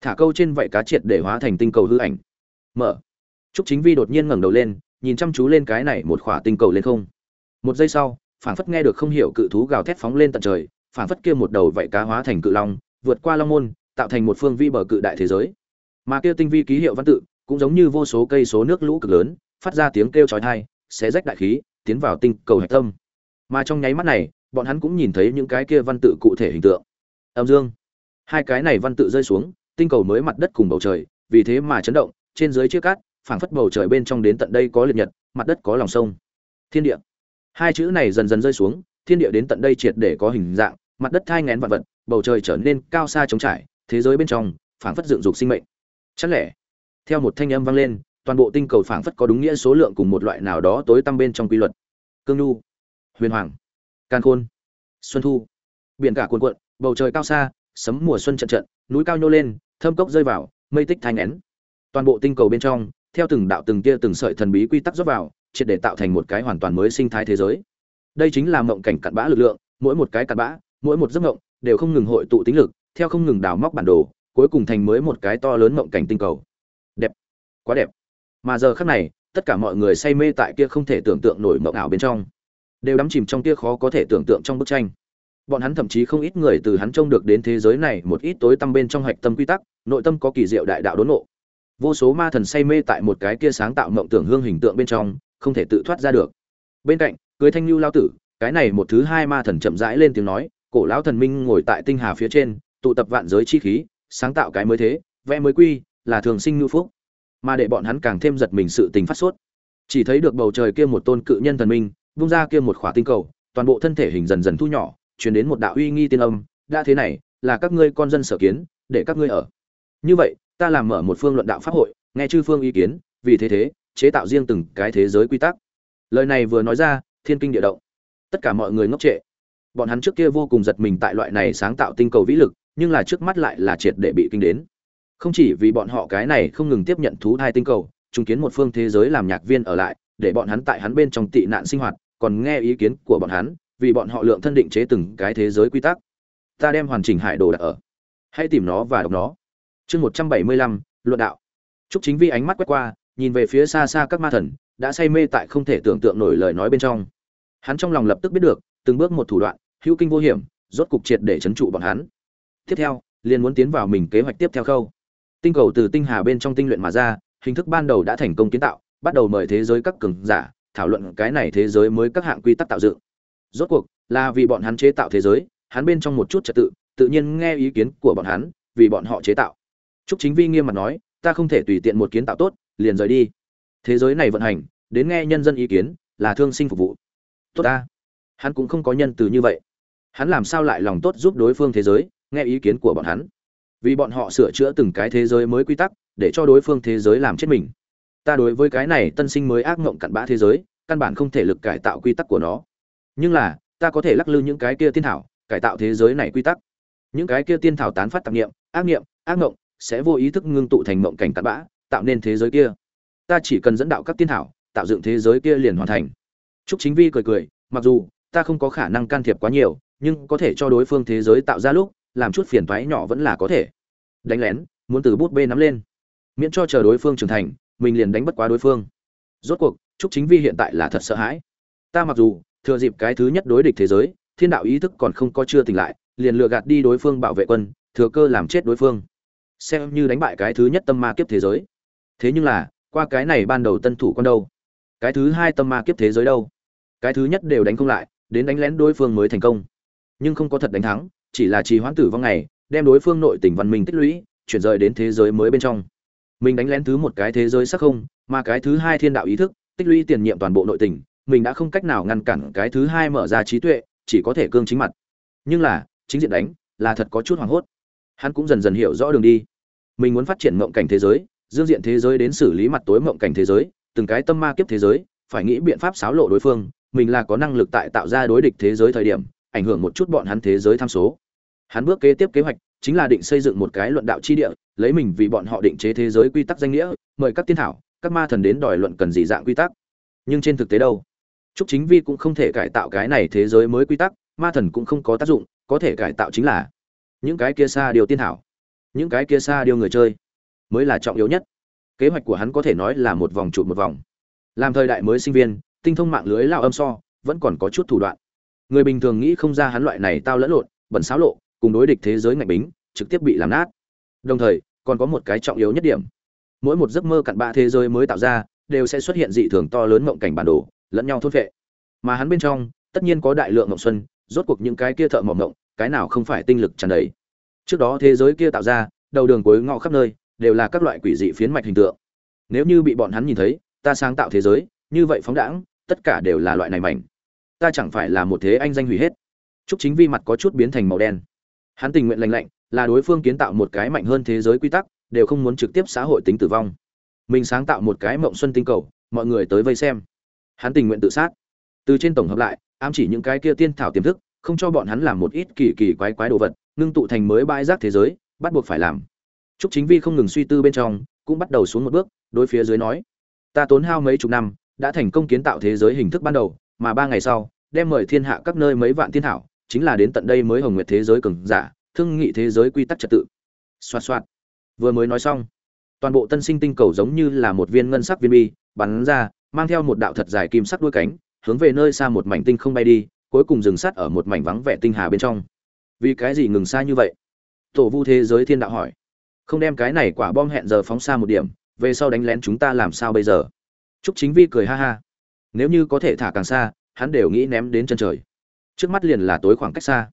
Thả câu trên vảy cá triệt để hóa thành tinh cầu hư ảnh. Mở. Trúc Chính Vi đột nhiên ngẩng đầu lên, nhìn chăm chú lên cái này một khỏa tinh cầu lên không. Một giây sau, phảng phất nghe được không hiểu cự thú gào thét phóng lên tận trời, phảng phất kia một đầu vảy cá hóa thành cự long, vượt qua long môn, tạo thành một phương vi bờ cự đại thế giới. Mà kia tinh vi ký hiệu văn tự, cũng giống như vô số cây số nước lũ cực lớn, phát ra tiếng kêu chói tai, xé rách đại khí, tiến vào tinh cầu hạch tâm. Mà trong nháy mắt này, bọn hắn cũng nhìn thấy những cái kia văn tự cụ thể hình tượng. Âm dương. Hai cái này văn tự rơi xuống, tinh cầu mới mặt đất cùng bầu trời, vì thế mà chấn động, trên dưới chia cát, phảng phất bầu trời bên trong đến tận đây có liệt nhật, mặt đất có lòng sông. Thiên địa. Hai chữ này dần dần rơi xuống, thiên địa đến tận đây triệt để có hình dạng, mặt đất thai ngén vạn vật, bầu trời trở nên cao xa trống trải, thế giới bên trong phảng phất dựng dục sinh mệnh. Chắc lẽ theo một thanh âm vang lên toàn bộ tinh cầu phảng phất có đúng nghĩa số lượng cùng một loại nào đó tối tăm bên trong quy luật cương nhu huyền hoàng can khôn xuân thu biển cả cuồn cuộn bầu trời cao xa sấm mùa xuân trận trận, núi cao nhô lên thâm cốc rơi vào, mây tích thanh nén toàn bộ tinh cầu bên trong, theo từng đạo từng tia từng sợi thần bí quy tắc rót vào, triệt để tạo thành một cái hoàn toàn mới sinh thái thế giới. Đây chính là mộng cảnh cặn bã lực lượng, mỗi một cái cặn bã, mỗi một giấc mộng đều không ngừng hội tụ tính lực, theo không ngừng đào móc bản đồ, cuối cùng thành mới một cái to lớn mộng cảnh tinh cầu. Đẹp. Quá đẹp. Mà giờ khắc này, tất cả mọi người say mê tại kia không thể tưởng tượng nổi mộng ảo bên trong. Đều đắm chìm trong kia khó có thể tưởng tượng trong bức tranh bọn hắn thậm chí không ít người từ hắn trông được đến thế giới này một ít tối tăm bên trong hạch tâm quy tắc, nội tâm có kỳ diệu đại đạo đốn ngộ. Vô số ma thần say mê tại một cái kia sáng tạo mộng tưởng hương hình tượng bên trong, không thể tự thoát ra được. Bên cạnh cưới thanh lưu lao tử, cái này một thứ hai ma thần chậm rãi lên tiếng nói, cổ lão thần minh ngồi tại tinh hà phía trên, tụ tập vạn giới chi khí, sáng tạo cái mới thế, vẽ mới quy, là thường sinh ngưu phúc. Mà để bọn hắn càng thêm giật mình sự tình phát sốt. Chỉ thấy được bầu trời kia một tôn cự nhân thần minh, vung ra kia một khỏa tinh cầu, toàn bộ thân thể hình dần dần thu nhỏ chuyển đến một đạo uy nghi tiên âm, đã thế này, là các ngươi con dân sở kiến, để các ngươi ở. Như vậy, ta làm mở một phương luận đạo pháp hội, nghe chư phương ý kiến, vì thế thế, chế tạo riêng từng cái thế giới quy tắc. Lời này vừa nói ra, thiên kinh địa động. Tất cả mọi người ngốc trệ. Bọn hắn trước kia vô cùng giật mình tại loại này sáng tạo tinh cầu vĩ lực, nhưng là trước mắt lại là triệt để bị kinh đến. Không chỉ vì bọn họ cái này không ngừng tiếp nhận thú thai tinh cầu chứng kiến một phương thế giới làm nhạc viên ở lại, để bọn hắn tại hắn bên trong tị nạn sinh hoạt, còn nghe ý kiến của bọn hắn vì bọn họ lượng thân định chế từng cái thế giới quy tắc ta đem hoàn chỉnh hải đồ đặt ở hãy tìm nó và đọc nó chương một trăm bảy mươi lăm luận đạo Trúc Chính Vi ánh mắt quét qua, nhìn về phía xa xa các ma thần, đã say mê tại không thể tưởng tượng nổi lời nói bên trong. Hắn trong lòng lập tức biết được, từng bước một thủ đoạn, hữu kinh vô hiểm, rốt cục triệt để trấn trụ bọn hắn. Tiếp theo, liền muốn tiến vào mình kế hoạch tiếp theo khâu. Tinh cầu từ tinh hà bên trong tinh luyện mà ra, hình thức ban đầu đã thành công kiến tạo, bắt đầu mời thế giới các cường giả, thảo luận cái này thế giới mới các hạng quy tắc tạo dựng. Rốt cuộc, là vì bọn hắn chế tạo thế giới, hắn bên trong một chút trật tự, tự nhiên nghe ý kiến của bọn hắn, vì bọn họ chế tạo. Trúc Chính Vi nghiêm mặt nói, ta không thể tùy tiện một kiến tạo tốt liền rời đi. Thế giới này vận hành đến nghe nhân dân ý kiến là thương sinh phục vụ. Tốt ta. Hắn cũng không có nhân từ như vậy. Hắn làm sao lại lòng tốt giúp đối phương thế giới nghe ý kiến của bọn hắn? Vì bọn họ sửa chữa từng cái thế giới mới quy tắc để cho đối phương thế giới làm chết mình. Ta đối với cái này tân sinh mới ác ngộng cặn bã thế giới căn bản không thể lực cải tạo quy tắc của nó nhưng là, ta có thể lắc lư những cái kia tiên thảo, cải tạo thế giới này quy tắc. Những cái kia tiên thảo tán phát tạp nghiệm, ác nghiệm, ác ngộng sẽ vô ý thức ngưng tụ thành mộng cảnh cặn bã, tạo nên thế giới kia. Ta chỉ cần dẫn đạo các tiên thảo, tạo dựng thế giới kia liền hoàn thành. Trúc chính vi cười cười, mặc dù, ta không có khả năng can thiệp quá nhiều, nhưng có thể cho đối phương thế giới tạo ra lúc, làm chút phiền toái nhỏ vẫn là có thể. Đánh lén, muốn từ bút bê nắm lên. Miễn cho chờ đối phương trưởng thành, mình liền đánh bất quá đối phương. Rốt cuộc, trúc chính vi hiện tại là thật sợ hãi. Ta mặc dù thừa dịp cái thứ nhất đối địch thế giới, thiên đạo ý thức còn không có chưa tỉnh lại, liền lừa gạt đi đối phương bảo vệ quân, thừa cơ làm chết đối phương. Xem như đánh bại cái thứ nhất tâm ma kiếp thế giới. Thế nhưng là, qua cái này ban đầu tân thủ con đâu? Cái thứ hai tâm ma kiếp thế giới đâu? Cái thứ nhất đều đánh không lại, đến đánh lén đối phương mới thành công. Nhưng không có thật đánh thắng, chỉ là trì hoãn tử vong này đem đối phương nội tình văn minh tích lũy, chuyển rời đến thế giới mới bên trong. Mình đánh lén thứ một cái thế giới sắc không, mà cái thứ hai thiên đạo ý thức, tích lũy tiền nhiệm toàn bộ nội tình mình đã không cách nào ngăn cản cái thứ hai mở ra trí tuệ, chỉ có thể cương chính mặt. Nhưng là, chính diện đánh, là thật có chút hoảng hốt. Hắn cũng dần dần hiểu rõ đường đi. Mình muốn phát triển mộng cảnh thế giới, dương diện thế giới đến xử lý mặt tối mộng cảnh thế giới, từng cái tâm ma kiếp thế giới, phải nghĩ biện pháp xáo lộ đối phương, mình là có năng lực tại tạo ra đối địch thế giới thời điểm, ảnh hưởng một chút bọn hắn thế giới tham số. Hắn bước kế tiếp kế hoạch, chính là định xây dựng một cái luận đạo chi địa, lấy mình vì bọn họ định chế thế giới quy tắc danh nghĩa, mời các tiên thảo, các ma thần đến đòi luận cần gì dạng quy tắc. Nhưng trên thực tế đâu? Trúc Chính Vi cũng không thể cải tạo cái này thế giới mới quy tắc, ma thần cũng không có tác dụng, có thể cải tạo chính là những cái kia xa điều tiên hảo, những cái kia xa điều người chơi mới là trọng yếu nhất. Kế hoạch của hắn có thể nói là một vòng chuột một vòng. Làm thời đại mới sinh viên tinh thông mạng lưới lao âm so vẫn còn có chút thủ đoạn. Người bình thường nghĩ không ra hắn loại này tao lẫn lộn bẩn xáo lộ cùng đối địch thế giới ngạch bính trực tiếp bị làm nát. Đồng thời còn có một cái trọng yếu nhất điểm. Mỗi một giấc mơ cặn bạ thế giới mới tạo ra đều sẽ xuất hiện dị thường to lớn mộng cảnh bản đồ lẫn nhau thôn vệ mà hắn bên trong, tất nhiên có đại lượng ngọc xuân, rốt cuộc những cái kia thợ mỏng ngộng cái nào không phải tinh lực tràn đầy. Trước đó thế giới kia tạo ra, đầu đường cuối ngõ khắp nơi, đều là các loại quỷ dị phiến mạch hình tượng. Nếu như bị bọn hắn nhìn thấy, ta sáng tạo thế giới, như vậy phóng đãng, tất cả đều là loại này mảnh. Ta chẳng phải là một thế anh danh hủy hết. Chúc chính vi mặt có chút biến thành màu đen. Hắn tình nguyện lành lạnh, là đối phương kiến tạo một cái mạnh hơn thế giới quy tắc, đều không muốn trực tiếp xã hội tính tử vong. Mình sáng tạo một cái mộng xuân tinh cầu, mọi người tới vây xem hắn tình nguyện tự sát. Từ trên tổng hợp lại ám chỉ những cái kia tiên thảo tiềm thức không cho bọn hắn làm một ít kỳ kỳ quái quái đồ vật ngưng tụ thành mới bãi rác thế giới bắt buộc phải làm. Trúc Chính Vi không ngừng suy tư bên trong, cũng bắt đầu xuống một bước, đối phía dưới nói: "Ta tốn hao mấy chục năm, đã thành công kiến tạo thế giới hình thức ban đầu, mà ba ngày sau, đem mời thiên hạ các nơi mấy vạn thiên thảo, chính là đến tận đây mới hồng nguyệt thế giới cường giả, thương nghị thế giới quy tắc trật tự. xoạt xoạt. Vừa mới nói xong toàn bộ tân sinh tinh cầu giống như là một viên ngân sắc viên bi bắn ra mang theo một đạo thật dài kim sắc đuôi cánh hướng về nơi xa một mảnh tinh không bay đi cuối cùng dừng sát ở một mảnh vắng vẻ tinh hà bên trong vì cái gì ngừng xa như vậy tổ vu thế giới thiên đạo hỏi không đem cái này quả bom hẹn giờ phóng xa một điểm về sau đánh lén chúng ta làm sao bây giờ Trúc Chính Vi cười ha ha. Nếu như có thể thả càng xa, hắn đều nghĩ ném đến chân trời. Trước mắt liền là tối khoảng cách xa.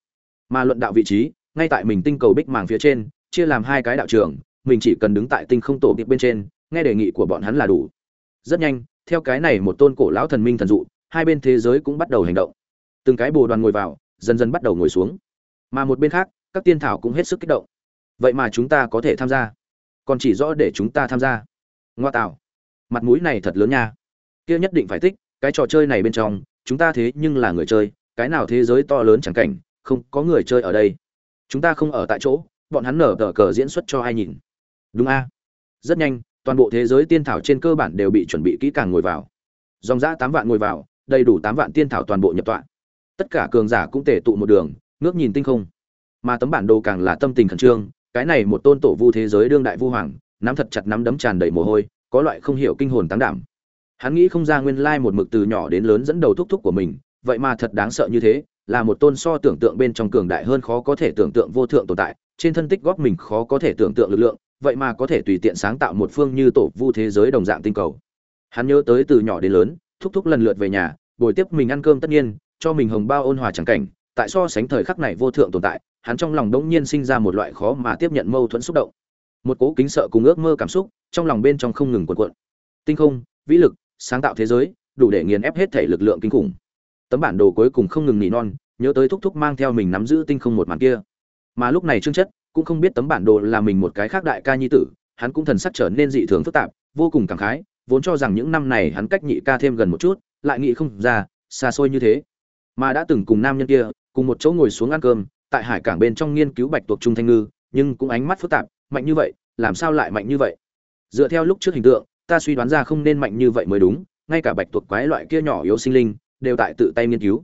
Mà luận đạo vị trí, ngay tại mình tinh cầu bích màng phía trên, chia làm hai cái đạo trường, mình chỉ cần đứng tại tinh không tổ điệp bên trên, nghe đề nghị của bọn hắn là đủ. Rất nhanh, theo cái này một tôn cổ lão thần minh thần dụ, hai bên thế giới cũng bắt đầu hành động. Từng cái bồ đoàn ngồi vào, dần dần bắt đầu ngồi xuống. Mà một bên khác, các tiên thảo cũng hết sức kích động. Vậy mà chúng ta có thể tham gia, còn chỉ rõ để chúng ta tham gia. Ngoa tạo mặt mũi này thật lớn nha kia nhất định phải thích cái trò chơi này bên trong chúng ta thế nhưng là người chơi cái nào thế giới to lớn chẳng cảnh không có người chơi ở đây chúng ta không ở tại chỗ bọn hắn nở tờ cờ diễn xuất cho ai nhìn đúng a rất nhanh toàn bộ thế giới tiên thảo trên cơ bản đều bị chuẩn bị kỹ càng ngồi vào. Dòng giã tám vạn ngồi vào, đầy đủ tám vạn tiên thảo toàn bộ nhập tọa. Tất cả cường giả cũng tể tụ một đường, ngước nhìn tinh không. Mà tấm bản đồ càng là tâm tình khẩn trương, cái này một tôn tổ vu thế giới đương đại vu hoàng, nắm thật chặt nắm đấm tràn đầy mồ hôi, có loại không hiểu kinh hồn tán đảm. Hắn nghĩ không ra nguyên lai một mực từ nhỏ đến lớn dẫn đầu thúc thúc của mình, vậy mà thật đáng sợ như thế, là một tôn so tưởng tượng bên trong cường đại hơn khó có thể tưởng tượng vô thượng tồn tại, trên thân tích góp mình khó có thể tưởng tượng lực lượng vậy mà có thể tùy tiện sáng tạo một phương như tổ vu thế giới đồng dạng tinh cầu. Hắn nhớ tới từ nhỏ đến lớn, thúc thúc lần lượt về nhà, buổi tiếp mình ăn cơm tất nhiên, cho mình hồng bao ôn hòa chẳng cảnh, tại so sánh thời khắc này vô thượng tồn tại, hắn trong lòng đống nhiên sinh ra một loại khó mà tiếp nhận mâu thuẫn xúc động. Một cố kính sợ cùng ước mơ cảm xúc, trong lòng bên trong không ngừng cuộn cuộn. Tinh không, vĩ lực, sáng tạo thế giới, đủ để nghiền ép hết thể lực lượng kinh khủng. Tấm bản đồ cuối cùng không ngừng nỉ non, nhớ tới thúc thúc mang theo mình nắm giữ tinh không một màn kia. Mà lúc này trương chất cũng không biết tấm bản đồ là mình một cái khác đại ca nhi tử, hắn cũng thần sắc trở nên dị thường phức tạp, vô cùng cảm khái, vốn cho rằng những năm này hắn cách nhị ca thêm gần một chút, lại nghĩ không ra, xa xôi như thế. Mà đã từng cùng nam nhân kia, cùng một chỗ ngồi xuống ăn cơm, tại hải cảng bên trong nghiên cứu bạch tuộc trung thanh ngư, nhưng cũng ánh mắt phức tạp, mạnh như vậy, làm sao lại mạnh như vậy? Dựa theo lúc trước hình tượng, ta suy đoán ra không nên mạnh như vậy mới đúng, ngay cả bạch tuộc quái loại kia nhỏ yếu sinh linh, đều tại tự tay nghiên cứu.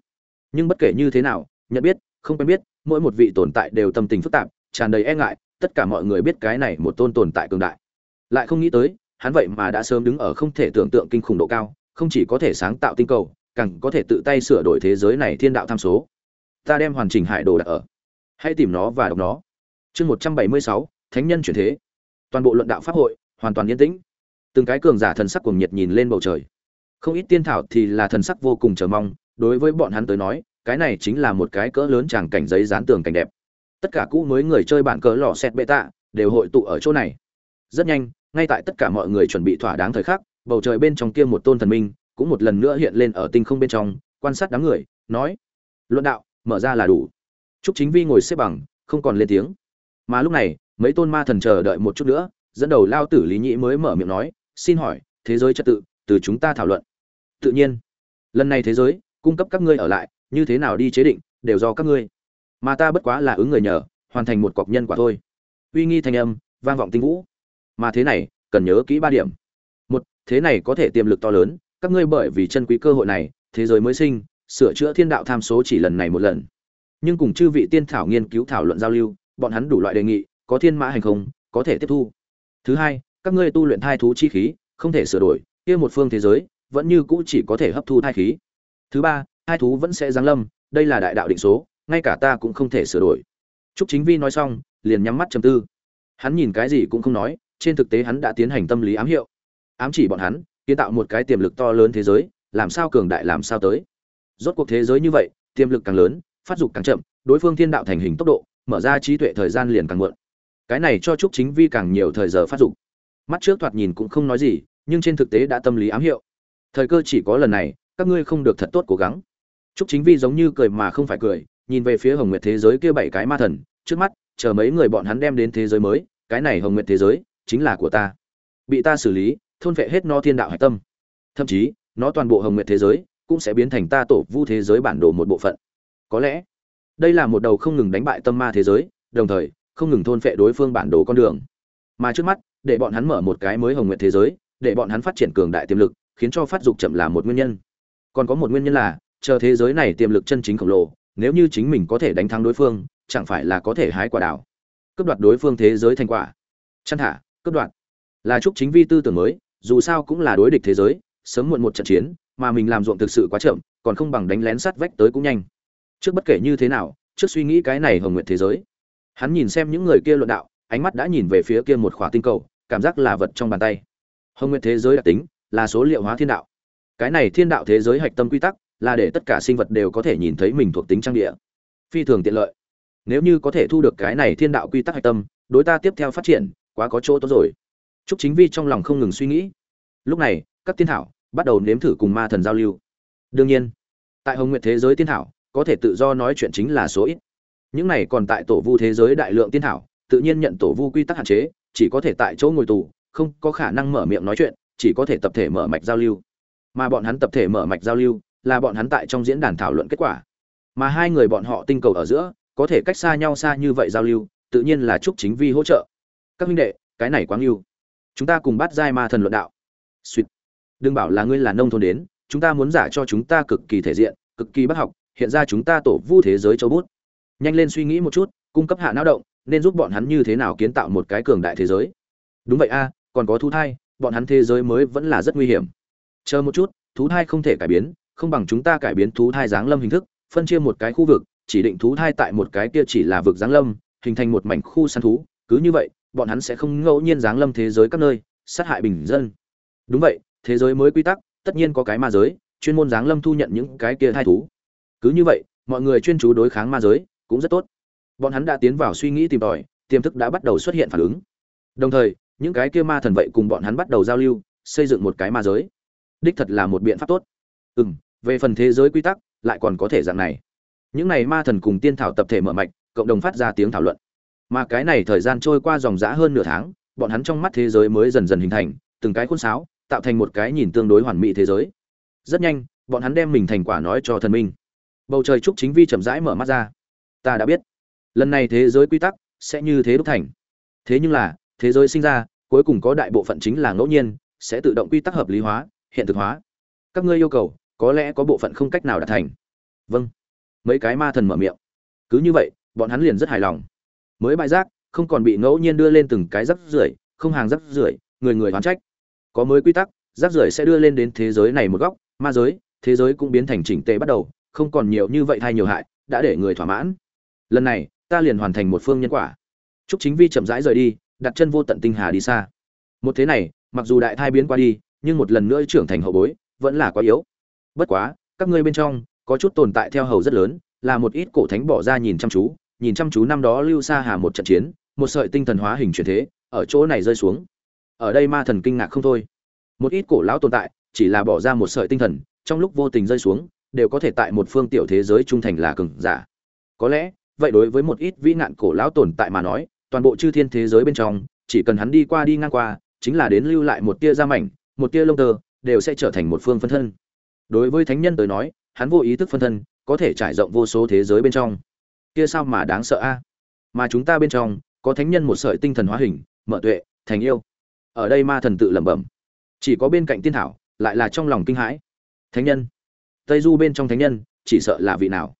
Nhưng bất kể như thế nào, nhận biết, không quen biết, mỗi một vị tồn tại đều tâm tình phức tạp tràn đầy e ngại, tất cả mọi người biết cái này một tôn tồn tại cường đại. Lại không nghĩ tới, hắn vậy mà đã sớm đứng ở không thể tưởng tượng kinh khủng độ cao, không chỉ có thể sáng tạo tinh cầu, càng có thể tự tay sửa đổi thế giới này thiên đạo tham số. Ta đem hoàn chỉnh hải đồ đặt ở. Hãy tìm nó và đọc nó. Chương một trăm bảy mươi sáu, thánh nhân chuyển thế. Toàn bộ luận đạo pháp hội, hoàn toàn yên tĩnh. Từng cái cường giả thần sắc cuồng nhiệt nhìn lên bầu trời. Không ít tiên thảo thì là thần sắc vô cùng chờ mong, đối với bọn hắn tới nói, cái này chính là một cái cỡ lớn tràng cảnh giấy dán tường cảnh đẹp tất cả cũ mới người chơi bản cờ lò xét bệ tạ đều hội tụ ở chỗ này. Rất nhanh ngay tại tất cả mọi người chuẩn bị thỏa đáng thời khắc bầu trời bên trong kia một tôn thần minh cũng một lần nữa hiện lên ở tinh không bên trong quan sát đám người nói luận đạo mở ra là đủ. Trúc Chính Vi ngồi xếp bằng, không còn lên tiếng. Mà lúc này, mấy tôn ma thần chờ đợi một chút nữa, dẫn đầu lao tử Lý Nhĩ mới mở miệng nói, xin hỏi thế giới trật tự từ chúng ta thảo luận. Tự nhiên. Lần này thế giới cung cấp các ngươi ở lại như thế nào đi chế định đều do các ngươi mà ta bất quá là ứng người nhờ hoàn thành một cọc nhân quả thôi. Uy nghi thanh âm vang vọng tinh vũ. Mà thế này cần nhớ kỹ ba điểm. Một thế này có thể tiềm lực to lớn các ngươi bởi vì chân quý cơ hội này thế giới mới sinh sửa chữa thiên đạo tham số chỉ lần này một lần. Nhưng cùng chư vị tiên thảo nghiên cứu thảo luận giao lưu bọn hắn đủ loại đề nghị có thiên mã hành không có thể tiếp thu. Thứ hai các ngươi tu luyện thai thú chi khí, không thể sửa đổi, kia một phương thế giới vẫn như cũ chỉ có thể hấp thu thai khí. Thứ ba, thai thú vẫn sẽ giáng lâm, đây là đại đạo định số, ngay cả ta cũng không thể sửa đổi. Trúc Chính Vi nói xong, liền nhắm mắt trầm tư. Hắn nhìn cái gì cũng không nói, trên thực tế hắn đã tiến hành tâm lý ám hiệu. Ám chỉ bọn hắn, kiến tạo một cái tiềm lực to lớn thế giới, làm sao cường đại làm sao tới. Rốt cuộc thế giới như vậy, tiềm lực càng lớn, phát dục càng chậm, đối phương thiên đạo thành hình tốc độ, mở ra trí tuệ thời gian liền càng muộn. Cái này cho Trúc Chính Vi càng nhiều thời giờ phát dục mắt trước thoạt nhìn cũng không nói gì nhưng trên thực tế đã tâm lý ám hiệu thời cơ chỉ có lần này các ngươi không được thật tốt cố gắng Trúc Chính Vi giống như cười mà không phải cười, nhìn về phía Hồng Nguyệt thế giới kia bảy cái ma thần, trước mắt, chờ mấy người bọn hắn đem đến thế giới mới, cái này Hồng Nguyệt thế giới chính là của ta. Bị ta xử lý, thôn vệ hết no thiên đạo hải tâm. Thậm chí, nó toàn bộ Hồng Nguyệt thế giới cũng sẽ biến thành ta tổ vu thế giới bản đồ một bộ phận. Có lẽ, đây là một đầu không ngừng đánh bại tâm ma thế giới, đồng thời không ngừng thôn vệ đối phương bản đồ con đường. Mà trước mắt, để bọn hắn mở một cái mới hồng nguyện thế giới để bọn hắn phát triển cường đại tiềm lực khiến cho phát dục chậm là một nguyên nhân còn có một nguyên nhân là chờ thế giới này tiềm lực chân chính khổng lồ nếu như chính mình có thể đánh thắng đối phương, chẳng phải là có thể hái quả đảo cướp đoạt đối phương thế giới thành quả. Chăn thả, cướp đoạt. Là chúc chính vi tư tưởng mới, dù sao cũng là đối địch thế giới, sớm muộn một trận chiến, mà mình làm ruộng thực sự quá chậm, còn không bằng đánh lén sát vách tới cũng nhanh. Trước bất kể như thế nào, trước suy nghĩ cái này hồng nguyện thế giới. Hắn nhìn xem những người kia luận đạo, ánh mắt đã nhìn về phía kia một khỏa tinh cầu, cảm giác là vật trong bàn tay. Hồng nguyện thế giới đặc tính, là số liệu hóa thiên đạo. Cái này thiên đạo thế giới hạch tâm quy tắc là để tất cả sinh vật đều có thể nhìn thấy mình thuộc tính trang địa. Phi thường tiện lợi. Nếu như có thể thu được cái này thiên đạo quy tắc hạch tâm, đối ta tiếp theo phát triển, quá có chỗ tốt rồi. Chúc chính vi trong lòng không ngừng suy nghĩ. Lúc này, các tiên thảo bắt đầu nếm thử cùng ma thần giao lưu. Đương nhiên, tại hồng nguyện thế giới tiên thảo, có thể tự do nói chuyện chính là số ít. Những này còn tại tổ vu thế giới đại lượng tiên thảo, tự nhiên nhận tổ vu quy tắc hạn chế, chỉ có thể tại chỗ ngồi tù, không có khả năng mở miệng nói chuyện, chỉ có thể tập thể mở mạch giao lưu. Mà bọn hắn tập thể mở mạch giao lưu là bọn hắn tại trong diễn đàn thảo luận kết quả. Mà hai người bọn họ tinh cầu ở giữa, có thể cách xa nhau xa như vậy giao lưu, tự nhiên là chúc chính vi hỗ trợ. Các huynh đệ, cái này quá yêu chúng ta cùng bắt giai ma thần luận đạo. Suýt đừng bảo là ngươi là nông thôn đến, chúng ta muốn giả cho chúng ta cực kỳ thể diện, cực kỳ bác học, hiện ra chúng ta tổ vu thế giới châu bút. Nhanh lên suy nghĩ một chút, cung cấp hạ não động, nên giúp bọn hắn như thế nào kiến tạo một cái cường đại thế giới. Đúng vậy a, còn có thú thai, bọn hắn thế giới mới vẫn là rất nguy hiểm. Chờ một chút, thú thai không thể cải biến không bằng chúng ta cải biến thú thai giáng lâm hình thức, phân chia một cái khu vực, chỉ định thú thai tại một cái kia chỉ là vực giáng lâm, hình thành một mảnh khu săn thú. Cứ như vậy, bọn hắn sẽ không ngẫu nhiên giáng lâm thế giới các nơi, sát hại bình dân. Đúng vậy, thế giới mới quy tắc, tất nhiên có cái ma giới, chuyên môn giáng lâm thu nhận những cái kia thai thú. Cứ như vậy, mọi người chuyên chú đối kháng ma giới, cũng rất tốt. Bọn hắn đã tiến vào suy nghĩ tìm tòi, tiềm thức đã bắt đầu xuất hiện phản ứng. Đồng thời, những cái kia ma thần vậy cùng bọn hắn bắt đầu giao lưu, xây dựng một cái ma giới. Đích thật là một biện pháp tốt. Ừ m về phần thế giới quy tắc, lại còn có thể dạng này. Những này ma thần cùng tiên thảo tập thể mở mạch, cộng đồng phát ra tiếng thảo luận. Mà cái này thời gian trôi qua dòng dã hơn nửa tháng, bọn hắn trong mắt thế giới mới dần dần hình thành, từng cái khuôn sáo, tạo thành một cái nhìn tương đối hoàn mỹ thế giới. Rất nhanh, bọn hắn đem mình thành quả nói cho thần minh. Bầu trời trúc chính vi chậm rãi mở mắt ra. Ta đã biết, lần này thế giới quy tắc sẽ như thế đúc thành. Thế nhưng là, thế giới sinh ra, cuối cùng có đại bộ phận chính là ngẫu nhiên, sẽ tự động quy tắc hợp lý hóa, hiện thực hóa. Các ngươi yêu cầu có lẽ có bộ phận không cách nào đạt thành. Vâng. Mấy cái ma thần mở miệng. Cứ như vậy, bọn hắn liền rất hài lòng. Mới bãi rác không còn bị ngẫu nhiên đưa lên từng cái rác rưởi, không hàng rác rưởi, người người oán trách. Có mới quy tắc rác rưởi sẽ đưa lên đến thế giới này một góc, ma giới, thế giới cũng biến thành chỉnh tề bắt đầu, không còn nhiều như vậy thay nhiều hại, đã để người thỏa mãn. Lần này, ta liền hoàn thành một phương nhân quả. Chúc chính vi chậm rãi rời đi, đặt chân vô tận tinh hà đi xa. Một thế này, mặc dù đại thai biến qua đi, nhưng một lần nữa trưởng thành hậu bối, vẫn là quá yếu bất quá, các ngươi bên trong, có chút tồn tại theo hầu rất lớn, là một ít cổ thánh bỏ ra nhìn chăm chú, nhìn chăm chú năm đó lưu xa hà một trận chiến, một sợi tinh thần hóa hình chuyển thế, ở chỗ này rơi xuống. Ở đây ma thần kinh ngạc không thôi. Một ít cổ lão tồn tại, chỉ là bỏ ra một sợi tinh thần, trong lúc vô tình rơi xuống, đều có thể tại một phương tiểu thế giới trung thành là cường giả. Có lẽ, vậy đối với một ít vĩ nạn cổ lão tồn tại mà nói, toàn bộ chư thiên thế giới bên trong, chỉ cần hắn đi qua đi ngang qua, chính là đến lưu lại một tia da mảnh, một tia lông tơ, đều sẽ trở thành một phương phân thân đối với thánh nhân tới nói, hắn vô ý thức phân thân, có thể trải rộng vô số thế giới bên trong. Kia sao mà đáng sợ a? Mà chúng ta bên trong, có thánh nhân một sợi tinh thần hóa hình, mở tuệ, thành yêu. Ở đây ma thần tự lẩm bẩm. Chỉ có bên cạnh tiên thảo, lại là trong lòng kinh hãi. Thánh nhân. Tây du bên trong thánh nhân, chỉ sợ là vị nào?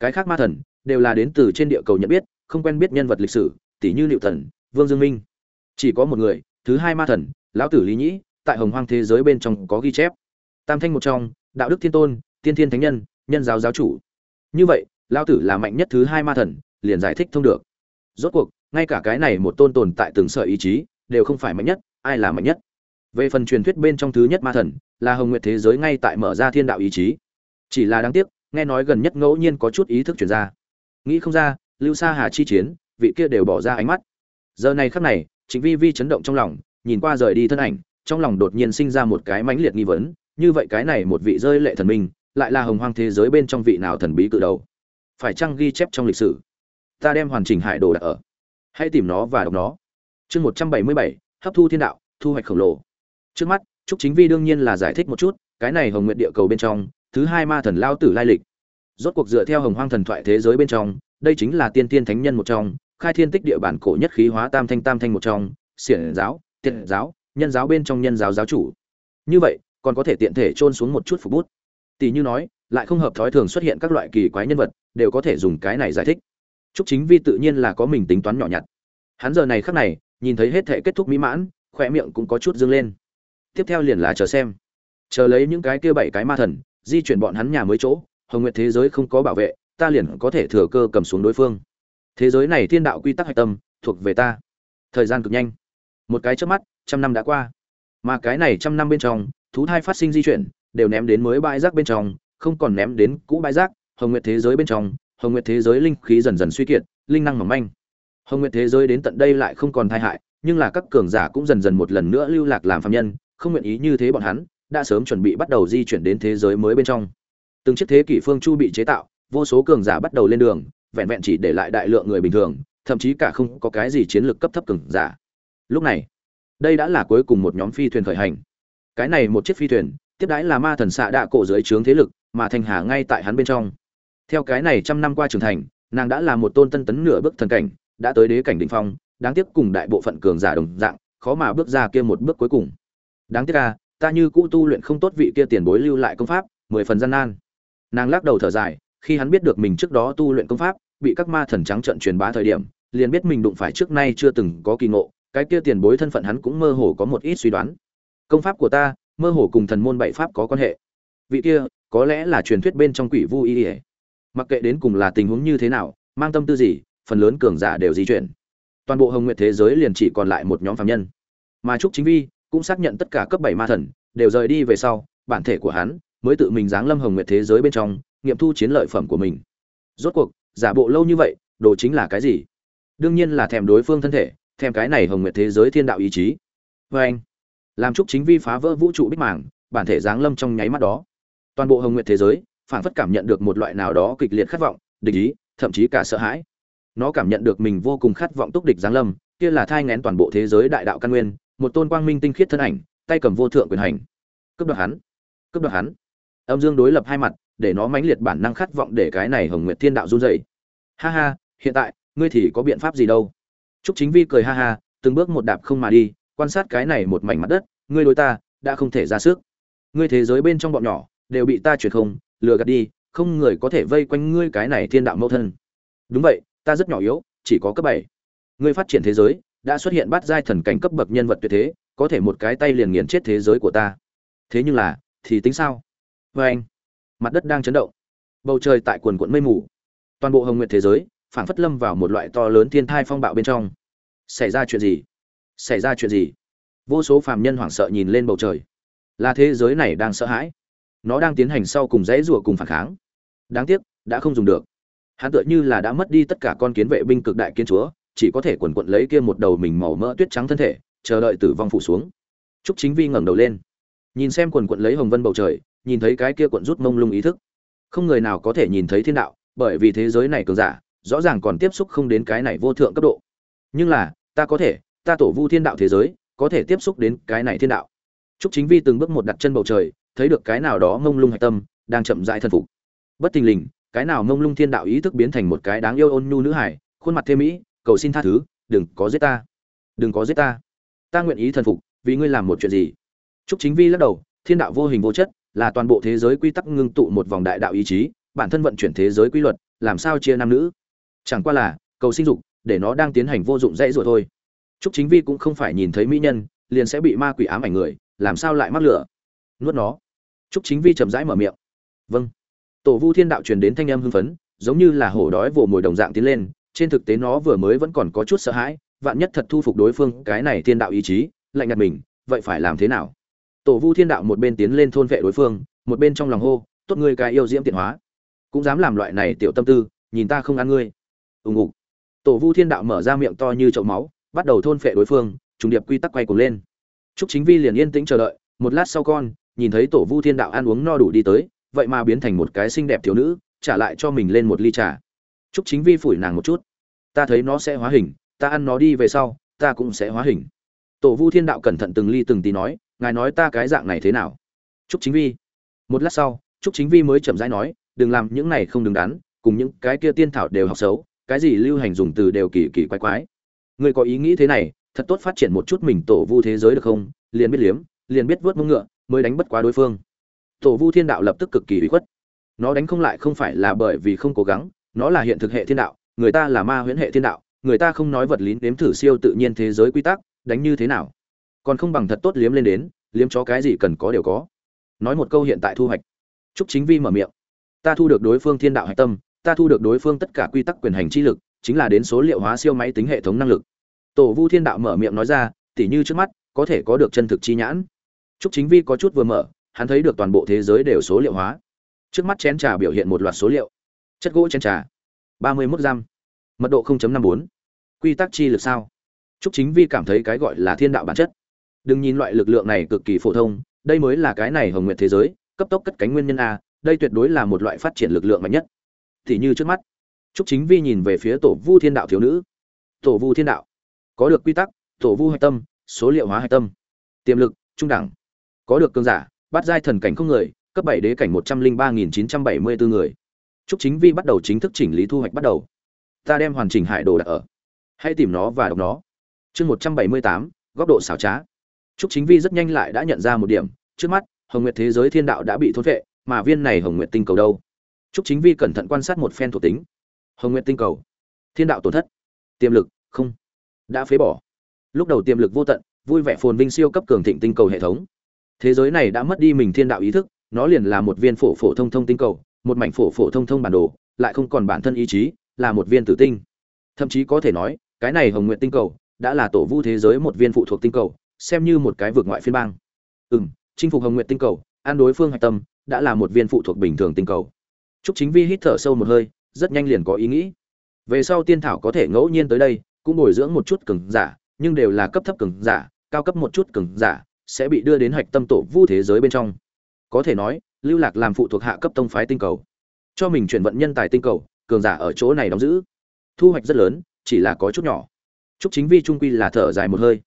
Cái khác ma thần, đều là đến từ trên địa cầu nhận biết, không quen biết nhân vật lịch sử tỷ như liệu thần, vương dương minh. Chỉ có một người, thứ hai ma thần, lão tử lý nhĩ, tại hồng hoang thế giới bên trong có ghi chép. Tam thanh một trong đạo đức thiên tôn, tiên thiên thánh nhân nhân giáo giáo chủ. Như vậy, lão tử là mạnh nhất thứ hai ma thần, liền giải thích thông được. Rốt cuộc, ngay cả cái này một tôn tồn tại từng sở ý chí, đều không phải mạnh nhất, ai là mạnh nhất? Về phần truyền thuyết bên trong thứ nhất ma thần, là hồng nguyệt thế giới ngay tại mở ra thiên đạo ý chí. Chỉ là đáng tiếc, nghe nói gần nhất ngẫu nhiên có chút ý thức chuyển ra. Nghĩ không ra, lưu sa hà chi chiến, vị kia đều bỏ ra ánh mắt. Giờ này khắc này chính vi vi chấn động trong lòng, nhìn qua rời đi thân ảnh, trong lòng đột nhiên sinh ra một cái mãnh liệt nghi vấn như vậy cái này một vị rơi lệ thần minh, lại là hồng hoang thế giới bên trong vị nào thần bí cự đầu? Phải chăng ghi chép trong lịch sử? Ta đem hoàn chỉnh hải đồ đặt ở. Hãy tìm nó và đọc nó. Chương một trăm bảy mươi bảy, hấp thu thiên đạo, thu hoạch khổng lồ. Trước mắt, trúc chính vi đương nhiên là giải thích một chút, cái này hồng nguyện địa cầu bên trong, thứ hai ma thần lao tử lai lịch. Rốt cuộc dựa theo hồng hoang thần thoại thế giới bên trong, đây chính là tiên tiên thánh nhân một trong, khai thiên tích địa bản cổ nhất khí hóa tam thanh tam thanh một trong, xiển giáo, tiện giáo, nhân giáo bên trong nhân giáo giáo chủ. Như vậy còn có thể tiện thể trôn xuống một chút phục bút. Tỷ như nói, lại không hợp thói thường xuất hiện các loại kỳ quái nhân vật, đều có thể dùng cái này giải thích. Trúc Chính Vi tự nhiên là có mình tính toán nhỏ nhặt. hắn giờ này khắc này, nhìn thấy hết thể kết thúc mỹ mãn khỏe miệng cũng có chút dâng lên. Tiếp theo liền là chờ xem. Chờ lấy những cái kia bảy cái ma thần, di chuyển bọn hắn nhà mới chỗ, hồng nguyệt thế giới không có bảo vệ, ta liền có thể thừa cơ cầm xuống đối phương. Thế giới này thiên đạo quy tắc hạch tâm, thuộc về ta. Thời gian cực nhanh. Một cái trước mắt, trăm năm đã qua. Mà cái này trăm năm bên trong thú thai phát sinh di chuyển, đều ném đến mới bãi rác bên trong, không còn ném đến cũ bãi rác, hồng nguyệt thế giới bên trong, hồng nguyệt thế giới linh khí dần dần suy kiệt, linh năng mỏng manh. Hồng nguyệt thế giới đến tận đây lại không còn thai hại, nhưng là các cường giả cũng dần dần một lần nữa lưu lạc làm phạm nhân, không nguyện ý như thế bọn hắn, đã sớm chuẩn bị bắt đầu di chuyển đến thế giới mới bên trong. Từng chiếc thế kỷ phương chu bị chế tạo, vô số cường giả bắt đầu lên đường, vẹn vẹn chỉ để lại đại lượng người bình thường, thậm chí cả không có cái gì chiến lược cấp thấp cường giả. Lúc này, đây đã là cuối cùng một nhóm phi thuyền khởi hành cái này một chiếc phi thuyền, tiếp đãi là ma thần xạ đạ cổ dưới trướng thế lực, mà thành hà ngay tại hắn bên trong. Theo cái này trăm năm qua trưởng thành, nàng đã là một tôn tân tấn nửa bước thần cảnh, đã tới đế cảnh đỉnh phong, đáng tiếc cùng đại bộ phận cường giả đồng dạng, khó mà bước ra kia một bước cuối cùng. Đáng tiếc à ta như cũ tu luyện không tốt vị kia tiền bối lưu lại công pháp, mười phần gian nan. Nàng lắc đầu thở dài, khi hắn biết được mình trước đó tu luyện công pháp, bị các ma thần trắng trận truyền bá thời điểm, liền biết mình đụng phải trước nay chưa từng có kỳ ngộ, cái kia tiền bối thân phận hắn cũng mơ hồ có một ít suy đoán công pháp của ta, mơ hồ cùng thần môn bảy pháp có quan hệ. Vị kia, có lẽ là truyền thuyết bên trong quỷ vu y ỉa mặc kệ đến cùng là tình huống như thế nào, mang tâm tư gì, phần lớn cường giả đều di chuyển. Toàn bộ hồng nguyệt thế giới liền chỉ còn lại một nhóm phạm nhân. Mà trúc chính vi cũng xác nhận tất cả cấp bảy ma thần đều rời đi về sau, bản thể của hắn mới tự mình giáng lâm hồng nguyệt thế giới bên trong, nghiệm thu chiến lợi phẩm của mình. Rốt cuộc, giả bộ lâu như vậy, đồ chính là cái gì? Đương nhiên là thèm đối phương thân thể, thèm cái này hồng nguyệt thế giới thiên đạo ý chí. Vê anh làm chúc chính vi phá vỡ vũ trụ bích mảng bản thể giáng lâm trong nháy mắt đó. Toàn bộ hồng nguyệt thế giới phản phất cảm nhận được một loại nào đó kịch liệt khát vọng địch ý thậm chí cả sợ hãi. Nó cảm nhận được mình vô cùng khát vọng túc địch giáng lâm kia là thai ngén toàn bộ thế giới đại đạo căn nguyên một tôn quang minh tinh khiết thân ảnh tay cầm vô thượng quyền hành. Cướp đoạt hắn cướp đoạt hắn. Âm dương đối lập hai mặt để nó mãnh liệt bản năng khát vọng để cái này hồng nguyệt thiên đạo run dậy ha ha hiện tại ngươi thì có biện pháp gì đâu? Trúc Chính Vi cười ha ha, từng bước một đạp không mà đi, quan sát cái này một mảnh mặt đất, ngươi đối ta đã không thể ra sức. Ngươi thế giới bên trong bọn nhỏ đều bị ta chuyển không, lừa gạt đi, không người có thể vây quanh ngươi cái này thiên đạo mẫu thân. Đúng vậy, ta rất nhỏ yếu, chỉ có cấp 7. Ngươi phát triển thế giới, đã xuất hiện bát giai thần cảnh cấp bậc nhân vật tuyệt thế, có thể một cái tay liền nghiền chết thế giới của ta. Thế nhưng là, thì tính sao? Và anh, mặt đất đang chấn động. Bầu trời tại quần cuộn mây mù. Toàn bộ hồng nguyệt thế giới, phảng phất lâm vào một loại to lớn thiên thai phong bạo bên trong xảy ra chuyện gì xảy ra chuyện gì vô số phàm nhân hoảng sợ nhìn lên bầu trời. Là thế giới này đang sợ hãi. Nó đang tiến hành sau cùng dãy rủa cùng phản kháng. Đáng tiếc, đã không dùng được. Hắn tựa như là đã mất đi tất cả con kiến vệ binh cực đại kiến chúa, chỉ có thể quần quận lấy kia một đầu mình màu mỡ tuyết trắng thân thể, chờ đợi tử vong phủ xuống. Trúc chính vi ngẩng đầu lên. Nhìn xem quần quận lấy hồng vân bầu trời, nhìn thấy cái kia quận rút mông lung ý thức. Không người nào có thể nhìn thấy thiên đạo, bởi vì thế giới này cường giả, rõ ràng còn tiếp xúc không đến cái này vô thượng cấp độ. Nhưng là, ta có thể, ta tổ vu thiên đạo thế giới có thể tiếp xúc đến cái này thiên đạo Trúc Chính Vi từng bước một đặt chân bầu trời, thấy được cái nào đó ngông lung hạch tâm đang chậm rãi thân phục. Bất tình lình, cái nào ngông lung thiên đạo ý thức biến thành một cái đáng yêu ôn nhu nữ hải, khuôn mặt thêm mỹ, cầu xin tha thứ, đừng có giết ta, đừng có giết ta. Ta nguyện ý thần phục, vì ngươi làm một chuyện gì? Trúc Chính Vi lắc đầu, thiên đạo vô hình vô chất, là toàn bộ thế giới quy tắc ngưng tụ một vòng đại đạo ý chí, bản thân vận chuyển thế giới quy luật, làm sao chia nam nữ? chẳng qua là cầu sinh dục để nó đang tiến hành vô dụng dễ rồi thôi Trúc Chính Vi cũng không phải nhìn thấy mỹ nhân, liền sẽ bị ma quỷ ám ảnh người, làm sao lại mắc lửa? Nuốt nó. Trúc Chính Vi chậm rãi mở miệng. Vâng. Tổ Vu Thiên Đạo truyền đến thanh âm hưng phấn, giống như là hổ đói vồ mồi đồng dạng tiến lên, trên thực tế nó vừa mới vẫn còn có chút sợ hãi, vạn nhất thật thu phục đối phương, cái này thiên đạo ý chí, lạnh nhạt mình, vậy phải làm thế nào? Tổ Vu Thiên Đạo một bên tiến lên thôn vệ đối phương, một bên trong lòng hô, tốt ngươi cái yêu diễm tiện hóa, cũng dám làm loại này tiểu tâm tư, nhìn ta không ăn ngươi ùng ục tổ vu thiên đạo mở ra miệng to như chậu máu bắt đầu thôn phệ đối phương, trùng điệp quy tắc quay cuồng lên. Trúc chính vi liền yên tĩnh chờ đợi, một lát sau con, nhìn thấy tổ vu thiên đạo ăn uống no đủ đi tới, vậy mà biến thành một cái xinh đẹp thiếu nữ, trả lại cho mình lên một ly trà. Trúc chính vi phủi nàng một chút. Ta thấy nó sẽ hóa hình, ta ăn nó đi về sau, ta cũng sẽ hóa hình. Tổ vu thiên đạo cẩn thận từng ly từng tí nói, ngài nói ta cái dạng này thế nào? Trúc chính vi. Một lát sau, trúc chính vi mới chậm rãi nói, đừng làm những này không đứng đắn, cùng những cái kia tiên thảo đều học xấu, cái gì lưu hành dùng từ đều kỳ kỳ quái quái ngươi có ý nghĩ thế này, thật tốt phát triển một chút mình tổ vu thế giới được không? Liền biết liếm, liền biết vớt mông ngựa, mới đánh bất quá đối phương. Tổ vu thiên đạo lập tức cực kỳ bị khuất. Nó đánh không lại không phải là bởi vì không cố gắng, nó là hiện thực hệ thiên đạo, người ta là ma huyễn hệ thiên đạo, người ta không nói vật lý, nếm thử siêu tự nhiên thế giới quy tắc, đánh như thế nào? Còn không bằng thật tốt liếm lên đến, liếm chó cái gì cần có đều có. Nói một câu hiện tại thu hoạch. Trúc chính vi mở miệng. Ta thu được đối phương thiên đạo hạch tâm, ta thu được đối phương tất cả quy tắc quyền hành chi lực, chính là đến số liệu hóa siêu máy tính hệ thống năng lực tổ vu thiên đạo mở miệng nói ra, tỉ như trước mắt, có thể có được chân thực chi nhãn. Trúc chính vi có chút vừa mở, hắn thấy được toàn bộ thế giới đều số liệu hóa. Trước mắt chén trà biểu hiện một loạt số liệu. Chất gỗ chén trà, ba mươi mốt giam mật độ 0.54. quy tắc chi lực sao? Trúc chính vi cảm thấy cái gọi là thiên đạo bản chất. Đừng nhìn loại lực lượng này cực kỳ phổ thông, đây mới là cái này hồng nguyệt thế giới, cấp tốc cất cánh nguyên nhân a, đây tuyệt đối là một loại phát triển lực lượng mạnh nhất. Thì như trước mắt, trúc chính vi nhìn về phía tổ vu thiên đạo thiếu nữ. Tổ vu thiên đạo có được quy tắc, tổ vu hạch tâm, số liệu hóa hạch tâm. Tiềm lực, trung đẳng. Có được cương giả, bắt giai thần cảnh không người, cấp bảy đế cảnh một trăm linh ba nghìn chín trăm bảy mươi bốn người. Trúc chính vi bắt đầu chính thức chỉnh lý thu hoạch bắt đầu. Ta đem hoàn chỉnh hải đồ đặt ở. Hãy tìm nó và đọc nó. Chương một trăm bảy mươi tám, góc độ xảo trá. Trúc chính vi rất nhanh lại đã nhận ra một điểm. Trước mắt, hồng nguyệt thế giới thiên đạo đã bị thốt vệ mà viên này hồng nguyệt tinh cầu đâu? Trúc chính vi cẩn thận quan sát một phen thuộc tính. Hồng nguyệt tinh cầu. Thiên đạo tổn thất. Tiềm lực, không đã phế bỏ. Lúc đầu tiềm lực vô tận, vui vẻ phồn vinh siêu cấp cường thịnh tinh cầu hệ thống. Thế giới này đã mất đi mình thiên đạo ý thức, nó liền là một viên phổ phổ thông thông tinh cầu, một mảnh phổ phổ thông thông bản đồ, lại không còn bản thân ý chí, là một viên tử tinh. Thậm chí có thể nói, cái này hồng nguyện tinh cầu đã là tổ vu thế giới một viên phụ thuộc tinh cầu, xem như một cái vượt ngoại phiên bang. Ừ m chinh phục hồng nguyện tinh cầu, an đối phương hạch tâm, đã là một viên phụ thuộc bình thường tinh cầu. T r ú c chính vi hít thở sâu một hơi, rất nhanh liền có ý nghĩ. Về sau tiên thảo có thể ngẫu nhiên tới đây cũng bồi dưỡng một chút cường giả, nhưng đều là cấp thấp cường giả, cao cấp một chút cường giả, sẽ bị đưa đến hạch tâm tổ vu thế giới bên trong. Có thể nói, lưu lạc làm phụ thuộc hạ cấp tông phái tinh cầu. Cho mình chuyển vận nhân tài tinh cầu, cường giả ở chỗ này đóng giữ. Thu hoạch rất lớn, chỉ là có chút nhỏ. Trúc chính vi trung quy là thở dài một hơi.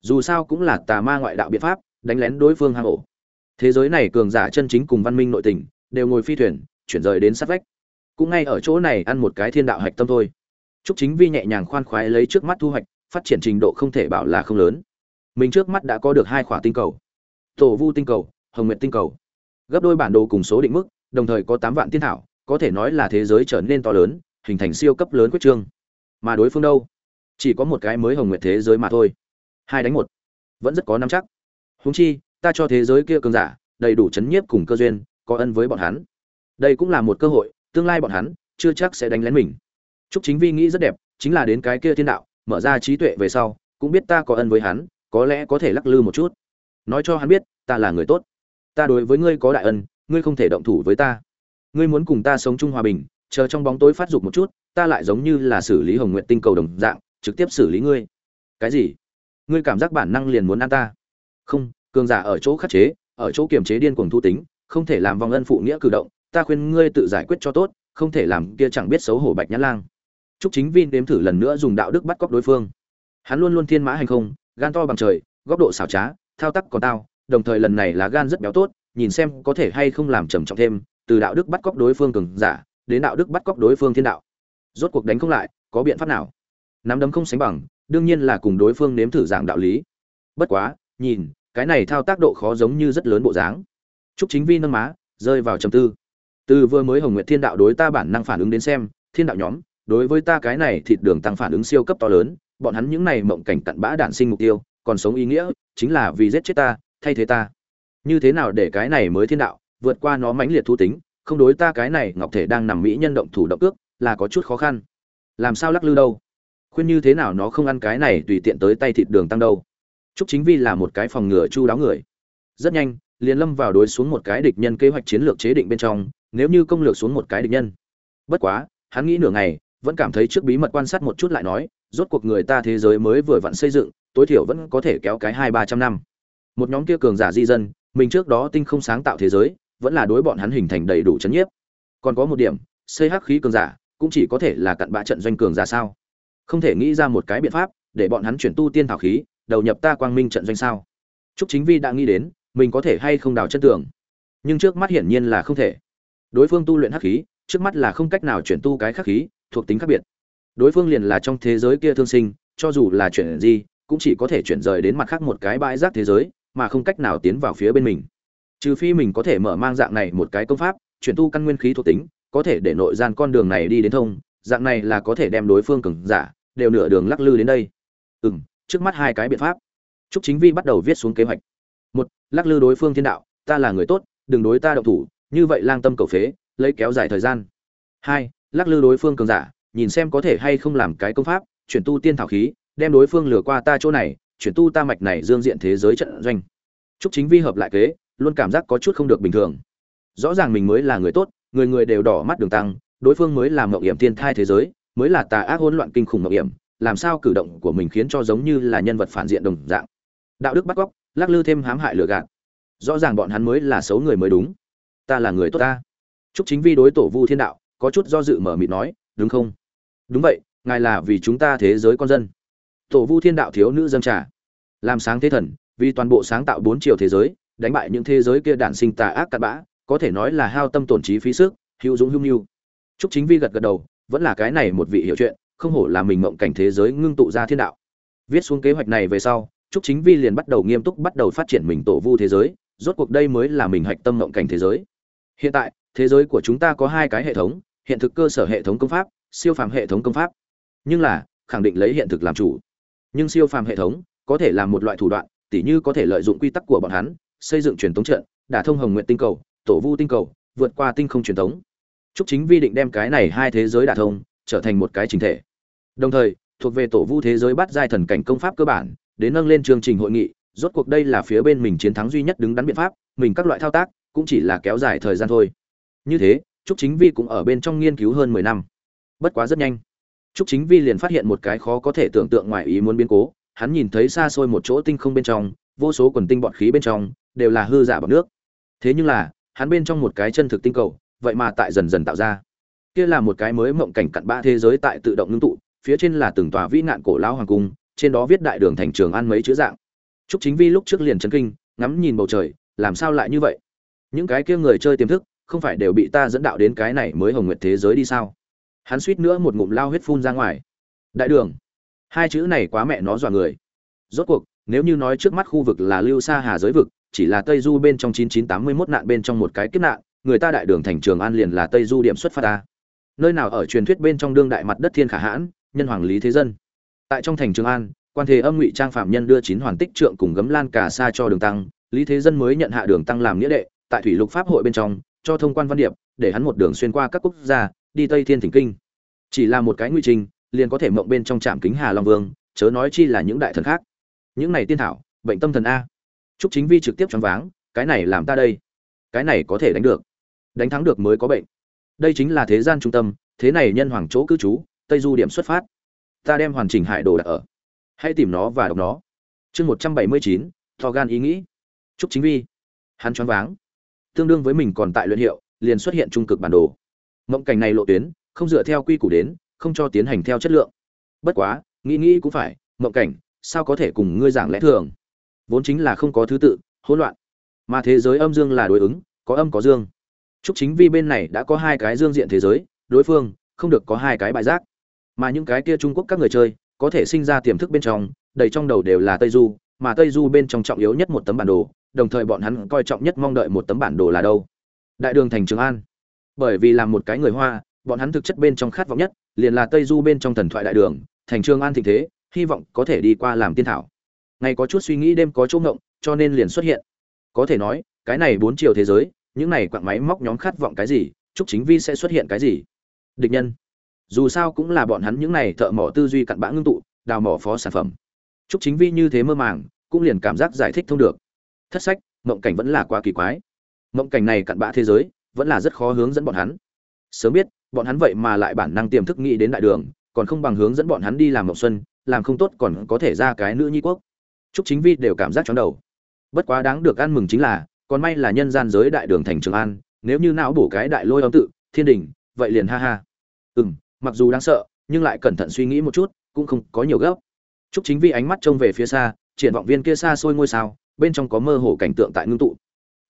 Dù sao cũng là tà ma ngoại đạo biện pháp, đánh lén đối phương hang ổ. Thế giới này cường giả chân chính cùng văn minh nội tình, đều ngồi phi thuyền, chuyển rời đến sát vách. Cũng ngay ở chỗ này ăn một cái thiên đạo hạch tâm thôi chúc chính vi nhẹ nhàng khoan khoái lấy trước mắt thu hoạch, phát triển trình độ không thể bảo là không lớn. Mình trước mắt đã có được hai khỏa tinh cầu. Tổ vu tinh cầu, hồng nguyện tinh cầu. Gấp đôi bản đồ cùng số định mức, đồng thời có tám vạn tiên thảo, có thể nói là thế giới trở nên to lớn, hình thành siêu cấp lớn quyết trương. Mà đối phương đâu? Chỉ có một cái mới hồng nguyệt thế giới mà thôi. Hai đánh một. Vẫn rất có năm chắc. Huống chi, ta cho thế giới kia cường giả, đầy đủ chấn nhiếp cùng cơ duyên, có ân với bọn hắn. Đây cũng là một cơ hội, tương lai bọn hắn chưa chắc sẽ đánh lén mình chúc chính vi nghĩ rất đẹp, chính là đến cái kia thiên đạo, mở ra trí tuệ về sau, cũng biết ta có ân với hắn, có lẽ có thể lắc lư một chút. Nói cho hắn biết, ta là người tốt. Ta đối với ngươi có đại ân, ngươi không thể động thủ với ta. Ngươi muốn cùng ta sống chung hòa bình, chờ trong bóng tối phát dục một chút, ta lại giống như là xử lý hồng nguyện tinh cầu đồng dạng, trực tiếp xử lý ngươi. Cái gì? Ngươi cảm giác bản năng liền muốn ăn ta? Không, cường giả ở chỗ khắc chế, ở chỗ kiềm chế điên cuồng thu tính, không thể làm vong ân phụ nghĩa cử động, ta khuyên ngươi tự giải quyết cho tốt, không thể làm kia chẳng biết xấu hổ bạch nhã lang. Trúc Chính Vin đếm thử lần nữa dùng đạo đức bắt cóc đối phương. Hắn luôn luôn thiên mã hành không, gan to bằng trời, góc độ xảo trá, thao tác còn tao, đồng thời lần này là gan rất béo tốt, nhìn xem có thể hay không làm trầm trọng thêm, từ đạo đức bắt cóc đối phương cường giả đến đạo đức bắt cóc đối phương thiên đạo. Rốt cuộc đánh không lại có biện pháp nào? Nắm đấm không sánh bằng đương nhiên là cùng đối phương nếm thử dạng đạo lý. Bất quá nhìn cái này thao tác độ khó giống như rất lớn bộ dáng. Chúc chính vi nâng má rơi vào trầm tư. Từ vừa mới hồng nguyệt thiên đạo đối ta bản năng phản ứng đến xem thiên đạo nhóm đối với ta cái này thịt đường tăng phản ứng siêu cấp to lớn, bọn hắn những này mộng cảnh cặn bã đạn sinh mục tiêu, còn sống ý nghĩa, chính là vì giết chết ta, thay thế ta. Như thế nào để cái này mới thiên đạo vượt qua nó mãnh liệt thu tính, không đối ta cái này ngọc thể đang nằm mỹ nhân động thủ động cước, là có chút khó khăn. Làm sao lắc lư đâu? Khuyên như thế nào nó không ăn cái này tùy tiện tới tay thịt đường tăng đâu? Chúc chính vi là một cái phòng ngừa chu đáo người. Rất nhanh, liền lâm vào đối xuống một cái địch nhân kế hoạch chiến lược chế định bên trong, nếu như công lược xuống một cái địch nhân. Bất quá, hắn nghĩ nửa ngày vẫn cảm thấy trước bí mật quan sát một chút lại nói, rốt cuộc người ta thế giới mới vừa vặn xây dựng, tối thiểu vẫn có thể kéo cái hai ba trăm năm. Một nhóm kia cường giả di dân, mình trước đó tinh không sáng tạo thế giới, vẫn là đối bọn hắn hình thành đầy đủ chấn nhiếp. Còn có một điểm, xây hắc khí cường giả, cũng chỉ có thể là cặn bã trận doanh cường giả sao? Không thể nghĩ ra một cái biện pháp để bọn hắn chuyển tu tiên thảo khí, đầu nhập ta quang minh trận doanh sao? Trúc chính vi đã nghĩ đến, mình có thể hay không đào chân tường. Nhưng trước mắt hiển nhiên là không thể. Đối phương tu luyện hắc khí, trước mắt là không cách nào chuyển tu cái khắc khí thuộc tính khác biệt. Đối phương liền là trong thế giới kia thương sinh, cho dù là chuyển gì cũng chỉ có thể chuyển rời đến mặt khác một cái bãi rác thế giới, mà không cách nào tiến vào phía bên mình. Trừ phi mình có thể mở mang dạng này một cái công pháp, chuyển tu căn nguyên khí thuộc tính, có thể để nội gian con đường này đi đến thông, dạng này là có thể đem đối phương cường giả, đều nửa đường lắc lư đến đây. Ừ m trước mắt hai cái biện pháp. Trúc chính vi bắt đầu viết xuống kế hoạch. Một, lắc lư đối phương thiên đạo, ta là người tốt, đừng đối ta động thủ, như vậy lang tâm cầu phế, lấy kéo dài thời gian. Hai lắc lư đối phương cường giả nhìn xem có thể hay không làm cái công pháp chuyển tu tiên thảo khí đem đối phương lừa qua ta chỗ này chuyển tu ta mạch này dương diện thế giới trận doanh Trúc Chính Vi hợp lại kế, luôn cảm giác có chút không được bình thường. Rõ ràng mình mới là người tốt, người người đều đỏ mắt đường tăng, đối phương mới là mộng hiểm tiên thai thế giới, mới là tà ác hỗn loạn kinh khủng mộng hiểm, làm sao cử động của mình khiến cho giống như là nhân vật phản diện đồng dạng. Đạo đức bắt góc, lắc lư thêm hãm hại lừa gạt. Rõ ràng bọn hắn mới là xấu người mới đúng. Ta là người tốt ta. Trúc Chính Vi đối tổ Vu Thiên Đạo, có chút do dự mở miệng nói, đúng không? Đúng vậy, ngài là vì chúng ta thế giới con dân. Tổ Vu Thiên Đạo thiếu nữ dâng trà, làm sáng thế thần, vì toàn bộ sáng tạo bốn chiều thế giới đánh bại những thế giới kia đản sinh tà ác cặn bã có thể nói là hao tâm tổn trí phí sức hữu dũng hữu nhu trúc chính vi gật gật đầu vẫn là cái này một vị hiểu chuyện không hổ là mình mộng cảnh thế giới ngưng tụ ra thiên đạo viết xuống kế hoạch này về sau trúc chính vi liền bắt đầu nghiêm túc bắt đầu phát triển mình tổ vu thế giới rốt cuộc đây mới là mình hạch tâm mộng cảnh thế giới hiện tại thế giới của chúng ta có hai cái hệ thống hiện thực cơ sở hệ thống công pháp siêu phàm hệ thống công pháp nhưng là khẳng định lấy hiện thực làm chủ nhưng siêu phàm hệ thống có thể là một loại thủ đoạn tỉ như có thể lợi dụng quy tắc của bọn hắn, xây dựng truyền tống trận, đả thông Hồng Nguyệt tinh cầu, Tổ Vu tinh cầu, vượt qua tinh không truyền tống. Trúc Chính Vi định đem cái này hai thế giới đả thông, trở thành một cái chính thể. Đồng thời, thuộc về Tổ Vu thế giới bắt giai thần cảnh công pháp cơ bản, đến nâng lên chương trình hội nghị, rốt cuộc đây là phía bên mình chiến thắng duy nhất đứng đắn biện pháp, mình các loại thao tác cũng chỉ là kéo dài thời gian thôi. Như thế, Trúc Chính Vi cũng ở bên trong nghiên cứu hơn 10 năm. Bất quá rất nhanh, Trúc Chính Vi liền phát hiện một cái khó có thể tưởng tượng ngoài ý muốn biến cố, hắn nhìn thấy xa xôi một chỗ tinh không bên trong, vô số quần tinh bọt khí bên trong đều là hư giả bọt nước. Thế nhưng là, hắn bên trong một cái chân thực tinh cầu, vậy mà tại dần dần tạo ra. Kia là một cái mới mộng cảnh cặn ba thế giới tại tự động ngưng tụ, phía trên là từng tòa vĩ nạn cổ lão hoàng cung, trên đó viết đại đường thành trường an mấy chữ dạng. Trúc Chính Vi lúc trước liền chấn kinh, ngắm nhìn bầu trời, làm sao lại như vậy? Những cái kia người chơi tiềm thức, không phải đều bị ta dẫn đạo đến cái này mới hồng nguyệt thế giới đi sao? Hắn suýt nữa một ngụm lao huyết phun ra ngoài. Đại đường hai chữ này quá mẹ nó dọa người rốt cuộc, nếu như nói trước mắt khu vực là lưu sa hà giới vực, chỉ là tây du bên trong 9981 nạn bên trong một cái kiếp nạn, người ta đại đường thành trường an liền là tây du điểm xuất phát ta nơi nào ở truyền thuyết bên trong đương đại mặt đất thiên khả hãn, nhân hoàng lý thế dân tại trong thành trường an, quan thế âm ngụy trang phạm nhân đưa chín hoàn tích trượng cùng gấm lan cả Sa cho đường tăng, lý thế dân mới nhận hạ đường tăng làm nghĩa đệ, tại thủy lục pháp hội bên trong cho thông quan văn điệp để hắn một đường xuyên qua các quốc gia đi tây thiên thỉnh kinh chỉ là một cái nguy trình liền có thể mộng bên trong trạm kính Hà Long Vương, chớ nói chi là những đại thần khác. Những này tiên thảo, bệnh tâm thần a. Trúc Chính Vi trực tiếp choáng váng, cái này làm ta đây, cái này có thể đánh được. Đánh thắng được mới có bệnh. Đây chính là thế gian trung tâm, thế này nhân hoàng chỗ cư trú, Tây Du điểm xuất phát. Ta đem hoàn chỉnh hải đồ đặt ở. Hãy tìm nó và đọc nó. Chương một trăm bảy mươi chín, to gan ý nghĩ. Trúc Chính Vi, hắn choáng váng. Tương đương với mình còn tại luyện hiệu, liền xuất hiện trung cực bản đồ. Mộng cảnh này lộ tuyến, không dựa theo quy củ đến, không cho tiến hành theo chất lượng. Bất quá nghĩ nghĩ cũng phải mộng cảnh sao có thể cùng ngươi giảng lẽ thường? Vốn chính là không có thứ tự hỗn loạn. Mà thế giới âm dương là đối ứng có âm có dương. Chúc chính vi bên này đã có hai cái dương diện thế giới đối phương không được có hai cái bại giác. Mà những cái kia trung quốc các người chơi có thể sinh ra tiềm thức bên trong đầy trong đầu đều là tây du mà tây du bên trong trọng yếu nhất một tấm bản đồ đồng thời bọn hắn coi trọng nhất mong đợi một tấm bản đồ là đâu? Đại đường thành trường an. Bởi vì làm một cái người hoa, bọn hắn thực chất bên trong khát vọng nhất, liền là tây du bên trong thần thoại đại đường, thành trường an thịnh thế, hy vọng có thể đi qua làm tiên thảo. Ngày có chút suy nghĩ đêm có chỗ ngộng, cho nên liền xuất hiện. Có thể nói, cái này bốn chiều thế giới, những này quặng máy móc nhóm khát vọng cái gì chúc chính vi sẽ xuất hiện cái gì? Địch nhân. Dù sao cũng là bọn hắn những này thợ mỏ tư duy cặn bã ngưng tụ, đào mỏ phó sản phẩm. Chúc chính vi như thế mơ màng, cũng liền cảm giác giải thích thông được thất sách, mộng cảnh vẫn là quá kỳ quái. Mộng cảnh này cặn bã thế giới, vẫn là rất khó hướng dẫn bọn hắn. Sớm biết, bọn hắn vậy mà lại bản năng tiềm thức nghĩ đến đại đường, còn không bằng hướng dẫn bọn hắn đi làm mộng xuân, làm không tốt còn có thể ra cái nữ nhi quốc. Chúc chính vi đều cảm giác chóng đầu. Bất quá đáng được ăn mừng chính là, còn may là nhân gian giới đại đường thành trường an, nếu như não bổ cái đại lôi âm tự, thiên đình, vậy liền ha ha. Ừ m mặc dù đáng sợ, nhưng lại cẩn thận suy nghĩ một chút, cũng không có nhiều gấp. Chúc chính vi ánh mắt trông về phía xa, triển vọng viên kia xa xôi ngôi sao bên trong có mơ hồ cảnh tượng tại ngưng tụ.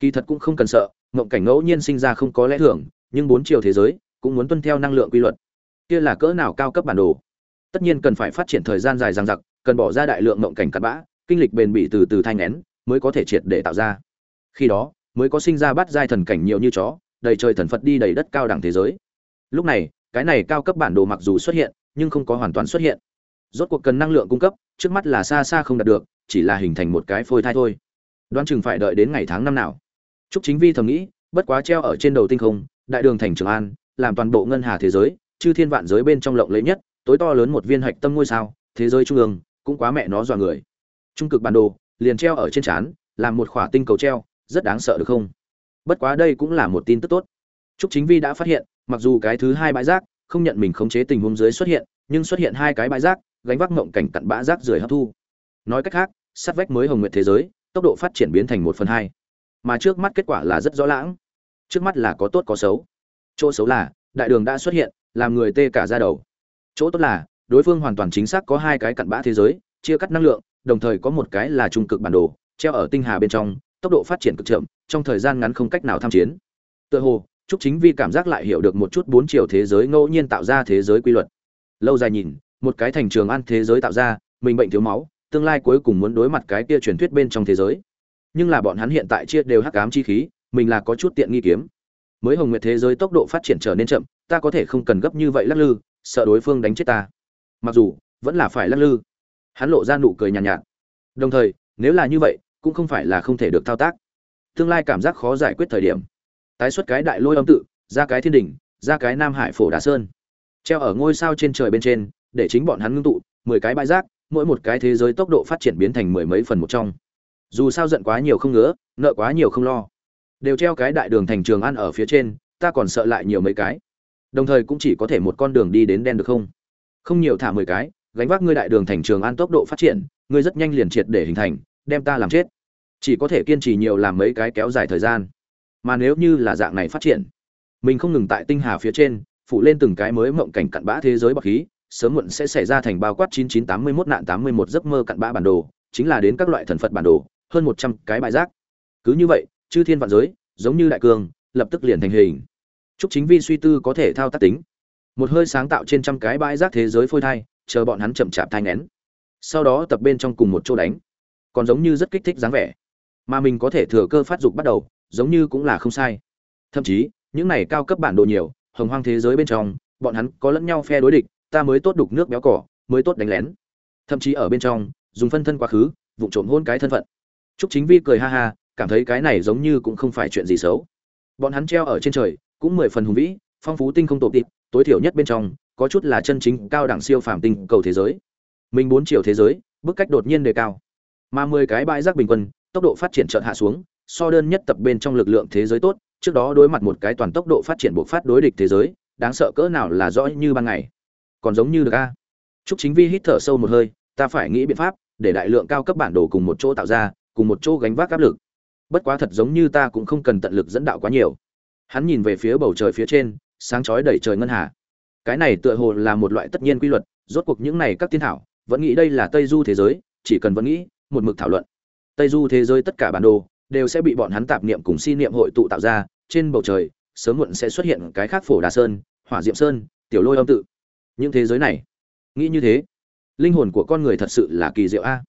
Kỳ thật cũng không cần sợ, ngộng cảnh ngẫu nhiên sinh ra không có lẽ thường, nhưng bốn chiều thế giới cũng muốn tuân theo năng lượng quy luật. Kia là cỡ nào cao cấp bản đồ? Tất nhiên cần phải phát triển thời gian dài dằng dặc, cần bỏ ra đại lượng ngộng cảnh cắt bã, kinh lịch bền bỉ từ từ thanh nén mới có thể triệt để tạo ra. Khi đó, mới có sinh ra bát giai thần cảnh nhiều như chó, đầy trời thần phật đi đầy đất cao đẳng thế giới. Lúc này, cái này cao cấp bản đồ mặc dù xuất hiện, nhưng không có hoàn toàn xuất hiện rốt cuộc cần năng lượng cung cấp trước mắt là xa xa không đạt được chỉ là hình thành một cái phôi thai thôi đoán chừng phải đợi đến ngày tháng năm nào Trúc Chính Vi thầm nghĩ, bất quá treo ở trên đầu tinh không, đại đường thành Trường An, làm toàn bộ ngân hà thế giới, chư thiên vạn giới bên trong lộng lẫy nhất, tối to lớn một viên hạch tâm ngôi sao, thế giới trung ương, cũng quá mẹ nó dọa người. Trung cực bản đồ, liền treo ở trên trán, làm một khỏa tinh cầu treo, rất đáng sợ được không? Bất quá đây cũng là một tin tức tốt. Trúc Chính Vi đã phát hiện, mặc dù cái thứ hai bãi rác không nhận mình khống chế tình huống dưới xuất hiện, nhưng xuất hiện hai cái bãi rác, gánh vác ngộng cảnh cặn bã rác rưởi hấp thu. Nói cách khác, sát vách mới hồng nguyệt thế giới, tốc độ phát triển biến thành một phần hai. Mà trước mắt kết quả là rất rõ lãng. Trước mắt là có tốt có xấu. Chỗ xấu là đại đường đã xuất hiện làm người tê cả ra đầu. Chỗ tốt là đối phương hoàn toàn chính xác có hai cái cặn bã thế giới chia cắt năng lượng đồng thời có một cái là trung cực bản đồ treo ở tinh hà bên trong tốc độ phát triển cực chậm trong thời gian ngắn không cách nào tham chiến. Tựa hồ trúc chính vi cảm giác lại hiểu được một chút bốn chiều thế giới ngẫu nhiên tạo ra thế giới quy luật. Lâu dài nhìn một cái thành trường an thế giới tạo ra mình bệnh thiếu máu tương lai cuối cùng muốn đối mặt cái kia truyền thuyết bên trong thế giới. Nhưng là bọn hắn hiện tại chia đều hắc ám chi khí mình là có chút tiện nghi kiếm. Mới hồng nguyệt thế giới tốc độ phát triển trở nên chậm ta có thể không cần gấp như vậy lắc lư sợ đối phương đánh chết ta. Mặc dù vẫn là phải lắc lư. Hắn lộ ra nụ cười nhàn nhạt, nhạt. Đồng thời nếu là như vậy cũng không phải là không thể được thao tác. Tương lai cảm giác khó giải quyết thời điểm. Tái xuất cái đại lôi âm tự ra cái thiên đỉnh ra cái nam hải phổ đà sơn. Treo ở ngôi sao trên trời bên trên để chính bọn hắn ngưng tụ, mười cái bãi rác, mỗi một cái thế giới tốc độ phát triển biến thành mười mấy phần một trong. Dù sao giận quá nhiều không ngứa, nợ quá nhiều không lo. Đều treo cái đại đường thành trường ăn ở phía trên, ta còn sợ lại nhiều mấy cái. Đồng thời cũng chỉ có thể một con đường đi đến đen được không? Không nhiều thả mười cái, gánh vác ngươi đại đường thành trường an tốc độ phát triển, ngươi rất nhanh liền triệt để hình thành, đem ta làm chết. Chỉ có thể kiên trì nhiều làm mấy cái kéo dài thời gian. Mà nếu như là dạng này phát triển, mình không ngừng tại tinh hà phía trên phụ lên từng cái mới mộng cảnh cặn bã thế giới bọc khí sớm muộn sẽ xảy ra thành bao quát 9981 nạn 81 giấc mơ cặn bã bản đồ, chính là đến các loại thần phật bản đồ, hơn một trăm cái bãi rác. Cứ như vậy, chư thiên vạn giới, giống như đại cương lập tức liền thành hình. Chúc chính vi suy tư có thể thao tác tính. Một hơi sáng tạo trên trăm cái bãi rác thế giới phôi thai, chờ bọn hắn chậm chạp thai nén sau đó tập bên trong cùng một chỗ đánh. Còn giống như rất kích thích dáng vẻ. Mà mình có thể thừa cơ phát dục bắt đầu, giống như cũng là không sai. Thậm chí, những này cao cấp bản đồ nhiều, hồng hoang thế giới bên trong, bọn hắn có lẫn nhau phe đối địch ta mới tốt đục nước béo cỏ mới tốt đánh lén thậm chí ở bên trong dùng phân thân quá khứ vụ trộm hôn cái thân phận Trúc Chính Vi cười ha ha, cảm thấy cái này giống như cũng không phải chuyện gì xấu. Bọn hắn treo ở trên trời, cũng mười phần hùng vĩ, phong phú tinh không tột tịp, tối thiểu nhất bên trong, có chút là chân chính cao đẳng siêu phàm tinh cầu thế giới. Mình bốn chiều thế giới, bước cách đột nhiên đề cao. Mà mười cái bãi rác bình quân, tốc độ phát triển chợt hạ xuống, so đơn nhất tập bên trong lực lượng thế giới tốt, trước đó đối mặt một cái toàn tốc độ phát triển bộ phát đối địch thế giới, đáng sợ cỡ nào là rõ như ban ngày. Còn giống như được a. Trúc Chính Vi hít thở sâu một hơi, ta phải nghĩ biện pháp để đại lượng cao cấp bản đồ cùng một chỗ tạo ra, cùng một chỗ gánh vác áp lực. Bất quá thật giống như ta cũng không cần tận lực dẫn đạo quá nhiều. Hắn nhìn về phía bầu trời phía trên sáng chói đầy trời ngân hà. Cái này tựa hồ là một loại tất nhiên quy luật rốt cuộc những này các tiên thảo vẫn nghĩ đây là tây du thế giới chỉ cần vẫn nghĩ một mực thảo luận. Tây du thế giới tất cả bản đồ đều sẽ bị bọn hắn tạp niệm cùng si niệm hội tụ tạo ra trên bầu trời sớm muộn sẽ xuất hiện cái khác phổ đà sơn hỏa diệm sơn tiểu lôi âm tự những thế giới này. Nghĩ như thế, linh hồn của con người thật sự là kỳ diệu a.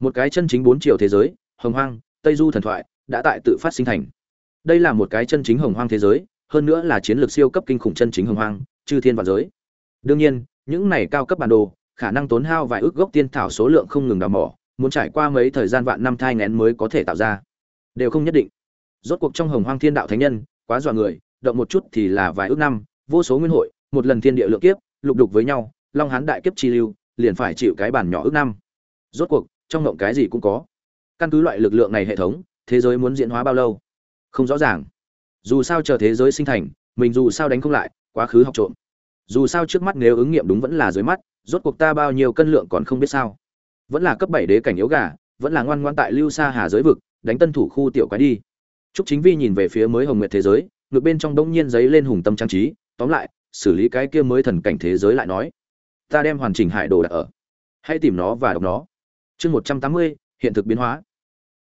Một cái chân chính bốn chiều thế giới, hồng hoang, tây du thần thoại, đã tại tự phát sinh thành. Đây là một cái chân chính hồng hoang thế giới, hơn nữa là chiến lược siêu cấp kinh khủng chân chính hồng hoang, chư thiên vạn giới. Đương nhiên, những này cao cấp bản đồ, khả năng tốn hao vài ước gốc tiên thảo số lượng không ngừng đào mỏ, muốn trải qua mấy thời gian vạn năm thai ngén mới có thể tạo ra. Đều không nhất định. Rốt cuộc trong hồng hoang thiên đạo thánh nhân, quá dọa người, động một chút thì là vài ước năm, vô số nguyên hội, một lần thiên địa lượng kiếp lục đục với nhau long hán đại kiếp chi lưu liền phải chịu cái bản nhỏ ước năm. Rốt cuộc trong ngộng cái gì cũng có. Căn cứ loại lực lượng này hệ thống thế giới muốn diễn hóa bao lâu? Không rõ ràng. Dù sao chờ thế giới sinh thành mình dù sao đánh không lại quá khứ học trộm. Dù sao trước mắt nếu ứng nghiệm đúng vẫn là dưới mắt rốt cuộc ta bao nhiêu cân lượng còn không biết sao. Vẫn là cấp bảy đế cảnh yếu gà vẫn là ngoan ngoan tại lưu xa hà giới vực đánh tân thủ khu tiểu quái đi. Trúc Chính Vi nhìn về phía mới hồng nguyệt thế giới, ngược bên trong đông nhiên giấy lên hùng tâm trang trí, tóm lại, xử lý cái kia mới thần cảnh thế giới lại nói, ta đem hoàn chỉnh hải đồ đặt ở, hãy tìm nó và đọc nó. Chương một trăm tám mươi hiện thực biến hóa